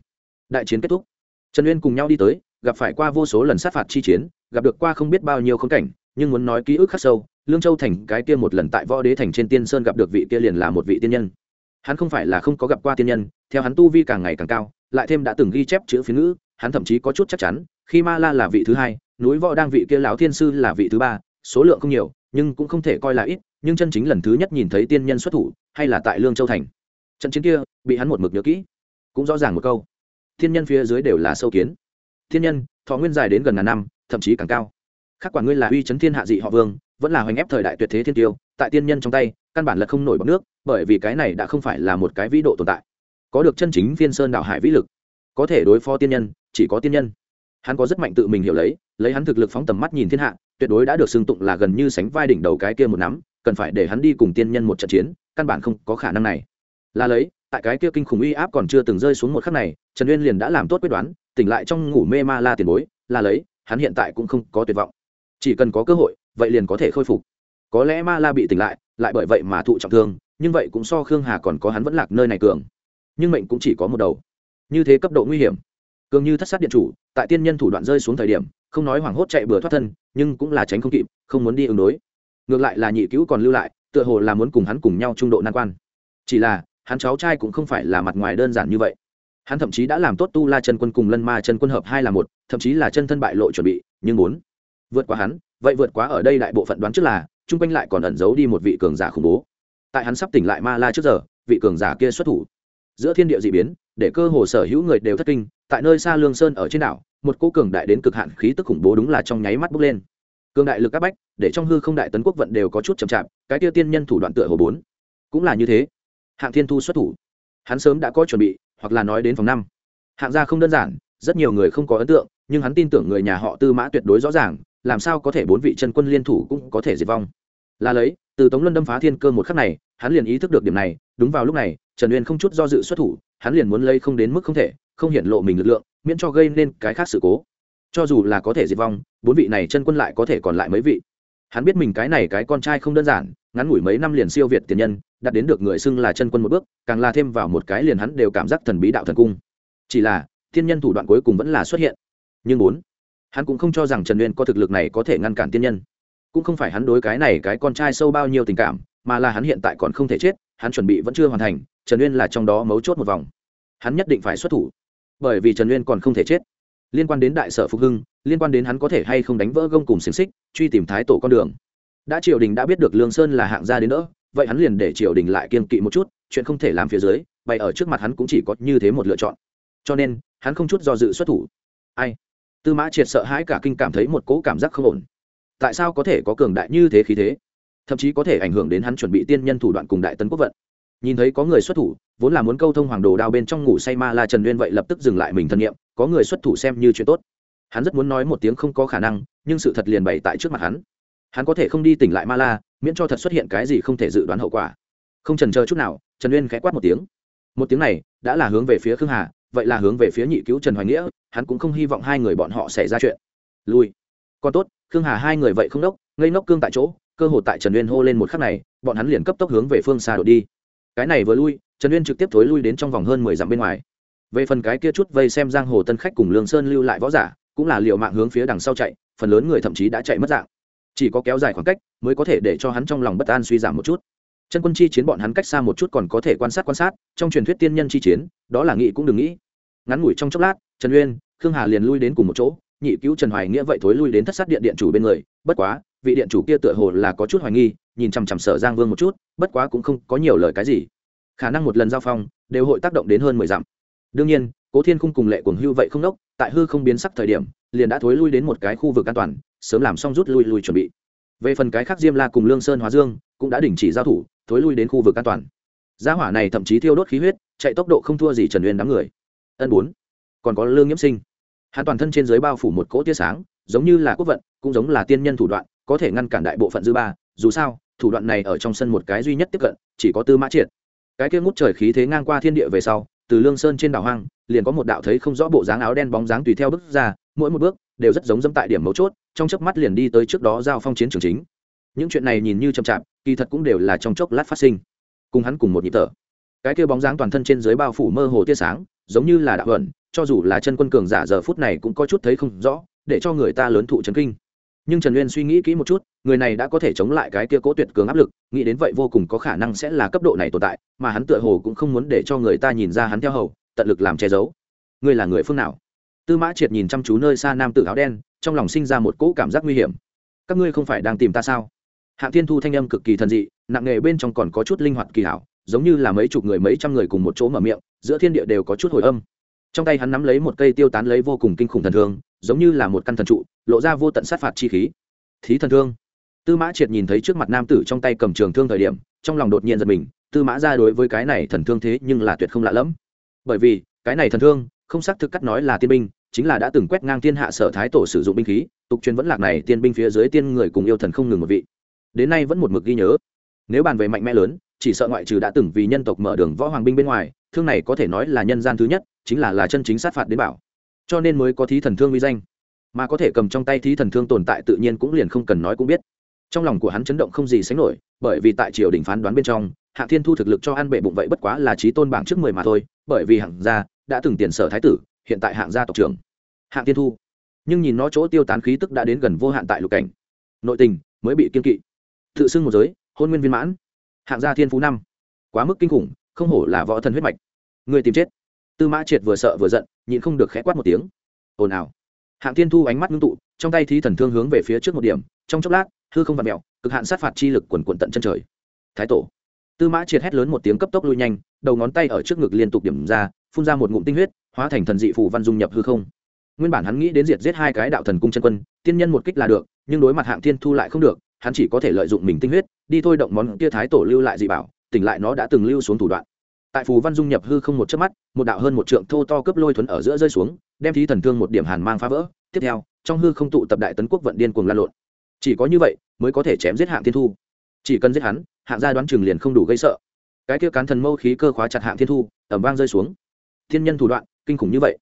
Đại chiến kết thúc. Trần uyên cùng nhau đi tới, gặp phải qua vô số lần sát phạt chi chiến, gặp được qua không biết bao nhiêu khống cảnh, nhưng muốn nói ký ức khắc sâu, lương châu thành cái kia một lần tại võ đế thành trên tiên sơn gặp được vị kia liền là một vị tiên nhân hắn không phải là không có gặp qua tiên nhân, theo hắn tu vi càng ngày càng cao, lại thêm đã từng ghi chép chữ phiến ngữ, hắn thậm chí có chút chắc chắn, khi ma la là vị thứ hai, núi võ đang vị kia lão thiên sư là vị thứ ba, số lượng không nhiều, nhưng cũng không thể coi là ít, nhưng chân chính lần thứ nhất nhìn thấy tiên nhân xuất thủ, hay là tại lương châu thành. Trận chiến kia, bị hắn một mực nhớ kỹ. Cũng rõ ràng một câu thiên nhân phía dưới đều là sâu kiến. Thiên nhân, thọ nguyên dài đến gần ngàn năm, thậm chí càng cao. Khác quả ngươi là uy chấn thiên hạ dị họ vương, vẫn là hoành ép thời đại tuyệt thế thiên tiêu, tại tiên nhân trong tay căn bản là không nổi bọc nước, bởi vì cái này đã không phải là một cái vĩ độ tồn tại. Có được chân chính phiên sơn đạo hải vĩ lực, có thể đối phó tiên nhân, chỉ có tiên nhân. Hắn có rất mạnh tự mình hiểu lấy lấy hắn thực lực phóng tầm mắt nhìn thiên hạ, tuyệt đối đã được xưng tụng là gần như sánh vai đỉnh đầu cái kia một nắm, cần phải để hắn đi cùng tiên nhân một trận chiến, căn bản không có khả năng này. Là lấy, tại cái kia kinh khủng uy áp còn chưa từng rơi xuống một khắc này, trần uyên liền đã làm tốt quyết đoán, tỉnh lại trong ngủ mê ma la tiền bối, là lấy, hắn hiện tại cũng không có tuyệt vọng. Chỉ cần có cơ hội, vậy liền có thể khôi phục. Có lẽ ma la bị tỉnh lại lại bởi vậy mà thụ trọng thương, nhưng vậy cũng so khương hà còn có hắn vẫn lạc nơi này cường. Nhưng mệnh cũng chỉ có một đầu. Như thế cấp độ nguy hiểm. Cường như thất sát điện chủ, tại tiên nhân thủ đoạn rơi xuống thời điểm, không nói hoảng hốt chạy bừa thoát thân, nhưng cũng là tránh không kịp, không muốn đi ứng đối. Ngược lại là nhị cứu còn lưu lại, tựa hồ là muốn cùng hắn cùng nhau trung độ nan quan. Chỉ là, hắn cháu trai cũng không phải là mặt ngoài đơn giản như vậy. Hắn thậm chí đã làm tốt tu la chân quân cùng lân ma chân quân hợp hai là một, thậm chí là chân thân bại lộ chuẩn bị, nhưng muốn vượt qua hắn, vậy vượt quá ở đây đại bộ phận đoán trước là chung quanh lại còn ẩn giấu đi một vị cường giả khủng bố. Tại hắn sắp tỉnh lại ma la trước giờ, vị cường giả kia xuất thủ. Giữa thiên địa d ị biến, để cơ hồ sở hữu người đều thất kinh, tại nơi xa lương sơn ở trên đảo, một cô cường đại đến cực hạn khí tức khủng bố đúng là trong nháy mắt bốc lên. Cường đại lực áp bách, để trong hư không đại tấn quốc vận đều có chút chậm chạp, cái tiêu tiên nhân thủ đoạn tựa hồ bốn. Cũng là như thế. Hạng thiên thu xuất thủ. Hắn sớm đã có chuẩn bị, hoặc là nói đến phòng năm. Hạng gia không đơn giản, rất nhiều người không có ấn tượng, nhưng hắn tin tưởng người nhà họ tư mã tuyệt đối rõ ràng làm sao có thể bốn vị chân quân liên thủ cũng có thể diệt vong? Là lấy, từ tống luân đâm phá thiên cơ một khắc này, hắn liền ý thức được điểm này, đúng vào lúc này, trần uyên không chút do dự xuất thủ, hắn liền muốn lấy không đến mức không thể, không hiện lộ mình lực lượng, miễn cho gây nên cái khác sự cố. Cho dù là có thể diệt vong, bốn vị này chân quân lại có thể còn lại mấy vị? Hắn biết mình cái này cái con trai không đơn giản, ngắn ngủi mấy năm liền siêu việt tiền nhân đặt đến được người xưng là chân quân một bước, càng là thêm vào một cái liền hắn đều cảm giác thần bí đạo thần cung. Chỉ là, thiên nhân thủ đoạn cuối cùng vẫn là xuất hiện. Nhưng bốn hắn cũng không cho rằng trần uyên có thực lực này có thể ngăn cản tiên nhân. Cũng không phải hắn đối cái này cái con trai sâu bao nhiêu tình cảm, mà là hắn hiện tại còn không thể chết, hắn chuẩn bị vẫn chưa hoàn thành, trần uyên là trong đó mấu chốt một vòng. Hắn nhất định phải xuất thủ. Bởi vì trần uyên còn không thể chết. Liên quan đến đại sở phục hưng, liên quan đến hắn có thể hay không đánh vỡ gông cùng xiềng xích, truy tìm thái tổ con đường. Đã triều đình đã biết được lương sơn là hạng gia đến nữa vậy hắn liền để triều đình lại kiên kỵ một chút, chuyện không thể làm phía dưới, bày ở trước mặt hắn cũng chỉ có như thế một lựa chọn. Cho nên, hắn không chút do dự xuất thủ. Ai? Tư mã triệt sợ hãi cả kinh cảm thấy một cỗ cảm giác không ổn. Tại sao có thể có cường đại như thế khí thế? Thậm chí có thể ảnh hưởng đến hắn chuẩn bị tiên nhân thủ đoạn cùng đại tấn quốc vận. Nhìn thấy có người xuất thủ, vốn là muốn câu thông hoàng đồ đao bên trong ngủ say ma la trần uyên vậy lập tức dừng lại mình thân nhiệm có người xuất thủ xem như chuyện tốt. Hắn rất muốn nói một tiếng không có khả năng, nhưng sự thật liền bày tại trước mặt hắn. Hắn có thể không đi tỉnh lại ma la, miễn cho thật xuất hiện cái gì không thể dự đoán hậu quả. Không trần chờ chút nào, trần uyên khẽ quát một tiếng. Một tiếng này, đã là hướng về phía khương hà vậy là hướng về phía nhị cứu trần hoài nghĩa, hắn cũng không hy vọng hai người bọn họ xảy ra chuyện. Lui. Còn tốt, khương hà hai người vậy không đốc, ngây ngốc cương tại chỗ, cơ hội tại trần uyên hô lên một khắc này, bọn hắn liền cấp tốc hướng về phương xa đột đi. Cái này vừa lui, trần uyên trực tiếp thối lui đến trong vòng hơn mười dặm bên ngoài. Về phần cái kia chút vây xem giang hồ tân khách cùng lương sơn lưu lại võ giả, cũng là liệu mạng hướng phía đằng sau chạy, phần lớn người thậm chí đã chạy mất dạng. Chỉ có kéo dài khoảng cách, mới có thể để cho hắn trong lòng bất an suy giảm một chút. Chân quân chi chiến bọn hắn cách xa một chút còn có thể quan sát quan sát, trong truyền thuyết tiên nhân chi chiến, đó là nghĩ cũng đừng nghĩ ngắn ngủi trong chốc lát, trần uyên, khương hà liền lui đến cùng một chỗ, nhị cứu trần hoài nghĩa vậy thối lui đến thất sát điện điện chủ bên người, bất quá, vị điện chủ kia tựa hồ là có chút hoài nghi, nhìn chằm chằm sở giang vương một chút, bất quá cũng không có nhiều lời cái gì. Khả năng một lần giao phong, đều hội tác động đến hơn mười dặm. Đương nhiên, cố thiên khung cùng lệ cuồng hưu vậy không đốc, tại hư không biến sắc thời điểm, liền đã thối lui đến một cái khu vực an toàn, sớm làm xong rút lui lui chuẩn bị. Về phần cái khác diêm la cùng lương sơn hóa dương, cũng đã đình chỉ giao thủ, thối lui đến khu vực an toàn. Gia hỏa này thậm chí thiêu đốt khí huyết, chạy tốc độ không thua gì trần uyên đám người ân bốn. Còn có lương nhiễm sinh. Hắn toàn thân trên dưới bao phủ một cỗ tia sáng, giống như là quốc vận, cũng giống là tiên nhân thủ đoạn, có thể ngăn cản đại bộ phận dư ba. Dù sao, thủ đoạn này ở trong sân một cái duy nhất tiếp cận, chỉ có tư mã triệt. Cái kia ngút trời khí thế ngang qua thiên địa về sau, từ lương sơn trên đảo hoang, liền có một đạo thấy không rõ bộ dáng áo đen bóng dáng tùy theo bước ra, mỗi một bước đều rất giống dẫm tại điểm mấu chốt, trong chớp mắt liền đi tới trước đó giao phong chiến trường chính. Những chuyện này nhìn như chậm chạp, kỳ thật cũng đều là trong chốc lát phát sinh. Cùng hắn cùng một nhịp thở. Cái kia bóng dáng toàn thân trên dưới bao phủ mơ hồ tia sáng giống như là đạo ẩn cho dù là chân quân cường giả giờ phút này cũng có chút thấy không rõ, để cho người ta lớn thụ chấn kinh. Nhưng trần uyên suy nghĩ kỹ một chút, người này đã có thể chống lại cái kia cố tuyệt cường áp lực, nghĩ đến vậy vô cùng có khả năng sẽ là cấp độ này tồn tại, mà hắn tựa hồ cũng không muốn để cho người ta nhìn ra hắn theo hầu, tận lực làm che giấu. Ngươi là người phương nào? Tư mã triệt nhìn chăm chú nơi xa nam tử áo đen, trong lòng sinh ra một cỗ cảm giác nguy hiểm. Các ngươi không phải đang tìm ta sao? Hạng thiên thu thanh âm cực kỳ thần dị, nặng nghề bên trong còn có chút linh hoạt kỳ hảo giống như là mấy chục người mấy trăm người cùng một chỗ mở miệng, giữa thiên địa đều có chút hồi âm. Trong tay hắn nắm lấy một cây tiêu tán lấy vô cùng kinh khủng thần thương, giống như là một căn thần trụ, lộ ra vô tận sát phạt chi khí. Thí thần thương. Tư mã triệt nhìn thấy trước mặt nam tử trong tay cầm trường thương thời điểm, trong lòng đột nhiên giật mình, tư mã ra đối với cái này thần thương thế nhưng là tuyệt không lạ lẫm. Bởi vì, cái này thần thương, không xác thực cắt nói là tiên binh, chính là đã từng quét ngang thiên hạ sở thái tổ sử dụng binh khí, tục truyền vẫn lạc này tiên binh phía dưới tiên người cùng yêu thần không ngừng một vị. Đến nay vẫn một mực ghi nhớ. Nếu bàn về mạnh mẽ lớn chỉ sợ ngoại trừ đã từng vì nhân tộc mở đường võ hoàng binh bên ngoài, thương này có thể nói là nhân gian thứ nhất, chính là là chân chính sát phạt đến bảo. Cho nên mới có thí thần thương uy danh. Mà có thể cầm trong tay thí thần thương tồn tại tự nhiên cũng liền không cần nói cũng biết. Trong lòng của hắn chấn động không gì sánh nổi, bởi vì tại triều đình phán đoán bên trong hạng thiên thu thực lực cho ăn bệ bụng vậy bất quá là trí tôn bảng trước mười mà thôi, bởi vì hạng gia đã từng tiền sở thái tử, hiện tại hạng gia tộc trưởng. Hạng thiên thu. Nhưng nhìn nó chỗ tiêu tán khí tức đã đến gần vô hạn tại lục cảnh. Nội tình mới bị kiên kỵ. Tự xưng một giới, hôn nguyên viên mãn hạng gia thiên phú năm. Quá mức kinh khủng, không hổ là võ thần huyết mạch. Người tìm chết. Tư mã triệt vừa sợ vừa giận, nhịn không được khẽ quát một tiếng. Ồn ào. Hạng thiên thu ánh mắt ngưng tụ, trong tay thí thần thương hướng về phía trước một điểm, trong chốc lát, hư không vặt mẹo cực hạn sát phạt chi lực quần quận tận chân trời. Thái tổ. Tư mã triệt hét lớn một tiếng cấp tốc lui nhanh, đầu ngón tay ở trước ngực liên tục điểm ra, phun ra một ngụm tinh huyết, hóa thành thần dị phù văn dung nhập hư không. Nguyên bản hắn nghĩ đến diệt giết hai cái đạo thần cung chân quân, tiên nhân một kích là được, nhưng đối mặt hạng thiên thu lại không được hắn chỉ có thể lợi dụng mình tinh huyết, đi thôi động món kia thái tổ lưu lại dị bảo, tỉnh lại nó đã từng lưu xuống thủ đoạn. Tại phù văn dung nhập hư không một chớp mắt, một đạo hơn một trượng thô to cướp lôi thuấn ở giữa rơi xuống, đem thí thần thương một điểm hàn mang phá vỡ. Tiếp theo, trong hư không tụ tập đại tấn quốc vận điên cuồng lan lộn. Chỉ có như vậy mới có thể chém giết hạng thiên thu. Chỉ cần giết hắn, hạng gia đoán chừng liền không đủ gây sợ. Cái kia cán thần mâu khí cơ khóa chặt hạng thiên thu ẩm vang rơi xuống. Thiên nhân thủ đoạn, kinh khủng như vậy.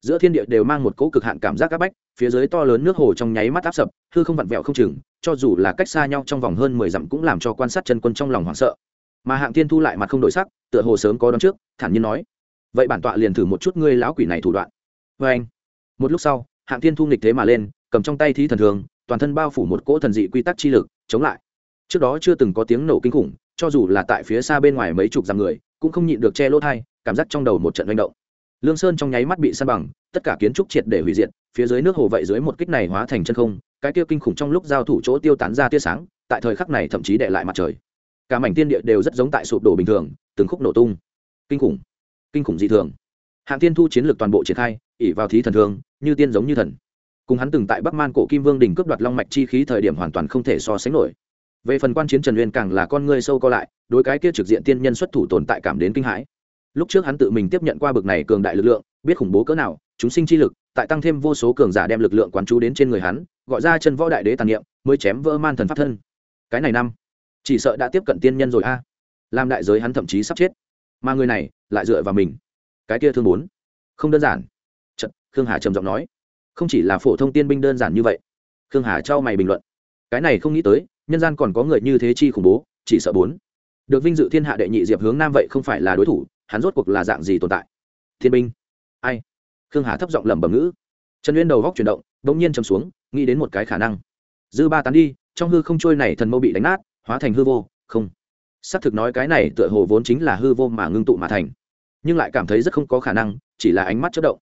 Giữa thiên địa đều mang một cỗ cực hạn cảm giác áp bách, phía dưới to lớn nước hồ trong nháy mắt áp sập, hư không vặn vẹo không chừng cho dù là cách xa nhau trong vòng hơn mười dặm cũng làm cho quan sát chân quân trong lòng hoảng sợ. Mà hạng thiên thu lại mặt không đổi sắc, tựa hồ sớm có đón trước, thản nhiên nói, vậy bản tọa liền thử một chút ngươi lão quỷ này thủ đoạn. Vê anh, một lúc sau, hạng thiên thu nghịch thế mà lên, cầm trong tay thí thần thường, toàn thân bao phủ một cỗ thần dị quy tắc chi lực, chống lại. Trước đó chưa từng có tiếng nổ kinh khủng, cho dù là tại phía xa bên ngoài mấy chục dặm người, cũng không nhịn được che lỗ thai, cảm giác trong đầu một trận manh động. Lương sơn trong nháy mắt bị san bằng, tất cả kiến trúc triệt để hủy diệt phía dưới nước hồ vậy dưới một kích này hóa thành chân không, cái tiêu kinh khủng trong lúc giao thủ chỗ tiêu tán ra tia sáng, tại thời khắc này thậm chí đệ lại mặt trời. Cả mảnh tiên địa đều rất giống tại sụp đổ bình thường, từng khúc nổ tung. Kinh khủng kinh khủng dị thường. Hạng tiên thu chiến lược toàn bộ triển khai ỉ vào thí thần thường như tiên giống như thần. Cùng hắn từng tại bắc man cổ kim vương đình cướp đoạt long mạch chi khí thời điểm hoàn toàn không thể so sánh nổi. Về phần quan chiến trần uyên càng là con ngươi sâu co lại, đối cái kia trực diện tiên nhân xuất thủ tồn tại cảm đến kinh hãi. Lúc trước hắn tự mình tiếp nhận qua bực này cường đại lực lượng, biết khủng bố cỡ nào, chúng sinh chi lực tại tăng thêm vô số cường giả đem lực lượng quán chú đến trên người hắn gọi ra chân võ đại đế tàn niệm mới chém vỡ man thần pháp thân. Cái này năm chỉ sợ đã tiếp cận tiên nhân rồi a. Làm đại giới hắn thậm chí sắp chết. Mà người này lại dựa vào mình. Cái kia thương bốn. Không đơn giản. Chật, khương hà trầm giọng nói. Không chỉ là phổ thông tiên binh đơn giản như vậy. Khương hà trao mày bình luận. Cái này không nghĩ tới nhân gian còn có người như thế chi khủng bố chỉ sợ bốn. Được vinh dự thiên hạ đệ nhị diệp hướng nam vậy không phải là đối thủ hắn rốt cuộc là dạng gì tồn tại? Thiên binh. Ai? Khương hà thấp giọng lẩm bẩm ngữ. Trần uyên đầu góc chuyển động đ ỗ n g nhiên chầm xuống, nghĩ đến một cái khả năng. Dư ba tán đi, trong hư không trôi này thần mâu bị đánh nát, hóa thành hư vô, không. Xác thực nói cái này tựa hồ vốn chính là hư vô mà ngưng tụ mà thành. Nhưng lại cảm thấy rất không có khả năng, chỉ là ánh mắt chất động.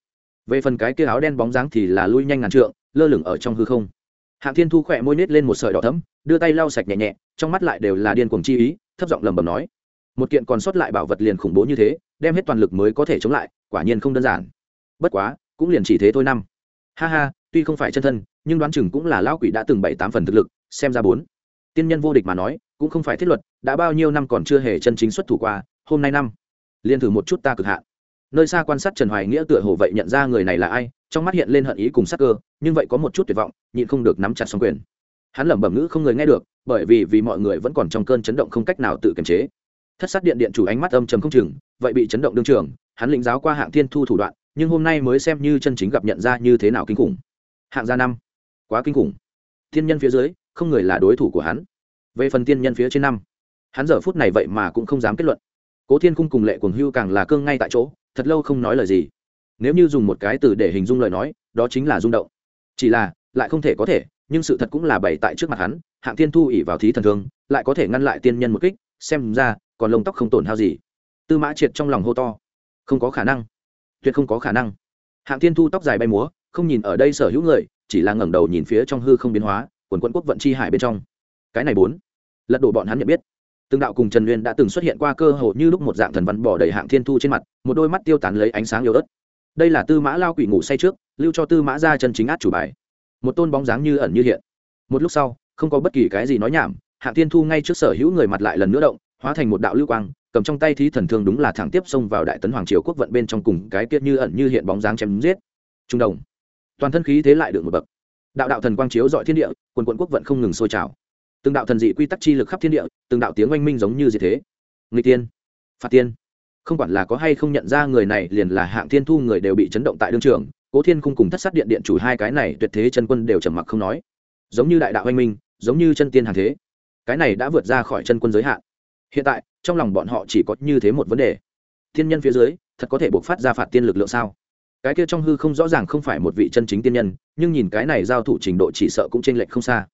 Về phần cái kia áo đen bóng dáng thì là lui nhanh ngàn trượng, lơ lửng ở trong hư không. Hạng thiên thu khỏe môi nết lên một sợi đỏ thấm đưa tay lau sạch nhẹ nhẹ, trong mắt lại đều là điên cuồng chi ý, thấp giọng lầm bầm nói. Một kiện còn sót lại bảo vật liền khủng bố như thế, đem hết toàn lực mới có thể chống lại, quả nhiên không đơn giản bất quá, cũng liền chỉ thế thôi năm. Ha ha, tuy không phải chân thân, nhưng đoán chừng cũng là lao quỷ đã từng bảy tám phần thực lực, xem ra bốn. Tiên nhân vô địch mà nói, cũng không phải thiết luật, đã bao nhiêu năm còn chưa hề chân chính xuất thủ qua, hôm nay năm. Liền thử một chút ta cực hạn nơi xa quan sát trần hoài nghĩa tựa hồ vậy nhận ra người này là ai, trong mắt hiện lên hận ý cùng sắc cơ, nhưng vậy có một chút tuyệt vọng, nhịn không được nắm chặt xong quyền. Hắn lẩm bẩm ngữ không người nghe được, bởi vì vì mọi người vẫn còn trong cơn chấn động không cách nào tự kiềm chế. Thất sát điện điện chủ ánh mắt âm trầm không chừng, vậy bị chấn động đương trường, hắn lĩnh giáo qua hạng thiên thu thủ đoạn nhưng hôm nay mới xem như chân chính gặp nhận ra như thế nào kinh khủng. Hạng gia năm, quá kinh khủng. Thiên nhân phía dưới, không người là đối thủ của hắn. Về phần tiên nhân phía trên năm, hắn giờ phút này vậy mà cũng không dám kết luận. Cố thiên cung cùng lệ cuồng hưu càng là cương ngay tại chỗ, thật lâu không nói lời gì. Nếu như dùng một cái từ để hình dung lời nói, đó chính là rung động. Chỉ là, lại không thể có thể, nhưng sự thật cũng là bày tại trước mặt hắn, hạng thiên thu ỉ vào thí thần thương, lại có thể ngăn lại tiên nhân một kích, xem ra, còn lông tóc không tổn hao gì. Tư mã triệt trong lòng hô to, không có khả năng tuyệt không có khả năng. Hạng thiên thu tóc dài bay múa, không nhìn ở đây sở hữu người, chỉ là ngẩng đầu nhìn phía trong hư không biến hóa, quần quân quốc vận chi hải bên trong. Cái này bốn, lật đổ bọn hắn nhận biết. Từng đạo cùng trần nguyên đã từng xuất hiện qua cơ hội như lúc một dạng thần văn bỏ đầy hạng thiên thu trên mặt, một đôi mắt tiêu tán lấy ánh sáng yếu ớt. Đây là tư mã lao quỷ ngủ say trước, lưu cho tư mã ra chân chính át chủ bài. Một tôn bóng dáng như ẩn như hiện. Một lúc sau, không có bất kỳ cái gì nói nhảm, hạng thiên thu ngay trước sở hữu người mặt lại lần nữa động, hóa thành một đạo lưu quang cầm trong tay thí thần thương đúng là thẳng tiếp xông vào đại tấn hoàng triều quốc vận bên trong cùng cái kiết như ẩn như hiện bóng dáng chém giết. Trung đồng. Toàn thân khí thế lại được một bậc. Đạo đạo thần quang chiếu dọi thiên địa, quần quận quốc vận không ngừng sôi trào. Từng đạo thần dị quy tắc chi lực khắp thiên địa, từng đạo tiếng oanh minh giống như gì thế. Người tiên. Phạt tiên. Không quản là có hay không nhận ra người này liền là hạng thiên thu người đều bị chấn động tại đương trường, cố thiên cung cùng thất sát điện điện chủ hai cái này tuyệt thế chân quân đều trầm mặc không nói. Giống như đại đạo oanh minh, giống như chân tiên hàng thế. Cái này đã vượt ra khỏi chân quân giới hạn. Hiện tại trong lòng bọn họ chỉ có như thế một vấn đề. Thiên nhân phía dưới, thật có thể buộc phát ra phạt tiên lực lượng sao? Cái kia trong hư không rõ ràng không phải một vị chân chính tiên nhân, nhưng nhìn cái này giao thủ trình độ chỉ sợ cũng chênh lệch không xa.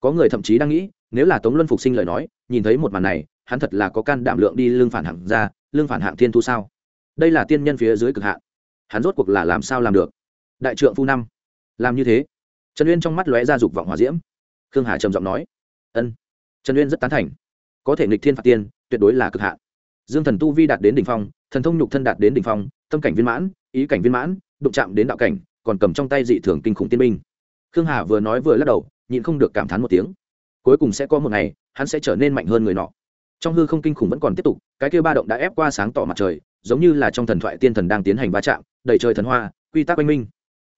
Có người thậm chí đang nghĩ, nếu là tống luân phục sinh lời nói, nhìn thấy một màn này, hắn thật là có can đảm lượng đi lương phản hạng ra, lương phản hạng thiên thu sao? Đây là tiên nhân phía dưới cực hạn. Hắn rốt cuộc là làm sao làm được? Đại trượng phu năm. Làm như thế. Trần uyên trong mắt lóe ra dục vọng hòa diễm. Khương hà trầm giọng nói. Ân. Trần uyên rất tán thành. Có thể nghịch thiên phạt tiên tuyệt đối là cực hạn. Dương thần tu vi đạt đến đỉnh phong, thần thông nhục thân đạt đến đỉnh phong, tâm cảnh viên mãn, ý cảnh viên mãn, đụng chạm đến đạo cảnh, còn cầm trong tay dị thường kinh khủng tiên binh. Khương hà vừa nói vừa lắc đầu, nhịn không được cảm thán một tiếng. Cuối cùng sẽ có một ngày, hắn sẽ trở nên mạnh hơn người nọ. Trong hư không kinh khủng vẫn còn tiếp tục, cái kia ba động đã ép qua sáng tỏ mặt trời, giống như là trong thần thoại tiên thần đang tiến hành va chạm, đầy trời thần hoa, quy tắc oanh minh.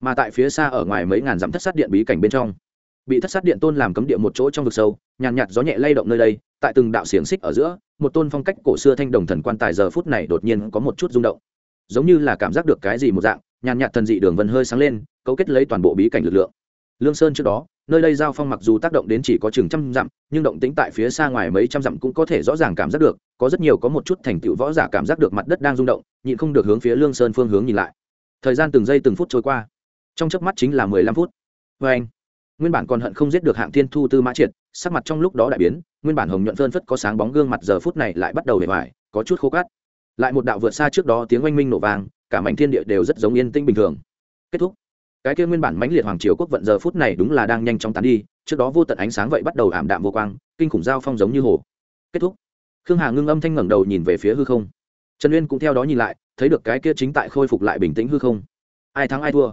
Mà tại phía xa ở ngoài mấy ngàn dặm thất sát điện bí cảnh bên trong bị thất sát điện tôn làm cấm địa một chỗ trong vực sâu, nhàn nhạt gió nhẹ lay động nơi đây, tại từng đạo xiềng xích ở giữa, một tôn phong cách cổ xưa thanh đồng thần quan tài giờ phút này đột nhiên có một chút rung động. Giống như là cảm giác được cái gì một dạng, nhàn nhạt thần dị đường vân hơi sáng lên, cấu kết lấy toàn bộ bí cảnh lực lượng. Lương sơn trước đó, nơi đây giao phong mặc dù tác động đến chỉ có chừng trăm dặm, nhưng động tĩnh tại phía xa ngoài mấy trăm dặm cũng có thể rõ ràng cảm giác được, có rất nhiều có một chút thành tựu võ giả cảm giác được mặt đất đang rung động, nhịn không được hướng phía lương sơn phương hướng nhìn lại. Thời gian từng giây từng phút trôi qua, trong chớp mắt chính là mười lăm phút. Vê anh nguyên bản còn hận không giết được hạng thiên thu tư mã triệt, sắc mặt trong lúc đó đại biến, nguyên bản hồng nhuận phơn phất có sáng bóng gương mặt giờ phút này lại bắt đầu bề ngoài có chút khô cát. Lại một đạo vượt xa trước đó tiếng oanh minh nổ vàng cả mảnh thiên địa đều rất giống yên tĩnh bình thường. Kết thúc. Cái kia nguyên bản mãnh liệt hoàng triều quốc vận giờ phút này đúng là đang nhanh chóng tán đi, trước đó vô tận ánh sáng vậy bắt đầu ảm đạm vô quang, kinh khủng giao phong giống như hồ. Kết thúc. Khương hà ngưng âm thanh ngẩng đầu nhìn về phía hư không. Trần uyên cũng theo đó nhìn lại, thấy được cái kia chính tại khôi phục lại bình tĩnh hư không. Ai thắng ai thua?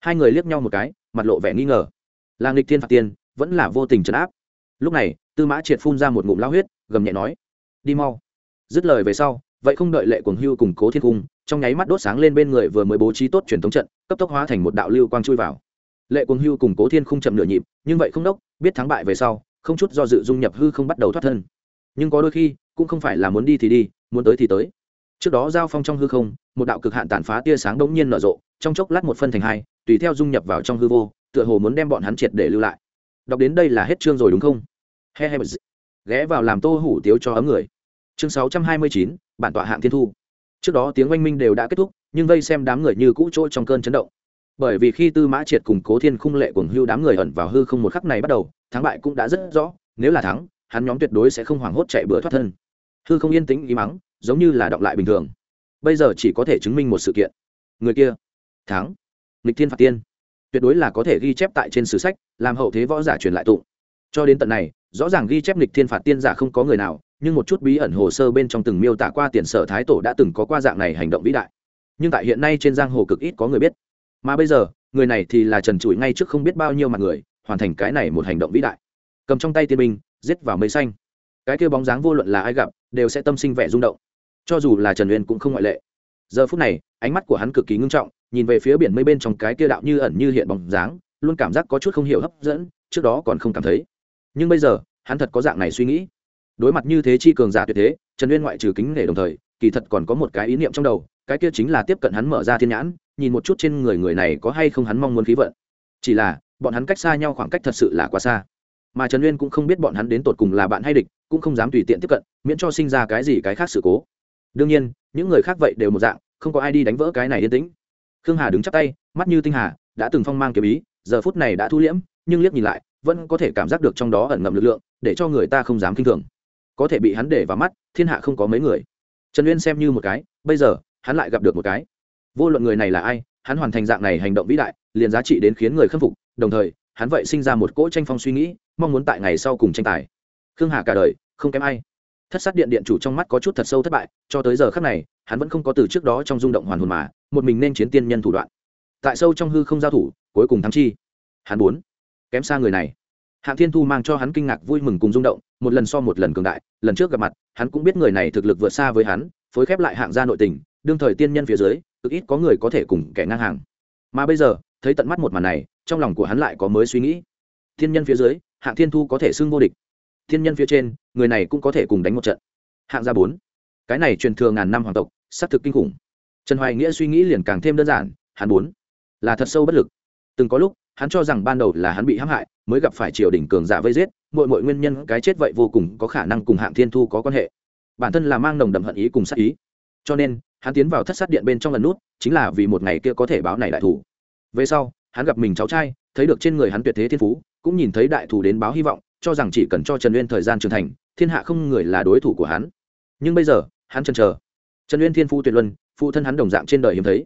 Hai người liếc nhau một cái, mặt lộ vẻ nghi ngờ là nghịch thiên phạt tiên, vẫn là vô tình trấn áp. Lúc này, tư mã triệt phun ra một ngụm lao huyết, gầm nhẹ nói, đi mau. Dứt lời về sau, vậy không đợi lệ cuồng hưu củng cố thiên cung, trong nháy mắt đốt sáng lên bên người vừa mới bố trí tốt truyền thống trận, cấp tốc hóa thành một đạo lưu quang chui vào. Lệ cuồng hưu củng cố thiên không chậm nửa nhịp, nhưng vậy không đốc, biết thắng bại về sau, không chút do dự dung nhập hư không bắt đầu thoát thân. Nhưng có đôi khi, cũng không phải là muốn đi thì đi, muốn tới thì tới. Trước đó giao phong trong hư không, một đạo cực hạn tàn phá tia sáng đống nhiên nở rộ, trong chốc lát một phân thành hai, tùy theo dung nhập vào trong hư vô tựa hồ muốn đem bọn hắn triệt để lưu lại. Đọc đến đây là hết chương rồi đúng không? He he ghé vào làm tô hủ tiếu cho ấm người. Chương sáu trăm hai mươi chín, bản tọa hạng thiên thu. Trước đó tiếng oanh minh đều đã kết thúc, nhưng vây xem đám người như cũ trôi trong cơn chấn động. Bởi vì khi tư mã triệt cùng cố thiên khung lệ cùng hưu đám người ẩn vào hư không một khắc này bắt đầu, thắng bại cũng đã rất rõ, nếu là thắng, hắn nhóm tuyệt đối sẽ không hoảng hốt chạy bữa thoát thân. Hư không yên tĩnh ý mắng, giống như là đọng lại bình thường. Bây giờ chỉ có thể chứng minh một sự kiện. Người kia, thắng. Nghịch thiên phạt tiên tuyệt đối là có thể ghi chép tại trên sử sách, làm hậu thế võ giả truyền lại tụng. Cho đến tận này, rõ ràng ghi chép lịch thiên phạt tiên giả không có người nào, nhưng một chút bí ẩn hồ sơ bên trong từng miêu tả qua tiền sở thái tổ đã từng có qua dạng này hành động vĩ đại. Nhưng tại hiện nay trên giang hồ cực ít có người biết. Mà bây giờ, người này thì là trần trụi ngay trước không biết bao nhiêu mặt người, hoàn thành cái này một hành động vĩ đại. Cầm trong tay tiên binh, giết vào mây xanh. Cái kêu bóng dáng vô luận là ai gặp, đều sẽ tâm sinh vẻ rung động. Cho dù là trần uyên cũng không ngoại lệ. Giờ phút này, ánh mắt của hắn cực kỳ ngưng trọng nhìn về phía biển mây bên trong cái kia đạo như ẩn như hiện bóng dáng, luôn cảm giác có chút không hiểu hấp dẫn, trước đó còn không cảm thấy. Nhưng bây giờ, hắn thật có dạng này suy nghĩ. Đối mặt như thế chi cường giả tuyệt thế, trần uyên ngoại trừ kính nể đồng thời, kỳ thật còn có một cái ý niệm trong đầu, cái kia chính là tiếp cận hắn mở ra thiên nhãn, nhìn một chút trên người người này có hay không hắn mong muốn khí vận. Chỉ là, bọn hắn cách xa nhau khoảng cách thật sự là quá xa. Mà trần uyên cũng không biết bọn hắn đến tột cùng là bạn hay địch, cũng không dám tùy tiện tiếp cận, miễn cho sinh ra cái gì cái khác sự cố. Đương nhiên, những người khác vậy đều một dạng, không có ai đi đánh vỡ cái này yên tĩnh khương hà đứng chắp tay, mắt như tinh hà, đã từng phong mang kiếm ý, giờ phút này đã thu liễm, nhưng liếc nhìn lại, vẫn có thể cảm giác được trong đó ẩn ngậm lực lượng, để cho người ta không dám k i n h thường. Có thể bị hắn để vào mắt, thiên hạ không có mấy người. Trần uyên xem như một cái, bây giờ, hắn lại gặp được một cái. Vô luận người này là ai, hắn hoàn thành dạng này hành động vĩ đại, liền giá trị đến khiến người khâm phục, đồng thời, hắn vậy sinh ra một cỗ tranh phong suy nghĩ, mong muốn tại ngày sau cùng tranh tài. Khương hà cả đời, không kém ai thất sát điện điện chủ trong mắt có chút thật sâu thất bại, cho tới giờ khác này, hắn vẫn không có từ trước đó trong rung động hoàn hồn mà, một mình nên chiến tiên nhân thủ đoạn. Tại sâu trong hư không giao thủ, cuối cùng thắng chi? Hắn muốn kém xa người này. Hạng thiên thu mang cho hắn kinh ngạc vui mừng cùng rung động, một lần so một lần cường đại, lần trước gặp mặt, hắn cũng biết người này thực lực vượt xa với hắn, phối khép lại hạng gia nội tình, đương thời tiên nhân phía dưới, cực ít có người có thể cùng kẻ ngang hàng. Mà bây giờ, thấy tận mắt một màn này, trong lòng của hắn lại có mới suy nghĩ. Thiên nhân phía dưới, hạng thiên thu có thể xưng vô địch thiên nhân phía trên, người này cũng có thể cùng đánh một trận. Hạng gia bốn. Cái này truyền thừa ngàn năm hoàng tộc, xác thực kinh khủng. Trần hoài nghĩa suy nghĩ liền càng thêm đơn giản, hắn bốn, là thật sâu bất lực. Từng có lúc, hắn cho rằng ban đầu là hắn bị hãm hại, mới gặp phải triều đình cường giả vây giết mọi mọi nguyên nhân cái chết vậy vô cùng có khả năng cùng hạng thiên thu có quan hệ. Bản thân là mang nồng đậm hận ý cùng sát ý. Cho nên, hắn tiến vào thất sát điện bên trong lần nút, chính là vì một ngày kia có thể báo này đại thủ. Về sau, hắn gặp mình cháu trai, thấy được trên người hắn tuyệt thế thiên phú, cũng nhìn thấy đại thủ đến báo hy vọng cho rằng chỉ cần cho trần uyên thời gian trưởng thành, thiên hạ không người là đối thủ của hắn. Nhưng bây giờ, hắn chần chờ. Trần uyên thiên phu tuyệt luân, phụ thân hắn đồng dạng trên đời hiếm thấy.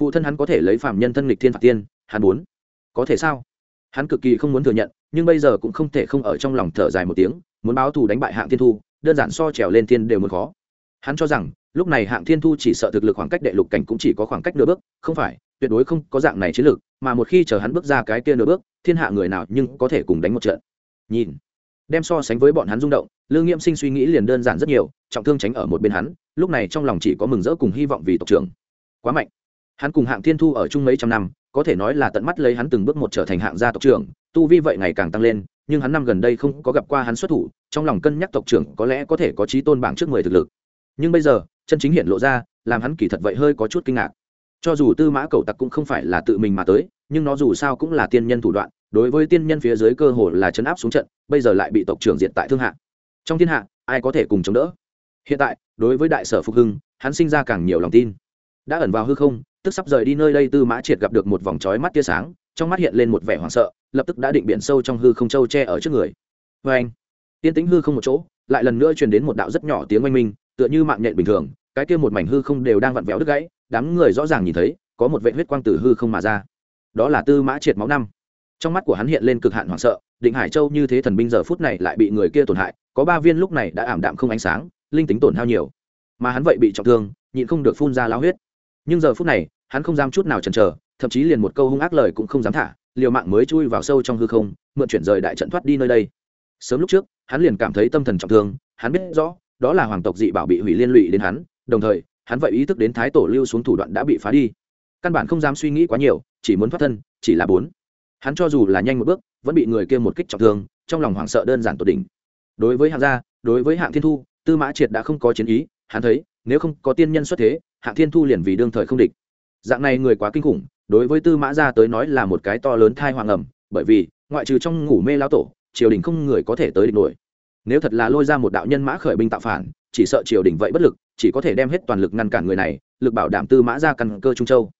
Phụ thân hắn có thể lấy phạm nhân thân lịch thiên phạt tiên, hắn muốn. Có thể sao? Hắn cực kỳ không muốn thừa nhận, nhưng bây giờ cũng không thể không ở trong lòng thở dài một tiếng, muốn báo thù đánh bại hạng thiên thu, đơn giản so trèo lên thiên đều muốn khó. Hắn cho rằng, lúc này hạng thiên thu chỉ sợ thực lực khoảng cách đệ lục cảnh cũng chỉ có khoảng cách nửa bước, không phải, tuyệt đối không có dạng này chiến lược, mà một khi chờ hắn bước ra cái kia nửa bước, thiên hạ người nào nhưng có thể cùng đánh một trận nhìn. Đem so sánh với bọn hắn rung động lương nghiêm sinh suy nghĩ liền đơn giản rất nhiều, trọng thương tránh ở một bên hắn, lúc này trong lòng chỉ có mừng rỡ cùng hy vọng vì tộc trưởng. Quá mạnh. Hắn cùng hạng thiên thu ở chung mấy trăm năm, có thể nói là tận mắt lấy hắn từng bước một trở thành hạng gia tộc trưởng, tu vi vậy ngày càng tăng lên, nhưng hắn năm gần đây không có gặp qua hắn xuất thủ, trong lòng cân nhắc tộc trưởng có lẽ có thể có trí tôn bảng trước mười thực lực. Nhưng bây giờ, chân chính hiện lộ ra, làm hắn kỳ thật vậy hơi có chút kinh ngạc. Cho dù tư mã cầu tặc cũng không phải là tự mình mà tới, nhưng nó dù sao cũng là tiên nhân thủ đoạn đối với tiên nhân phía dưới cơ hồ là chấn áp xuống trận, bây giờ lại bị tộc trưởng diện tại thương hạ. Trong thiên hạ, ai có thể cùng chống đỡ? Hiện tại, đối với đại sở phục hưng, hắn sinh ra càng nhiều lòng tin. Đã ẩn vào hư không, tức sắp rời đi nơi đây tư mã triệt gặp được một vòng trói mắt tia sáng, trong mắt hiện lên một vẻ hoảng sợ, lập tức đã định biển sâu trong hư không châu che ở trước người. Vê anh, tiên tính hư không một chỗ, lại lần nữa truyền đến một đạo rất nhỏ tiếng oanh minh, tựa như mạng nhện bình thường, cái kia một mảnh hư không đều đang vặn vẹo đứt gãy, đám người rõ ràng nhìn thấy, có một vệ huyết quang từ hư không mà ra. Đó là tư mã triệt máu năm trong mắt của hắn hiện lên cực hạn hoảng sợ, định hải châu như thế thần binh giờ phút này lại bị người kia tổn hại, có ba viên lúc này đã ảm đạm không ánh sáng, linh tính tổn hao nhiều. Mà hắn vậy bị trọng thương, nhịn không được phun ra lao huyết. Nhưng giờ phút này, hắn không dám chút nào chần chờ, thậm chí liền một câu hung ác lời cũng không dám thả, liều mạng mới chui vào sâu trong hư không, mượn chuyển rời đại trận thoát đi nơi đây. Sớm lúc trước, hắn liền cảm thấy tâm thần trọng thương, hắn biết rõ, đó là hoàng tộc dị bảo bị hủy liên lụy đến hắn, đồng thời, hắn vậy ý thức đến thái tổ lưu xuống thủ đoạn đã bị phá đi. Căn bản không dám suy nghĩ quá nhiều, chỉ muốn thoát thân, chỉ là bốn hắn cho dù là nhanh một bước, vẫn bị người kia một kích trọng thương, trong lòng hoảng sợ đơn giản tột đỉnh. Đối với hạng gia, đối với hạng thiên thu, tư mã triệt đã không có chiến ý, hắn thấy, nếu không có tiên nhân xuất thế, hạng thiên thu liền vì đương thời không địch. Dạng này người quá kinh khủng, đối với tư mã gia tới nói là một cái to lớn thai hoàng ẩm, bởi vì, ngoại trừ trong ngủ mê lao tổ, triều đình không người có thể tới địch nổi. Nếu thật là lôi ra một đạo nhân mã khởi binh tạo phản, chỉ sợ triều đình vậy bất lực, chỉ có thể đem hết toàn lực ngăn cản người này, lực bảo đảm tư mã ra căn cơ trung châu.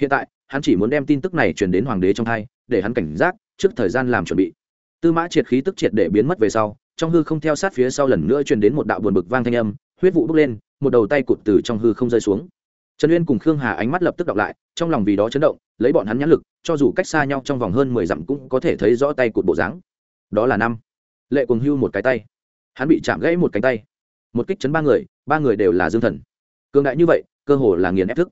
Hiện tại, hắn chỉ muốn đem tin tức này truyền đến hoàng đế trong hai để hắn cảnh giác trước thời gian làm chuẩn bị. Tư mã triệt khí tức triệt để biến mất về sau, trong hư không theo sát phía sau lần nữa truyền đến một đạo buồn bực vang thanh âm, huyết vụ bốc lên, một đầu tay cụt từ trong hư không rơi xuống. Trần uyên cùng khương hà ánh mắt lập tức đọc lại, trong lòng vì đó chấn động, lấy bọn hắn nhãn lực, cho dù cách xa nhau trong vòng hơn mười dặm cũng có thể thấy rõ tay cụt bộ dáng. Đó là năm. Lệ cùng hưu một cái tay. Hắn bị chạm gãy một cánh tay. Một kích chấn ba người ba người đều là dương thần. Cường đại như vậy, cơ hồ là nghiền ép thức.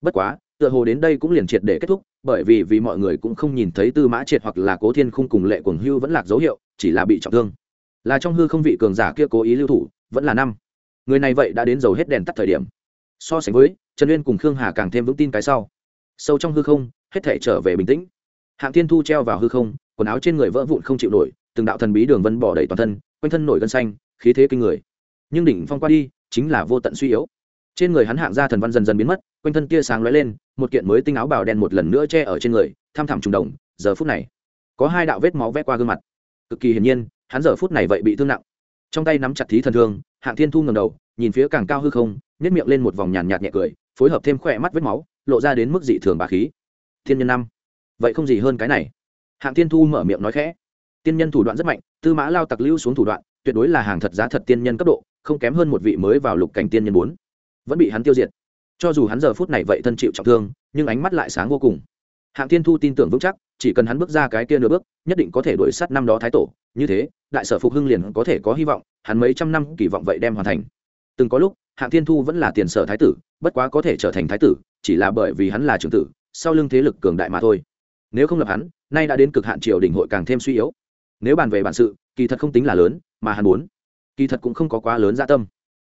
Bất quá, tựa hồ đến đây cũng liền triệt để kết thúc bởi vì vì mọi người cũng không nhìn thấy tư mã triệt hoặc là cố thiên khung cùng lệ cuồng hưu vẫn lạc dấu hiệu, chỉ là bị trọng thương. Là trong hư không vị cường giả kia cố ý lưu thủ, vẫn là năm. Người này vậy đã đến dầu hết đèn tắt thời điểm. So sánh với, trần uyên cùng khương hà càng thêm vững tin cái sau. Sâu trong hư không, hết thể trở về bình tĩnh. Hạng thiên thu treo vào hư không, quần áo trên người vỡ vụn không chịu nổi, từng đạo thần bí đường vân bỏ đầy toàn thân, quanh thân nổi gân xanh, khí thế kinh người. Nhưng đỉnh phong qua đi, chính là vô tận suy yếu trên người hắn hạng gia thần văn dần dần biến mất, quanh thân tia sáng lóe lên, một kiện mới tinh áo bào đen một lần nữa che ở trên người, tham thẳm trùng đồng, giờ phút này, có hai đạo vết máu vẽ qua gương mặt. Cực kỳ hiển nhiên, hắn giờ phút này vậy bị thương nặng. Trong tay nắm chặt thí thần thương, hạng thiên thu ngầm đầu, nhìn phía càng cao hư không nhét miệng lên một vòng nhàn nhạt nhẹ cười, phối hợp thêm khỏe mắt vết máu, lộ ra đến mức dị thường bà khí. Thiên nhân năm. Vậy không gì hơn cái này. Hạng thiên thu mở miệng nói khẽ. Tiên nhân thủ đoạn rất mạnh, tư mã lao tặc lưu xuống thủ đoạn, tuyệt đối là hàng thật giá thật tiên nhân cấp độ, không kém hơn một vị mới vào lục cảnh tiên nhân bốn vẫn bị hắn tiêu diệt. Cho dù hắn giờ phút này vậy thân chịu trọng thương, nhưng ánh mắt lại sáng vô cùng. Hạng thiên thu tin tưởng vững chắc, chỉ cần hắn bước ra cái kia nửa bước, nhất định có thể đuổi sát năm đó thái tổ. Như thế, đại sở phục hưng liền có thể có hy vọng, hắn mấy trăm năm kỳ vọng vậy đem hoàn thành. Từng có lúc, hạng thiên thu vẫn là tiền sở thái tử, bất quá có thể trở thành thái tử, chỉ là bởi vì hắn là trưởng tử, sau lưng thế lực cường đại mà thôi. Nếu không lập hắn, nay đã đến cực hạn triều đình hội càng thêm suy yếu. Nếu bàn về bản sự, kỳ thật không tính là lớn, mà hắn muốn, kỳ thật cũng không có quá lớn gia tâm.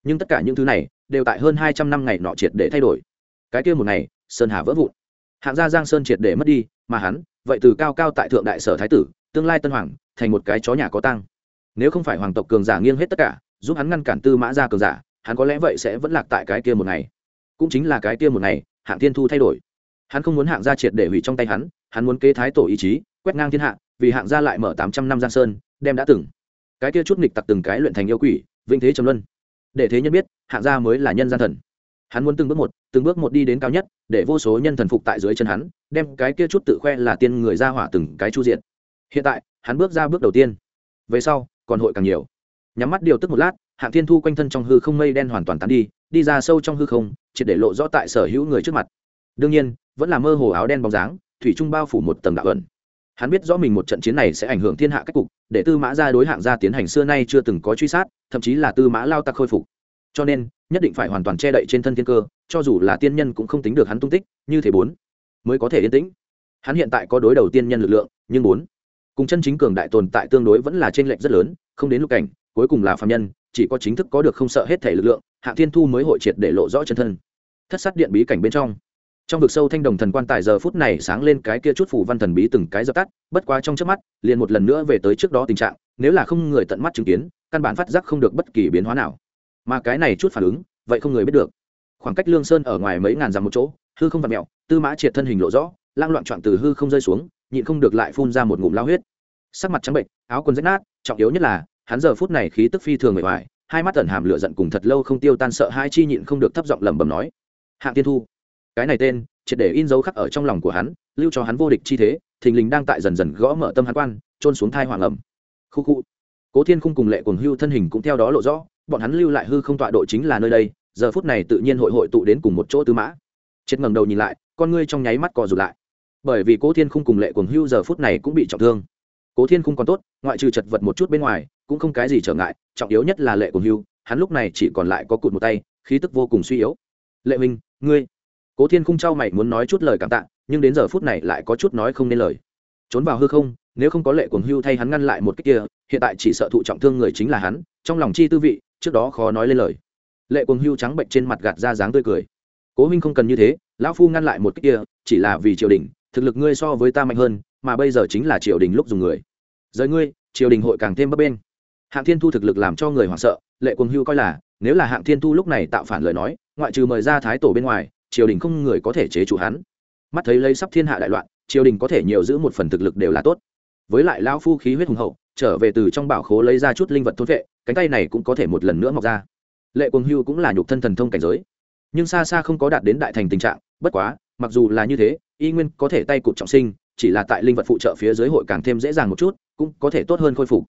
Nhưng tất cả những thứ này đều tại hơn hai trăm năm ngày nọ triệt để thay đổi. Cái kia một ngày, sơn hà vỡ vụn. Hạng gia giang sơn triệt để mất đi, mà hắn, vậy từ cao cao tại thượng đại sở thái tử, tương lai tân hoàng, thành một cái chó nhà có tăng nếu không phải hoàng tộc cường giả nghiêng hết tất cả, giúp hắn ngăn cản tư mã gia cường giả, hắn có lẽ vậy sẽ vẫn lạc tại cái kia một ngày. Cũng chính là cái kia một ngày, hạng thiên thu thay đổi. Hắn không muốn hạng gia triệt để hủy trong tay hắn hắn muốn kế thái tổ ý chí, quét ngang thiên hạ, vì hạng gia lại mở tám trăm năm giang sơn, đem đã từng. Cái kia chút nghịch tặc từng cái luyện thành yêu quỷ vinh thế trầm luân để thế nhân biết, hạng gia mới là nhân gian thần. Hắn muốn từng bước một, từng bước một đi đến cao nhất, để vô số nhân thần phục tại dưới chân hắn, đem cái kia chút tự khoe là tiên người ra hỏa từng cái chu diện hiện tại, hắn bước ra bước đầu tiên. Về sau, còn hội càng nhiều. Nhắm mắt điều tức một lát, hạng thiên thu quanh thân trong hư không mây đen hoàn toàn tán đi đi ra sâu trong hư không, triệt để lộ rõ tại sở hữu người trước mặt. Đương nhiên, vẫn là mơ hồ áo đen bóng dáng, thủy trung bao phủ một tầng đạo ẩn hắn biết rõ mình một trận chiến này sẽ ảnh hưởng thiên hạ cách cục, để tư mã ra đối hạng ra tiến hành xưa nay chưa từng có truy sát, thậm chí là tư mã lao tặc khôi phục. Cho nên, nhất định phải hoàn toàn che đậy trên thân thiên cơ, cho dù là tiên nhân cũng không tính được hắn tung tích, như thế bốn mới có thể yên tĩnh. Hắn hiện tại có đối đầu tiên nhân lực lượng, nhưng bốn cùng chân chính cường đại tồn tại tương đối vẫn là t r ê n lệch rất lớn, không đến lúc cảnh, cuối cùng là phạm nhân, chỉ có chính thức có được không sợ hết thể lực lượng hạ thiên thu mới hội triệt để lộ rõ chân thân. Thất sát điện bí cảnh bên trong trong vực sâu thanh đồng thần quan tài giờ phút này sáng lên cái kia chút phủ văn thần bí từng cái dập tắt, bất quá trong trước mắt, liền một lần nữa về tới trước đó tình trạng, nếu là không người tận mắt chứng kiến, căn bản phát giác không được bất kỳ biến hóa nào. Mà cái này chút phản ứng, vậy không người biết được. Khoảng cách lương sơn ở ngoài mấy ngàn dặm một chỗ, hư không vặt mẹo tư mã triệt thân hình lộ rõ, lang loạn trọn từ hư không rơi xuống, nhịn không được lại phun ra một ngụm lao huyết. Sắc mặt trắng bệnh áo quần rách nát, trọng yếu nhất là, hắn giờ phút này khí tức phi thường bề ngoài hai mắt tẩn hàm lửa giận cùng thật lâu không tiêu tan sợ hai chi nhịn không được thấp giọng lẩm bẩm nói. Hạng tiên thu cái này tên, triệt để in dấu khắc ở trong lòng của hắn, lưu cho hắn vô địch chi thế, thình lình đang tại dần dần gõ mở tâm hắn quan trôn xuống thai hoàng ẩm. Khu khu. Cố thiên khung cùng lệ cuồng hưu thân hình cũng theo đó lộ rõ, bọn hắn lưu lại hư không tọa độ chính là nơi đây, giờ phút này tự nhiên hội hội tụ đến cùng một chỗ tư mã. Triệt ngẩng đầu nhìn lại, con ngươi trong nháy mắt cò rụt lại. Bởi vì cố thiên khung cùng lệ cuồng hưu giờ phút này cũng bị trọng thương. Cố thiên khung còn tốt, ngoại trừ chật vật một chút bên ngoài, cũng không cái gì trở ngại, trọng yếu nhất là lệ cuồng hưu, hắn lúc này chỉ còn lại có cụt một tay, khí tức vô cùng suy yếu. Lệ minh ngươi cố thiên khung trao mày muốn nói chút lời cảm tạ, nhưng đến giờ phút này lại có chút nói không nên lời. Trốn vào hư không, nếu không có lệ cuồng hưu thay hắn ngăn lại một cách kia, hiện tại chỉ sợ thụ trọng thương người chính là hắn, trong lòng chi tư vị, trước đó khó nói lên lời. Lệ cuồng hưu trắng bệnh trên mặt gạt ra dáng tươi cười. Cố minh không cần như thế, lão phu ngăn lại một cách kia, chỉ là vì triều đình, thực lực ngươi so với ta mạnh hơn, mà bây giờ chính là triều đình lúc dùng người. Giới ngươi, triều đình hội càng thêm bấp bên hạng thiên thu thực lực làm cho người hoảng sợ, lệ cuồng hưu coi là, nếu là hạng thiên thu lúc này tạo phản lời nói, ngoại trừ mời ra thái tổ bên ngoài triều đình không người có thể chế chủ hắn. Mắt thấy lấy sắp thiên hạ đại loạn, triều đình có thể nhiều giữ một phần thực lực đều là tốt. Với lại lão phu khí huyết hùng hậu, trở về từ trong bảo khố lấy ra chút linh vật thôn vệ, cánh tay này cũng có thể một lần nữa mọc ra. Lệ cuồng hưu cũng là nhục thân thần thông cảnh giới. Nhưng xa xa không có đạt đến đại thành tình trạng, bất quá, mặc dù là như thế, y nguyên có thể tay cụt trọng sinh, chỉ là tại linh vật phụ trợ phía dưới hội càng thêm dễ dàng một chút, cũng có thể tốt hơn khôi phục.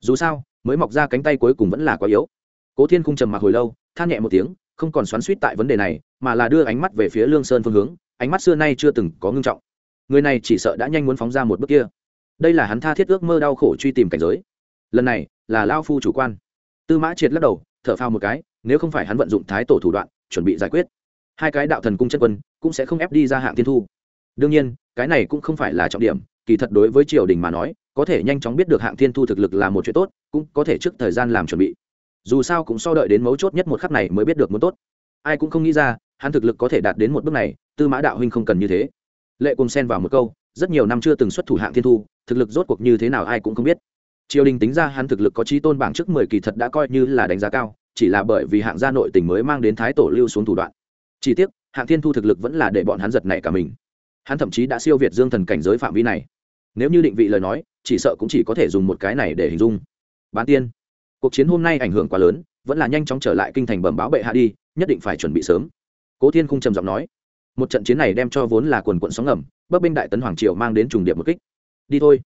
Dù sao, mới mọc ra cánh tay cuối cùng vẫn là quá yếu. Cố thiên khung trầm mặc hồi lâu, than nhẹ một tiếng không còn xoắn suýt tại vấn đề này, mà là đưa ánh mắt về phía lương sơn phương hướng, ánh mắt xưa nay chưa từng có ngưng trọng. Người này chỉ sợ đã nhanh muốn phóng ra một bước kia. Đây là hắn tha thiết ước mơ đau khổ truy tìm cảnh giới. Lần này là lao phu chủ quan. Tư mã triệt lắc đầu, thở phao một cái, nếu không phải hắn vận dụng thái tổ thủ đoạn, chuẩn bị giải quyết. Hai cái đạo thần cung chất quân cũng sẽ không ép đi ra hạng tiên thu. Đương nhiên, cái này cũng không phải là trọng điểm, kỳ thật đối với triều đình mà nói, có thể nhanh chóng biết được hạng thiên thu thực lực là một chuyện tốt, cũng có thể trước thời gian làm chuẩn bị dù sao cũng so đợi đến mấu chốt nhất một khắc này mới biết được muốn tốt. Ai cũng không nghĩ ra, hắn thực lực có thể đạt đến một bước này, tư mã đạo huynh không cần như thế. Lệ cùng xen vào một câu, rất nhiều năm chưa từng xuất thủ hạng thiên thu, thực lực rốt cuộc như thế nào ai cũng không biết. Triều đình tính ra hắn thực lực có trí tôn bảng trước mười kỳ thật đã coi như là đánh giá cao, chỉ là bởi vì hạng gia nội tình mới mang đến thái tổ lưu xuống thủ đoạn. Chỉ tiếc, hạng thiên thu thực lực vẫn là để bọn hắn giật nảy cả mình. Hắn thậm chí đã siêu việt dương thần cảnh giới phạm vi này. Nếu như định vị lời nói, chỉ sợ cũng chỉ có thể dùng một cái này để hình dung. Bán tiên cuộc chiến hôm nay ảnh hưởng quá lớn, vẫn là nhanh chóng trở lại kinh thành bẩm báo bệ hạ đi, nhất định phải chuẩn bị sớm. Cố thiên khung trầm giọng nói. Một trận chiến này đem cho vốn là quần quận sóng ngầm, bấp binh đại tấn hoàng triều mang đến trùng điệp một kích. Đi thôi.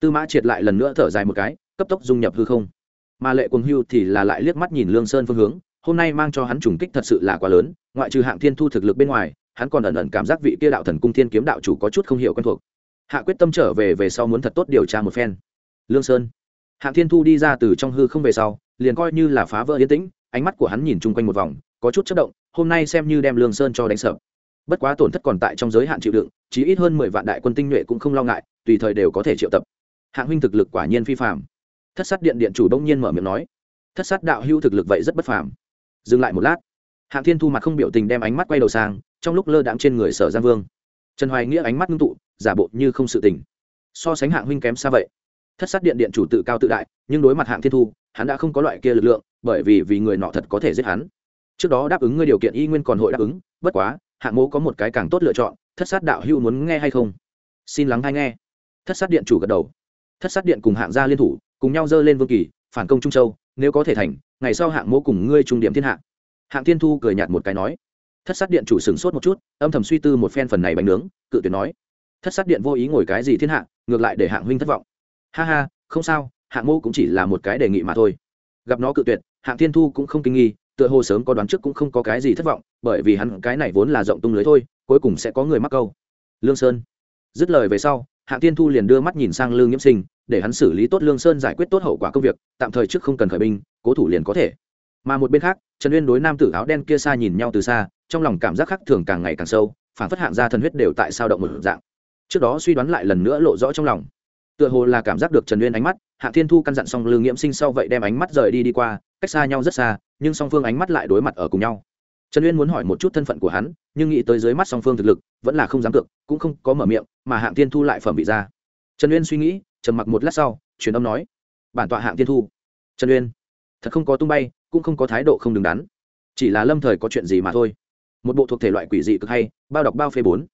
Tư mã triệt lại lần nữa thở dài một cái, cấp tốc dung nhập hư không. Mà lệ quần hưu thì là lại liếc mắt nhìn lương sơn phương hướng, hôm nay mang cho hắn trùng kích thật sự là quá lớn, ngoại trừ hạng thiên thu thực lực bên ngoài, hắn còn ẩn ẩn cảm giác vị kia đạo thần cung thiên kiếm đạo chủ có chút không hiểu quen thuộc. Hạ quyết tâm trở về về sau muốn thật tốt điều tra một phen. Lương sơn hạng thiên thu đi ra từ trong hư không về sau, liền coi như là phá vỡ yên tĩnh, ánh mắt của hắn nhìn chung quanh một vòng, có chút chất động, hôm nay xem như đem lương sơn cho đánh sập. bất quá tổn thất còn tại trong giới hạn chịu đựng chỉ ít hơn mười vạn đại quân tinh nhuệ cũng không lo ngại, tùy thời đều có thể triệu tập. Hạng huynh thực lực quả nhiên phi phạm thất sát điện điện chủ đông nhiên mở miệng nói. Thất sát đạo hưu thực lực vậy rất bất phàm. Dừng lại một lát. Hạng thiên thu mặt không biểu tình đem ánh mắt quay đầu sang, trong lúc lơ đãng trên người sở giang vương. Trần hoài nghĩa ánh mắt ngưng tụ, giả bộ như không sự tình. So sánh hạng huynh kém xa vậy thất sát điện điện chủ tự cao tự đại, nhưng đối mặt hạng thiên thu, hắn đã không có loại kia lực lượng, bởi vì vì người nọ thật có thể giết hắn. Trước đó đáp ứng ngươi điều kiện y nguyên còn hội đáp ứng, bất quá, hạng mô có một cái càng tốt lựa chọn, thất sát đạo hưu muốn nghe hay không? Xin lắng hay nghe. Thất sát điện chủ gật đầu. Thất sát điện cùng hạng gia liên thủ, cùng nhau dơ lên vương kỳ, phản công trung châu, nếu có thể thành, ngày sau hạng mô cùng ngươi trung điểm thiên hạ. Hạng thiên thu cười nhạt một cái nói. Thất sát điện chủ sửng sốt một chút, âm thầm suy tư một phen phần này bánh nướng, cự tuyệt nói. Thất sát điện vô ý ngồi cái gì thiên hạ, ngược lại để hạng huynh thất vọng ha ha, không sao, hạng mô cũng chỉ là một cái đề nghị mà thôi. Gặp nó cự tuyệt, hạng thiên thu cũng không kinh nghi, tựa hồ sớm có đoán trước cũng không có cái gì thất vọng, bởi vì hắn cái này vốn là rộng tung lưới thôi, cuối cùng sẽ có người mắc câu. Lương sơn. Dứt lời về sau, hạng thiên thu liền đưa mắt nhìn sang lương nhiễm sinh, để hắn xử lý tốt lương sơn giải quyết tốt hậu quả công việc, tạm thời trước không cần khởi binh, cố thủ liền có thể. Mà một bên khác, trần uyên đối nam tử áo đen kia xa nhìn nhau từ xa, trong lòng cảm giác khác thường càng ngày càng sâu, phản phất hạng gia thần huyết đều tại sao động một dạng. Trước đó suy đoán lại lần nữa lộ rõ trong lòng tựa hồ là cảm giác được trần uyên ánh mắt hạng thiên thu căn dặn xong lương nghiễm sinh sau vậy đem ánh mắt rời đi đi qua, cách xa nhau rất xa, nhưng song phương ánh mắt lại đối mặt ở cùng nhau. Trần uyên muốn hỏi một chút thân phận của hắn, nhưng nghĩ tới dưới mắt song phương thực lực, vẫn là không dám cược, cũng không có mở miệng, mà hạng thiên thu lại phẩm vị ra. Trần uyên suy nghĩ, trầm mặc một lát sau, truyền âm nói, bản tọa hạng thiên thu. Trần uyên, thật không có tung bay, cũng không có thái độ không đứng đắn, chỉ là lâm thời có chuyện gì mà thôi. Một bộ thuộc thể loại quỷ dị cực hay, bao đọc bao phê bốn.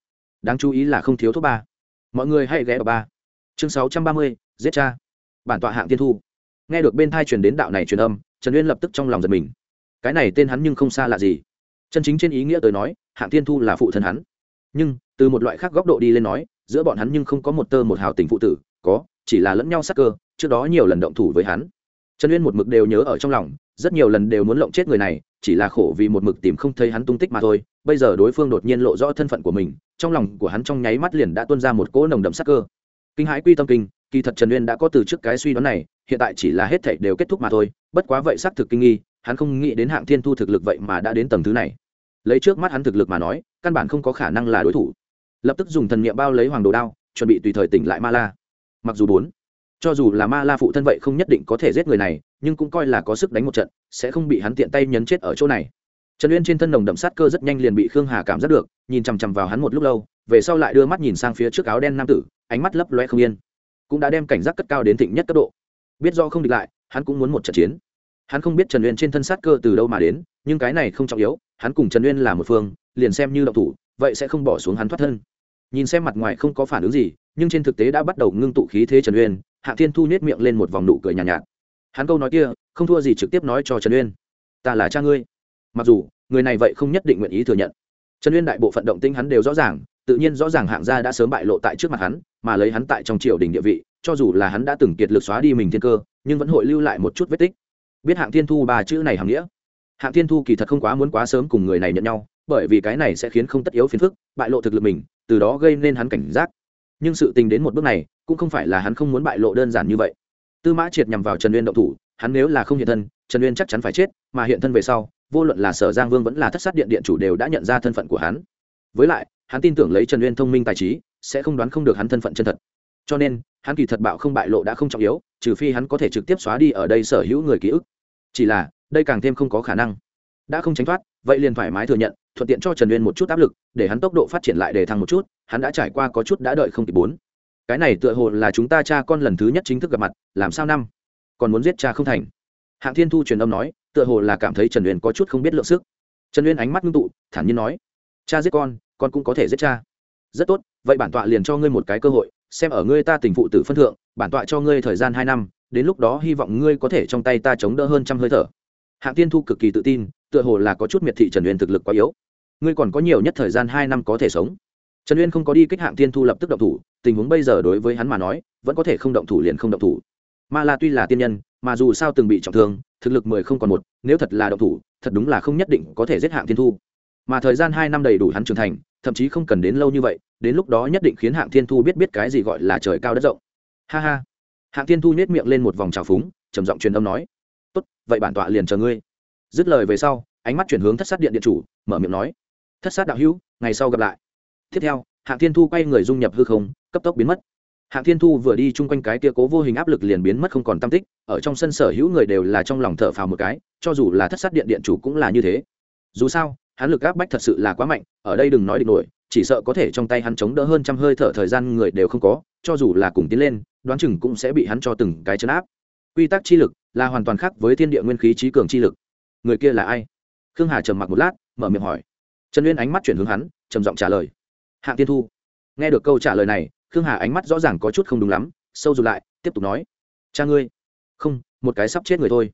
Đáng chú ý là không thiếu thuốc ba. Mọi người hãy ghé vào ba chương sáu trăm ba mươi, giết cha. Bản tọa hạng tiên thu. Nghe được bên thai truyền đến đạo này truyền âm, trần uyên lập tức trong lòng giật mình. Cái này tên hắn nhưng không xa lạ gì. Chân chính trên ý nghĩa tới nói, hạng tiên thu là phụ thân hắn. Nhưng, từ một loại khác góc độ đi lên nói, giữa bọn hắn nhưng không có một tơ một hào tình phụ tử, có, chỉ là lẫn nhau sắc cơ, trước đó nhiều lần động thủ với hắn. Trần uyên một mực đều nhớ ở trong lòng, rất nhiều lần đều muốn lộng chết người này, chỉ là khổ vì một mực tìm không thấy hắn tung tích mà thôi. Bây giờ đối phương đột nhiên lộ rõ thân phận của mình, trong lòng của hắn trong nháy mắt liền đã tuôn ra một cỗ nồng đậm sắc cơ kinh hãi quy tâm kinh, kỳ thật trần uyên đã có từ trước cái suy đoán này, hiện tại chỉ là hết thảy đều kết thúc mà thôi, bất quá vậy xác thực kinh nghi, hắn không nghĩ đến hạng thiên thu thực lực vậy mà đã đến tầng thứ này. Lấy trước mắt hắn thực lực mà nói, căn bản không có khả năng là đối thủ. Lập tức dùng thần niệm bao lấy hoàng đồ đao, chuẩn bị tùy thời tỉnh lại ma la. Mặc dù bốn, cho dù là ma la phụ thân vậy không nhất định có thể giết người này, nhưng cũng coi là có sức đánh một trận, sẽ không bị hắn tiện tay nhấn chết ở chỗ này trần uyên trên thân nồng đậm sát cơ rất nhanh liền bị khương hà cảm giác được nhìn chằm chằm vào hắn một lúc lâu về sau lại đưa mắt nhìn sang phía trước áo đen nam tử ánh mắt lấp loe không yên. Cũng đã đem cảnh giác cất cao đến thịnh nhất cấp độ. Biết do không địch lại hắn cũng muốn một trận chiến. Hắn không biết trần uyên trên thân sát cơ từ đâu mà đến nhưng cái này không trọng yếu hắn cùng trần uyên là một phương liền xem như động thủ vậy sẽ không bỏ xuống hắn thoát thân. Nhìn xem mặt ngoài không có phản ứng gì nhưng trên thực tế đã bắt đầu ngưng tụ khí thế trần uyên hạ thiên thu nhét miệng lên một vòng nụ cười nhàn nhạt, nhạt. Hắn câu nói kia không thua gì trực tiếp nói cho trần uyên. Ta là cha ngươi mặc dù, người này vậy không nhất định nguyện ý thừa nhận. Trần uyên đại bộ phận động tinh hắn đều rõ ràng, tự nhiên rõ ràng hạng gia đã sớm bại lộ tại trước mặt hắn, mà lấy hắn tại trong triều đình địa vị, cho dù là hắn đã từng kiệt lực xóa đi mình thiên cơ, nhưng vẫn hội lưu lại một chút vết tích. Biết hạng thiên thu ba chữ này hàm nghĩa. Hạng thiên thu kỳ thật không quá muốn quá sớm cùng người này nhận nhau, bởi vì cái này sẽ khiến không tất yếu phiền phức, bại lộ thực lực mình, từ đó gây nên hắn cảnh giác. Nhưng sự tình đến một bước này, cũng không phải là hắn không muốn bại lộ đơn giản như vậy. Tư mã triệt nhằm vào trần uyên động thủ hắn nếu là không hiện thân, trần uyên chắc chắn phải chết, mà hiện thân về sau, vô luận là sở giang vương vẫn là thất sát điện điện chủ đều đã nhận ra thân phận của hắn. Với lại, hắn tin tưởng lấy trần uyên thông minh tài trí, sẽ không đoán không được hắn thân phận chân thật. Cho nên, hắn kỳ thật bạo không bại lộ đã không trọng yếu, trừ phi hắn có thể trực tiếp xóa đi ở đây sở hữu người ký ức. Chỉ là, đây càng thêm không có khả năng. Đã không tránh thoát, vậy liền thoải mái thừa nhận, thuận tiện cho trần uyên một chút áp lực, để hắn tốc độ phát triển lại để thăng một chút, hắn đã trải qua có chút đã đợi không kịp bốn. Cái này tựa hồ là chúng ta cha con lần thứ nhất chính thức gặp mặt, làm sao năm? Còn muốn giết cha không thành. Hạng thiên thu truyền âm nói, tựa hồ là cảm thấy trần uyên có chút không biết lượng sức. Trần uyên ánh mắt ngưng tụ, thản nhiên nói, cha giết con con cũng có thể giết cha. Rất tốt, vậy bản tọa liền cho ngươi một cái cơ hội, xem ở ngươi ta tình phụ tử phân thượng, bản tọa cho ngươi thời gian hai năm, đến lúc đó hy vọng ngươi có thể trong tay ta chống đỡ hơn trăm hơi thở. Hạng tiên thu cực kỳ tự tin, tựa hồ là có chút miệt thị trần uyên thực lực quá yếu. Ngươi còn có nhiều nhất thời gian hai năm có thể sống. Trần uyên không có đi kích hạng tiên thu lập tức động thủ, tình huống bây giờ đối với hắn mà nói, vẫn có thể không động thủ liền không động thủ ma la tuy là tiên nhân, mà dù sao từng bị trọng thương, thực lực mười không còn một, nếu thật là động thủ, thật đúng là không nhất định có thể giết hạng thiên thu. Mà thời gian hai năm đầy đủ hắn trưởng thành, thậm chí không cần đến lâu như vậy, đến lúc đó nhất định khiến hạng thiên thu biết biết cái gì gọi là trời cao đất rộng. Ha ha. Hạng thiên thu nhét miệng lên một vòng trào phúng, trầm giọng truyền âm nói, tốt, vậy bản tọa liền chờ ngươi. Dứt lời về sau, ánh mắt chuyển hướng thất sát điện điện chủ, mở miệng nói, thất sát đạo hữu, ngày sau gặp lại. Tiếp theo, hạng thiên thu quay người dung nhập hư không, cấp tốc biến mất hạng thiên thu vừa đi chung quanh cái kia cố vô hình áp lực liền biến mất không còn tam tích, ở trong sân sở hữu người đều là trong lòng thở phào một cái, cho dù là thất sát điện điện chủ cũng là như thế. Dù sao, hắn lực áp bách thật sự là quá mạnh, ở đây đừng nói địch nổi, chỉ sợ có thể trong tay hắn chống đỡ hơn trăm hơi thở thời gian người đều không có, cho dù là cùng tiến lên, đoán chừng cũng sẽ bị hắn cho từng cái chấn áp. Quy tắc chi lực là hoàn toàn khác với thiên địa nguyên khí trí cường chi lực. Người kia là ai? Khương hà trầm mặc một lát, mở miệng hỏi. Trần uyên ánh mắt chuyển hướng hắn, trầm giọng trả lời. Hạng tiên thu. Nghe được câu trả lời này khương hà ánh mắt rõ ràng có chút không đúng lắm, sâu dù lại, tiếp tục nói, cha ngươi, không, một cái sắp chết người thôi.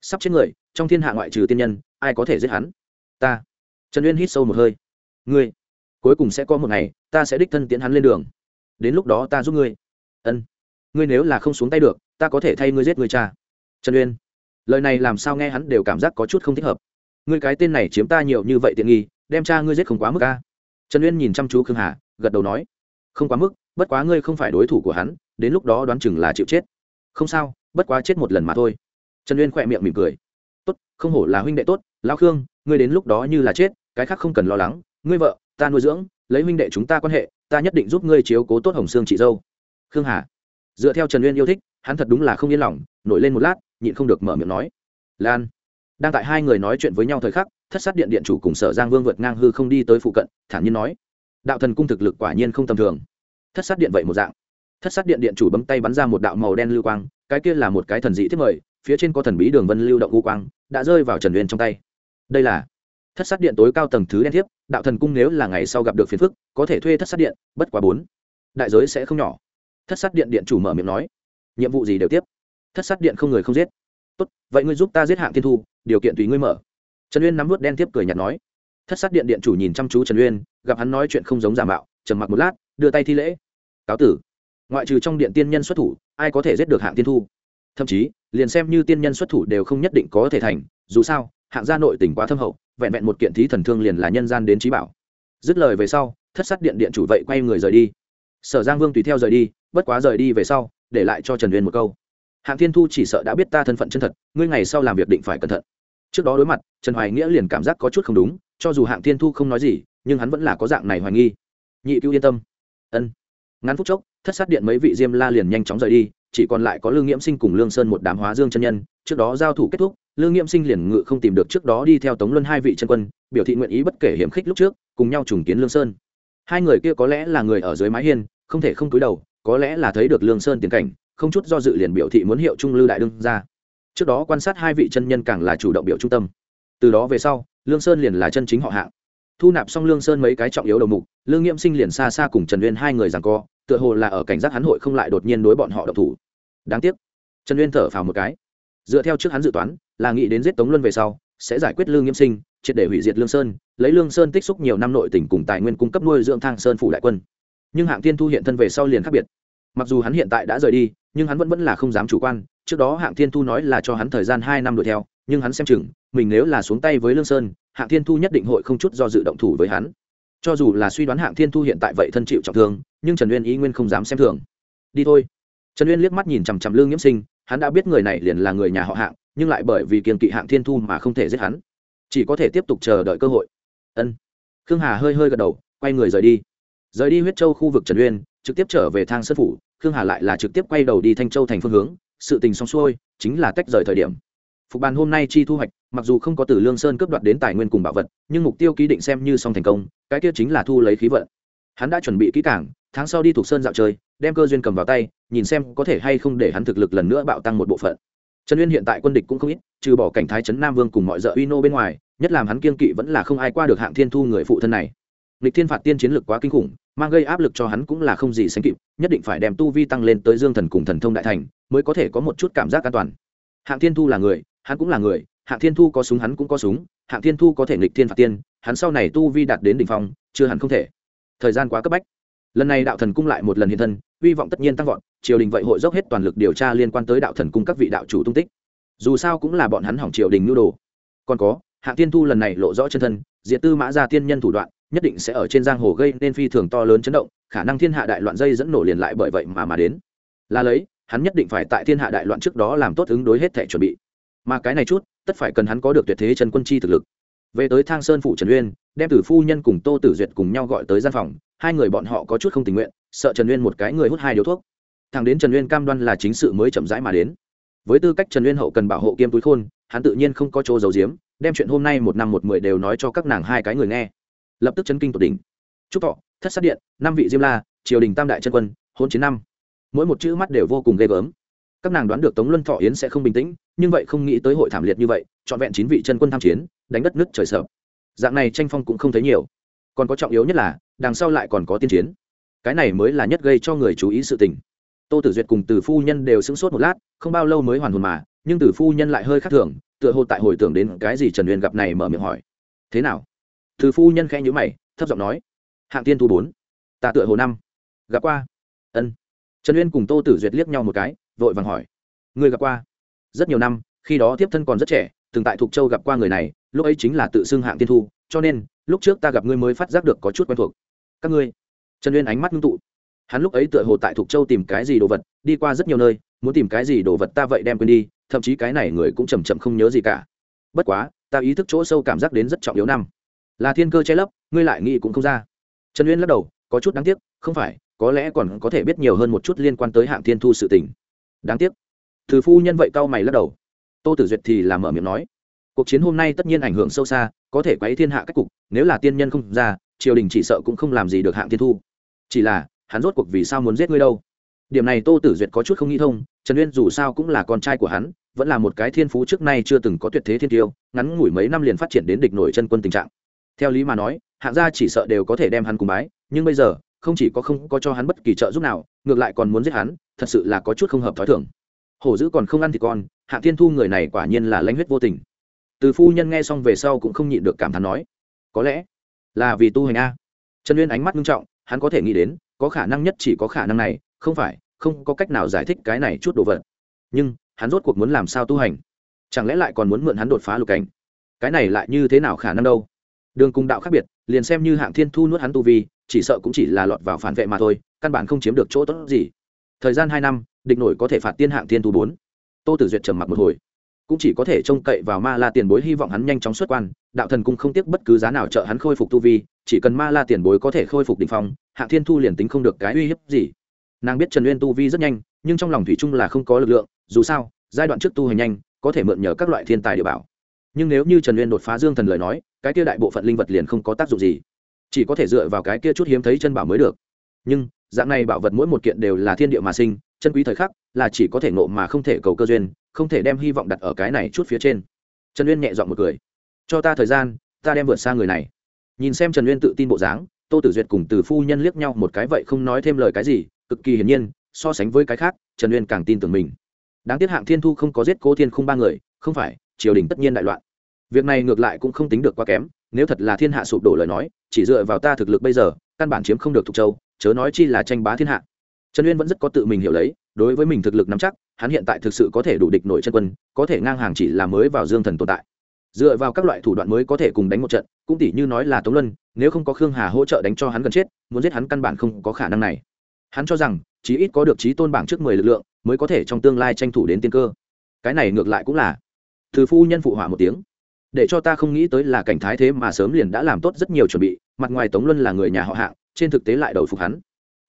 Sắp chết người, trong thiên hạ ngoại trừ tiên nhân, ai có thể giết hắn? Ta. Trần uyên hít sâu một hơi, ngươi, cuối cùng sẽ có một ngày, ta sẽ đích thân tiến hắn lên đường. Đến lúc đó ta giúp ngươi. Ân, ngươi nếu là không xuống tay được, ta có thể thay ngươi giết người cha. Trần uyên, lời này làm sao nghe hắn đều cảm giác có chút không thích hợp. Ngươi cái tên này chiếm ta nhiều như vậy tiện nghi, đem cha ngươi giết không quá mức ca trần uyên nhìn chăm chú khương hà, gật đầu nói, không quá mức bất quá ngươi không phải đối thủ của hắn, đến lúc đó đoán chừng là chịu chết. Không sao, bất quá chết một lần mà thôi. Trần uyên khỏe miệng mỉm cười. Tốt, không hổ là huynh đệ tốt, lão khương, ngươi đến lúc đó như là chết, cái khác không cần lo lắng. Ngươi vợ, ta nuôi dưỡng, lấy huynh đệ chúng ta quan hệ, ta nhất định giúp ngươi chiếu cố tốt hồng sương chị dâu. Khương hà. Dựa theo trần uyên yêu thích, hắn thật đúng là không yên lòng, nổi lên một lát, nhịn không được mở miệng nói. Lan. Đang tại hai người nói chuyện với nhau thời khắc, thất sát điện điện chủ cùng sở giang vương vượt ngang hư không đi tới phụ cận, thản nhiên nói. Đạo thần cung thực lực quả nhiên không tầm thường thất sát điện vậy một dạng. Thất sát điện điện chủ bấm tay bắn ra một đạo màu đen lưu quang, cái kia là một cái thần dị thiết mời, phía trên có thần bí đường vân lưu động u quang, đã rơi vào trần uyên trong tay. Đây là thất sát điện tối cao tầng thứ đen thiếp, đạo thần cung nếu là ngày sau gặp được phiền phức, có thể thuê thất sát điện, bất quá bốn. Đại giới sẽ không nhỏ. Thất sát điện điện chủ mở miệng nói. Nhiệm vụ gì đều tiếp. Thất sát điện không người không giết. Tốt, vậy ngươi giúp ta giết hạng thiên thu, điều kiện tùy ngươi mở. Trần uyên nắm vút đen tiếp cười nhạt nói. Thất sát điện điện chủ nhìn chăm chú trần uyên, gặp hắn nói chuyện không giống giả mạo, trầm mặc một lát, đưa tay thi lễ cáo tử. Ngoại trừ trong điện tiên nhân xuất thủ, ai có thể giết được hạng tiên thu? Thậm chí, liền xem như tiên nhân xuất thủ đều không nhất định có thể thành, dù sao, hạng gia nội tỉnh quá thâm hậu, vẹn vẹn một kiện thí thần thương liền là nhân gian đến trí bảo. Dứt lời về sau, thất sát điện điện chủ vậy quay người rời đi. Sở giang vương tùy theo rời đi, bất quá rời đi về sau, để lại cho trần uyên một câu. Hạng thiên thu chỉ sợ đã biết ta thân phận chân thật, ngươi ngày sau làm việc định phải cẩn thận. Trước đó đối mặt, trần hoài nghĩa liền cảm giác có chút không đúng, cho dù hạng thiên thu không nói gì, nhưng hắn vẫn là có dạng này hoài nghi. Nhị cứu yên tâm. Ân ngắn phút chốc, thất sát điện mấy vị diêm la liền nhanh chóng rời đi, chỉ còn lại có lương nghiễm sinh cùng lương sơn một đám hóa dương chân nhân. Trước đó giao thủ kết thúc, lương nghiễm sinh liền ngự không tìm được trước đó đi theo tống luân hai vị chân quân, biểu thị nguyện ý bất kể hiểm khích lúc trước, cùng nhau trùng kiến lương sơn. Hai người kia có lẽ là người ở dưới mái hiên, không thể không cúi đầu, có lẽ là thấy được lương sơn tiền cảnh, không chút do dự liền biểu thị muốn hiệu trung lư đại đương ra. Trước đó quan sát hai vị chân nhân càng là chủ động biểu trung tâm. Từ đó về sau, lương sơn liền là chân chính họ hạng. Thu nạp xong lương sơn mấy cái trọng yếu đầu mục, lương nghiễm sinh liền xa xa cùng trần uyên hai người rằng co tựa hồ là ở cảnh giác hắn hội không lại đột nhiên đối bọn họ độc thủ. Đáng tiếc. Trần uyên thở phào một cái. Dựa theo trước hắn dự toán, là nghĩ đến giết tống luân về sau, sẽ giải quyết lương nghiêm sinh, triệt để hủy diệt lương sơn, lấy lương sơn tích xúc nhiều năm nội tỉnh cùng tài nguyên cung cấp nuôi dưỡng thang sơn phủ đại quân. Nhưng hạng thiên thu hiện thân về sau liền khác biệt. Mặc dù hắn hiện tại đã rời đi, nhưng hắn vẫn vẫn là không dám chủ quan, trước đó hạng thiên thu nói là cho hắn thời gian hai năm đuổi theo, nhưng hắn xem chừng, mình nếu là xuống tay với lương sơn, hạng thiên thu nhất định hội không chút do dự động thủ với hắn cho dù là suy đoán hạng thiên thu hiện tại vậy thân chịu trọng thương, nhưng trần uyên ý nguyên không dám xem thường. Đi thôi. Trần uyên liếc mắt nhìn chằm chằm lương nhiễm sinh, hắn đã biết người này liền là người nhà họ hạng, nhưng lại bởi vì kiềm kỵ hạng thiên thu mà không thể giết hắn. Chỉ có thể tiếp tục chờ đợi cơ hội. Ân. Khương hà hơi hơi gật đầu, quay người rời đi. Rời đi huyết châu khu vực trần uyên, trực tiếp trở về thang sân phủ, khương hà lại là trực tiếp quay đầu đi thanh châu thành phương hướng, sự tình xong xuôi, chính là tách rời thời điểm phục bàn hôm nay chi thu hoạch, mặc dù không có từ lương sơn cướp đoạt đến tài nguyên cùng bảo vật, nhưng mục tiêu ký định xem như xong thành công, cái kia chính là thu lấy khí vận. Hắn đã chuẩn bị kỹ cảng tháng sau đi thuộc sơn dạo chơi, đem cơ duyên cầm vào tay, nhìn xem có thể hay không để hắn thực lực lần nữa bạo tăng một bộ phận. Trần uyên hiện tại quân địch cũng không ít, trừ bỏ cảnh thái trấn nam vương cùng mọi d ợ uy nô bên ngoài, nhất làm hắn kiên kỵ vẫn là không ai qua được hạng thiên thu người phụ thân này. Lịch thiên phạt tiên chiến lược quá kinh khủng, mang gây áp lực cho hắn cũng là không gì sánh kịp, nhất định phải đem tu vi tăng lên tới dương thần cùng thần thông đại thành, mới có thể có một chút cảm giác an toàn. Hạng thiên thu là người hắn cũng là người, hạng thiên thu có súng hắn cũng có súng, hạng thiên thu có thể nghịch thiên phạt tiên, hắn sau này tu vi đạt đến đ ỉ n h phong, chưa hẳn không thể. Thời gian quá cấp bách. Lần này đạo thần cung lại một lần hiện thân, hy vọng tất nhiên tăng vọt, triều đình vậy hội dốc hết toàn lực điều tra liên quan tới đạo thần cung các vị đạo chủ tung tích. Dù sao cũng là bọn hắn hỏng triều đình nhu đồ. Còn có, hạng thiên thu lần này lộ rõ chân thân, diệt tư mã ra tiên nhân thủ đoạn, nhất định sẽ ở trên giang hồ gây nên phi thường to lớn chấn động, khả năng thiên hạ đại loạn dây dẫn nổ liền lại bởi vậy mà mà đến. Là lấy, hắn nhất định phải tại thiên hạ đại loạn trước đó làm tốt ứng đối hết thể chuẩn bị mà cái này chút, tất phải cần hắn có được tuyệt thế trần quân chi thực lực. Về tới thang sơn phụ trần uyên, đem tử phu nhân cùng tô tử duyệt cùng nhau gọi tới gian phòng, hai người bọn họ có chút không tình nguyện, sợ trần uyên một cái người hút hai điếu thuốc. Thằng đến trần uyên cam đoan là chính sự mới chậm rãi mà đến. Với tư cách trần uyên hậu cần bảo hộ kiêm túi khôn, hắn tự nhiên không có chỗ giấu giếm, đem chuyện hôm nay một năm một mười đều nói cho các nàng hai cái người nghe. Lập tức chấn kinh tột đỉnh. Trúc thọ, thất sát điện, năm vị diêm la, triều đình tam đại chân quân, hôn chiến năm. Mỗi một chữ mắt đều vô cùng ghê gớm các nàng đoán được tống luân thọ yến sẽ không bình tĩnh, nhưng vậy không nghĩ tới hội thảm liệt như vậy, trọn vẹn chín vị chân quân tham chiến, đánh đất nứt trời sợ. Dạng này tranh phong cũng không thấy nhiều. Còn có trọng yếu nhất là, đằng sau lại còn có tiên chiến. Cái này mới là nhất gây cho người chú ý sự tình. Tô tử duyệt cùng từ phu nhân đều sững sốt một lát, không bao lâu mới hoàn hồn mà, nhưng từ phu nhân lại hơi khác thường, tựa hồ tại hồi tưởng đến cái gì trần huyền gặp này mở miệng hỏi. Thế nào? Từ phu nhân khẽ nhữ mày, thấp giọng nói, hạng tiên thu bốn, ta tựa hồ năm, gặp qua. Ân. Trần uyên cùng tô tử duyệt liếc nhau một cái vội vàng hỏi. Người gặp qua? Rất nhiều năm, khi đó tiếp thân còn rất trẻ, từng tại thục châu gặp qua người này, lúc ấy chính là tự xưng hạng tiên thu, cho nên, lúc trước ta gặp ngươi mới phát giác được có chút quen thuộc. Các ngươi? Trần uyên ánh mắt ngưng tụ. Hắn lúc ấy tựa hồ tại thục châu tìm cái gì đồ vật, đi qua rất nhiều nơi, muốn tìm cái gì đồ vật ta vậy đem quên đi, thậm chí cái này người cũng chầm chậm không nhớ gì cả. Bất quá, ta ý thức chỗ sâu cảm giác đến rất trọng yếu năm. Là thiên cơ che lấp, ngươi lại nghĩ cũng không ra. Trần uyên lắc đầu, có chút đáng tiếc, không phải, có lẽ còn có thể biết nhiều hơn một chút liên quan tới hạng thiên thu sự tình đáng tiếc. Từ phu nhân vậy cau mày lắc đầu. Tô tử duyệt thì làm mở miệng nói, cuộc chiến hôm nay tất nhiên ảnh hưởng sâu xa, có thể quấy thiên hạ cách cục, nếu là tiên nhân không ra, triều đình chỉ sợ cũng không làm gì được hạng thiên thu. Chỉ là, hắn rốt cuộc vì sao muốn giết ngươi đâu? Điểm này tô tử duyệt có chút không nghĩ thông, trần uyên dù sao cũng là con trai của hắn, vẫn là một cái thiên phú trước nay chưa từng có tuyệt thế thiên tiêu, ngắn ngủi mấy năm liền phát triển đến địch nổi chân quân tình trạng. Theo lý mà nói, hạng gia chỉ sợ đều có thể đem hắn cùng bái, nhưng bây giờ không chỉ có không có cho hắn bất kỳ trợ giúp nào, ngược lại còn muốn giết hắn, thật sự là có chút không hợp t h ó i thưởng hổ dữ còn không ăn thì con hạng thiên thu người này quả nhiên là lãnh huyết vô tình. Từ phu nhân nghe xong về sau cũng không nhịn được cảm thán nói, có lẽ là vì tu hành a. Trần uyên ánh mắt nghiêm trọng, hắn có thể nghĩ đến, có khả năng nhất chỉ có khả năng này, không phải, không có cách nào giải thích cái này chút đồ vật. Nhưng, hắn rốt cuộc muốn làm sao tu hành? Chẳng lẽ lại còn muốn mượn hắn đột phá lục cảnh? Cái này lại như thế nào khả năng đâu? Đường cùng đạo khác biệt, liền xem như hạng thiên thu nuốt hắn tu vi chỉ sợ cũng chỉ là lọt vào phản vệ mà thôi, căn bản không chiếm được chỗ tốt gì. Thời gian hai năm, địch nổi có thể phạt tiên hạng thiên thu bốn. Tô tử duyệt trầm mặc một hồi. Cũng chỉ có thể trông cậy vào ma la tiền bối hy vọng hắn nhanh chóng xuất quan, đạo thần cung không tiếc bất cứ giá nào trợ hắn khôi phục tu vi, chỉ cần ma la tiền bối có thể khôi phục đ ỉ n h phong, hạng thiên thu liền tính không được cái uy hiếp gì. Nàng biết trần uyên tu vi rất nhanh, nhưng trong lòng thủy chung là không có lực lượng, dù sao, giai đoạn trước tu hành nhanh, có thể mượn nhờ các loại thiên tài địa bảo. Nhưng nếu như trần uyên đột phá dương thần lời nói, cái kia đại bộ phận linh vật liền không có tác dụng gì chỉ có thể dựa vào cái kia chút hiếm thấy chân bảo mới được. Nhưng, dạng này bảo vật mỗi một kiện đều là thiên địa mà sinh, chân quý thời khắc, là chỉ có thể nộ mà không thể cầu cơ duyên, không thể đem hy vọng đặt ở cái này chút phía trên. Trần uyên nhẹ dọn một cười. Cho ta thời gian, ta đem vượt xa người này. Nhìn xem trần uyên tự tin bộ dáng, tô tử duyệt cùng từ phu nhân liếc nhau một cái vậy không nói thêm lời cái gì, cực kỳ hiển nhiên, so sánh với cái khác, trần uyên càng tin tưởng mình. Đáng tiếc hạng thiên thu không có giết cố thiên khung ba người, không phải, triều đình tất nhiên đại loạn. Việc này ngược lại cũng không tính được quá kém nếu thật là thiên hạ sụp đổ lời nói, chỉ dựa vào ta thực lực bây giờ, căn bản chiếm không được thục châu, chớ nói chi là tranh bá thiên hạ. Trần uyên vẫn rất có tự mình hiểu lấy, đối với mình thực lực nắm chắc, hắn hiện tại thực sự có thể đủ địch nổi chân quân, có thể ngang hàng chỉ là mới vào dương thần tồn tại. Dựa vào các loại thủ đoạn mới có thể cùng đánh một trận, cũng tỷ như nói là tống luân, nếu không có khương hà hỗ trợ đánh cho hắn gần chết, muốn giết hắn căn bản không có khả năng này. Hắn cho rằng, chí ít có được trí tôn bảng trước mười lực lượng, mới có thể trong tương lai tranh thủ đến tiên cơ. Cái này ngược lại cũng là. Từ phu nhân phụ hỏa một tiếng để cho ta không nghĩ tới là cảnh thái thế mà sớm liền đã làm tốt rất nhiều chuẩn bị, mặt ngoài tống luân là người nhà họ hạng, trên thực tế lại đầu phục hắn.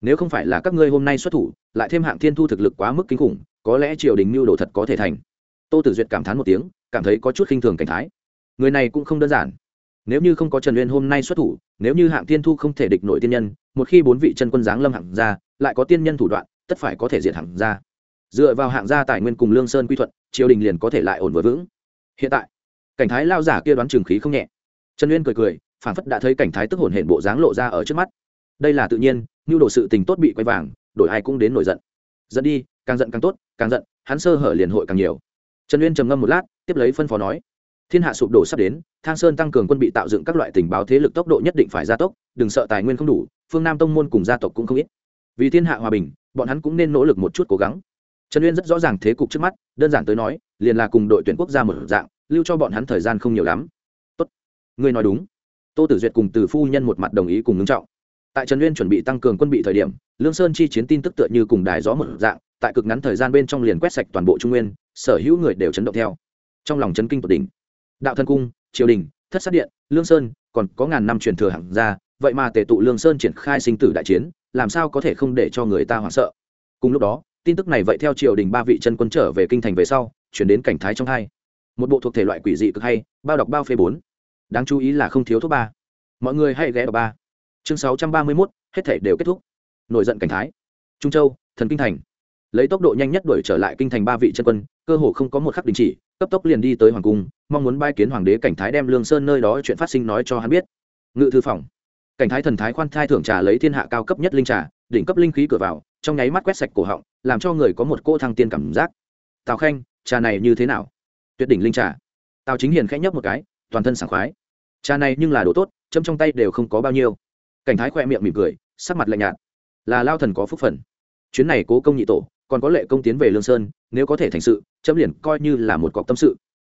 Nếu không phải là các ngươi hôm nay xuất thủ, lại thêm hạng thiên thu thực lực quá mức kinh khủng, có lẽ triều đình mưu đồ thật có thể thành. Tô tử duyệt cảm thán một tiếng, cảm thấy có chút khinh thường cảnh thái. Người này cũng không đơn giản. Nếu như không có trần uyên hôm nay xuất thủ, nếu như hạng thiên thu không thể địch nội tiên nhân, một khi bốn vị chân quân giáng lâm hạng ra lại có tiên nhân thủ đoạn, tất phải có thể diệt hạng ra dựa vào hạng gia tài nguyên cùng lương sơn quy thuận, triều đình liền có thể lại ổn vừa vững. Hiện tại cảnh thái lao giả kia đoán trường khí không nhẹ. Trần uyên cười cười phản phất đã thấy cảnh thái tức hồn hển bộ dáng lộ ra ở trước mắt. Đây là tự nhiên như đồ sự tình tốt bị quay vàng, đổi ai cũng đến nổi giận. Giận đi, càng giận càng tốt, càng giận, hắn sơ hở liền hội càng nhiều. Trần uyên trầm ngâm một lát, tiếp lấy phân phó nói, thiên hạ sụp đổ sắp đến, thang sơn tăng cường quân bị tạo dựng các loại tình báo thế lực tốc độ nhất định phải gia tốc, đừng sợ tài nguyên không đủ, phương nam tông môn cùng gia tộc cũng không ít. Vì thiên hạ hòa bình, bọn hắn cũng nên nỗ lực một chút cố gắng. Trần uyên rất rõ ràng thế cục trước mắt, đơn giản tới nói, liền là cùng đội tuyển quốc gia một dạng lưu cho bọn hắn thời gian không nhiều lắm. Tốt. Ngươi nói đúng. Tô tử duyệt cùng từ phu nhân một mặt đồng ý cùng ngưng trọng. Tại trần uyên chuẩn bị tăng cường quân bị thời điểm, lương sơn chi chiến tin tức tựa như cùng đài gió một dạng, tại cực ngắn thời gian bên trong liền quét sạch toàn bộ trung nguyên, sở hữu người đều chấn động theo. Trong lòng chấn kinh tột đỉnh. Đạo thân cung, triều đình, thất sát điện, lương sơn, còn có ngàn năm truyền thừa hẳn ra vậy mà tề tụ lương sơn triển khai sinh tử đại chiến, làm sao có thể không để cho người ta hoảng sợ? Cùng lúc đó, tin tức này vậy theo triều đình ba vị chân quân trở về kinh thành về sau, chuyển đến cảnh thái trong hai một bộ thuộc thể loại quỷ dị cực hay, bao đọc bao phê bốn. Đáng chú ý là không thiếu thuốc ba. Mọi người hãy ghé vào ba. Chương sáu trăm ba mươi mốt, hết thể đều kết thúc. Nổi giận cảnh thái. Trung châu, thần kinh thành. Lấy tốc độ nhanh nhất đuổi trở lại kinh thành ba vị chân quân, cơ hồ không có một khắc đình chỉ, cấp tốc liền đi tới hoàng cung, mong muốn bai kiến hoàng đế cảnh thái đem lương sơn nơi đó chuyện phát sinh nói cho hắn biết. Ngự thư phòng. Cảnh thái thần thái khoan thai thưởng trà lấy thiên hạ cao cấp nhất linh trà, đỉnh cấp linh khí cửa vào, trong nháy mắt quét sạch cổ họng, làm cho người có một cô thăng tiên cảm giác. Tào khanh, trà này như thế nào? Tuyệt đỉnh linh trà. Tào chính hiền khẽ nhấp một cái, toàn thân sảng khoái. Trà này nhưng là đồ tốt, châm trong tay đều không có bao nhiêu. Cảnh thái khoe miệng mỉm cười, sắc mặt lạnh nhạt. Là lao thần có phúc phần. Chuyến này cố công nhị tổ, còn có lệ công tiến về lương sơn, nếu có thể thành sự, chấm liền coi như là một cọc tâm sự.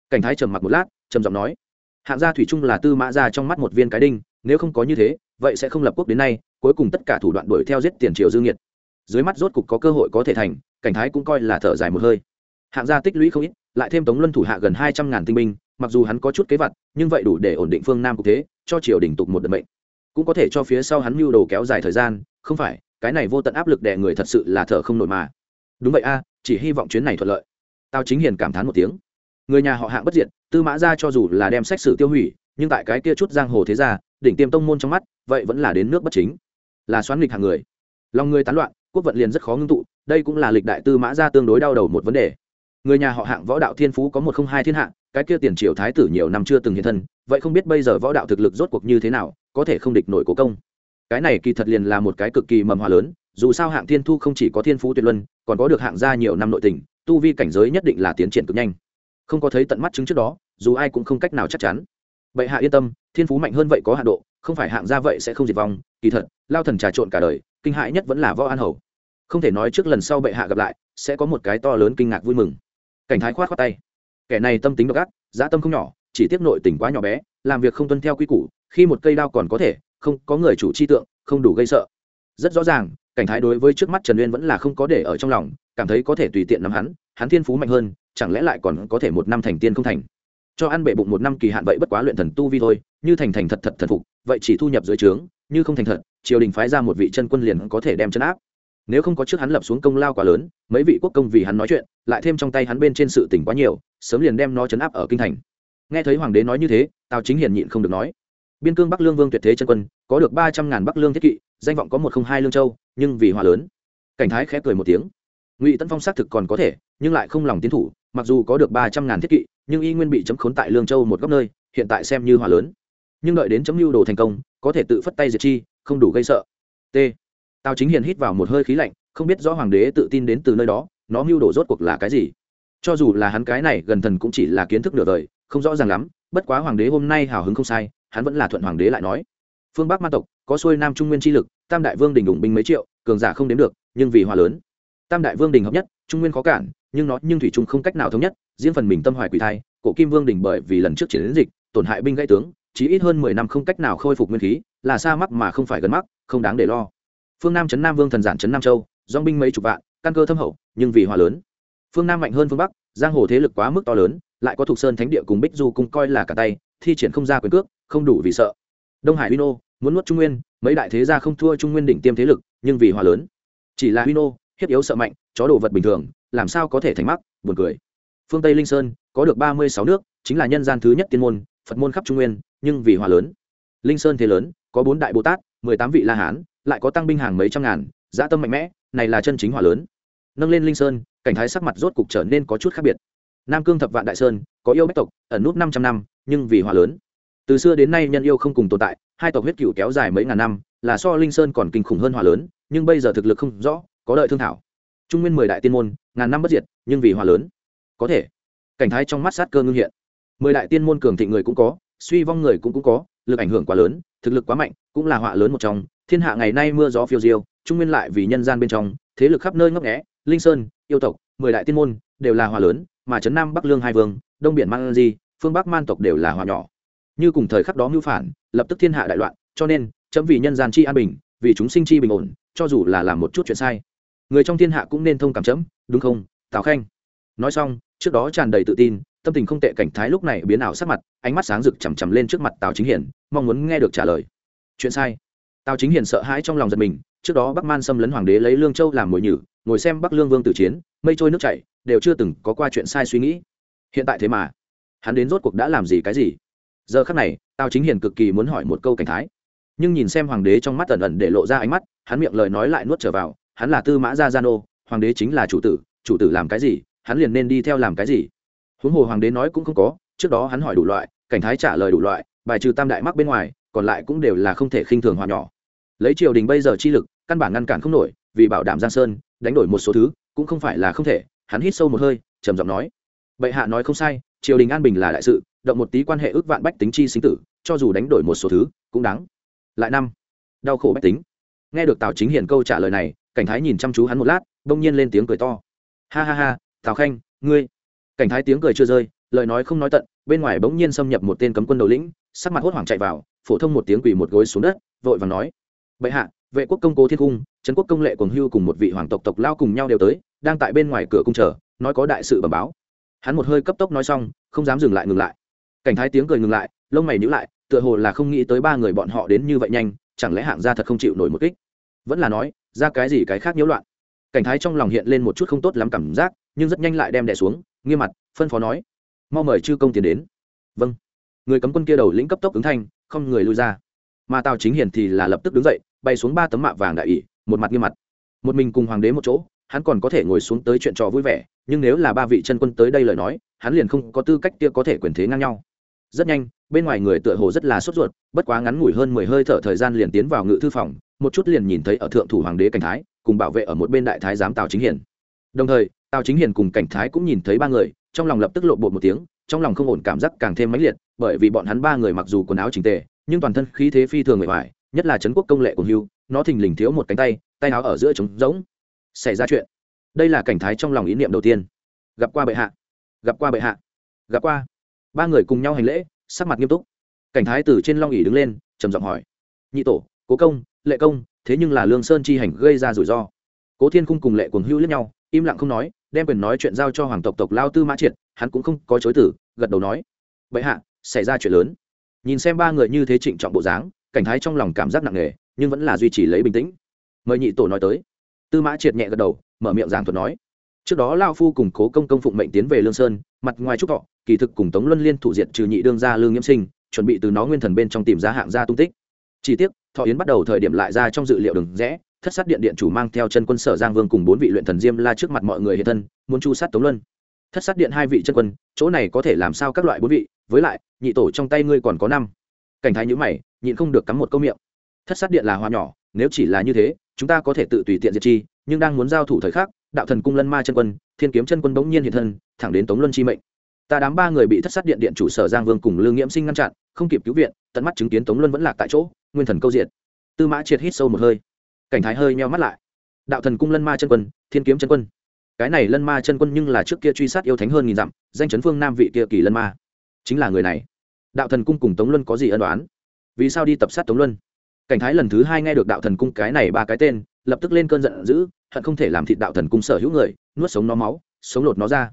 Cảnh thái trầm mặc một lát, trầm giọng nói. Hạng gia thủy trung là tư mã ra trong mắt một viên cái đinh, nếu không có như thế, vậy sẽ không lập quốc đến nay, cuối cùng tất cả thủ đoạn đuổi theo giết tiền triều dương nhiệt dưới mắt rốt cục có cơ hội có thể thành, cảnh thái cũng coi là thở dài một hơi. Hạng gia tích lũy không ít lại thêm tống luân thủ hạ gần hai trăm ngàn tinh binh, mặc dù hắn có chút kế vật nhưng vậy đủ để ổn định phương nam cục thế, cho triều đình tục một đợt mệnh. Cũng có thể cho phía sau hắn mưu đồ kéo dài thời gian, không phải, cái này vô tận áp lực đè người thật sự là thở không nổi mà. Đúng vậy a, chỉ hy vọng chuyến này thuận lợi. Tao chính hiền cảm thán một tiếng. Người nhà họ hạng bất diệt, tư mã ra cho dù là đem xét xử tiêu hủy, nhưng tại cái kia chút giang hồ thế gia, đỉnh tiêm tông môn trong mắt, vậy vẫn là đến nước bất chính. Là xoán nghịch hàng người. Lòng người tán loạn, quốc vận liền rất khó ngưng tụ, đây cũng là lịch đại tư mã ra tương đối đau đầu một vấn đề người nhà họ hạng võ đạo thiên phú có một không hai thiên hạ, cái kia tiền triều thái tử nhiều năm chưa từng hiện thân, vậy không biết bây giờ võ đạo thực lực rốt cuộc như thế nào, có thể không địch nổi cố công. Cái này kỳ thật liền là một cái cực kỳ mầm hòa lớn, dù sao hạng thiên thu không chỉ có thiên phú tuyệt luân, còn có được hạng gia nhiều năm nội tình, tu vi cảnh giới nhất định là tiến triển cực nhanh. Không có thấy tận mắt chứng trước đó, dù ai cũng không cách nào chắc chắn. Bệ hạ yên tâm, thiên phú mạnh hơn vậy có hạ độ, không phải hạng gia vậy sẽ không diệt vong, kỳ thật, lao thần trà trộn cả đời, kinh hại nhất vẫn là võ an hầu. Không thể nói trước lần sau bệ hạ gặp lại, sẽ có một cái to lớn kinh ngạc vui mừng cảnh thái khoát khoát tay. Kẻ này tâm tính độc ác, dã tâm không nhỏ, chỉ tiếc nội tình quá nhỏ bé, làm việc không tuân theo quy củ, khi một cây đao còn có thể, không có người chủ chi tượng, không đủ gây sợ. Rất rõ ràng, cảnh thái đối với trước mắt trần uyên vẫn là không có để ở trong lòng, cảm thấy có thể tùy tiện nắm hắn hắn thiên phú mạnh hơn, chẳng lẽ lại còn có thể một năm thành tiên không thành? Cho ăn bệ bụng một năm kỳ hạn vậy bất quá luyện thần tu vi thôi, như thành thành thật thật thần phục, vậy chỉ thu nhập dưới trướng, như không thành thật, triều đình phái ra một vị chân quân liền có thể đem chân áp nếu không có trước hắn lập xuống công lao quá lớn, mấy vị quốc công vì hắn nói chuyện, lại thêm trong tay hắn bên trên sự tỉnh quá nhiều, sớm liền đem nó chấn áp ở kinh thành. Nghe thấy hoàng đế nói như thế, tào chính hiền nhịn không được nói, biên cương bắc lương vương tuyệt thế chân quân, có được ba trăm ngàn bắc lương thiết kỵ, danh vọng có một không hai lương châu, nhưng vì hòa lớn. Cảnh thái khẽ cười một tiếng, ngụy tân phong xác thực còn có thể, nhưng lại không lòng tiến thủ, mặc dù có được ba trăm ngàn thiết kỵ, nhưng y nguyên bị chấm khốn tại lương châu một góc nơi, hiện tại xem như hòa lớn. Nhưng đợi đến chấm lưu đồ thành công, có thể tự phất tay diệt chi, không đủ gây sợ. T tào chính hiền hít vào một hơi khí lạnh, không biết rõ hoàng đế tự tin đến từ nơi đó, nó mưu đồ rốt cuộc là cái gì. Cho dù là hắn cái này gần thần cũng chỉ là kiến thức nửa đời, không rõ ràng lắm, bất quá hoàng đế hôm nay hào hứng không sai, hắn vẫn là thuận hoàng đế lại nói. Phương bắc ma tộc, có xuôi nam trung nguyên chi lực, tam đại vương đình đủng binh mấy triệu, cường giả không đếm được, nhưng vì hòa lớn. Tam đại vương đình hợp nhất, trung nguyên khó cản, nhưng nó, nhưng thủy trung không cách nào thống nhất, riêng phần mình tâm hoài quỷ thai, cổ kim vương đình bởi vì lần trước chiến dịch, tổn hại binh gãy tướng chỉ ít hơn mười năm không cách nào khôi phục nguyên khí, là xa mắc mà không phải gần mắc, không đáng để lo phương nam trấn nam vương thần giản trấn nam châu dong binh mấy chục vạn, căn cơ thâm hậu, nhưng vì hòa lớn. Phương nam mạnh hơn phương bắc, giang hồ thế lực quá mức to lớn, lại có Thục sơn thánh địa cùng bích du cùng coi là cả tay, thi triển không ra quyền cước, không đủ vì sợ. Đông hải uy nô, muốn nuốt trung nguyên, mấy đại thế gia không thua trung nguyên đỉnh tiêm thế lực, nhưng vì hòa lớn. Chỉ là uy nô, hiếp yếu sợ mạnh, chó đồ vật bình thường, làm sao có thể thành mắc, buồn cười. Phương tây linh sơn, có được ba mươi sáu nước, chính là nhân gian thứ nhất tiên môn, phật môn khắp trung nguyên, nhưng vì hòa lớn. Linh sơn thế lớn, có bốn đại bồ tát, mười tám vị la hán lại có tăng binh hàng mấy trăm ngàn, dã tâm mạnh mẽ, này là chân chính hỏa lớn. Nâng lên linh sơn, cảnh thái sắc mặt rốt cục trở nên có chút khác biệt. Nam cương thập vạn đại sơn, có yêu bách tộc, ẩn nút năm trăm năm, nhưng vì hỏa lớn. Từ xưa đến nay nhân yêu không cùng tồn tại, hai tộc huyết cựu kéo dài mấy ngàn năm, là so linh sơn còn kinh khủng hơn hỏa lớn, nhưng bây giờ thực lực không rõ, có đợi thương thảo. Trung nguyên mười đại tiên môn, ngàn năm bất diệt, nhưng vì hỏa lớn. Có thể. Cảnh thái trong mắt sát cơ ngưng hiện. Mười đại tiên môn cường thịnh người cũng có suy vong người cũng cũng có, lực ảnh hưởng quá lớn, thực lực quá mạnh, cũng là họa lớn một trong. Thiên hạ ngày nay mưa gió phiêu diêu, trung nguyên lại vì nhân gian bên trong, thế lực khắp nơi ngấp nghẽ linh sơn, yêu tộc, mười đại tiên môn, đều là họa lớn, mà trấn nam bắc lương hai vương, đông biển man di, phương bắc man tộc đều là họa nhỏ. Như cùng thời khắc đó mưu phản, lập tức thiên hạ đại loạn, cho nên, chấm vì nhân gian chi an bình, vì chúng sinh chi bình ổn, cho dù là làm một chút chuyện sai. Người trong thiên hạ cũng nên thông cảm chấm, đúng không, tào khanh? Nói xong, trước đó tràn đầy tự tin tâm tình không tệ cảnh thái lúc này biến ảo sắc mặt, ánh mắt sáng rực chằm chằm lên trước mặt tào chính hiển mong muốn nghe được trả lời. Chuyện sai. Tào chính hiển sợ hãi trong lòng giật mình, trước đó bắc man xâm lấn hoàng đế lấy lương châu làm mồi nhử, ngồi xem bắc lương vương tử chiến, mây trôi nước chảy, đều chưa từng có qua chuyện sai suy nghĩ. Hiện tại thế mà, hắn đến rốt cuộc đã làm gì cái gì? Giờ khắc này, tào chính hiền cực kỳ muốn hỏi một câu cảnh thái. Nhưng nhìn xem hoàng đế trong mắt ẩn ẩn để lộ ra ánh mắt, hắn miệng lời nói lại nuốt trở vào, hắn là tư mã gia gia nô, hoàng đế chính là chủ tử chủ tử làm cái gì, hắn liền nên đi theo làm cái gì? Huống hồ hoàng đế nói cũng không có, trước đó hắn hỏi đủ loại, cảnh thái trả lời đủ loại, bài trừ tam đại mắc bên ngoài, còn lại cũng đều là không thể khinh thường hòa nhỏ. Lấy triều đình bây giờ chi lực, căn bản ngăn cản không nổi, vì bảo đảm giang sơn, đánh đổi một số thứ, cũng không phải là không thể, hắn hít sâu một hơi, trầm giọng nói. Bệ hạ nói không sai, triều đình an bình là đại sự, động một tí quan hệ ước vạn bách tính chi sinh tử, cho dù đánh đổi một số thứ, cũng đáng. Lại năm, đau khổ bách tính. Nghe được tào chính hiển câu trả lời này, cảnh thái nhìn chăm chú hắn một lát bỗng nhiên lên tiếng cười to. Ha ha ha, tào khanh, ngươi cảnh thái tiếng cười chưa rơi, lời nói không nói tận, bên ngoài bỗng nhiên xâm nhập một tên cấm quân đầu lĩnh, sắc mặt hốt hoảng chạy vào, phổ thông một tiếng quỳ một gối xuống đất, vội và nói, bệ hạ, vệ quốc công cố thiên cung, trấn quốc công lệ quần hưu cùng một vị hoàng tộc tộc lao cùng nhau đều tới, đang tại bên ngoài cửa cung chờ, nói có đại sự bẩm báo. Hắn một hơi cấp tốc nói xong, không dám dừng lại ngừng lại. Cảnh thái tiếng cười ngừng lại, lông mày nhữ lại, tựa hồ là không nghĩ tới ba người bọn họ đến như vậy nhanh, chẳng lẽ hạng gia thật không chịu nổi một kích? Vẫn là nói, ra cái gì cái khác nhiễu loạn. Cảnh thái trong lòng hiện lên một chút không tốt lắm cảm giác, nhưng rất nhanh lại đem đẻ xuống nghiêm mặt, phân phó nói. Mau mời chư công tiến đến. Vâng. Người cấm quân kia đầu lĩnh cấp tốc ứng thanh, không người lui ra. Mà tào chính hiền thì là lập tức đứng dậy, bay xuống ba tấm mạ vàng đại ỷ, một mặt nghiêm mặt. Một mình cùng hoàng đế một chỗ, hắn còn có thể ngồi xuống tới chuyện trò vui vẻ, nhưng nếu là ba vị chân quân tới đây lời nói, hắn liền không có tư cách kia có thể quyền thế ngang nhau. Rất nhanh, bên ngoài người tựa hồ rất là sốt ruột, bất quá ngắn ngủi hơn mười hơi thở thời gian liền tiến vào ngự thư phòng, một chút liền nhìn thấy ở thượng thủ hoàng đế cảnh thái, cùng bảo vệ ở một bên đại thái giám tào chính hiển đồng thời tào chính Hiền cùng cảnh thái cũng nhìn thấy ba người, trong lòng lập tức lộ bột một tiếng, trong lòng không ổn cảm giác càng thêm mãnh liệt, bởi vì bọn hắn ba người mặc dù quần áo chỉnh tề, nhưng toàn thân khí thế phi thường người ngoài nhất là trấn quốc công lệ của hưu, nó thình lình thiếu một cánh tay tay áo ở giữa trống rỗng. Xảy ra chuyện. Đây là cảnh thái trong lòng ý niệm đầu tiên. Gặp qua bệ hạ. Gặp qua bệ hạ. Gặp qua. Ba người cùng nhau hành lễ, sắc mặt nghiêm túc. Cảnh thái từ trên long ỉ đứng lên, trầm giọng hỏi. Nhị tổ, cố công, lệ công, thế nhưng là lương sơn chi hành gây ra rủi ro. Cố thiên cung cùng lệ cuồng hưu lẫn nhau im lặng không nói, đem quyền nói chuyện giao cho hoàng tộc tộc lao tư mã triệt, hắn cũng không có chối tử gật đầu nói, bệ hạ, xảy ra chuyện lớn. Nhìn xem ba người như thế trịnh trọng bộ dáng, cảnh thái trong lòng cảm giác nặng nề, nhưng vẫn là duy trì lấy bình tĩnh. Mời nhị tổ nói tới. Tư mã triệt nhẹ gật đầu, mở miệng giảng thuật nói, trước đó lao phu cùng cố công công phụng mệnh tiến về lương sơn, mặt ngoài trúc thọ, kỳ thực cùng tống luân liên thủ diện trừ nhị đương gia lương nhiễm sinh, chuẩn bị từ nó nguyên thần bên trong tìm ra hạng gia tung tích. Chi tiết thọ yến bắt đầu thời điểm lại ra trong dự liệu đừng rẽ thất sát điện điện chủ mang theo chân quân sở giang vương cùng bốn vị luyện thần diêm la trước mặt mọi người hiện thân, muốn chu sát tống luân. Thất sát điện hai vị chân quân, chỗ này có thể làm sao các loại bốn vị, với lại, nhị tổ trong tay ngươi còn có năm. Cảnh thái nhữ mày, nhịn không được cắm một câu miệng. Thất sát điện là hoa nhỏ, nếu chỉ là như thế, chúng ta có thể tự tùy tiện diệt chi, nhưng đang muốn giao thủ thời khắc, đạo thần cung lân ma chân quân, thiên kiếm chân quân bỗng nhiên hiện thân, thẳng đến tống luân chi mệnh. Ta đám ba người bị thất sát điện điện chủ sở giang vương cùng lương nghiễm sinh ngăn chặn, không kịp cứu viện, tận mắt chứng kiến tống luân vẫn lạc tại chỗ, nguyên thần câu diện tư mã triệt hít sâu một hơi cảnh thái hơi meo mắt lại. Đạo thần cung lân ma chân quân, thiên kiếm chân quân. Cái này lân ma chân quân nhưng là trước kia truy sát yêu thánh hơn nghìn dặm, danh chấn phương nam vị kia kỳ lân ma. Chính là người này. Đạo thần cung cùng tống luân có gì ân đoán vì sao đi tập sát tống luân? Cảnh thái lần thứ hai nghe được đạo thần cung cái này ba cái tên, lập tức lên cơn giận dữ, hận không thể làm thịt đạo thần cung sở hữu người, nuốt sống nó máu, sống lột nó ra.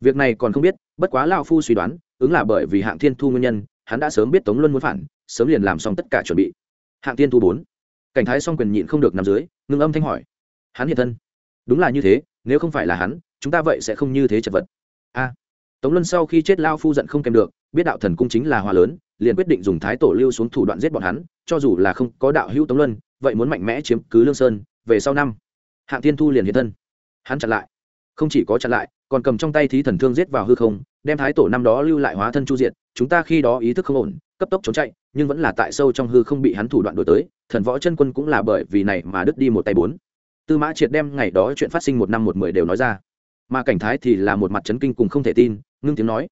Việc này còn không biết, bất quá lao phu suy đoán, ứng là bởi vì hạng thiên thu nguyên nhân, hắn đã sớm biết tống luân muốn phản, sớm liền làm xong tất cả chuẩn bị. Hạng thiên thu bốn cảnh thái song quyền nhịn không được nằm dưới, ngưng âm thanh hỏi. Hắn hiện thân. Đúng là như thế, nếu không phải là hắn, chúng ta vậy sẽ không như thế chật vật. A. Tống luân sau khi chết lao phu giận không kèm được, biết đạo thần cung chính là hòa lớn, liền quyết định dùng thái tổ lưu xuống thủ đoạn giết bọn hắn, cho dù là không có đạo hữu tống luân, vậy muốn mạnh mẽ chiếm cứ lương sơn, về sau năm. Hạng tiên thu liền hiện thân. Hắn chặn lại. Không chỉ có chặn lại còn cầm trong tay thí thần thương giết vào hư không, đem thái tổ năm đó lưu lại hóa thân chu diệt, chúng ta khi đó ý thức không ổn, cấp tốc trốn chạy, nhưng vẫn là tại sâu trong hư không bị hắn thủ đoạn đổi tới, thần võ chân quân cũng là bởi vì này mà đứt đi một tay bốn. Tư mã triệt đem ngày đó chuyện phát sinh một năm một mười đều nói ra. Mà cảnh thái thì là một mặt chấn kinh cùng không thể tin, ngưng tiếng nói